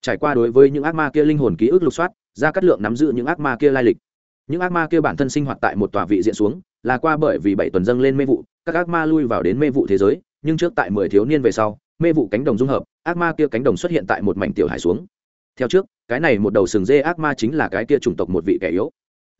Trải qua đối với những ác ma kia linh hồn ký ức lục soát ra cắt lượng nắm giữ những ác ma kia lai lịch. Những ác ma kia bản thân sinh hoạt tại một tòa vị diện xuống, là qua bởi vì bảy tuần dâng lên mê vụ, các ác ma lui vào đến mê vụ thế giới, nhưng trước tại mười thiếu niên về sau, mê vụ cánh đồng dung hợp, ác ma kia cánh đồng xuất hiện tại một mảnh tiểu hải xuống. Theo trước, cái này một đầu sừng dê ác ma chính là cái kia chủng tộc một vị kẻ yếu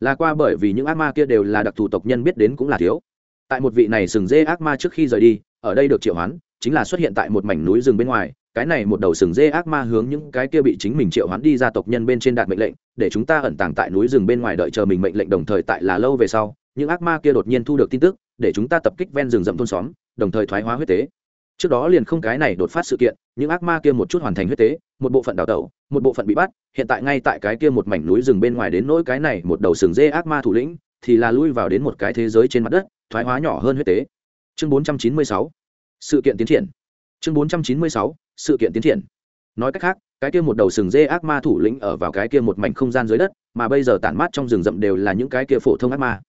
là qua bởi vì những ác ma kia đều là đặc thù tộc nhân biết đến cũng là thiếu. Tại một vị này sừng dê ác ma trước khi rời đi, ở đây được triệu hoán, chính là xuất hiện tại một mảnh núi rừng bên ngoài, cái này một đầu sừng dê ác ma hướng những cái kia bị chính mình triệu hoán đi ra tộc nhân bên trên đạt mệnh lệnh, để chúng ta ẩn tàng tại núi rừng bên ngoài đợi chờ mình mệnh lệnh đồng thời tại là lâu về sau, những ác ma kia đột nhiên thu được tin tức, để chúng ta tập kích ven rừng rậm thôn xóm, đồng thời thoái hóa huyết tế trước đó liền không cái này đột phát sự kiện, những ác ma kia một chút hoàn thành huyết tế, một bộ phận đào tẩu, một bộ phận bị bắt, hiện tại ngay tại cái kia một mảnh núi rừng bên ngoài đến nỗi cái này một đầu sừng dê ác ma thủ lĩnh, thì là lui vào đến một cái thế giới trên mặt đất, thoái hóa nhỏ hơn huyết tế. Chương 496 sự kiện tiến triển. Chương 496 sự kiện tiến triển. Nói cách khác, cái kia một đầu sừng dê ác ma thủ lĩnh ở vào cái kia một mảnh không gian dưới đất, mà bây giờ tản mát trong rừng rậm đều là những cái kia phổ thông ác ma.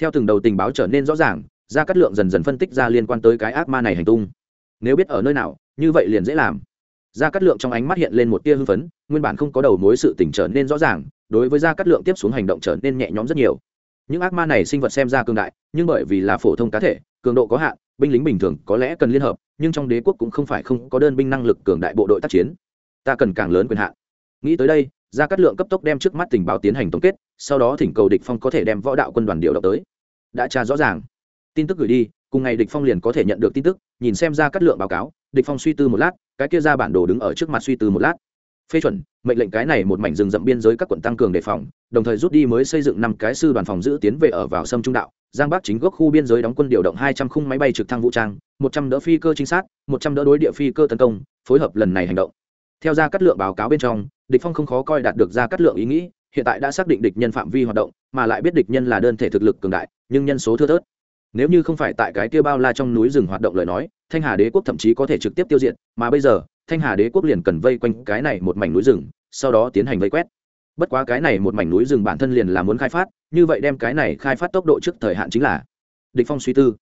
Theo từng đầu tình báo trở nên rõ ràng ra cắt lượng dần dần phân tích ra liên quan tới cái ác ma này hành tung nếu biết ở nơi nào, như vậy liền dễ làm. Gia cát lượng trong ánh mắt hiện lên một tia hưng phấn, nguyên bản không có đầu mối sự tỉnh trở nên rõ ràng, đối với gia cát lượng tiếp xuống hành động trở nên nhẹ nhõm rất nhiều. Những ác ma này sinh vật xem ra cường đại, nhưng bởi vì là phổ thông cá thể, cường độ có hạn, binh lính bình thường có lẽ cần liên hợp, nhưng trong đế quốc cũng không phải không có đơn binh năng lực cường đại bộ đội tác chiến. Ta cần càng lớn quyền hạn. Nghĩ tới đây, gia cát lượng cấp tốc đem trước mắt tình báo tiến hành tổng kết, sau đó thỉnh cầu địch phong có thể đem võ đạo quân đoàn điều động tới. Đã tra rõ ràng. Tin tức gửi đi, cùng ngày địch phong liền có thể nhận được tin tức nhìn xem ra cắt lượng báo cáo, địch phong suy tư một lát, cái kia ra bản đồ đứng ở trước mặt suy tư một lát. Phê chuẩn, mệnh lệnh cái này một mảnh rừng rậm biên giới các quận tăng cường đề phòng, đồng thời rút đi mới xây dựng năm cái sư đoàn phòng giữ tiến về ở vào sâm trung đạo. Giang bắc chính gốc khu biên giới đóng quân điều động hai trăm khung máy bay trực thăng vũ trang, một trăm đỡ phi cơ trinh sát, một trăm đỡ đối địa phi cơ tấn công, phối hợp lần này hành động. Theo ra cắt lượng báo cáo bên trong, địch phong không khó coi đạt được ra cắt lượng ý nghĩ, hiện tại đã xác định địch nhân phạm vi hoạt động, mà lại biết địch nhân là đơn thể thực lực cường đại, nhưng nhân số thưa thớt nếu như không phải tại cái kia bao la trong núi rừng hoạt động lời nói, thanh hà đế quốc thậm chí có thể trực tiếp tiêu diệt, mà bây giờ, thanh hà đế quốc liền cần vây quanh cái này một mảnh núi rừng, sau đó tiến hành vây quét. Bất quá cái này một mảnh núi rừng bản thân liền là muốn khai phát, như vậy đem cái này khai phát tốc độ trước thời hạn chính là địch phong suy tư.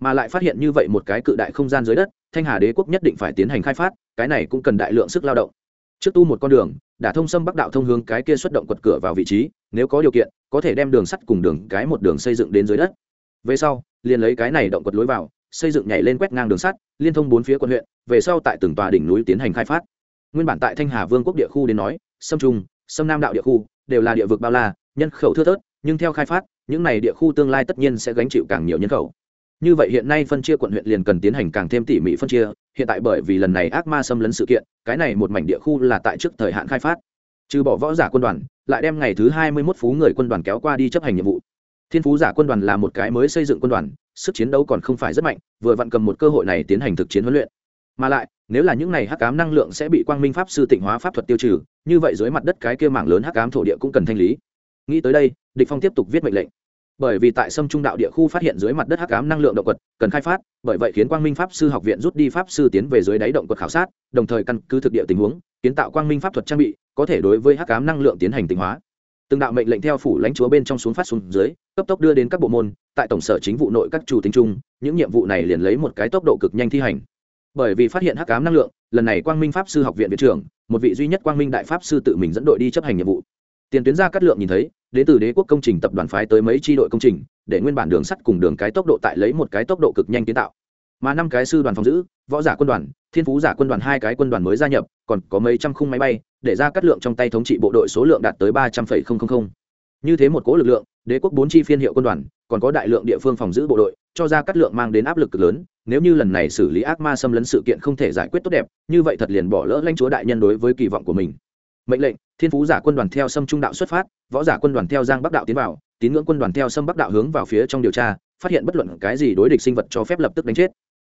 Mà lại phát hiện như vậy một cái cự đại không gian dưới đất, thanh hà đế quốc nhất định phải tiến hành khai phát, cái này cũng cần đại lượng sức lao động. Trước tu một con đường đã thông xâm bắc đạo thông hướng cái kia xuất động quật cửa vào vị trí, nếu có điều kiện, có thể đem đường sắt cùng đường cái một đường xây dựng đến dưới đất. Về sau liền lấy cái này động quật lối vào, xây dựng nhảy lên quét ngang đường sắt, liên thông bốn phía quận huyện, về sau tại từng tòa đỉnh núi tiến hành khai phát. Nguyên bản tại thanh hà vương quốc địa khu đến nói, sâm trung, sâm nam đạo địa khu, đều là địa vực bao la, nhân khẩu thưa thớt, nhưng theo khai phát, những này địa khu tương lai tất nhiên sẽ gánh chịu càng nhiều nhân khẩu. Như vậy hiện nay phân chia quận huyện liền cần tiến hành càng thêm tỉ mỉ phân chia, hiện tại bởi vì lần này ác ma xâm lấn sự kiện, cái này một mảnh địa khu là tại trước thời hạn khai phát. Trừ bỏ võ giả quân đoàn, lại đem ngày thứ hai mươi 21 phú người quân đoàn kéo qua đi chấp hành nhiệm vụ thiên phú giả quân đoàn là một cái mới xây dựng quân đoàn, sức chiến đấu còn không phải rất mạnh, vừa vặn cầm một cơ hội này tiến hành thực chiến huấn luyện. Mà lại, nếu là những này hắc ám năng lượng sẽ bị quang minh pháp sư tịnh hóa pháp thuật tiêu trừ, như vậy dưới mặt đất cái kia mảng lớn hắc ám thổ địa cũng cần thanh lý. Nghĩ tới đây, địch phong tiếp tục viết mệnh lệnh. Bởi vì tại sâm trung đạo địa khu phát hiện dưới mặt đất hắc ám năng lượng động quật, cần khai phát, bởi vậy khiến quang minh pháp sư học viện rút đi pháp sư tiến về dưới đáy động quật khảo sát, đồng thời căn cứ thực địa tình huống, kiến tạo quang minh pháp thuật trang bị, có thể đối với hắc ám năng lượng tiến hành tịnh hóa từng đạo mệnh lệnh theo phủ lãnh chúa bên trong xuống phát xuống dưới, cấp tốc đưa đến các bộ môn, tại tổng sở chính vụ nội các chủ tính chung những nhiệm vụ này liền lấy một cái tốc độ cực nhanh thi hành. Bởi vì phát hiện hắc ám năng lượng, lần này quang minh pháp sư học viện viện trưởng, một vị duy nhất quang minh đại pháp sư tự mình dẫn đội đi chấp hành nhiệm vụ. Tiền tuyến ra cắt lượng nhìn thấy đến từ đế quốc công trình tập đoàn phái tới mấy tri đội công trình, để nguyên bản đường sắt cùng đường cái tốc độ tại lấy một cái tốc độ cực nhanh kiến tạo mà năm cái sư đoàn phòng giữ, võ giả quân đoàn, thiên phú giả quân đoàn hai cái quân đoàn mới gia nhập, còn có mấy trăm khung máy bay, để ra cắt lượng trong tay thống trị bộ đội số lượng đạt tới ba trăm linh như thế một cố lực lượng, đế quốc bốn chi phiên hiệu quân đoàn, còn có đại lượng địa phương phòng giữ bộ đội, cho ra cắt lượng mang đến áp lực cực lớn, nếu như lần này xử lý ác ma xâm lấn sự kiện không thể giải quyết tốt đẹp, như vậy thật liền bỏ lỡ lãnh chúa đại nhân đối với kỳ vọng của mình. Mệnh lệnh, thiên phú giả quân đoàn theo sâm trung đạo xuất phát, võ giả quân đoàn theo giang bắc đạo tiến vào, tín ngưỡng quân đoàn theo sâm bắc đạo hướng vào phía trong điều tra phát hiện bất luận cái gì đối địch sinh vật cho phép lập tức đánh chết.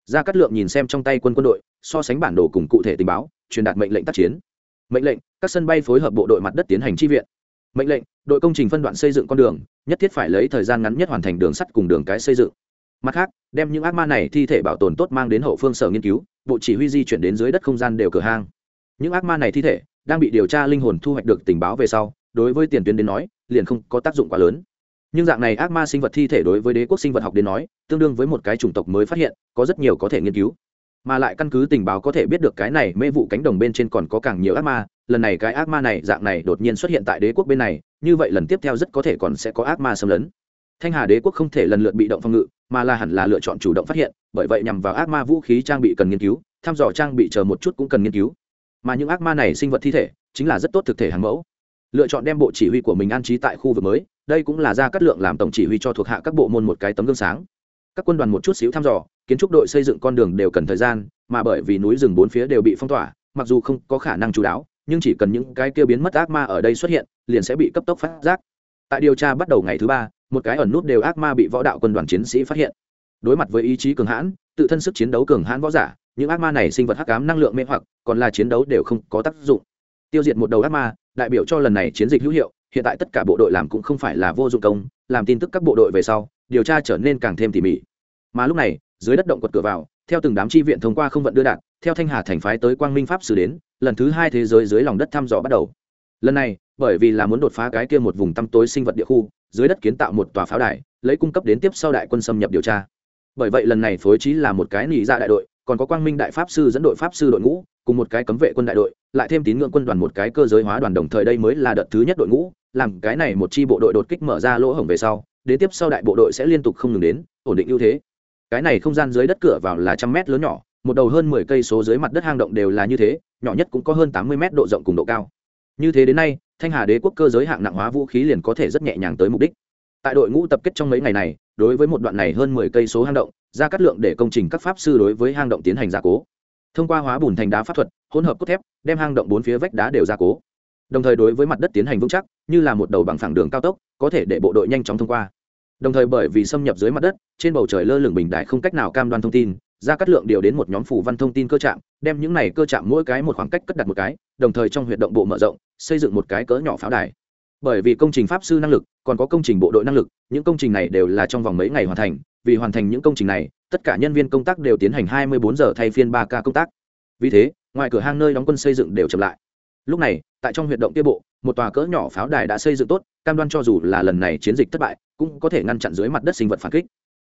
Gia cát lượng nhìn xem trong tay quân quân đội, so sánh bản đồ cùng cụ thể tình báo, truyền đạt mệnh lệnh tác chiến. Mệnh lệnh, các sân bay phối hợp bộ đội mặt đất tiến hành chi viện. Mệnh lệnh, đội công trình phân đoạn xây dựng con đường, nhất thiết phải lấy thời gian ngắn nhất hoàn thành đường sắt cùng đường cái xây dựng. Mặt khác, đem những ác ma này thi thể bảo tồn tốt mang đến hậu phương sở nghiên cứu, bộ chỉ huy di chuyển đến dưới đất không gian đều cửa hang. Những ác ma này thi thể đang bị điều tra linh hồn thu hoạch được tình báo về sau, đối với tiền tuyến đến nói, liền không có tác dụng quá lớn nhưng dạng này ác ma sinh vật thi thể đối với đế quốc sinh vật học đến nói, tương đương với một cái chủng tộc mới phát hiện, có rất nhiều có thể nghiên cứu. Mà lại căn cứ tình báo có thể biết được cái này mê vụ cánh đồng bên trên còn có càng nhiều ác ma, lần này cái ác ma này dạng này đột nhiên xuất hiện tại đế quốc bên này, như vậy lần tiếp theo rất có thể còn sẽ có ác ma xâm lấn. Thanh hà đế quốc không thể lần lượt bị động phòng ngự, mà là hẳn là lựa chọn chủ động phát hiện, bởi vậy nhằm vào ác ma vũ khí trang bị cần nghiên cứu, thăm dò trang bị chờ một chút cũng cần nghiên cứu. Mà những ác ma này sinh vật thi thể, chính là rất tốt thực thể hàng mẫu lựa chọn đem bộ chỉ huy của mình an trí tại khu vực mới, đây cũng là ra cắt lượng làm tổng chỉ huy cho thuộc hạ các bộ môn một cái tấm gương sáng. Các quân đoàn một chút xíu thăm dò, kiến trúc đội xây dựng con đường đều cần thời gian, mà bởi vì núi rừng bốn phía đều bị phong tỏa, mặc dù không có khả năng chú đáo, nhưng chỉ cần những cái kia biến mất ác ma ở đây xuất hiện, liền sẽ bị cấp tốc phát giác. Tại điều tra bắt đầu ngày thứ ba, một cái ẩn nút đều ác ma bị võ đạo quân đoàn chiến sĩ phát hiện. Đối mặt với ý chí cường hãn, tự thân sức chiến đấu cường hãn võ giả, những ác ma này sinh vật hắc ám năng lượng mê hoặc, còn là chiến đấu đều không có tác dụng. Tiêu diệt một đầu ác ma đại biểu cho lần này chiến dịch hữu hiệu, hiện tại tất cả bộ đội làm cũng không phải là vô dụng công, làm tin tức các bộ đội về sau, điều tra trở nên càng thêm tỉ mỉ. Mà lúc này, dưới đất động quật cửa vào, theo từng đám chi viện thông qua không vận đưa đạn, theo thanh hà thành phái tới quang minh pháp xử đến, lần thứ hai thế giới dưới lòng đất thăm dò bắt đầu. Lần này, bởi vì là muốn đột phá cái kia một vùng tăm tối sinh vật địa khu, dưới đất kiến tạo một tòa pháo đài, lấy cung cấp đến tiếp sau đại quân xâm nhập điều tra. Bởi vậy lần này phối trí là một cái nỉ ra dạ đại đội còn có quang minh đại pháp sư dẫn đội pháp sư đội ngũ, cùng một cái cấm vệ quân đại đội, lại thêm tín ngưỡng quân đoàn một cái cơ giới hóa đoàn đồng thời đây mới là đợt thứ nhất đội ngũ, làm cái này một chi bộ đội đột kích mở ra lỗ hổng về sau, đến tiếp sau đại bộ đội sẽ liên tục không ngừng đến, ổn định ưu thế. Cái này không gian dưới đất cửa vào là trăm mét lớn nhỏ, một đầu hơn mười cây số dưới mặt đất hang động đều là như thế, nhỏ nhất cũng có hơn tám mươi mét độ rộng cùng độ cao. Như thế đến nay, thanh hà đế quốc cơ giới hạng nặng hóa vũ khí liền có thể rất nhẹ nhàng tới mục đích. Tại đội ngũ tập kết trong mấy ngày này đối với một đoạn này hơn mười cây số hang động ra cắt lượng để công trình các pháp sư đối với hang động tiến hành gia cố. Thông qua hóa bùn thành đá pháp thuật, hỗn hợp cốt thép, đem hang động bốn phía vách đá đều gia cố. Đồng thời đối với mặt đất tiến hành vững chắc, như là một đầu bằng phẳng đường cao tốc, có thể để bộ đội nhanh chóng thông qua. Đồng thời bởi vì xâm nhập dưới mặt đất, trên bầu trời lơ lửng bình đại không cách nào cam đoan thông tin ra cắt lượng điều đến một nhóm phủ văn thông tin cơ trạm, đem những này cơ trạm mỗi cái một khoảng cách cất đặt một cái, đồng thời trong huyệt động bộ mở rộng, xây dựng một cái cỡ nhỏ pháo đài bởi vì công trình pháp sư năng lực, còn có công trình bộ đội năng lực, những công trình này đều là trong vòng mấy ngày hoàn thành, vì hoàn thành những công trình này, tất cả nhân viên công tác đều tiến hành 24 giờ thay phiên ba ca công tác. Vì thế, ngoài cửa hang nơi đóng quân xây dựng đều chậm lại. Lúc này, tại trong huyệt động kia bộ, một tòa cỡ nhỏ pháo đài đã xây dựng tốt, cam đoan cho dù là lần này chiến dịch thất bại, cũng có thể ngăn chặn dưới mặt đất sinh vật phản kích.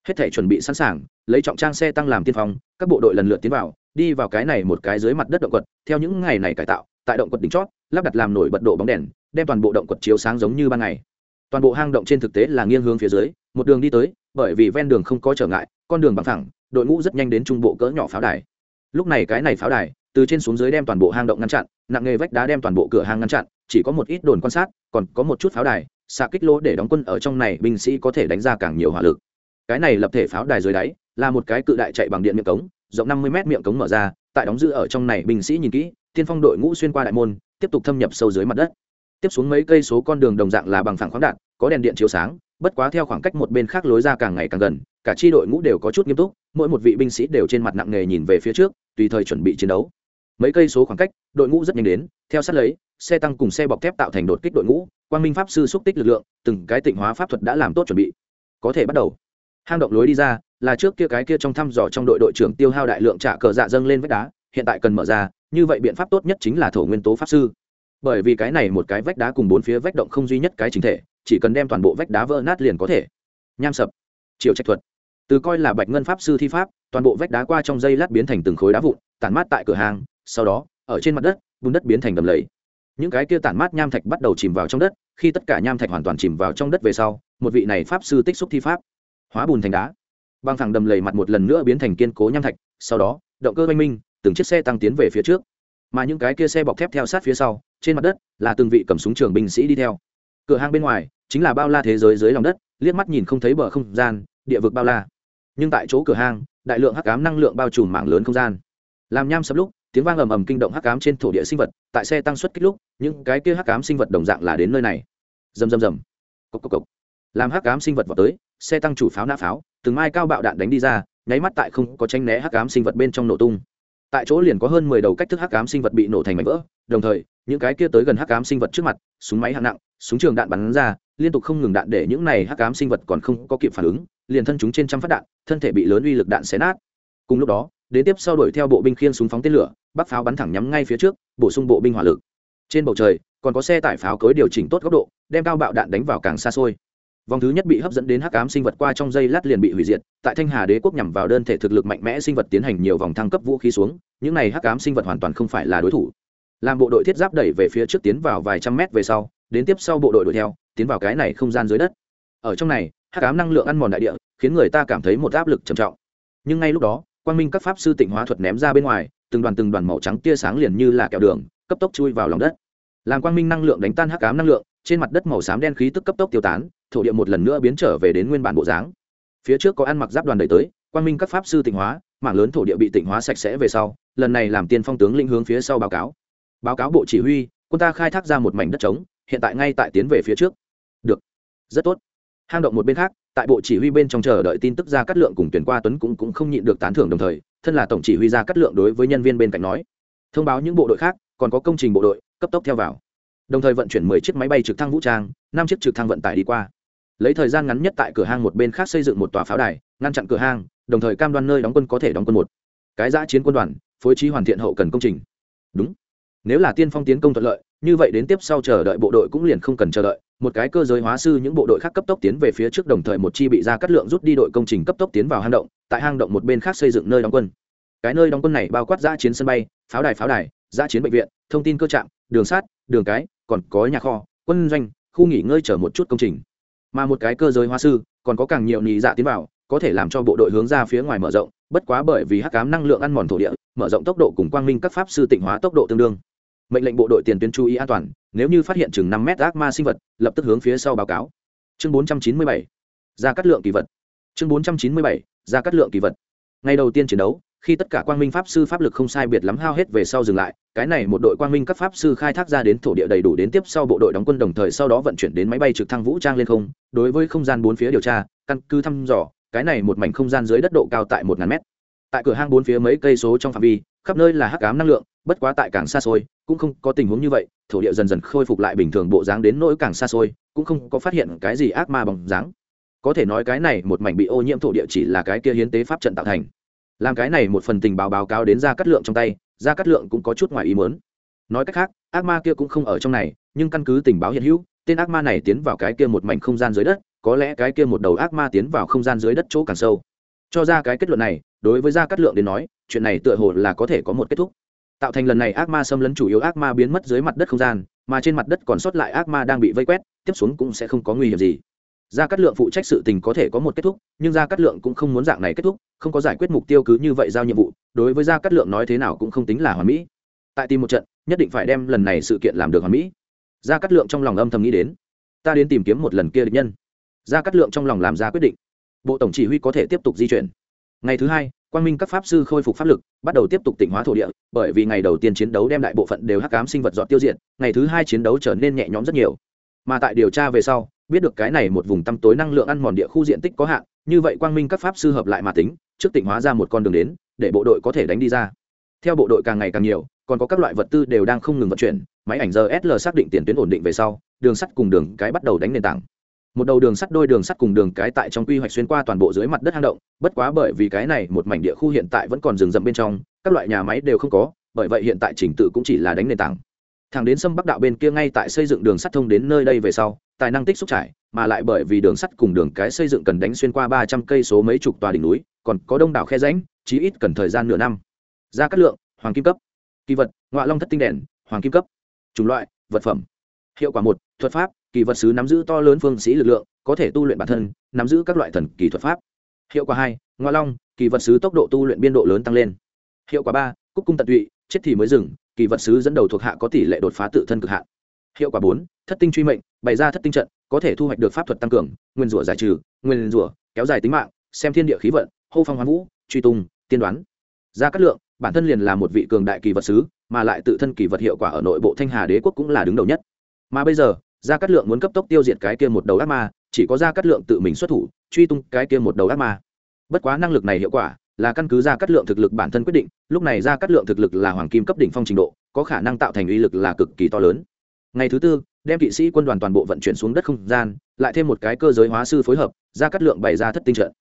Hết thể chuẩn bị sẵn sàng, lấy trọng trang xe tăng làm tiên phong, các bộ đội lần lượt tiến vào, đi vào cái này một cái dưới mặt đất động quật, theo những ngày này cải tạo, tại động quật đỉnh chót lắp đặt làm nổi bật độ bóng đèn, đem toàn bộ động quật chiếu sáng giống như ban ngày. Toàn bộ hang động trên thực tế là nghiêng hướng phía dưới, một đường đi tới, bởi vì ven đường không có trở ngại, con đường bằng thẳng đội ngũ rất nhanh đến trung bộ cỡ nhỏ pháo đài. Lúc này cái này pháo đài, từ trên xuống dưới đem toàn bộ hang động ngăn chặn, nặng nghề vách đá đem toàn bộ cửa hang ngăn chặn, chỉ có một ít đồn quan sát, còn có một chút pháo đài, xạ kích lỗ để đóng quân ở trong này, binh sĩ có thể đánh ra càng nhiều hỏa lực. Cái này lập thể pháo đài dưới đáy, là một cái cự đại chạy bằng điện miệng cống, rộng năm mươi mét miệng cống mở ra, tại đóng giữ ở trong này, binh sĩ nhìn kỹ, tiên phong đội ngũ xuyên qua đại môn tiếp tục thâm nhập sâu dưới mặt đất. Tiếp xuống mấy cây số con đường đồng dạng là bằng phẳng khoáng đạn có đèn điện chiếu sáng, bất quá theo khoảng cách một bên khác lối ra càng ngày càng gần, cả tri đội ngũ đều có chút nghiêm túc, mỗi một vị binh sĩ đều trên mặt nặng nề nhìn về phía trước, tùy thời chuẩn bị chiến đấu. Mấy cây số khoảng cách, đội ngũ rất nhanh đến, theo sát lấy, xe tăng cùng xe bọc thép tạo thành đột kích đội ngũ, quang minh pháp sư xúc tích lực lượng, từng cái tịnh hóa pháp thuật đã làm tốt chuẩn bị. Có thể bắt đầu. Hang động lối đi ra, là trước kia cái kia trong thăm dò trong đội đội trưởng tiêu hao đại lượng trả cờ dạ dâng lên vách đá, hiện tại cần mở ra như vậy biện pháp tốt nhất chính là thổ nguyên tố pháp sư. Bởi vì cái này một cái vách đá cùng bốn phía vách động không duy nhất cái chính thể, chỉ cần đem toàn bộ vách đá vỡ nát liền có thể. Nham sập. Triệu trạch thuật. Từ coi là bạch ngân pháp sư thi pháp, toàn bộ vách đá qua trong dây lát biến thành từng khối đá vụn, tản mát tại cửa hàng, sau đó, ở trên mặt đất, bùn đất biến thành đầm lầy. Những cái kia tản mát nham thạch bắt đầu chìm vào trong đất, khi tất cả nham thạch hoàn toàn chìm vào trong đất về sau, một vị này pháp sư tích xúc thi pháp, hóa bùn thành đá. Băng thẳng đầm lầy mặt một lần nữa biến thành kiên cố nham thạch, sau đó, động cơ oanh minh từng chiếc xe tăng tiến về phía trước. Mà những cái kia xe bọc thép theo sát phía sau, trên mặt đất là từng vị cầm súng trường binh sĩ đi theo. Cửa hàng bên ngoài chính là bao la thế giới dưới lòng đất, liếc mắt nhìn không thấy bờ không gian, địa vực bao la. Nhưng tại chỗ cửa hàng đại lượng hắc ám năng lượng bao trùm mảng lớn không gian. Làm nham sập lúc, tiếng vang ầm ầm kinh động hắc ám trên thổ địa sinh vật, tại xe tăng xuất kích lúc, những cái kia hắc ám sinh vật đồng dạng là đến nơi này. Rầm rầm rầm. Cộc cộc cộc. Làm hắc ám sinh vật vào tới, xe tăng chủ pháo nã pháo, từng mai cao bạo đạn đánh đi ra, nháy mắt tại không có tranh né hắc ám sinh vật bên trong nổ tung tại chỗ liền có hơn mười đầu cách thức hắc ám sinh vật bị nổ thành mảnh vỡ, đồng thời, những cái kia tới gần hắc ám sinh vật trước mặt, súng máy hạng nặng, súng trường đạn bắn ra, liên tục không ngừng đạn để những này hắc ám sinh vật còn không có kịp phản ứng, liền thân chúng trên trăm phát đạn, thân thể bị lớn uy lực đạn xé nát. Cùng lúc đó, đến tiếp sau đuổi theo bộ binh khiên súng phóng tên lửa bắc pháo bắn thẳng nhắm ngay phía trước, bổ sung bộ binh hỏa lực. Trên bầu trời, còn có xe tải pháo cối điều chỉnh tốt góc độ, đem cao bạo đạn đánh vào càng xa xôi vòng thứ nhất bị hấp dẫn đến hắc ám sinh vật qua trong dây lát liền bị hủy diệt, tại thanh hà đế quốc nhằm vào đơn thể thực lực mạnh mẽ sinh vật tiến hành nhiều vòng thăng cấp vũ khí xuống, những này hắc ám sinh vật hoàn toàn không phải là đối thủ. Làm bộ đội thiết giáp đẩy về phía trước tiến vào vài trăm mét về sau, đến tiếp sau bộ đội đuổi theo, tiến vào cái này không gian dưới đất. Ở trong này, hắc ám năng lượng ăn mòn đại địa, khiến người ta cảm thấy một áp lực trầm trọng. Nhưng ngay lúc đó, quang minh các pháp sư tịnh hóa thuật ném ra bên ngoài, từng đoàn từng đoàn màu trắng tia sáng liền như là kẹo đường, cấp tốc chui vào lòng đất. Làm quang minh năng lượng đánh tan hắc ám năng lượng trên mặt đất màu xám đen khí tức cấp tốc tiêu tán, thổ địa một lần nữa biến trở về đến nguyên bản bộ dáng. Phía trước có ăn mặc giáp đoàn đẩy tới, quang minh các pháp sư tịnh hóa, mảng lớn thổ địa bị tịnh hóa sạch sẽ về sau, lần này làm tiên phong tướng lĩnh hướng phía sau báo cáo. Báo cáo bộ chỉ huy, quân ta khai thác ra một mảnh đất trống, hiện tại ngay tại tiến về phía trước. Được. Rất tốt. Hang động một bên khác, tại bộ chỉ huy bên trong chờ đợi tin tức ra cắt lượng cùng tuyển qua tuấn cũng cũng không nhịn được tán thưởng đồng thời, thân là tổng chỉ huy ra cắt lượng đối với nhân viên bên cạnh nói. Thông báo những bộ đội khác, còn có công trình bộ đội, cấp tốc theo vào đồng thời vận chuyển mười chiếc máy bay trực thăng vũ trang, năm chiếc trực thăng vận tải đi qua. Lấy thời gian ngắn nhất tại cửa hang một bên khác xây dựng một tòa pháo đài, ngăn chặn cửa hang, đồng thời cam đoan nơi đóng quân có thể đóng quân một. Cái giã chiến quân đoàn, phối trí hoàn thiện hậu cần công trình. Đúng. Nếu là tiên phong tiến công thuận lợi, như vậy đến tiếp sau chờ đợi bộ đội cũng liền không cần chờ đợi. Một cái cơ giới hóa sư những bộ đội khác cấp tốc tiến về phía trước đồng thời một chi bị ra cắt lượng rút đi đội công trình cấp tốc tiến vào hang động, tại hang động một bên khác xây dựng nơi đóng quân. Cái nơi đóng quân này bao quát giã chiến sân bay, pháo đài pháo đài giã chiến bệnh viện, thông tin cơ trạm, đường sát đường cái, còn có nhà kho, quân doanh, khu nghỉ ngơi chở một chút công trình. Mà một cái cơ giới hoa sư, còn có càng nhiều nhị dạ tiến vào, có thể làm cho bộ đội hướng ra phía ngoài mở rộng, bất quá bởi vì hắc cám năng lượng ăn mòn thổ địa, mở rộng tốc độ cùng quang minh các pháp sư tịnh hóa tốc độ tương đương. Mệnh lệnh bộ đội tiền tuyến chú ý an toàn, nếu như phát hiện chừng năm mét ác ma sinh vật, lập tức hướng phía sau báo cáo. Chương bốn trăm chín mươi bảy, ra cắt lượng kỳ vật. Chương bốn trăm chín mươi bảy, ra cắt lượng kỳ vật. Ngày đầu tiên chiến đấu khi tất cả quang minh pháp sư pháp lực không sai biệt lắm hao hết về sau dừng lại, cái này một đội quang minh các pháp sư khai thác ra đến thổ địa đầy đủ đến tiếp sau bộ đội đóng quân đồng thời sau đó vận chuyển đến máy bay trực thăng vũ trang lên không, đối với không gian bốn phía điều tra, căn cứ thăm dò, cái này một mảnh không gian dưới đất độ cao tại một ngàn mét. Tại cửa hang bốn phía mấy cây số trong phạm vi, khắp nơi là hắc ám năng lượng, bất quá tại càng xa xôi, cũng không có tình huống như vậy, thổ địa dần dần khôi phục lại bình thường bộ dáng đến nỗi càng xa xôi, cũng không có phát hiện cái gì ác ma bằng dáng. Có thể nói cái này một mảnh bị ô nhiễm thổ địa chỉ là cái kia hiến tế pháp trận tạo thành làm cái này một phần tình báo báo cáo đến ra cắt lượng trong tay ra cắt lượng cũng có chút ngoài ý muốn. nói cách khác, ác ma kia cũng không ở trong này, nhưng căn cứ tình báo hiện hữu, tên ác ma này tiến vào cái kia một mảnh không gian dưới đất, có lẽ cái kia một đầu ác ma tiến vào không gian dưới đất chỗ càng sâu. Cho ra cái kết luận này, đối với gia cát lượng đến nói, chuyện này tựa hồ là có thể có một kết thúc. Tạo thành lần này ác ma xâm lấn chủ yếu ác ma biến mất dưới mặt đất không gian, mà trên mặt đất còn sót lại ác ma đang bị vây quét, tiếp xuống cũng sẽ không có nguy hiểm gì gia cát lượng phụ trách sự tình có thể có một kết thúc, nhưng gia cát lượng cũng không muốn dạng này kết thúc, không có giải quyết mục tiêu cứ như vậy giao nhiệm vụ, đối với gia cát lượng nói thế nào cũng không tính là hoàn mỹ. Tại tìm một trận, nhất định phải đem lần này sự kiện làm được hoàn mỹ. Gia cát lượng trong lòng âm thầm nghĩ đến, ta đến tìm kiếm một lần kia địch nhân. Gia cát lượng trong lòng làm ra quyết định. Bộ tổng chỉ huy có thể tiếp tục di chuyển. Ngày thứ hai, quang minh các pháp sư khôi phục pháp lực, bắt đầu tiếp tục tỉnh hóa thổ địa, bởi vì ngày đầu tiên chiến đấu đem đại bộ phận đều hắc cám sinh vật dọn tiêu diệt, ngày thứ hai chiến đấu trở nên nhẹ nhõm rất nhiều. Mà tại điều tra về sau biết được cái này một vùng tăm tối năng lượng ăn mòn địa khu diện tích có hạn, như vậy quang minh các pháp sư hợp lại mà tính, trước tỉnh hóa ra một con đường đến, để bộ đội có thể đánh đi ra. Theo bộ đội càng ngày càng nhiều, còn có các loại vật tư đều đang không ngừng vận chuyển, máy ảnh rsl xác định tiền tuyến ổn định về sau, đường sắt cùng đường cái bắt đầu đánh nền tảng. Một đầu đường sắt đôi đường sắt cùng đường cái tại trong quy hoạch xuyên qua toàn bộ dưới mặt đất hang động, bất quá bởi vì cái này một mảnh địa khu hiện tại vẫn còn rừng rậm bên trong, các loại nhà máy đều không có, bởi vậy hiện tại trình tự cũng chỉ là đánh nền tảng. Thẳng đến sâm bắc đạo bên kia ngay tại xây dựng đường sắt thông đến nơi đây về sau tài năng tích xúc trải, mà lại bởi vì đường sắt cùng đường cái xây dựng cần đánh xuyên qua ba trăm cây số mấy chục tòa đỉnh núi, còn có đông đảo khe rãnh, chí ít cần thời gian nửa năm. Ra cát lượng, hoàng kim cấp. Kỳ vật ngoại long thất tinh đèn, hoàng kim cấp. Chủng loại, vật phẩm. Hiệu quả một, thuật pháp, kỳ vật sứ nắm giữ to lớn phương sĩ lực lượng, có thể tu luyện bản thân, nắm giữ các loại thần kỳ thuật pháp. Hiệu quả hai ngoa long, kỳ vật sứ tốc độ tu luyện biên độ lớn tăng lên. Hiệu quả ba, cúc cung tận tụy, chết thì mới dừng, kỳ vật sứ dẫn đầu thuộc hạ có tỷ lệ đột phá tự thân cực hạn hiệu quả bốn, thất tinh truy mệnh, bày ra thất tinh trận, có thể thu hoạch được pháp thuật tăng cường, nguyên rủa giải trừ, nguyên rủa, kéo dài tính mạng, xem thiên địa khí vận, hô phong hoán vũ, truy tung, tiên đoán. Ra cát lượng, bản thân liền là một vị cường đại kỳ vật sứ, mà lại tự thân kỳ vật hiệu quả ở nội bộ thanh hà đế quốc cũng là đứng đầu nhất. Mà bây giờ gia cát lượng muốn cấp tốc tiêu diệt cái kia một đầu ác ma, chỉ có gia cát lượng tự mình xuất thủ, truy tung cái kia một đầu ác ma. Bất quá năng lực này hiệu quả là căn cứ gia cát lượng thực lực bản thân quyết định, lúc này gia cát lượng thực lực là hoàng kim cấp đỉnh phong trình độ, có khả năng tạo thành uy lực là cực kỳ to lớn ngày thứ tư, đem kỵ sĩ quân đoàn toàn bộ vận chuyển xuống đất không gian, lại thêm một cái cơ giới hóa sư phối hợp gia cát lượng bày ra thất tinh trận.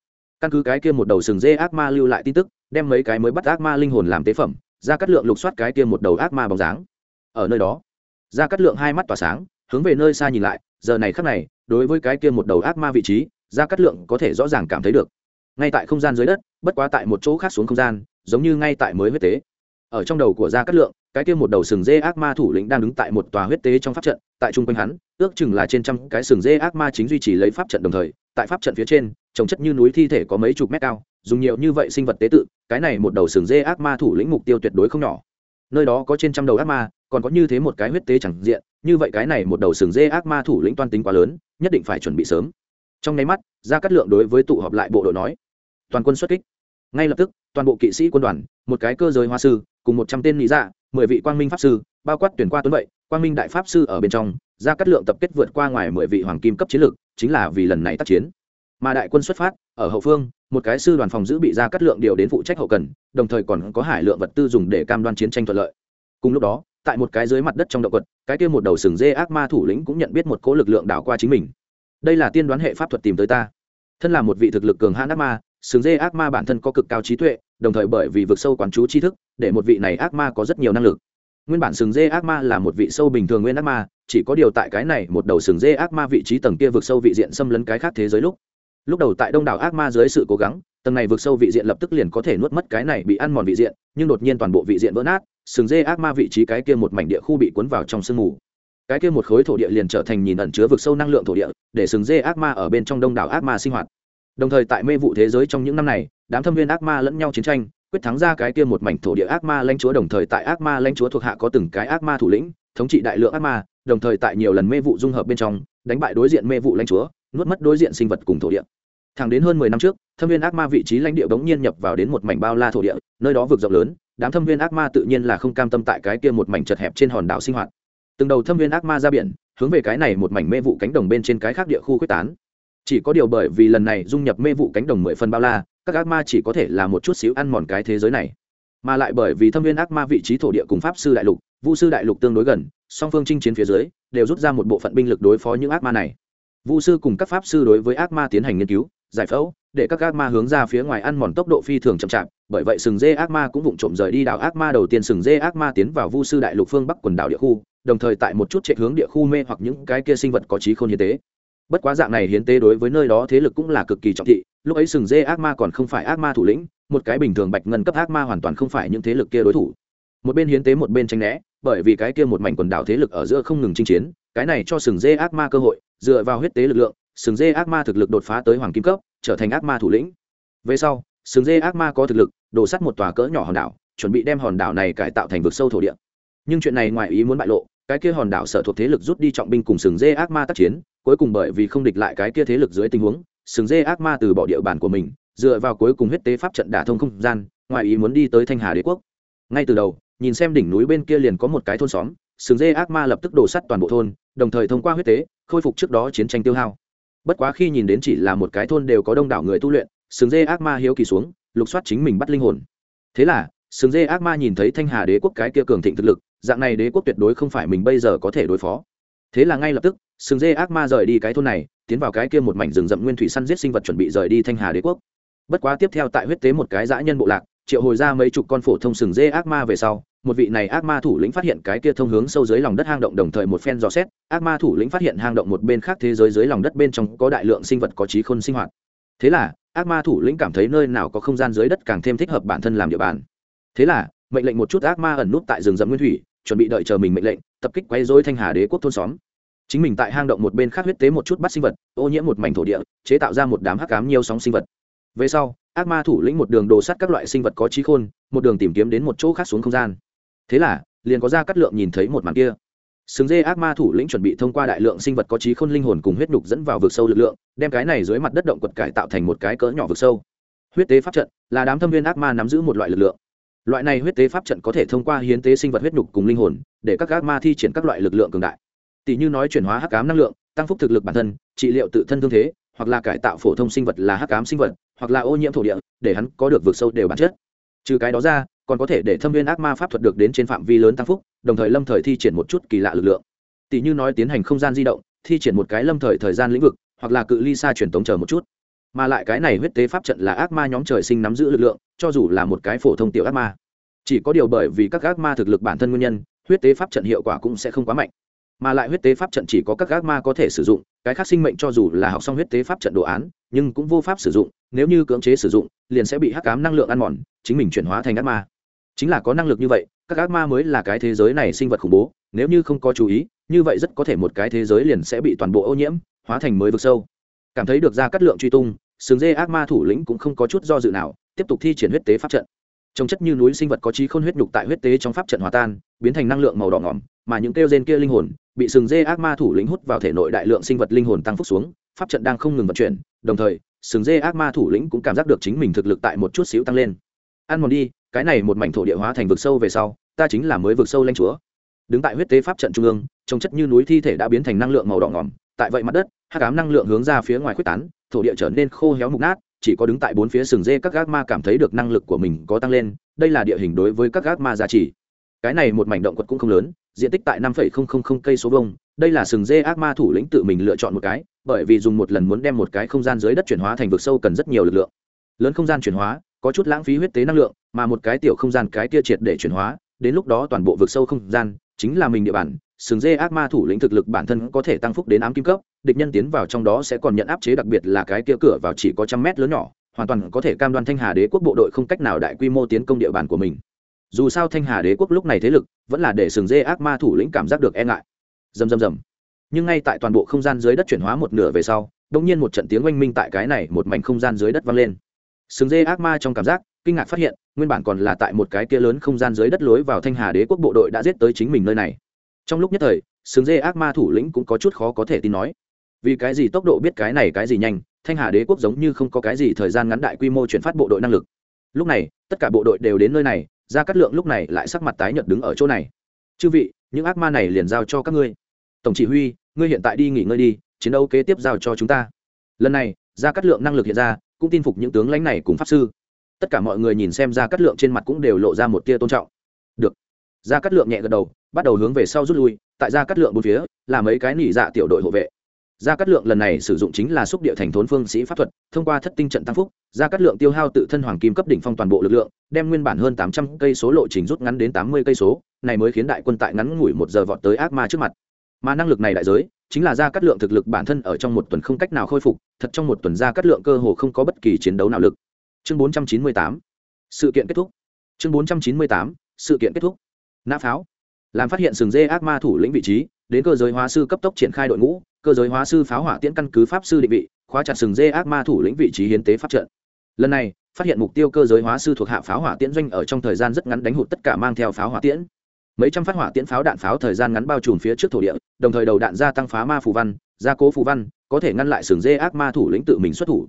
Căn cứ cái kia một đầu sừng dê ác ma lưu lại tin tức, đem mấy cái mới bắt ác ma linh hồn làm tế phẩm gia cát lượng lục soát cái kia một đầu ác ma bóng dáng. Ở nơi đó gia cát lượng hai mắt tỏa sáng, hướng về nơi xa nhìn lại, giờ này khắc này, đối với cái kia một đầu ác ma vị trí gia cát lượng có thể rõ ràng cảm thấy được. Ngay tại không gian dưới đất, bất quá tại một chỗ khác xuống không gian, giống như ngay tại mới huyết tế ở trong đầu của gia cát lượng, cái kia một đầu sừng dê ác ma thủ lĩnh đang đứng tại một tòa huyết tế trong pháp trận, tại trung quanh hắn, ước chừng là trên trăm cái sừng dê ác ma chính duy trì lấy pháp trận đồng thời, tại pháp trận phía trên, trồng chất như núi thi thể có mấy chục mét cao, dùng nhiều như vậy sinh vật tế tự, cái này một đầu sừng dê ác ma thủ lĩnh mục tiêu tuyệt đối không nhỏ. Nơi đó có trên trăm đầu ác ma, còn có như thế một cái huyết tế chẳng diện, như vậy cái này một đầu sừng dê ác ma thủ lĩnh toan tính quá lớn, nhất định phải chuẩn bị sớm. Trong nháy mắt ra cắt lượng đối với tụ họp lại bộ đội nói, toàn quân xuất kích. Ngay lập tức, toàn bộ kỵ sĩ quân đoàn, một cái cơ giới hoa sư cùng một trăm tên lý dạ mười vị quang minh pháp sư, bao quát tuyển qua tuấn vậy, quang minh đại pháp sư ở bên trong, ra cắt lượng tập kết vượt qua ngoài mười vị hoàng kim cấp chiến lược, chính là vì lần này tác chiến. Mà đại quân xuất phát, ở hậu phương, một cái sư đoàn phòng giữ bị ra cắt lượng điều đến phụ trách hậu cần, đồng thời còn có hải lượng vật tư dùng để cam đoan chiến tranh thuận lợi. Cùng lúc đó, tại một cái dưới mặt đất trong động quật, cái kia một đầu sừng dê ác ma thủ lĩnh cũng nhận biết một cỗ lực lượng đảo qua chính mình. Đây là tiên đoán hệ pháp thuật tìm tới ta. Thân là một vị thực lực cường hãn ác ma, sừng dê ác ma bản thân có cực cao trí tuệ đồng thời bởi vì vực sâu quán chú tri thức, để một vị này ác ma có rất nhiều năng lực. Nguyên bản sừng dê ác ma là một vị sâu bình thường nguyên ác ma, chỉ có điều tại cái này một đầu sừng dê ác ma vị trí tầng kia vực sâu vị diện xâm lấn cái khác thế giới lúc. Lúc đầu tại đông đảo ác ma dưới sự cố gắng, tầng này vực sâu vị diện lập tức liền có thể nuốt mất cái này bị ăn mòn vị diện, nhưng đột nhiên toàn bộ vị diện vỡ nát, sừng dê ác ma vị trí cái kia một mảnh địa khu bị cuốn vào trong sương mù. Cái kia một khối thổ địa liền trở thành nhìn ẩn chứa vực sâu năng lượng thổ địa, để sừng dê ác ma ở bên trong đông đảo ác ma sinh hoạt. Đồng thời tại mê vụ thế giới trong những năm này đám thâm viên ác ma lẫn nhau chiến tranh, quyết thắng ra cái kia một mảnh thổ địa ác ma lãnh chúa, đồng thời tại ác ma lãnh chúa thuộc hạ có từng cái ác ma thủ lĩnh, thống trị đại lượng ác ma, đồng thời tại nhiều lần mê vụ dung hợp bên trong, đánh bại đối diện mê vụ lãnh chúa, nuốt mất đối diện sinh vật cùng thổ địa. Thẳng đến hơn mười năm trước, thâm viên ác ma vị trí lãnh địa bỗng nhiên nhập vào đến một mảnh bao la thổ địa, nơi đó vực rộng lớn, đám thâm viên ác ma tự nhiên là không cam tâm tại cái kia một mảnh chật hẹp trên hòn đảo sinh hoạt. Từng đầu thâm viên ác ma ra biển, hướng về cái này một mảnh mê vụ cánh đồng bên trên cái khác địa khu quyết tán. Chỉ có điều bởi vì lần này dung nhập mê vụ cánh đồng mười phần bao la các ác ma chỉ có thể là một chút xíu ăn mòn cái thế giới này. Mà lại bởi vì thâm viên ác ma vị trí thổ địa cùng pháp sư đại lục, vu sư đại lục tương đối gần, song phương chinh chiến phía dưới, đều rút ra một bộ phận binh lực đối phó những ác ma này. Vu sư cùng các pháp sư đối với ác ma tiến hành nghiên cứu, giải phẫu, để các ác ma hướng ra phía ngoài ăn mòn tốc độ phi thường chậm chạp, bởi vậy sừng dê ác ma cũng vụng trộm rời đi đảo ác ma đầu tiên sừng dê ác ma tiến vào vu sư đại lục phương bắc quần đảo địa khu, đồng thời tại một chút chạy hướng địa khu mê hoặc những cái kia sinh vật có trí khôn hiến tế. Bất quá dạng này hiến tế đối với nơi đó thế lực cũng là cực kỳ trọng thị lúc ấy sừng dê ác ma còn không phải ác ma thủ lĩnh, một cái bình thường bạch ngân cấp ác ma hoàn toàn không phải những thế lực kia đối thủ. Một bên hiến tế một bên tranh né, bởi vì cái kia một mảnh quần đảo thế lực ở giữa không ngừng chinh chiến, cái này cho sừng dê ác ma cơ hội, dựa vào huyết tế lực lượng, sừng dê ác ma thực lực đột phá tới hoàng kim cấp, trở thành ác ma thủ lĩnh. Về sau, sừng dê ác ma có thực lực, đổ sắt một tòa cỡ nhỏ hòn đảo, chuẩn bị đem hòn đảo này cải tạo thành vực sâu thổ địa. Nhưng chuyện này ngoài ý muốn bại lộ, cái kia hòn đảo sở thuộc thế lực rút đi trọng binh cùng sừng dê ác ma tác chiến, cuối cùng bởi vì không địch lại cái kia thế lực dưới tình huống sừng dê ác ma từ bỏ địa bàn của mình, dựa vào cuối cùng huyết tế pháp trận đả thông không gian, ngoài ý muốn đi tới thanh hà đế quốc. Ngay từ đầu, nhìn xem đỉnh núi bên kia liền có một cái thôn xóm, sừng dê ác ma lập tức đổ sắt toàn bộ thôn, đồng thời thông qua huyết tế, khôi phục trước đó chiến tranh tiêu hao. Bất quá khi nhìn đến chỉ là một cái thôn đều có đông đảo người tu luyện, sừng dê ác ma hiếu kỳ xuống, lục soát chính mình bắt linh hồn. Thế là, sừng dê ác ma nhìn thấy thanh hà đế quốc cái kia cường thịnh thực lực, dạng này đế quốc tuyệt đối không phải mình bây giờ có thể đối phó. Thế là ngay lập tức, sừng dê ác ma rời đi cái thôn này tiến vào cái kia một mảnh rừng rậm nguyên thủy săn giết sinh vật chuẩn bị rời đi thanh hà đế quốc. Bất quá tiếp theo tại huyết tế một cái dã nhân bộ lạc, triệu hồi ra mấy chục con phổ thông sừng dê ác ma về sau, một vị này ác ma thủ lĩnh phát hiện cái kia thông hướng sâu dưới lòng đất hang động đồng thời một phen dò xét, ác ma thủ lĩnh phát hiện hang động một bên khác thế giới dưới lòng đất bên trong có đại lượng sinh vật có trí khôn sinh hoạt. Thế là, ác ma thủ lĩnh cảm thấy nơi nào có không gian dưới đất càng thêm thích hợp bản thân làm địa bàn. Thế là, mệnh lệnh một chút ác ma ẩn nút tại rừng rậm nguyên thủy, chuẩn bị đợi chờ mình mệnh lệnh, tập kích quấy dối thanh hà đế quốc thôn xóm chính mình tại hang động một bên khác huyết tế một chút bắt sinh vật, ô nhiễm một mảnh thổ địa, chế tạo ra một đám hắc cám nhiều sóng sinh vật. Về sau, ác ma thủ lĩnh một đường đồ sắt các loại sinh vật có trí khôn, một đường tìm kiếm đến một chỗ khác xuống không gian. Thế là, liền có ra cắt lượng nhìn thấy một màn kia. Sừng dê ác ma thủ lĩnh chuẩn bị thông qua đại lượng sinh vật có trí khôn linh hồn cùng huyết nhục dẫn vào vực sâu lực lượng, đem cái này dưới mặt đất động quật cải tạo thành một cái cỡ nhỏ vực sâu. Huyết tế pháp trận là đám thâm viên ác ma nắm giữ một loại lực lượng. Loại này huyết tế pháp trận có thể thông qua hiến tế sinh vật huyết nhục cùng linh hồn, để các ác ma thi triển các loại lực lượng cường đại tỷ như nói chuyển hóa hắc ám năng lượng, tăng phúc thực lực bản thân, trị liệu tự thân thương thế, hoặc là cải tạo phổ thông sinh vật là hắc ám sinh vật, hoặc là ô nhiễm thổ địa, để hắn có được vượt sâu đều bản chất. Trừ cái đó ra, còn có thể để thâm viên ác ma pháp thuật được đến trên phạm vi lớn tăng phúc, đồng thời lâm thời thi triển một chút kỳ lạ lực lượng. Tỷ như nói tiến hành không gian di động, thi triển một cái lâm thời thời gian lĩnh vực, hoặc là cự ly xa truyền tống chờ một chút. Mà lại cái này huyết tế pháp trận là ác ma nhóm trời sinh nắm giữ lực lượng, cho dù là một cái phổ thông tiểu ác ma. Chỉ có điều bởi vì các ác ma thực lực bản thân nguyên nhân, huyết tế pháp trận hiệu quả cũng sẽ không quá mạnh mà lại huyết tế pháp trận chỉ có các gác ma có thể sử dụng, cái khác sinh mệnh cho dù là học xong huyết tế pháp trận đồ án, nhưng cũng vô pháp sử dụng, nếu như cưỡng chế sử dụng, liền sẽ bị hắc ám năng lượng ăn mòn, chính mình chuyển hóa thành ác ma. Chính là có năng lực như vậy, các ác ma mới là cái thế giới này sinh vật khủng bố, nếu như không có chú ý, như vậy rất có thể một cái thế giới liền sẽ bị toàn bộ ô nhiễm, hóa thành mới vực sâu. Cảm thấy được ra cắt lượng truy tung sừng dê ác ma thủ lĩnh cũng không có chút do dự nào, tiếp tục thi triển huyết tế pháp trận. Trồng chất như núi sinh vật có trí khôn huyết nhục tại huyết tế trong pháp trận hòa tan, biến thành năng lượng màu đỏ ngỏm, mà những kêu gen kia linh hồn bị sừng dê ác ma thủ lĩnh hút vào thể nội đại lượng sinh vật linh hồn tăng phúc xuống, pháp trận đang không ngừng vận chuyển, đồng thời, sừng dê ác ma thủ lĩnh cũng cảm giác được chính mình thực lực tại một chút xíu tăng lên. Ăn mòn đi, cái này một mảnh thổ địa hóa thành vực sâu về sau, ta chính là mới vực sâu lanh chúa. Đứng tại huyết tế pháp trận trung ương, trông chất như núi thi thể đã biến thành năng lượng màu đỏ ngỏm, tại vậy mặt đất hát cám năng lượng hướng ra phía ngoài quyết tán, thổ địa trở nên khô héo mục nát, chỉ có đứng tại bốn phía sừng dê các gác ma cảm thấy được năng lực của mình có tăng lên, đây là địa hình đối với các gác ma giá trị cái này một mảnh động quật cũng không lớn diện tích tại năm cây số vông đây là sừng dê ác ma thủ lĩnh tự mình lựa chọn một cái, bởi vì dùng một lần muốn đem một cái không gian dưới đất chuyển hóa thành vực sâu cần rất nhiều lực lượng. Lớn không gian chuyển hóa, có chút lãng phí huyết tế năng lượng, mà một cái tiểu không gian cái kia triệt để chuyển hóa, đến lúc đó toàn bộ vực sâu không gian chính là mình địa bàn. Sừng dê ác ma thủ lĩnh thực lực bản thân có thể tăng phúc đến ám kim cấp, địch nhân tiến vào trong đó sẽ còn nhận áp chế đặc biệt là cái kia cửa vào chỉ có trăm mét lớn nhỏ, hoàn toàn có thể cam đoan thanh hà đế quốc bộ đội không cách nào đại quy mô tiến công địa bàn của mình dù sao thanh hà đế quốc lúc này thế lực vẫn là để sừng dê ác ma thủ lĩnh cảm giác được e ngại. Dầm dầm dầm nhưng ngay tại toàn bộ không gian dưới đất chuyển hóa một nửa về sau đông nhiên một trận tiếng oanh minh tại cái này một mảnh không gian dưới đất vang lên. Sừng dê ác ma trong cảm giác, kinh ngạc phát hiện, nguyên bản còn là tại một cái kia lớn không gian dưới đất lối vào thanh hà đế quốc bộ đội đã giết tới chính mình nơi này. Trong lúc nhất thời, sừng dê ác ma thủ lĩnh cũng có chút khó có thể tin nói. Vì cái gì tốc độ biết cái này cái gì nhanh, thanh hà đế quốc giống như không có cái gì thời gian ngắn đại quy mô chuyển phát bộ đội năng lực. Lúc này, tất cả bộ đội đều đến nơi này ra cắt lượng lúc này lại sắc mặt tái nhợt đứng ở chỗ này. Chư vị, những ác ma này liền giao cho các ngươi. Tổng chỉ huy, ngươi hiện tại đi nghỉ ngơi đi, chiến đấu kế tiếp giao cho chúng ta. Lần này ra cắt lượng năng lực hiện ra, cũng tin phục những tướng lãnh này cùng pháp sư. Tất cả mọi người nhìn xem ra cắt lượng trên mặt cũng đều lộ ra một tia tôn trọng. Được. Ra cắt lượng nhẹ gật đầu, bắt đầu hướng về sau rút lui, tại ra cắt lượng bốn phía, là mấy cái nỉ dạ tiểu đội hộ vệ gia cát lượng lần này sử dụng chính là xúc địa thành thốn phương sĩ pháp thuật, thông qua thất tinh trận tăng phúc, gia cát lượng tiêu hao tự thân hoàng kim cấp đỉnh phong toàn bộ lực lượng, đem nguyên bản hơn tám trăm cây số lộ trình rút ngắn đến tám mươi cây số, này mới khiến đại quân tại ngắn ngủi một giờ vọt tới ác ma trước mặt. Mà năng lực này đại giới, chính là gia cát lượng thực lực bản thân ở trong một tuần không cách nào khôi phục, thật trong một tuần gia cát lượng cơ hồ không có bất kỳ chiến đấu nào lực. Chương bốn trăm chín mươi tám, sự kiện kết thúc. Chương bốn trăm chín mươi tám, sự kiện kết thúc. Nã pháo. Làm phát hiện sừng dê ác ma thủ lĩnh vị trí, đến cơ giới hóa sư cấp tốc triển khai đội ngũ cơ giới hóa sư pháo hỏa tiễn căn cứ pháp sư định vị, khóa chặt sừng dê ác ma thủ lĩnh vị trí hiến tế pháp trận. Lần này, phát hiện mục tiêu cơ giới hóa sư thuộc hạ pháo hỏa tiễn doanh ở trong thời gian rất ngắn đánh hụt tất cả mang theo pháo hỏa tiễn. Mấy trăm phát hỏa tiễn pháo đạn pháo thời gian ngắn bao trùm phía trước thổ địa, đồng thời đầu đạn gia tăng phá ma phù văn, gia cố phù văn, có thể ngăn lại sừng dê ác ma thủ lĩnh tự mình xuất thủ.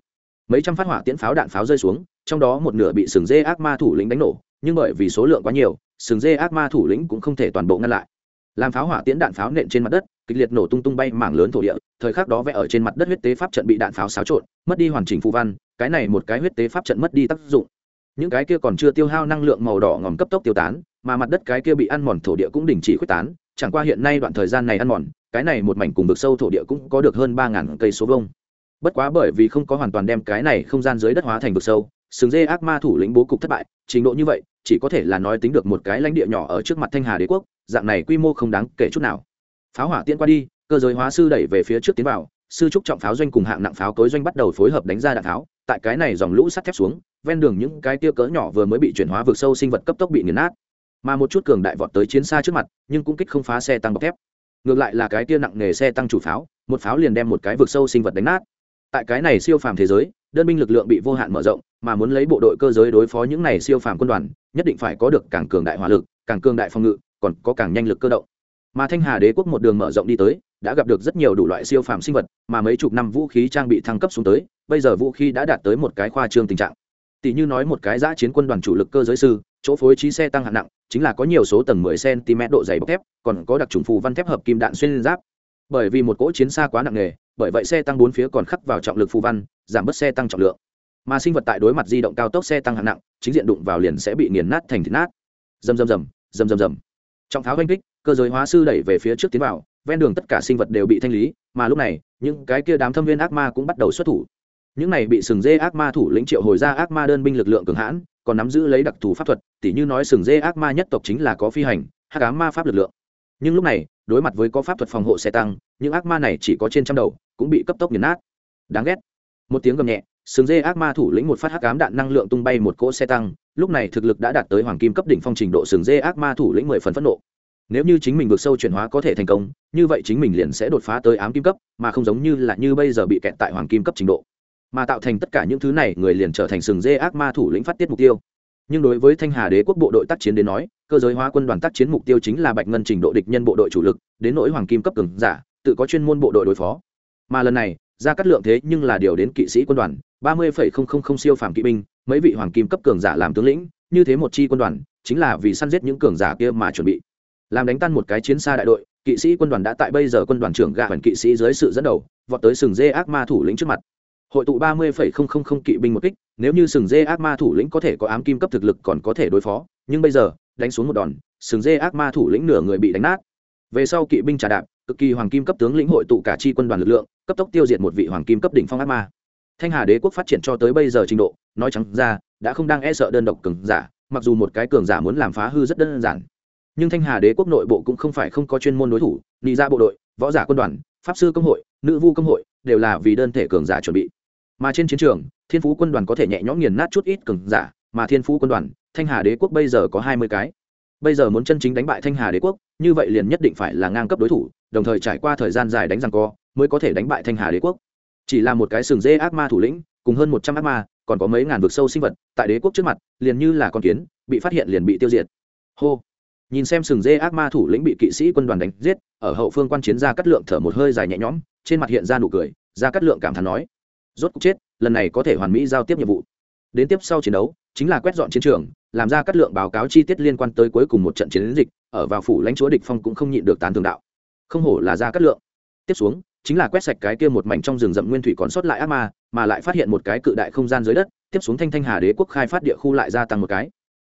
Mấy trăm phát hỏa tiễn pháo đạn pháo rơi xuống, trong đó một nửa bị sừng dê ác ma thủ lĩnh đánh nổ, nhưng bởi vì số lượng quá nhiều, sừng dê ác ma thủ lĩnh cũng không thể toàn bộ ngăn lại. Làm pháo hỏa tiễn đạn pháo nện trên mặt đất kịch liệt nổ tung tung bay mảng lớn thổ địa, thời khắc đó vẽ ở trên mặt đất huyết tế pháp trận bị đạn pháo xáo trộn, mất đi hoàn chỉnh phù văn, cái này một cái huyết tế pháp trận mất đi tác dụng. Những cái kia còn chưa tiêu hao năng lượng màu đỏ ngòm cấp tốc tiêu tán, mà mặt đất cái kia bị ăn mòn thổ địa cũng đình chỉ quyết tán, chẳng qua hiện nay đoạn thời gian này ăn mòn, cái này một mảnh cùng vực sâu thổ địa cũng có được hơn ba ngàn cây số vông bất quá bởi vì không có hoàn toàn đem cái này không gian dưới đất hóa thành vực sâu sừng dê ác ma thủ lĩnh bố cục thất bại, trình độ như vậy, chỉ có thể là nói tính được một cái lãnh địa nhỏ ở trước mặt thanh hà đế quốc, dạng này quy mô không đáng kể chút nào pháo hỏa tiễn qua đi, cơ giới hóa sư đẩy về phía trước tiến vào, sư trúc trọng pháo doanh cùng hạng nặng pháo cối doanh bắt đầu phối hợp đánh ra đạn tháo. tại cái này dòng lũ sắt thép xuống, ven đường những cái tia cỡ nhỏ vừa mới bị chuyển hóa vượt sâu sinh vật cấp tốc bị nghiền nát. Mà một chút cường đại vọt tới chiến xa trước mặt, nhưng cũng kích không phá xe tăng bọc thép. Ngược lại là cái tia nặng nghề xe tăng chủ pháo, một pháo liền đem một cái vượt sâu sinh vật đánh nát. Tại cái này siêu phàm thế giới, đơn binh lực lượng bị vô hạn mở rộng, mà muốn lấy bộ đội cơ giới đối phó những này siêu phàm quân đoàn, nhất định phải có được càng cường đại hỏa lực, càng cường đại phòng ngự, còn có càng nhanh lực cơ động mà thanh hà đế quốc một đường mở rộng đi tới, đã gặp được rất nhiều đủ loại siêu phàm sinh vật, mà mấy chục năm vũ khí trang bị thăng cấp xuống tới, bây giờ vũ khí đã đạt tới một cái khoa trương tình trạng. Tỷ như nói một cái giã chiến quân đoàn chủ lực cơ giới sư, chỗ phối trí xe tăng hạng nặng, chính là có nhiều số tầng 10 cm độ dày bọc thép, còn có đặc trùng phù văn thép hợp kim đạn xuyên giáp. Bởi vì một cỗ chiến xa quá nặng nề, bởi vậy xe tăng bốn phía còn khắc vào trọng lực phù văn, giảm bớt xe tăng trọng lượng. Mà sinh vật tại đối mặt di động cao tốc xe tăng hạng nặng, chính diện đụng vào liền sẽ bị nghiền nát thành thịt nát. Rầm rầm rầm rầm rầm rầm. Trọng tháo oanh kích cơ giới hóa sư đẩy về phía trước tiến vào, ven đường tất cả sinh vật đều bị thanh lý, mà lúc này, những cái kia đám thâm viên ác ma cũng bắt đầu xuất thủ. Những này bị sừng dê ác ma thủ lĩnh triệu hồi ra ác ma đơn binh lực lượng cường hãn, còn nắm giữ lấy đặc thù pháp thuật, tỉ như nói sừng dê ác ma nhất tộc chính là có phi hành, hắc ám ma pháp lực lượng. Nhưng lúc này, đối mặt với có pháp thuật phòng hộ xe tăng, những ác ma này chỉ có trên trăm đầu, cũng bị cấp tốc nghiền nát. Đáng ghét. Một tiếng gầm nhẹ, sừng dê ác ma thủ lĩnh một phát hắc ám đạn năng lượng tung bay một cỗ xe tăng, lúc này thực lực đã đạt tới hoàng kim cấp đỉnh phong trình độ sừng dê ác ma thủ lĩnh mười phần phẫn nộ nếu như chính mình vượt sâu chuyển hóa có thể thành công, như vậy chính mình liền sẽ đột phá tới ám kim cấp, mà không giống như là như bây giờ bị kẹt tại hoàng kim cấp trình độ. Mà tạo thành tất cả những thứ này, người liền trở thành sừng dê ác ma thủ lĩnh phát tiết mục tiêu. Nhưng đối với thanh hà đế quốc bộ đội tác chiến đến nói, cơ giới hóa quân đoàn tác chiến mục tiêu chính là bạch ngân trình độ địch nhân bộ đội chủ lực, đến nỗi hoàng kim cấp cường giả, tự có chuyên môn bộ đội đối phó. Mà lần này, ra cắt lượng thế nhưng là điều đến kỵ sĩ quân đoàn, ba mươi siêu phàm kỵ binh, mấy vị hoàng kim cấp cường giả làm tướng lĩnh, như thế một chi quân đoàn, chính là vì săn giết những cường giả kia mà chuẩn bị làm đánh tan một cái chiến xa đại đội, kỵ sĩ quân đoàn đã tại bây giờ quân đoàn trưởng gạ hoàn kỵ sĩ dưới sự dẫn đầu, vọt tới sừng dê ác ma thủ lĩnh trước mặt. Hội tụ ba mươi không không không kỵ binh một kích, nếu như sừng dê ác ma thủ lĩnh có thể có ám kim cấp thực lực còn có thể đối phó, nhưng bây giờ, đánh xuống một đòn, sừng dê ác ma thủ lĩnh nửa người bị đánh nát. Về sau kỵ binh trà đạp, cực kỳ hoàng kim cấp tướng lĩnh hội tụ cả chi quân đoàn lực lượng, cấp tốc tiêu diệt một vị hoàng kim cấp đỉnh phong ác ma. Thanh hà đế quốc phát triển cho tới bây giờ trình độ, nói trắng ra, đã không đang e sợ đơn độc cường giả, mặc dù một cái cường giả muốn làm phá hư rất đơn giản nhưng thanh hà đế quốc nội bộ cũng không phải không có chuyên môn đối thủ, nị ra bộ đội, võ giả quân đoàn, pháp sư công hội, nữ vu công hội đều là vì đơn thể cường giả chuẩn bị. Mà trên chiến trường, thiên phú quân đoàn có thể nhẹ nhõm nghiền nát chút ít cường giả, mà thiên phú quân đoàn, thanh hà đế quốc bây giờ có hai mươi cái. Bây giờ muốn chân chính đánh bại thanh hà đế quốc, như vậy liền nhất định phải là ngang cấp đối thủ, đồng thời trải qua thời gian dài đánh răng co, mới có thể đánh bại thanh hà đế quốc. Chỉ là một cái sừng dê ác ma thủ lĩnh, cùng hơn một trăm ác ma, còn có mấy ngàn vực sâu sinh vật, tại đế quốc trước mặt, liền như là con kiến, bị phát hiện liền bị tiêu diệt. Hô nhìn xem sừng dê ác ma thủ lĩnh bị kỵ sĩ quân đoàn đánh giết, ở hậu phương quan chiến ra cắt lượng thở một hơi dài nhẹ nhõm, trên mặt hiện ra nụ cười, ra cắt lượng cảm thán nói, rốt cuộc chết, lần này có thể hoàn mỹ giao tiếp nhiệm vụ. Đến tiếp sau chiến đấu, chính là quét dọn chiến trường, làm ra cắt lượng báo cáo chi tiết liên quan tới cuối cùng một trận chiến dịch, ở vào phủ lãnh chúa địch phong cũng không nhịn được tán thường đạo. Không hổ là ra cắt lượng. Tiếp xuống, chính là quét sạch cái kia một mảnh trong rừng rậm nguyên thủy còn sót lại ác ma, mà lại phát hiện một cái cự đại không gian dưới đất, tiếp xuống thanh thanh hà đế quốc khai phát địa khu lại gia tăng một cái.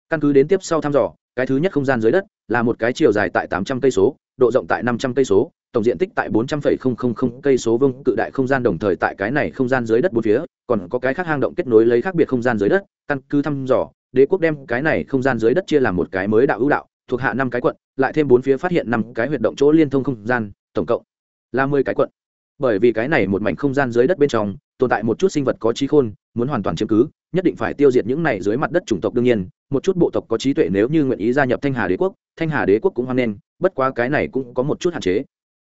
Căn cứ đến tiếp sau thăm dò cái thứ nhất không gian dưới đất là một cái chiều dài tại tám trăm cây số, độ rộng tại năm trăm cây số, tổng diện tích tại bốn trăm phẩy không không không cây số vương cự đại không gian đồng thời tại cái này không gian dưới đất bốn phía, còn có cái khác hang động kết nối lấy khác biệt không gian dưới đất, căn cứ thăm dò, đế quốc đem cái này không gian dưới đất chia làm một cái mới đạo ưu đạo, thuộc hạ năm cái quận, lại thêm bốn phía phát hiện năm cái huyệt động chỗ liên thông không gian, tổng cộng là mười cái quận bởi vì cái này một mảnh không gian dưới đất bên trong, tồn tại một chút sinh vật có trí khôn, muốn hoàn toàn chiếm cứ, nhất định phải tiêu diệt những này dưới mặt đất chủng tộc đương nhiên, một chút bộ tộc có trí tuệ nếu như nguyện ý gia nhập thanh hà đế quốc, thanh hà đế quốc cũng hoan nghênh, bất quá cái này cũng có một chút hạn chế.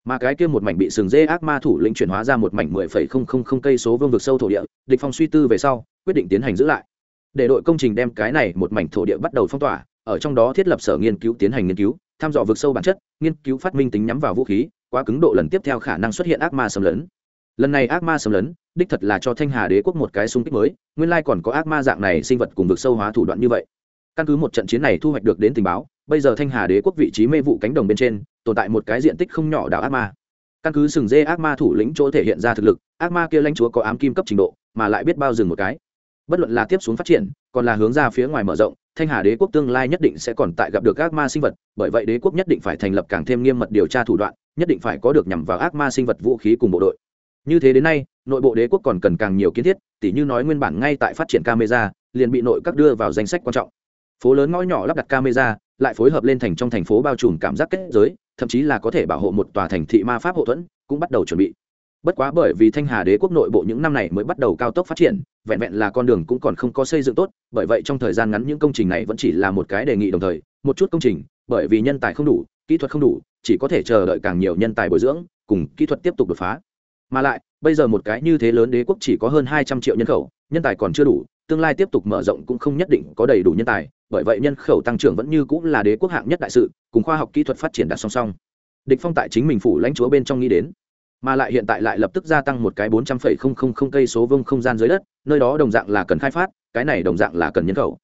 Mà cái kia một mảnh bị sừng dê ác ma thủ lĩnh chuyển hóa ra một mảnh mười phẩy không không không cây số vương vực sâu thổ địa, địch phong suy tư về sau, quyết định tiến hành giữ lại. Để đội công trình đem cái này một mảnh thổ địa bắt đầu phong tỏa, ở trong đó thiết lập sở nghiên cứu tiến hành nghiên cứu tham dò vực sâu bản chất, nghiên cứu phát minh tính nhắm vào vũ khí quá cứng độ lần tiếp theo khả năng xuất hiện ác ma xâm lấn. Lần này ác ma xâm lấn, đích thật là cho thanh hà đế quốc một cái xung kích mới, nguyên lai còn có ác ma dạng này sinh vật cùng vực sâu hóa thủ đoạn như vậy. Căn cứ một trận chiến này thu hoạch được đến tình báo, bây giờ thanh hà đế quốc vị trí mê vụ cánh đồng bên trên, tồn tại một cái diện tích không nhỏ đảo ác ma. Căn cứ sừng dê ác ma thủ lĩnh chỗ thể hiện ra thực lực, ác ma kia lãnh chúa có ám kim cấp trình độ, mà lại biết bao dừng một cái. Bất luận là tiếp xuống phát triển, còn là hướng ra phía ngoài mở rộng, thanh hà đế quốc tương lai nhất định sẽ còn tại gặp được ác ma sinh vật, bởi vậy đế quốc nhất định phải thành lập càng thêm nghiêm mật điều tra thủ đoạn nhất định phải có được nhằm vào ác ma sinh vật vũ khí cùng bộ đội. Như thế đến nay, nội bộ đế quốc còn cần càng nhiều kiến thiết, tỉ như nói nguyên bản ngay tại phát triển camera, liền bị nội các đưa vào danh sách quan trọng. Phố lớn ngõ nhỏ lắp đặt camera, lại phối hợp lên thành trong thành phố bao trùm cảm giác kết giới, thậm chí là có thể bảo hộ một tòa thành thị ma pháp hậu thuẫn, cũng bắt đầu chuẩn bị. Bất quá bởi vì thanh hà đế quốc nội bộ những năm này mới bắt đầu cao tốc phát triển, vẹn vẹn là con đường cũng còn không có xây dựng tốt, bởi vậy trong thời gian ngắn những công trình này vẫn chỉ là một cái đề nghị đồng thời, một chút công trình, bởi vì nhân tài không đủ, kỹ thuật không đủ chỉ có thể chờ đợi càng nhiều nhân tài bồi dưỡng, cùng kỹ thuật tiếp tục đột phá. Mà lại, bây giờ một cái như thế lớn đế quốc chỉ có hơn hai trăm triệu nhân khẩu, nhân tài còn chưa đủ, tương lai tiếp tục mở rộng cũng không nhất định có đầy đủ nhân tài, bởi vậy nhân khẩu tăng trưởng vẫn như cũng là đế quốc hạng nhất đại sự, cùng khoa học kỹ thuật phát triển đạt song song. Địch phong tại chính mình phủ lãnh chúa bên trong nghĩ đến, mà lại hiện tại lại lập tức gia tăng một cái bốn trăm phẩy không không không cây số vương không gian dưới đất, nơi đó đồng dạng là cần khai phát, cái này đồng dạng là cần nhân khẩu.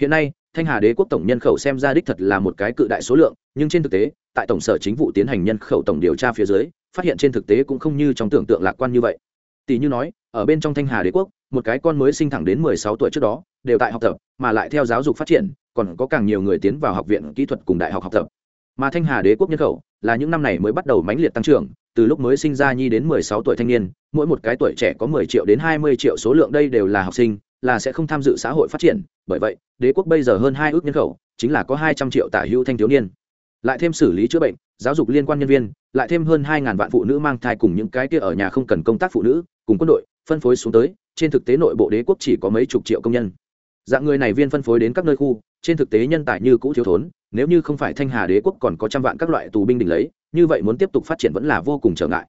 Hiện nay thanh hà đế quốc tổng nhân khẩu xem ra đích thật là một cái cự đại số lượng, nhưng trên thực tế, tại tổng sở chính vụ tiến hành nhân khẩu tổng điều tra phía dưới, phát hiện trên thực tế cũng không như trong tưởng tượng lạc quan như vậy. Tỷ như nói, ở bên trong thanh hà đế quốc, một cái con mới sinh thẳng đến mười sáu tuổi trước đó, đều tại học tập, mà lại theo giáo dục phát triển, còn có càng nhiều người tiến vào học viện kỹ thuật cùng đại học học tập. Mà thanh hà đế quốc nhân khẩu, là những năm này mới bắt đầu mãnh liệt tăng trưởng, từ lúc mới sinh ra nhi đến mười sáu tuổi thanh niên, mỗi một cái tuổi trẻ có mười triệu đến hai mươi triệu số lượng đây đều là học sinh là sẽ không tham dự xã hội phát triển, bởi vậy, đế quốc bây giờ hơn hai ước nhân khẩu, chính là có hai trăm triệu tả hữu thanh thiếu niên. Lại thêm xử lý chữa bệnh, giáo dục liên quan nhân viên, lại thêm hơn hai ngàn vạn phụ nữ mang thai cùng những cái kia ở nhà không cần công tác phụ nữ, cùng quân đội, phân phối xuống tới, trên thực tế nội bộ đế quốc chỉ có mấy chục triệu công nhân. Dạng người này viên phân phối đến các nơi khu, trên thực tế nhân tài như cũ thiếu thốn, nếu như không phải thanh hà đế quốc còn có trăm vạn các loại tù binh đỉnh lấy, như vậy muốn tiếp tục phát triển vẫn là vô cùng trở ngại.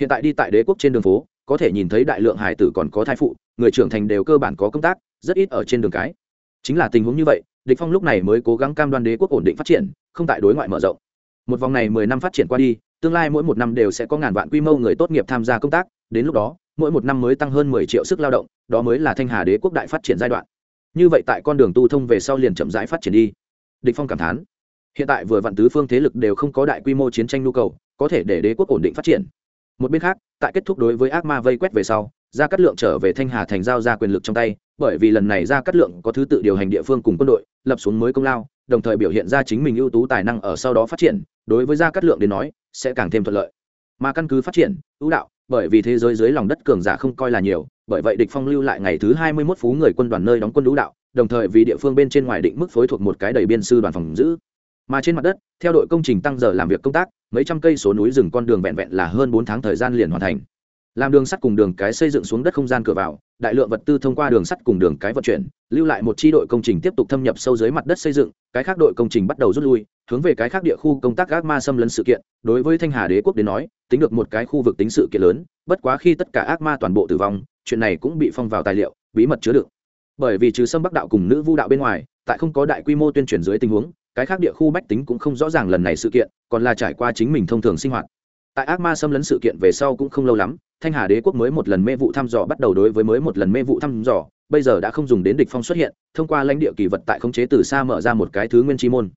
Hiện tại đi tại đế quốc trên đường phố có thể nhìn thấy đại lượng hải tử còn có thai phụ, người trưởng thành đều cơ bản có công tác, rất ít ở trên đường cái. Chính là tình huống như vậy, địch phong lúc này mới cố gắng cam đoan đế quốc ổn định phát triển, không tại đối ngoại mở rộng. Một vòng này mười năm phát triển qua đi, tương lai mỗi một năm đều sẽ có ngàn vạn quy mô người tốt nghiệp tham gia công tác, đến lúc đó, mỗi một năm mới tăng hơn mười triệu sức lao động, đó mới là thanh hà đế quốc đại phát triển giai đoạn. Như vậy tại con đường tu thông về sau liền chậm rãi phát triển đi. Địch phong cảm thán. Hiện tại vừa vạn tứ phương thế lực đều không có đại quy mô chiến tranh nhu cầu, có thể để đế quốc ổn định phát triển một bên khác, tại kết thúc đối với ác ma vây quét về sau, gia cát lượng trở về thanh hà thành giao ra quyền lực trong tay, bởi vì lần này gia cát lượng có thứ tự điều hành địa phương cùng quân đội, lập xuống mới công lao, đồng thời biểu hiện ra chính mình ưu tú tài năng ở sau đó phát triển, đối với gia cát lượng đến nói, sẽ càng thêm thuận lợi. Mà căn cứ phát triển, ưu đạo, bởi vì thế giới dưới lòng đất cường giả không coi là nhiều, bởi vậy địch phong lưu lại ngày thứ hai mươi 21 phú người quân đoàn nơi đóng quân ưu đạo, đồng thời vì địa phương bên trên ngoài định mức phối thuộc một cái đầy biên sư đoàn phòng giữ mà trên mặt đất, theo đội công trình tăng giờ làm việc công tác, mấy trăm cây số núi rừng con đường vẹn vẹn là hơn bốn tháng thời gian liền hoàn thành. Làm đường sắt cùng đường cái xây dựng xuống đất không gian cửa vào, đại lượng vật tư thông qua đường sắt cùng đường cái vận chuyển, lưu lại một chi đội công trình tiếp tục thâm nhập sâu dưới mặt đất xây dựng, cái khác đội công trình bắt đầu rút lui, hướng về cái khác địa khu công tác ác ma xâm lấn sự kiện. Đối với thanh hà đế quốc đến nói, tính được một cái khu vực tính sự kiện lớn, bất quá khi tất cả ác ma toàn bộ tử vong, chuyện này cũng bị phong vào tài liệu, bí mật chứa đựng bởi vì trừ sâm bắc đạo cùng nữ vu đạo bên ngoài, tại không có đại quy mô tuyên truyền dưới tình huống, cái khác địa khu bách tính cũng không rõ ràng lần này sự kiện, còn là trải qua chính mình thông thường sinh hoạt. Tại ác ma xâm lấn sự kiện về sau cũng không lâu lắm, thanh hà đế quốc mới một lần mê vụ thăm dò bắt đầu đối với mới một lần mê vụ thăm dò, bây giờ đã không dùng đến địch phong xuất hiện, thông qua lãnh địa kỳ vật tại khống chế từ xa mở ra một cái thứ nguyên chi môn.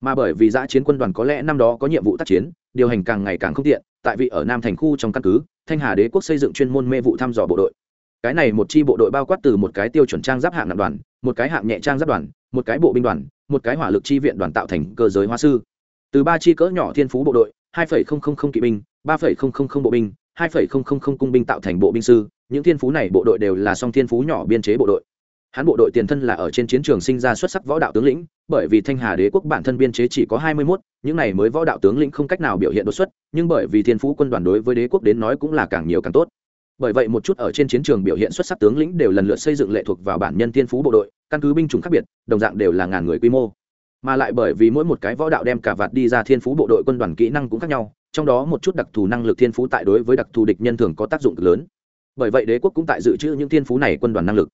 Mà bởi vì giã chiến quân đoàn có lẽ năm đó có nhiệm vụ tác chiến, điều hành càng ngày càng không tiện, tại vị ở nam thành khu trong căn cứ, thanh hà đế quốc xây dựng chuyên môn mê vụ thăm dò bộ đội cái này một chi bộ đội bao quát từ một cái tiêu chuẩn trang giáp hạng nặng đoàn một cái hạng nhẹ trang giáp đoàn một cái bộ binh đoàn một cái hỏa lực chi viện đoàn tạo thành cơ giới hóa sư. Từ ba chi cỡ nhỏ thiên phú bộ đội hai kỵ binh ba bộ binh hai cung binh tạo thành bộ binh sư những thiên phú này bộ đội đều là song thiên phú nhỏ biên chế bộ đội. Hắn bộ đội tiền thân là ở trên chiến trường sinh ra xuất sắc võ đạo tướng lĩnh bởi vì thanh hà đế quốc bản thân biên chế chỉ có hai mươi 21, những này mới võ đạo tướng lĩnh không cách nào biểu hiện đột xuất nhưng bởi vì thiên phú quân đoàn đối với đế quốc đến nói cũng là càng nhiều càng tốt bởi vậy một chút ở trên chiến trường biểu hiện xuất sắc tướng lĩnh đều lần lượt xây dựng lệ thuộc vào bản nhân thiên phú bộ đội, căn cứ binh chủng khác biệt, đồng dạng đều là ngàn người quy mô. Mà lại bởi vì mỗi một cái võ đạo đem cả vạt đi ra thiên phú bộ đội quân đoàn kỹ năng cũng khác nhau, trong đó một chút đặc thù năng lực thiên phú tại đối với đặc thù địch nhân thường có tác dụng lớn. Bởi vậy đế quốc cũng tại dự trữ những thiên phú này quân đoàn năng lực.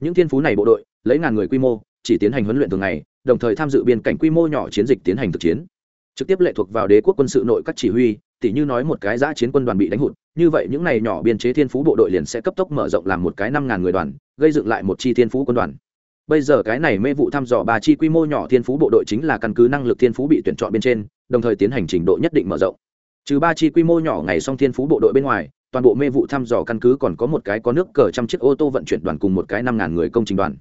Những thiên phú này bộ đội, lấy ngàn người quy mô, chỉ tiến hành huấn luyện thường ngày, đồng thời tham dự biên cảnh quy mô nhỏ chiến dịch tiến hành thực chiến. Trực tiếp lệ thuộc vào đế quốc quân sự nội các chỉ huy, tỉ như nói một cái giã chiến quân đoàn bị đánh hụt như vậy những này nhỏ biên chế thiên phú bộ đội liền sẽ cấp tốc mở rộng làm một cái năm ngàn người đoàn, gây dựng lại một chi thiên phú quân đoàn. Bây giờ cái này mê vụ thăm dò ba chi quy mô nhỏ thiên phú bộ đội chính là căn cứ năng lực thiên phú bị tuyển chọn bên trên, đồng thời tiến hành trình độ nhất định mở rộng. Trừ ba chi quy mô nhỏ ngày song thiên phú bộ đội bên ngoài, toàn bộ mê vụ thăm dò căn cứ còn có một cái có nước cờ trăm chiếc ô tô vận chuyển đoàn cùng một cái năm ngàn người công trình đoàn.